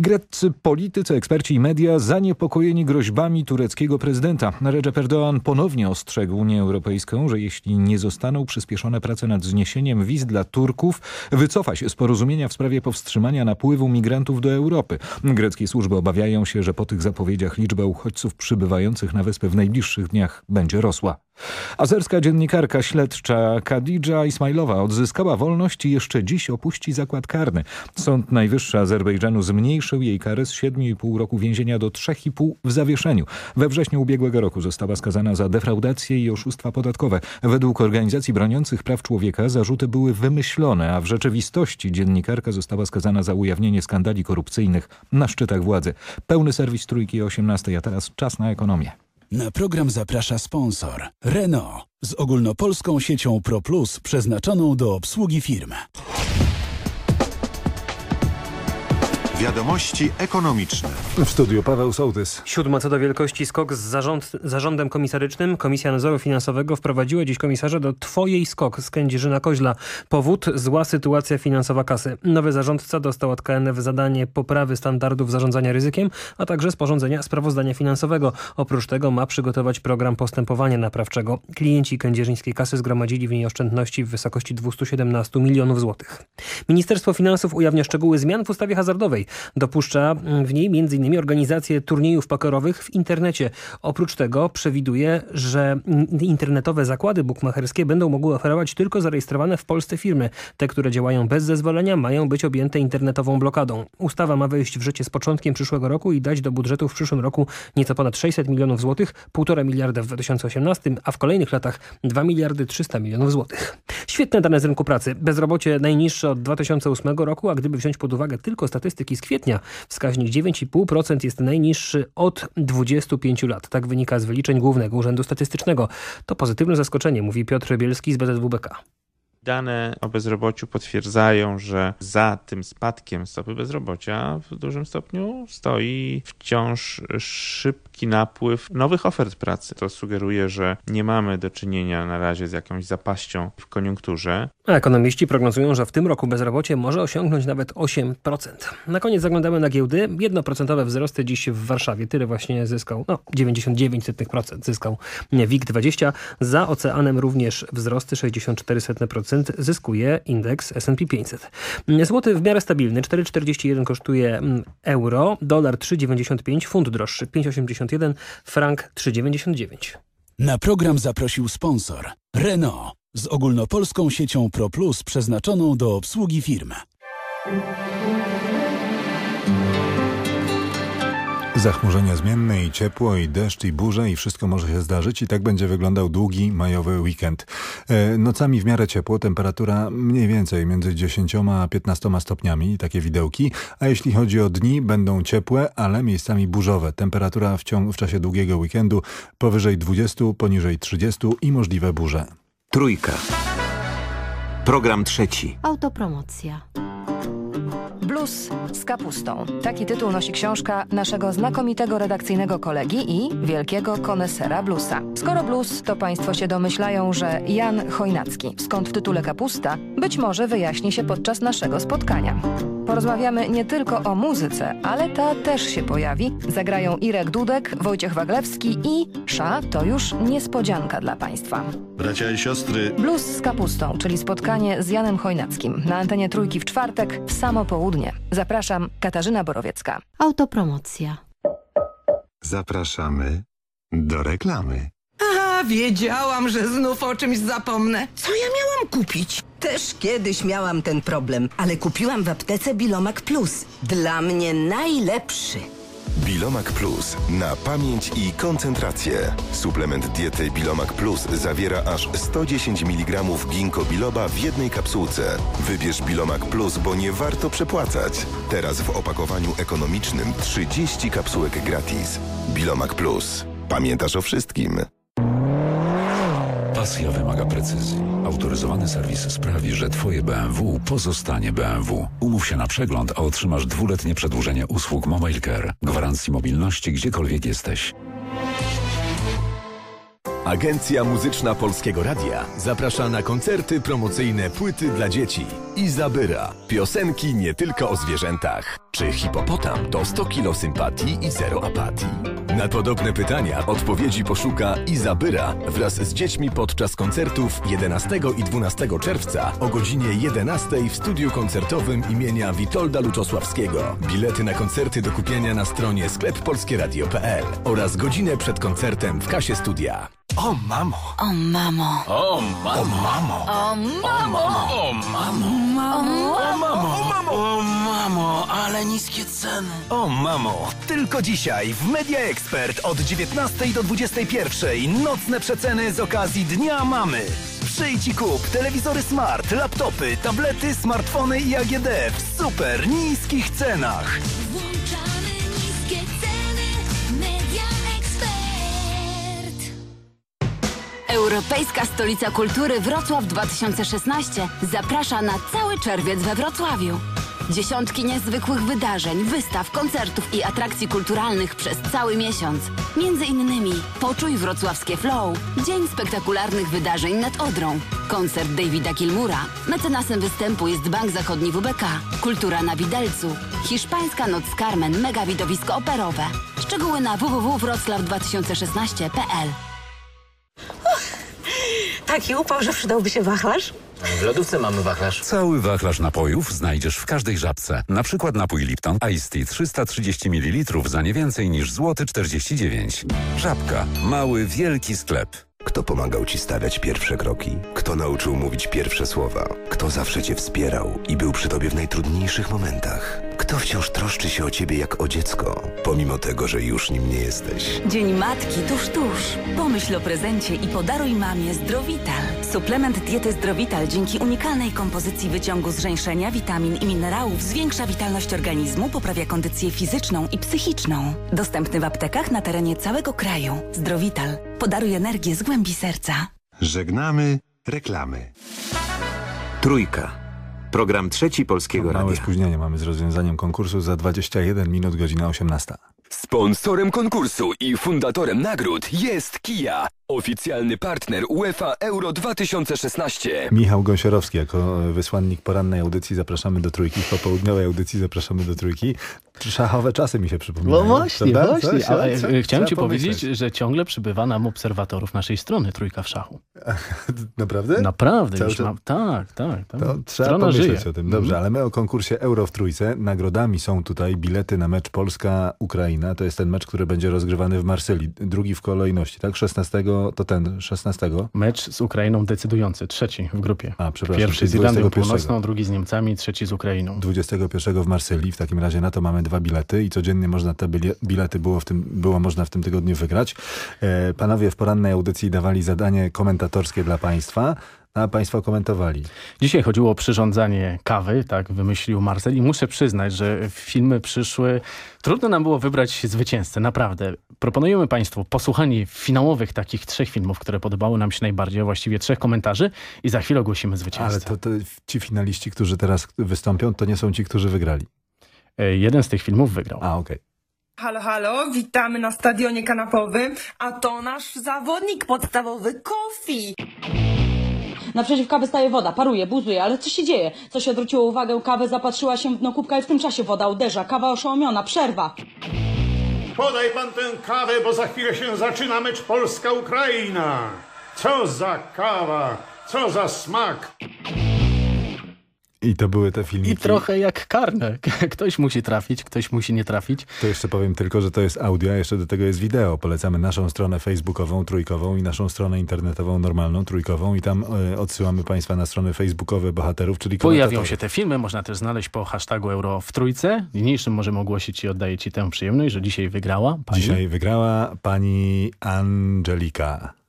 Greccy politycy, eksperci i media zaniepokojeni groźbami tureckiego prezydenta. Recep Erdoğan ponownie ostrzegł Unię Europejską, że jeśli nie zostaną przyspieszone prace nad zniesieniem wiz dla Turków, wycofa się z porozumienia w sprawie powstrzymania napływu migrantów do Europy. Greckie służby obawiają się, że po tych zapowiedziach liczba uchodźców przybywających na wyspę w najbliższych dniach będzie rosła. Azerska dziennikarka śledcza Kadidża Ismailowa odzyskała wolność i jeszcze dziś opuści zakład karny. Sąd Najwyższy Azerbejdżanu zmniejszył jej karę z 7,5 roku więzienia do 3,5 w zawieszeniu. We wrześniu ubiegłego roku została skazana za defraudację i oszustwa podatkowe. Według organizacji broniących praw człowieka zarzuty były wymyślone, a w rzeczywistości dziennikarka została skazana za ujawnienie skandali korupcyjnych na szczytach władzy. Pełny serwis Trójki o 18, a teraz czas na ekonomię. Na program zaprasza sponsor Renault z ogólnopolską siecią Pro Plus przeznaczoną do obsługi firm. Wiadomości ekonomiczne. W studiu Paweł Sołtys. Siódma co do wielkości skok z zarząd, zarządem komisarycznym. Komisja Nadzoru Finansowego wprowadziła dziś komisarza do Twojej skok z Kędzierzyna Koźla. Powód zła sytuacja finansowa kasy. Nowy zarządca dostał od KNF zadanie poprawy standardów zarządzania ryzykiem, a także sporządzenia sprawozdania finansowego. Oprócz tego ma przygotować program postępowania naprawczego. Klienci kędzierzyńskiej kasy zgromadzili w niej oszczędności w wysokości 217 milionów złotych. Ministerstwo Finansów ujawnia szczegóły zmian w ustawie hazardowej. Dopuszcza w niej m.in. organizację turniejów pokerowych w internecie. Oprócz tego przewiduje, że internetowe zakłady bukmacherskie będą mogły oferować tylko zarejestrowane w Polsce firmy. Te, które działają bez zezwolenia mają być objęte internetową blokadą. Ustawa ma wejść w życie z początkiem przyszłego roku i dać do budżetu w przyszłym roku nieco ponad 600 milionów złotych, 1,5 miliarda w 2018, a w kolejnych latach 2 miliardy 300 milionów złotych. Świetne dane z rynku pracy. Bezrobocie najniższe od 2008 roku, a gdyby wziąć pod uwagę tylko statystyki z kwietnia, wskaźnik 9,5% jest najniższy od 25 lat. Tak wynika z wyliczeń Głównego Urzędu Statystycznego. To pozytywne zaskoczenie, mówi Piotr Bielski z BZWBK. Dane o bezrobociu potwierdzają, że za tym spadkiem stopy bezrobocia w dużym stopniu stoi wciąż szybki napływ nowych ofert pracy. To sugeruje, że nie mamy do czynienia na razie z jakąś zapaścią w koniunkturze. Ekonomiści prognozują, że w tym roku bezrobocie może osiągnąć nawet 8%. Na koniec zaglądamy na giełdy. Jednoprocentowe wzrosty dziś w Warszawie. Tyle właśnie zyskał, no 99% zyskał WIG20. Za oceanem również wzrosty 64% zyskuje indeks S&P 500. Złoty w miarę stabilny, 4,41 kosztuje euro, dolar 3,95, funt droższy 5,81, frank 3,99. Na program zaprosił sponsor Renault z ogólnopolską siecią Pro Plus przeznaczoną do obsługi firm. Zachmurzenia zmienne i ciepło, i deszcz, i burze, i wszystko może się zdarzyć i tak będzie wyglądał długi majowy weekend. E, nocami w miarę ciepło, temperatura mniej więcej między 10 a 15 stopniami, takie widełki, a jeśli chodzi o dni, będą ciepłe, ale miejscami burzowe. Temperatura w, ciągu, w czasie długiego weekendu powyżej 20, poniżej 30 i możliwe burze. Trójka. Program trzeci. Autopromocja. Blues z kapustą. Taki tytuł nosi książka naszego znakomitego redakcyjnego kolegi i wielkiego konesera bluesa. Skoro blues, to państwo się domyślają, że Jan Chojnacki, skąd w tytule kapusta, być może wyjaśni się podczas naszego spotkania. Porozmawiamy nie tylko o muzyce, ale ta też się pojawi. Zagrają Irek Dudek, Wojciech Waglewski i Sza to już niespodzianka dla państwa. Bracia i siostry, Blues z kapustą, czyli spotkanie z Janem Chojnackim na antenie Trójki w czwartek w samo południe. Zapraszam, Katarzyna Borowiecka. Autopromocja. zapraszamy do reklamy. A, wiedziałam, że znów o czymś zapomnę. Co ja miałam kupić? Też kiedyś miałam ten problem, ale kupiłam w aptece Bilomak Plus. Dla mnie najlepszy. Bilomak Plus na pamięć i koncentrację. Suplement diety Bilomak Plus zawiera aż 110 mg ginkgo biloba w jednej kapsułce. Wybierz Bilomak Plus, bo nie warto przepłacać. Teraz w opakowaniu ekonomicznym 30 kapsułek gratis. Bilomak Plus. Pamiętasz o wszystkim. Pasja wymaga precyzji. Autoryzowany serwis sprawi, że Twoje BMW pozostanie BMW. Umów się na przegląd, a otrzymasz dwuletnie przedłużenie usług Mobile Care. Gwarancji mobilności gdziekolwiek jesteś. Agencja Muzyczna Polskiego Radia zaprasza na koncerty promocyjne płyty dla dzieci. Izabyra. Piosenki nie tylko o zwierzętach. Czy hipopotam to 100 kilo sympatii i zero apatii? Na podobne pytania odpowiedzi poszuka Izabyra wraz z dziećmi podczas koncertów 11 i 12 czerwca o godzinie 11 w studiu koncertowym imienia Witolda Luczosławskiego. Bilety na koncerty do kupienia na stronie skleppolskieradio.pl oraz godzinę przed koncertem w kasie studia. O mamo! O mamo. O mamo! O mamo. O mamo! O mamo. O mamo! O mamo, ale niskie ceny. O mamo! Tylko dzisiaj w Media Expert od 19 do 21 nocne przeceny z okazji Dnia Mamy. Przyjdź i kup telewizory smart, laptopy, tablety, smartfony i AGD w super niskich cenach. Włączamy niskie ceny. Europejska Stolica Kultury Wrocław 2016 zaprasza na cały czerwiec we Wrocławiu. Dziesiątki niezwykłych wydarzeń, wystaw, koncertów i atrakcji kulturalnych przez cały miesiąc. Między innymi Poczuj Wrocławskie Flow, Dzień Spektakularnych Wydarzeń nad Odrą, koncert Davida Kilmura, mecenasem występu jest Bank Zachodni WBK, Kultura na Widelcu, Hiszpańska Noc Carmen, mega widowisko operowe. Szczegóły na www.wroclaw2016.pl Taki upał, że przydałby się wachlarz? W lodówce mamy wachlarz. Cały wachlarz napojów znajdziesz w każdej żabce. Na przykład napój Lipton Ice Tea 330 ml za nie więcej niż złoty 49. Żabka. Mały, wielki sklep. Kto pomagał ci stawiać pierwsze kroki? Kto nauczył mówić pierwsze słowa? Kto zawsze cię wspierał i był przy tobie w najtrudniejszych momentach? Kto wciąż troszczy się o ciebie jak o dziecko, pomimo tego, że już nim nie jesteś? Dzień Matki tuż, tuż. Pomyśl o prezencie i podaruj mamie Zdrowital. Suplement diety Zdrowital dzięki unikalnej kompozycji wyciągu zrzęszenia, witamin i minerałów zwiększa witalność organizmu, poprawia kondycję fizyczną i psychiczną. Dostępny w aptekach na terenie całego kraju. Zdrowital. Podaruj energię z głębi serca. Żegnamy reklamy. Trójka. Program trzeci Polskiego Małe Radia. spóźnienie mamy z rozwiązaniem konkursu za 21 minut, godzina 18. Sponsorem konkursu i fundatorem nagród jest Kia, oficjalny partner UEFA Euro 2016. Michał Gąsiorowski jako wysłannik porannej audycji zapraszamy do trójki, popołudniowej audycji zapraszamy do trójki. Szachowe czasy mi się przypominają. No właśnie, prawda? właśnie, Coś, ale co? e, chciałem Trzeba ci powiedzieć, pomyśleć. że ciągle przybywa nam obserwatorów naszej strony Trójka w Szachu. Naprawdę? Naprawdę, Cały już mam, tak, tak. tak. To trzeba Strona pomyśleć żyje. o tym. Dobrze, Mhm. ale my o konkursie Euro w Trójce. Nagrodami są tutaj bilety na mecz Polska-Ukraina. To jest ten mecz, który będzie rozgrywany w Marsylii. Drugi w kolejności, tak? 16 to ten, 16. Mecz z Ukrainą decydujący, trzeci w grupie. A, przepraszam. Pierwszy z Irlandią 21. Północną, drugi z Niemcami, trzeci z Ukrainą. 21 w Marsylii. W takim razie na to mamy dwa bilety i codziennie można te bilety było, w tym, było można w tym tygodniu wygrać. E, panowie w porannej audycji dawali zadanie komentatorskie dla państwa, państwo komentowali. Dzisiaj chodziło o przyrządzanie kawy, tak wymyślił Marcel i muszę przyznać, że filmy przyszły. Trudno nam było wybrać zwycięzcę, naprawdę. Proponujemy Państwu posłuchanie finałowych takich trzech filmów, które podobały nam się najbardziej, a właściwie trzech komentarzy i za chwilę ogłosimy zwycięzcę. Ale to, to ci finaliści, którzy teraz wystąpią, to nie są ci, którzy wygrali. E, Jeden z tych filmów wygrał. A, okej. Halo, halo, witamy na stadionie kanapowym, a to nasz zawodnik podstawowy Kofi. Naprzeciw kawy staje woda, paruje, buzuje, ale co się dzieje? Coś odwróciło uwagę, kawę zapatrzyła się w dno kubka i w tym czasie woda uderza. Kawa oszołomiona, przerwa. Podaj pan tę kawę, bo za chwilę się zaczyna mecz Polska-Ukraina. Co za kawa, co za smak. I to były te filmiki. I trochę jak karne. Ktoś musi trafić, ktoś musi nie trafić. To jeszcze powiem tylko, że to jest audio, a jeszcze do tego jest wideo. Polecamy naszą stronę facebookową, trójkową i naszą stronę internetową, normalną, trójkową i tam e, odsyłamy Państwa na strony facebookowe bohaterów, czyli Pojawią się te filmy, można też znaleźć po hashtagu euro w trójce. Niniejszym możemy ogłosić i oddaję Ci tę przyjemność, że dzisiaj wygrała pani. Dzisiaj wygrała pani Angelika.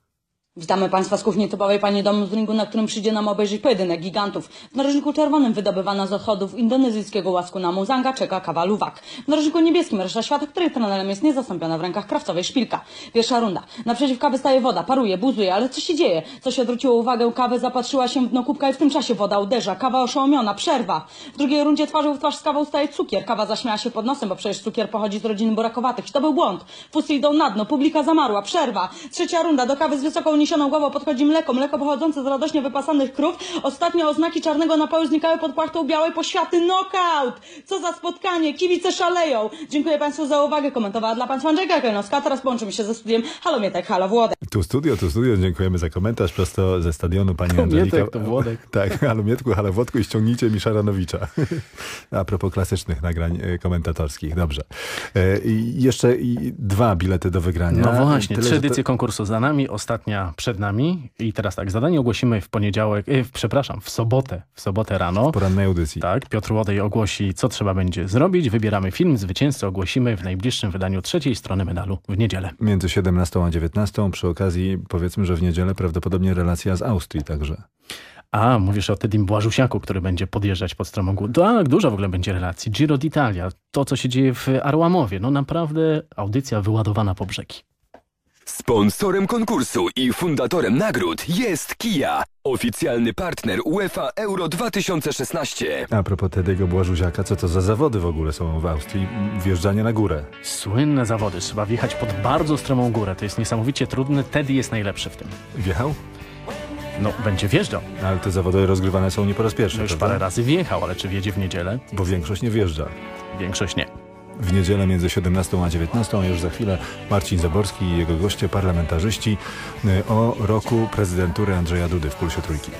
Witamy Państwa z kuchni typowej Pani Domu z ringu, na którym przyjdzie nam obejrzeć pojedynek gigantów. W narożniku czerwonym wydobywana z odchodów indonezyjskiego łasku na muzanga czeka kawa luwak. W narożniku niebieskim reszta świata, której trenerem jest niezastąpiona w rękach krawcowej szpilka. Pierwsza runda. Naprzeciw kawy staje woda, paruje, buzuje, ale co się dzieje? Coś odwróciło uwagę, kawę zapatrzyła się w dno kubka i w tym czasie woda uderza. Kawa oszołomiona, przerwa. W drugiej rundzie twarzą w twarz z kawą staje cukier. Kawa zaśmiała się pod nosem, bo przecież cukier pochodzi z rodziny burakowatych. To był błąd. Pusty idą na dno, publika zamarła, przerwa. Trzecia runda, do kawy z wysoką uniesioną głową podchodzi mleko, mleko pochodzące z radośnie wypasanych krów. Ostatnio oznaki czarnego napoju znikały pod płachtą białej poświaty. Knockout! Co za spotkanie, kibice szaleją. Dziękuję Państwu za uwagę. Komentowała dla Państwa Andrzejka Kajnowska. Teraz połączymy się ze studiem Halo Mietek, Halo Włodek. Tu studio, tu studio, dziękujemy za komentarz prosto ze stadionu pani To Angelika. Mietek, to Włodek. Tak, halo Mietku, halo Włodku i ściągnijcie mi Szaranowicza. A propos klasycznych nagrań e, komentatorskich, dobrze. E, I jeszcze dwa bilety do wygrania. No właśnie, Tyle, trzy że to- edycje konkursu za nami, ostatnia przed nami i teraz tak, zadanie ogłosimy w poniedziałek, e, przepraszam, w sobotę, w sobotę rano. W porannej audycji. Tak, Piotr Łodej ogłosi, co trzeba będzie zrobić, wybieramy film, zwycięzcę ogłosimy w najbliższym wydaniu trzeciej strony medalu w niedzielę. Między 17 a 19 przy okazji powiedzmy, że w niedzielę prawdopodobnie relacja z Austrii także. A, mówisz o Tedim Błażusiaku, który będzie podjeżdżać pod stromą górę. Tak, dużo w ogóle będzie relacji. Giro d'Italia, to co się dzieje w Arłamowie. No naprawdę audycja wyładowana po brzegi. Sponsorem konkursu i fundatorem nagród jest Kia, oficjalny partner UEFA Euro 2016. A propos Tediego Błażuziaka, co to za zawody w ogóle są w Austrii? Wjeżdżanie na górę. Słynne zawody, trzeba wjechać pod bardzo stromą górę. To jest niesamowicie trudne. Teddy jest najlepszy w tym. Wjechał? No, będzie wjeżdżał. Ale te zawody rozgrywane są nie po raz pierwszy, No już prawda? parę razy wjechał, ale czy wjedzie w niedzielę? Bo większość nie wjeżdża. Większość nie. W niedzielę między 17 a 19, a już za chwilę Marcin Zaborski i jego goście, parlamentarzyści y, o roku prezydentury Andrzeja Dudy w Pulsie Trójki.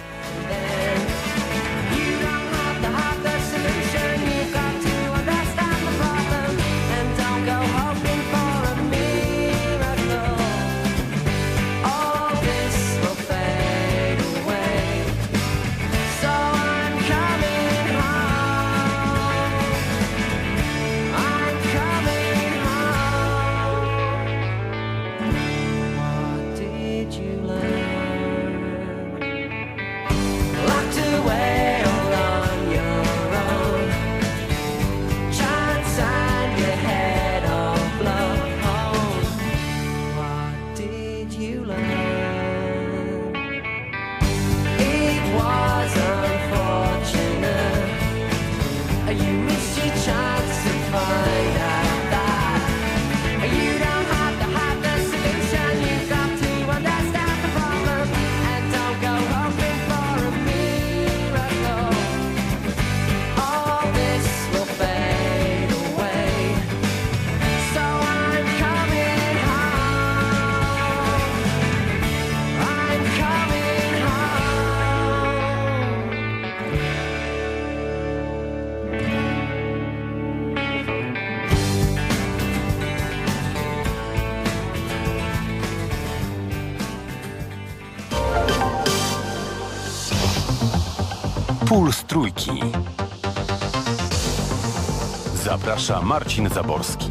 Zaborski.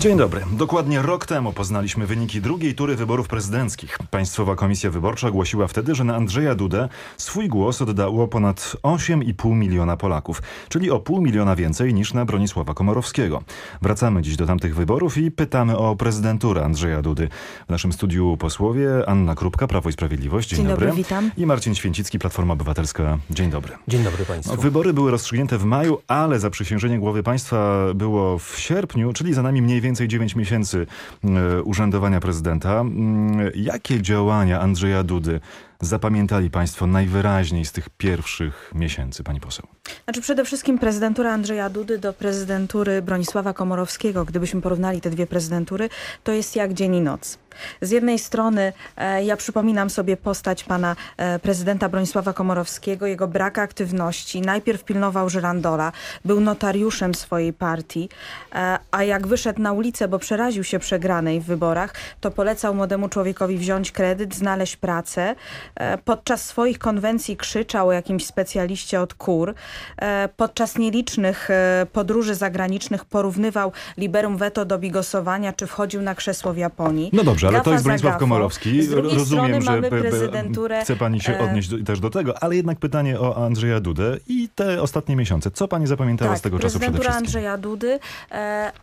Dzień dobry. Dokładnie rok temu poznaliśmy wyniki drugiej tury wyborów prezydenckich. Państwowa Komisja Wyborcza ogłosiła wtedy, że na Andrzeja Dudę swój głos oddało ponad 8,5 miliona Polaków, czyli o pół miliona więcej niż na Bronisława Komorowskiego. Wracamy dziś do tamtych wyborów i pytamy o prezydenturę Andrzeja Dudy. W naszym studiu posłowie Anna Krupka, Prawo i Sprawiedliwość. Dzień, Dzień dobry, witam. I Marcin Święcicki, Platforma Obywatelska. Dzień dobry. Dzień dobry Państwu. Wybory były rozstrzygnięte w maju, ale zaprzysiężenie głowy państwa było w sierpniu, czyli za nami mniej więcej 9 miesięcy e, urzędowania prezydenta. Mm, Jakie działania Andrzeja Dudy zapamiętali państwo najwyraźniej z tych pierwszych miesięcy, pani poseł? Znaczy przede wszystkim prezydentura Andrzeja Dudy do prezydentury Bronisława Komorowskiego, gdybyśmy porównali te dwie prezydentury, to jest jak dzień i noc. Z jednej strony e, ja przypominam sobie postać pana e, prezydenta Bronisława Komorowskiego, jego brak aktywności. Najpierw pilnował żyrandola, był notariuszem swojej partii, e, a jak wyszedł na ulicę, bo przeraził się przegranej w wyborach, to polecał młodemu człowiekowi wziąć kredyt, znaleźć pracę. E, podczas swoich konwencji krzyczał o jakimś specjaliście od kur. E, podczas nielicznych e, podróży zagranicznych porównywał liberum veto do bigosowania, czy wchodził na krzesło w Japonii. No dobrze, ale Gafa to jest Bronisław gafą. Komorowski. Rozumiem, że prezydenturę... chce pani się odnieść do, też do tego, ale jednak pytanie o Andrzeja Dudę i te ostatnie miesiące. Co pani zapamiętała z tego czasu przede wszystkim? Andrzeja Dudy,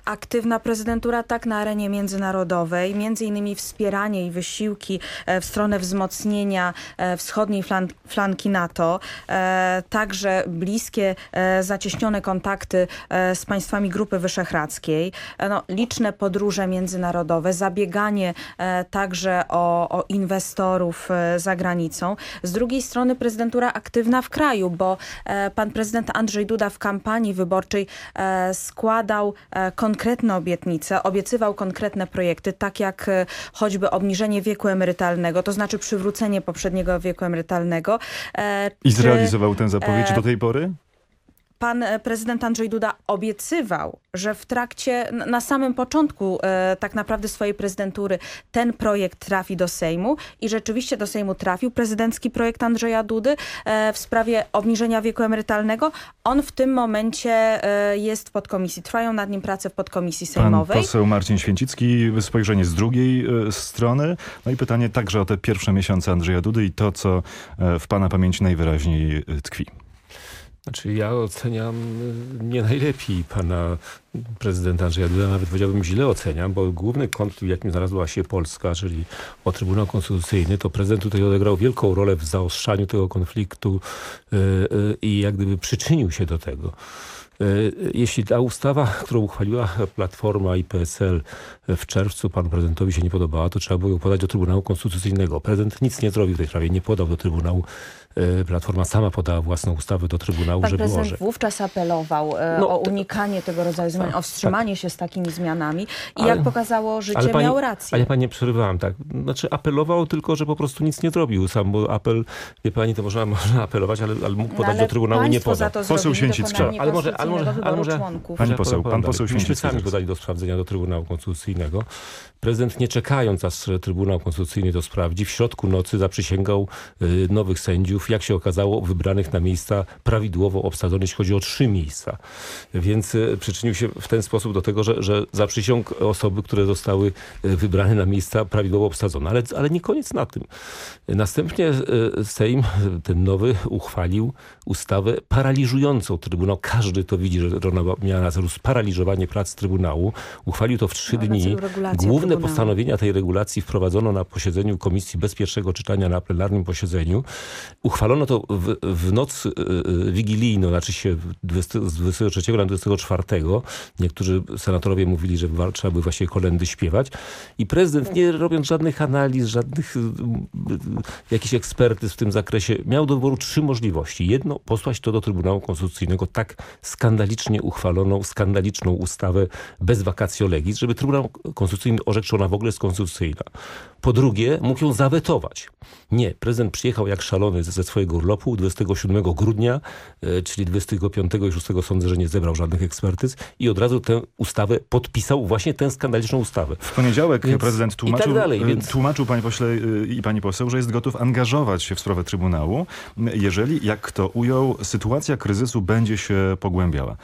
aktywna prezydentura tak na arenie międzynarodowej, między innymi wspieranie i wysiłki w stronę wzmocnienia wschodniej flan, flanki NATO, e, także bliskie, e, zacieśnione kontakty e, z państwami Grupy Wyszehradzkiej, e, no, liczne podróże międzynarodowe, zabieganie e, także o, o inwestorów e, za granicą. Z drugiej strony prezydentura aktywna w kraju, bo e, pan prezydent Andrzej Duda w kampanii wyborczej e, składał e, konkretne obietnice, obiecywał konkretne projekty, tak jak e, choćby obniżenie wieku emerytalnego, to znaczy przywrócenie poprzedniego wieku emerytalnego. e, I zrealizował tę zapowiedź do tej pory? Pan e, prezydent Andrzej Duda obiecywał, że w trakcie, na samym początku e, tak naprawdę swojej prezydentury ten projekt trafi do Sejmu i rzeczywiście do Sejmu trafił prezydencki projekt Andrzeja Dudy e, w sprawie obniżenia wieku emerytalnego. On w tym momencie jest w podkomisji. Trwają nad nim prace w podkomisji Pan sejmowej. poseł Marcin Święcicki, spojrzenie z drugiej strony. No i pytanie także o te pierwsze miesiące Andrzeja Dudy i to, co w pana pamięci najwyraźniej tkwi. Znaczy ja oceniam y, nie najlepiej pana prezydenta Andrzeja Duda, nawet powiedziałbym źle oceniam, bo główny konflikt, jakim znalazła się Polska, czyli o Trybunał Konstytucyjny, to prezydent tutaj odegrał wielką rolę w zaostrzaniu tego konfliktu y, y, i jak gdyby przyczynił się do tego. Jeśli ta ustawa, którą uchwaliła Platforma i PSL w czerwcu panu prezydentowi się nie podobała, to trzeba było ją podać do Trybunału Konstytucyjnego. Prezydent nic nie zrobił w tej sprawie, nie podał do Trybunału. Y, Platforma sama podała własną ustawę do Trybunału, Pan żeby prezydent może. wówczas apelował e, No, o unikanie tego rodzaju zmian, tak, o wstrzymanie się z takimi zmianami i Ale- jak pokazało życie, Ale pani- miał rację. Ale ja pani nie przerywałam, tak. Znaczy apelował tylko, że po prostu nic nie zrobił sam, bo apel, wie pani, to można, można apelować, ale, ale mógł No, podać ale do Trybunału i nie podał. za to Poseł dokonali Ale może, ale może, ale może. Pani poseł, pan poseł Myśmy Święcicki sami zaraz. podali do sprawdzenia do Trybunału Konstytucyjnego. Prezydent nie czekając, aż Trybunał Konstytucyjny to sprawdzi, w środku nocy zaprzysięgał y, nowych sędziów, jak się okazało, wybranych na miejsca prawidłowo obsadzone, jeśli chodzi o trzy miejsca. Więc y, przyczynił się w ten sposób do tego, że, że zaprzysiągł osoby, które zostały y, wybrane na miejsca prawidłowo obsadzone. Ale, ale nie koniec na tym. Następnie Sejm, ten nowy, uchwalił ustawę paraliżującą Trybunał. Każdy to widzi, że ona miała na celu sparaliżowanie prac Trybunału. Uchwalił to w trzy No, dni. celu Trybunału. postanowienia tej regulacji wprowadzono na posiedzeniu Komisji bez pierwszego czytania na plenarnym posiedzeniu. Uchwalono to w, w noc y, y, wigilijną, znaczy się 20, z 23 na 24. Niektórzy senatorowie mówili, że trzeba by właśnie kolendy śpiewać. I prezydent, nie robiąc żadnych analiz, żadnych y, y, jakichś ekspertyz w tym zakresie, miał do wyboru trzy możliwości. Jedno, posłać to do Trybunału Konstytucyjnego, tak skandalicznie uchwaloną, skandaliczną ustawę bez vacatio legis, żeby Trybunał Konstytucyjny orzekł, czy ona w ogóle jest konstytucyjna. Po drugie, mógł ją zawetować. Nie, prezydent przyjechał jak szalony ze, swojego urlopu 27 grudnia, e, czyli 25 i 6 sądzę, że nie zebrał żadnych ekspertyz i od razu tę ustawę podpisał, właśnie tę skandaliczną ustawę. W poniedziałek Więc- prezydent tłumaczył, tak dalej, y, więc... tłumaczył panie pośle y, i pani poseł, że jest gotów angażować się w sprawę Trybunału, jeżeli, jak to ujął, sytuacja kryzysu będzie się pogłębiała.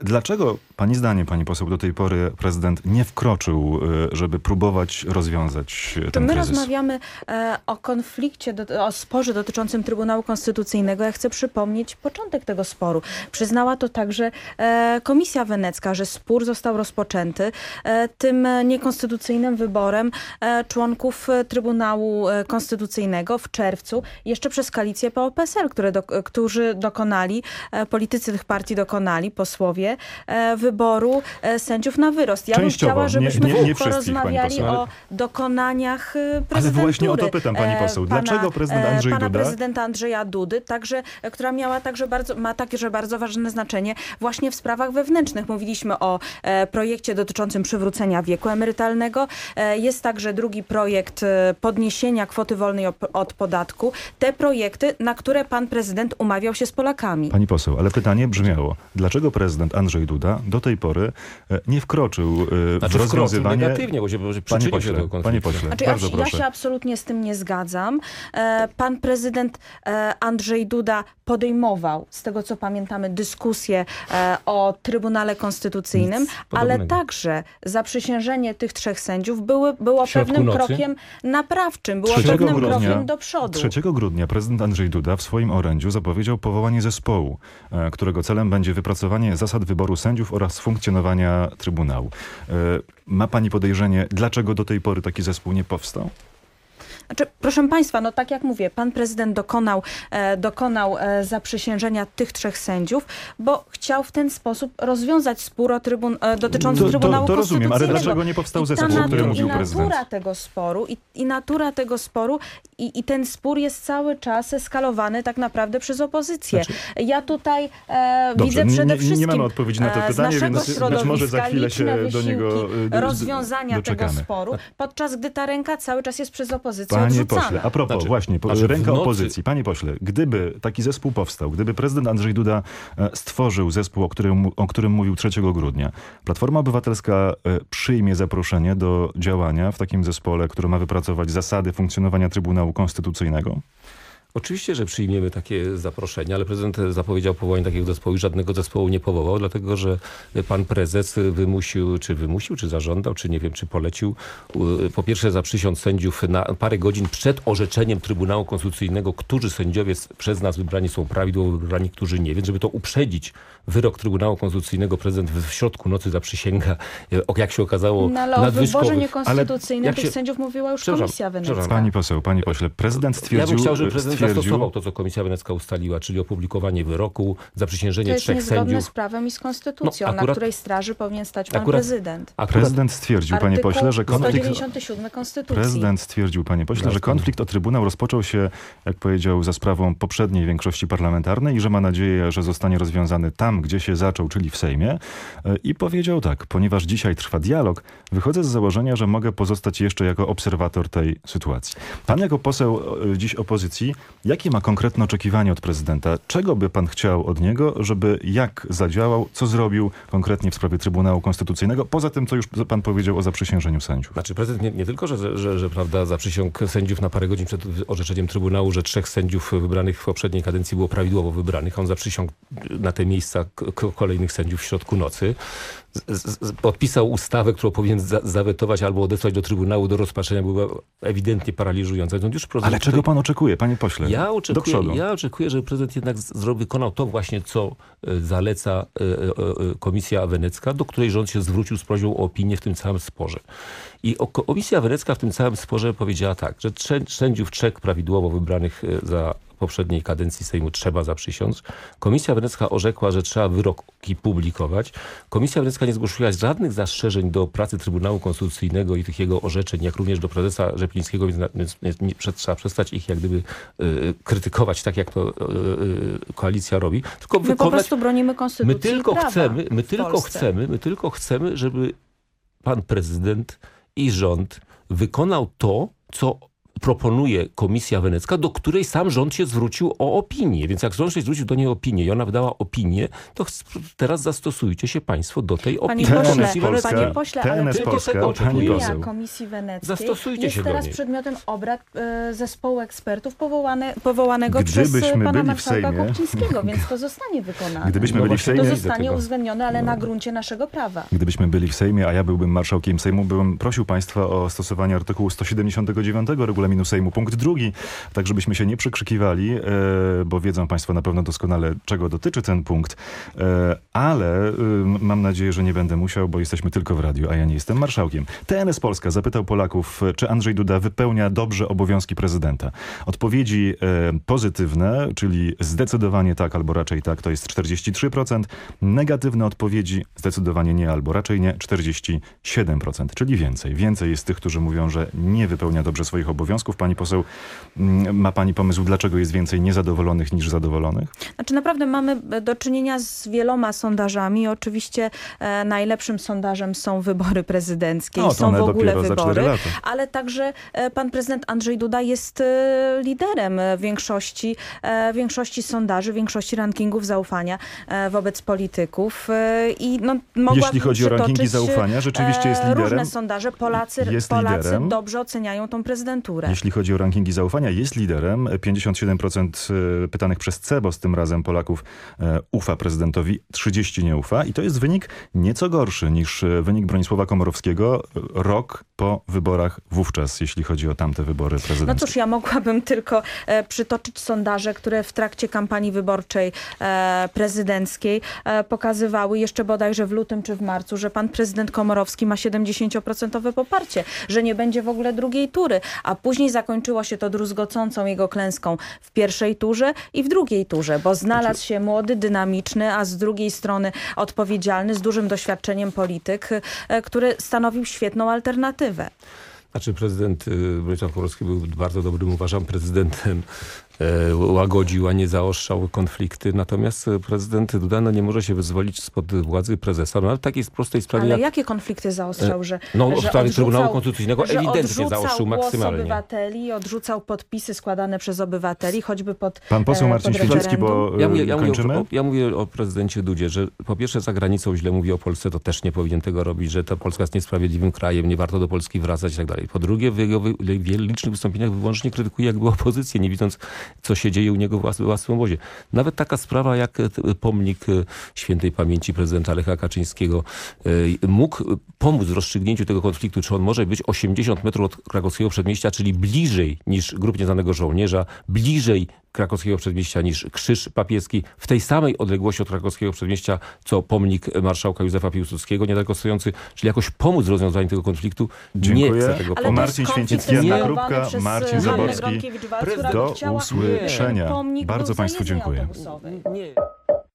Dlaczego, pani zdaniem, pani poseł, do tej pory prezydent nie wkroczył, żeby próbować rozwiązać y, To ten my kryzys? rozmawiamy e, o konflikcie, do, o sporze dotyczącym Trybunału Konstytucyjnego. Ja chcę przypomnieć początek tego sporu. Przyznała to także e, Komisja Wenecka, że spór został rozpoczęty e, tym niekonstytucyjnym wyborem e, członków e, Trybunału e, Konstytucyjnego w czerwcu, jeszcze przez koalicję PO-PSL, do, którzy dokonali, e, politycy tych partii dokonali, posłowie, e, wyboru e, sędziów na wyrost. Ja bym Częściowo, chciała, nie- żebyśmy nie- nie wszystkich, pani porozmawiali poseł, ale- o dokonaniach y, Ale prezydentury. właśnie o to pytam, pani e, poseł. Dlaczego prezydent e, Andrzej pana Duda- prezydenta Andrzeja Dudy, także, e, która miała także bardzo, ma także bardzo ważne znaczenie właśnie w sprawach wewnętrznych. Mówiliśmy o e, projekcie dotyczącym przywrócenia wieku emerytalnego. E, jest także drugi projekt podniesienia kwoty wolnej op- od podatku. Te projekty, na które pan prezydent umawiał się z Polakami. Pani poseł, ale pytanie brzmiało, dlaczego prezydent Andrzej Duda do tej pory nie wkroczył w Znaczy rozwiązywanie... negatywnie, bo się- pośle, do konfliktu. panie pośle, Znaczy, ja, bardzo się- ja proszę. się absolutnie z tym nie zgadzam. E, Pan prezydent e, Andrzej Duda podejmował, z tego co pamiętamy, dyskusję e, o Trybunale Konstytucyjnym, ale także zaprzysiężenie tych trzech sędziów były, było pewnym nocy? krokiem naprawczym, było 3 pewnym grudnia, krokiem do przodu. 3 grudnia prezydent Andrzej Duda w swoim orędziu zapowiedział powołanie zespołu, którego celem będzie wypracowanie zasad wyboru sędziów oraz funkcjonowania Trybunału. Ma pani podejrzenie, dlaczego do tej pory taki zespół nie powstał? Znaczy, proszę Państwa, no tak jak mówię, pan prezydent dokonał, e, dokonał e, zaprzysiężenia tych trzech sędziów, bo chciał w ten sposób rozwiązać spór o trybun, e, dotyczący To- to- Trybunału to rozumiem, ale dlaczego nie powstał zespół, o którym mówił I prezydent? natura tego sporu, i, i natura tego sporu, i, i ten spór jest cały czas eskalowany tak naprawdę przez opozycję. ja tutaj e, Dobrze, widzę przede nie- nie wszystkim mamy odpowiedzi na to e, pytanie, więc być może za chwilę się liczne do wysiłki niego, d- rozwiązania doczekamy. tego sporu, podczas gdy ta ręka cały czas jest przez opozycję Panie pośle, a propos Znaczy- właśnie, po, znaczy ręka nocy- opozycji. Panie pośle, gdyby taki zespół powstał, gdyby prezydent Andrzej Duda e, stworzył zespół, o którym, o którym mówił 3 grudnia, Platforma Obywatelska e, przyjmie zaproszenie do działania w takim zespole, który ma wypracować zasady funkcjonowania Trybunału Konstytucyjnego? Oczywiście, że przyjmiemy takie zaproszenie, ale prezydent zapowiedział powołanie takiego zespołu i żadnego zespołu nie powołał, dlatego że pan prezes wymusił, czy wymusił, czy zażądał, czy nie wiem, czy polecił, po pierwsze zaprzysiąc sędziów na parę godzin przed orzeczeniem Trybunału Konstytucyjnego, którzy sędziowie przez nas wybrani są prawidłowo wybrani, którzy nie, więc żeby to uprzedzić wyrok Trybunału Konstytucyjnego, prezydent w środku nocy zaprzysięga, o, jak się okazało, No, ale o wyborze nadwyżkowych. niekonstytucyjnym jak tych się- sędziów mówiła już Komisja. Wenecka. Pani poseł, panie pośle, prezydent stwierdził... Ja bym chciał, żeby prezydent stwierdził, zastosował to, co Komisja Wenecka ustaliła, czyli opublikowanie wyroku, To zaprzysiężenie jest trzech niezgodne sędziów. z prawem i z konstytucją, No, na akurat- której straży powinien stać pan Akurat- prezydent. Prezydent stwierdził, panie pośle, że konflikt... 197 Konstytucji. Prezydent stwierdził, panie pośle, że konflikt o Trybunał rozpoczął się, jak powiedział, za sprawą poprzedniej większości parlamentarnej i że ma nadzieję, że zostanie rozwiązany tam, gdzie się zaczął, czyli w Sejmie. E, I powiedział tak, ponieważ dzisiaj trwa dialog, wychodzę z założenia, że mogę pozostać jeszcze jako obserwator tej sytuacji. Pan jako poseł e, dziś opozycji, jakie ma konkretne oczekiwania od prezydenta? Czego by pan chciał od niego, żeby jak zadziałał, co zrobił konkretnie w sprawie Trybunału Konstytucyjnego, poza tym, co już pan powiedział o zaprzysiężeniu sędziów? Znaczy prezydent nie, nie tylko, że, że, że, że prawda, zaprzysiąg sędziów na parę godzin przed orzeczeniem Trybunału, że trzech sędziów wybranych w poprzedniej kadencji było prawidłowo wybranych. On zaprzysiągł na te miejsca kolejnych sędziów w środku nocy. Podpisał ustawę, którą powinien za, zawetować albo odesłać do Trybunału do rozpatrzenia, była ewidentnie paraliżująca. On już prezydent Ale czego pan oczekuje, panie pośle? Ja oczekuję, ja oczekuję, że prezydent jednak z- zro- wykonał to właśnie, co e, zaleca e, e, Komisja Wenecka, do której rząd się zwrócił z prośbą o opinię w tym całym sporze. I Komisja Wenecka w tym całym sporze powiedziała tak, że sędziów trzech prawidłowo wybranych za poprzedniej kadencji Sejmu trzeba zaprzysiąc. Komisja Wenecka orzekła, że trzeba wyroki publikować. Komisja Wenecka nie zgłosiła żadnych zastrzeżeń do pracy Trybunału Konstytucyjnego i tych jego orzeczeń, jak również do prezesa Rzeplińskiego, więc, więc trzeba przestać ich jak gdyby e, krytykować tak, jak to e, koalicja robi, tylko My po wykonać... prostu bronimy konstytucji My tylko chcemy, my tylko Polsce. chcemy, my tylko chcemy, żeby pan prezydent i rząd wykonał to, co proponuje Komisja Wenecka, do której sam rząd się zwrócił o opinię. Więc jak rząd się zwrócił do niej opinię i ona wydała opinię, to teraz zastosujcie się państwo do tej Panie opinii. pośle, Komisji Weneckiej. panie pośle, ale TNS tylko tego opinia poseł. Komisji Weneckiej Zastosujcie jest się do teraz niej. przedmiotem obrad e, zespołu ekspertów powołane, powołanego przez Gdybyśmy e, pana byli w marszałka Sejmie- Kopczyńskiego, więc to zostanie wykonane. Gdybyśmy No byli w Sejmie... to zostanie uwzględnione, ale na gruncie naszego prawa. Gdybyśmy byli w Sejmie, a ja byłbym marszałkiem Sejmu, bym prosił Państwa o stosowanie artykułu 179 regulaminu Sejmu, punkt drugi, tak żebyśmy się nie przekrzykiwali, e, bo wiedzą Państwo na pewno doskonale, czego dotyczy ten punkt, e, ale e, mam nadzieję, że nie będę musiał, bo jesteśmy tylko w radiu, a ja nie jestem marszałkiem. TNS Polska zapytał Polaków, czy Andrzej Duda wypełnia dobrze obowiązki prezydenta. Odpowiedzi pozytywne, czyli zdecydowanie tak, albo raczej tak, to jest 43%. Negatywne odpowiedzi zdecydowanie nie, albo raczej nie, 47%, czyli więcej. Więcej jest tych, którzy mówią, że nie wypełnia dobrze swoich obowiązków. Pani poseł, mm, ma pani pomysł, dlaczego jest więcej niezadowolonych niż zadowolonych? Znaczy naprawdę mamy do czynienia z wieloma sondażami. Oczywiście e, najlepszym sondażem są wybory prezydenckie No, są w ogóle wybory, ale także e, pan prezydent Andrzej Duda jest e, liderem e, większości, e, większości sondaży, większości rankingów zaufania e, wobec polityków i no, Jeśli chodzi o rankingi zaufania, rzeczywiście jest liderem. Różne sondaże. Polacy, Polacy dobrze oceniają tą prezydenturę. Jeśli chodzi o rankingi zaufania, jest liderem. 57% pytanych przez CEBOS tym razem Polaków e, ufa prezydentowi, 30 nie ufa. I to jest wynik nieco gorszy niż e, wynik Bronisława Komorowskiego e, rok po wyborach wówczas, jeśli chodzi o tamte wybory No prezydenckie. cóż, ja mogłabym tylko e, przytoczyć sondaże, które w trakcie kampanii wyborczej e, prezydenckiej e, pokazywały jeszcze bodajże w lutym czy w marcu, że pan prezydent Komorowski ma 70% poparcie, że nie będzie w ogóle drugiej tury, a później Później zakończyło się to druzgocącą jego klęską w pierwszej turze i w drugiej turze, bo znalazł się młody, dynamiczny, a z drugiej strony odpowiedzialny, z dużym doświadczeniem polityk, e, który stanowił świetną alternatywę. Znaczy prezydent y, Bronisław Komorowski był bardzo dobrym, uważam, prezydentem. E, Łagodził, a nie zaostrzał konflikty. Natomiast e, prezydent Duda no, nie może się wyzwolić spod władzy prezesa. No, ale w takiej prostej sprawie Ale jak... jakie konflikty zaostrzał, E, że no, w że sprawie odrzucał- Trybunału Konstytucyjnego ewidentnie zaostrzył maksymalnie. obywateli, odrzucał podpisy składane przez obywateli, choćby pod Pan poseł Marcin Święcicki, bo Ja mówię, ja, mówię kończymy? o, o- ja mówię o prezydencie Dudzie, że po pierwsze za granicą źle mówi o Polsce, to też nie powinien tego robić, że ta Polska jest niesprawiedliwym krajem, nie warto do Polski wracać i tak dalej. Po drugie, w jego wy- licznych wystąpieniach wyłącznie krytykuje jakby opozycję, nie widząc, co się dzieje u niego w włas- własnym obozie. Nawet taka sprawa jak e, pomnik e, świętej pamięci prezydenta Lecha Kaczyńskiego e, mógł pomóc w rozstrzygnięciu tego konfliktu, czy on może być 80 metrów od krakowskiego przedmieścia, czyli bliżej niż grób nieznanego żołnierza, bliżej krakowskiego przedmieścia niż krzyż papieski, w tej samej odległości od krakowskiego przedmieścia, co pomnik marszałka Józefa Piłsudskiego, niedaleko stojący, czyli jakoś pomóc w rozwiązaniu tego konfliktu. Nie Dziękuję. chce tego Ale pomóc. Marcin Święcicki, Anna Krupka, przez Marcin Zaborski. Do chciała, usłyszenia. Bardzo Państwu dziękuję.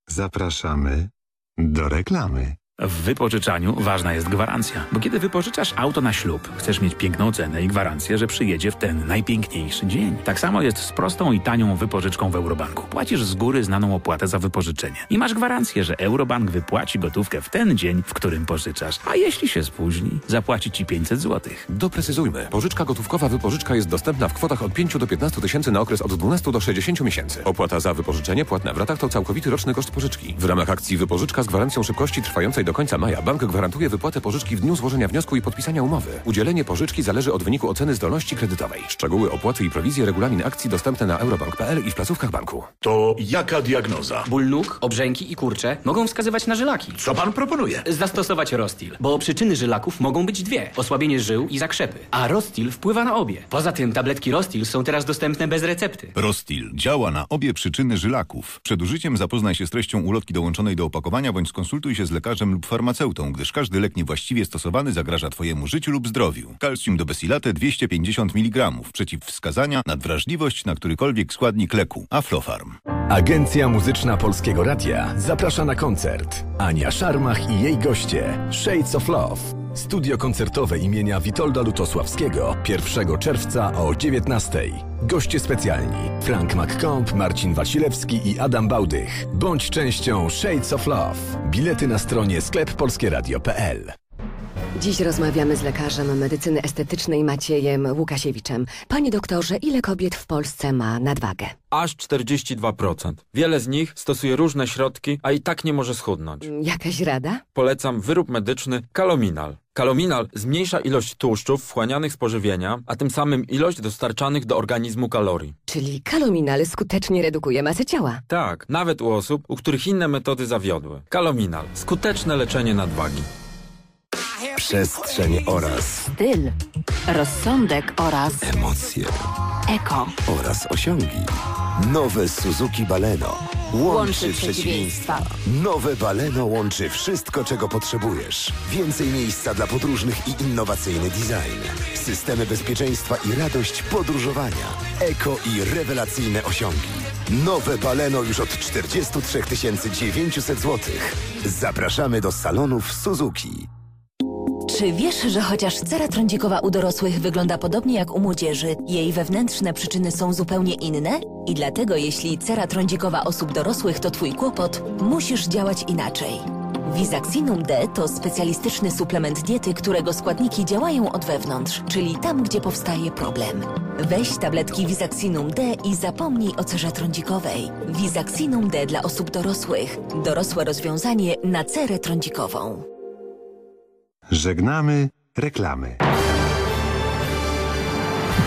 Zapraszamy do reklamy. W wypożyczaniu ważna jest gwarancja, bo kiedy wypożyczasz auto na ślub, chcesz mieć piękną cenę i gwarancję, że przyjedzie w ten najpiękniejszy dzień. Tak samo jest z prostą i tanią wypożyczką w Eurobanku. Płacisz z góry znaną opłatę za wypożyczenie i masz gwarancję, że Eurobank wypłaci gotówkę w ten dzień, w którym pożyczasz. A jeśli się spóźni, zapłaci ci 500 zł. Doprecyzujmy. Pożyczka gotówkowa wypożyczka jest dostępna w kwotach od 5 do 15 tysięcy na okres od 12 do 60 miesięcy. Opłata za wypożyczenie płatna w ratach to całkowity roczny koszt pożyczki. W ramach akcji wypożyczka z gwarancją szybkości trwającej do końca maja bank gwarantuje wypłatę pożyczki w dniu złożenia wniosku i podpisania umowy. Udzielenie pożyczki zależy od wyniku oceny zdolności kredytowej. Szczegóły opłaty i prowizje regulamin akcji dostępne na eurobank.pl i w placówkach banku. To jaka diagnoza? Ból nóg, obrzęki i kurcze mogą wskazywać na żylaki. Co pan proponuje? Zastosować Rostil, bo przyczyny żylaków mogą być dwie. Osłabienie żył i zakrzepy. A Rostil wpływa na obie. Poza tym tabletki Rostil są teraz dostępne bez recepty. Rostil działa na obie przyczyny żylaków. Przed użyciem zapoznaj się z treścią ulotki dołączonej do opakowania bądź skonsultuj się z lekarzem lub farmaceutą, gdyż każdy lek niewłaściwie stosowany zagraża Twojemu życiu lub zdrowiu. Kalcium do Besilate 250 mg. Przeciwwskazania, nadwrażliwość na którykolwiek składnik leku. Aflofarm. Agencja Muzyczna Polskiego Radia zaprasza na koncert. Ania Szarmach i jej goście Shades of Love. Studio koncertowe imienia Witolda Lutosławskiego 1 czerwca o 19. Goście specjalni Frank McComb, Marcin Wasilewski i Adam Bałdych. Bądź częścią Shades of Love. Bilety na stronie skleppolskieradio.pl Dziś rozmawiamy z lekarzem medycyny estetycznej Maciejem Łukasiewiczem. Panie doktorze, ile kobiet w Polsce ma nadwagę? Aż 42%. Wiele z nich stosuje różne środki, a i tak nie może schudnąć. Jakaś rada? Polecam wyrób medyczny Kalominal. Kalominal zmniejsza ilość tłuszczów wchłanianych z pożywienia, a tym samym ilość dostarczanych do organizmu kalorii. Czyli kalominal skutecznie redukuje masę ciała. Tak, nawet u osób, u których inne metody zawiodły. Kalominal. Skuteczne leczenie nadwagi. Przestrzeń oraz Styl, rozsądek oraz emocje eko. oraz osiągi. Nowe Suzuki Baleno łączy, Łączy przeciwieństwa. Nowe Baleno łączy wszystko, czego potrzebujesz. Więcej miejsca dla podróżnych i innowacyjny design. Systemy bezpieczeństwa i radość podróżowania. Eko i rewelacyjne osiągi. Nowe Baleno już od 43 900 zł. Zapraszamy do salonów Suzuki. Czy wiesz, że chociaż cera trądzikowa u dorosłych wygląda podobnie jak u młodzieży, jej wewnętrzne przyczyny są zupełnie inne? I dlatego jeśli cera trądzikowa osób dorosłych to twój kłopot, musisz działać inaczej. Visaxinum D to specjalistyczny suplement diety, którego składniki działają od wewnątrz, czyli tam, gdzie powstaje problem. Weź tabletki Visaxinum D i zapomnij o cerze trądzikowej. Visaxinum D dla osób dorosłych. Dorosłe rozwiązanie na cerę trądzikową. Żegnamy reklamy.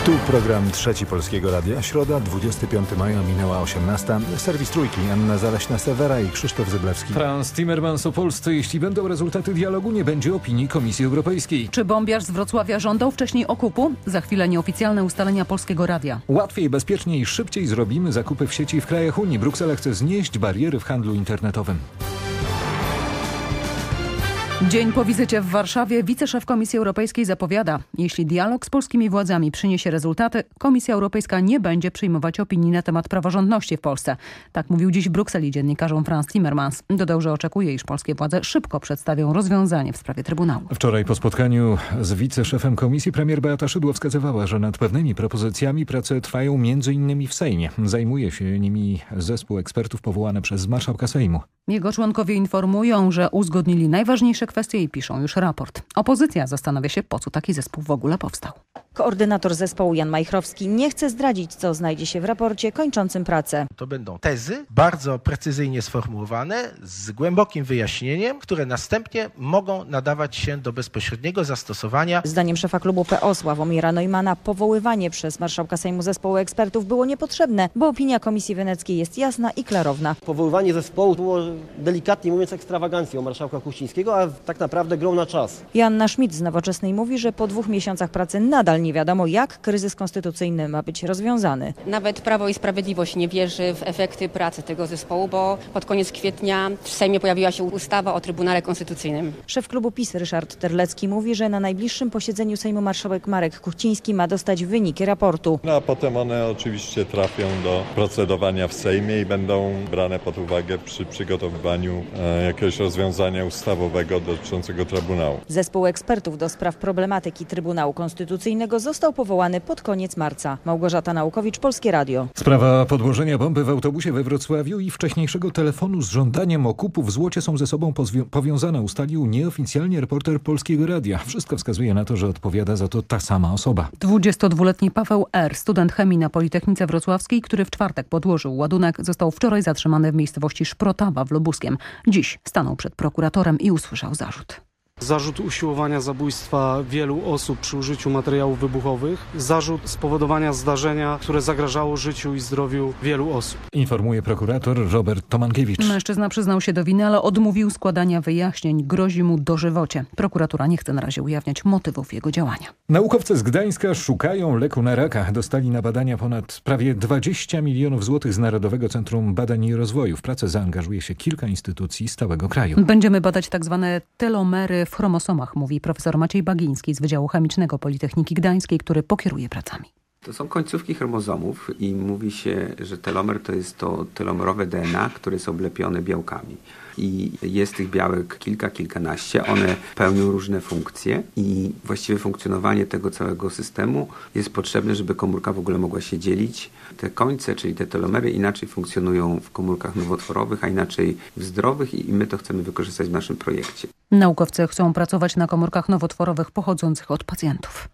Tu program Trzeci Polskiego Radia. Środa, 25 maja, minęła 18. Serwis Trójki, Anna Zaleśna-Sewera i Krzysztof Zyblewski. Franz Timmermans o Polsce. Jeśli będą rezultaty dialogu, nie będzie opinii Komisji Europejskiej. Czy bombiarz z Wrocławia żądał wcześniej okupu? Za chwilę nieoficjalne ustalenia Polskiego Radia. Łatwiej, bezpieczniej i szybciej zrobimy zakupy w sieci w krajach Unii. Bruksela chce znieść bariery w handlu internetowym. Dzień po wizycie w Warszawie wiceszef Komisji Europejskiej zapowiada, jeśli dialog z polskimi władzami przyniesie rezultaty, Komisja Europejska nie będzie przyjmować opinii na temat praworządności w Polsce. Tak mówił dziś w Brukseli dziennikarzom Franz Timmermans. Dodał, że oczekuje, iż polskie władze szybko przedstawią rozwiązanie w sprawie Trybunału. Wczoraj po spotkaniu z wiceszefem komisji premier Beata Szydło wskazywała, że nad pewnymi propozycjami prace trwają m.in. w Sejmie. Zajmuje się nimi zespół ekspertów powołany przez marszałka Sejmu. Jego członkowie informują, że uzgodnili najważniejsze kwestie i piszą już raport. Opozycja zastanawia się, po co taki zespół w ogóle powstał. Koordynator zespołu Jan Majchrowski nie chce zdradzić, co znajdzie się w raporcie kończącym pracę. To będą tezy bardzo precyzyjnie sformułowane, z głębokim wyjaśnieniem, które następnie mogą nadawać się do bezpośredniego zastosowania. Zdaniem szefa klubu PO Sławomira Neumana powoływanie przez marszałka Sejmu zespołu ekspertów było niepotrzebne, bo opinia Komisji Weneckiej jest jasna i klarowna. Powoływanie zespołu było delikatnie mówiąc ekstrawagancją marszałka Kuchcińskiego, a tak naprawdę grą na czas. Joanna Schmidt z Nowoczesnej mówi, że po dwóch miesiącach pracy nadal nie wiadomo, jak kryzys konstytucyjny ma być rozwiązany. Nawet Prawo i Sprawiedliwość nie wierzy w efekty pracy tego zespołu, bo pod koniec kwietnia w Sejmie pojawiła się ustawa o Trybunale Konstytucyjnym. Szef klubu PiS Ryszard Terlecki mówi, że na najbliższym posiedzeniu Sejmu marszałek Marek Kuchciński ma dostać wyniki raportu. No, a potem one oczywiście trafią do procedowania w Sejmie i będą brane pod uwagę przy przygotowywaniu e, jakiegoś rozwiązania ustawowego dotyczącego Trybunału. Zespół ekspertów do spraw problematyki Trybunału Konstytucyjnego został powołany pod koniec marca. Małgorzata Naukowicz, Polskie Radio. Sprawa podłożenia bomby w autobusie we Wrocławiu i wcześniejszego telefonu z żądaniem okupu w Złocie są ze sobą powiązane, ustalił nieoficjalnie reporter Polskiego Radia. Wszystko wskazuje na to, że odpowiada za to ta sama osoba. 22-letni Paweł R., student chemii na Politechnice Wrocławskiej, który w czwartek podłożył ładunek, został wczoraj zatrzymany w miejscowości Szprotawa w Lubuskiem. Dziś stanął przed prokuratorem i usłyszał zarzut. Zarzut usiłowania zabójstwa wielu osób przy użyciu materiałów wybuchowych. Zarzut spowodowania zdarzenia, które zagrażało życiu i zdrowiu wielu osób. Informuje prokurator Robert Tomankiewicz. Mężczyzna przyznał się do winy, ale odmówił składania wyjaśnień. Grozi mu dożywocie. Prokuratura nie chce na razie ujawniać motywów jego działania. Naukowcy z Gdańska szukają leku na raka. Dostali na badania ponad prawie 20 milionów złotych z Narodowego Centrum Badań i Rozwoju. W pracę zaangażuje się kilka instytucji z całego kraju. Będziemy badać tak zwane telomery w chromosomach, mówi profesor Maciej Bagiński z Wydziału Chemicznego Politechniki Gdańskiej, który pokieruje pracami. To są końcówki chromozomów i mówi się, że telomer to jest to telomerowe DNA, które jest oblepione białkami. I jest tych białek kilka, kilkanaście. One pełnią różne funkcje i właściwe funkcjonowanie tego całego systemu jest potrzebne, żeby komórka w ogóle mogła się dzielić. Te końce, czyli te telomery inaczej funkcjonują w komórkach nowotworowych, a inaczej w zdrowych i my to chcemy wykorzystać w naszym projekcie. Naukowcy chcą pracować na komórkach nowotworowych pochodzących od pacjentów.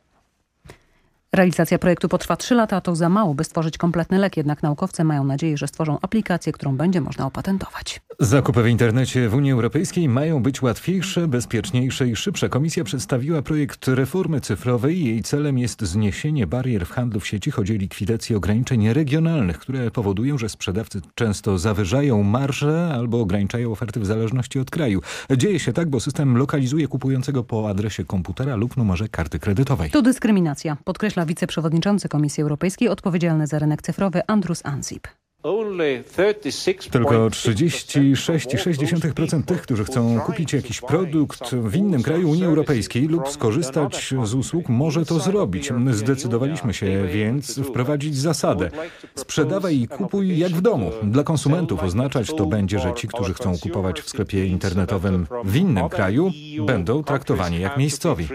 Realizacja projektu potrwa 3 lata, a to za mało, by stworzyć kompletny lek, jednak naukowcy mają nadzieję, że stworzą aplikację, którą będzie można opatentować. Zakupy w internecie w Unii Europejskiej mają być łatwiejsze, bezpieczniejsze i szybsze. Komisja przedstawiła projekt reformy cyfrowej. Jej celem jest zniesienie barier w handlu w sieci. Chodzi o likwidację ograniczeń regionalnych, które powodują, że sprzedawcy często zawyżają marże albo ograniczają oferty w zależności od kraju. Dzieje się tak, bo system lokalizuje kupującego po adresie komputera lub numerze karty kredytowej. To dyskryminacja, podkreśla wiceprzewodniczący Komisji Europejskiej odpowiedzialny za rynek cyfrowy Andrus Ansip. Tylko 36,6% tych, którzy chcą kupić jakiś produkt w innym kraju Unii Europejskiej lub skorzystać z usług, może to zrobić. Zdecydowaliśmy się więc wprowadzić zasadę. Sprzedawaj i kupuj jak w domu. Dla konsumentów oznaczać to będzie, że ci, którzy chcą kupować w sklepie internetowym w innym kraju, będą traktowani jak miejscowi.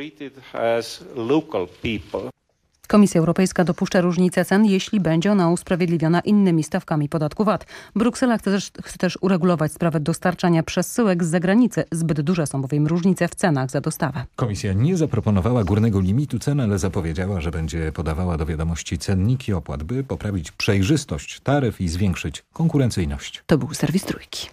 Komisja Europejska dopuszcza różnicę cen, jeśli będzie ona usprawiedliwiona innymi stawkami podatku VAT. Bruksela chce też, chce też uregulować sprawę dostarczania przesyłek z zagranicy. Zbyt duże są bowiem różnice w cenach za dostawę. Komisja nie zaproponowała górnego limitu cen, ale zapowiedziała, że będzie podawała do wiadomości cenniki opłat, by poprawić przejrzystość taryf i zwiększyć konkurencyjność. To był serwis Trójki.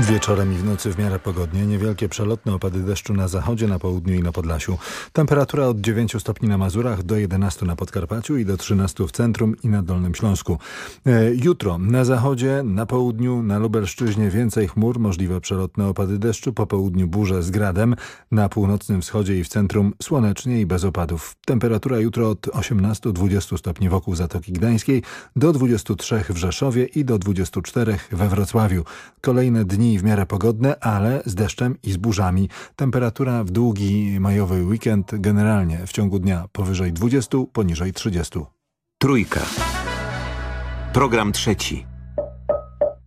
Wieczorem i w nocy w miarę pogodnie, niewielkie przelotne opady deszczu na zachodzie, na południu i na Podlasiu. Temperatura od 9 stopni na Mazurach do 11 na Podkarpaciu i do 13 w centrum i na Dolnym Śląsku. E, jutro na zachodzie, na południu, na Lubelszczyźnie więcej chmur, możliwe przelotne opady deszczu, po południu burze z gradem, na północnym wschodzie i w centrum słonecznie i bez opadów. Temperatura jutro od 18-20 stopni wokół Zatoki Gdańskiej, do 23 w Rzeszowie i do 24 we Wrocławiu. Kolejne dni w miarę pogodne, ale z deszczem i z burzami. Temperatura w długi majowy weekend generalnie w ciągu dnia powyżej 20, poniżej 30. Trójka. Program trzeci.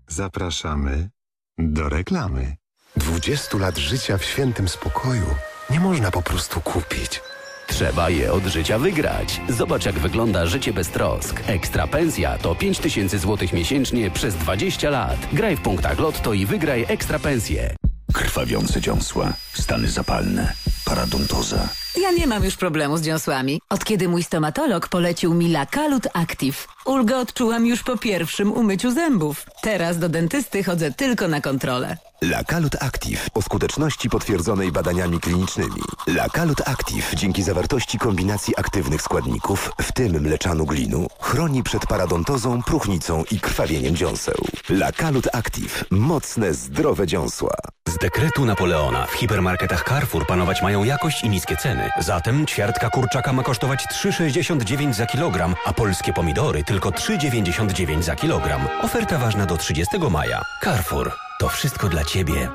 Zapraszamy do reklamy. 20 lat życia w świętym spokoju nie można po prostu kupić. Trzeba je od życia wygrać. Zobacz jak wygląda życie bez trosk. Ekstra pensja to 5000 zł miesięcznie przez 20 lat. Graj w punktach Lotto i wygraj ekstra pensję. Krwawiące dziąsła, stany zapalne, paradontoza. Ja nie mam już problemu z dziąsłami. Od kiedy mój stomatolog polecił mi Lakalut Active. Ulgę odczułam już po pierwszym umyciu zębów. Teraz do dentysty chodzę tylko na kontrolę. Lakalut Active o skuteczności potwierdzonej badaniami klinicznymi. Lakalut Active dzięki zawartości kombinacji aktywnych składników, w tym mleczanu glinu, chroni przed paradontozą, próchnicą i krwawieniem dziąseł. Lakalut Active. Mocne, zdrowe dziąsła. Z dekretu Napoleona w hipermarketach Carrefour panować mają jakość i niskie ceny. Zatem ćwiartka kurczaka ma kosztować 3,69 za kilogram, a polskie pomidory tylko 3,99 za kilogram. Oferta ważna do 30 maja. Carrefour. To wszystko dla Ciebie.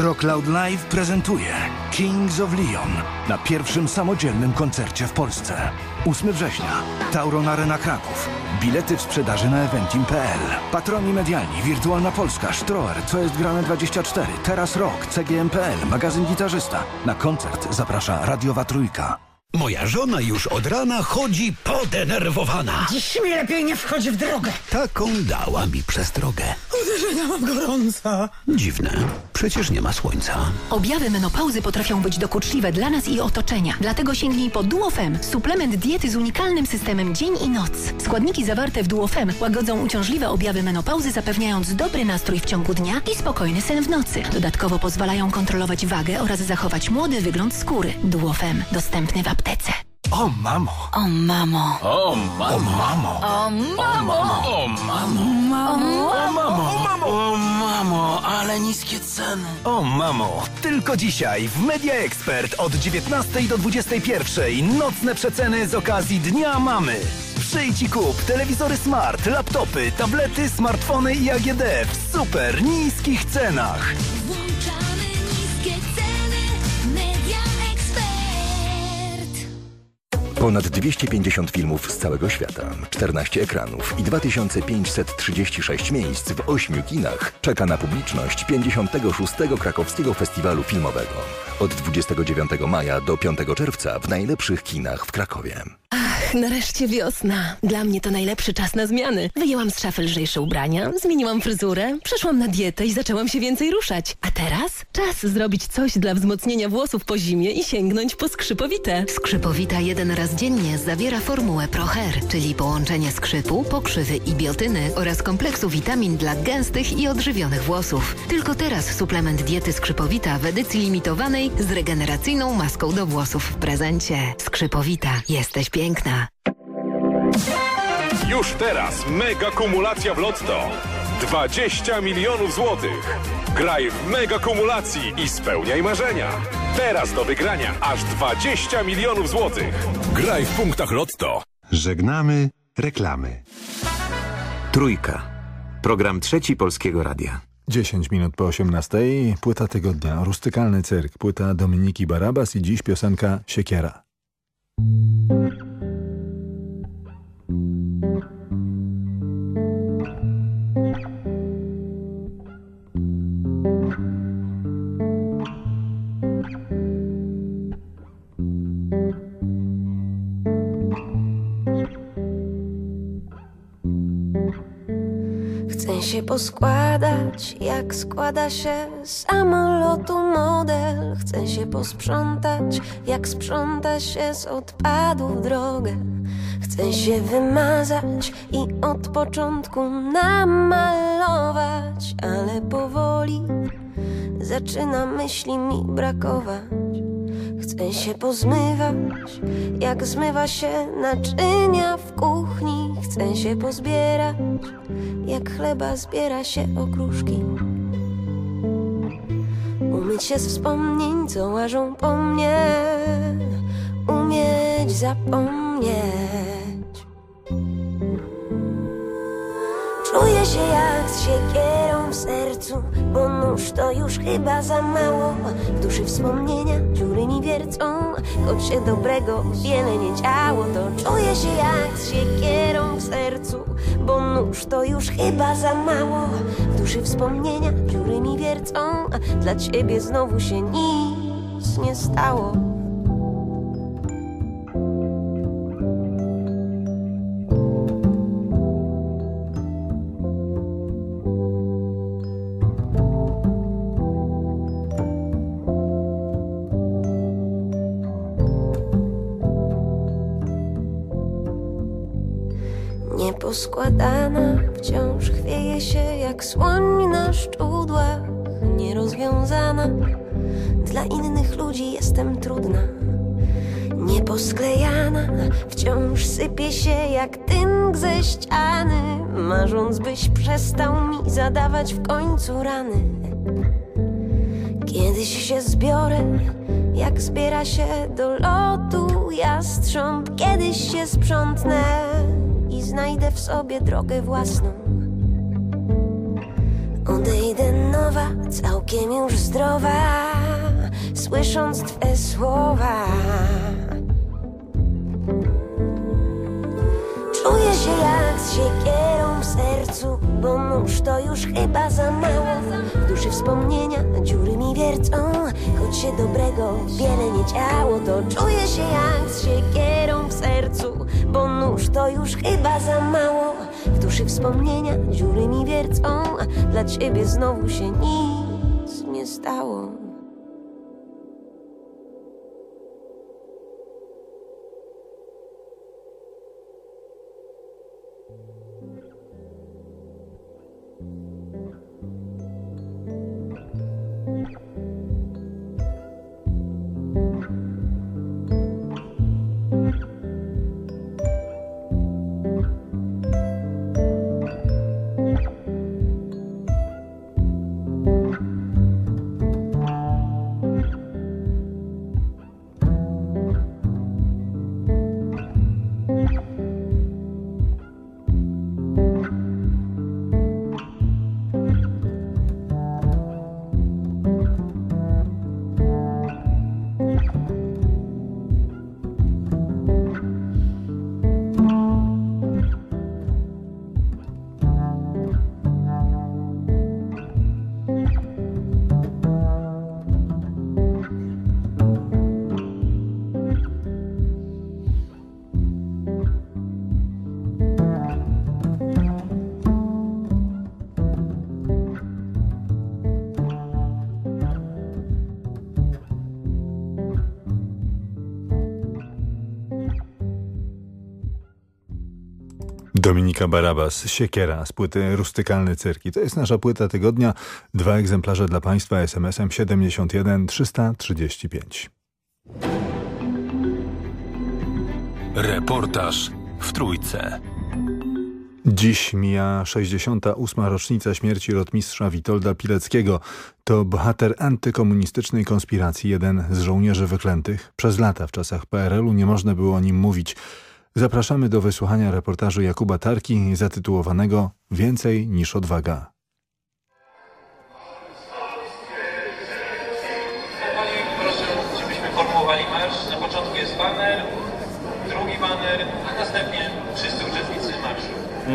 Rock Loud Live prezentuje Kings of Leon na pierwszym samodzielnym koncercie w Polsce. 8 września. Tauron Arena Kraków. Bilety w sprzedaży na eventim.pl. Patroni medialni Wirtualna Polska, Stroer, Co jest grane 24, Teraz Rock, CGM.pl, magazyn Gitarzysta. Na koncert zaprasza Radiowa Trójka. Moja żona już od rana chodzi podenerwowana. Dziś mi lepiej nie wchodzi w drogę. Taką dała mi przestrogę. Uderzenia mam gorąca. Dziwne, przecież nie ma słońca. Objawy menopauzy potrafią być dokuczliwe dla nas i otoczenia. Dlatego sięgnij po Duofem, suplement diety z unikalnym systemem dzień i noc. Składniki zawarte w Duofem łagodzą uciążliwe objawy menopauzy, zapewniając dobry nastrój w ciągu dnia i spokojny sen w nocy. Dodatkowo pozwalają kontrolować wagę oraz zachować młody wygląd skóry. Duofem, dostępny w aptece. O mamo! O mamo! O mamo! O mamo! O mamo! O mamo! O mamo! O mamo, ale niskie ceny. O mamo, tylko dzisiaj w Media Expert od 19 do 21 nocne przeceny z okazji Dnia Mamy. Przyjdź i kup telewizory smart, laptopy, tablety, smartfony i AGD w super niskich cenach. Włączamy niskie ceny Ponad 250 filmów z całego świata, 14 ekranów i 2536 miejsc w 8 kinach czeka na publiczność 56. Krakowskiego Festiwalu Filmowego. Od 29 maja do 5 czerwca w najlepszych kinach w Krakowie. Ach, nareszcie wiosna. Dla mnie to najlepszy czas na zmiany. Wyjęłam z szafy lżejsze ubrania, zmieniłam fryzurę, przeszłam na dietę i zaczęłam się więcej ruszać. A teraz czas zrobić coś dla wzmocnienia włosów po zimie i sięgnąć po skrzypowite. Skrzypowita jeden raz dziennie zawiera formułę ProHair, czyli połączenie skrzypu, pokrzywy i biotyny oraz kompleksu witamin dla gęstych i odżywionych włosów. Tylko teraz suplement diety Skrzypowita w edycji limitowanej z regeneracyjną maską do włosów w prezencie. Skrzypowita. Jesteś piękna. Już teraz mega kumulacja w Lotto. 20 milionów złotych. Graj w mega kumulacji i spełniaj marzenia. Teraz do wygrania aż 20 milionów złotych. Graj w punktach Lotto. Żegnamy reklamy. Trójka. Program trzeci Polskiego Radia. 10 minut po 18. Płyta tygodnia. Rustykalny cyrk. Płyta Dominiki Barabas i dziś piosenka Siekiera. Się poskładać, jak składa się samolotu model. Chcę się posprzątać, jak sprząta się z odpadów drogę. Chcę się wymazać i od początku namalować, ale powoli zaczyna myśli mi brakować. Chcę się pozmywać, jak zmywa się naczynia w kuchni. Chcę się pozbierać, jak chleba zbiera się okruszki. Umyć się z wspomnień, co łażą po mnie, umieć zapomnieć. Czuję się jak z siekierą w sercu, bo nóż to już chyba za mało. W duszy wspomnienia dziury mi wiercą, choć się dobrego wiele nie działo. To czuję się jak z siekierą w sercu, bo nóż to już chyba za mało. W duszy wspomnienia dziury mi wiercą, dla ciebie znowu się nic nie stało. Nieposkładana wciąż chwieje się jak słoń na szczudłach. Nierozwiązana Dla innych ludzi jestem trudna. Nieposklejana wciąż sypie się jak tynk ze ściany Marząc byś przestał mi zadawać w końcu rany. Kiedyś się zbiorę jak zbiera się do lotu jastrząb Kiedyś się sprzątnę i znajdę w sobie drogę własną. Odejdę nowa, całkiem już zdrowa, słysząc Twe słowa. Czuję się jak z siekierą w sercu, bo nóż to już chyba za mało. W duszy wspomnienia dziury mi wiercą, choć się dobrego wiele nie działo, to czuję się jak z siekierą w sercu, bo nóż to już chyba za mało. W duszy wspomnienia dziury mi wiercą, dla ciebie znowu się nic nie stało. Dominika Barabas, Siekiera z płyty Rustykalny Cyrki. To jest nasza płyta tygodnia. Dwa egzemplarze dla Państwa SMS-em 71 335. Reportaż w Trójce. Dziś mija 68. rocznica śmierci rotmistrza Witolda Pileckiego. To bohater antykomunistycznej konspiracji, jeden z żołnierzy wyklętych. Przez lata w czasach PRL-u nie można było o nim mówić. Zapraszamy do wysłuchania reportażu Jakuba Tarki zatytułowanego Więcej niż odwaga.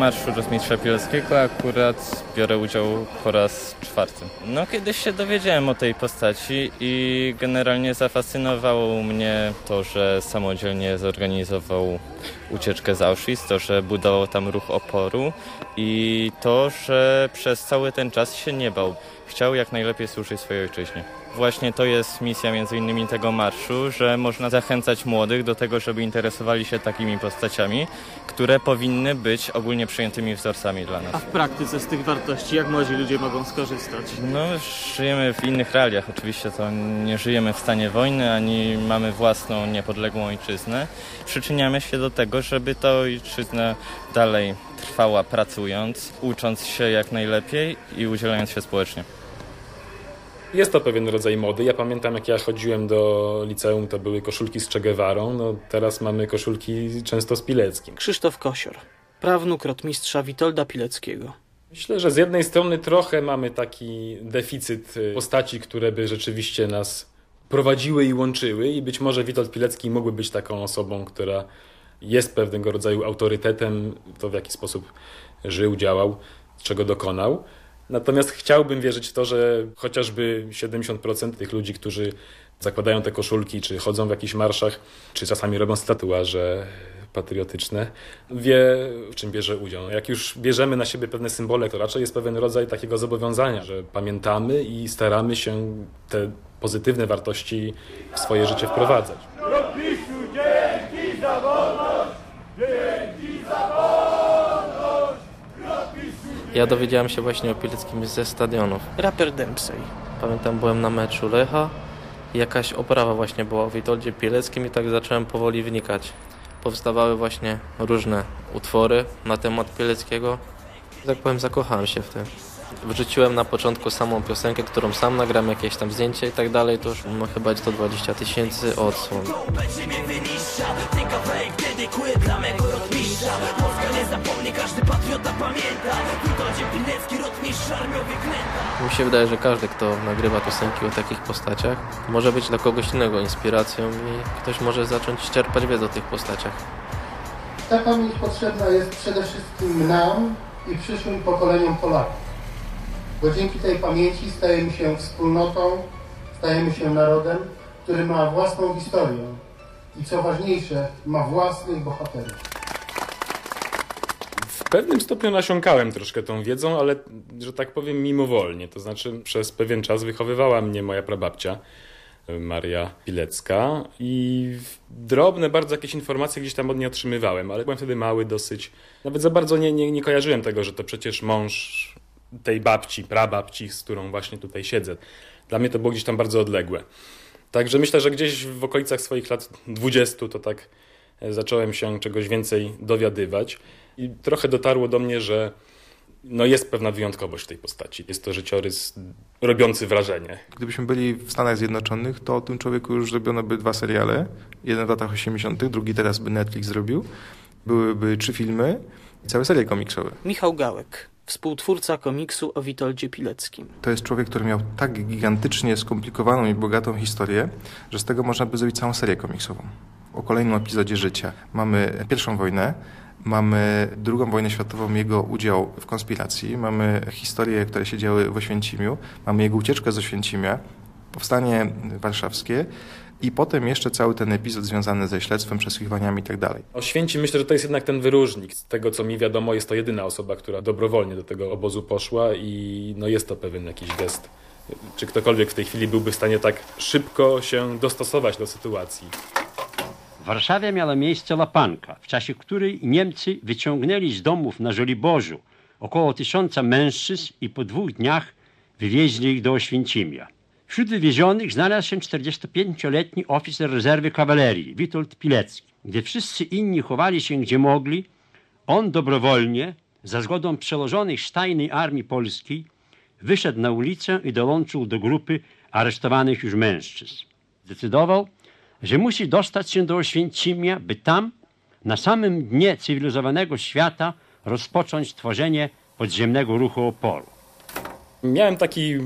Marszu. Rotmistrza Pileckiego akurat biorę udział po raz czwarty. No kiedyś się dowiedziałem o tej postaci i generalnie zafascynowało mnie to, że samodzielnie zorganizował ucieczkę z Auschwitz, to, że budował tam ruch oporu i to, że przez cały ten czas się nie bał. chciał jak najlepiej służyć swojej ojczyźnie. Właśnie to jest misja między innymi tego marszu, że można zachęcać młodych do tego, żeby interesowali się takimi postaciami, które powinny być ogólnie przyjętymi wzorcami dla nas. A w praktyce z tych wartości jak młodzi ludzie mogą skorzystać? No, żyjemy w innych realiach. Oczywiście to nie żyjemy w stanie wojny, ani mamy własną niepodległą ojczyznę. Przyczyniamy się do tego, żeby ta ojczyzna dalej trwała pracując, ucząc się jak najlepiej i udzielając się społecznie. Jest to pewien rodzaj mody. Ja pamiętam, jak ja chodziłem do liceum, to były koszulki z Che Guevarą. No, teraz mamy koszulki często z Pileckim. Krzysztof Kosior, prawnuk rotmistrza Witolda Pileckiego. Myślę, że z jednej strony trochę mamy taki deficyt y, postaci, które by rzeczywiście nas prowadziły i łączyły i być może Witold Pilecki mógłby być taką osobą, która jest pewnego rodzaju autorytetem, to w jaki sposób żył, działał, czego dokonał. Natomiast chciałbym wierzyć w to, że chociażby 70% tych ludzi, którzy zakładają te koszulki, czy chodzą w jakichś marszach, czy czasami robią tatuaże patriotyczne, wie w czym bierze udział. Jak już bierzemy na siebie pewne symbole, to raczej jest pewien rodzaj takiego zobowiązania, że pamiętamy i staramy się te pozytywne wartości w swoje życie wprowadzać. Dzięki za wolność! Ja dowiedziałem się właśnie o Pileckim ze stadionów. Raper Dempsey. Pamiętam, byłem na meczu Lecha i jakaś oprawa właśnie była o Witoldzie Pileckim i tak zacząłem powoli wnikać. Powstawały właśnie różne utwory na temat Pieleckiego. Tak powiem, zakochałem się w tym. Wrzuciłem na początku samą piosenkę, którą sam nagram, jakieś tam zdjęcie i tak dalej, to już no, chyba 120 tysięcy odsłon. Nie zapomni, każdy patriota pamięta Witoldzie Pilecki, rotmistrz armiowy klęta Mi się wydaje, że każdy, kto nagrywa piosenki o takich postaciach, może być dla kogoś innego inspiracją i ktoś może zacząć czerpać wiedzę o tych postaciach. Ta pamięć potrzebna jest przede wszystkim nam i przyszłym pokoleniom Polaków. Bo dzięki tej pamięci stajemy się wspólnotą, stajemy się narodem, który ma własną historię i co ważniejsze, ma własnych bohaterów. Pewnym stopniu nasiąkałem troszkę tą wiedzą, ale że tak powiem mimowolnie. To znaczy przez pewien czas wychowywała mnie moja prababcia. Maria Pilecka i drobne bardzo jakieś informacje gdzieś tam od niej otrzymywałem, ale byłem wtedy mały dosyć. Nawet za bardzo nie, nie, nie kojarzyłem tego, że to przecież mąż tej babci, prababci, z którą właśnie tutaj siedzę. Dla mnie to było gdzieś tam bardzo odległe. Także myślę, że gdzieś w okolicach swoich lat 20 to tak zacząłem się czegoś więcej dowiadywać i trochę dotarło do mnie, że no jest pewna wyjątkowość w tej postaci. Jest to życiorys robiący wrażenie. Gdybyśmy byli w Stanach Zjednoczonych, to o tym człowieku już zrobiono by dwa seriale. Jeden w latach 80., drugi teraz by Netflix zrobił. Byłyby trzy filmy i całe serie komiksowe. Michał Gałek, współtwórca komiksu o Witoldzie Pileckim. To jest człowiek, który miał tak gigantycznie skomplikowaną i bogatą historię, że z tego można by zrobić całą serię komiksową. O kolejnym epizodzie życia. Mamy pierwszą wojnę, Mamy drugą wojnę światową, jego udział w konspiracji, mamy historie, które się działy w Oświęcimiu, mamy jego ucieczkę z Oświęcimia, powstanie warszawskie i potem jeszcze cały ten epizod związany ze śledztwem, przesłuchiwaniami i tak. Oświęcim myślę, że to jest jednak ten wyróżnik. Z tego co mi wiadomo, jest to jedyna osoba, która dobrowolnie do tego obozu poszła i no jest to pewien jakiś gest. Czy ktokolwiek w tej chwili byłby w stanie tak szybko się dostosować do sytuacji? W Warszawie miała miejsce łapanka, w czasie której Niemcy wyciągnęli z domów na Żoliborzu około tysiąca mężczyzn i po dwóch dniach wywieźli ich do Oświęcimia. Wśród wywiezionych znalazł się 45-letni oficer rezerwy kawalerii, Witold Pilecki. Gdy wszyscy inni chowali się gdzie mogli, on dobrowolnie, za zgodą przełożonych stajnej armii polskiej, wyszedł na ulicę i dołączył do grupy aresztowanych już mężczyzn. Zdecydował, że musi dostać się do Oświęcimia, by tam, na samym dnie cywilizowanego świata, rozpocząć tworzenie podziemnego ruchu oporu. Miałem taki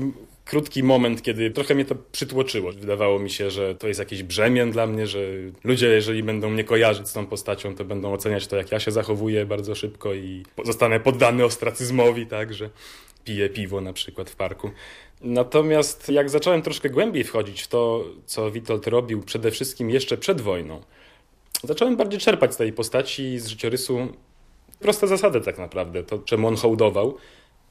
krótki moment, kiedy trochę mnie to przytłoczyło. Wydawało mi się, że to jest jakiś brzemień dla mnie, że ludzie, jeżeli będą mnie kojarzyć z tą postacią, to będą oceniać to, jak ja się zachowuję bardzo szybko i zostanę poddany ostracyzmowi, tak, że piję piwo na przykład w parku. Natomiast jak zacząłem troszkę głębiej wchodzić w to, co Witold robił przede wszystkim jeszcze przed wojną, zacząłem bardziej czerpać z tej postaci, z życiorysu proste zasady tak naprawdę, to czemu on hołdował.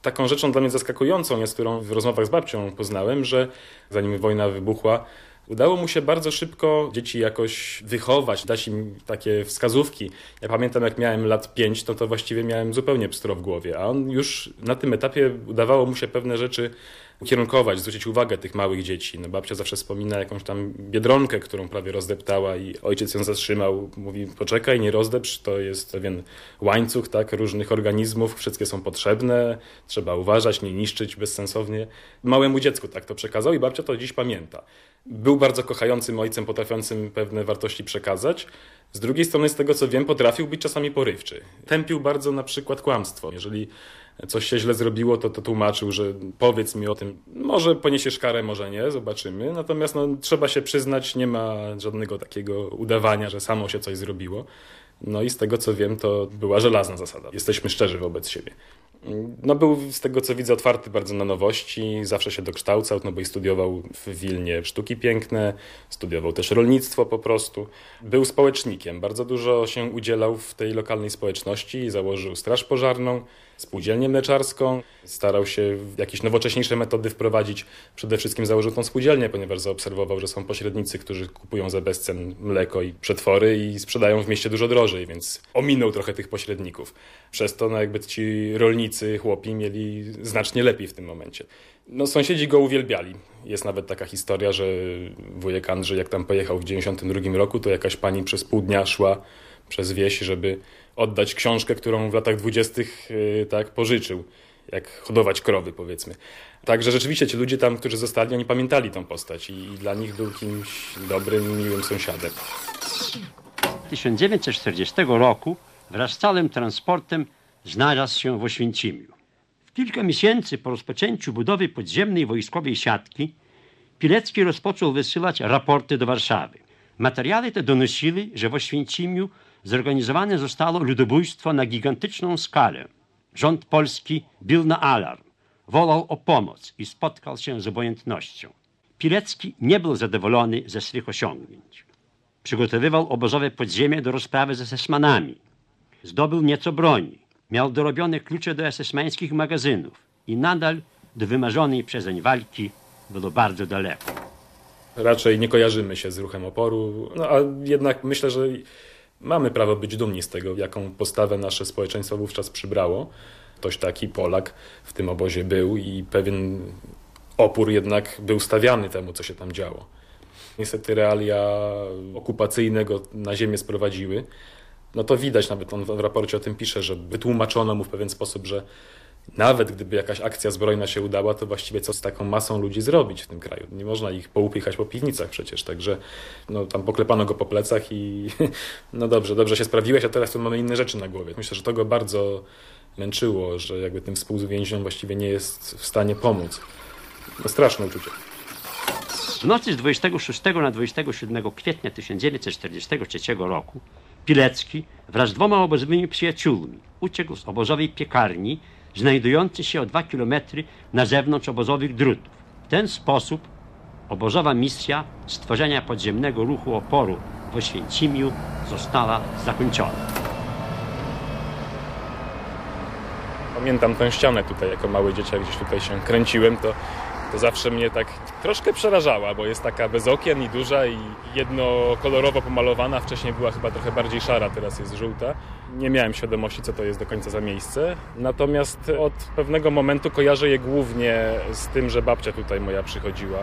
Taką rzeczą dla mnie zaskakującą jest, którą w rozmowach z babcią poznałem, że zanim wojna wybuchła, Udało mu się bardzo szybko dzieci jakoś wychować, dać im takie wskazówki. Ja pamiętam, jak miałem lat pięć, to to właściwie miałem zupełnie pstro w głowie, a on już na tym etapie udawało mu się pewne rzeczy ukierunkować, zwrócić uwagę tych małych dzieci. No, babcia zawsze wspomina jakąś tam biedronkę, którą prawie rozdeptała i ojciec ją zatrzymał. Mówi, poczekaj, nie rozdepcz, to jest pewien łańcuch tak, różnych organizmów, wszystkie są potrzebne, trzeba uważać, nie niszczyć bezsensownie. Małemu dziecku tak to przekazał i babcia to dziś pamięta. Był bardzo kochającym ojcem, potrafiącym pewne wartości przekazać. Z drugiej strony, z tego co wiem, potrafił być czasami porywczy. Tępił bardzo na przykład kłamstwo. Jeżeli coś się źle zrobiło, to, to tłumaczył, że powiedz mi o tym. Może poniesiesz karę, może nie, zobaczymy. Natomiast no, trzeba się przyznać, nie ma żadnego takiego udawania, że samo się coś zrobiło. No i z tego co wiem, to była żelazna zasada. Jesteśmy szczerzy wobec siebie. No był z tego co widzę otwarty bardzo na nowości, zawsze się dokształcał, no bo i studiował w Wilnie sztuki piękne, studiował też rolnictwo po prostu. Był społecznikiem, bardzo dużo się udzielał w tej lokalnej społeczności, założył straż pożarną, spółdzielnię mleczarską, starał się jakieś nowocześniejsze metody wprowadzić. Przede wszystkim założył tą spółdzielnię, ponieważ zaobserwował, że są pośrednicy, którzy kupują za bezcen mleko i przetwory i sprzedają w mieście dużo drożej, więc ominął trochę tych pośredników. Przez to no, jakby ci rolnicy, chłopi mieli znacznie lepiej w tym momencie. No, sąsiedzi go uwielbiali. Jest nawet taka historia, że wujek Andrzej, jak tam pojechał w 92 roku, to jakaś pani przez pół dnia szła przez wieś, żeby oddać książkę, którą w latach dwudziestych y, tak pożyczył, jak hodować krowy powiedzmy. Także rzeczywiście ci ludzie tam, którzy zostali, oni pamiętali tą postać i dla nich był kimś dobrym, miłym sąsiadem. 1940 roku wraz z całym transportem znalazł się w Oświęcimiu. W kilka miesięcy po rozpoczęciu budowy podziemnej wojskowej siatki Pilecki rozpoczął wysyłać raporty do Warszawy. Materiały te donosiły, że w Oświęcimiu zorganizowane zostało ludobójstwo na gigantyczną skalę. Rząd polski bił na alarm, wolał o pomoc i spotkał się z obojętnością. Pilecki nie był zadowolony ze swych osiągnięć. Przygotowywał obozowe podziemie do rozprawy z esesmanami. Zdobył nieco broni. Miał dorobione klucze do esesmańskich magazynów i nadal do wymarzonej przezeń walki było bardzo daleko. Raczej nie kojarzymy się z ruchem oporu, no a jednak myślę, że Mamy prawo być dumni z tego, jaką postawę nasze społeczeństwo wówczas przybrało. Ktoś taki Polak w tym obozie był i pewien opór jednak był stawiany temu, co się tam działo. Niestety realia okupacyjnego na ziemię sprowadziły. No to widać, nawet on w raporcie o tym pisze, że wytłumaczono mu w pewien sposób, że nawet gdyby jakaś akcja zbrojna się udała, to właściwie co z taką masą ludzi zrobić w tym kraju? Nie można ich poupychać po piwnicach przecież, także no, tam poklepano go po plecach i no dobrze, dobrze się sprawiłeś, a teraz tu mamy inne rzeczy na głowie. Myślę, że to go bardzo męczyło, że jakby tym współwięźniom właściwie nie jest w stanie pomóc. No straszne uczucie. W nocy z 26 na 27 kwietnia 1943 roku Pilecki wraz z dwoma obozowymi przyjaciółmi uciekł z obozowej piekarni znajdujący się o dwa kilometry na zewnątrz obozowych drutów. W ten sposób obozowa misja stworzenia podziemnego ruchu oporu w Oświęcimiu została zakończona. Pamiętam tę ścianę tutaj jako mały dzieciak, gdzieś tutaj się kręciłem, to to zawsze mnie tak troszkę przerażała, bo jest taka bez okien i duża i jednokolorowo pomalowana. Wcześniej była chyba trochę bardziej szara, teraz jest żółta. Nie miałem świadomości, co to jest do końca za miejsce. Natomiast od pewnego momentu kojarzę je głównie z tym, że babcia tutaj moja przychodziła.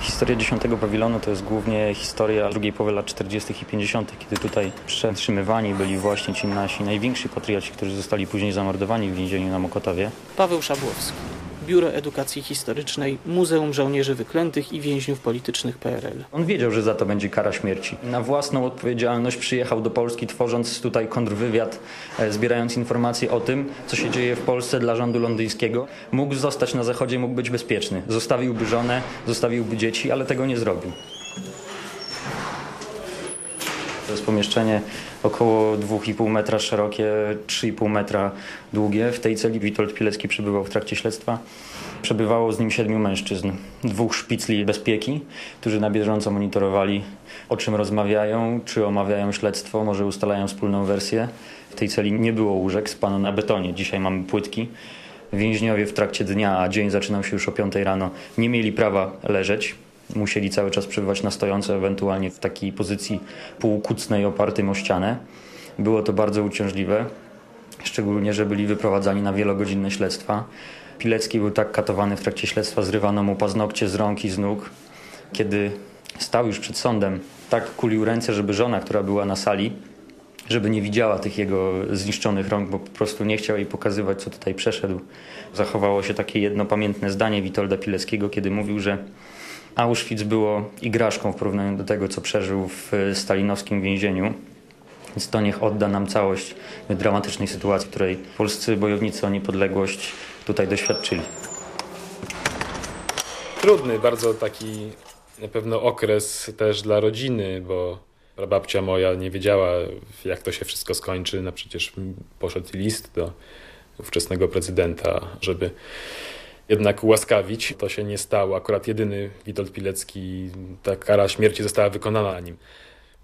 Historia 10 pawilonu to jest głównie historia drugiej połowy lat 40. i 50., kiedy tutaj przetrzymywani byli właśnie ci nasi najwięksi patrioci, którzy zostali później zamordowani w więzieniu na Mokotowie. Paweł Szabłowski. Biuro Edukacji Historycznej, Muzeum Żołnierzy Wyklętych i Więźniów Politycznych PRL. On wiedział, że za to będzie kara śmierci. Na własną odpowiedzialność przyjechał do Polski, tworząc tutaj kontrwywiad, e, zbierając informacje o tym, co się dzieje w Polsce dla rządu londyńskiego. Mógł zostać na zachodzie, mógł być bezpieczny. Zostawiłby żonę, zostawiłby dzieci, ale tego nie zrobił. To jest pomieszczenie około 2,5 metra szerokie, 3,5 metra długie. W tej celi Witold Pilecki przebywał w trakcie śledztwa. Przebywało z nim siedmiu mężczyzn, dwóch szpicli bezpieki, którzy na bieżąco monitorowali, o czym rozmawiają, czy omawiają śledztwo, może ustalają wspólną wersję. W tej celi nie było łóżek, spano na betonie. Dzisiaj mamy płytki. więźniowie w trakcie dnia, a dzień zaczynał się już o 5 rano, nie mieli prawa leżeć. Musieli cały czas przebywać na stojąco, ewentualnie w takiej pozycji półkucnej opartym o ścianę. Było to bardzo uciążliwe, szczególnie, że byli wyprowadzani na wielogodzinne śledztwa. Pilecki był tak katowany w trakcie śledztwa, zrywano mu paznokcie z rąk i z nóg. Kiedy stał już przed sądem, tak kulił ręce, żeby żona, która była na sali, żeby nie widziała tych jego zniszczonych rąk, bo po prostu nie chciał jej pokazywać, co tutaj przeszedł. Zachowało się takie jedno pamiętne zdanie Witolda Pileckiego, kiedy mówił, że Auschwitz było igraszką w porównaniu do tego, co przeżył w stalinowskim więzieniu. Więc to niech odda nam całość dramatycznej sytuacji, której polscy bojownicy o niepodległość tutaj doświadczyli. Trudny, bardzo taki na pewno okres też dla rodziny, bo babcia moja nie wiedziała, jak to się wszystko skończy. No przecież poszedł list do ówczesnego prezydenta, żeby jednak ułaskawić. To się nie stało. Akurat jedyny Witold Pilecki, ta kara śmierci została wykonana na nim.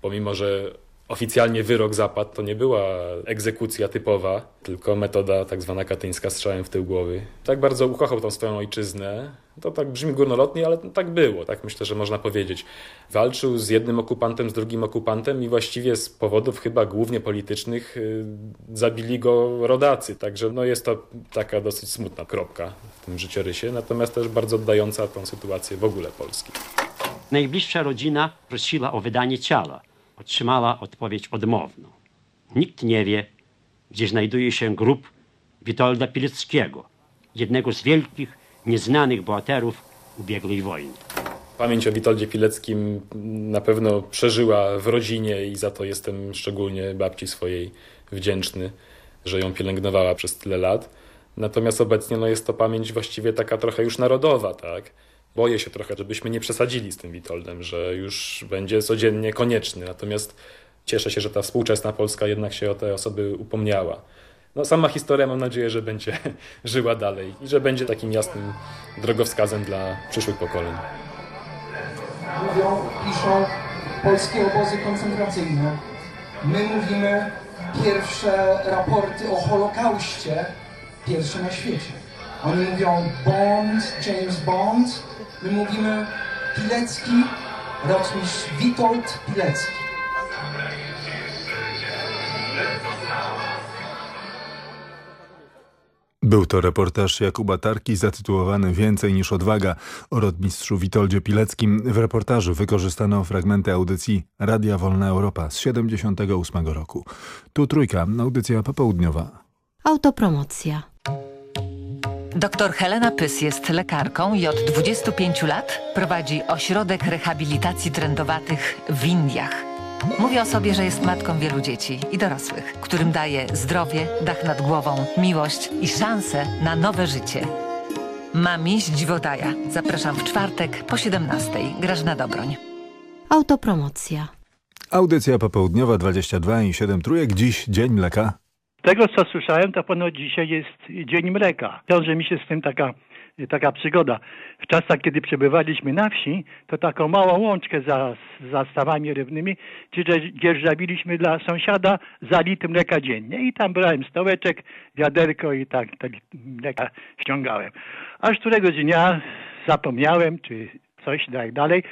Pomimo, że oficjalnie wyrok zapadł, to nie była egzekucja typowa, tylko metoda tak zwana katyńska strzałem w tył głowy. Tak bardzo ukochał tą swoją ojczyznę. To tak brzmi górnolotnie, ale tak było, tak myślę, że można powiedzieć. Walczył z jednym okupantem, z drugim okupantem i właściwie z powodów chyba głównie politycznych yy, zabili go rodacy. Także no jest to taka dosyć smutna kropka w tym życiorysie, natomiast też bardzo oddająca tą sytuację w ogóle Polski. Najbliższa rodzina prosiła o wydanie ciała otrzymała odpowiedź odmowną. Nikt nie wie, gdzie znajduje się grób Witolda Pileckiego, jednego z wielkich, nieznanych bohaterów ubiegłej wojny. Pamięć o Witoldzie Pileckim na pewno przeżyła w rodzinie i za to jestem szczególnie babci swojej wdzięczny, że ją pielęgnowała przez tyle lat. Natomiast obecnie no, jest to pamięć właściwie taka trochę już narodowa, tak? boję się trochę, żebyśmy nie przesadzili z tym Witoldem, że już będzie codziennie konieczny. Natomiast cieszę się, że ta współczesna Polska jednak się o te osoby upomniała. No, sama historia mam nadzieję, że będzie żyła dalej i że będzie takim jasnym drogowskazem dla przyszłych pokoleń. Mówią, piszą polskie obozy koncentracyjne. My mówimy pierwsze raporty o Holokauście, pierwsze na świecie. Oni mówią Bond, James Bond, My mówimy Pilecki, rotmistrz Witold Pilecki. Był to reportaż Jakuba Tarki zatytułowany Więcej niż odwaga o rodmistrzu Witoldzie Pileckim. W reportażu wykorzystano fragmenty audycji Radia Wolna Europa z 78 roku. Tu trójka, audycja popołudniowa. Autopromocja. Doktor Helena Pys jest lekarką i od 25 lat prowadzi ośrodek rehabilitacji trędowatych w Indiach. Mówi o sobie, że jest matką wielu dzieci i dorosłych, którym daje zdrowie, dach nad głową, miłość i szansę na nowe życie. Mami Dziwodaja. Zapraszam w czwartek po 17. Grażna Dobroń. Autopromocja. Audycja popołudniowa 22 i 7 trójek. Dziś Dzień Mleka tego, co słyszałem, to ponoć dzisiaj jest Dzień Mleka. Wiąże mi się z tym taka, taka przygoda. W czasach, kiedy przebywaliśmy na wsi, to taką małą łączkę za, za stawami rybnymi dzierżawiliśmy dla sąsiada za litr mleka dziennie. I tam brałem stołeczek, wiaderko i tak, tak mleka ściągałem. Aż któregoś dnia zapomniałem, czy coś tak dalej,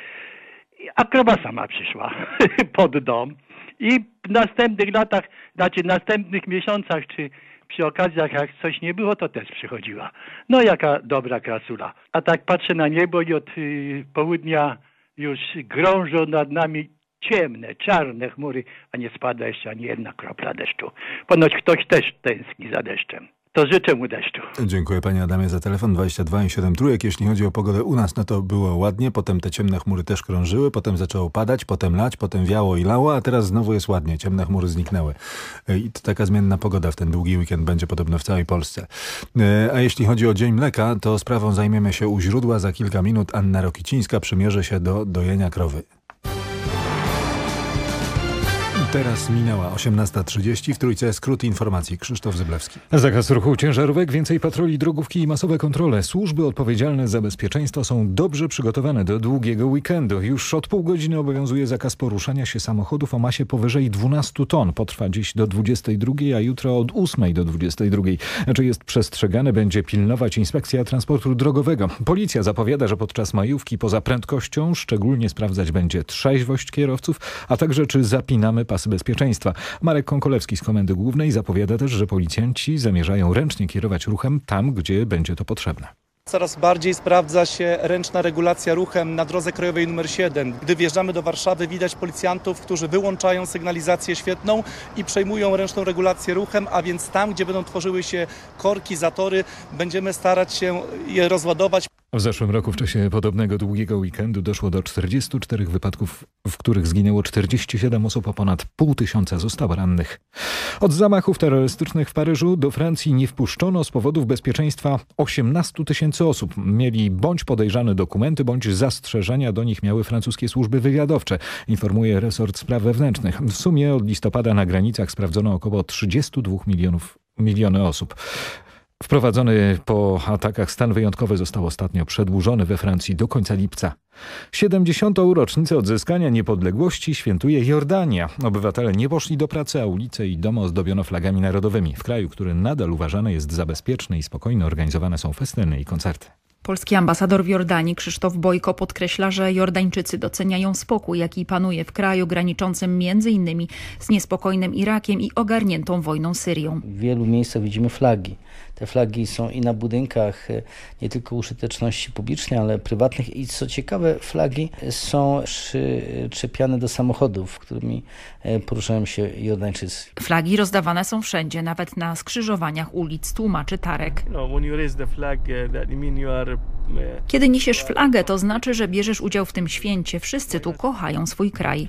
a krowa sama przyszła pod dom i w następnych latach, znaczy w następnych miesiącach, czy przy okazjach, jak coś nie było, to też przychodziła. No jaka dobra krasula. A tak patrzę na niebo i od y, południa już grążą nad nami ciemne, czarne chmury, a nie spada jeszcze ani jedna kropla deszczu. Ponoć ktoś też tęskni za deszczem to życzę mu deszczu. Dziękuję panie Adamie za telefon 22 i 7 trójek. Jeśli chodzi o pogodę u nas, no to było ładnie, potem te ciemne chmury też krążyły, potem zaczęło padać, potem lać, potem wiało i lało, a teraz znowu jest ładnie, ciemne chmury zniknęły. E, I to taka zmienna pogoda w ten długi weekend będzie podobno w całej Polsce. E, a jeśli chodzi o Dzień Mleka, to sprawą zajmiemy się u źródła. Za kilka minut Anna Rokicińska przymierzy się do dojenia krowy. Teraz minęła 18.30 w Trójce skrót informacji. Krzysztof Zyblewski. Zakaz ruchu ciężarówek, więcej patroli drogówki i masowe kontrole. Służby odpowiedzialne za bezpieczeństwo są dobrze przygotowane do długiego weekendu. Już od pół godziny obowiązuje zakaz poruszania się samochodów o masie powyżej 12 ton. Potrwa dziś do 22, a jutro od 8 do 22. Czy jest przestrzegane, będzie pilnować Inspekcja Transportu Drogowego. Policja zapowiada, że podczas majówki poza prędkością szczególnie sprawdzać będzie trzeźwość kierowców, a także czy zapinamy pasy bezpieczeństwa. Marek Konkolewski z Komendy Głównej zapowiada też, że policjanci zamierzają ręcznie kierować ruchem tam, gdzie będzie to potrzebne. Coraz bardziej sprawdza się ręczna regulacja ruchem na drodze krajowej nr 7. Gdy wjeżdżamy do Warszawy, widać policjantów, którzy wyłączają sygnalizację świetną i przejmują ręczną regulację ruchem, a więc tam, gdzie będą tworzyły się korki, zatory, będziemy starać się je rozładować. W zeszłym roku w czasie podobnego długiego weekendu doszło do 44 wypadków, w których zginęło 47 osób, a ponad pół tysiąca zostało rannych. Od zamachów terrorystycznych w Paryżu do Francji nie wpuszczono z powodów bezpieczeństwa 18 tysięcy osób. Mieli bądź podejrzane dokumenty, bądź zastrzeżenia do nich miały francuskie służby wywiadowcze, informuje resort spraw wewnętrznych. W sumie od listopada na granicach sprawdzono około 32 milionów miliony osób. Wprowadzony po atakach stan wyjątkowy został ostatnio przedłużony we Francji do końca lipca. 70. rocznicę odzyskania niepodległości świętuje Jordania. Obywatele nie poszli do pracy, a ulice i domy ozdobiono flagami narodowymi. W kraju, który nadal uważany jest za bezpieczny i spokojny, organizowane są festyny i koncerty. Polski ambasador w Jordanii Krzysztof Bojko podkreśla, że Jordańczycy doceniają spokój, jaki panuje w kraju graniczącym między innymi z niespokojnym Irakiem i ogarniętą wojną Syrią. W wielu miejscach widzimy flagi. Te flagi są i na budynkach nie tylko użyteczności publicznej, ale prywatnych i co ciekawe flagi są przyczepiane do samochodów, którymi poruszają się Jordańczycy. Flagi rozdawane są wszędzie, nawet na skrzyżowaniach ulic, tłumaczy Tarek. Kiedy niesiesz flagę, to znaczy, że bierzesz udział w tym święcie. Wszyscy tu kochają swój kraj.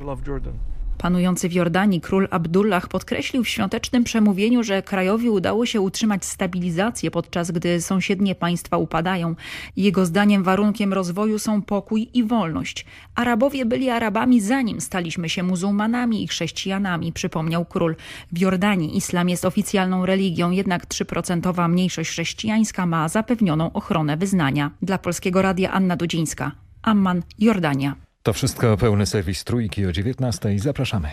Panujący w Jordanii król Abdullah podkreślił w świątecznym przemówieniu, że krajowi udało się utrzymać stabilizację, podczas gdy sąsiednie państwa upadają. Jego zdaniem warunkiem rozwoju są pokój i wolność. Arabowie byli Arabami zanim staliśmy się muzułmanami i chrześcijanami, przypomniał król. W Jordanii islam jest oficjalną religią, jednak 3% mniejszość chrześcijańska ma zapewnioną ochronę wyznania. Dla Polskiego Radia Anna Dudzińska. Amman, Jordania. To wszystko pełny serwis Trójki o 19. Zapraszamy.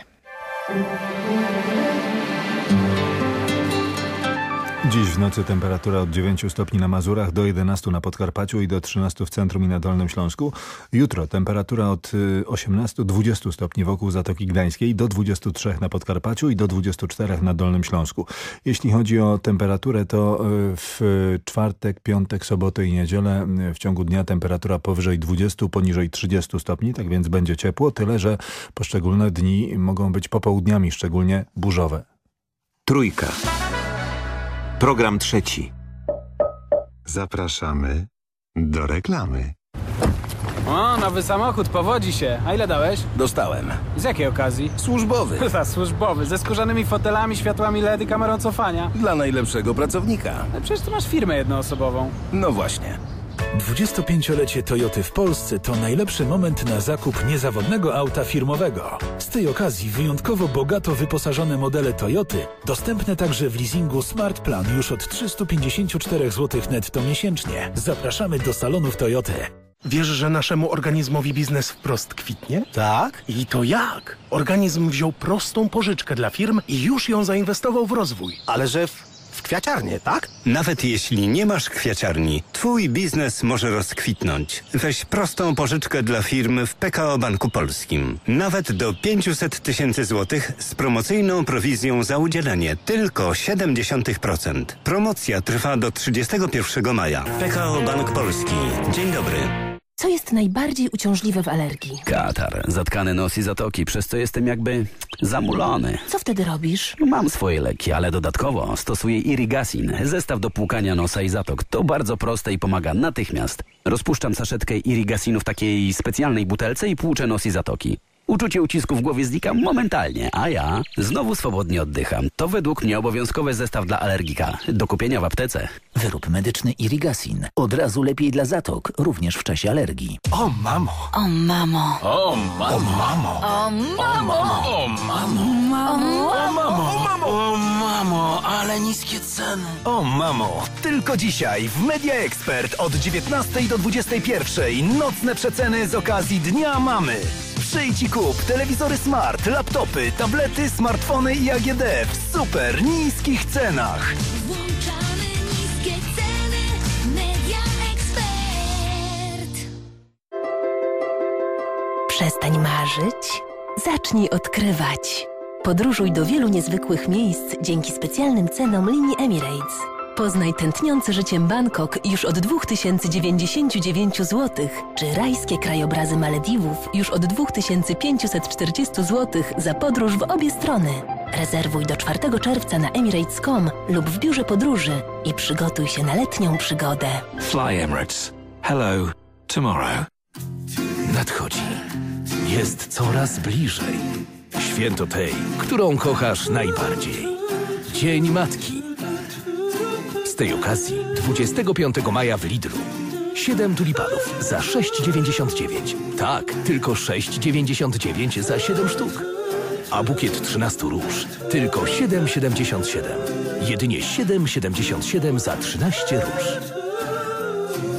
Dziś w nocy temperatura od 9 stopni na Mazurach do 11 na Podkarpaciu i do 13 w centrum i na Dolnym Śląsku. Jutro temperatura od 18-20 stopni wokół Zatoki Gdańskiej do 23 na Podkarpaciu i do 24 na Dolnym Śląsku. Jeśli chodzi o temperaturę, to w czwartek, piątek, sobotę i niedzielę w ciągu dnia temperatura powyżej 20, poniżej 30 stopni, tak więc będzie ciepło, tyle że poszczególne dni mogą być popołudniami szczególnie burzowe. Trójka. Program trzeci. Zapraszamy do reklamy. O, nowy samochód, powodzi się. A ile dałeś? Dostałem. Z jakiej okazji? Służbowy. Za służbowy, ze skórzanymi fotelami, światłami LED i kamerą cofania. Dla najlepszego pracownika. Ale przecież ty masz firmę jednoosobową. No właśnie. 25-lecie Toyoty w Polsce to najlepszy moment na zakup niezawodnego auta firmowego. Z tej okazji wyjątkowo bogato wyposażone modele Toyoty, dostępne także w leasingu Smart Plan już od 354 zł netto miesięcznie. Zapraszamy do salonów Toyoty. Wiesz, że naszemu organizmowi biznes wprost kwitnie? Tak? I to jak? Organizm wziął prostą pożyczkę dla firm i już ją zainwestował w rozwój. Ale że w, w kwiaciarnię, tak? Nawet jeśli nie masz kwiaciarni, twój biznes może rozkwitnąć. Weź prostą pożyczkę dla firmy w PKO Banku Polskim. Nawet do 500 tysięcy złotych z promocyjną prowizją za udzielenie tylko 0,7%. Promocja trwa do 31 maja. PKO Bank Polski. Dzień dobry. Co jest najbardziej uciążliwe w alergii? Katar, zatkane nos i zatoki, przez co jestem jakby zamulony. Co wtedy robisz? Mam swoje leki, ale dodatkowo stosuję Irigasin, zestaw do płukania nosa i zatok. To bardzo proste i pomaga natychmiast. Rozpuszczam saszetkę Irigasinu w takiej specjalnej butelce i płuczę nos i zatoki. Uczucie ucisku w głowie znika momentalnie, a ja znowu swobodnie oddycham. To według mnie obowiązkowy zestaw dla alergika. Do kupienia w aptece. Wyrób medyczny Irigasin. Od razu lepiej dla zatok, również w czasie alergii. O mamo! O mamo. O mamo! O mamo. O mamo! Mamo. O mamo! O mamo! O mamo, ale niskie ceny. O mamo! Tylko dzisiaj w Media Expert od 19 do 21 nocne przeceny z okazji Dnia Mamy. Przyjdź i kup telewizory smart, laptopy, tablety, smartfony i AGD w super niskich cenach. Włączamy niskie ceny. Media Expert. Przestań marzyć, zacznij odkrywać. Podróżuj do wielu niezwykłych miejsc dzięki specjalnym cenom linii Emirates. Poznaj tętniące życiem Bangkok już od 2099 zł, czy rajskie krajobrazy Malediwów już od 2540 zł za podróż w obie strony. Rezerwuj do 4 czerwca na emirates.com lub w biurze podróży i przygotuj się na letnią przygodę. Fly Emirates. Hello, tomorrow. Nadchodzi. Jest coraz bliżej. Święto tej, którą kochasz najbardziej. Dzień Matki. Z tej okazji 25 maja w Lidlu. 7 tulipanów za 6,99. Tak, tylko 6,99 za 7 sztuk. A bukiet 13 róż tylko 7,77. Jedynie 7,77 za 13 róż.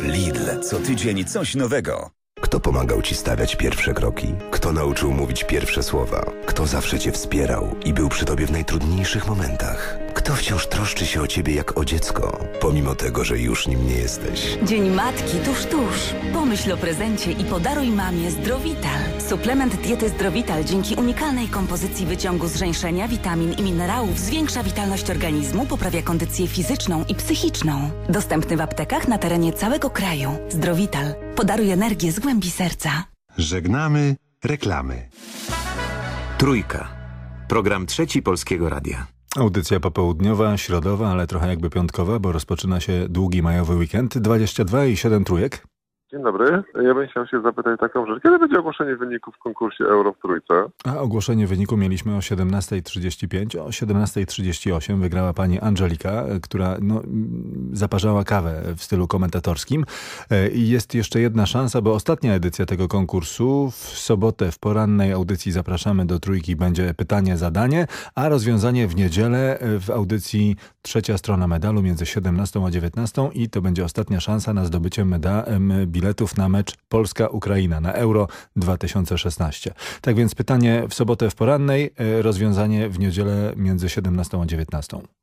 Lidl, co tydzień coś nowego. Kto pomagał Ci stawiać pierwsze kroki? Kto nauczył mówić pierwsze słowa? Kto zawsze Cię wspierał i był przy Tobie w najtrudniejszych momentach? Kto wciąż troszczy się o Ciebie jak o dziecko, pomimo tego, że już nim nie jesteś? Dzień Matki tuż, tuż. Pomyśl o prezencie i podaruj mamie Zdrowital. Suplement diety Zdrowital dzięki unikalnej kompozycji wyciągu zżeńszenia, witamin i minerałów zwiększa witalność organizmu, poprawia kondycję fizyczną i psychiczną. Dostępny w aptekach na terenie całego kraju. Zdrowital. Podaruj energię z głębi serca. Żegnamy reklamy. Trójka. Program trzeci Polskiego Radia. Audycja popołudniowa, środowa, ale trochę jakby piątkowa, bo rozpoczyna się długi majowy weekend. 22 i 7 trójek. Dzień dobry. Ja bym chciał się zapytać taką rzecz. Kiedy będzie ogłoszenie wyników w konkursie Euro w Trójce? A ogłoszenie wyniku mieliśmy o 17.35. O 17.38 wygrała pani Angelika, która no, zaparzała kawę w stylu komentatorskim. E, I jest jeszcze jedna szansa, bo ostatnia edycja tego konkursu w sobotę w porannej audycji zapraszamy do Trójki będzie pytanie, zadanie, a rozwiązanie w niedzielę e, w audycji trzecia strona medalu między 17 a 19 i to będzie ostatnia szansa na zdobycie meda, em, biletów na mecz Polska-Ukraina na Euro 2016. Tak więc pytanie w sobotę w porannej, e, rozwiązanie w niedzielę między 17 a 19.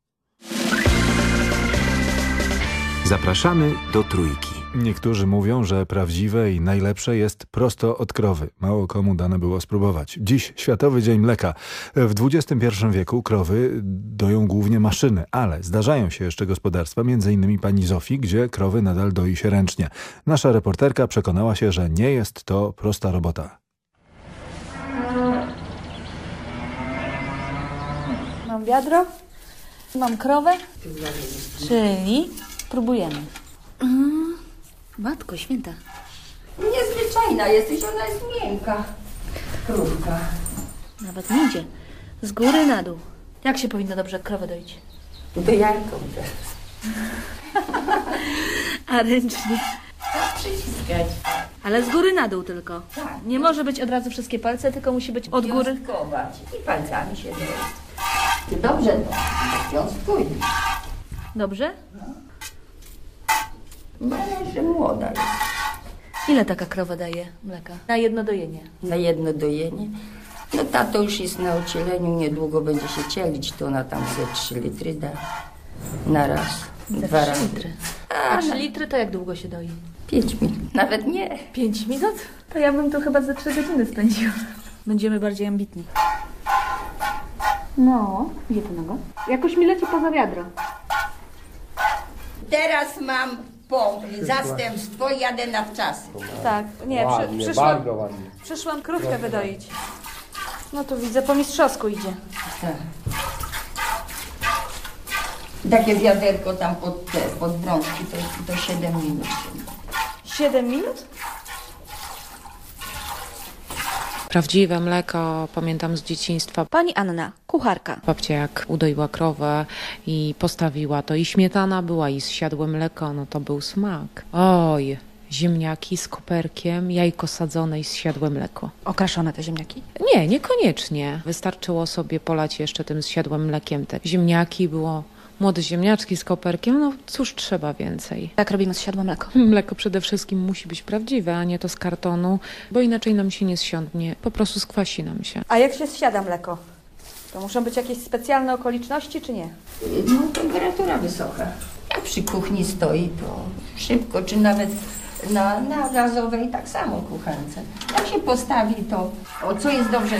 Zapraszamy do Trójki. Niektórzy mówią, że prawdziwe i najlepsze jest prosto od krowy. Mało komu dane było spróbować. Dziś Światowy Dzień Mleka. W XXI wieku krowy doją głównie maszyny, ale zdarzają się jeszcze gospodarstwa, m.in. pani Zofii, gdzie krowy nadal doi się ręcznie. Nasza reporterka przekonała się, że nie jest to prosta robota. Mam wiadro, mam krowę, czyli próbujemy. Mm, matko święta. Niezwyczajna jesteś, ona jest miękka. Krówka. Nawet nie idzie. Z góry na dół. Jak się powinno dobrze krowę doić? Do jajką teraz. A ręcznie? Przyciskać. Ale z góry na dół tylko. Nie może być od razu wszystkie palce, tylko musi być od góry. Wiązkować. I palcami się doi. Ty dobrze to. Wiązkuj. Dobrze? No, że młoda jest. Ile taka krowa daje mleka? Na jedno dojenie. Na jedno dojenie. No tato już jest na ocieleniu, niedługo będzie się cielić, to ona tam ze 3 litry da. Na raz. Ze Dwa trzy razy. litry. A 3 litry to jak długo się doi? 5 minut. Nawet nie. 5 minut? To ja bym tu chyba ze 3 godziny spędziła. Będziemy bardziej ambitni. No, gdzie to noga? Jakoś mi leci poza wiadro. Teraz mam pomp, zastępstwo i jadę na wczasy. Tak, nie, przy, przyszłam, przyszłam krówkę wydoić. No to widzę, po mistrzowsku idzie. Tak. Takie wiaderko tam pod te, pod brączki, to, to 7 minut. 7 minut? Prawdziwe mleko pamiętam z dzieciństwa. Pani Anna, kucharka. Babcia jak udoiła krowę i postawiła to i śmietana była i zsiadłe mleko, no to był smak. Oj, ziemniaki z koperkiem, jajko sadzone i zsiadłe mleko. Okraszone te ziemniaki? Nie, niekoniecznie. Wystarczyło sobie polać jeszcze tym zsiadłym mlekiem te ziemniaki, było młode ziemniaczki z koperkiem, no cóż trzeba więcej. Jak robimy zsiadłe mleko? Mleko przede wszystkim musi być prawdziwe, a nie to z kartonu, bo inaczej nam się nie zsiądnie, po prostu skwasi nam się. A jak się zsiada mleko? To muszą być jakieś specjalne okoliczności, czy nie? No, temperatura wysoka. Jak przy kuchni stoi, to szybko, czy nawet na, na gazowej tak samo kuchence. Jak się postawi, to o co jest dobrze,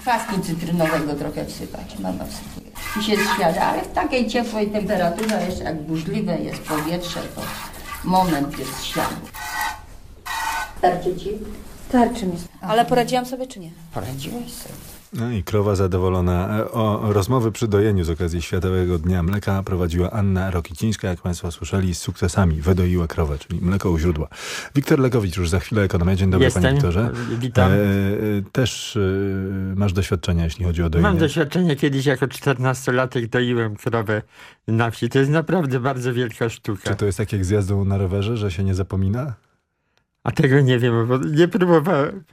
kwasku cytrynowego trochę wsypać. Mama wsypuje. I się zsiada, ale w takiej ciepłej temperaturze, jeszcze jak burzliwe jest powietrze, to moment jest siadu. Starczy ci? Starczy mi. Ale poradziłam sobie, czy nie? Poradziłeś sobie. No i krowa zadowolona. E, O rozmowy przy dojeniu z okazji Światowego Dnia Mleka prowadziła Anna Rokicińska, jak Państwo słyszeli, z sukcesami. Wydoiła krowę, czyli mleko u źródła. Wiktor Lekowicz, już za chwilę ekonomia. Dzień dobry, Jestem. panie Wiktorze. Witam. E, e, też e, masz doświadczenia, jeśli chodzi o dojenie. Mam doświadczenie, kiedyś jako 14-latek doiłem krowę na wsi. To jest naprawdę bardzo wielka sztuka. Czy to jest tak jak z jazdą na rowerze, że się nie zapomina? A tego nie wiem, bo nie próbowałem.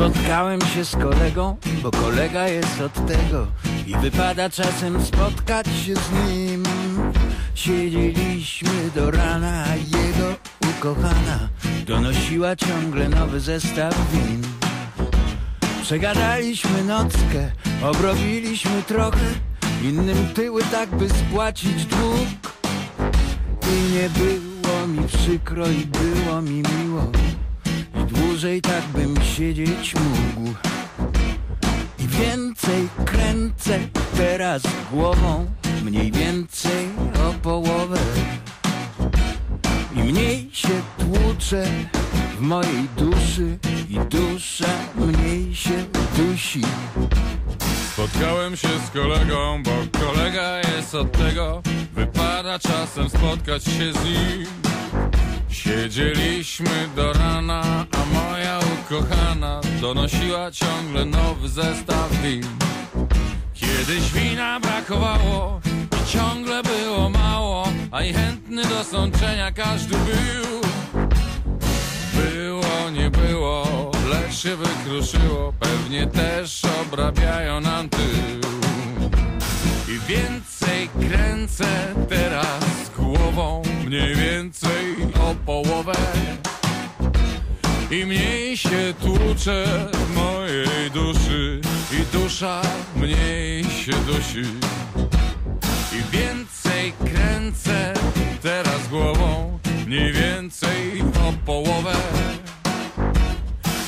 Spotkałem się z kolegą, bo kolega jest od tego i wypada czasem spotkać się z nim. Siedzieliśmy do rana, a jego ukochana donosiła ciągle nowy zestaw win. Przegadaliśmy nockę, obrobiliśmy trochę, innym tyły tak by spłacić dług. I nie było mi przykro i było mi miło dłużej tak bym siedzieć mógł. I więcej kręcę teraz głową, mniej więcej o połowę. I mniej się tłuczę w mojej duszy i dusza mniej się dusi. Spotkałem się z kolegą, bo kolega jest od tego Wypada czasem spotkać się z nim Siedzieliśmy do rana, a moja ukochana Donosiła ciągle nowy zestaw win. Kiedyś wina brakowało i ciągle było mało A i chętny do sączenia każdy był. Było, nie było, lecz się wykruszyło Pewnie też obrabiają nam tył więcej kręcę teraz głową Mniej więcej o połowę. I mniej się tłuczę w mojej duszy I dusza mniej się dusi. I więcej kręcę teraz głową Mniej więcej o połowę.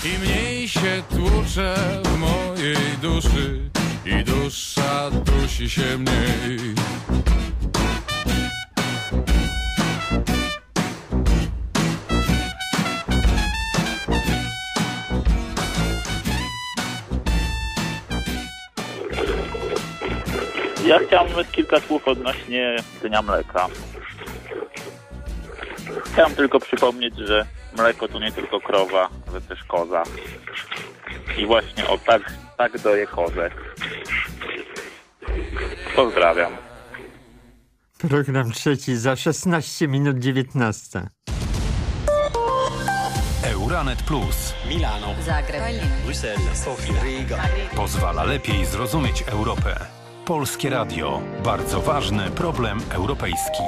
I mniej się tłuczę w mojej duszy I dusza dusi się mniej Ja chciałem kilka słów odnośnie dnia mleka. Chciałem tylko przypomnieć, że mleko to nie tylko krowa, ale też koza. I właśnie o tak, tak doje kozę. Pozdrawiam. Program trzeci za 16 minut 19. Euranet Plus. Milano. Zagreb. Bruxelles. Sofia. Riga. Pozwala lepiej zrozumieć Europę. Polskie Radio. Bardzo ważny problem europejski.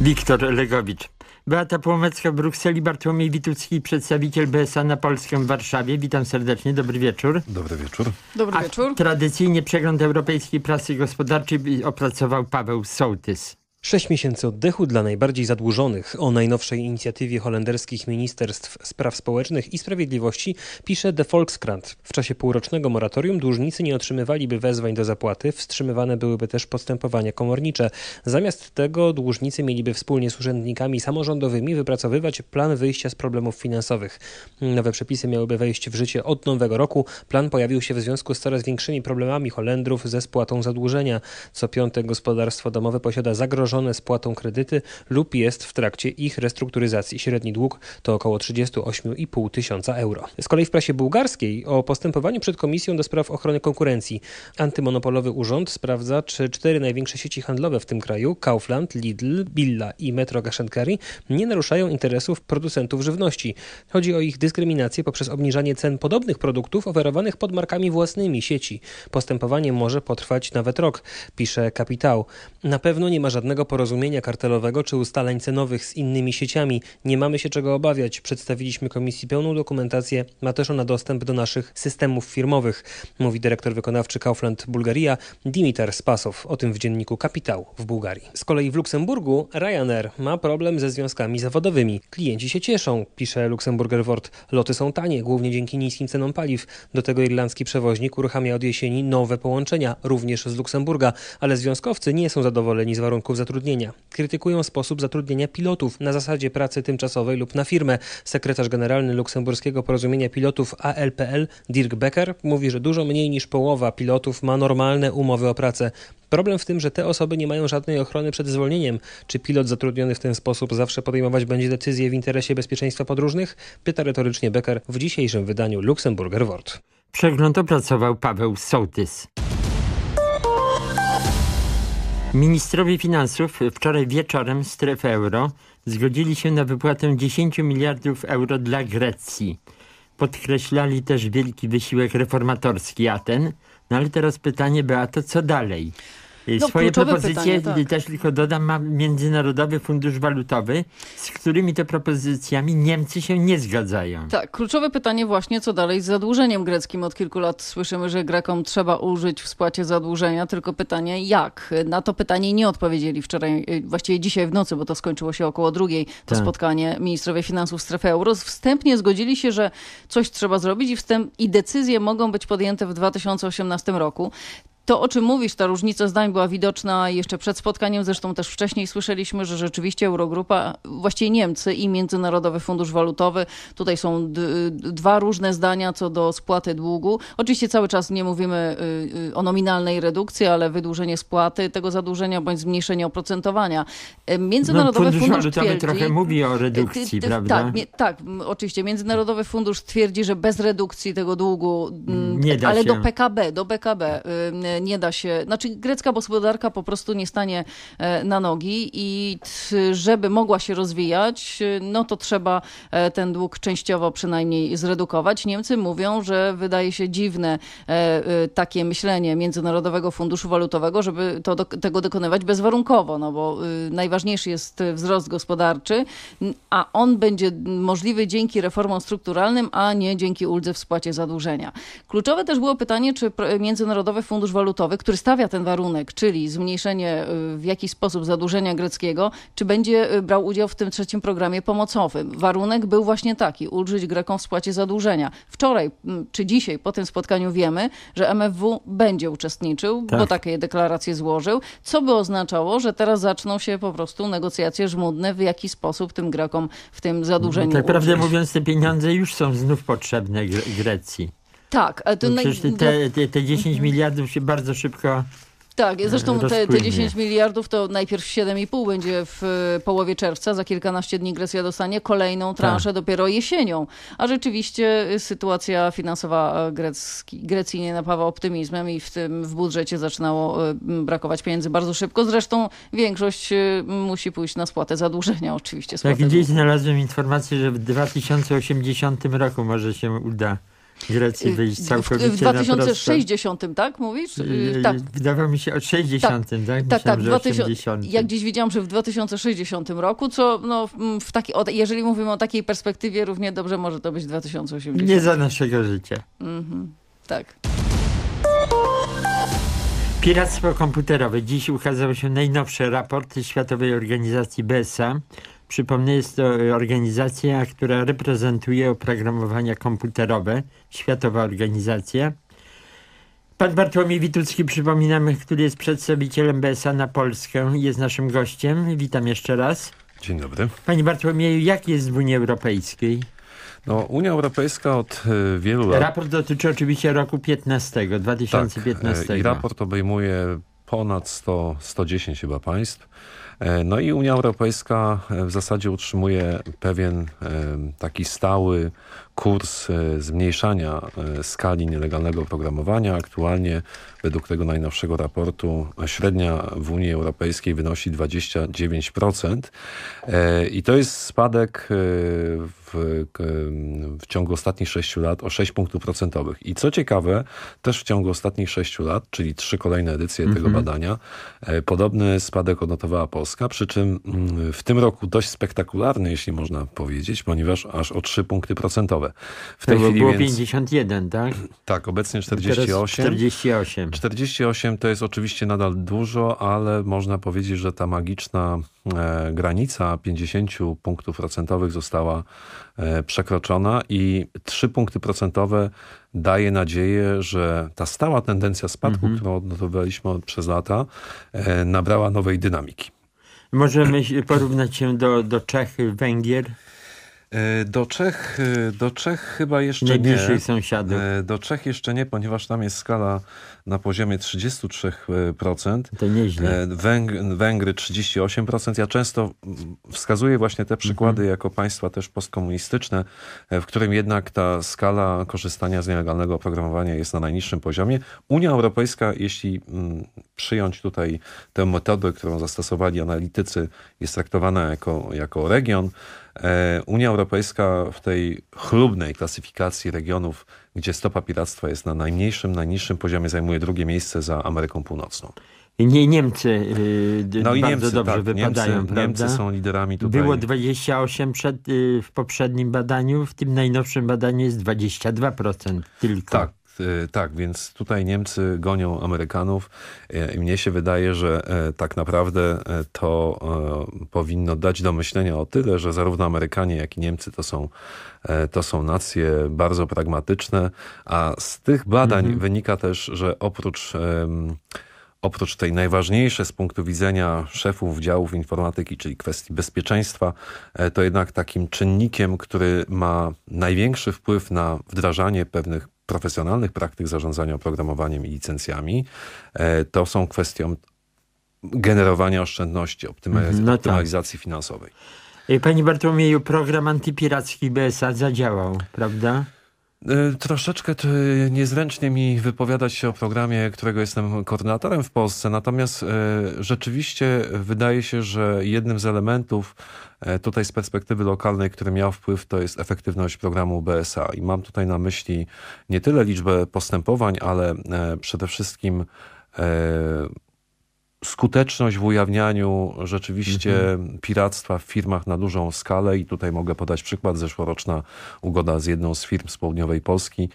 Wiktor Legowicz. Beata Płomecka w Brukseli, Bartłomiej Witucki, przedstawiciel BSA na Polskę w Warszawie. Witam serdecznie, dobry wieczór. Dobry wieczór. Dobry A wieczór. Tradycyjnie przegląd europejskiej prasy gospodarczej opracował Paweł Sołtys. Sześć miesięcy oddechu dla najbardziej zadłużonych. O najnowszej inicjatywie holenderskich ministerstw spraw społecznych i sprawiedliwości pisze The Volkskrant. W czasie półrocznego moratorium dłużnicy nie otrzymywaliby wezwań do zapłaty, wstrzymywane byłyby też postępowania komornicze. Zamiast tego dłużnicy mieliby wspólnie z urzędnikami samorządowymi wypracowywać plan wyjścia z problemów finansowych. Nowe przepisy miałyby wejść w życie od nowego roku. Plan pojawił się w związku z coraz większymi problemami Holendrów ze spłatą zadłużenia. Co piąte gospodarstwo domowe posiada zagrożenie spłatą kredyty lub jest w trakcie ich restrukturyzacji. Średni dług to około 38,5 tysiąca euro. Z kolei w prasie bułgarskiej o postępowaniu przed Komisją do Spraw Ochrony Konkurencji. Antymonopolowy urząd sprawdza, czy cztery największe sieci handlowe w tym kraju Kaufland, Lidl, Billa i Metro Gashenkari nie naruszają interesów producentów żywności. Chodzi o ich dyskryminację poprzez obniżanie cen podobnych produktów oferowanych pod markami własnymi sieci. Postępowanie może potrwać nawet rok, pisze Kapitał. Na pewno nie ma żadnego porozumienia kartelowego czy ustaleń cenowych z innymi sieciami. Nie mamy się czego obawiać. Przedstawiliśmy komisji pełną dokumentację. Ma też ona dostęp do naszych systemów firmowych, mówi dyrektor wykonawczy Kaufland Bulgaria Dimitar Spasow. O tym w dzienniku Kapitał w Bułgarii. Z kolei w Luksemburgu Ryanair ma problem ze związkami zawodowymi. Klienci się cieszą, pisze Luksemburger Wort. Loty są tanie, głównie dzięki niskim cenom paliw. Do tego irlandzki przewoźnik uruchamia od jesieni nowe połączenia, również z Luksemburga, ale związkowcy nie są zadowoleni z warunków zatrudnienia zatrudnienia. Krytykują sposób zatrudnienia pilotów na zasadzie pracy tymczasowej lub na firmę. Sekretarz generalny luksemburskiego porozumienia pilotów ALPL Dirk Becker mówi, że dużo mniej niż połowa pilotów ma normalne umowy o pracę. Problem w tym, że te osoby nie mają żadnej ochrony przed zwolnieniem. Czy pilot zatrudniony w ten sposób zawsze podejmować będzie decyzje w interesie bezpieczeństwa podróżnych? Pyta retorycznie Becker w dzisiejszym wydaniu Luksemburger Wort. Przegląd opracował Paweł Sołtys. Ministrowie finansów wczoraj wieczorem strefy euro zgodzili się na wypłatę 10 miliardów euro dla Grecji. Podkreślali też wielki wysiłek reformatorski Aten. No ale teraz pytanie, Beato, co dalej? No, Swoje propozycje, pytanie, tak. też tylko dodam, ma Międzynarodowy Fundusz Walutowy, z którymi to propozycjami Niemcy się nie zgadzają. Tak, kluczowe pytanie właśnie, co dalej z zadłużeniem greckim. Od kilku lat słyszymy, że Grekom trzeba ulżyć w spłacie zadłużenia, tylko pytanie jak? Na to pytanie nie odpowiedzieli wczoraj, y, właściwie dzisiaj w nocy, bo to skończyło się około drugiej, to Tak. spotkanie ministrowie finansów strefy euro. Wstępnie zgodzili się, że coś trzeba zrobić i, wstęp, i decyzje mogą być podjęte w 2018 roku. To, o czym mówisz, ta różnica zdań była widoczna jeszcze przed spotkaniem, zresztą też wcześniej słyszeliśmy, że rzeczywiście Eurogrupa, właściwie Niemcy i Międzynarodowy Fundusz Walutowy, tutaj są dwa różne zdania co do spłaty długu. Oczywiście cały czas nie mówimy y, y, o nominalnej redukcji, ale wydłużenie spłaty tego zadłużenia bądź zmniejszenie oprocentowania. Y, Międzynarodowy no, Fundusz Fundusz Walutowy twierdzi... trochę mówi o Ty- redukcji, prawda? Tak, nie, tak, oczywiście. Międzynarodowy Fundusz twierdzi, że bez redukcji tego długu, Nie da ale się. do PKB, do PKB y, nie da się, znaczy grecka gospodarka po prostu nie stanie e, na nogi i żeby mogła się rozwijać, y, no to trzeba e, ten dług częściowo przynajmniej zredukować. Niemcy mówią, że wydaje się dziwne e, takie myślenie Międzynarodowego Funduszu Walutowego, żeby to, do, tego dokonywać bezwarunkowo, no bo y, najważniejszy jest wzrost gospodarczy, a on będzie możliwy dzięki reformom strukturalnym, a nie dzięki uldze w spłacie zadłużenia. Kluczowe też było pytanie, czy Międzynarodowy Fundusz Walutowy, który stawia ten warunek, czyli zmniejszenie y, w jakiś sposób zadłużenia greckiego, czy będzie y, brał udział w tym trzecim programie pomocowym. Warunek był właśnie taki, ulżyć Grekom w spłacie zadłużenia. Wczoraj czy dzisiaj po tym spotkaniu wiemy, że MFW będzie uczestniczył, Tak. bo takie deklaracje złożył, co by oznaczało, że teraz zaczną się po prostu negocjacje żmudne, w jaki sposób tym Grekom w tym zadłużeniu Tak prawdę ulżyć. mówiąc, te pieniądze już są znów potrzebne Gre Grecji. Tak, ale to No przecież te, te, te, te 10 miliardów się bardzo szybko Tak, zresztą te, te rozpłynie. 10 miliardów to najpierw 7,5 będzie w e, połowie czerwca, za kilkanaście dni Grecja dostanie kolejną transzę Tak. dopiero jesienią. A rzeczywiście e, sytuacja finansowa e, Grecki, Grecji nie napawa optymizmem i w tym w budżecie zaczynało e, brakować pieniędzy bardzo szybko. Zresztą większość e, musi pójść na spłatę zadłużenia oczywiście. Tak, gdzieś znalazłem informację, że w 2080 roku może się uda Grecji wyjść w, całkowicie w na prosto. 2060, tak mówisz? Y, Tak. Wydawało mi się o 60, tak? Tak, tak. że 2000, 80. ja gdzieś widziałam, że w 2060 roku, co no, w- taki, jeżeli mówimy o takiej perspektywie, równie dobrze może to być 2080. Nie za naszego życia. Mhm, tak. Piractwo komputerowe. Dziś ukazał się najnowszy raport Światowej Organizacji BSA. Przypomnę, jest to organizacja, która reprezentuje oprogramowania komputerowe. Światowa organizacja. Pan Bartłomiej Witucki, przypominamy, który jest przedstawicielem BSA na Polskę, jest naszym gościem. Witam jeszcze raz. Dzień dobry. Panie Bartłomieju, jak jest w Unii Europejskiej? No, Unia Europejska od y, wielu lat... Raport dotyczy oczywiście roku 15, 2015. Tak, i raport obejmuje ponad 100, 110 chyba państw. E, no i Unia Europejska w zasadzie utrzymuje pewien e, taki stały kurs e, zmniejszania skali nielegalnego programowania. Aktualnie według tego najnowszego raportu średnia w Unii Europejskiej wynosi 29%. I to jest spadek w, w ciągu ostatnich 6 lat o 6 punktów procentowych. I co ciekawe, też w ciągu ostatnich 6 lat, czyli trzy kolejne edycje tego Mhm. badania, podobny spadek odnotowała Polska, przy czym mm, w tym roku dość spektakularny, jeśli można powiedzieć, ponieważ aż o 3 punkty procentowe. W tej To chwili było więc... 51, tak? Tak, obecnie Teraz 48. 48. 48 to jest oczywiście nadal dużo, ale można powiedzieć, że ta magiczna e, granica 50 punktów procentowych została e, przekroczona i 3 punkty procentowe daje nadzieję, że ta stała tendencja spadku, Mhm. którą odnotowaliśmy przez lata, e, nabrała nowej dynamiki. Możemy porównać się do, do Czech, Węgier. E, Do Czech, e, do Czech chyba jeszcze nie. Najbliższych sąsiadów. E, Do Czech jeszcze nie, ponieważ tam jest skala na poziomie 33%. To nieźle. Węg Węgry 38%. Ja często wskazuję właśnie te przykłady jako państwa też postkomunistyczne, w którym jednak ta skala korzystania z nielegalnego oprogramowania jest na najniższym poziomie. Unia Europejska, jeśli mm, przyjąć tutaj tę metodę, którą zastosowali analitycy, jest traktowana jako, jako region, Unia Europejska w tej chlubnej klasyfikacji regionów, gdzie stopa piractwa jest na najmniejszym, najniższym poziomie, zajmuje drugie miejsce za Ameryką Północną. Nie, Niemcy d- No bardzo Niemcy, dobrze tak, wypadają, Niemcy-? Niemcy są liderami tutaj. Było 28 przed, y, w poprzednim badaniu, w tym najnowszym badaniu jest 22% tylko. Tak, y, tak, więc tutaj Niemcy gonią Amerykanów y, i mnie się wydaje, że e, tak naprawdę e, to e, powinno dać do myślenia o tyle, że zarówno Amerykanie, jak i Niemcy to są, e, to są nacje bardzo pragmatyczne, a z tych badań Mhm. wynika też, że oprócz Oprócz tej najważniejszej z punktu widzenia szefów działów informatyki, czyli kwestii bezpieczeństwa, e, to jednak takim czynnikiem, który ma największy wpływ na wdrażanie pewnych profesjonalnych praktyk zarządzania oprogramowaniem i licencjami, e, to są kwestią generowania oszczędności, optymaliz- Mhm, no tak. optymalizacji finansowej. Y, Panie Bartłomieju, program antypiracki BSA zadziałał, prawda? Y, Troszeczkę niezręcznie mi wypowiadać się o programie, którego jestem koordynatorem w Polsce, natomiast y, rzeczywiście wydaje się, że jednym z elementów y, tutaj z perspektywy lokalnej, który miał wpływ, to jest efektywność programu BSA. I mam tutaj na myśli nie tyle liczbę postępowań, ale e, przede wszystkim e, skuteczność w ujawnianiu rzeczywiście piractwa w firmach na dużą skalę. I tutaj mogę podać przykład, zeszłoroczna ugoda z jedną z firm z południowej Polski,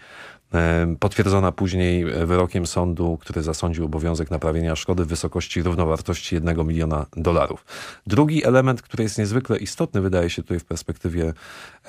e, potwierdzona później wyrokiem sądu, który zasądził obowiązek naprawienia szkody w wysokości równowartości 1 miliona dolarów. Drugi element, który jest niezwykle istotny, wydaje się tutaj w perspektywie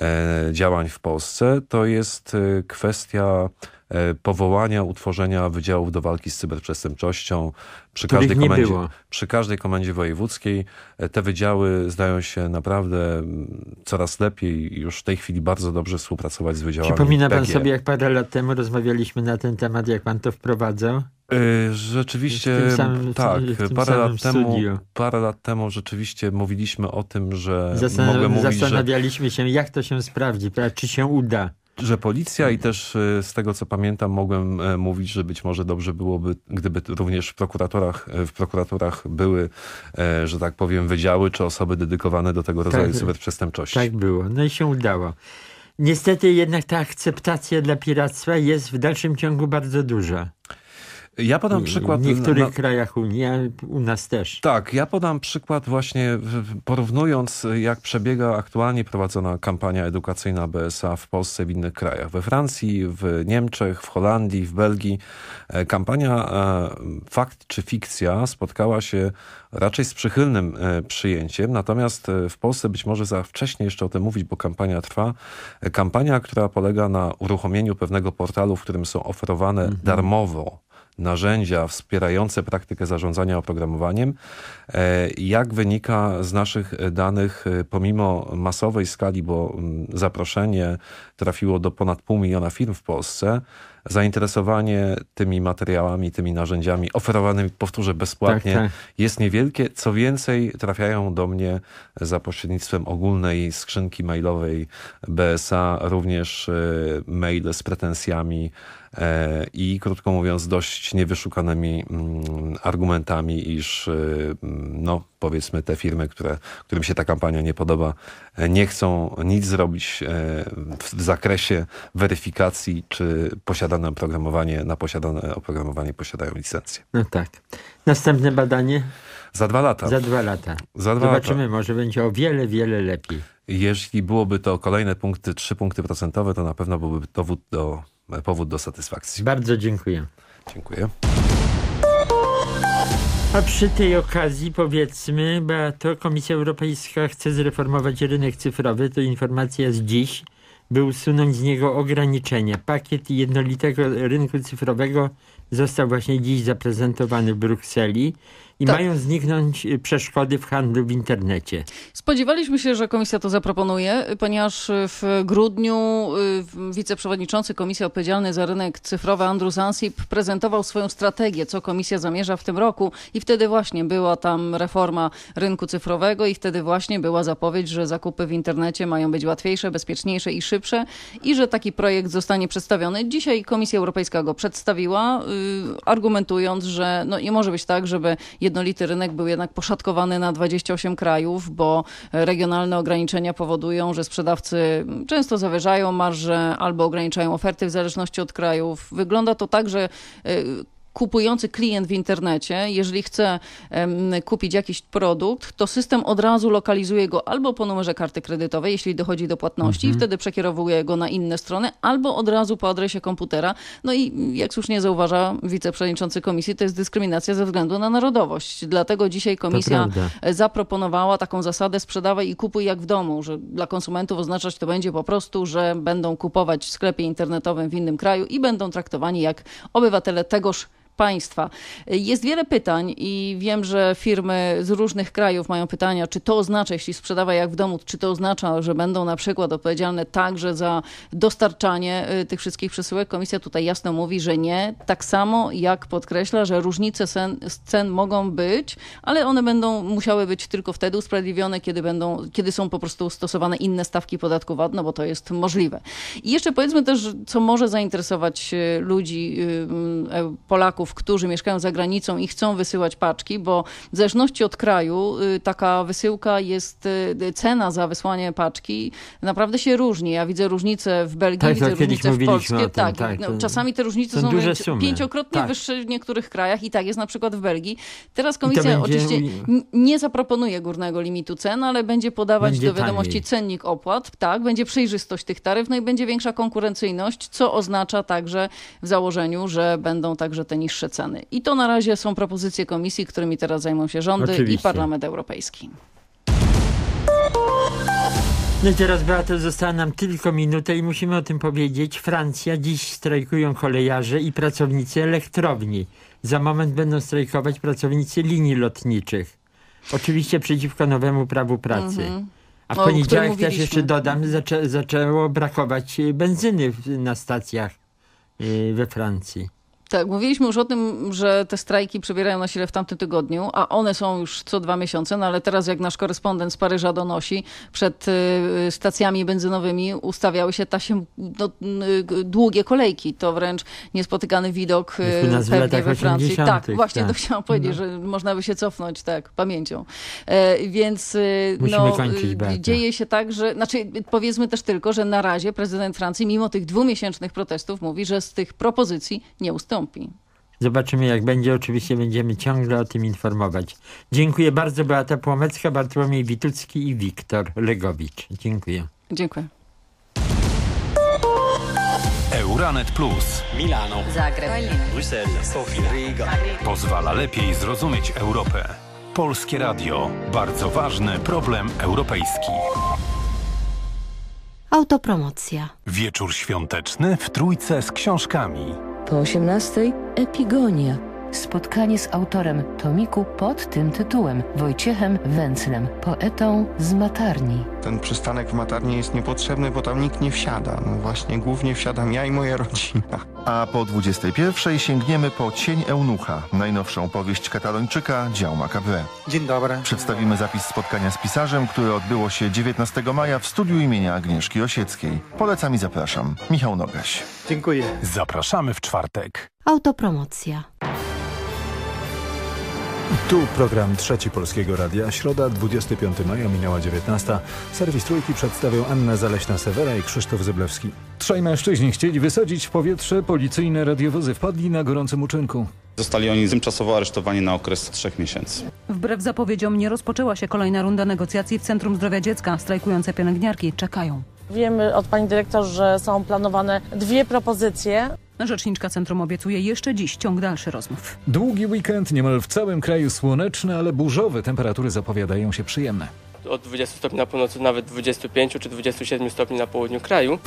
e, działań w Polsce, to jest e, kwestia e, powołania, utworzenia wydziałów do walki z cyberprzestępczością przy Których każdej, komendzie, przy każdej komendzie wojewódzkiej. E, Te wydziały zdają się naprawdę mm, coraz lepiej i już w tej chwili bardzo dobrze współpracować z wydziałami Przypomina pan PG. sobie, jak parę lat temu rozmawialiśmy na ten temat, jak pan to wprowadzał? Y, Rzeczywiście, samym- tak. Parę lat, temu, parę lat temu rzeczywiście mówiliśmy o tym, że Zastan- mogę mówić, że zastanawialiśmy się, jak to się sprawdzi, czy się uda. Że policja i też y, z tego co pamiętam mogłem e, mówić, że być może dobrze byłoby, gdyby również w prokuratorach, e, w prokuraturach były, e, że tak powiem, wydziały czy osoby dedykowane do tego rodzaju Tak. cyberprzestępczości. Tak było, no i się udało. Niestety jednak ta akceptacja dla piractwa jest w dalszym ciągu bardzo duża. Ja podam przykład... W niektórych na- krajach Unii, a u nas też. Tak, ja podam przykład właśnie porównując jak przebiega aktualnie prowadzona kampania edukacyjna BSA w Polsce w innych krajach. We Francji, w Niemczech, w Holandii, w Belgii e, kampania e, fakt czy fikcja spotkała się raczej z przychylnym e, przyjęciem, natomiast w Polsce być może za wcześnie jeszcze o tym mówić, bo kampania trwa. Kampania, która polega na uruchomieniu pewnego portalu, w którym są oferowane darmowo narzędzia wspierające praktykę zarządzania oprogramowaniem. E, Jak wynika z naszych danych, e, pomimo masowej skali, bo mm, zaproszenie trafiło do ponad pół miliona firm w Polsce, zainteresowanie tymi materiałami, tymi narzędziami oferowanymi, powtórzę, bezpłatnie Tak, tak. jest niewielkie. Co więcej, trafiają do mnie za pośrednictwem ogólnej skrzynki mailowej BSA również e, maile z pretensjami i krótko mówiąc dość niewyszukanymi mm, argumentami, iż e, mm, no powiedzmy te firmy, które, którym się ta kampania nie podoba, e, nie chcą nic zrobić e, w, w zakresie weryfikacji, czy posiadane oprogramowanie, na posiadane oprogramowanie posiadają licencję. No tak. Następne badanie? Za dwa lata. Za dwa lata. Za dwa Zobaczymy, lata. może będzie o wiele, wiele lepiej. Jeśli byłoby to kolejne punkty, trzy punkty procentowe, to na pewno byłby dowód do, powód do satysfakcji. Bardzo dziękuję. Dziękuję. A przy tej okazji powiedzmy, bo to Komisja Europejska chce zreformować rynek cyfrowy, to informacja z dziś, by usunąć z niego ograniczenia. Pakiet jednolitego rynku cyfrowego został właśnie dziś zaprezentowany w Brukseli i Tak. mają zniknąć y, przeszkody w handlu w internecie. Spodziewaliśmy się, że komisja to zaproponuje, ponieważ w grudniu y, wiceprzewodniczący komisji odpowiedzialny za rynek cyfrowy Andrew Ansip prezentował swoją strategię, co komisja zamierza w tym roku i wtedy właśnie była tam reforma rynku cyfrowego i wtedy właśnie była zapowiedź, że zakupy w internecie mają być łatwiejsze, bezpieczniejsze i szybsze i że taki projekt zostanie przedstawiony. Dzisiaj Komisja Europejska go przedstawiła, y, argumentując, że no nie może być tak, żeby jednolity rynek był jednak poszatkowany na 28 krajów, bo regionalne ograniczenia powodują, że sprzedawcy często zawyżają marże albo ograniczają oferty w zależności od krajów. Wygląda to tak, że y, kupujący klient w internecie, jeżeli chce kupić jakiś produkt, to system od razu lokalizuje go albo po numerze karty kredytowej, jeśli dochodzi do płatności, i wtedy przekierowuje go na inne strony, albo od razu po adresie komputera. No i jak słusznie zauważa wiceprzewodniczący komisji, to jest dyskryminacja ze względu na narodowość. Dlatego dzisiaj komisja prawda. zaproponowała taką zasadę sprzedawaj i kupuj jak w domu, że dla konsumentów oznaczać to będzie po prostu, że będą kupować w sklepie internetowym w innym kraju i będą traktowani jak obywatele tegoż państwa. Jest wiele pytań i wiem, że firmy z różnych krajów mają pytania, czy to oznacza, jeśli sprzedawaj jak w domu, czy to oznacza, że będą na przykład odpowiedzialne także za dostarczanie y, tych wszystkich przesyłek. Komisja tutaj jasno mówi, że nie. Tak samo jak podkreśla, że różnice cen, cen mogą być, ale one będą musiały być tylko wtedy usprawiedliwione, kiedy, będą, kiedy są po prostu stosowane inne stawki podatku VAT, no bo to jest możliwe. I jeszcze powiedzmy też, co może zainteresować y, ludzi, y, y, Polaków, którzy mieszkają za granicą i chcą wysyłać paczki, bo w zależności od kraju y, taka wysyłka jest, y, cena za wysłanie paczki naprawdę się różni. Ja widzę różnice w Belgii, Tak, widzę kiedyś różnice w o tym, tak, tak, no, czasami te różnice są są, pięciokrotnie Tak. wyższe w niektórych krajach i tak jest na przykład w Belgii. Teraz komisja oczywiście nie zaproponuje górnego limitu cen, ale będzie podawać Będzie do wiadomości taniej. cennik opłat, tak, będzie przejrzystość tych taryf, no i będzie większa konkurencyjność, co oznacza także w założeniu, że będą także te niższe ceny. I to na razie są propozycje komisji, którymi teraz zajmą się rządy i Oczywiście. Parlament Europejski. No i teraz Beato, została nam tylko minutę i musimy o tym powiedzieć. Francja, dziś strajkują kolejarze i pracownicy elektrowni. Za moment będą strajkować pracownicy linii lotniczych. Oczywiście przeciwko nowemu prawu pracy. Mhm. A w O którym poniedziałek też jeszcze dodam, zaczę, zaczęło brakować y, benzyny w- na stacjach y, we Francji. Tak, mówiliśmy już o tym, że te strajki przybierają na sile w tamtym tygodniu, a one są już co dwa miesiące, no ale teraz jak nasz korespondent z Paryża donosi, przed y, stacjami benzynowymi ustawiały się tasie no, y, długie kolejki. To wręcz niespotykany widok y, w pewnie we Francji. 80., Tak, właśnie tak. to chciałam powiedzieć, No. że można by się cofnąć tak pamięcią. E, więc y, Musimy no, kończyć, y, dzieje się tak, że, znaczy powiedzmy też tylko, że na razie prezydent Francji mimo tych dwumiesięcznych protestów mówi, że z tych propozycji nie ustąpi. Zobaczymy jak będzie. Oczywiście będziemy ciągle o tym informować. Dziękuję bardzo. Beata Płomecka, Bartłomiej Witucki i Wiktor Legowicz. Dziękuję. Dziękuję. Euranet Plus. Milano. Zagreb. Bruxelles. Sofia. Riga. Pozwala lepiej zrozumieć Europę. Polskie Radio. Bardzo ważny problem europejski. Autopromocja. Wieczór świąteczny w trójce z książkami. Po 18 Epigonia. Spotkanie z autorem tomiku pod tym tytułem Wojciechem Węclem, poetą z Matarni. Ten przystanek w Matarni jest niepotrzebny, bo tam nikt nie wsiada. No właśnie, głównie wsiadam ja i moja rodzina. A po 21 sięgniemy po Cień Eunucha, najnowszą powieść katalończyka dział Macabre. Dzień dobry. Przedstawimy zapis spotkania z pisarzem, które odbyło się 19 maja w studiu imienia Agnieszki Osieckiej. Polecam i zapraszam. Michał Nogaś. Dziękuję. Zapraszamy w czwartek. Autopromocja. Tu program Trzeci Polskiego Radia. Środa, 25 maja, minęła 19. Serwis Trójki przedstawią Anna Zaleśna-Sewera i Krzysztof Zyblewski. Trzej mężczyźni chcieli wysadzić w powietrze policyjne radiowozy. Wpadli na gorącym uczynku. Zostali oni tymczasowo aresztowani na okres trzech miesięcy. Wbrew zapowiedziom nie rozpoczęła się kolejna runda negocjacji w Centrum Zdrowia Dziecka. Strajkujące pielęgniarki czekają. Wiemy od pani dyrektor, że są planowane dwie propozycje. Rzeczniczka centrum obiecuje jeszcze dziś ciąg dalszy rozmów. Długi weekend, niemal w całym kraju słoneczny, ale burzowy. Temperatury zapowiadają się przyjemne. Od 20 stopni na północy, nawet 25 czy 27 stopni na południu kraju.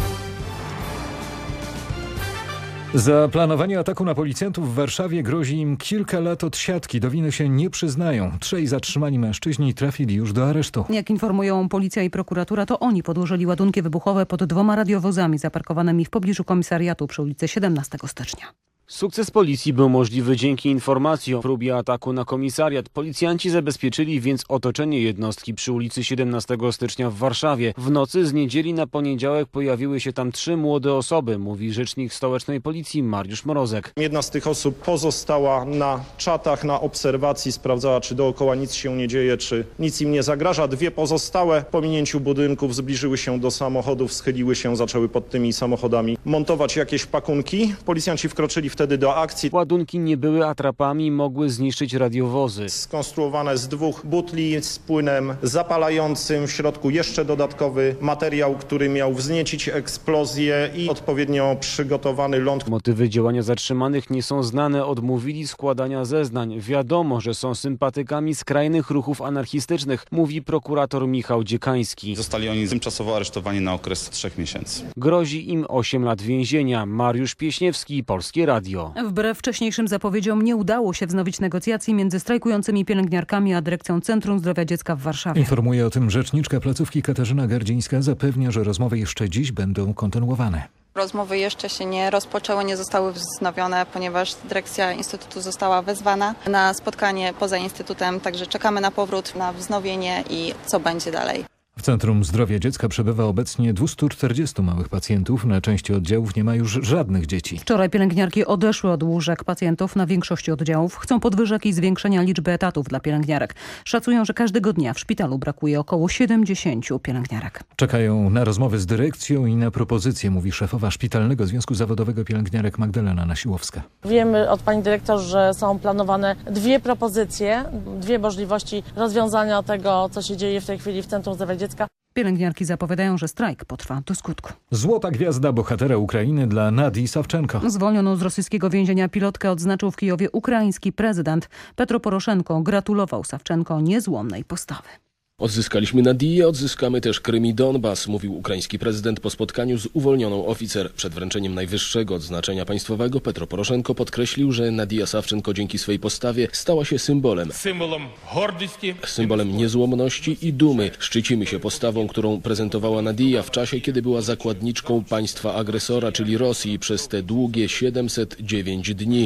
Za planowanie ataku na policjantów w Warszawie grozi im kilka lat od siatki. Do winy się nie przyznają. Trzej zatrzymani mężczyźni trafili już do aresztu. Jak informują policja i prokuratura, to oni podłożyli ładunki wybuchowe pod dwoma radiowozami zaparkowanymi w pobliżu komisariatu przy ulicy 17 stycznia. Sukces policji był możliwy dzięki informacji o próbie ataku na komisariat. Policjanci zabezpieczyli więc otoczenie jednostki przy ulicy 17 stycznia w Warszawie. W nocy z niedzieli na poniedziałek pojawiły się tam trzy młode osoby, mówi rzecznik stołecznej policji Mariusz Morozek. Jedna z tych osób pozostała na czatach, na obserwacji, sprawdzała czy dookoła nic się nie dzieje, czy nic im nie zagraża. Dwie pozostałe po minięciu budynków zbliżyły się do samochodów, schyliły się, zaczęły pod tymi samochodami montować jakieś pakunki. Policjanci wkroczyli wtedy do akcji. Ładunki nie były atrapami, mogły zniszczyć radiowozy. Skonstruowane z dwóch butli z płynem zapalającym, w środku jeszcze dodatkowy materiał, który miał wzniecić eksplozję i odpowiednio przygotowany ląd. Motywy działania zatrzymanych nie są znane, odmówili składania zeznań. Wiadomo, że są sympatykami skrajnych ruchów anarchistycznych, mówi prokurator Michał Dziekański. Zostali oni tymczasowo aresztowani na okres trzech miesięcy. Grozi im 8 lat więzienia. Mariusz Pieśniewski, Polskie Radio. Wbrew wcześniejszym zapowiedziom nie udało się wznowić negocjacji między strajkującymi pielęgniarkami a dyrekcją Centrum Zdrowia Dziecka w Warszawie. Informuje o tym rzeczniczka placówki Katarzyna Gardzińska. Zapewnia, że rozmowy jeszcze dziś będą kontynuowane. Rozmowy jeszcze się nie rozpoczęły, nie zostały wznowione, ponieważ dyrekcja Instytutu została wezwana na spotkanie poza Instytutem, także czekamy na powrót, na wznowienie i co będzie dalej. W Centrum Zdrowia Dziecka przebywa obecnie 240 małych pacjentów. Na części oddziałów nie ma już żadnych dzieci. Wczoraj pielęgniarki odeszły od łóżek pacjentów na większości oddziałów. Chcą podwyżek i zwiększenia liczby etatów dla pielęgniarek. Szacują, że każdego dnia w szpitalu brakuje około 70 pielęgniarek. Czekają na rozmowy z dyrekcją i na propozycje, mówi szefowa Szpitalnego Związku Zawodowego Pielęgniarek Magdalena Nasiłowska. Wiemy od pani dyrektor, że są planowane dwie propozycje, dwie możliwości rozwiązania tego, co się dzieje w tej chwili w Centrum Zdrowia Dziecka. Pielęgniarki zapowiadają, że strajk potrwa do skutku. Złota gwiazda bohatera Ukrainy dla Nadii Sawczenko. Zwolnioną z rosyjskiego więzienia pilotkę odznaczył w Kijowie ukraiński prezydent. Petro Poroszenko gratulował Sawczenko niezłomnej postawy. Odzyskaliśmy Nadiję, odzyskamy też Krym i Donbas, mówił ukraiński prezydent po spotkaniu z uwolnioną oficer. Przed wręczeniem najwyższego odznaczenia państwowego Petro Poroszenko podkreślił, że Nadija Sawczenko dzięki swojej postawie stała się symbolem. Symbolem gordyści. Symbolem niezłomności i dumy. Szczycimy się postawą, którą prezentowała Nadija w czasie, kiedy była zakładniczką państwa agresora, czyli Rosji, przez te długie 709 dni.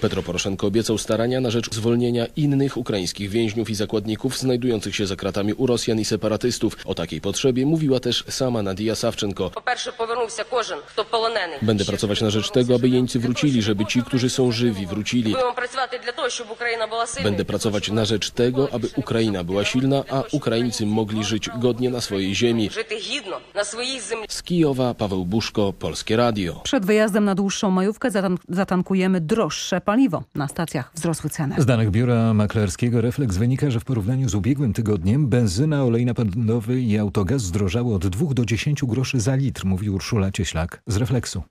Petro Poroszenko obiecał starania na rzecz zwolnienia innych ukraińskich więźniów i zakładników znajdujących się za kratami u Rosjan i separatystów. O takiej potrzebie mówiła też sama Nadia Sawczenko. Będę pracować na rzecz tego, aby jeńcy wrócili, żeby ci, którzy są żywi, wrócili. Będę pracować na rzecz tego, aby Ukraina była silna, a Ukraińcy mogli żyć godnie na swojej ziemi. Z Kijowa Paweł Buszko, Polskie Radio. Przed wyjazdem na dłuższą majówkę zatan zatankujemy droższe paliwo. Na stacjach wzrosły ceny. Z danych biura maklerskiego Reflex wynika, że w porównaniu z ubiegłym tygodniem benzyna, olej napędowy i autogaz zdrożały od 2 do 10 groszy za litr, mówi Urszula Cieślak z Refleksu.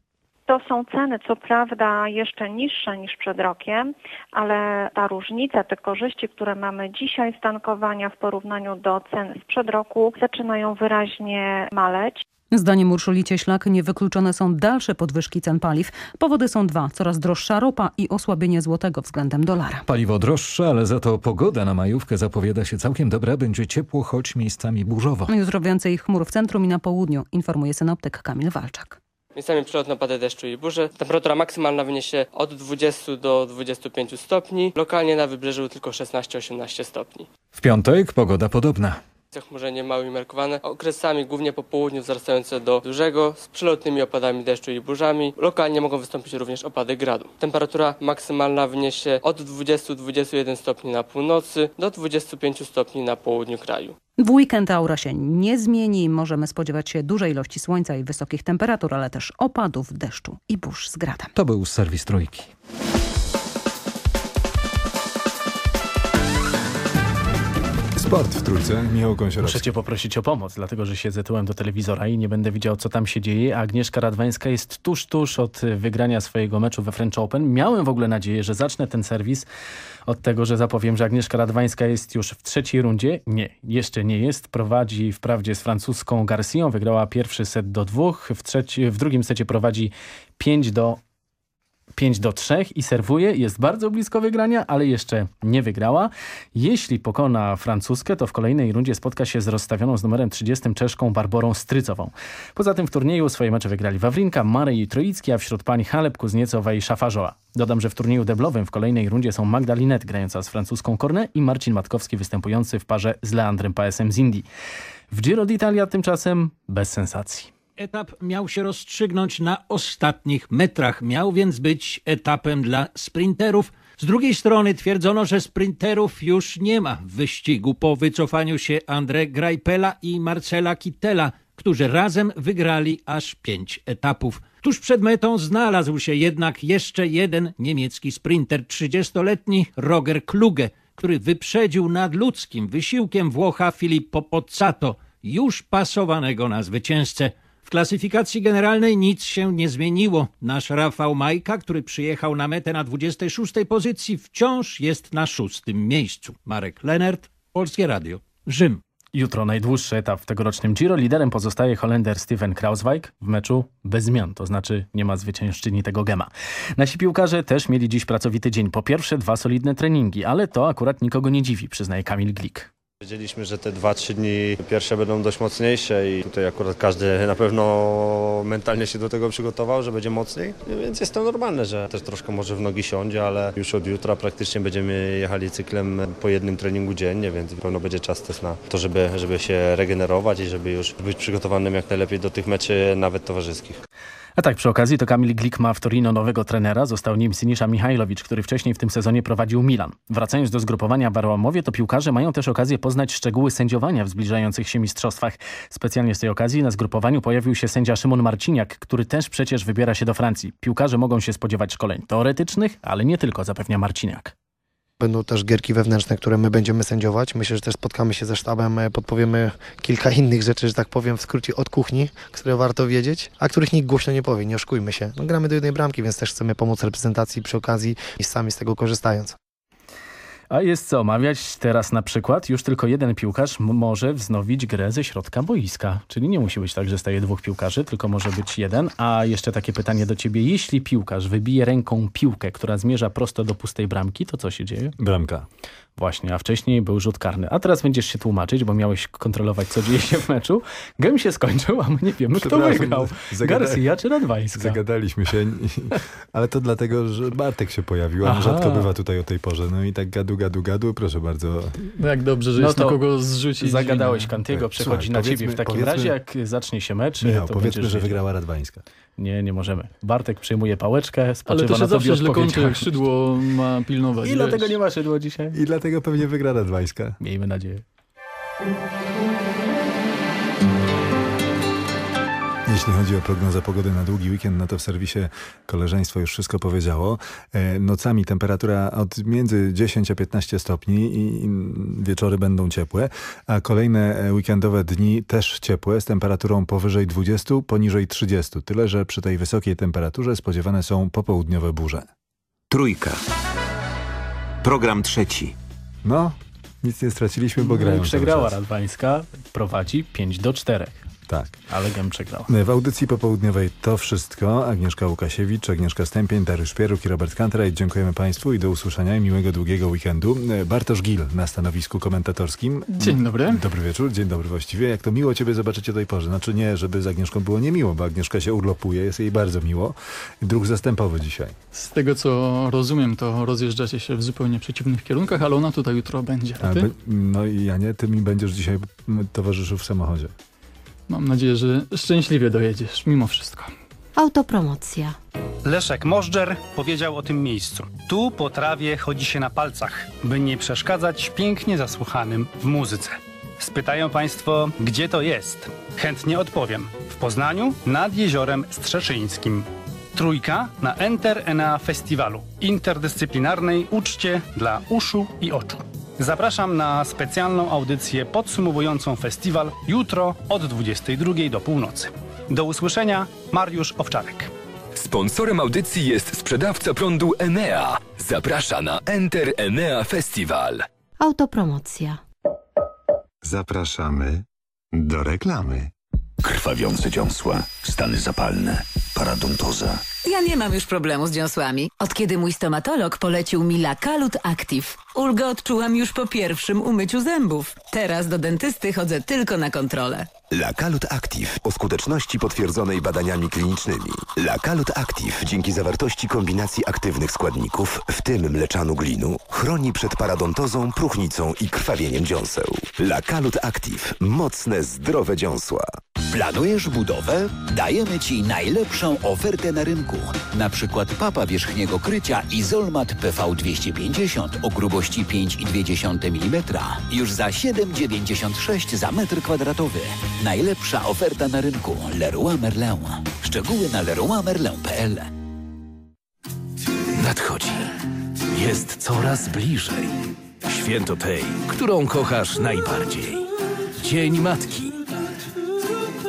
To są ceny, co prawda, jeszcze niższe niż przed rokiem, ale ta różnica, te korzyści, które mamy dzisiaj z tankowania w porównaniu do cen sprzed roku, zaczynają wyraźnie maleć. Zdaniem Urszuli Cieślak niewykluczone są dalsze podwyżki cen paliw. Powody są dwa. Coraz droższa ropa i osłabienie złotego względem dolara. Paliwo droższe, ale za to pogoda na majówkę zapowiada się całkiem dobra. Będzie ciepło, choć miejscami burzowo. Jutro więcej chmur w centrum i na południu, informuje synoptyk Kamil Walczak. Miejscami przelotne opady deszczu i burze. Temperatura maksymalna wyniesie od 20 do 25 stopni. Lokalnie na wybrzeżu tylko 16-18 stopni. W piątek pogoda podobna. Zachmurzenie małe i umiarkowane, okresami głównie po południu wzrastające do dużego, z przelotnymi opadami deszczu i burzami. Lokalnie mogą wystąpić również opady gradu. Temperatura maksymalna wyniesie od 20-21 stopni na północy do 25 stopni na południu kraju. W weekend aura się nie zmieni. Możemy spodziewać się dużej ilości słońca i wysokich temperatur, ale też opadów, deszczu i burz z gradem. To był serwis Trójki. Sport w trójce, Michał Kąsiorowski. Muszę cię poprosić o pomoc, dlatego że siedzę tyłem do telewizora i nie będę widział, co tam się dzieje. Agnieszka Radwańska jest tuż, tuż od wygrania swojego meczu we French Open. Miałem w ogóle nadzieję, że zacznę ten serwis od tego, że zapowiem, że Agnieszka Radwańska jest już w trzeciej rundzie. Nie, jeszcze nie jest. Prowadzi wprawdzie z francuską Garcją. Wygrała pierwszy set do dwóch. W, trzeci, w drugim secie prowadzi 5 do 5 do 3 i serwuje. Jest bardzo blisko wygrania, ale jeszcze nie wygrała. Jeśli pokona francuskę, to w kolejnej rundzie spotka się z rozstawioną z numerem 30 Czeszką Barborą Strycową. Poza tym w turnieju swoje mecze wygrali Wawrinka, Marej i Troicki, a wśród pań Halep, Kuzniecowa i Szafarzoła. Dodam, że w turnieju deblowym w kolejnej rundzie są Magda Linet grająca z francuską Cornet i Marcin Matkowski występujący w parze z Leandrem Paesem z Indii. W Giro d'Italia tymczasem bez sensacji. Etap miał się rozstrzygnąć na ostatnich metrach, miał więc być etapem dla sprinterów. Z drugiej strony twierdzono, że sprinterów już nie ma w wyścigu po wycofaniu się André Greipela i Marcela Kittela, którzy razem wygrali aż pięć etapów. Tuż przed metą znalazł się jednak jeszcze jeden niemiecki sprinter, 30-letni Roger Kluge, który wyprzedził nadludzkim wysiłkiem Włocha Filippo Pozzato, już pasowanego na zwycięzcę. W klasyfikacji generalnej nic się nie zmieniło. Nasz Rafał Majka, który przyjechał na metę na 26 pozycji, wciąż jest na szóstym miejscu. Marek Lenert, Polskie Radio, Rzym. Jutro najdłuższy etap w tegorocznym Giro. Liderem pozostaje Holender Steven Krauswijk w meczu bez zmian, to znaczy nie ma zwyciężczyni tego gema. Nasi piłkarze też mieli dziś pracowity dzień. Po pierwsze dwa solidne treningi, ale to akurat nikogo nie dziwi, przyznaje Kamil Glik. Wiedzieliśmy, że te 2-3 dni pierwsze będą dość mocniejsze i tutaj akurat każdy na pewno mentalnie się do tego przygotował, że będzie mocniej, więc jest to normalne, że też troszkę może w nogi siądzie, ale już od jutra praktycznie będziemy jechali cyklem po jednym treningu dziennie, więc pewno będzie czas też na to, żeby, żeby się regenerować i żeby już być przygotowanym jak najlepiej do tych meczy nawet towarzyskich. A tak, przy okazji to Kamil Glik ma w Torino nowego trenera. Został nim Sinisza Mihajlowicz, który wcześniej w tym sezonie prowadził Milan. Wracając do zgrupowania w Arłamowie, to piłkarze mają też okazję poznać szczegóły sędziowania w zbliżających się mistrzostwach. Specjalnie z tej okazji na zgrupowaniu pojawił się sędzia Szymon Marciniak, który też przecież wybiera się do Francji. Piłkarze mogą się spodziewać szkoleń teoretycznych, ale nie tylko, zapewnia Marciniak. Będą też gierki wewnętrzne, które my będziemy sędziować. Myślę, że też spotkamy się ze sztabem, podpowiemy kilka innych rzeczy, że tak powiem, w skrócie od kuchni, które warto wiedzieć, a których nikt głośno nie powie, nie oszukujmy się. No, gramy do jednej bramki, więc też chcemy pomóc reprezentacji przy okazji i sami z tego korzystając. A jest co omawiać teraz na przykład. Już tylko jeden piłkarz może wznowić grę ze środka boiska. Czyli nie musi być tak, że staje dwóch piłkarzy, tylko może być jeden. A jeszcze takie pytanie do ciebie. Jeśli piłkarz wybije ręką piłkę, która zmierza prosto do pustej bramki, to co się dzieje? Bramka. Właśnie, a wcześniej był rzut karny. A teraz będziesz się tłumaczyć, bo miałeś kontrolować, co dzieje się w meczu. Gem się skończył, a my nie wiemy, kto wygrał. Zagada... Garcia czy Radwańska? Zagadaliśmy się, ale to dlatego, że Bartek się pojawił. Rzadko bywa tutaj o tej porze. No i tak gadu, gadu, gadu, proszę bardzo. No jak dobrze, że no jest na kogo zrzucić. Zagadałeś Kantiego, przechodzi Słuchaj, na ciebie w takim razie, jak zacznie się mecz. Michał, to powiedzmy, że wygrała Radwańska. Nie, nie możemy. Bartek przyjmuje pałeczkę, spoczywa Ale to się na zawsze źle kończy, jak szydło ma pilnować. I wiesz? dlatego nie ma szydło dzisiaj. I dlatego pewnie wygra Radwańska. Miejmy nadzieję. Jeśli chodzi o prognozę pogody na długi weekend, no to w serwisie koleżeństwo już wszystko powiedziało. E, nocami temperatura od między 10 a 15 stopni i wieczory będą ciepłe, a kolejne weekendowe dni też ciepłe z temperaturą powyżej 20, poniżej 30. Tyle, że przy tej wysokiej temperaturze spodziewane są popołudniowe burze. Trójka. Program trzeci. No, nic nie straciliśmy, bo no grają. Przegrała Radwańska, prowadzi 5 do 4. Tak. Ale Gem przegrał. W audycji popołudniowej to wszystko. Agnieszka Łukasiewicz, Agnieszka Stępień, Dariusz Pieruk i Robert Kantraj. Dziękujemy Państwu i do usłyszenia i miłego, długiego weekendu. Bartosz Gil na stanowisku komentatorskim. Dzień dobry. Dobry wieczór, dzień dobry właściwie. Jak to miło Ciebie zobaczyć o tej porze. Znaczy nie, żeby z Agnieszką było niemiło, bo Agnieszka się urlopuje, jest jej bardzo miło. Druh zastępowy dzisiaj. Z tego co rozumiem, to rozjeżdżacie się w zupełnie przeciwnych kierunkach, ale ona tutaj jutro będzie. A ty? no i ja nie, ty mi będziesz dzisiaj towarzyszył w samochodzie. Mam nadzieję, że szczęśliwie dojedziesz, mimo wszystko. Autopromocja. Leszek Możdżer powiedział o tym miejscu. Tu po trawie chodzi się na palcach, by nie przeszkadzać pięknie zasłuchanym w muzyce. Spytają Państwo, gdzie to jest? Chętnie odpowiem. W Poznaniu, nad Jeziorem Strzeszyńskim. Trójka na Enter Enea Festiwalu interdyscyplinarnej uczcie dla uszu i oczu. Zapraszam na specjalną audycję podsumowującą festiwal jutro od 22 do północy. Do usłyszenia, Mariusz Owczarek. Sponsorem audycji jest sprzedawca prądu Enea. Zaprasza na Enter Enea Festival. Autopromocja. Zapraszamy do reklamy. Krwawiące dziąsła, stany zapalne, paradontoza. Ja nie mam już problemu z dziąsłami. Od kiedy mój stomatolog polecił mi Lakalut Active. Ulgę odczułam już po pierwszym umyciu zębów. Teraz do dentysty chodzę tylko na kontrolę. Lakalut Active o skuteczności potwierdzonej badaniami klinicznymi. Lakalut Active dzięki zawartości kombinacji aktywnych składników, w tym mleczanu glinu, chroni przed paradontozą, próchnicą i krwawieniem dziąseł. Lakalut Active. Mocne, zdrowe dziąsła. Planujesz budowę? Dajemy Ci najlepszą ofertę na rynku. Na przykład papa wierzchniego krycia Izolmat PV250 o grubości 5,2 mm już za 7,96 za metr kwadratowy. Najlepsza oferta na rynku Leroy Merlin. Szczegóły na leroymerlin.pl Nadchodzi. Jest coraz bliżej. Święto tej, którą kochasz najbardziej. Dzień Matki.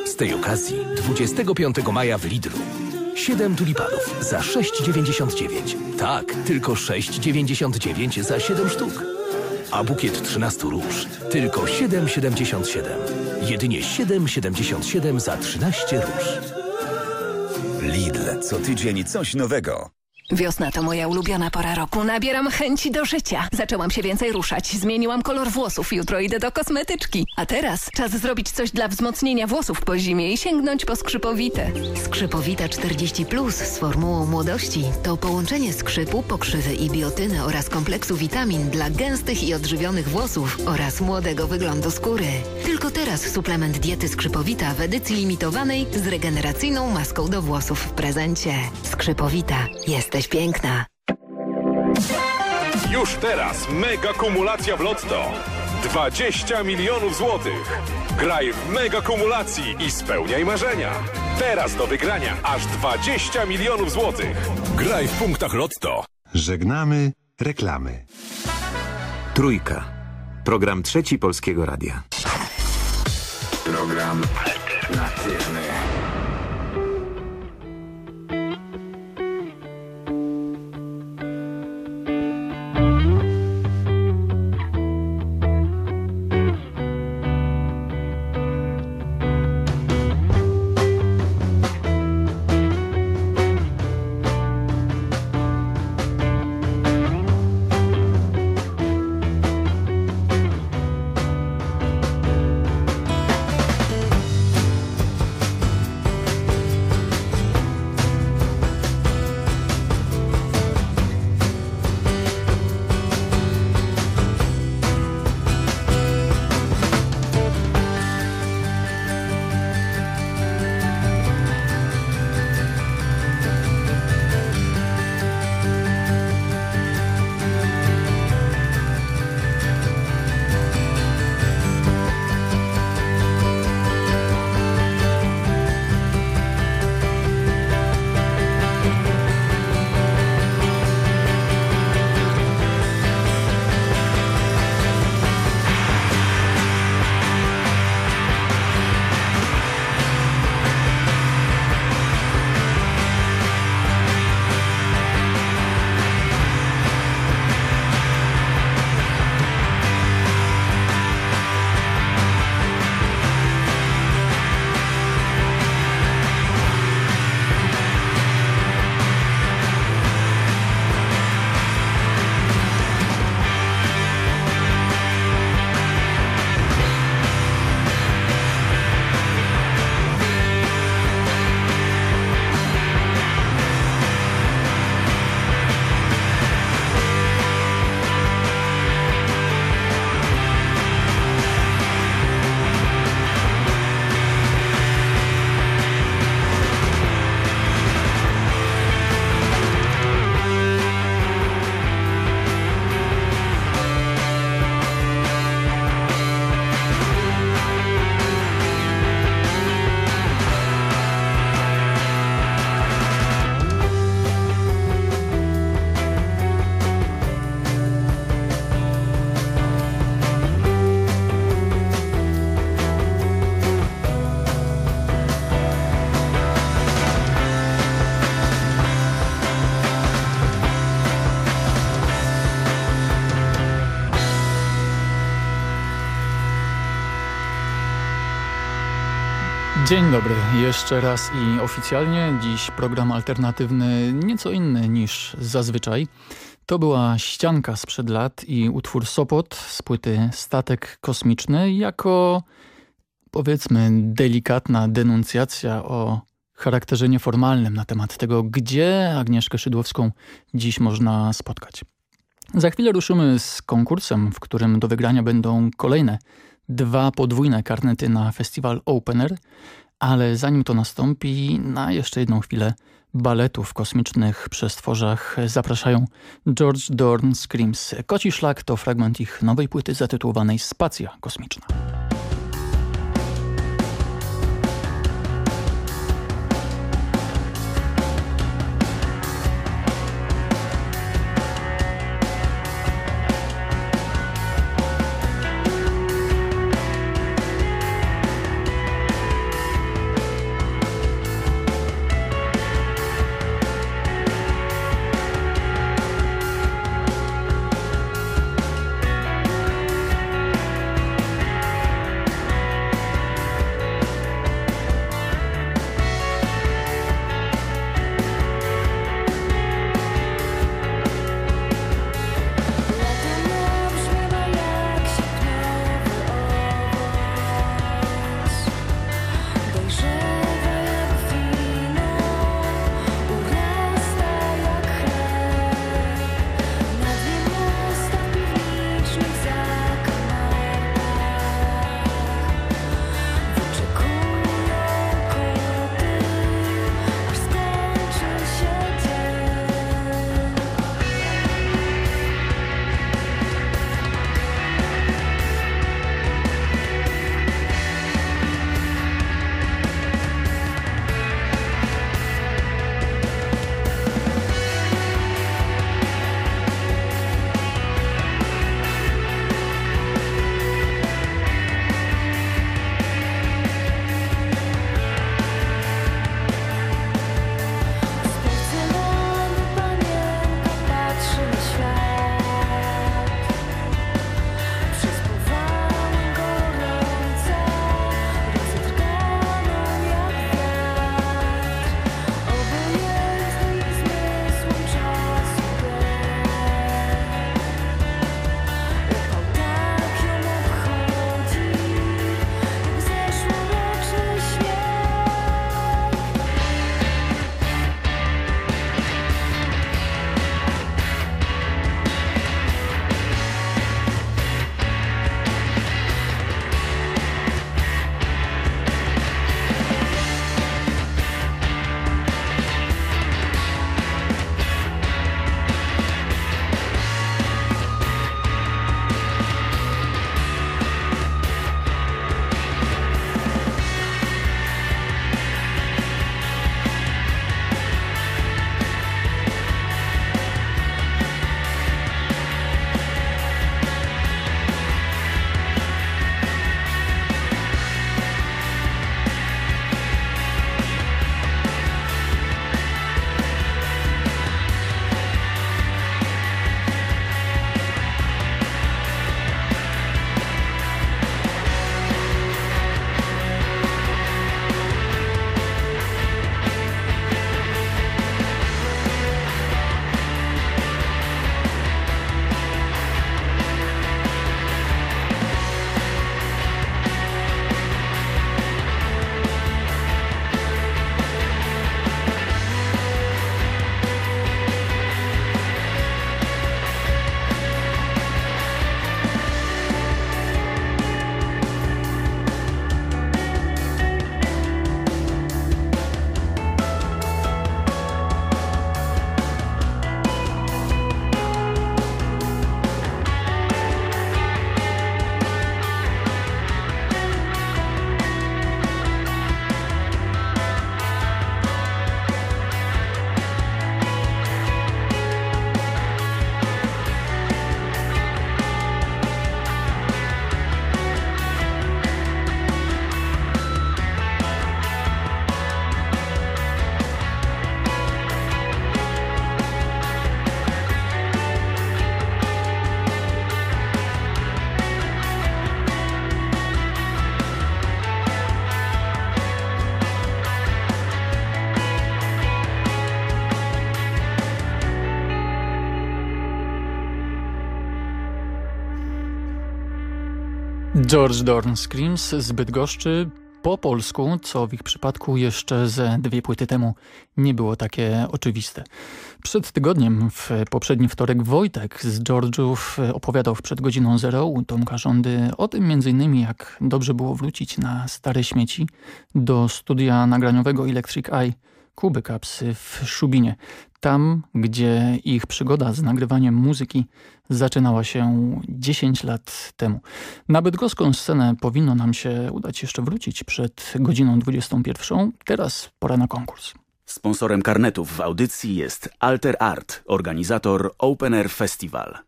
Z tej okazji 25 maja w Lidlu 7 tulipanów za 6,99. Tak, tylko 6,99 za 7 sztuk. A bukiet 13 róż tylko 7,77. Jedynie 7,77 za 13 róż. Lidl, co tydzień coś nowego. Wiosna to moja ulubiona pora roku. Nabieram chęci do życia. Zaczęłam się więcej ruszać. Zmieniłam kolor włosów. Jutro idę do kosmetyczki. A teraz czas zrobić coś dla wzmocnienia włosów po zimie i sięgnąć po skrzypowite. Skrzypowita 40 Plus z formułą młodości to połączenie skrzypu, pokrzywy i biotyny oraz kompleksu witamin dla gęstych i odżywionych włosów oraz młodego wyglądu skóry. Tylko teraz suplement diety skrzypowita w edycji limitowanej z regeneracyjną maską do włosów w prezencie. Skrzypowita. Jesteś jesteś piękna. Już teraz mega kumulacja w Lotto. 20 milionów złotych. Graj w mega kumulacji i spełniaj marzenia. Teraz do wygrania aż 20 milionów złotych. Graj w punktach Lotto. Żegnamy reklamy. Trójka. Program trzeci Polskiego Radia. Program alternatywny. Dzień dobry, jeszcze raz i oficjalnie. Dziś program alternatywny nieco inny niż zazwyczaj. To była ścianka sprzed lat i utwór Sopot z płyty Statek Kosmiczny jako powiedzmy delikatna denuncjacja o charakterze nieformalnym na temat tego, gdzie Agnieszkę Szydłowską dziś można spotkać. Za chwilę ruszymy z konkursem, w którym do wygrania będą kolejne dwa podwójne karnety na festiwal Opener, ale zanim to nastąpi, na jeszcze jedną chwilę baletu w kosmicznych przestworzach zapraszają George Dorn Screams. Koci Szlak to fragment ich nowej płyty zatytułowanej Spacja Kosmiczna. George Dorn Screams z Bydgoszczy po polsku, co w ich przypadku jeszcze ze dwie płyty temu nie było takie oczywiste. Przed tygodniem, w poprzedni wtorek, Wojtek z George'ów opowiadał przed godziną zero u Tomka Rządy o tym m.in. jak dobrze było wrócić na stare śmieci do studia nagraniowego Electric Eye Kuby Kapsy w Szubinie. Tam, gdzie ich przygoda z nagrywaniem muzyki zaczynała się 10 lat temu. Na bydgoską scenę powinno nam się udać jeszcze wrócić przed godziną 21. Teraz pora na konkurs. Sponsorem karnetów w audycji jest Alter Art, organizator Open Air Festival.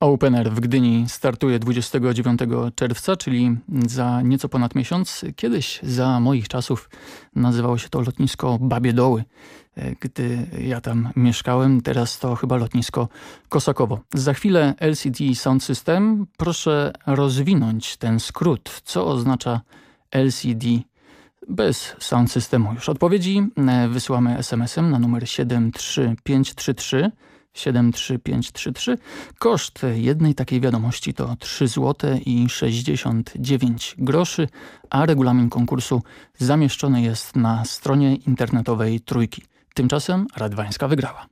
Open Air w Gdyni startuje 29 czerwca, czyli za nieco ponad miesiąc. Kiedyś za moich czasów nazywało się to lotnisko Babie Doły. Gdy ja tam mieszkałem, teraz to chyba lotnisko Kosakowo. Za chwilę LCD Sound System. Proszę rozwinąć ten skrót. Co oznacza LCD bez sound systemu? Już odpowiedzi e, wysyłamy SMS-em na numer 73533 73533. Koszt jednej takiej wiadomości to 3 zł i 69 groszy, a regulamin konkursu zamieszczony jest na stronie internetowej Trójki. Tymczasem Radwańska wygrała.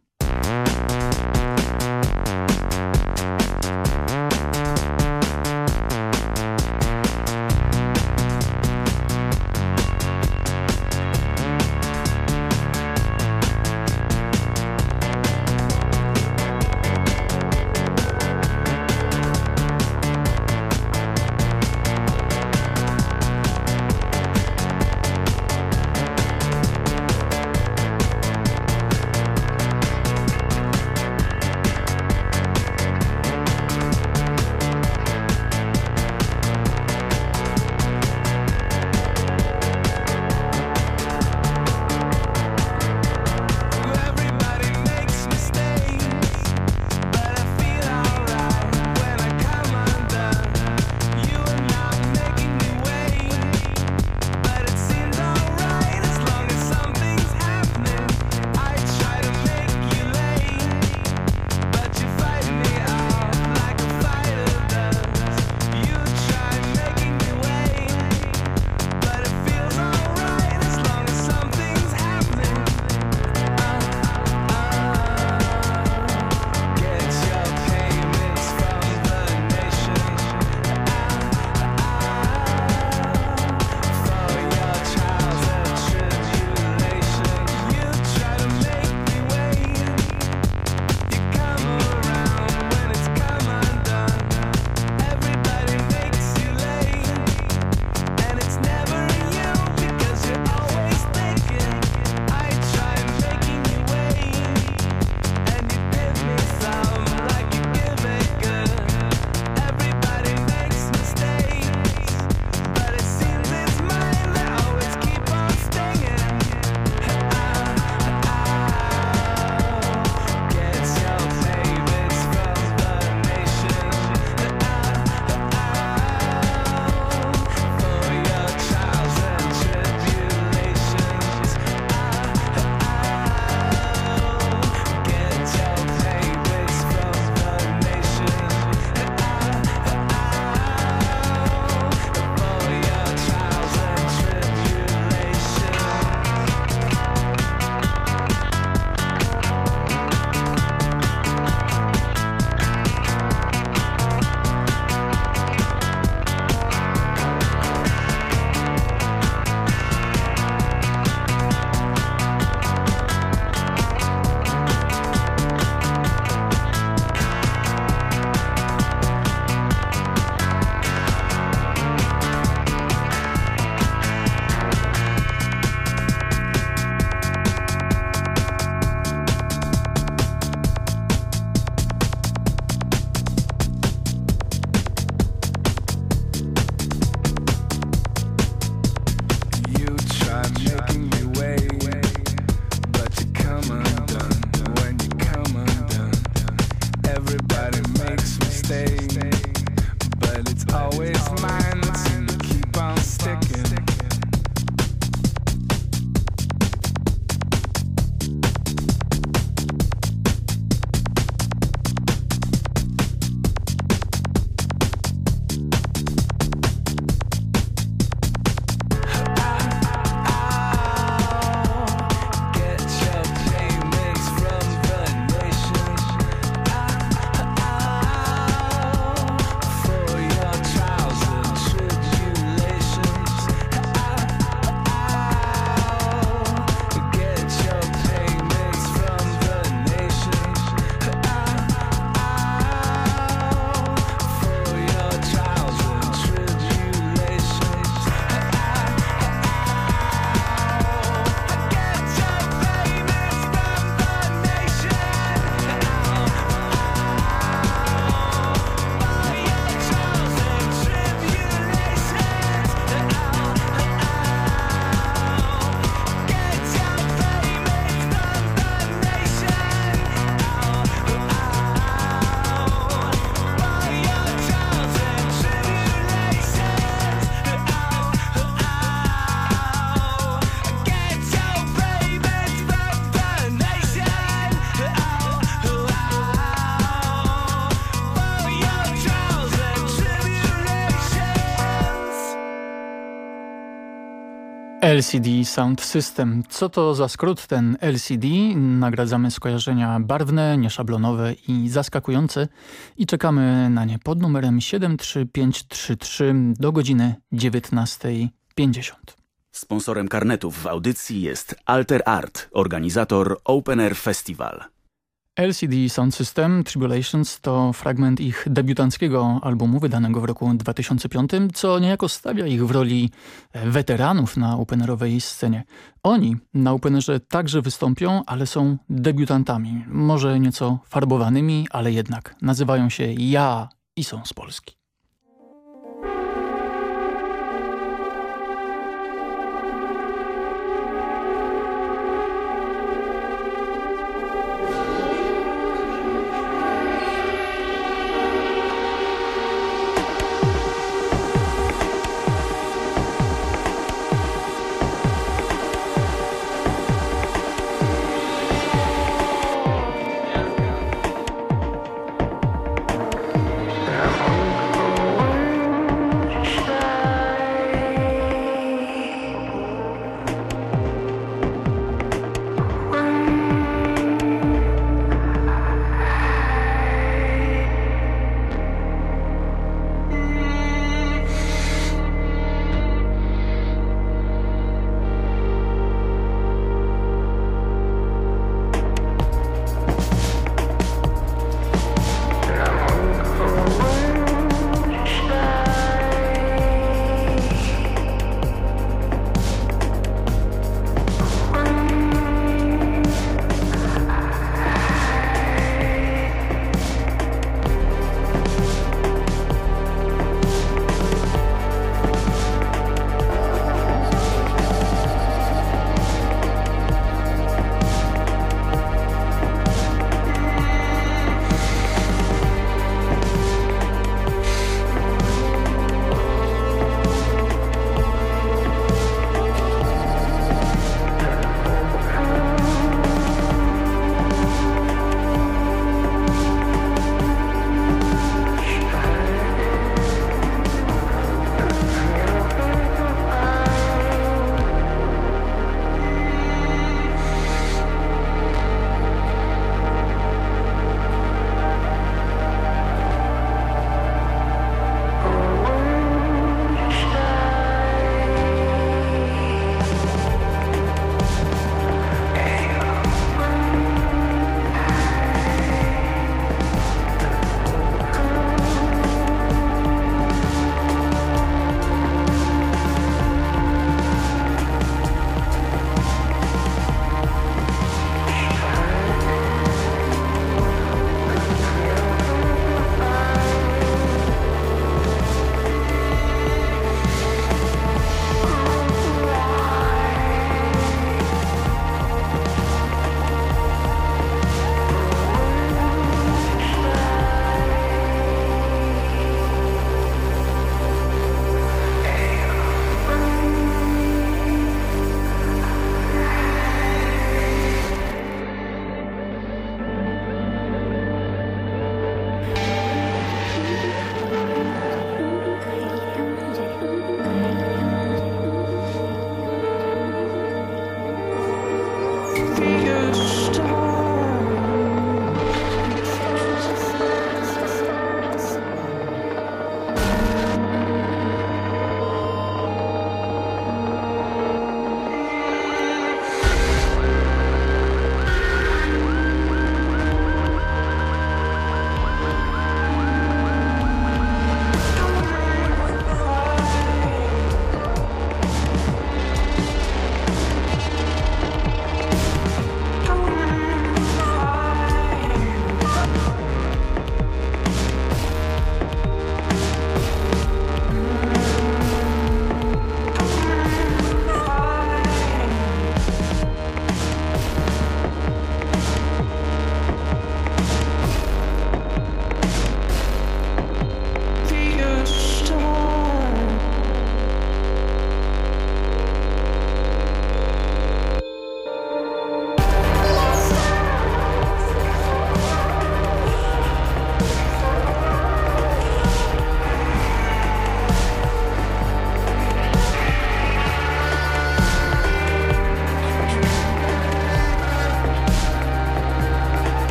LCD Sound System. Co to za skrót ten LCD? Nagradzamy skojarzenia barwne, nieszablonowe i zaskakujące i czekamy na nie pod numerem 73533 do godziny 19.50. Sponsorem karnetów w audycji jest Alter Art, organizator Open Air Festival. LCD Sound System Tribulations to fragment ich debiutanckiego albumu wydanego w roku 2005, co niejako stawia ich w roli weteranów na openerowej scenie. Oni na openerze także wystąpią, ale są debiutantami, może nieco farbowanymi, ale jednak nazywają się Ja i są z Polski.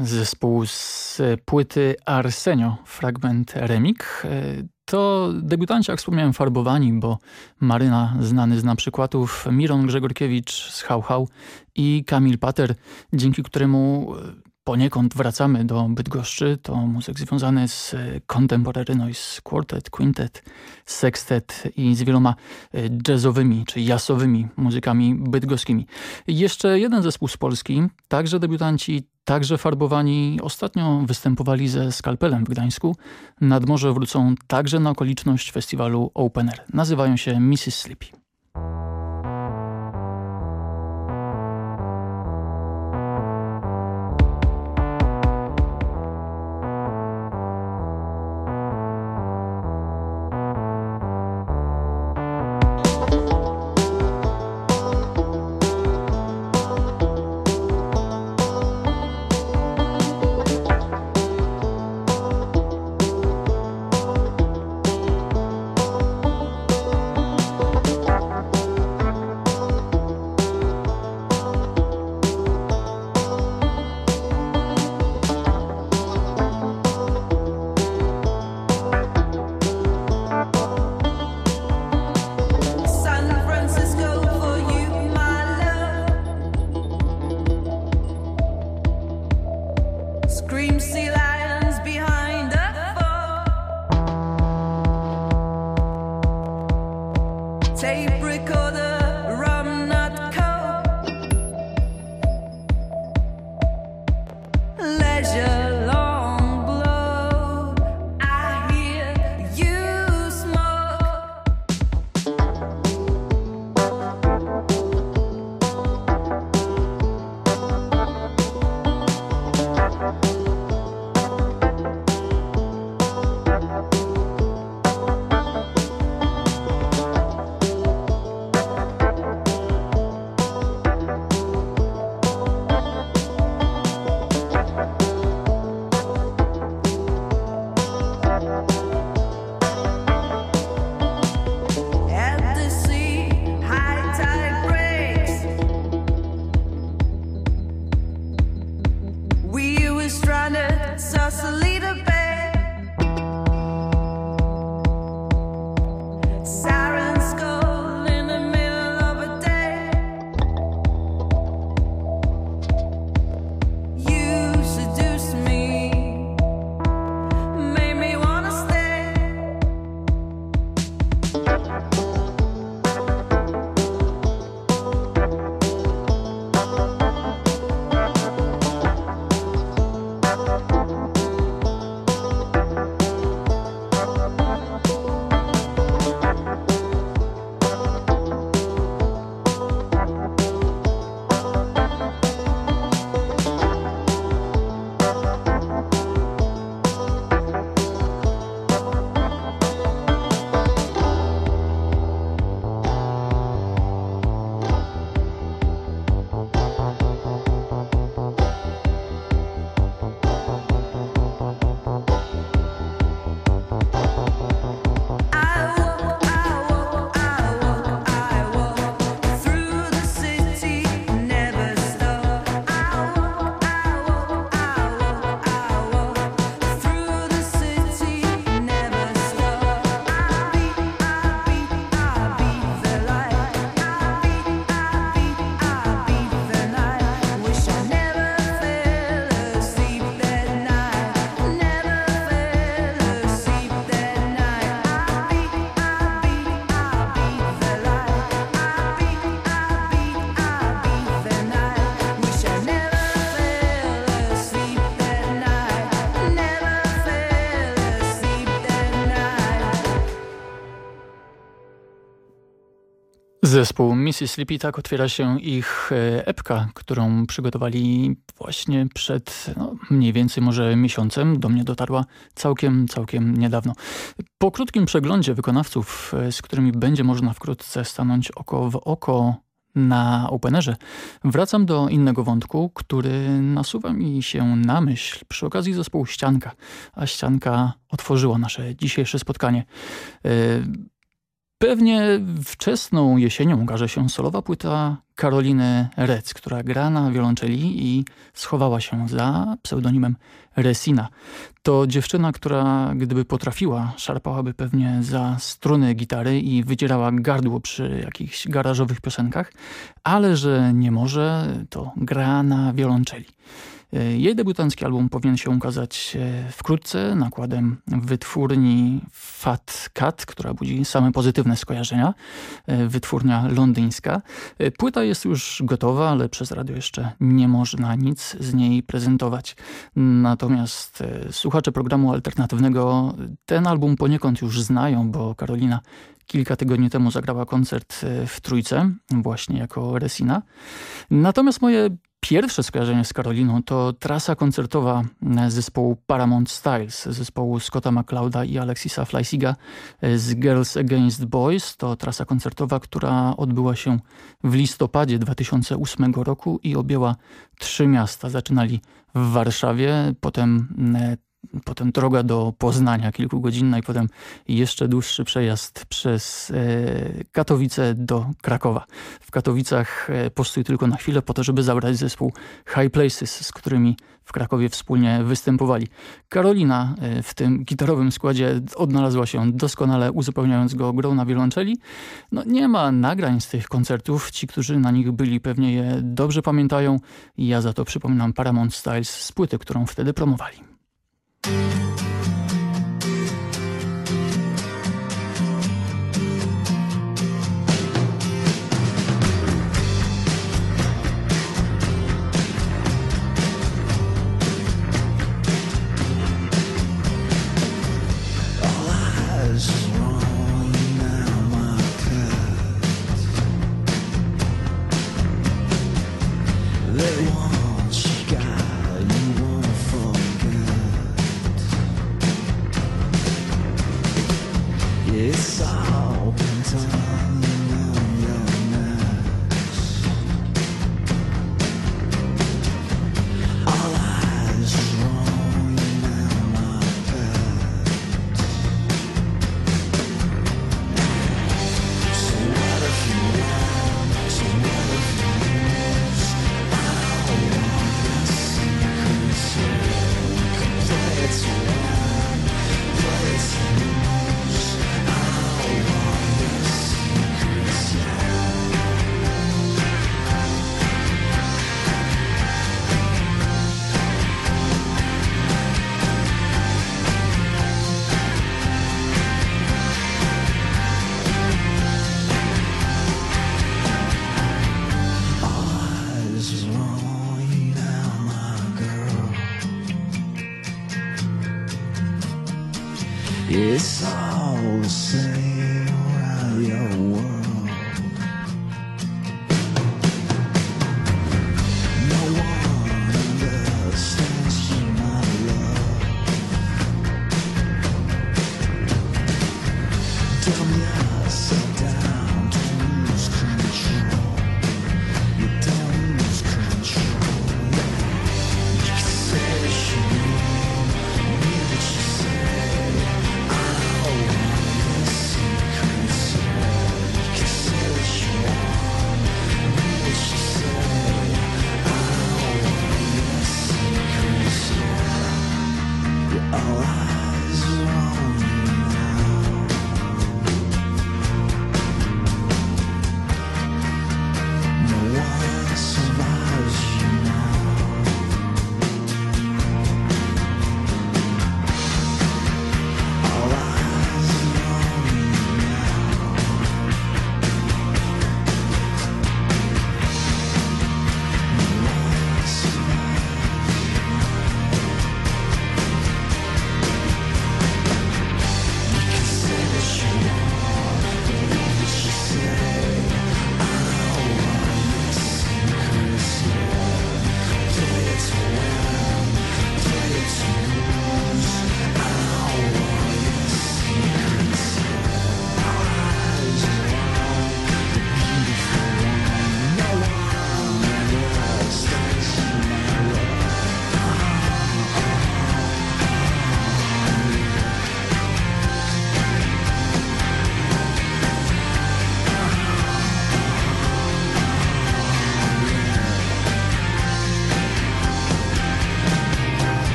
Zespół z płyty Arsenio, fragment Remik. To debiutanci, jak wspomniałem, farbowani, bo Maryna znany z na przykładów, Miron Grzegorkiewicz z Hał i Kamil Pater, dzięki któremu poniekąd wracamy do Bydgoszczy. To muzyk związany z Contemporary Noise Quartet, Quintet, Sextet i z wieloma e, jazzowymi czy jasowymi muzykami bydgoskimi. Jeszcze jeden zespół z Polski, także debiutanci, także farbowani. Ostatnio występowali ze Skalpelem w Gdańsku. Nad morze wrócą także na okoliczność festiwalu Open Air. Nazywają się Mrs. Sleepy. Zespół Mississippi tak otwiera się ich e, epka, którą przygotowali właśnie przed no, mniej więcej może miesiącem. Do mnie dotarła całkiem, całkiem niedawno. Po krótkim przeglądzie wykonawców, e, z którymi będzie można wkrótce stanąć oko w oko na Openerze, wracam do innego wątku, który nasuwa mi się na myśl przy okazji zespołu Ścianka, a Ścianka otworzyła nasze dzisiejsze spotkanie. Yy, Pewnie wczesną jesienią ukaże się solowa płyta Karoliny Rec, która gra na wiolonczeli i schowała się za pseudonimem Resina. To dziewczyna, która gdyby potrafiła, szarpałaby pewnie za struny gitary i wydzierała gardło przy jakichś garażowych piosenkach, ale że nie może, to gra na wiolonczeli. E, jej debiutancki album powinien się ukazać e, wkrótce nakładem wytwórni Fat Cat, która budzi same pozytywne skojarzenia. E, wytwórnia londyńska. Płyta jest już gotowa, ale przez radio jeszcze nie można nic z niej prezentować. Natomiast słuchacze programu alternatywnego ten album poniekąd już znają, bo Karolina kilka tygodni temu zagrała koncert w Trójce, właśnie jako Resina. Natomiast moje Pierwsze skojarzenie z Karoliną to trasa koncertowa zespołu Paramount Styles, zespołu Scotta McClouda i Alexisa Fleissiga z Girls Against Boys. To trasa koncertowa, która odbyła się w listopadzie 2008 roku i objęła trzy miasta. Zaczynali w Warszawie, potem potem droga do Poznania kilkugodzinna i potem jeszcze dłuższy przejazd przez e, Katowice do Krakowa. W Katowicach e, postój tylko na chwilę po to, żeby zabrać zespół High Places, z którymi w Krakowie wspólnie występowali. Karolina e, w tym gitarowym składzie odnalazła się doskonale, uzupełniając go grą na wiolonczeli. No, nie ma nagrań z tych koncertów. Ci, którzy na nich byli, pewnie je dobrze pamiętają. Ja za to przypominam Paramount Styles z płyty, którą wtedy promowali. Paramount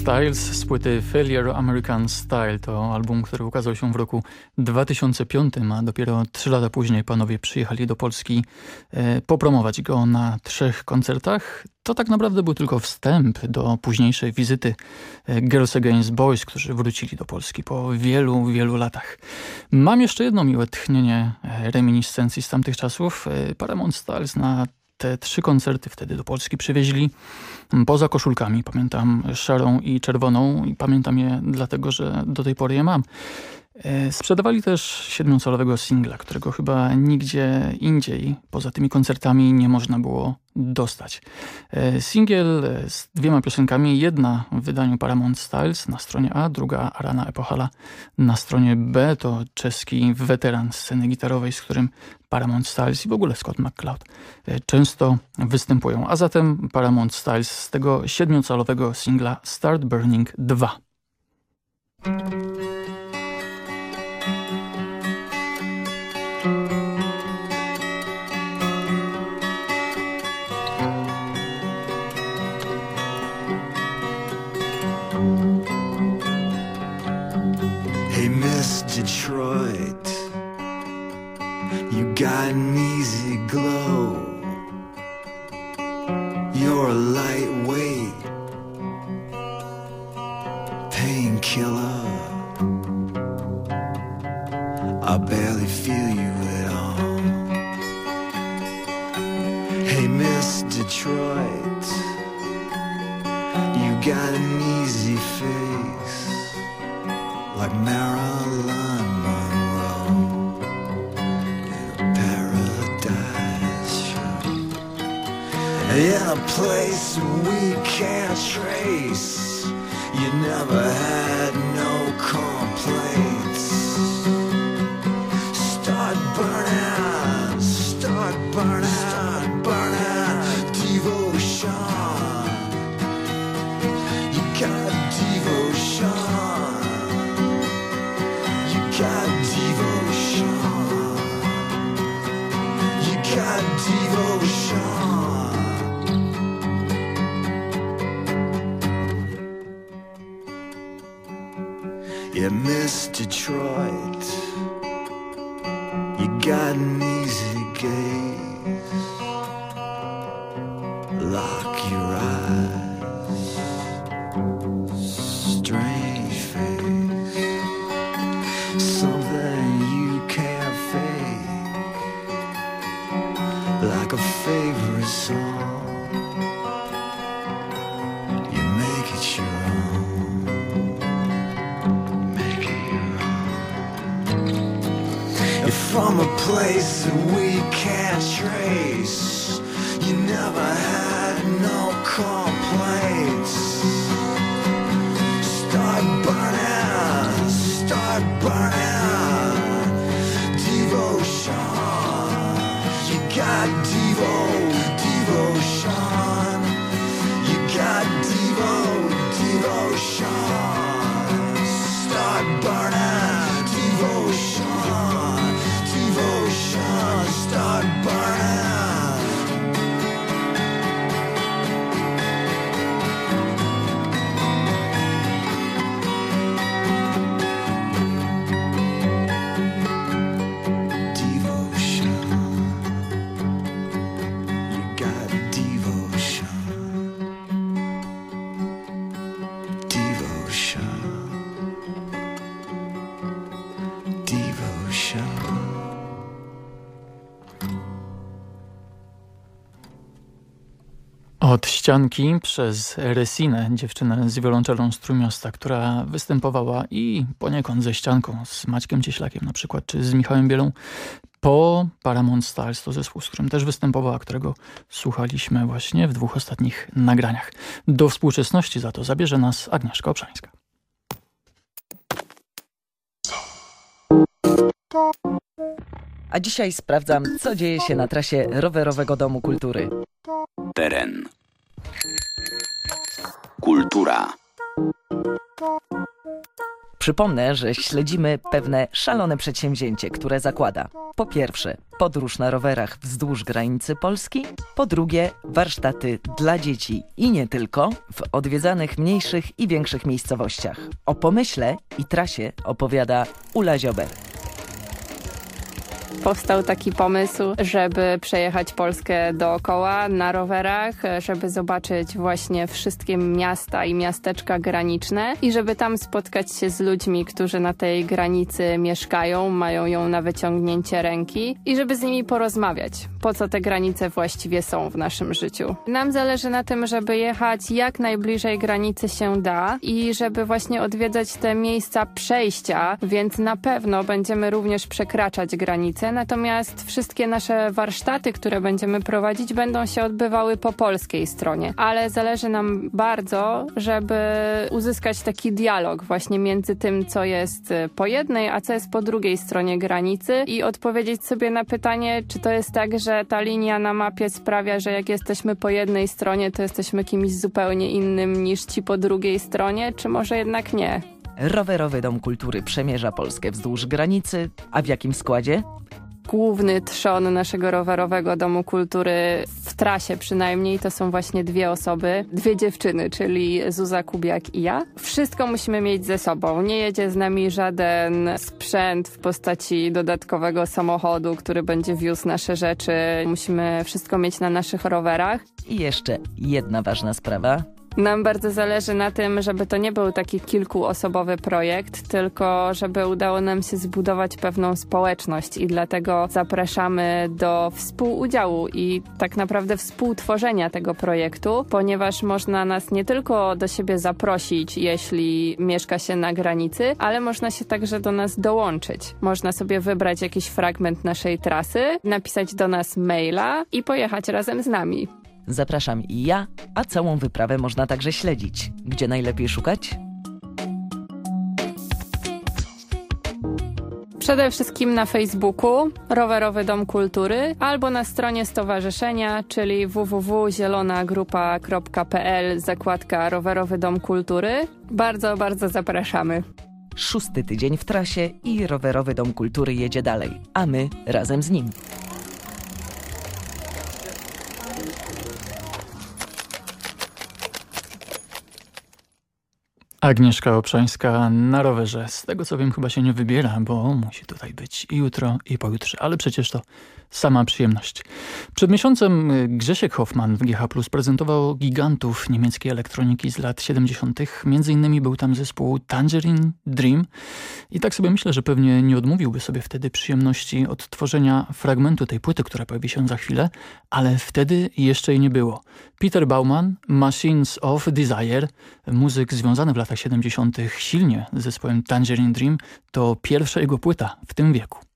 Styles z płyty Failure American Style. To album, który ukazał się w roku 2005, a dopiero trzy lata później panowie przyjechali do Polski e, popromować go na trzech koncertach. To tak naprawdę był tylko wstęp do późniejszej wizyty e, Girls Against Boys, którzy wrócili do Polski po wielu, wielu latach. Mam jeszcze jedno miłe tchnienie e, reminiscencji z tamtych czasów. E, Paramount Styles na te trzy koncerty wtedy do Polski przywieźli poza koszulkami. Pamiętam szarą i czerwoną i pamiętam je dlatego, że do tej pory je mam. E, sprzedawali też siedmiocalowego singla, którego chyba nigdzie indziej poza tymi koncertami nie można było dostać. E, singiel z dwiema piosenkami, jedna w wydaniu Paramount Styles na stronie A, druga Arana Epochala na stronie B. To czeski weteran sceny gitarowej, z którym Paramount Styles i w ogóle Scott McCloud e, często występują. A zatem Paramount Styles z tego siedmiocalowego singla Start Burning 2. Detroit. Got an easy glow. You're a lightweight painkiller. I barely feel you at all. Hey, Miss Detroit, you got an easy face like Marilyn In a place we can't trace, you never had Detroit. You got an easy gaze. Ścianki przez Resinę, dziewczynę z wiolonczelą z Trójmiasta, która występowała i poniekąd ze ścianką, z Maćkiem Cieślakiem na przykład, czy z Michałem Bielą, po Paramount Stars, to zespół, z którym też występowała, którego słuchaliśmy właśnie w dwóch ostatnich nagraniach. Do współczesności za to zabierze nas Agnieszka Obszańska. A dzisiaj sprawdzam, co dzieje się na trasie rowerowego Domu Kultury. Teren. Kultura. Przypomnę, że śledzimy pewne szalone przedsięwzięcie, które zakłada po pierwsze podróż na rowerach wzdłuż granicy Polski, po drugie warsztaty dla dzieci i nie tylko w odwiedzanych mniejszych i większych miejscowościach. O pomyśle i trasie opowiada Ula Ziober powstał taki pomysł, żeby przejechać Polskę dookoła na rowerach, żeby zobaczyć właśnie wszystkie miasta i miasteczka graniczne i żeby tam spotkać się z ludźmi, którzy na tej granicy mieszkają, mają ją na wyciągnięcie ręki i żeby z nimi porozmawiać, po co te granice właściwie są w naszym życiu. Nam zależy na tym, żeby jechać jak najbliżej granicy się da i żeby właśnie odwiedzać te miejsca przejścia, więc na pewno będziemy również przekraczać granice natomiast wszystkie nasze warsztaty, które będziemy prowadzić, będą się odbywały po polskiej stronie. Ale zależy nam bardzo, żeby uzyskać taki dialog właśnie między tym, co jest po jednej, a co jest po drugiej stronie granicy i odpowiedzieć sobie na pytanie, czy to jest tak, że ta linia na mapie sprawia, że jak jesteśmy po jednej stronie, to jesteśmy kimś zupełnie innym niż ci po drugiej stronie, czy może jednak nie. Rowerowy Dom Kultury przemierza Polskę wzdłuż granicy, a w jakim składzie? Główny trzon naszego rowerowego domu kultury w trasie przynajmniej to są właśnie dwie osoby, dwie dziewczyny, czyli Zuza Kubiak i ja. Wszystko musimy mieć ze sobą. Nie jedzie z nami żaden sprzęt w postaci dodatkowego samochodu, który będzie wiózł nasze rzeczy. Musimy wszystko mieć na naszych rowerach. I jeszcze jedna ważna sprawa. Nam bardzo zależy na tym, żeby to nie był taki kilkuosobowy projekt, tylko żeby udało nam się zbudować pewną społeczność i dlatego zapraszamy do współudziału i tak naprawdę współtworzenia tego projektu, ponieważ można nas nie tylko do siebie zaprosić, jeśli mieszka się na granicy, ale można się także do nas dołączyć. Można sobie wybrać jakiś fragment naszej trasy, napisać do nas maila i pojechać razem z nami. Zapraszam i ja, a całą wyprawę można także śledzić. Gdzie najlepiej szukać? Przede wszystkim na Facebooku Rowerowy Dom Kultury albo na stronie stowarzyszenia, czyli www.zielonagrupa.pl zakładka Rowerowy Dom Kultury. Bardzo, bardzo zapraszamy. Szósty tydzień w trasie i Rowerowy Dom Kultury jedzie dalej, a my razem z nim. Agnieszka Obszańska na rowerze. Z tego co wiem chyba się nie wybiera, bo musi tutaj być i jutro i pojutrze, ale przecież to sama przyjemność. Przed miesiącem y, Grzesiek Hoffman w GH Plus prezentował gigantów niemieckiej elektroniki z lat 70. Między innymi był tam zespół Tangerine Dream i tak sobie myślę, że pewnie nie odmówiłby sobie wtedy przyjemności odtworzenia fragmentu tej płyty, która pojawi się za chwilę, ale wtedy jeszcze jej nie było. Peter Bauman, Machines of Desire, muzyk związany w latach 70. silnie z zespołem Tangerine Dream, to pierwsza jego płyta w tym wieku.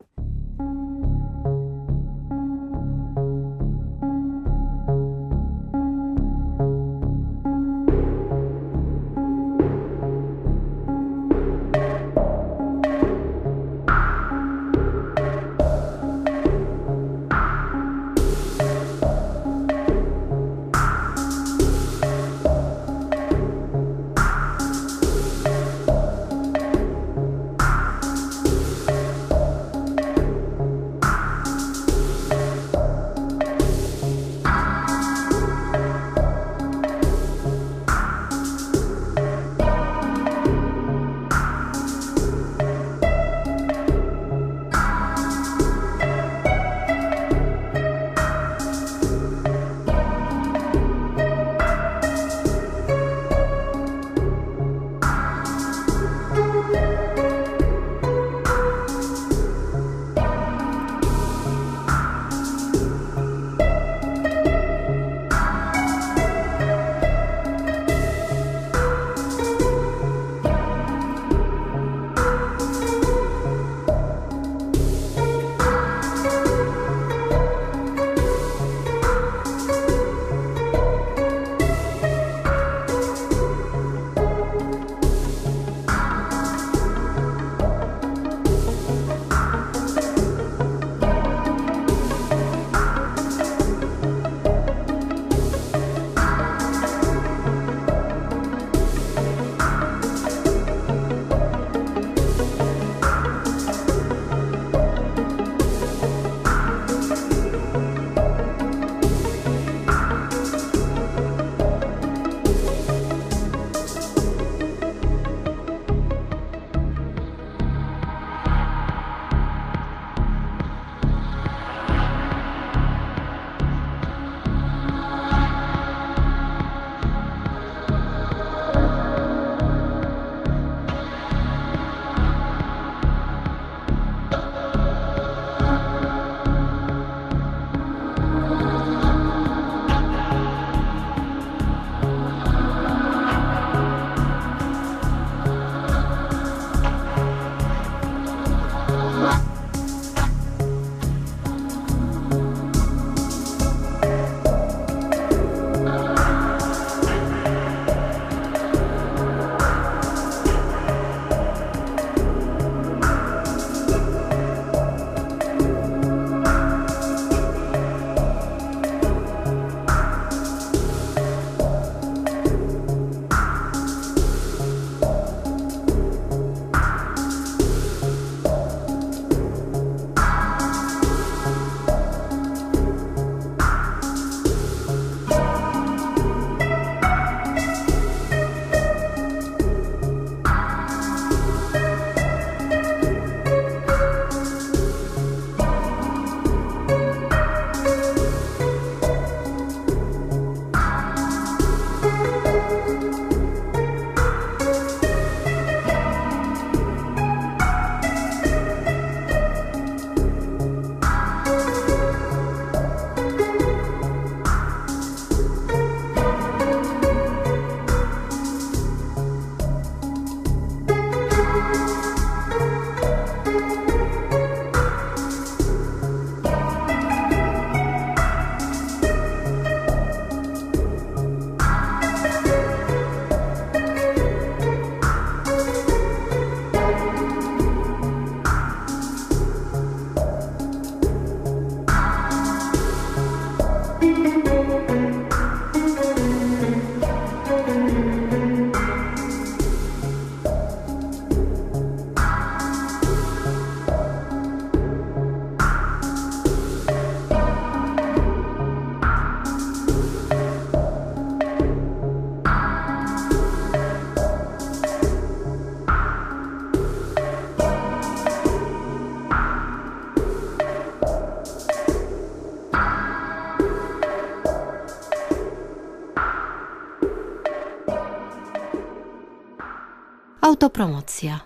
Autopromocja.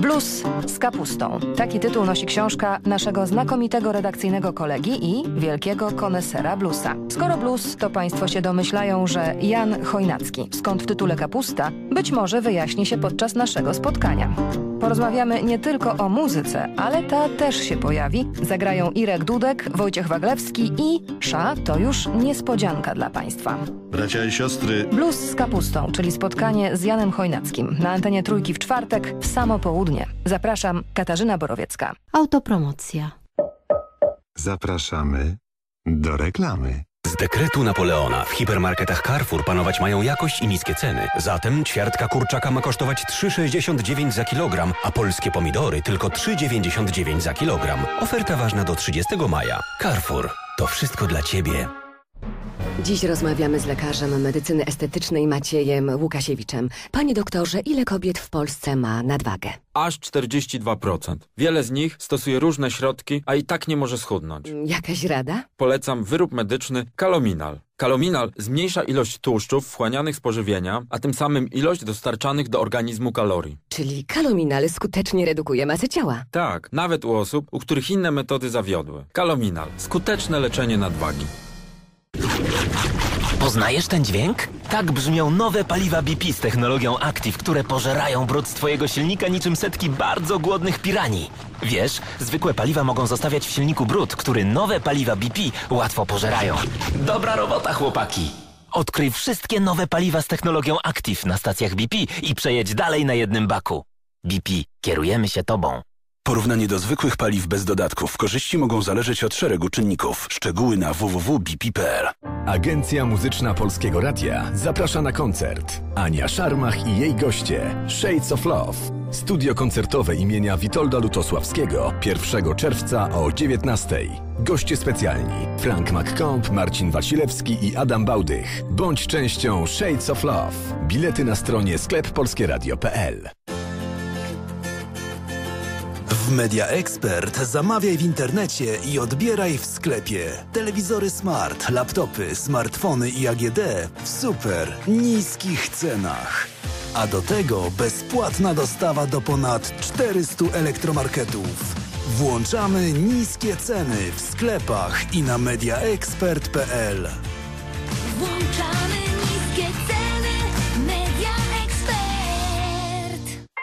Blues z kapustą. Taki tytuł nosi książka naszego znakomitego redakcyjnego kolegi i wielkiego konesera bluesa. Skoro blues, to Państwo się domyślają, że Jan Chojnacki, skąd w tytule kapusta, być może wyjaśni się podczas naszego spotkania. Porozmawiamy nie tylko o muzyce, ale ta też się pojawi. Zagrają Irek Dudek, Wojciech Waglewski i Sza, to już niespodzianka dla Państwa. Bracia i siostry. Blues z kapustą, czyli spotkanie z Janem Chojnackim na antenie Trójki w czwartek w samo południe. Zapraszam, Katarzyna Borowiecka. Autopromocja. Zapraszamy do reklamy. Z dekretu Napoleona w hipermarketach Carrefour panować mają jakość i niskie ceny. Zatem ćwiartka kurczaka ma kosztować 3,69 za kilogram, a polskie pomidory tylko 3,99 za kilogram. Oferta ważna do 30 maja. Carrefour. To wszystko dla Ciebie. Dziś rozmawiamy z lekarzem medycyny estetycznej Maciejem Łukasiewiczem. Panie doktorze, ile kobiet w Polsce ma nadwagę? Aż 42%. Wiele z nich stosuje różne środki, a i tak nie może schudnąć. Jakaś rada? Polecam wyrób medyczny Kalominal. Kalominal zmniejsza ilość tłuszczów wchłanianych z pożywienia, a tym samym ilość dostarczanych do organizmu kalorii. Czyli kalominal skutecznie redukuje masę ciała. Tak, nawet u osób, u których inne metody zawiodły. Kalominal. Skuteczne leczenie nadwagi. Poznajesz ten dźwięk? Tak brzmią nowe paliwa BP z technologią Active, które pożerają brud z twojego silnika niczym setki bardzo głodnych piranii. Wiesz, zwykłe paliwa mogą zostawiać w silniku brud, który nowe paliwa BP łatwo pożerają. Dobra robota, chłopaki! Odkryj wszystkie nowe paliwa z technologią Active na stacjach BP i przejedź dalej na jednym baku. BP. Kierujemy się tobą. Porównanie do zwykłych paliw bez dodatków. Korzyści mogą zależeć od szeregu czynników. Szczegóły na www.bp.pl Agencja Muzyczna Polskiego Radia zaprasza na koncert. Ania Szarmach i jej goście Shades of Love. Studio koncertowe imienia Witolda Lutosławskiego 1 czerwca o 19. Goście specjalni Frank McComb, Marcin Wasilewski i Adam Bałdych. Bądź częścią Shades of Love. Bilety na stronie skleppolskieradio.pl W Media Expert zamawiaj w internecie i odbieraj w sklepie. Telewizory smart, laptopy, smartfony i AGD w super niskich cenach. A do tego bezpłatna dostawa do ponad 400 elektromarketów. Włączamy niskie ceny w sklepach i na mediaexpert.pl. Włączamy niskie ceny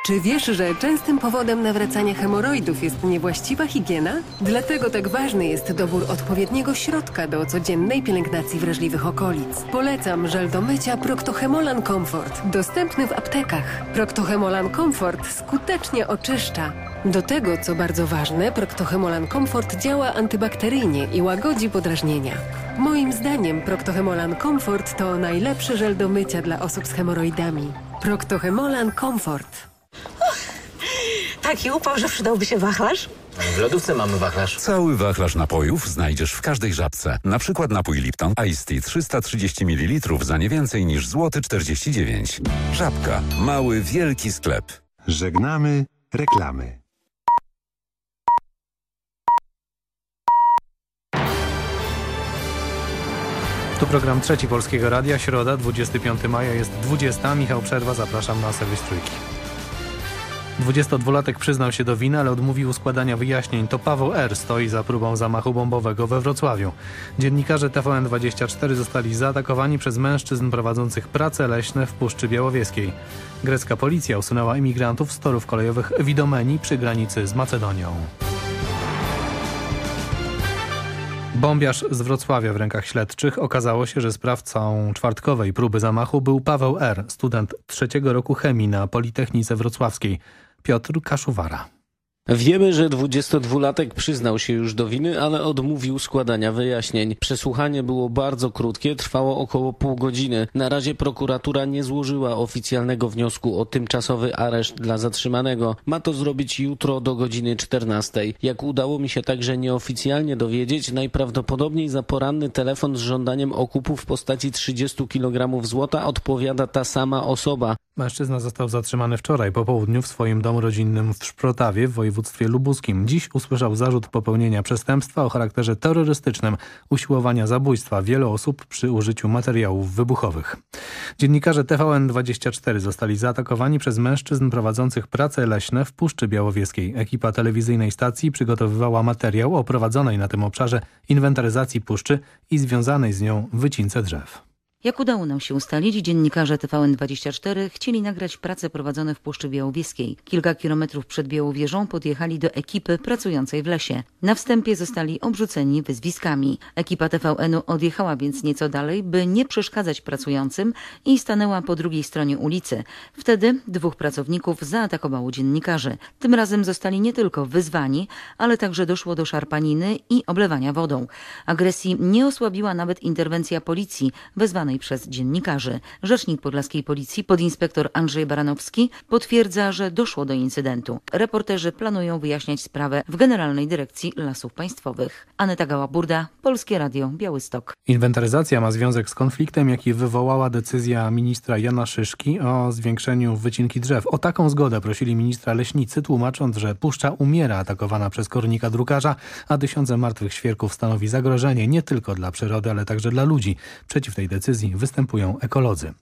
Czy wiesz, że częstym powodem nawracania hemoroidów jest niewłaściwa higiena? Dlatego tak ważny jest dobór odpowiedniego środka do codziennej pielęgnacji wrażliwych okolic. Polecam żel do mycia Proctohemolan Comfort, dostępny w aptekach. Proctohemolan Comfort skutecznie oczyszcza. Do tego, co bardzo ważne, Proctohemolan Comfort działa antybakteryjnie i łagodzi podrażnienia. Moim zdaniem Proctohemolan Comfort to najlepszy żel do mycia dla osób z hemoroidami. Proctohemolan Comfort. Taki upał, że przydałby się wachlarz? W lodówce mamy wachlarz. Cały wachlarz napojów znajdziesz w każdej żabce. Na przykład napój Lipton Ice Tea 330 ml za nie więcej niż złoty 49 zł. Żabka. Mały, wielki sklep. Żegnamy reklamy. Tu program Trzeci Polskiego Radia, środa, 25 maja, jest 20. Michał Przerwa, zapraszam na serwis Trójki. 22-latek przyznał się do winy, ale odmówił składania wyjaśnień. To Paweł R. stoi za próbą zamachu bombowego we Wrocławiu. Dziennikarze TVN24 zostali zaatakowani przez mężczyzn prowadzących prace leśne w Puszczy Białowieskiej. Grecka policja usunęła imigrantów z torów kolejowych w Idomeni przy granicy z Macedonią. Bombiarz z Wrocławia w rękach śledczych okazało się, że sprawcą czwartkowej próby zamachu był Paweł R., student trzeciego roku chemii na Politechnice Wrocławskiej. Piotr Kaszuwara. Wiemy, że 22-latek przyznał się już do winy, ale odmówił składania wyjaśnień. Przesłuchanie było bardzo krótkie, trwało około pół godziny. Na razie prokuratura nie złożyła oficjalnego wniosku o tymczasowy areszt dla zatrzymanego. Ma to zrobić jutro do godziny 14. Jak udało mi się także nieoficjalnie dowiedzieć, najprawdopodobniej za poranny telefon z żądaniem okupu w postaci 30 kg złota odpowiada ta sama osoba. Mężczyzna został zatrzymany wczoraj po południu w swoim domu rodzinnym w Szprotawie w województwie lubuskim. Dziś usłyszał zarzut popełnienia przestępstwa o charakterze terrorystycznym, usiłowania zabójstwa wielu osób przy użyciu materiałów wybuchowych. Dziennikarze TVN24 zostali zaatakowani przez mężczyzn prowadzących prace leśne w Puszczy Białowieskiej. Ekipa telewizyjnej stacji przygotowywała materiał o prowadzonej na tym obszarze inwentaryzacji puszczy i związanej z nią wycince drzew. Jak udało nam się ustalić, dziennikarze TVN24 chcieli nagrać prace prowadzone w Puszczy Białowieskiej. Kilka kilometrów przed Białowieżą podjechali do ekipy pracującej w lesie. Na wstępie zostali obrzuceni wyzwiskami. Ekipa TVN-u odjechała więc nieco dalej, by nie przeszkadzać pracującym i stanęła po drugiej stronie ulicy. Wtedy dwóch pracowników zaatakowało dziennikarzy. Tym razem zostali nie tylko wyzwani, ale także doszło do szarpaniny i oblewania wodą. Agresji nie osłabiła nawet interwencja policji wezwana przez dziennikarzy. Rzecznik Podlaskiej Policji, podinspektor Andrzej Baranowski, potwierdza, że doszło do incydentu. Reporterzy planują wyjaśniać sprawę w Generalnej Dyrekcji Lasów Państwowych. Aneta Gała-Burda, Polskie Radio, Białystok. Inwentaryzacja ma związek z konfliktem, jaki wywołała decyzja ministra Jana Szyszki o zwiększeniu wycinki drzew. O taką zgodę prosili ministra leśnicy, tłumacząc, że puszcza umiera atakowana przez kornika drukarza, a tysiące martwych świerków stanowi zagrożenie nie tylko dla przyrody, ale także dla ludzi. Przeciw tej decyzji występują ekolodzy.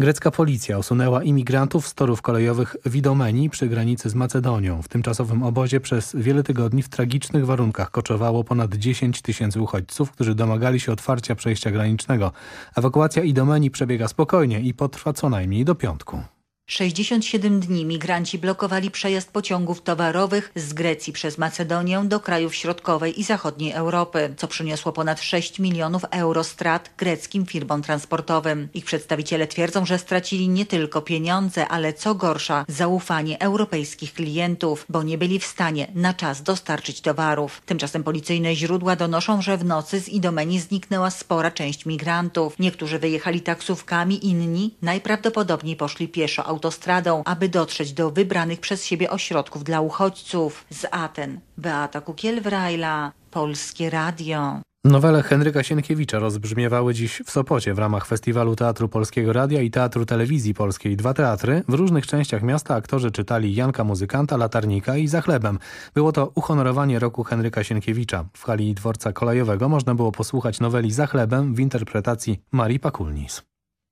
Grecka policja usunęła imigrantów z torów kolejowych w Idomeni przy granicy z Macedonią. W tymczasowym obozie przez wiele tygodni w tragicznych warunkach koczowało ponad 10 tysięcy uchodźców, którzy domagali się otwarcia przejścia granicznego. Ewakuacja Idomeni przebiega spokojnie i potrwa co najmniej do piątku. 67 dni migranci blokowali przejazd pociągów towarowych z Grecji przez Macedonię do krajów środkowej i zachodniej Europy, co przyniosło ponad 6 milionów euro strat greckim firmom transportowym. Ich przedstawiciele twierdzą, że stracili nie tylko pieniądze, ale co gorsza, zaufanie europejskich klientów, bo nie byli w stanie na czas dostarczyć towarów. Tymczasem policyjne źródła donoszą, że w nocy z Idomeni zniknęła spora część migrantów. Niektórzy wyjechali taksówkami, inni najprawdopodobniej poszli pieszo autostradą, aby dotrzeć do wybranych przez siebie ośrodków dla uchodźców. Z Aten Beata Kukiel-Wrajla, Polskie Radio. Nowele Henryka Sienkiewicza rozbrzmiewały dziś w Sopocie w ramach Festiwalu Teatru Polskiego Radia i Teatru Telewizji Polskiej. Dwa teatry. W różnych częściach miasta aktorzy czytali Janka Muzykanta, Latarnika i Za chlebem. Było to uhonorowanie roku Henryka Sienkiewicza. W hali dworca kolejowego można było posłuchać noweli Za chlebem w interpretacji Marii Pakulnis.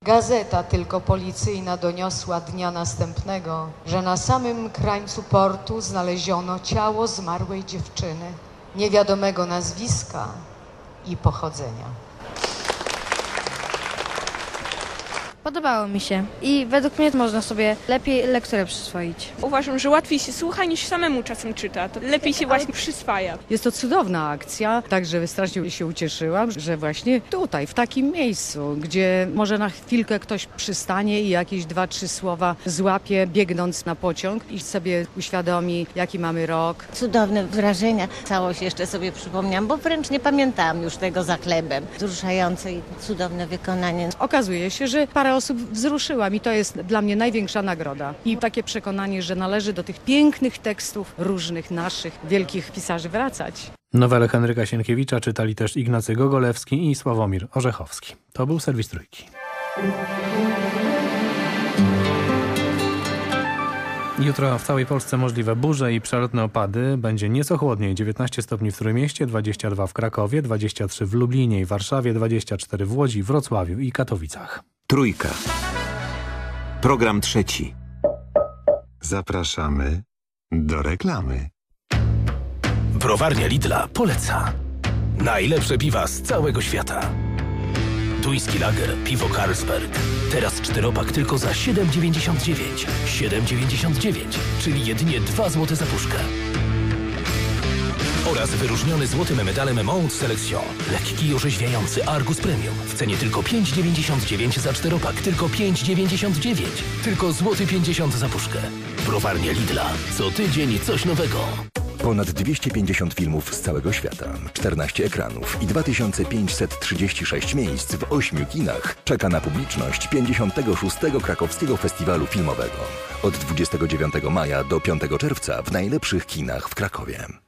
Gazeta tylko policyjna doniosła dnia następnego, że na samym krańcu portu znaleziono ciało zmarłej dziewczyny, niewiadomego nazwiska i pochodzenia. Podobało mi się i według mnie można sobie lepiej lekturę przyswoić. Uważam, że łatwiej się słucha niż samemu czasem czyta. To lepiej się właśnie przyswaja. Jest to cudowna akcja, także strasznie się ucieszyłam, że właśnie tutaj, w takim miejscu, gdzie może na chwilkę ktoś przystanie i jakieś dwa, trzy słowa złapie, biegnąc na pociąg i sobie uświadomi, jaki mamy rok. Cudowne wrażenia. Całość jeszcze sobie przypomniałam, bo wręcz nie pamiętałam już tego za chlebem. Wzruszające i cudowne wykonanie. Okazuje się, że osób wzruszyła i to jest dla mnie największa nagroda. I takie przekonanie, że należy do tych pięknych tekstów różnych naszych wielkich pisarzy wracać. Nowele Henryka Sienkiewicza czytali też Ignacy Gogolewski i Sławomir Orzechowski. To był serwis Trójki. Jutro w całej Polsce możliwe burze i przelotne opady. Będzie nieco chłodniej. 19 stopni w Trójmieście, 22 w Krakowie, 23 w Lublinie i Warszawie, 24 w Łodzi, Wrocławiu i Katowicach. Trójka. Program trzeci. Zapraszamy do reklamy. Browarnia Lidla poleca. Najlepsze piwa z całego świata. Duński lager, piwo Carlsberg. Teraz czteropak tylko za 7,99. 7,99, czyli jedynie 2 zł za puszkę. Oraz wyróżniony złotym medalem Mount Selection. Lekki i orzeźwiający Argus Premium. W cenie tylko 5,99 za czteropak. Tylko 5,99. Tylko złoty 50 za puszkę. Browarnia Lidla. Co tydzień coś nowego. Ponad 250 filmów z całego świata, 14 ekranów i 2536 miejsc w 8 kinach czeka na publiczność 56. Krakowskiego Festiwalu Filmowego. Od 29 maja do 5 czerwca w najlepszych kinach w Krakowie.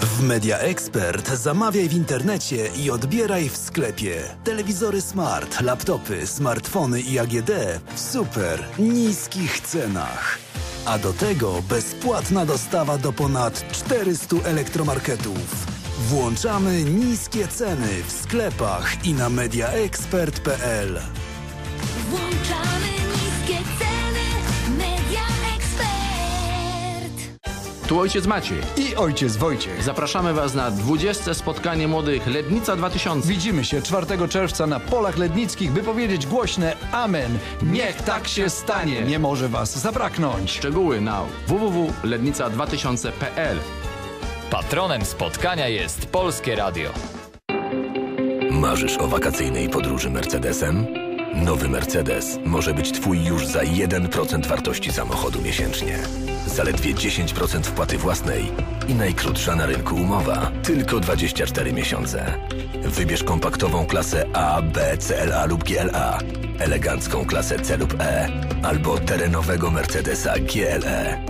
W Media Expert zamawiaj w internecie i odbieraj w sklepie. Telewizory smart, laptopy, smartfony i AGD w super niskich cenach. A do tego bezpłatna dostawa do ponad 400 elektromarketów. Włączamy niskie ceny w sklepach i na mediaexpert.pl. Włączamy Tu ojciec Maciej i ojciec Wojciech. Zapraszamy Was na 20. spotkanie młodych Lednica 2000. Widzimy się 4 czerwca na polach lednickich, by powiedzieć głośne Amen. Niech tak się stanie. Nie może Was zabraknąć. Szczegóły na www.lednica2000.pl Patronem spotkania jest Polskie Radio. Marzysz o wakacyjnej podróży Mercedesem? Nowy Mercedes może być Twój już za 1% wartości samochodu miesięcznie. Zaledwie 10% wpłaty własnej i najkrótsza na rynku umowa. Tylko 24 miesiące. Wybierz kompaktową klasę A, B, CLA lub GLA, elegancką klasę C lub E albo terenowego Mercedesa GLE.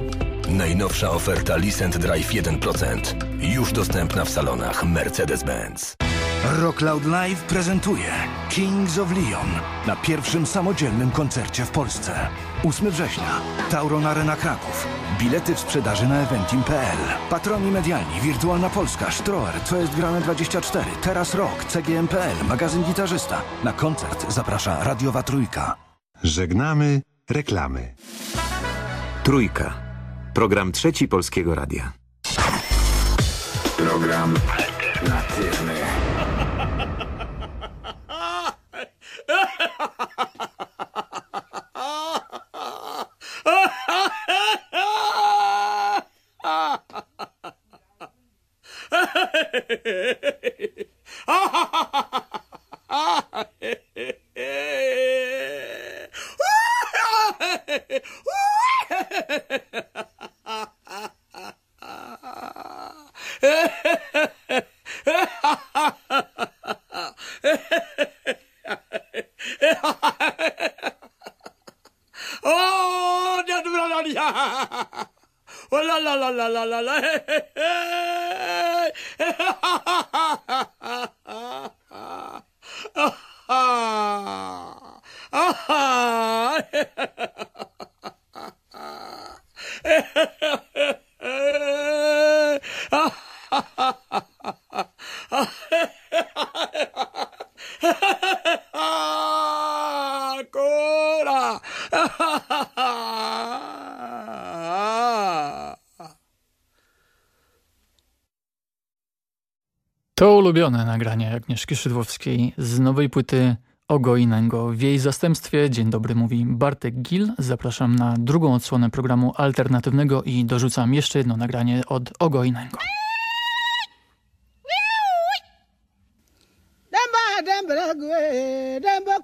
Najnowsza oferta Listen Drive 1%. Już dostępna w salonach Mercedes-Benz. Rock Loud Live prezentuje Kings of Leon na pierwszym samodzielnym koncercie w Polsce. 8 września. Tauron Arena Kraków. Bilety w sprzedaży na eventim.pl. Patroni medialni Wirtualna Polska, Stroer, Co jest grane 24, Teraz Rock, CGM.pl, magazyn Gitarzysta. Na koncert zaprasza Radiowa Trójka. Żegnamy reklamy. Trójka. Program trzeci Polskiego Radia. Program alternatywny. Hehehehe Agnieszki Szydłowskiej z nowej płyty Ogojnego. W jej zastępstwie Dzień dobry mówi Bartek Gil. Zapraszam na drugą odsłonę programu alternatywnego i dorzucam jeszcze jedno nagranie od Ogojnego. Demba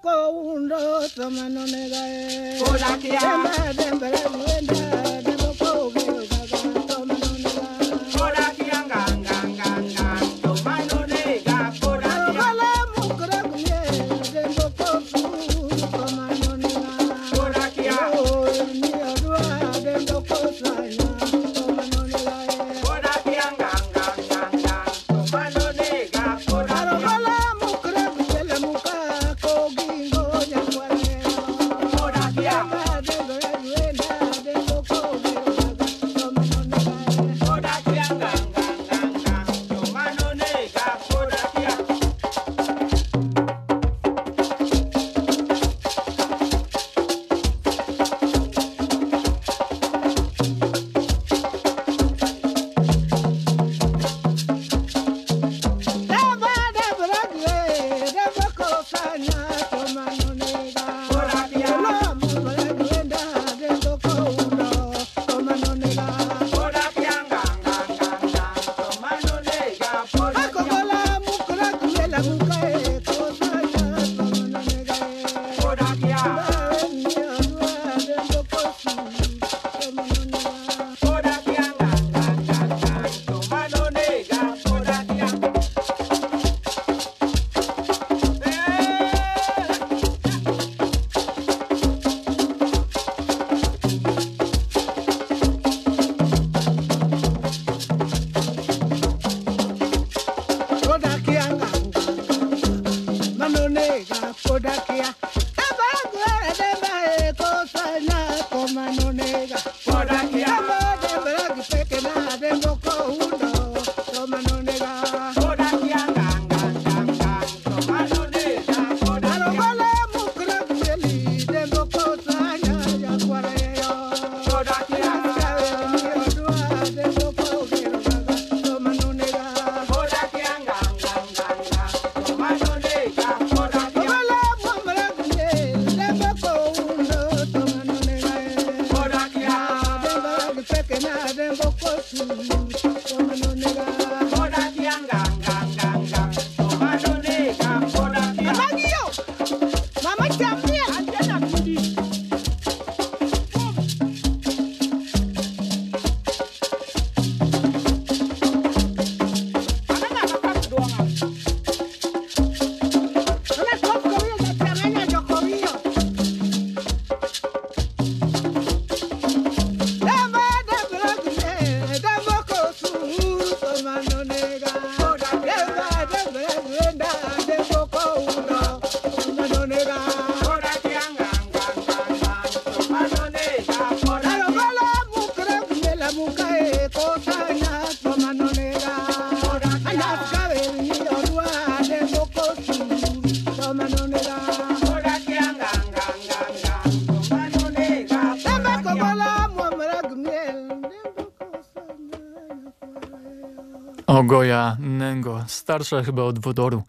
starsza chyba od wodoru,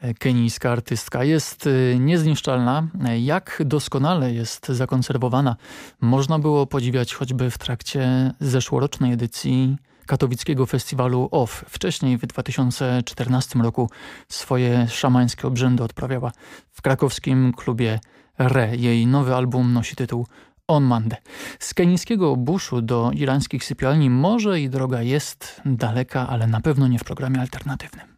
e, kenijska artystka. Jest e, niezniszczalna. E, Jak doskonale jest zakonserwowana, można było podziwiać choćby w trakcie zeszłorocznej edycji katowickiego festiwalu OFF. Wcześniej w 2014 roku swoje szamańskie obrzędy odprawiała w krakowskim klubie Re. Jej nowy album nosi tytuł On Mande. Z kenijskiego buszu do irańskich sypialni może i droga jest daleka, ale na pewno nie w programie alternatywnym.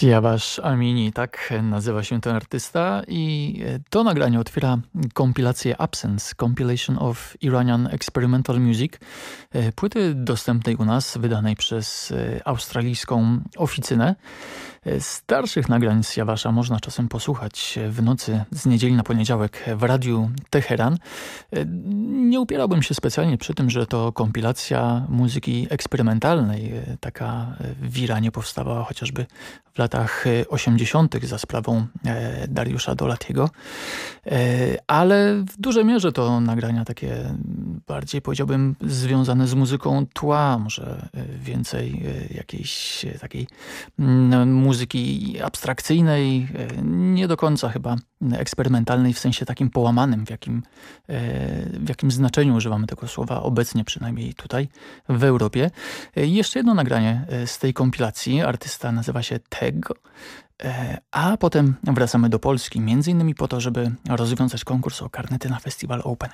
Siavash Amini, tak nazywa się ten artysta i to nagranie otwiera kompilację Absence, Compilation of Iranian Experimental Music, płyty dostępnej u nas, wydanej przez australijską oficynę. Starszych nagrań z Jawasza można czasem posłuchać w nocy z niedzieli na poniedziałek w radiu Teheran. Nie upierałbym się specjalnie przy tym, że to kompilacja muzyki eksperymentalnej. Taka w Iranie powstawała chociażby w latach 80. za sprawą e, Dariusza Dolatiego. E, ale w dużej mierze to nagrania takie bardziej powiedziałbym związane z muzyką tła, może e, więcej jakiejś takiej muzyki muzyki abstrakcyjnej, e, nie do końca chyba eksperymentalnej w sensie takim połamanym, w jakim, e, w jakim znaczeniu używamy tego słowa obecnie, przynajmniej tutaj w Europie. E, jeszcze jedno nagranie z tej kompilacji. Artysta nazywa się Teg. A potem wracamy do Polski, między innymi po to, żeby rozwiązać konkurs o karnety na festiwal Open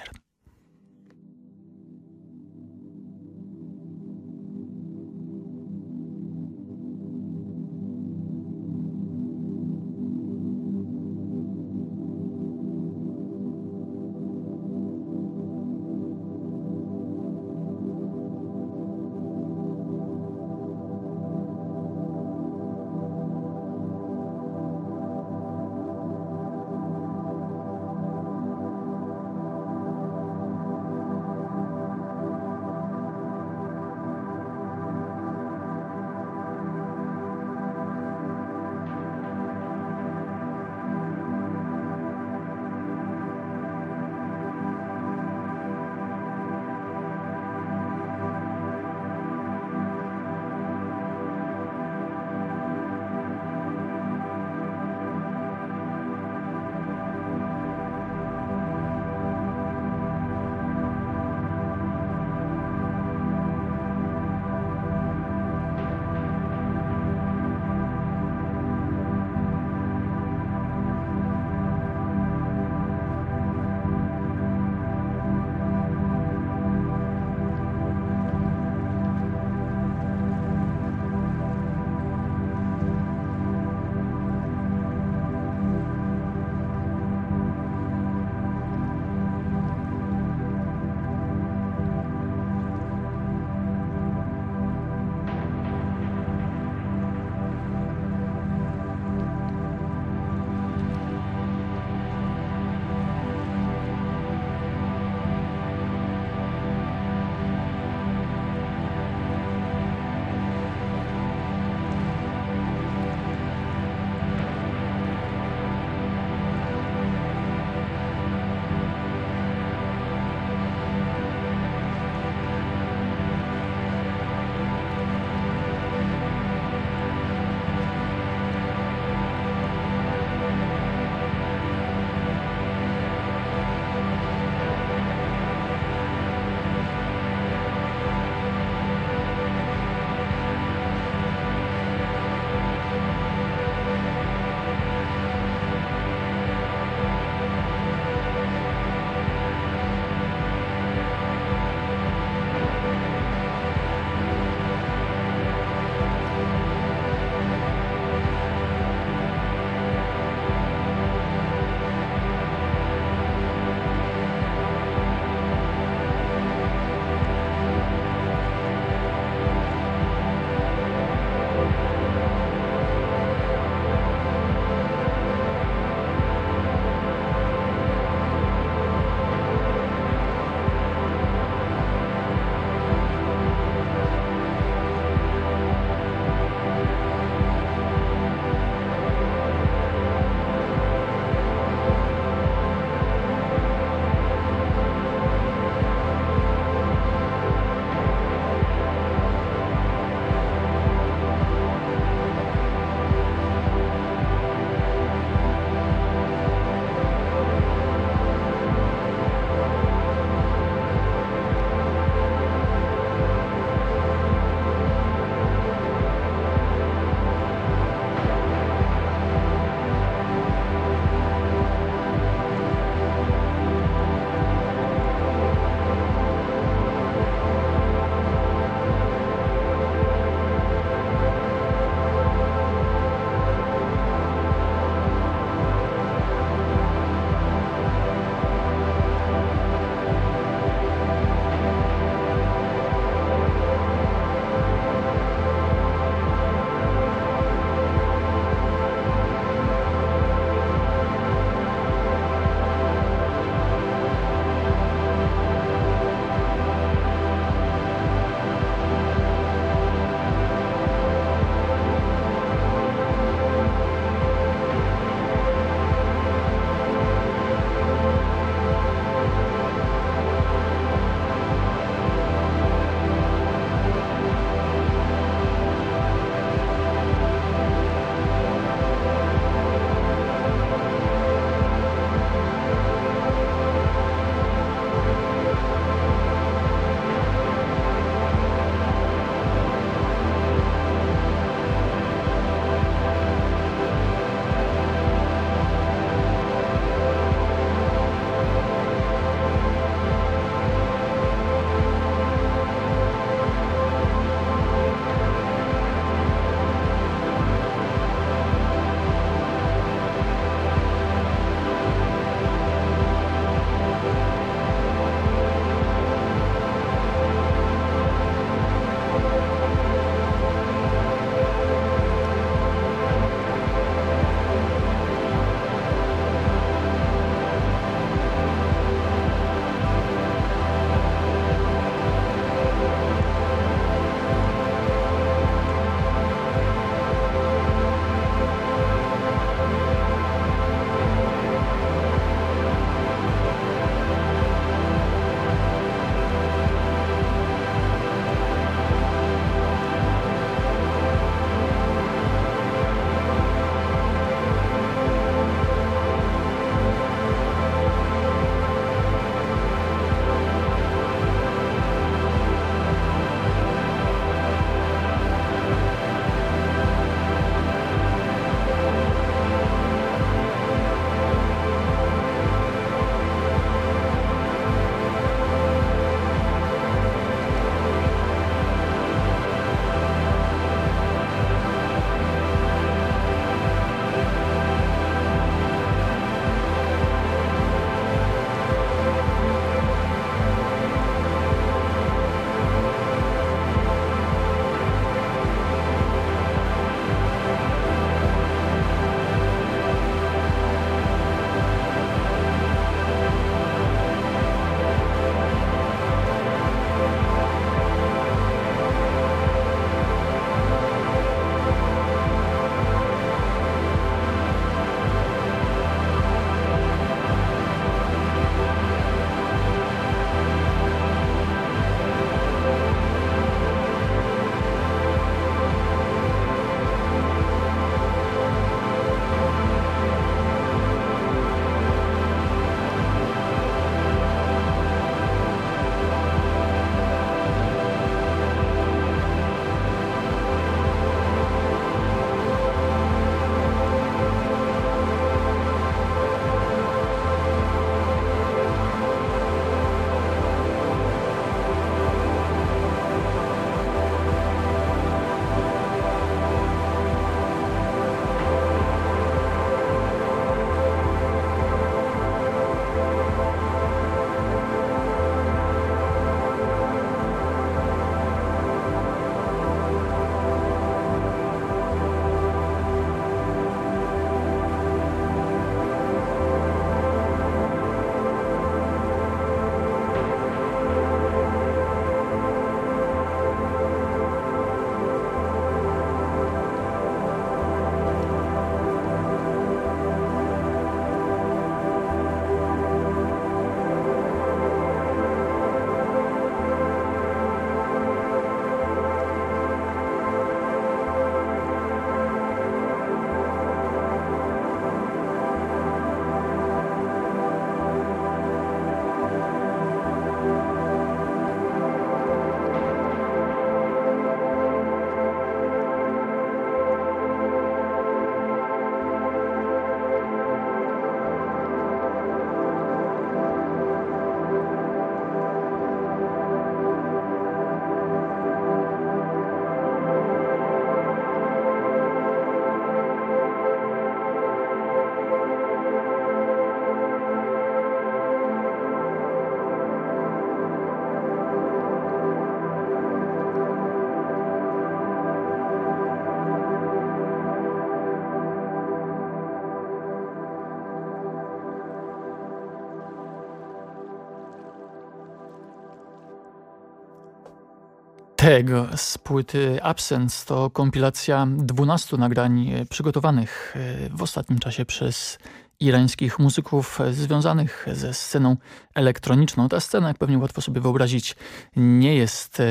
Tego z płyty Absence to kompilacja 12 nagrań e, przygotowanych e, w ostatnim czasie przez irańskich muzyków e, związanych ze sceną elektroniczną. Ta scena, jak pewnie łatwo sobie wyobrazić, nie jest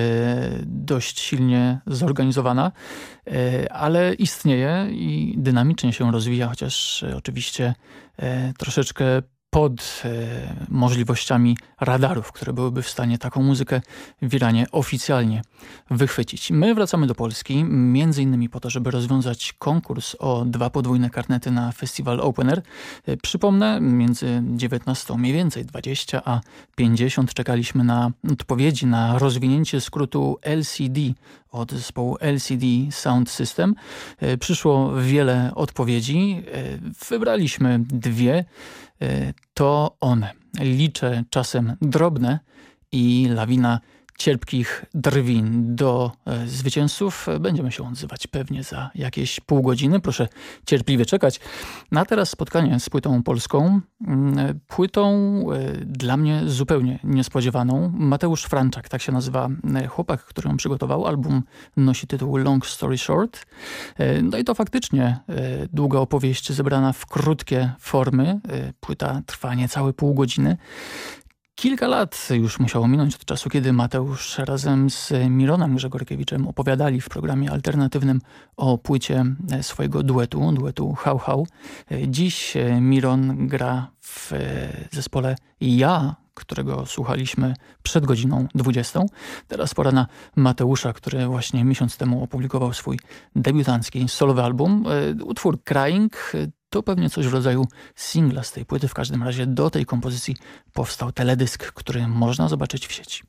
dość silnie zorganizowana, ale istnieje i dynamicznie się rozwija, chociaż oczywiście troszeczkę pod możliwościami radarów, które byłyby w stanie taką muzykę w Iranie oficjalnie wychwycić. My wracamy do Polski, między innymi po to, żeby rozwiązać konkurs o dwa podwójne karnety na festiwal Open Air. E, przypomnę, między 19, mniej więcej 20 a 50 czekaliśmy na odpowiedzi na rozwinięcie skrótu LCD od zespołu LCD Sound System. E, przyszło wiele odpowiedzi. Wybraliśmy dwie. E, to one. Liczę czasem drobne i lawina cierpkich drwin do e, zwycięzców. Będziemy się odzywać pewnie za jakieś pół godziny. Proszę cierpliwie czekać. No a teraz spotkanie z płytą polską. Mm, płytą e, dla mnie zupełnie niespodziewaną. Mateusz Franczak, tak się nazywa e, chłopak, który ją przygotował. Album nosi tytuł Long Story Short. No i to faktycznie długa opowieść zebrana w krótkie formy. Płyta trwa niecałe pół godziny. Kilka lat już musiało minąć od czasu, kiedy Mateusz razem z Mironem Grzegorkiewiczem opowiadali w programie alternatywnym o płycie swojego duetu, duetu Hał Hał. Dziś Miron gra w zespole Ja, którego słuchaliśmy przed godziną 20. Teraz pora na Mateusza, który właśnie miesiąc temu opublikował swój debiutancki solowy album. Utwór Crying to pewnie coś w rodzaju singla z tej płyty. W każdym razie do tej kompozycji powstał teledysk, który można zobaczyć w sieci.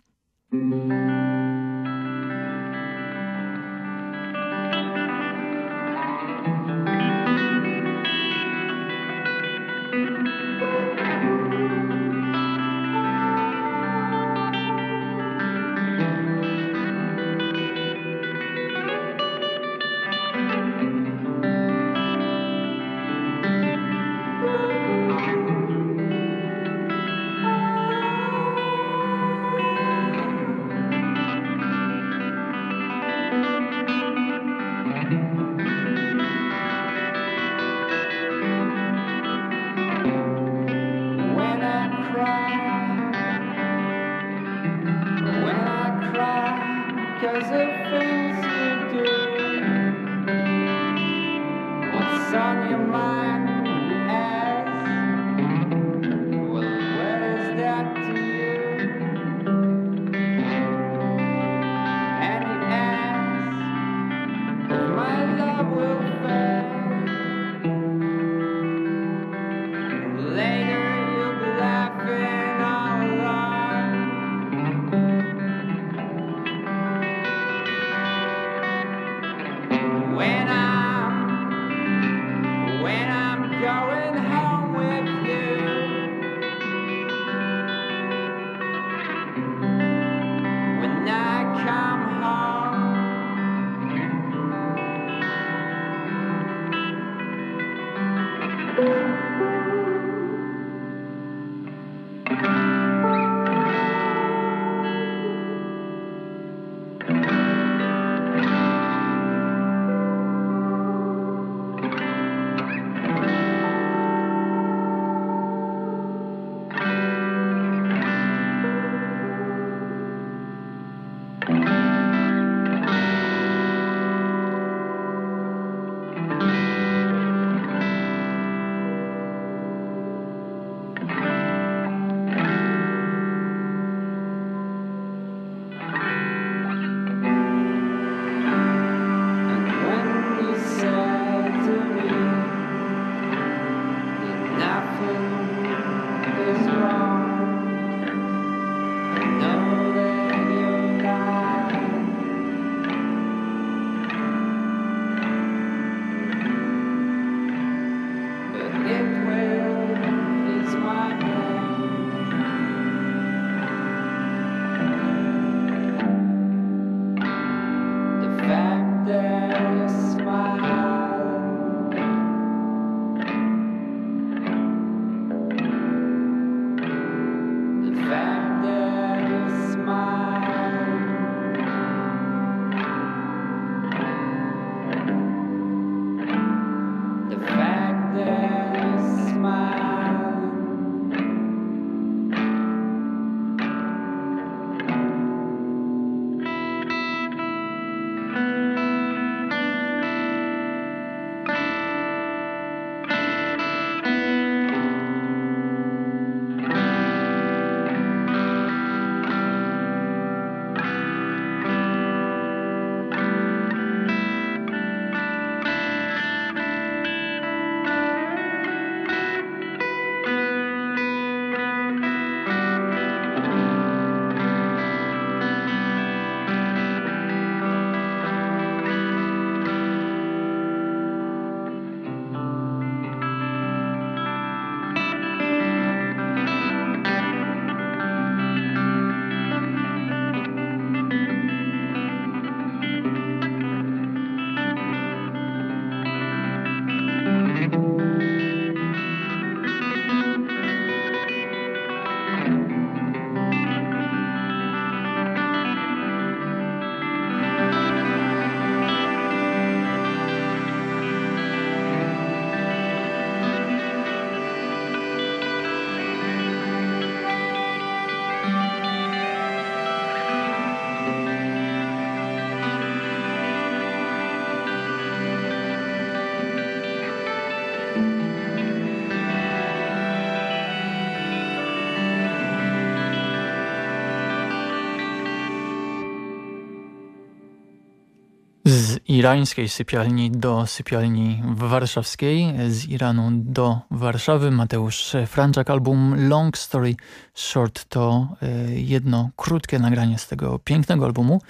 Irańskiej sypialni do sypialni warszawskiej, z Iranu do Warszawy. Mateusz Franczak, album Long Story Short to e, jedno krótkie nagranie z tego pięknego albumu.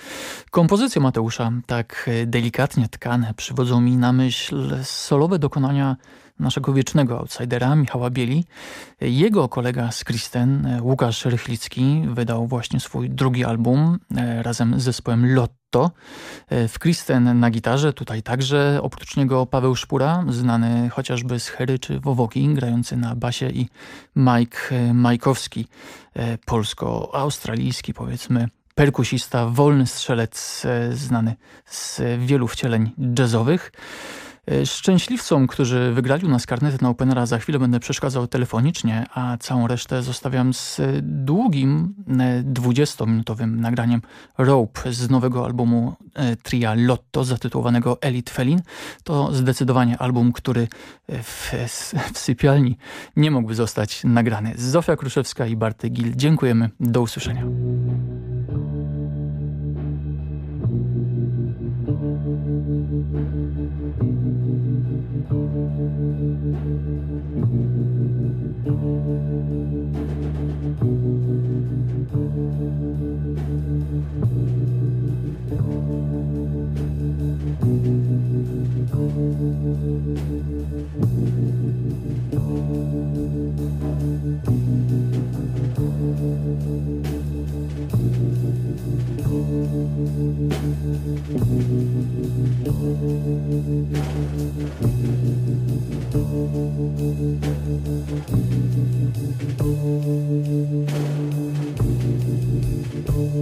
Kompozycje Mateusza, tak delikatnie tkane, przywodzą mi na myśl solowe dokonania naszego wiecznego outsidera Michała Bieli. Jego kolega z Kristen, Łukasz Rychlicki, wydał właśnie swój drugi album e, razem z zespołem Lotto. E, w Kristen na gitarze, tutaj także oprócz niego Paweł Szpura, znany chociażby z Hery czy Wowoki, grający na basie i Mike e, Majkowski, polsko-australijski powiedzmy perkusista, wolny strzelec, znany z wielu wcieleń jazzowych. E, szczęśliwcom, którzy wygrali u nas karnety na Openera, za chwilę będę przeszkadzał telefonicznie, a całą resztę zostawiam z długim, 20-minutowym e, nagraniem Rope z nowego albumu e, tria Lotto zatytułowanego Elite Felin. To zdecydowanie album, który w, w sypialni nie mógłby zostać nagrany. Zofia Kruszewska i Barty Gil. Dziękujemy. Do usłyszenia. Thank you.